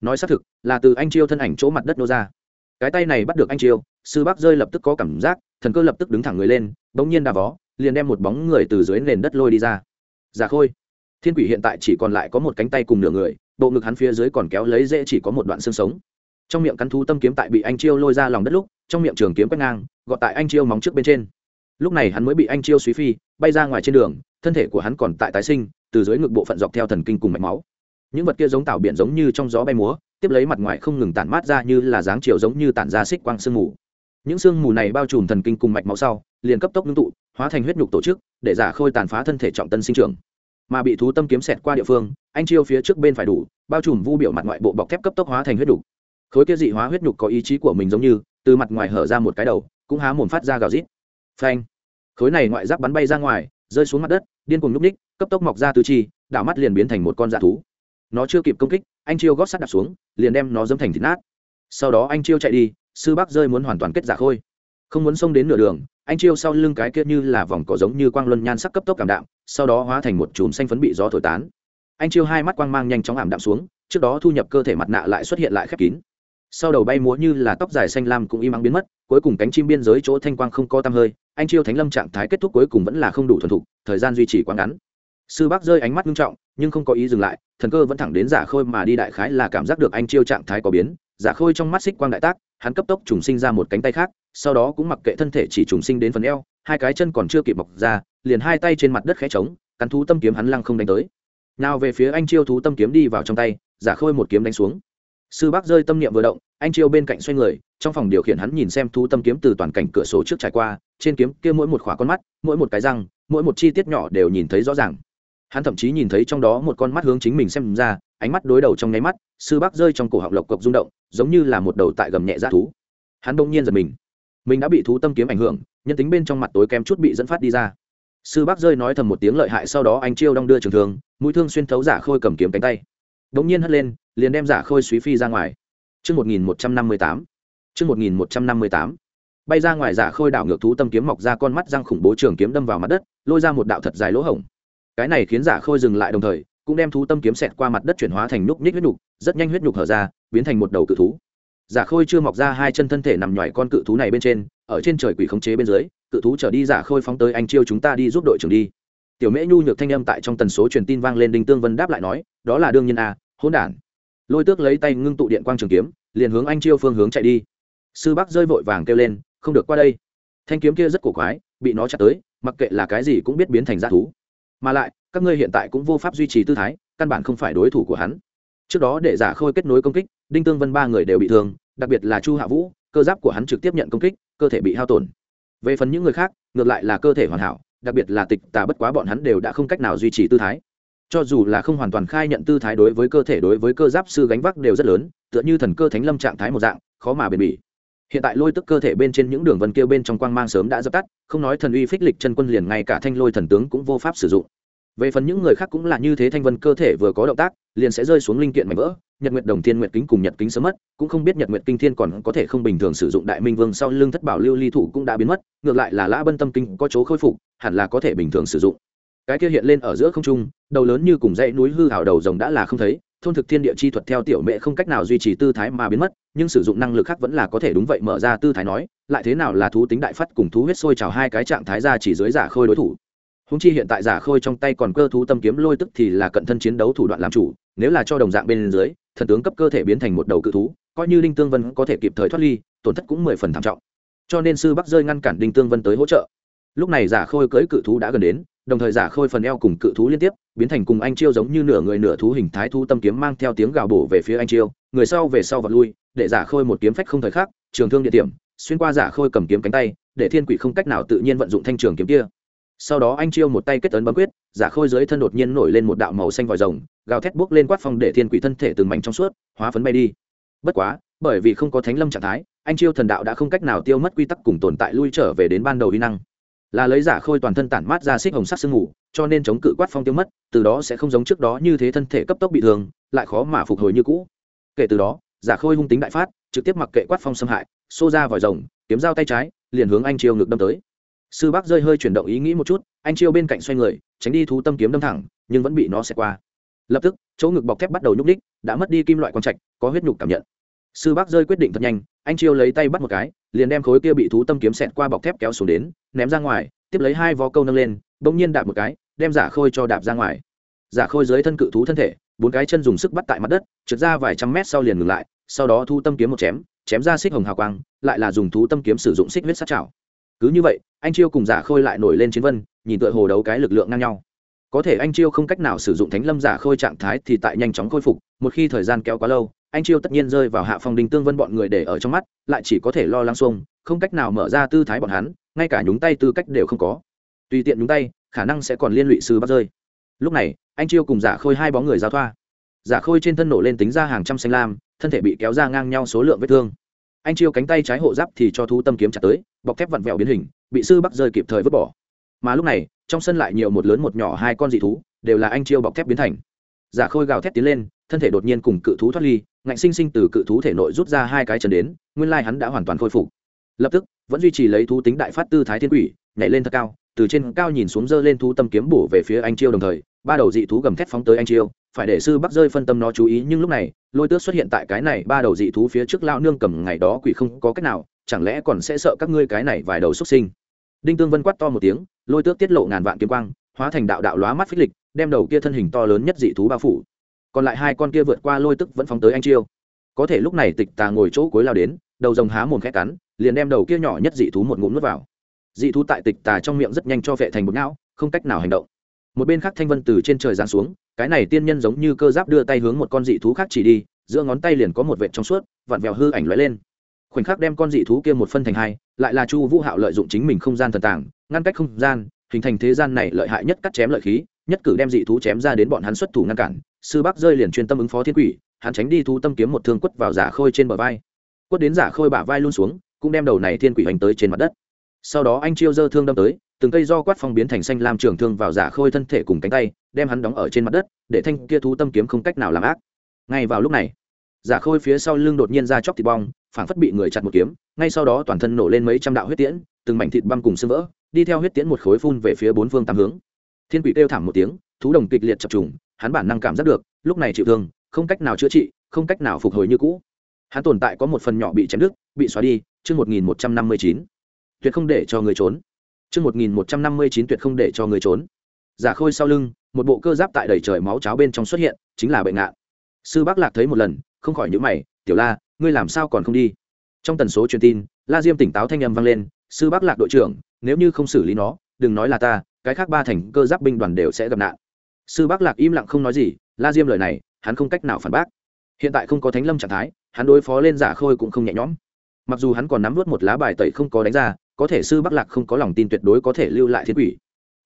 nói xác thực, là từ anh chiêu thân ảnh chỗ mặt đất nô ra. Cái tay này bắt được anh chiêu, sư bác rơi lập tức có cảm giác, thần cơ lập tức đứng thẳng người lên, bỗng nhiên đà vó, liền đem một bóng người từ dưới nền đất lôi đi ra. Giả khôi, thiên quỷ hiện tại chỉ còn lại có một cánh tay cùng nửa người, bộ ngực hắn phía dưới còn kéo lấy dễ chỉ có một đoạn xương sống. Trong miệng cắn thú tâm kiếm tại bị anh chiêu lôi ra lòng đất lúc, trong miệng trường kiếm quét ngang, gọt tại anh chiêu móng trước bên trên. Lúc này hắn mới bị anh chiêu suy phi, bay ra ngoài trên đường, thân thể của hắn còn tại tái sinh, từ dưới ngực bộ phận dọc theo thần kinh cùng mạch máu những vật kia giống tảo biển giống như trong gió bay múa, tiếp lấy mặt ngoài không ngừng tản mát ra như là dáng chiều giống như tản ra xích quang sương mù. Những sương mù này bao trùm thần kinh cùng mạch máu sau, liền cấp tốc ngưng tụ, hóa thành huyết nhục tổ chức, để giả khôi tàn phá thân thể trọng tân sinh trưởng. Mà bị thú tâm kiếm xẹt qua địa phương, anh chiêu phía trước bên phải đủ, bao trùm vu biểu mặt ngoại bộ bọc thép cấp tốc hóa thành huyết nhục. Khối kia dị hóa huyết nhục có ý chí của mình giống như, từ mặt ngoài hở ra một cái đầu, cũng há mồm phát ra gào rít. Phanh. Khối này ngoại giáp bắn bay ra ngoài, rơi xuống mặt đất, điên cuồng nhúc ních cấp tốc mọc ra tứ chi, đảo mắt liền biến thành một con dạ thú nó chưa kịp công kích, anh chiêu gót sắt đặt xuống, liền đem nó dâm thành thịt nát. Sau đó anh chiêu chạy đi, sư bác rơi muốn hoàn toàn kết giả khôi. Không muốn xông đến nửa đường, anh chiêu sau lưng cái kia như là vòng cỏ giống như quang luân nhan sắc cấp tốc cảm đạm, sau đó hóa thành một chùm xanh phấn bị gió thổi tán. Anh chiêu hai mắt quang mang nhanh chóng ảm đạm xuống, trước đó thu nhập cơ thể mặt nạ lại xuất hiện lại khép kín. Sau đầu bay múa như là tóc dài xanh lam cũng im ắng biến mất, cuối cùng cánh chim biên giới chỗ thanh quang không co tăm hơi, anh chiêu thánh lâm trạng thái kết thúc cuối cùng vẫn là không đủ thuần thục, thời gian duy trì quá ngắn sư bác rơi ánh mắt nghiêm trọng, nhưng không có ý dừng lại, thần cơ vẫn thẳng đến giả khôi mà đi đại khái là cảm giác được anh chiêu trạng thái có biến. Giả khôi trong mắt xích quang đại tác, hắn cấp tốc trùng sinh ra một cánh tay khác, sau đó cũng mặc kệ thân thể chỉ trùng sinh đến phần eo, hai cái chân còn chưa kịp mọc ra, liền hai tay trên mặt đất khẽ trống, cắn thú tâm kiếm hắn lăng không đánh tới. Nào về phía anh chiêu thú tâm kiếm đi vào trong tay, giả khôi một kiếm đánh xuống. Sư bác rơi tâm niệm vừa động, anh chiêu bên cạnh xoay người, trong phòng điều khiển hắn nhìn xem thú tâm kiếm từ toàn cảnh cửa sổ trước trải qua, trên kiếm kia mỗi một khỏa con mắt, mỗi một cái răng, mỗi một chi tiết nhỏ đều nhìn thấy rõ ràng hắn thậm chí nhìn thấy trong đó một con mắt hướng chính mình xem ra ánh mắt đối đầu trong nháy mắt sư bác rơi trong cổ họng lộc cộc rung động giống như là một đầu tại gầm nhẹ ra thú. Hắn bỗng nhiên giật mình. Mình đã bị thú tâm kiếm ảnh hưởng nhân tính bên trong mặt tối kém chút bị dẫn phát đi ra. Sư bác rơi nói thầm một tiếng lợi hại sau đó anh chiêu đong đưa trường thương mũi thương xuyên thấu giả khôi cầm kiếm cánh tay. Bỗng nhiên hất lên liền đem giả khôi suý phi ra ngoài. Trước 1158. Trước 1158. Bay ra ngoài giả khôi đảo ngược thú tâm kiếm mọc ra con mắt răng khủng bố trường kiếm đâm vào mặt đất, lôi ra một đạo thật dài lỗ hổng cái này khiến giả khôi dừng lại đồng thời, cũng đem thú tâm kiếm xẹt qua mặt đất chuyển hóa thành núc ních huyết nhục rất nhanh huyết nhục hở ra, biến thành một đầu cự thú. Giả khôi chưa mọc ra hai chân thân thể nằm nhoài con cự thú này bên trên, ở trên trời quỷ khống chế bên dưới, cự thú trở đi giả khôi phóng tới anh chiêu chúng ta đi giúp đội trưởng đi. Tiểu mễ nhu nhược thanh âm tại trong tần số truyền tin vang lên đinh tương vân đáp lại nói, đó là đương nhiên a hỗn đản. Lôi tước lấy tay ngưng tụ điện quang trường kiếm, liền hướng anh chiêu phương hướng chạy đi. Sư bắc rơi vội vàng kêu lên, không được qua đây. Thanh kiếm kia rất cổ quái, bị nó chặt tới, mặc kệ là cái gì cũng biết biến thành g thú mà lại, các ngươi hiện tại cũng vô pháp duy trì tư thái, căn bản không phải đối thủ của hắn. Trước đó để giả khôi kết nối công kích, đinh tương vân ba người đều bị thương, đặc biệt là chu hạ vũ, cơ giáp của hắn trực tiếp nhận công kích, cơ thể bị hao tổn. Về phần những người khác, ngược lại là cơ thể hoàn hảo, đặc biệt là tịch tà bất quá bọn hắn đều đã không cách nào duy trì tư thái. Cho dù là không hoàn toàn khai nhận tư thái đối với cơ thể đối với cơ giáp sư gánh vác đều rất lớn, tựa như thần cơ thánh lâm trạng thái một dạng, khó mà bền bỉ hiện tại lôi tức cơ thể bên trên những đường vân kia bên trong quang mang sớm đã dập tắt, không nói thần uy phích lịch chân quân liền ngay cả thanh lôi thần tướng cũng vô pháp sử dụng. Về phần những người khác cũng là như thế thanh vân cơ thể vừa có động tác, liền sẽ rơi xuống linh kiện mảnh vỡ, nhật nguyệt đồng thiên nguyệt kính cùng nhật kính sớm mất, cũng không biết nhật nguyệt kinh thiên còn có thể không bình thường sử dụng đại minh vương sau lưng thất bảo lưu ly thủ cũng đã biến mất, ngược lại là lã bân tâm kinh có chỗ khôi phục, hẳn là có thể bình thường sử dụng. Cái kia hiện lên ở giữa không trung, đầu lớn như cùng dãy núi hư hảo đầu rồng đã là không thấy thôn thực thiên địa chi thuật theo tiểu mẹ không cách nào duy trì tư thái mà biến mất, nhưng sử dụng năng lực khác vẫn là có thể đúng vậy mở ra tư thái nói, lại thế nào là thú tính đại phát cùng thú huyết sôi trào hai cái trạng thái ra chỉ dưới giả khôi đối thủ. Húng chi hiện tại giả khôi trong tay còn cơ thú tâm kiếm lôi tức thì là cận thân chiến đấu thủ đoạn làm chủ, nếu là cho đồng dạng bên dưới, thần tướng cấp cơ thể biến thành một đầu cự thú, coi như đinh tương vân có thể kịp thời thoát ly, tổn thất cũng mười phần thảm trọng. Cho nên sư bắc rơi ngăn cản đinh tương vân tới hỗ trợ. Lúc này giả khôi cưỡi cự thú đã gần đến đồng thời giả khôi phần eo cùng cự thú liên tiếp, biến thành cùng anh chiêu giống như nửa người nửa thú hình thái thú tâm kiếm mang theo tiếng gào bổ về phía anh chiêu, người sau về sau vật lui, để giả khôi một kiếm phách không thời khắc, trường thương địa điểm xuyên qua giả khôi cầm kiếm cánh tay, để thiên quỷ không cách nào tự nhiên vận dụng thanh trường kiếm kia. Sau đó anh chiêu một tay kết ấn bấm quyết, giả khôi dưới thân đột nhiên nổi lên một đạo màu xanh vòi rồng, gào thét bước lên quát phong để thiên quỷ thân thể từng mảnh trong suốt, hóa phấn bay đi. Bất quá, bởi vì không có thánh lâm trạng thái, anh chiêu thần đạo đã không cách nào tiêu mất quy tắc cùng tồn tại lui trở về đến ban đầu uy năng là lấy giả khôi toàn thân tản mát ra xích hồng sắc sương ngủ cho nên chống cự quát phong tiêu mất, từ đó sẽ không giống trước đó như thế thân thể cấp tốc bị thương, lại khó mà phục hồi như cũ. Kể từ đó, giả khôi hung tính đại phát, trực tiếp mặc kệ quát phong xâm hại, xô ra vòi rồng, kiếm dao tay trái, liền hướng anh chiêu ngực đâm tới. Sư bác rơi hơi chuyển động ý nghĩ một chút, anh chiêu bên cạnh xoay người, tránh đi thú tâm kiếm đâm thẳng, nhưng vẫn bị nó xẹt qua. Lập tức, chỗ ngực bọc thép bắt đầu nhúc ních đã mất đi kim loại quang trạch, có huyết nhục cảm nhận. Sư bác rơi quyết định thật nhanh, anh chiêu lấy tay bắt một cái liền đem khối kia bị thú tâm kiếm xẹt qua bọc thép kéo xuống đến, ném ra ngoài, tiếp lấy hai vó câu nâng lên, bỗng nhiên đạp một cái, đem giả khôi cho đạp ra ngoài. Giả khôi dưới thân cự thú thân thể, bốn cái chân dùng sức bắt tại mặt đất, trượt ra vài trăm mét sau liền ngừng lại, sau đó thu tâm kiếm một chém chém ra xích hồng hào quang, lại là dùng thú tâm kiếm sử dụng xích huyết sát chảo cứ như vậy, anh chiêu cùng giả khôi lại nổi lên chiến vân, nhìn tựa hồ đấu cái lực lượng ngang nhau có thể anh chiêu không cách nào sử dụng thánh lâm giả khôi trạng thái thì tại nhanh chóng khôi phục, một khi thời gian kéo quá lâu, anh chiêu tất nhiên rơi vào hạ phong đình tương vân bọn người để ở trong mắt, lại chỉ có thể lo lăng xuông, không cách nào mở ra tư thái bọn hắn, ngay cả nhúng tay tư cách đều không có. Tùy tiện nhúng tay, khả năng sẽ còn liên lụy sư bắt rơi. Lúc này, anh chiêu cùng giả khôi hai bóng người giao thoa. Giả khôi trên thân nổ lên tính ra hàng trăm xanh lam, thân thể bị kéo ra ngang nhau số lượng vết thương. Anh chiêu cánh tay trái hộ giáp thì cho thu tâm kiếm chặt tới, bọc thép vặn vẹo biến hình, bị sư bắc rơi kịp thời vứt bỏ mà lúc này, trong sân lại nhiều một lớn một nhỏ hai con dị thú, đều là anh chiêu bọc thép biến thành. Giả khôi gào thét tiến lên, thân thể đột nhiên cùng cự thú thoát ly, ngạnh sinh sinh từ cự thú thể nội rút ra hai cái chân đến, nguyên lai hắn đã hoàn toàn khôi phục. Lập tức, vẫn duy trì lấy thú tính đại phát tư thái thiên quỷ, nhảy lên thật cao, từ trên cao nhìn xuống dơ lên thú tâm kiếm bổ về phía anh chiêu đồng thời, ba đầu dị thú gầm thét phóng tới anh chiêu, phải để sư bắc rơi phân tâm nó chú ý, nhưng lúc này, lôi tước xuất hiện tại cái này ba đầu dị thú phía trước lao nương cầm ngày đó quỷ không có cách nào, chẳng lẽ còn sẽ sợ các ngươi cái này vài đầu xuất sinh? Đinh tương vân quát to một tiếng, lôi tước tiết lộ ngàn vạn kiếm quang, hóa thành đạo đạo lóa mắt phích lịch, đem đầu kia thân hình to lớn nhất dị thú bao phủ. Còn lại hai con kia vượt qua lôi tức vẫn phóng tới anh chiêu. Có thể lúc này tịch tà ngồi chỗ cuối lao đến, đầu rồng há mồm khẽ cắn, liền đem đầu kia nhỏ nhất dị thú một ngụm nuốt vào. Dị thú tại tịch tà trong miệng rất nhanh cho vệ thành một não, không cách nào hành động. Một bên khác thanh vân từ trên trời giáng xuống, cái này tiên nhân giống như cơ giáp đưa tay hướng một con dị thú khác chỉ đi, giữa ngón tay liền có một vệt trong suốt, vặn vẹo hư ảnh lóe lên khoảnh khắc đem con dị thú kia một phân thành hai, lại là chu vũ hạo lợi dụng chính mình không gian thần tàng, ngăn cách không gian, hình thành thế gian này lợi hại nhất cắt chém lợi khí, nhất cử đem dị thú chém ra đến bọn hắn xuất thủ ngăn cản. Sư bắc rơi liền chuyên tâm ứng phó thiên quỷ, hắn tránh đi thú tâm kiếm một thương quất vào giả khôi trên bờ vai. Quất đến giả khôi bả vai luôn xuống, cũng đem đầu này thiên quỷ hành tới trên mặt đất. Sau đó anh chiêu dơ thương đâm tới, từng cây do quát phong biến thành xanh lam trường thương vào giả khôi thân thể cùng cánh tay, đem hắn đóng ở trên mặt đất, để thanh kia thú tâm kiếm không cách nào làm ác. Ngay vào lúc này giả khôi phía sau lưng đột nhiên ra chóc thịt bong, phảng phất bị người chặt một kiếm, ngay sau đó toàn thân nổ lên mấy trăm đạo huyết tiễn, từng mảnh thịt băng cùng sưng vỡ, đi theo huyết tiễn một khối phun về phía bốn phương tám hướng. Thiên quỷ kêu thảm một tiếng, thú đồng kịch liệt chập trùng, hắn bản năng cảm giác được, lúc này chịu thương, không cách nào chữa trị, không cách nào phục hồi như cũ. Hắn tồn tại có một phần nhỏ bị chém đứt, bị xóa đi, chương một nghìn một trăm năm mươi chín. Tuyệt không để cho người trốn. Chương một nghìn một trăm năm mươi chín tuyệt không để cho người trốn. Giả khôi sau lưng, một bộ cơ giáp tại đầy trời máu cháo bên trong xuất hiện, chính là bệnh ngạn. Sư bác lạc thấy một lần không khỏi những mày, tiểu la, ngươi làm sao còn không đi? Trong tần số truyền tin, la diêm tỉnh táo thanh âm vang lên, sư bác lạc đội trưởng, nếu như không xử lý nó, đừng nói là ta, cái khác ba thành cơ giáp binh đoàn đều sẽ gặp nạn. Sư bác lạc im lặng không nói gì, la diêm lời này, hắn không cách nào phản bác. Hiện tại không có thánh lâm trạng thái, hắn đối phó lên giả khôi cũng không nhẹ nhõm. Mặc dù hắn còn nắm vớt một lá bài tẩy không có đánh ra, có thể sư bắc lạc không có lòng tin tuyệt đối có thể lưu lại thiên quỷ.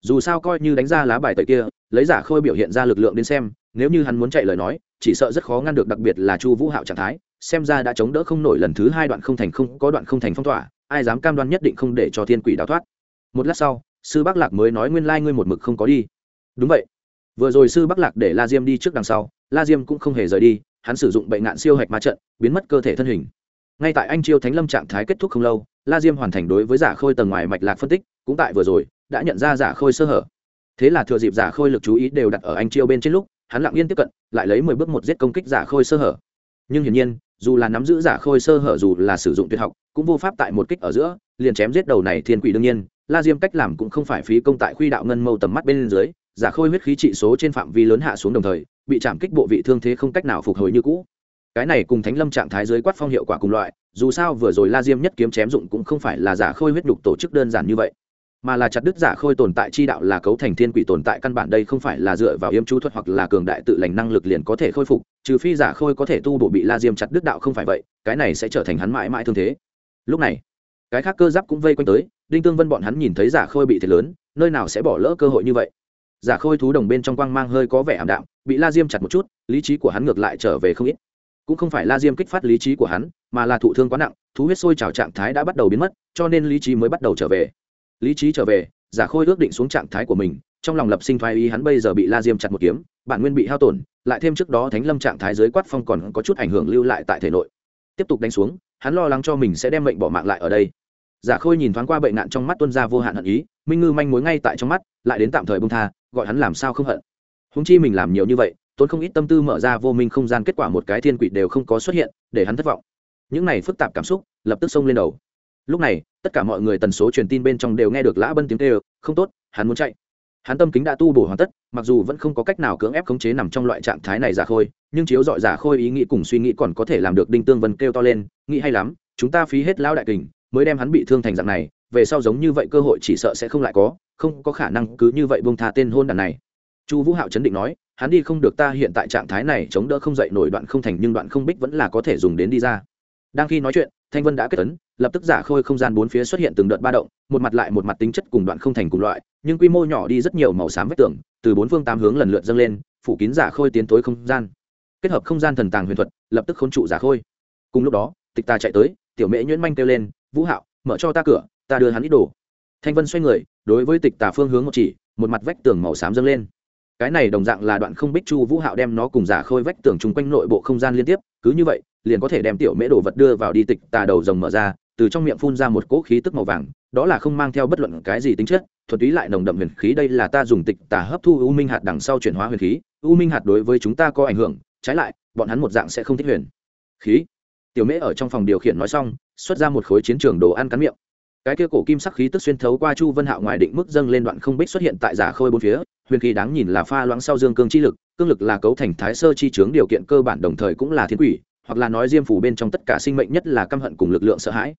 Dù sao coi như đánh ra lá bài tẩy kia, lấy giả khôi biểu hiện ra lực lượng đến xem, nếu như hắn muốn chạy lời nói chỉ sợ rất khó ngăn được, đặc biệt là chu vũ hạo trạng thái, xem ra đã chống đỡ không nổi lần thứ hai đoạn không thành không, có đoạn không thành phong tỏa, ai dám cam đoan nhất định không để cho thiên quỷ đào thoát. Một lát sau, sư bắc lạc mới nói nguyên lai ngươi một mực không có đi. Đúng vậy. Vừa rồi sư bắc lạc để la diêm đi trước đằng sau, la diêm cũng không hề rời đi, hắn sử dụng bệnh nạn siêu hạch ma trận, biến mất cơ thể thân hình. Ngay tại anh chiêu thánh lâm trạng thái kết thúc không lâu, la diêm hoàn thành đối với giả khôi tầng ngoài mạch lạc phân tích, cũng tại vừa rồi, đã nhận ra giả khôi sơ hở. Thế là thừa dịp giả khôi lực chú ý đều đặt ở anh chiêu bên trên lúc hắn lặng yên tiếp cận, lại lấy mười bước một giết công kích giả khôi sơ hở. Nhưng hiển nhiên, dù là nắm giữ giả khôi sơ hở dù là sử dụng tuyệt học, cũng vô pháp tại một kích ở giữa, liền chém giết đầu này thiên quỷ đương nhiên, la diêm cách làm cũng không phải phí công tại khuy đạo ngân mâu tầm mắt bên dưới, giả khôi huyết khí trị số trên phạm vi lớn hạ xuống đồng thời, bị chạm kích bộ vị thương thế không cách nào phục hồi như cũ. Cái này cùng thánh lâm trạng thái dưới quát phong hiệu quả cùng loại, dù sao vừa rồi la diêm nhất kiếm chém dụng cũng không phải là giả khôi huyết đục tổ chức đơn giản như vậy mà là chặt đứt giả khôi tồn tại chi đạo là cấu thành thiên quỷ tồn tại căn bản đây không phải là dựa vào yếm chú thuật hoặc là cường đại tự lành năng lực liền có thể khôi phục, trừ phi giả khôi có thể tu bổ bị la diêm chặt đứt đạo không phải vậy, cái này sẽ trở thành hắn mãi mãi thương thế. Lúc này, cái khác cơ giáp cũng vây quanh tới, đinh tương vân bọn hắn nhìn thấy giả khôi bị thiệt lớn, nơi nào sẽ bỏ lỡ cơ hội như vậy? Giả khôi thú đồng bên trong quang mang hơi có vẻ ảm đạm, bị la diêm chặt một chút, lý trí của hắn ngược lại trở về không ít. Cũng không phải la diêm kích phát lý trí của hắn, mà là thụ thương quá nặng, thú huyết sôi trào trạng thái đã bắt đầu biến mất, cho nên lý trí mới bắt đầu trở về lý trí trở về, giả khôi ước định xuống trạng thái của mình, trong lòng lập sinh thoái ý hắn bây giờ bị la diêm chặt một kiếm, bản nguyên bị hao tổn, lại thêm trước đó thánh lâm trạng thái dưới quát phong còn có chút ảnh hưởng lưu lại tại thể nội. Tiếp tục đánh xuống, hắn lo lắng cho mình sẽ đem mệnh bỏ mạng lại ở đây. Giả khôi nhìn thoáng qua bệnh nạn trong mắt tuân ra vô hạn hận ý, minh ngư manh mối ngay tại trong mắt, lại đến tạm thời bông tha, gọi hắn làm sao không hận. Húng chi mình làm nhiều như vậy, tốn không ít tâm tư mở ra vô minh không gian, kết quả một cái thiên quỷ đều không có xuất hiện, để hắn thất vọng. Những này phức tạp cảm xúc, lập tức xông lên đầu lúc này, tất cả mọi người tần số truyền tin bên trong đều nghe được lã bân tiếng kêu, không tốt, hắn muốn chạy. Hắn tâm kính đã tu bổ hoàn tất, mặc dù vẫn không có cách nào cưỡng ép khống chế nằm trong loại trạng thái này giả khôi, nhưng chiếu dọi giả khôi ý nghĩ cùng suy nghĩ còn có thể làm được đinh tương vân kêu to lên, nghĩ hay lắm, chúng ta phí hết lão đại kình, mới đem hắn bị thương thành dạng này, về sau giống như vậy cơ hội chỉ sợ sẽ không lại có, không có khả năng cứ như vậy buông tha tên hôn đàn này. Chu vũ hạo chấn định nói, hắn đi không được ta hiện tại trạng thái này chống đỡ không dậy nổi đoạn không thành, nhưng đoạn không bích vẫn là có thể dùng đến đi ra. Đang khi nói chuyện, thanh vân đã kết tấn lập tức giả khôi không gian bốn phía xuất hiện từng đợt ba động, một mặt lại một mặt tính chất cùng đoạn không thành cùng loại, nhưng quy mô nhỏ đi rất nhiều màu xám vách tường, từ bốn phương tám hướng lần lượt dâng lên, phủ kín giả khôi tiến tối không gian. Kết hợp không gian thần tàng huyền thuật, lập tức khốn trụ giả khôi. Cùng lúc đó, tịch ta chạy tới, tiểu mễ nhuyễn manh kêu lên, vũ hạo, mở cho ta cửa, ta đưa hắn ít đồ. Thanh vân xoay người, đối với tịch tà phương hướng một chỉ, một mặt vách tường màu xám dâng lên. Cái này đồng dạng là đoạn không bích chu vũ hạo đem nó cùng giả khôi vách tường chung quanh nội bộ không gian liên tiếp, cứ như vậy, liền có thể đem tiểu mễ đồ vật đưa vào đi tịch tà đầu rồng mở ra từ trong miệng phun ra một cỗ khí tức màu vàng, đó là không mang theo bất luận cái gì tính chất thuật túy lại nồng đậm huyền khí, đây là ta dùng tịch tà hấp thu u minh hạt đằng sau chuyển hóa huyền khí, u minh hạt đối với chúng ta có ảnh hưởng, trái lại, bọn hắn một dạng sẽ không thích huyền khí. Tiểu mễ ở trong phòng điều khiển nói xong, xuất ra một khối chiến trường đồ ăn cắn miệng. Cái kia cổ kim sắc khí tức xuyên thấu qua chu vân hạo ngoài định mức dâng lên đoạn không bích xuất hiện tại giả khôi bốn phía, huyền khí đáng nhìn là pha loãng sau dương cương chi lực, cương lực là cấu thành thái sơ chi chướng, điều kiện cơ bản đồng thời cũng là thiên quỷ hoặc là nói diêm phủ bên trong tất cả sinh mệnh nhất là căm hận cùng lực lượng sợ hãi.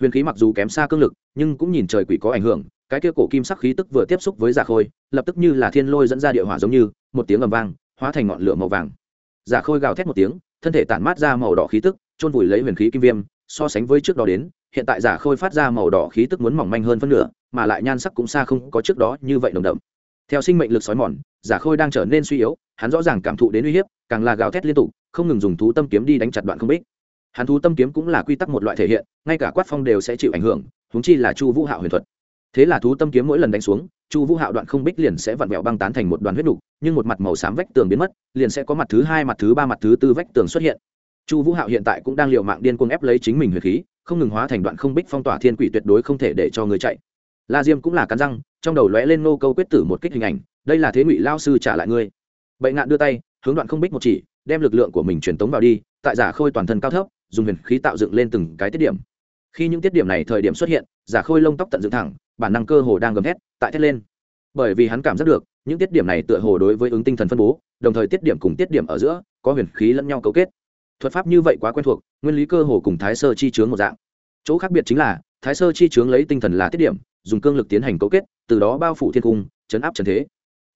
Huyền khí mặc dù kém xa cương lực, nhưng cũng nhìn trời quỷ có ảnh hưởng, cái kia cổ kim sắc khí tức vừa tiếp xúc với giả khôi, lập tức như là thiên lôi dẫn ra địa hỏa giống như, một tiếng ầm vang, hóa thành ngọn lửa màu vàng. Giả khôi gào thét một tiếng, thân thể tản mát ra màu đỏ khí tức trôn vùi lấy huyền khí kim viêm, so sánh với trước đó đến, hiện tại giả khôi phát ra màu đỏ khí tức muốn mỏng manh hơn phân nửa, mà lại nhan sắc cũng xa không có trước đó như vậy nồng đậm. Theo sinh mệnh lực sói mòn, giả khôi đang trở nên suy yếu, hắn rõ ràng cảm thụ đến uy hiếp, càng là gào thét liên tục không ngừng dùng thú tâm kiếm đi đánh chặt đoạn không bích. Hắn thú tâm kiếm cũng là quy tắc một loại thể hiện, ngay cả quát phong đều sẽ chịu ảnh hưởng húng chi là chu vũ hạo huyền thuật. Thế là thú tâm kiếm mỗi lần đánh xuống, chu vũ hạo đoạn không bích liền sẽ vặn vẹo băng tán thành một đoàn huyết đục nhưng một mặt màu xám vách tường biến mất, liền sẽ có mặt thứ hai, mặt thứ ba, mặt thứ tư vách tường xuất hiện. Chu vũ hạo hiện tại cũng đang l i ề u mạng điên cuồng ép lấy chính mình huyền khí, không ngừng hóa thành đoạn không bích phong tỏa thiên quỷ tuyệt đối không thể để cho người chạy. La diêm cũng là cắn răng, trong đầu lóe lên nô câu quyết tử một kích hình ảnh, đây là thế ngụy lao sư trả lại ngươi. Bệnh ngạn đưa tay, hướng đoạn không bích một chỉ đem lực lượng của mình truyền tống vào đi, tại giả khôi toàn thân cao thấp, dùng huyền khí tạo dựng lên từng cái tiết điểm. Khi những tiết điểm này thời điểm xuất hiện, giả khôi lông tóc tận dựng thẳng, bản năng cơ hồ đang gầm thét, tại thét lên. Bởi vì hắn cảm giác được, những tiết điểm này tựa hồ đối với ứng tinh thần phân bố, đồng thời tiết điểm cùng tiết điểm ở giữa, có huyền khí lẫn nhau cấu kết. Thuật pháp như vậy quá quen thuộc, nguyên lý cơ hồ cùng thái sơ chi chướng một dạng. Chỗ khác biệt chính là, thái sơ chi chướng lấy tinh thần là tiết điểm, dùng cương lực tiến hành cấu kết, từ đó bao phủ thiên cung, chấn áp trần thế.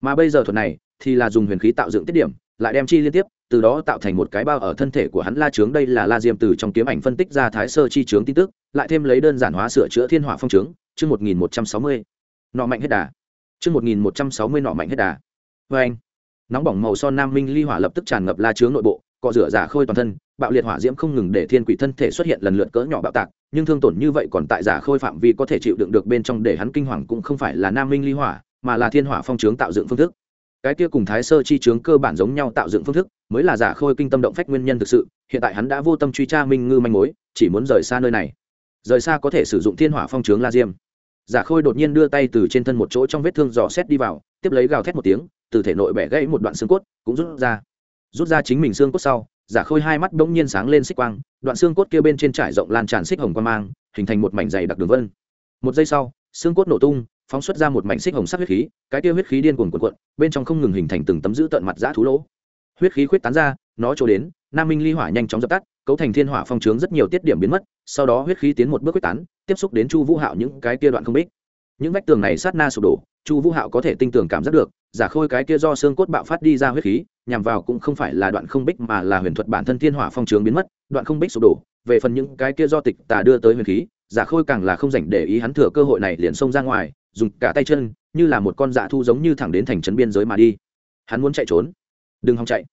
Mà bây giờ thuật này, thì là dùng huyền khí tạo dựng tiết điểm, lại đem chi liên tiếp từ đó tạo thành một cái bao ở thân thể của hắn la trướng đây là la diêm từ trong kiếm ảnh phân tích ra thái sơ chi trướng tin tức lại thêm lấy đơn giản hóa sửa chữa thiên hỏa phong trướng chương một nghìn một trăm sáu mươi nọ mạnh hết đà Trước 1160 nọ mạnh hết đà. vê anh, nóng bỏng màu son nam minh ly hỏa lập tức tràn ngập la trướng nội bộ, cọ rửa giả khôi toàn thân, bạo liệt hỏa diễm không ngừng để thiên quỷ thân thể xuất hiện lần lượt cỡ nhỏ bạo tạc, nhưng thương tổn như vậy còn tại giả khôi phạm vi có thể chịu đựng được bên trong để hắn kinh hoàng cũng không phải là nam minh ly hỏa, mà là thiên hỏa phong trướng tạo dựng phương thức. Cái kia cùng thái sơ chi chướng cơ bản giống nhau tạo dựng phương thức, mới là giả khôi kinh tâm động phách nguyên nhân thực sự, hiện tại hắn đã vô tâm truy tra minh ngư manh mối, chỉ muốn rời xa nơi này. Rời xa có thể sử dụng thiên hỏa phong trướng la diêm. Giả khôi đột nhiên đưa tay từ trên thân một chỗ trong vết thương dò xét đi vào tiếp lấy gào thét một tiếng từ thể nội bẻ gãy một đoạn xương cốt cũng rút ra. Rút ra chính mình xương cốt sau giả khôi hai mắt bỗng nhiên sáng lên xích quang đoạn xương cốt kia bên trên trải rộng lan tràn xích hồng quang mang hình thành một mảnh dày đặc đường vân. Một giây sau xương cốt nổ tung phóng xuất ra một mảnh xích hồng sắc huyết khí, cái kia huyết khí điên cuồng cuộn cuộn, bên trong không ngừng hình thành từng tấm giữ tận mặt giã thú lỗ. Huyết khí khuyết tán ra, nó trôi đến, nam minh ly hỏa nhanh chóng dập tắt, cấu thành thiên hỏa phong trướng rất nhiều tiết điểm biến mất, sau đó huyết khí tiến một bước quyết tán, tiếp xúc đến chu vũ hạo những cái kia đoạn không bích những vách tường này sát na sụp đổ, chu vũ hạo có thể tinh tường cảm giác được, giả khôi cái kia do xương cốt bạo phát đi ra huyết khí, nhằm vào cũng không phải là đoạn không bích mà là huyền thuật bản thân thiên hỏa phong trướng biến mất, đoạn không bích sụp đổ, về phần những cái kia do tịch tà đưa tới huyền khí, giả khôi càng là không dành để ý hắn thừa cơ hội này liền xông ra ngoài dùng cả tay chân, như là một con dạ thu giống như thẳng đến thành trấn biên giới mà đi. Hắn muốn chạy trốn. Đừng hòng chạy.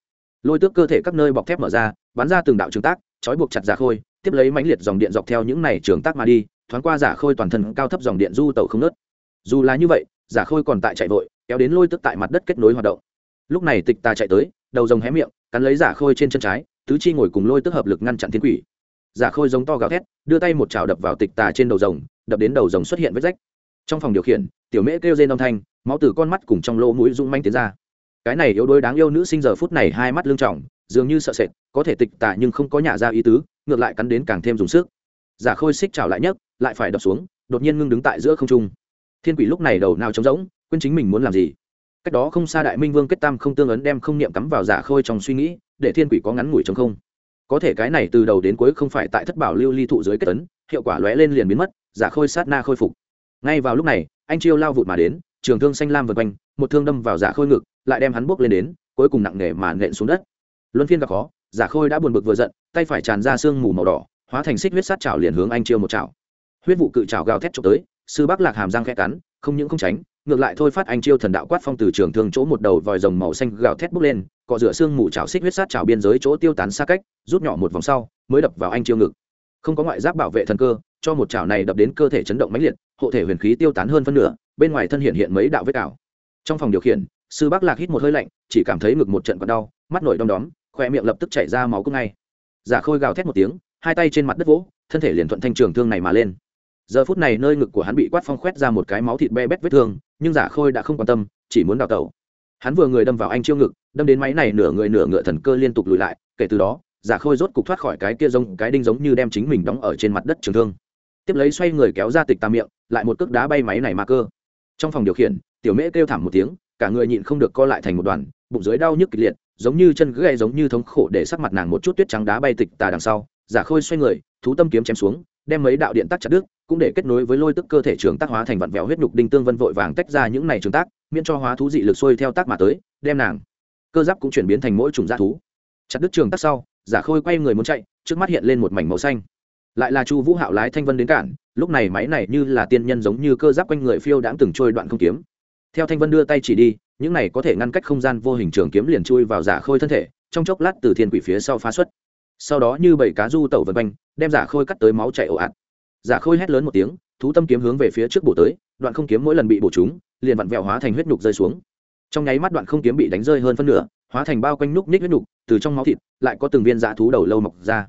Lôi tước cơ thể các nơi bọc thép mở ra, bắn ra từng đạo trường tác, trói buộc chặt giả khôi, tiếp lấy mãnh liệt dòng điện dọc theo những này trường tác mà đi, thoáng qua giả khôi toàn thân cao thấp dòng điện du tàu không nớt dù là như vậy, giả khôi còn tại chạy vội, kéo đến lôi tức tại mặt đất kết nối hoạt động. Lúc này tịch ta chạy tới, đầu rồng hé miệng, cắn lấy giả khôi trên chân trái, tứ chi ngồi cùng lôi tức hợp lực ngăn chặn thiên quỷ. Giả khôi giống to gào thét, đưa tay một chảo đập vào tịch tà trên đầu rồng, đập đến đầu rồng xuất hiện vết rách trong phòng điều khiển, tiểu mễ kêu rên âm thanh, máu từ con mắt cùng trong lỗ mũi rung manh tiến ra. Cái này yếu đuối đáng yêu nữ sinh giờ phút này hai mắt lưng trọng, dường như sợ sệt, có thể tịch tạ nhưng không có nhả ra ý tứ, ngược lại cắn đến càng thêm dùng sức. Giả khôi xích chảo lại nhấc, lại phải đập xuống, đột nhiên ngưng đứng tại giữa không trung. Thiên quỷ lúc này đầu nào trống rỗng, quên chính mình muốn làm gì? Cách đó không xa đại minh vương kết tam không tương ấn đem không niệm cắm vào giả khôi trong suy nghĩ, để thiên quỷ có ngắn ngủi trong không. Có thể cái này từ đầu đến cuối không phải tại thất bảo lưu ly thụ dưới kết tấn hiệu quả lóe lên liền biến mất, giả khôi sát na khôi phục ngay vào lúc này, anh chiêu lao vụt mà đến, trường thương xanh lam vượt quanh, một thương đâm vào giả khôi ngực, lại đem hắn buốc lên đến, cuối cùng nặng nề mà nện xuống đất. Luân phiên gặp khó, giả khôi đã buồn bực vừa giận, tay phải tràn ra sương mù màu đỏ, hóa thành xích huyết sát chảo liền hướng anh chiêu một chảo. Huyết vụ cự chảo gào thét trộm tới, sư bắc lạc hàm răng khẽ cắn, không những không tránh, ngược lại thôi phát anh chiêu thần đạo quát phong từ trường thương chỗ một đầu vòi rồng màu xanh gào thét bốc lên, cọ rửa xương mù chảo xích huyết sát chảo biên giới chỗ tiêu tán xa cách, rút nhỏ một vòng sau, mới đập vào anh chiêu ngực. Không có ngoại giáp bảo vệ thần cơ cho một chảo này đập đến cơ thể chấn động mãnh liệt, hộ thể huyền khí tiêu tán hơn phân nửa, bên ngoài thân hiện hiện mấy đạo vết cào. Trong phòng điều khiển, sư bắc lạc hít một hơi lạnh, chỉ cảm thấy ngực một trận còn đau, mắt nổi đom đóm khoe miệng lập tức chảy ra máu cưng ngay. Giả khôi gào thét một tiếng, hai tay trên mặt đất vỗ, thân thể liền thuận thanh trường thương này mà lên. Giờ phút này nơi ngực của hắn bị quát phong khoét ra một cái máu thịt be bét vết thương, nhưng giả khôi đã không quan tâm, chỉ muốn đào tẩu. Hắn vừa người đâm vào anh chiêu ngực, đâm đến máy này nửa người nửa ngựa thần cơ liên tục lùi lại, kể từ đó, giả khôi rốt cục thoát khỏi cái kia giống, cái đinh giống như đem chính mình đóng ở trên mặt đất trường thương tiếp lấy xoay người kéo ra tịch tà miệng, lại một cước đá bay máy này mà cơ. Trong phòng điều khiển, tiểu mễ kêu thảm một tiếng, cả người nhịn không được co lại thành một đoàn, bụng dưới đau nhức kịch liệt, giống như chân gãy giống như thống khổ để sắc mặt nàng một chút tuyết trắng đá bay tịch tà đằng sau, giả khôi xoay người, thú tâm kiếm chém xuống, đem mấy đạo điện tắc chặt đứt, cũng để kết nối với lôi tức cơ thể trường tác hóa thành vặn vẹo huyết nhục đinh tương vân vội vàng tách ra những này trường tác, miễn cho hóa thú dị lực xuôi theo tác mà tới, đem nàng, cơ giáp cũng chuyển biến thành mỗi chủng g thú. Chặt đứt trường tác sau, giả khôi quay người muốn chạy, trước mắt hiện lên một mảnh màu xanh lại là chu vũ hạo lái thanh vân đến cản, lúc này máy này như là tiên nhân giống như cơ giáp quanh người phiêu đãng từng trôi đoạn không kiếm. Theo thanh vân đưa tay chỉ đi, những này có thể ngăn cách không gian vô hình trường kiếm liền chui vào giả khôi thân thể, trong chốc lát từ thiên quỷ phía sau phá xuất. Sau đó như bảy cá du tẩu vân quanh, đem giả khôi cắt tới máu chảy ồ ạt. Giả khôi hét lớn một tiếng, thú tâm kiếm hướng về phía trước bổ tới, đoạn không kiếm mỗi lần bị bổ trúng liền vặn vẹo hóa thành huyết nhục rơi xuống. Trong nháy mắt đoạn không kiếm bị đánh rơi hơn phân nửa, hóa thành bao quanh núc ních huyết nhục, từ trong máu thịt, lại có từng viên dạ thú đầu lâu mọc ra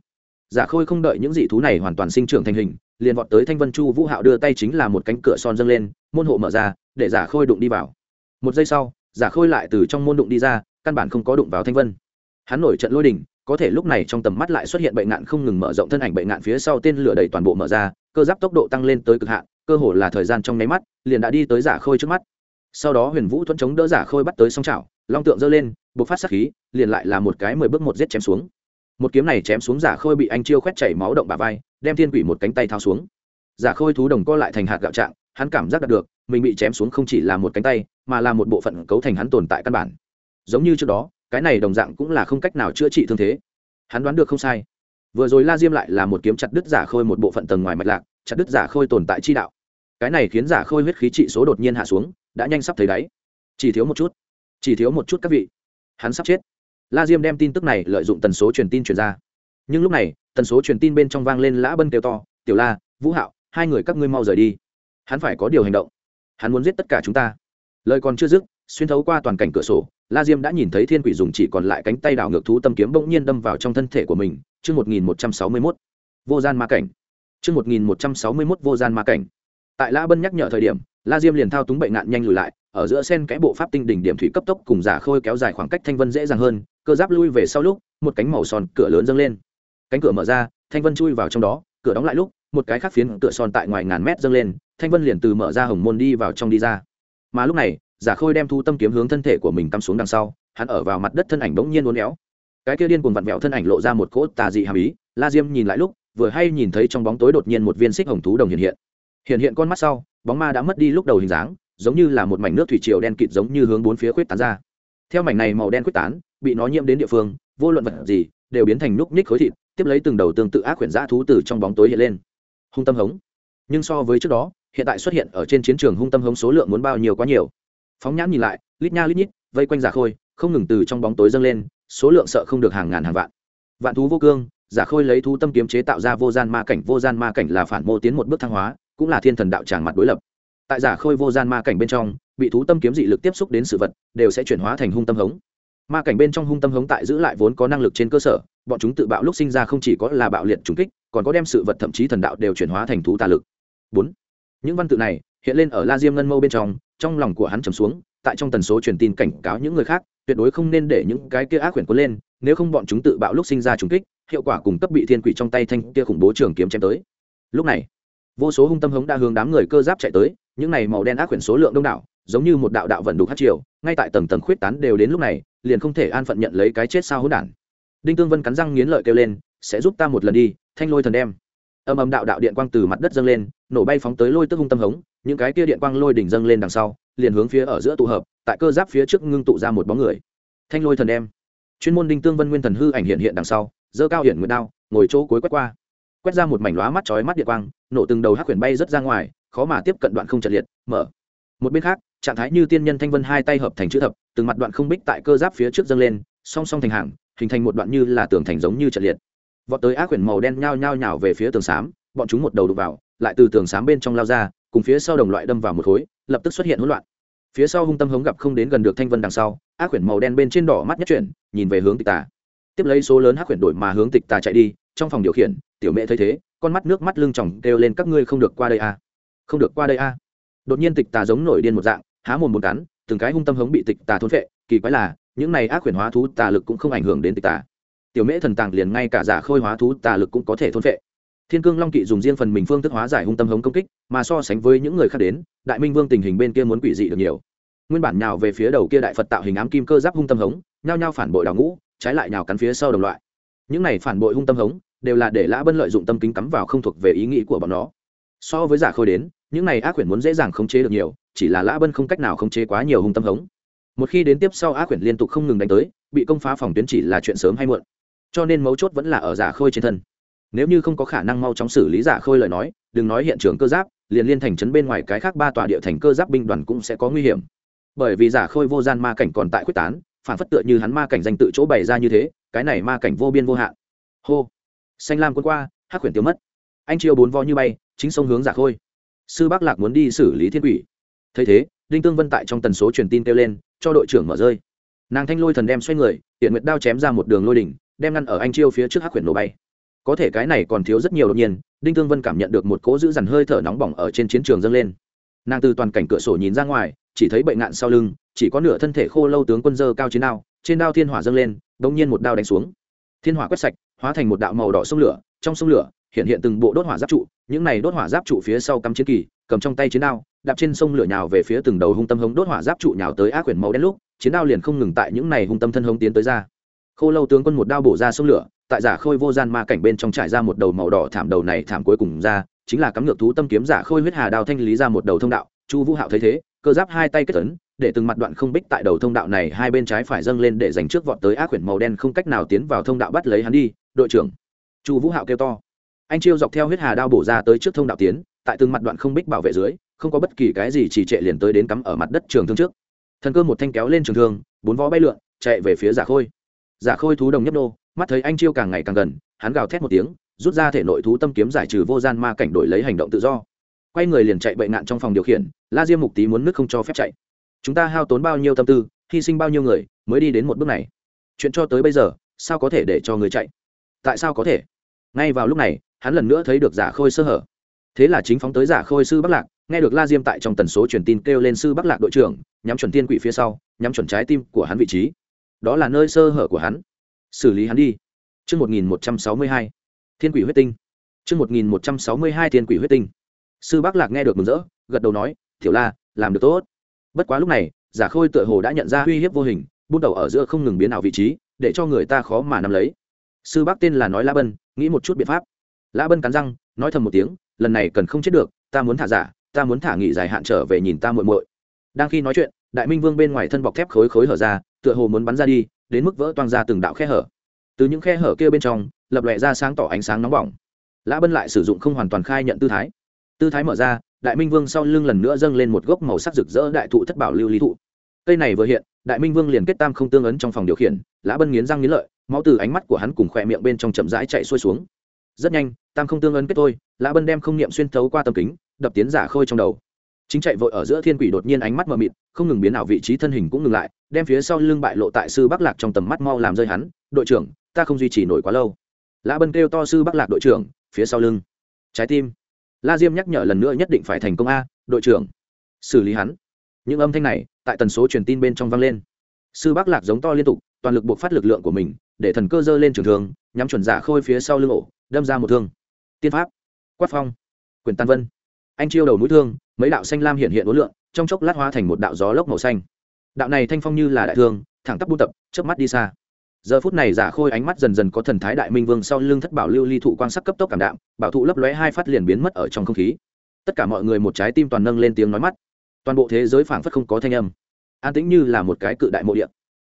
giả khôi không đợi những dị thú này hoàn toàn sinh trưởng thành hình, liền vọt tới thanh vân chu vũ hạo đưa tay chính là một cánh cửa son dâng lên, môn hộ mở ra, để giả khôi đụng đi vào. Một giây sau, giả khôi lại từ trong môn đụng đi ra, căn bản không có đụng vào thanh vân. Hắn nổi trận lôi đình, có thể lúc này trong tầm mắt lại xuất hiện bệnh nạn không ngừng mở rộng thân ảnh bệnh nạn phía sau tên lửa đầy toàn bộ mở ra, cơ giáp tốc độ tăng lên tới cực hạn, cơ hồ là thời gian trong nháy mắt, liền đã đi tới giả khôi trước mắt. Sau đó huyền vũ thuẫn chống đỡ giả khôi bắt tới song trào long tượng giơ lên buộc phát sát khí, liền lại là một cái mười bước một giết chém xuống một kiếm này chém xuống giả khôi bị anh chiêu khoét chảy máu động bà vai, đem thiên quỷ một cánh tay thao xuống. Giả khôi thú đồng co lại thành hạt gạo trạng, hắn cảm giác đạt được, mình bị chém xuống không chỉ là một cánh tay, mà là một bộ phận cấu thành hắn tồn tại căn bản. Giống như trước đó, cái này đồng dạng cũng là không cách nào chữa trị thương thế. Hắn đoán được không sai. Vừa rồi la diêm lại là một kiếm chặt đứt giả khôi một bộ phận tầng ngoài mạch lạc, chặt đứt giả khôi tồn tại chi đạo. Cái này khiến giả khôi huyết khí trị số đột nhiên hạ xuống, đã nhanh sắp thấy đáy. Chỉ thiếu một chút. Chỉ thiếu một chút các vị. Hắn sắp chết la diêm đem tin tức này lợi dụng tần số truyền tin truyền ra. Nhưng lúc này, tần số truyền tin bên trong vang lên lã bân kêu to, tiểu la, vũ hạo, hai người các ngươi mau rời đi. Hắn phải có điều hành động. Hắn muốn giết tất cả chúng ta. Lời còn chưa dứt, xuyên thấu qua toàn cảnh cửa sổ, la diêm đã nhìn thấy thiên quỷ dùng chỉ còn lại cánh tay đảo ngược thú tâm kiếm bỗng nhiên đâm vào trong thân thể của mình. Chương một nghìn một trăm sáu mươi mốt, vô gian ma cảnh. Chương một nghìn một trăm sáu mươi mốt, vô gian ma cảnh. Tại lã bân nhắc nhở thời điểm, la diêm liền thao túng bệnh nạn nhanh lùi lại, ở giữa sen cái bộ pháp tinh đỉnh điểm thủy cấp tốc cùng giả khôi kéo dài khoảng cách thanh vân dễ dàng hơn cơ giáp lui về sau lúc, một cánh màu son cửa lớn dâng lên. Cánh cửa mở ra, thanh vân chui vào trong đó, cửa đóng lại lúc, một cái khác phiến cửa son tại ngoài ngàn mét dâng lên, thanh vân liền từ mở ra hồng môn đi vào trong đi ra. Mà lúc này, giả khôi đem thu tâm kiếm hướng thân thể của mình cắm xuống đằng sau, hắn ở vào mặt đất thân ảnh bỗng nhiên uốn éo. Cái kia điên cuồng vặn vẹo thân ảnh lộ ra một cỗ tà dị hàm ý, la diêm nhìn lại lúc, vừa hay nhìn thấy trong bóng tối đột nhiên một viên xích hồng thú đồng hiện hiện. Hiện hiện con mắt sau, bóng ma đã mất đi lúc đầu hình dáng, giống như là một mảnh nước thủy triều đen kịt giống như hướng bốn phía khuyết tán ra. Theo mảnh này màu đen khuyết tán bị nó nhiễm đến địa phương, vô luận vật gì, đều biến thành núc ních khối thịt, tiếp lấy từng đầu tương tự ác quyển dã thú từ trong bóng tối hiện lên. Hung tâm hống. Nhưng so với trước đó, hiện tại xuất hiện ở trên chiến trường hung tâm hống số lượng muốn bao nhiêu quá nhiều. Phóng nhãn nhìn lại, lít nha lít nhít, vây quanh giả khôi, không ngừng từ trong bóng tối dâng lên, số lượng sợ không được hàng ngàn hàng vạn. Vạn thú vô cương, giả khôi lấy thú tâm kiếm chế tạo ra vô gian ma cảnh, vô gian ma cảnh là phản mô tiến một bước thăng hóa, cũng là thiên thần đạo tràng mặt đối lập. Tại giả khôi vô gian ma cảnh bên trong, bị thú tâm kiếm dị lực tiếp xúc đến sự vật, đều sẽ chuyển hóa thành hung tâm hống ma cảnh bên trong hung tâm hống tại giữ lại vốn có năng lực trên cơ sở, bọn chúng tự bạo lúc sinh ra không chỉ có là bạo liệt trùng kích, còn có đem sự vật thậm chí thần đạo đều chuyển hóa thành thú tà lực. Bốn, những văn tự này hiện lên ở la diêm ngân mâu bên trong trong lòng của hắn trầm xuống, tại trong tần số truyền tin cảnh cáo những người khác, tuyệt đối không nên để những cái kia ác quyển cuốn lên, nếu không bọn chúng tự bạo lúc sinh ra trùng kích, hiệu quả cùng cấp bị thiên quỷ trong tay thanh kia khủng bố trường kiếm chém tới. Lúc này, vô số hung tâm hống đã hướng đám người cơ giáp chạy tới, những này màu đen ác quyển số lượng đông đảo giống như một đạo đạo vận đục hát triều, ngay tại tầng tầng khuyết tán đều đến lúc này, liền không thể an phận nhận lấy cái chết sao hỗn đản. Đinh tương vân cắn răng nghiến lợi kêu lên, sẽ giúp ta một lần đi, thanh lôi thần đem. Âm âm đạo đạo điện quang từ mặt đất dâng lên, nổ bay phóng tới lôi tức hung tâm hống, những cái kia điện quang lôi đỉnh dâng lên đằng sau, liền hướng phía ở giữa tụ hợp, tại cơ giáp phía trước ngưng tụ ra một bóng người. Thanh lôi thần đem. Chuyên môn đinh tương vân nguyên thần hư ảnh hiện hiện đằng sau dơ cao hiển nguyệt đao, ngồi chỗ cuối quét qua. Quét ra một mảnh lóa mắt chói mắt điện quang, nổ từng đầu hắc quyển bay rất ra ngoài, khó mà tiếp cận đoạn không trật liệt, mở. Một bên khác trạng thái như tiên nhân thanh vân hai tay hợp thành chữ thập, từng mặt đoạn không bích tại cơ giáp phía trước dâng lên, song song thành hàng, hình thành một đoạn như là tường thành giống như trận liệt vọt tới ác quyển màu đen nhao nhao nhào về phía tường xám, bọn chúng một đầu đục vào, lại từ tường xám bên trong lao ra, cùng phía sau đồng loại đâm vào một khối, lập tức xuất hiện hỗn loạn phía sau hung tâm hống gặp không đến gần được thanh vân đằng sau, ác quyển màu đen bên trên đỏ mắt nhất chuyển, nhìn về hướng tịch tà tiếp lấy số lớn ác quyển đổi mà hướng tịch tà chạy đi, trong phòng điều khiển, tiểu mẹ thấy thế, con mắt nước mắt lưng tròng kêu lên, các ngươi không được qua đây à. không được qua đây à. đột nhiên tịch tà giống nổi điên một dạng há mồm một cắn, từng cái hung tâm hống bị tịch tà thôn phệ, kỳ quái là, những này ác quyển hóa thú tà lực cũng không ảnh hưởng đến tịch tà. Tiểu mễ thần tàng liền ngay cả giả khôi hóa thú tà lực cũng có thể thôn phệ. Thiên cương long kỵ dùng riêng phần mình phương thức hóa giải hung tâm hống công kích, mà so sánh với những người khác đến, đại minh vương tình hình bên kia muốn quỷ dị được nhiều. Nguyên bản nhào về phía đầu kia đại phật tạo hình ám kim cơ giáp hung tâm hống, nhao nhao phản bội đào ngũ, trái lại nhào cắn phía sau đồng loại. Những này phản bội hung tâm hống, đều là để lã bân lợi dụng tâm kính cắm vào không thuộc về ý nghĩ của bọn nó. So với giả khôi đến, những này ác quyển muốn dễ dàng khống chế được nhiều chỉ là lã bân không cách nào khống chế quá nhiều hung tâm hống. Một khi đến tiếp sau á quyển liên tục không ngừng đánh tới, bị công phá phòng tuyến chỉ là chuyện sớm hay muộn. Cho nên mấu chốt vẫn là ở giả khôi trên thân. Nếu như không có khả năng mau chóng xử lý giả khôi lời nói, đừng nói hiện trường cơ giáp, liền liên thành trấn bên ngoài cái khác ba tòa địa thành cơ giáp binh đoàn cũng sẽ có nguy hiểm. Bởi vì giả khôi vô gian ma cảnh còn tại quyết tán, phản phất tựa như hắn ma cảnh danh tự chỗ bày ra như thế, cái này ma cảnh vô biên vô hạn. Hô! Xanh lam quân qua, hắc quyển tiêu mất. Anh chiêu bốn vo như bay, chính sông hướng giả khôi. Sư bác lạc muốn đi xử lý thiên quỷ thấy thế, đinh tương vân tại trong tần số truyền tin kêu lên, cho đội trưởng mở rơi. Nàng thanh lôi thần đem xoay người hiện nguyệt đao chém ra một đường lôi đỉnh, đem ngăn ở anh chiêu phía trước hắc quyển nổ bay. Có thể cái này còn thiếu rất nhiều đột nhiên, đinh tương vân cảm nhận được một cỗ giữ dằn hơi thở nóng bỏng ở trên chiến trường dâng lên. Nàng từ toàn cảnh cửa sổ nhìn ra ngoài, chỉ thấy bệnh nạn sau lưng, chỉ có nửa thân thể khô lâu tướng quân dơ cao chiến đao, trên đao thiên hỏa dâng lên bỗng nhiên một đao đánh xuống. Thiên hỏa quét sạch, hóa thành một đạo màu đỏ sông lửa, trong sông lửa, hiện hiện từng bộ đốt hỏa giáp trụ, những này đốt hỏa giáp trụ phía sau cắm chiến kỳ cầm trong tay chiến đao, đạp trên sông lửa nhào về phía từng đầu hung tâm hống đốt hỏa giáp trụ nhào tới ác quyển màu đen lúc, chiến đao liền không ngừng tại những này hung tâm thân hống tiến tới ra. Khô lâu tướng quân một đao bổ ra sông lửa, tại giả khôi vô gian ma cảnh bên trong trải ra một đầu màu đỏ thảm đầu này thảm cuối cùng ra, chính là cắm ngược thú tâm kiếm giả khôi huyết hà đao thanh lý ra một đầu thông đạo, chu vũ hạo thấy thế, cơ giáp hai tay kết tấn để từng mặt đoạn không bích tại đầu thông đạo này hai bên trái phải dâng lên để dành trước vọt tới ác quyển màu đen không cách nào tiến vào thông đạo bắt lấy hắn đi, đội trưởng. Chu vũ hạo kêu to. Anh chiêu dọc theo huyết hà đao bổ ra tới trước thông đạo tiến tại từng mặt đoạn không bích bảo vệ dưới, không có bất kỳ cái gì chỉ trệ liền tới đến cắm ở mặt đất trường thương trước. Thần cơ một thanh kéo lên trường thương, bốn vó bay lượn, chạy về phía giả khôi. Giả khôi thú đồng nhấp nô, mắt thấy anh chiêu càng ngày càng gần, hắn gào thét một tiếng, rút ra thể nội thú tâm kiếm giải trừ vô gian ma cảnh đổi lấy hành động tự do. Quay người liền chạy bậy nạn trong phòng điều khiển, la diêm mục tí muốn nước không cho phép chạy. Chúng ta hao tốn bao nhiêu tâm tư, hy sinh bao nhiêu người, mới đi đến một bước này. Chuyện cho tới bây giờ, sao có thể để cho người chạy? Tại sao có thể? Ngay vào lúc này, hắn lần nữa thấy được giả khôi sơ hở thế là chính phóng tới giả khôi sư bắc lạc nghe được la diêm tại trong tần số truyền tin kêu lên sư bắc lạc đội trưởng nhắm chuẩn tiên quỷ phía sau nhắm chuẩn trái tim của hắn vị trí đó là nơi sơ hở của hắn xử lý hắn đi Trước 1162, thiên quỷ huyết tinh. Trước 1162 thiên quỷ huyết tinh. Sư Bắc Lạc nghe được mừng rỡ, gật đầu nói, thiểu La, làm được tốt." Bất quá lúc này, Giả Khôi tựa hồ đã nhận ra uy hiếp vô hình, bút đầu ở giữa không ngừng biến ảo vị trí, để cho người ta khó mà nắm lấy. Sư Bắc tên là nói La Bân, nghĩ một chút biện pháp. La Bân cắn răng, nói thầm một tiếng, "Lần này cần không chết được, ta muốn thả giả, ta muốn thả nghỉ dài hạn trở về nhìn ta muội muội." Đang khi nói chuyện, Đại Minh Vương bên ngoài thân bọc thép khối khối hở ra, tựa hồ muốn bắn ra đi, đến mức vỡ toang ra từng đạo khe hở. Từ những khe hở kia bên trong lập lòe ra sáng tỏ ánh sáng nóng bỏng. Lã bân lại sử dụng không hoàn toàn khai nhận tư thái. Tư thái mở ra đại minh vương sau lưng lần nữa dâng lên một gốc màu sắc rực rỡ đại thụ thất bảo lưu lý thụ. Cây này vừa hiện đại minh vương liền kết tam không tương ấn trong phòng điều khiển lã bân nghiến răng nghiến lợi máu từ ánh mắt của hắn cùng khỏe miệng bên trong chậm rãi chạy xuôi xuống rất nhanh, tam không tương ấn kết tôi lã bân đem không niệm xuyên thấu qua tâm kính, đập tiến giả khôi trong đầu. Chính chạy vội ở giữa thiên quỷ đột nhiên ánh mắt mờ mịt, không ngừng biến ảo vị trí thân hình cũng ngừng lại, đem phía sau lưng bại lộ tại sư bắc lạc trong tầm mắt mau làm rơi hắn, đội trưởng, ta không duy trì nổi quá lâu. Lã bân kêu to sư bắc lạc đội trưởng, phía sau lưng. Trái tim. La diêm nhắc nhở lần nữa nhất định phải thành công a, đội trưởng. Xử lý hắn. Những âm thanh này, tại tần số truyền tin bên trong vang lên. Sư bắc lạc giống to liên tục, toàn lực buộc phát lực lượng của mình, để thần cơ dơ lên trường thường nhắm chuẩn giả khôi phía sau lưng ổ đâm ra một thương. Tiên pháp. Quát phong. Quyền tan vân. Anh chiêu đầu núi thương, mấy đạo xanh lam hiện hiện ối lượng trong chốc lát hóa thành một đạo gió lốc màu xanh. Đạo này thanh phong như là đại thương, thẳng tắp buôn tập, chớp mắt đi xa. Giờ phút này giả khôi ánh mắt dần dần có thần thái đại minh vương sau lưng thất bảo lưu ly thụ quan sắc cấp tốc cảm đạm, bảo thụ lấp lóe hai phát liền biến mất ở trong không khí. Tất cả mọi người một trái tim toàn nâng lên tiếng nói mắt. Toàn bộ thế giới phảng phất không có thanh âm. An tĩnh như là một cái cự đại mộ điện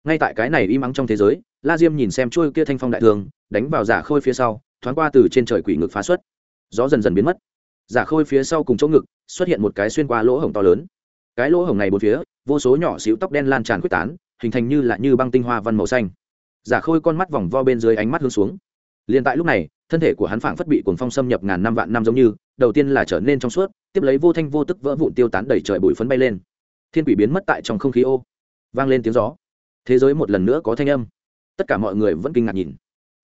ngay tại cái này im ắng trong thế giới, la diêm nhìn xem trôi kia thanh phong đại thường đánh vào giả khôi phía sau thoáng qua từ trên trời quỷ ngực phá xuất. Gió dần dần biến mất. Giả khôi phía sau cùng chỗ ngực, xuất hiện một cái xuyên qua lỗ hổng to lớn. Cái lỗ hổng này bốn phía, vô số nhỏ xíu tóc đen lan tràn quyết tán, hình thành như là như băng tinh hoa văn màu xanh. Giả khôi con mắt vòng vo bên dưới ánh mắt hướng xuống. Liền tại lúc này, thân thể của hắn phảng phất bị cuồng phong xâm nhập ngàn năm vạn năm giống như, đầu tiên là trở nên trong suốt, tiếp lấy vô thanh vô tức vỡ vụn tiêu tán đẩy trời bụi phấn bay lên. Thiên quỷ biến mất tại trong không khí ô. Vang lên tiếng gió. Thế giới một lần nữa có thanh âm. Tất cả mọi người vẫn kinh ngạc nhìn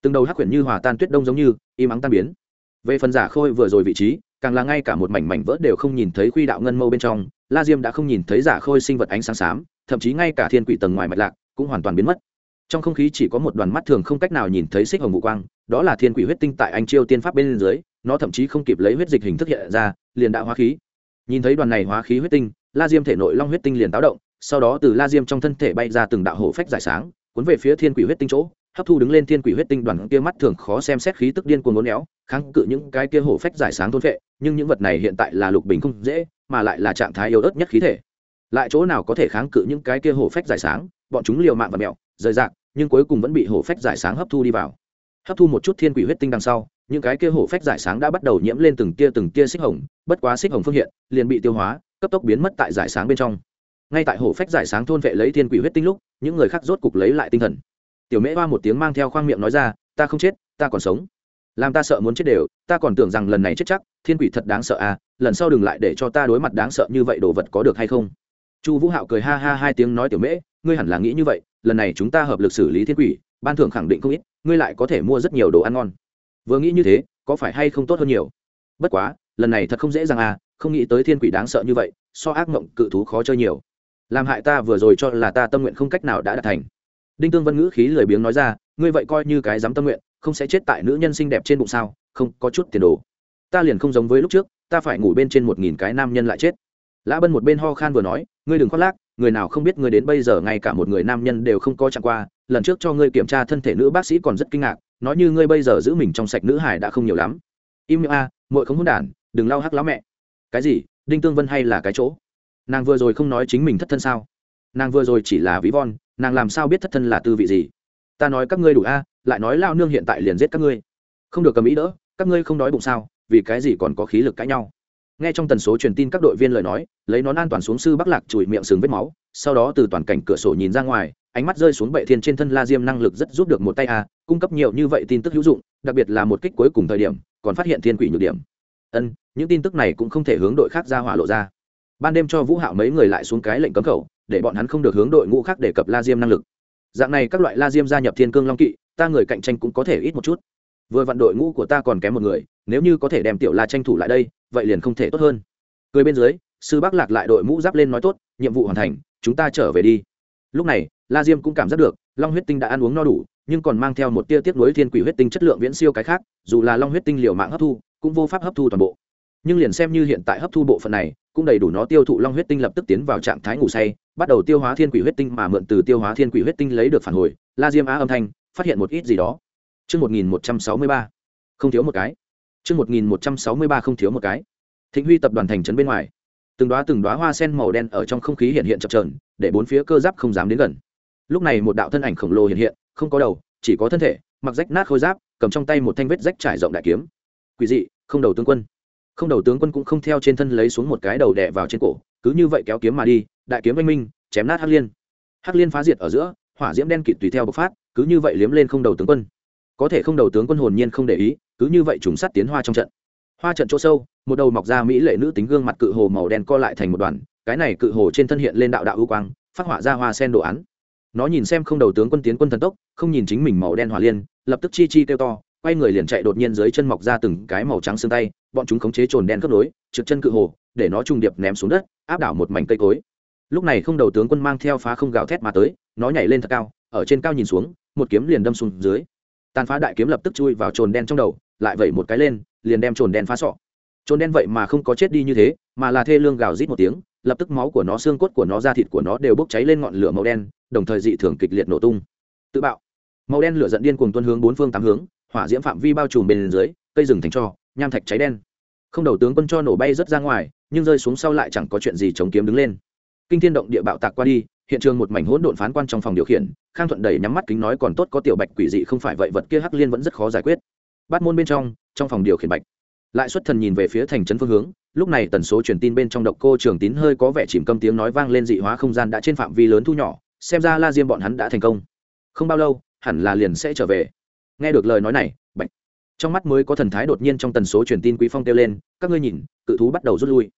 từng đầu hắc quyển như hòa tan tuyết đông giống như, im ắng tan biến. Về phần giả khôi vừa rồi vị trí, càng là ngay cả một mảnh mảnh vỡ đều không nhìn thấy khuy đạo ngân mâu bên trong, la diêm đã không nhìn thấy giả khôi sinh vật ánh sáng xám, thậm chí ngay cả thiên quỷ tầng ngoài mạch lạc cũng hoàn toàn biến mất. Trong không khí chỉ có một đoàn mắt thường không cách nào nhìn thấy xích hồng vũ quang, đó là thiên quỷ huyết tinh tại anh chiêu tiên pháp bên dưới, nó thậm chí không kịp lấy huyết dịch hình thức hiện ra, liền đã hóa khí. Nhìn thấy đoàn này hóa khí huyết tinh, la diêm thể nội long huyết tinh liền táo động, sau đó từ la diêm trong thân thể bay ra từng đạo hổ phách giải sáng, cuốn về phía thiên quỷ huyết tinh chỗ hấp thu đứng lên thiên quỷ huyết tinh đoàn kia mắt thường khó xem xét khí tức điên cuồng ngốn éo, kháng cự những cái kia hổ phách giải sáng thôn vệ, nhưng những vật này hiện tại là lục bình không dễ, mà lại là trạng thái yếu ớt nhất khí thể. Lại chỗ nào có thể kháng cự những cái kia hổ phách giải sáng, bọn chúng liều mạng và mẹo, rời rạc, nhưng cuối cùng vẫn bị hổ phách giải sáng hấp thu đi vào. Hấp thu một chút thiên quỷ huyết tinh đằng sau, những cái kia hổ phách giải sáng đã bắt đầu nhiễm lên từng tia từng tia xích hồng, bất quá xích hồng phương hiện, liền bị tiêu hóa, cấp tốc biến mất tại giải sáng bên trong. Ngay tại hổ phách giải sáng thôn vệ lấy thiên quỷ huyết tinh lúc, những người khác rốt cục lấy lại tinh thần tiểu mễ hoa một tiếng mang theo khoang miệng nói ra, ta không chết, ta còn sống. Làm ta sợ muốn chết đều, ta còn tưởng rằng lần này chết chắc, thiên quỷ thật đáng sợ à lần sau đừng lại để cho ta đối mặt đáng sợ như vậy, đồ vật có được hay không? Chu vũ hạo cười ha ha hai tiếng nói, tiểu mễ, ngươi hẳn là nghĩ như vậy, lần này chúng ta hợp lực xử lý thiên quỷ, ban thưởng khẳng định không ít, ngươi lại có thể mua rất nhiều đồ ăn ngon. Vừa nghĩ như thế, có phải hay không tốt hơn nhiều? Bất quá, lần này thật không dễ dàng à không nghĩ tới thiên quỷ đáng sợ như vậy, so ác mộng cự thú khó chơi nhiều. Làm hại ta vừa rồi cho là ta tâm nguyện không cách nào đã đạt thành đinh tương vân ngữ khí lười biếng nói ra, ngươi vậy coi như cái dám tâm nguyện, không sẽ chết tại nữ nhân xinh đẹp trên bụng sao? Không, có chút tiền đồ. Ta liền không giống với lúc trước, ta phải ngủ bên trên một nghìn cái nam nhân lại chết. Lã bân một bên ho khan vừa nói, ngươi đừng khoác lác, người nào không biết ngươi đến bây giờ ngay cả một người nam nhân đều không có chẳng qua, lần trước cho ngươi kiểm tra thân thể nữ bác sĩ còn rất kinh ngạc, nói như ngươi bây giờ giữ mình trong sạch nữ hải đã không nhiều lắm. Im miệng a, muội không hôn đản, đừng lau hắc láo mẹ. Cái gì? Đinh tương vân hay là cái chỗ? Nàng vừa rồi không nói chính mình thất thân sao? Nàng vừa rồi chỉ là ví von nàng làm sao biết thất thân là tư vị gì? Ta nói các ngươi đủ a, lại nói lao nương hiện tại liền giết các ngươi. Không được cầm ý đỡ, các ngươi không đói bụng sao, vì cái gì còn có khí lực cãi nhau? Nghe trong tần số truyền tin các đội viên lời nói, lấy nón an toàn xuống sư bắc lạc chùi miệng sừng vết máu, sau đó từ toàn cảnh cửa sổ nhìn ra ngoài, ánh mắt rơi xuống bệ thiên trên thân la diêm năng lực rất giúp được một tay a, cung cấp nhiều như vậy tin tức hữu dụng, đặc biệt là một kích cuối cùng thời điểm, còn phát hiện thiên quỷ nhược điểm. Ân, những tin tức này cũng không thể hướng đội khác ra hỏa lộ ra. Ban đêm cho vũ hạo mấy người lại xuống cái lệnh cấm khẩu để bọn hắn không được hướng đội ngũ khác để cập la diêm năng lực. Dạng này các loại la diêm gia nhập thiên cương long kỵ, ta người cạnh tranh cũng có thể ít một chút. Vừa vặn đội ngũ của ta còn kém một người, nếu như có thể đem tiểu la tranh thủ lại đây, vậy liền không thể tốt hơn. Cười bên dưới, sư bác lạc lại đội mũ giáp lên nói tốt, nhiệm vụ hoàn thành, chúng ta trở về đi. Lúc này, la diêm cũng cảm giác được, long huyết tinh đã ăn uống no đủ, nhưng còn mang theo một tia tiếp nối thiên quỷ huyết tinh chất lượng viễn siêu cái khác, dù là long huyết tinh liều mạng hấp thu, cũng vô pháp hấp thu toàn bộ. Nhưng liền xem như hiện tại hấp thu bộ phận này, cũng đầy đủ nó tiêu thụ long huyết tinh lập tức tiến vào trạng thái ngủ say bắt đầu tiêu hóa thiên quỷ huyết tinh mà mượn từ tiêu hóa thiên quỷ huyết tinh lấy được phản hồi la diêm á âm thanh phát hiện một ít gì đó trương một nghìn một trăm sáu mươi ba không thiếu một cái. trương một nghìn một trăm sáu mươi ba không thiếu một cái. Thịnh Huy tập đoàn thành trấn bên ngoài. Từng đóa từng đóa hoa sen màu đen ở trong không khí hiện hiện chập trờn để bốn phía cơ giáp không dám đến gần. Lúc này một đạo thân ảnh khổng lồ hiện hiện, không có đầu, chỉ có thân thể, mặc rách nát khôi giáp, cầm trong tay một thanh vết rách trải rộng đại kiếm. Quỷ dị, không đầu tướng quân. Không đầu tướng quân cũng không theo trên thân lấy xuống một cái đầu đè vào trên cổ, cứ như vậy kéo kiếm mà đi, đại kiếm anh minh, chém nát Hắc Liên. Hắc Liên phá diệt ở giữa, hỏa diễm đen kịt tùy theo bộc phát, cứ như vậy liếm lên không đầu tướng quân. Có thể không đầu tướng quân hồn nhiên không để ý cứ như vậy trùng sắt tiến hoa trong trận. Hoa trận chỗ sâu một đầu mọc ra mỹ lệ nữ tính gương mặt cự hồ màu đen co lại thành một đoàn cái này cự hồ trên thân hiện lên đạo đạo ưu quang phát họa ra hoa sen đồ án. Nó nhìn xem không đầu tướng quân tiến quân thần tốc không nhìn chính mình màu đen hỏa liên lập tức chi chi kêu to quay người liền chạy đột nhiên dưới chân mọc ra từng cái màu trắng xương tay bọn chúng khống chế trồn đen khớp nối trượt chân cự hồ để nó trùng điệp ném xuống đất áp đảo một mảnh cây cối lúc này không đầu tướng quân mang theo phá không gào thét mà tới, nó nhảy lên thật cao, ở trên cao nhìn xuống, một kiếm liền đâm xuống dưới. Tàn phá đại kiếm lập tức chui vào trồn đen trong đầu, lại vẩy một cái lên, liền đem trồn đen phá sọ. Trồn đen vậy mà không có chết đi như thế, mà là thê lương gào rít một tiếng, lập tức máu của nó, xương cốt của nó, da thịt của nó đều bốc cháy lên ngọn lửa màu đen, đồng thời dị thường kịch liệt nổ tung. Tự bạo. Màu đen lửa giận điên cùng tuân hướng bốn phương tám hướng, hỏa diễm phạm vi bao trùm bên dưới, cây rừng thành cho, nham thạch cháy đen. Không đầu tướng quân cho nổ bay rất ra ngoài, nhưng rơi xuống sau lại chẳng có chuyện gì chống kiếm đứng lên kinh thiên động địa bạo tạc qua đi, hiện trường một mảnh hỗn độn phán quan trong phòng điều khiển, khang thuận đẩy nhắm mắt kính nói còn tốt có tiểu bạch quỷ dị không phải vậy, vật kia hắc liên vẫn rất khó giải quyết. Bắt môn bên trong trong phòng điều khiển bạch. Lại xuất thần nhìn về phía thành trấn phương hướng, lúc này tần số truyền tin bên trong độc cô trường tín hơi có vẻ chìm câm tiếng nói vang lên dị hóa không gian đã trên phạm vi lớn thu nhỏ, xem ra la diêm bọn hắn đã thành công. Không bao lâu, hẳn là liền sẽ trở về. Nghe được lời nói này, bạch, trong mắt mới có thần thái đột nhiên trong tần số truyền tin quý phong kêu lên, các ngươi nhìn, cự thú bắt đầu rút lui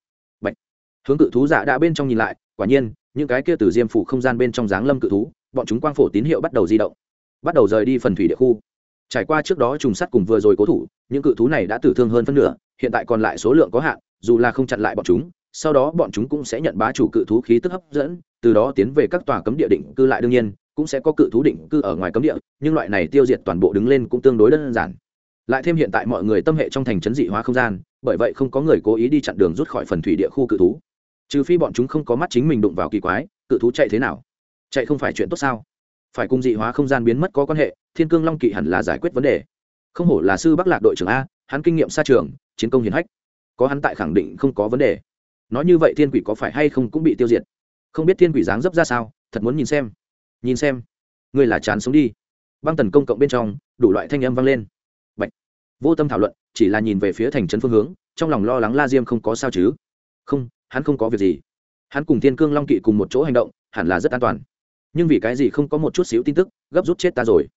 hướng cự thú giả đã bên trong nhìn lại, quả nhiên, những cái kia từ diêm phủ không gian bên trong dáng lâm cự thú, bọn chúng quang phổ tín hiệu bắt đầu di động, bắt đầu rời đi phần thủy địa khu. Trải qua trước đó trùng sắt cùng vừa rồi cố thủ, những cự thú này đã tử thương hơn phân nửa, hiện tại còn lại số lượng có hạn, dù là không chặn lại bọn chúng, sau đó bọn chúng cũng sẽ nhận bá chủ cự thú khí tức hấp dẫn, từ đó tiến về các tòa cấm địa định cư lại đương nhiên, cũng sẽ có cự thú định cư ở ngoài cấm địa, nhưng loại này tiêu diệt toàn bộ đứng lên cũng tương đối đơn giản. Lại thêm hiện tại mọi người tâm hệ trong thành trấn dị hóa không gian, bởi vậy không có người cố ý đi chặn đường rút khỏi phần thủy địa khu cự thú trừ phi bọn chúng không có mắt chính mình đụng vào kỳ quái, cự thú chạy thế nào? Chạy không phải chuyện tốt sao? Phải cùng dị hóa không gian biến mất có quan hệ, thiên cương long kỵ hẳn là giải quyết vấn đề. Không hổ là sư bắc lạc đội trưởng a, hắn kinh nghiệm xa trường, chiến công hiển hách. Có hắn tại khẳng định không có vấn đề. Nói như vậy thiên quỷ có phải hay không cũng bị tiêu diệt? Không biết thiên quỷ dáng dấp ra sao, thật muốn nhìn xem. Nhìn xem. Người là chán sống đi. Băng tần công cộng bên trong, đủ loại thanh âm vang lên. Bạch. vô tâm thảo luận, chỉ là nhìn về phía thành trấn phương hướng, trong lòng lo lắng la diêm không có sao chứ? Không hắn không có việc gì. Hắn cùng thiên cương long kỵ cùng một chỗ hành động, hẳn là rất an toàn. Nhưng vì cái gì không có một chút xíu tin tức, gấp rút chết ta rồi.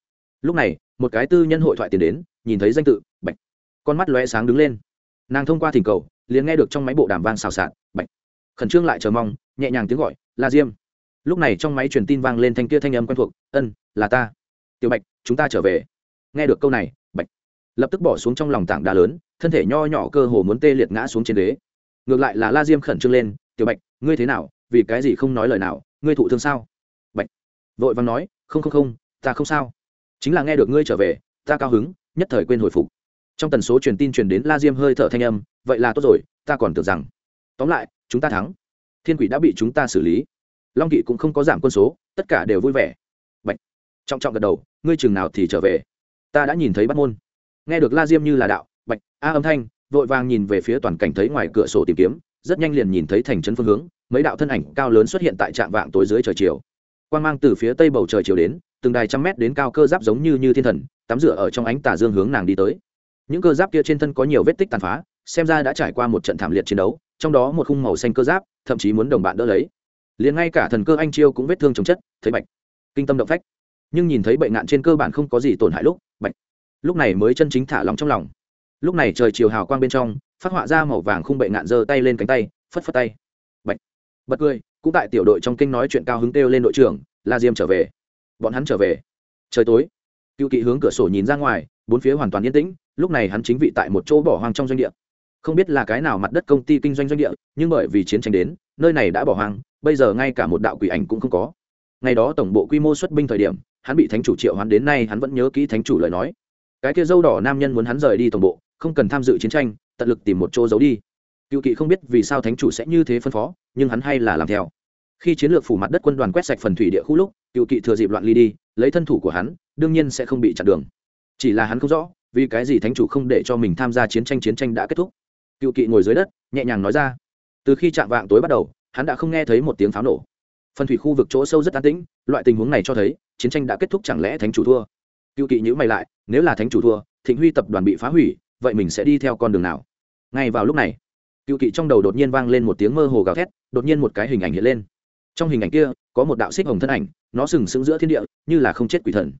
Lúc này, một cái tư nhân hội thoại tiền đến, nhìn thấy danh tự, bạch. Con mắt lóe sáng đứng lên. Nàng thông qua thỉnh cầu, liền nghe được trong máy bộ đàm vang xào xạc, bạch. Khẩn trương lại chờ mong, nhẹ nhàng tiếng gọi, la diêm. Lúc này trong máy truyền tin vang lên thanh kia thanh âm quen thuộc, ân, là ta. Tiểu bạch, chúng ta trở về. Nghe được câu này, bạch lập tức bỏ xuống trong lòng tảng đá lớn, thân thể nho nhỏ cơ hồ muốn tê liệt ngã xuống trên đế ngược lại là la diêm khẩn trương lên, tiểu bạch, ngươi thế nào? Vì cái gì không nói lời nào? Ngươi thụ thương sao? Bạch vội vàng nói, không không không, ta không sao. Chính là nghe được ngươi trở về, ta cao hứng, nhất thời quên hồi phục. Trong tần số truyền tin truyền đến la diêm hơi thở thanh âm, vậy là tốt rồi, ta còn tưởng rằng tóm lại, chúng ta thắng. Thiên quỷ đã bị chúng ta xử lý. Long kỵ cũng không có giảm quân số, tất cả đều vui vẻ. Bạch trọng trọng gật đầu, ngươi chừng nào thì trở về? Ta đã nhìn thấy bắt môn. Nghe được la diêm như là đạo, bạch, a âm thanh vội vàng nhìn về phía toàn cảnh thấy ngoài cửa sổ tìm kiếm, rất nhanh liền nhìn thấy thành trấn phương hướng, mấy đạo thân ảnh cao lớn xuất hiện tại trạm vạng tối dưới trời chiều. Quan g mang từ phía tây bầu trời chiều đến, từng đài trăm mét đến cao cơ giáp giống như như thiên thần, tắm rửa ở trong ánh tà dương hướng nàng đi tới. Những cơ giáp kia trên thân có nhiều vết tích tàn phá, xem ra đã trải qua một trận thảm liệt chiến đấu, trong đó một khung màu xanh cơ giáp, thậm chí muốn đồng bạn đỡ lấy. Liền ngay cả thần cơ anh chiêu cũng vết thương chồng chất, thấy bạch. Kinh tâm động phách. Nhưng nhìn thấy bệnh nạn trên cơ bản không có gì tổn hại lúc, bạch. Lúc này mới chân chính thả lòng trong lòng lúc này trời chiều hào quang bên trong, phát họa ra màu vàng khung bệ ngạn giơ tay lên cánh tay, phất phất tay. Bạch. Bật cười, cũng tại tiểu đội trong kinh nói chuyện cao hứng kêu lên đội trưởng, la diêm trở về. Bọn hắn trở về. Trời tối. Cựu kỵ hướng cửa sổ nhìn ra ngoài, bốn phía hoàn toàn yên tĩnh, lúc này hắn chính vị tại một chỗ bỏ hoang trong doanh địa. Không biết là cái nào mặt đất công ty kinh doanh doanh địa, nhưng bởi vì chiến tranh đến, nơi này đã bỏ hoang, bây giờ ngay cả một đạo quỷ ảnh cũng không có. Ngày đó tổng bộ quy mô xuất binh thời điểm, hắn bị thánh chủ triệu hoán đến nay hắn vẫn nhớ kỹ thánh chủ lời nói. Cái kia dâu đỏ nam nhân muốn hắn rời đi tổng bộ không cần tham dự chiến tranh, tận lực tìm một chỗ giấu đi. Cựu kỵ không biết vì sao thánh chủ sẽ như thế phân phó, nhưng hắn hay là làm theo. Khi chiến lược phủ mặt đất quân đoàn quét sạch phần thủy địa khu lúc, cựu kỵ thừa dịp loạn ly đi, lấy thân thủ của hắn, đương nhiên sẽ không bị chặn đường. Chỉ là hắn không rõ, vì cái gì thánh chủ không để cho mình tham gia chiến tranh chiến tranh đã kết thúc. Cựu kỵ ngồi dưới đất, nhẹ nhàng nói ra. Từ khi chạm vạng tối bắt đầu, hắn đã không nghe thấy một tiếng pháo nổ. Phần thủy khu vực chỗ sâu rất an tĩnh, loại tình huống này cho thấy, chiến tranh đã kết thúc chẳng lẽ thánh chủ thua. Cựu kỵ nhữ mày lại, nếu là thánh chủ thua, thịnh huy tập đoàn bị phá hủy vậy mình sẽ đi theo con đường nào? Ngay vào lúc này, cựu kỵ trong đầu đột nhiên vang lên một tiếng mơ hồ gào thét, đột nhiên một cái hình ảnh hiện lên. Trong hình ảnh kia, có một đạo xích hồng thân ảnh, nó sừng sững giữa thiên địa, như là không chết quỷ thần.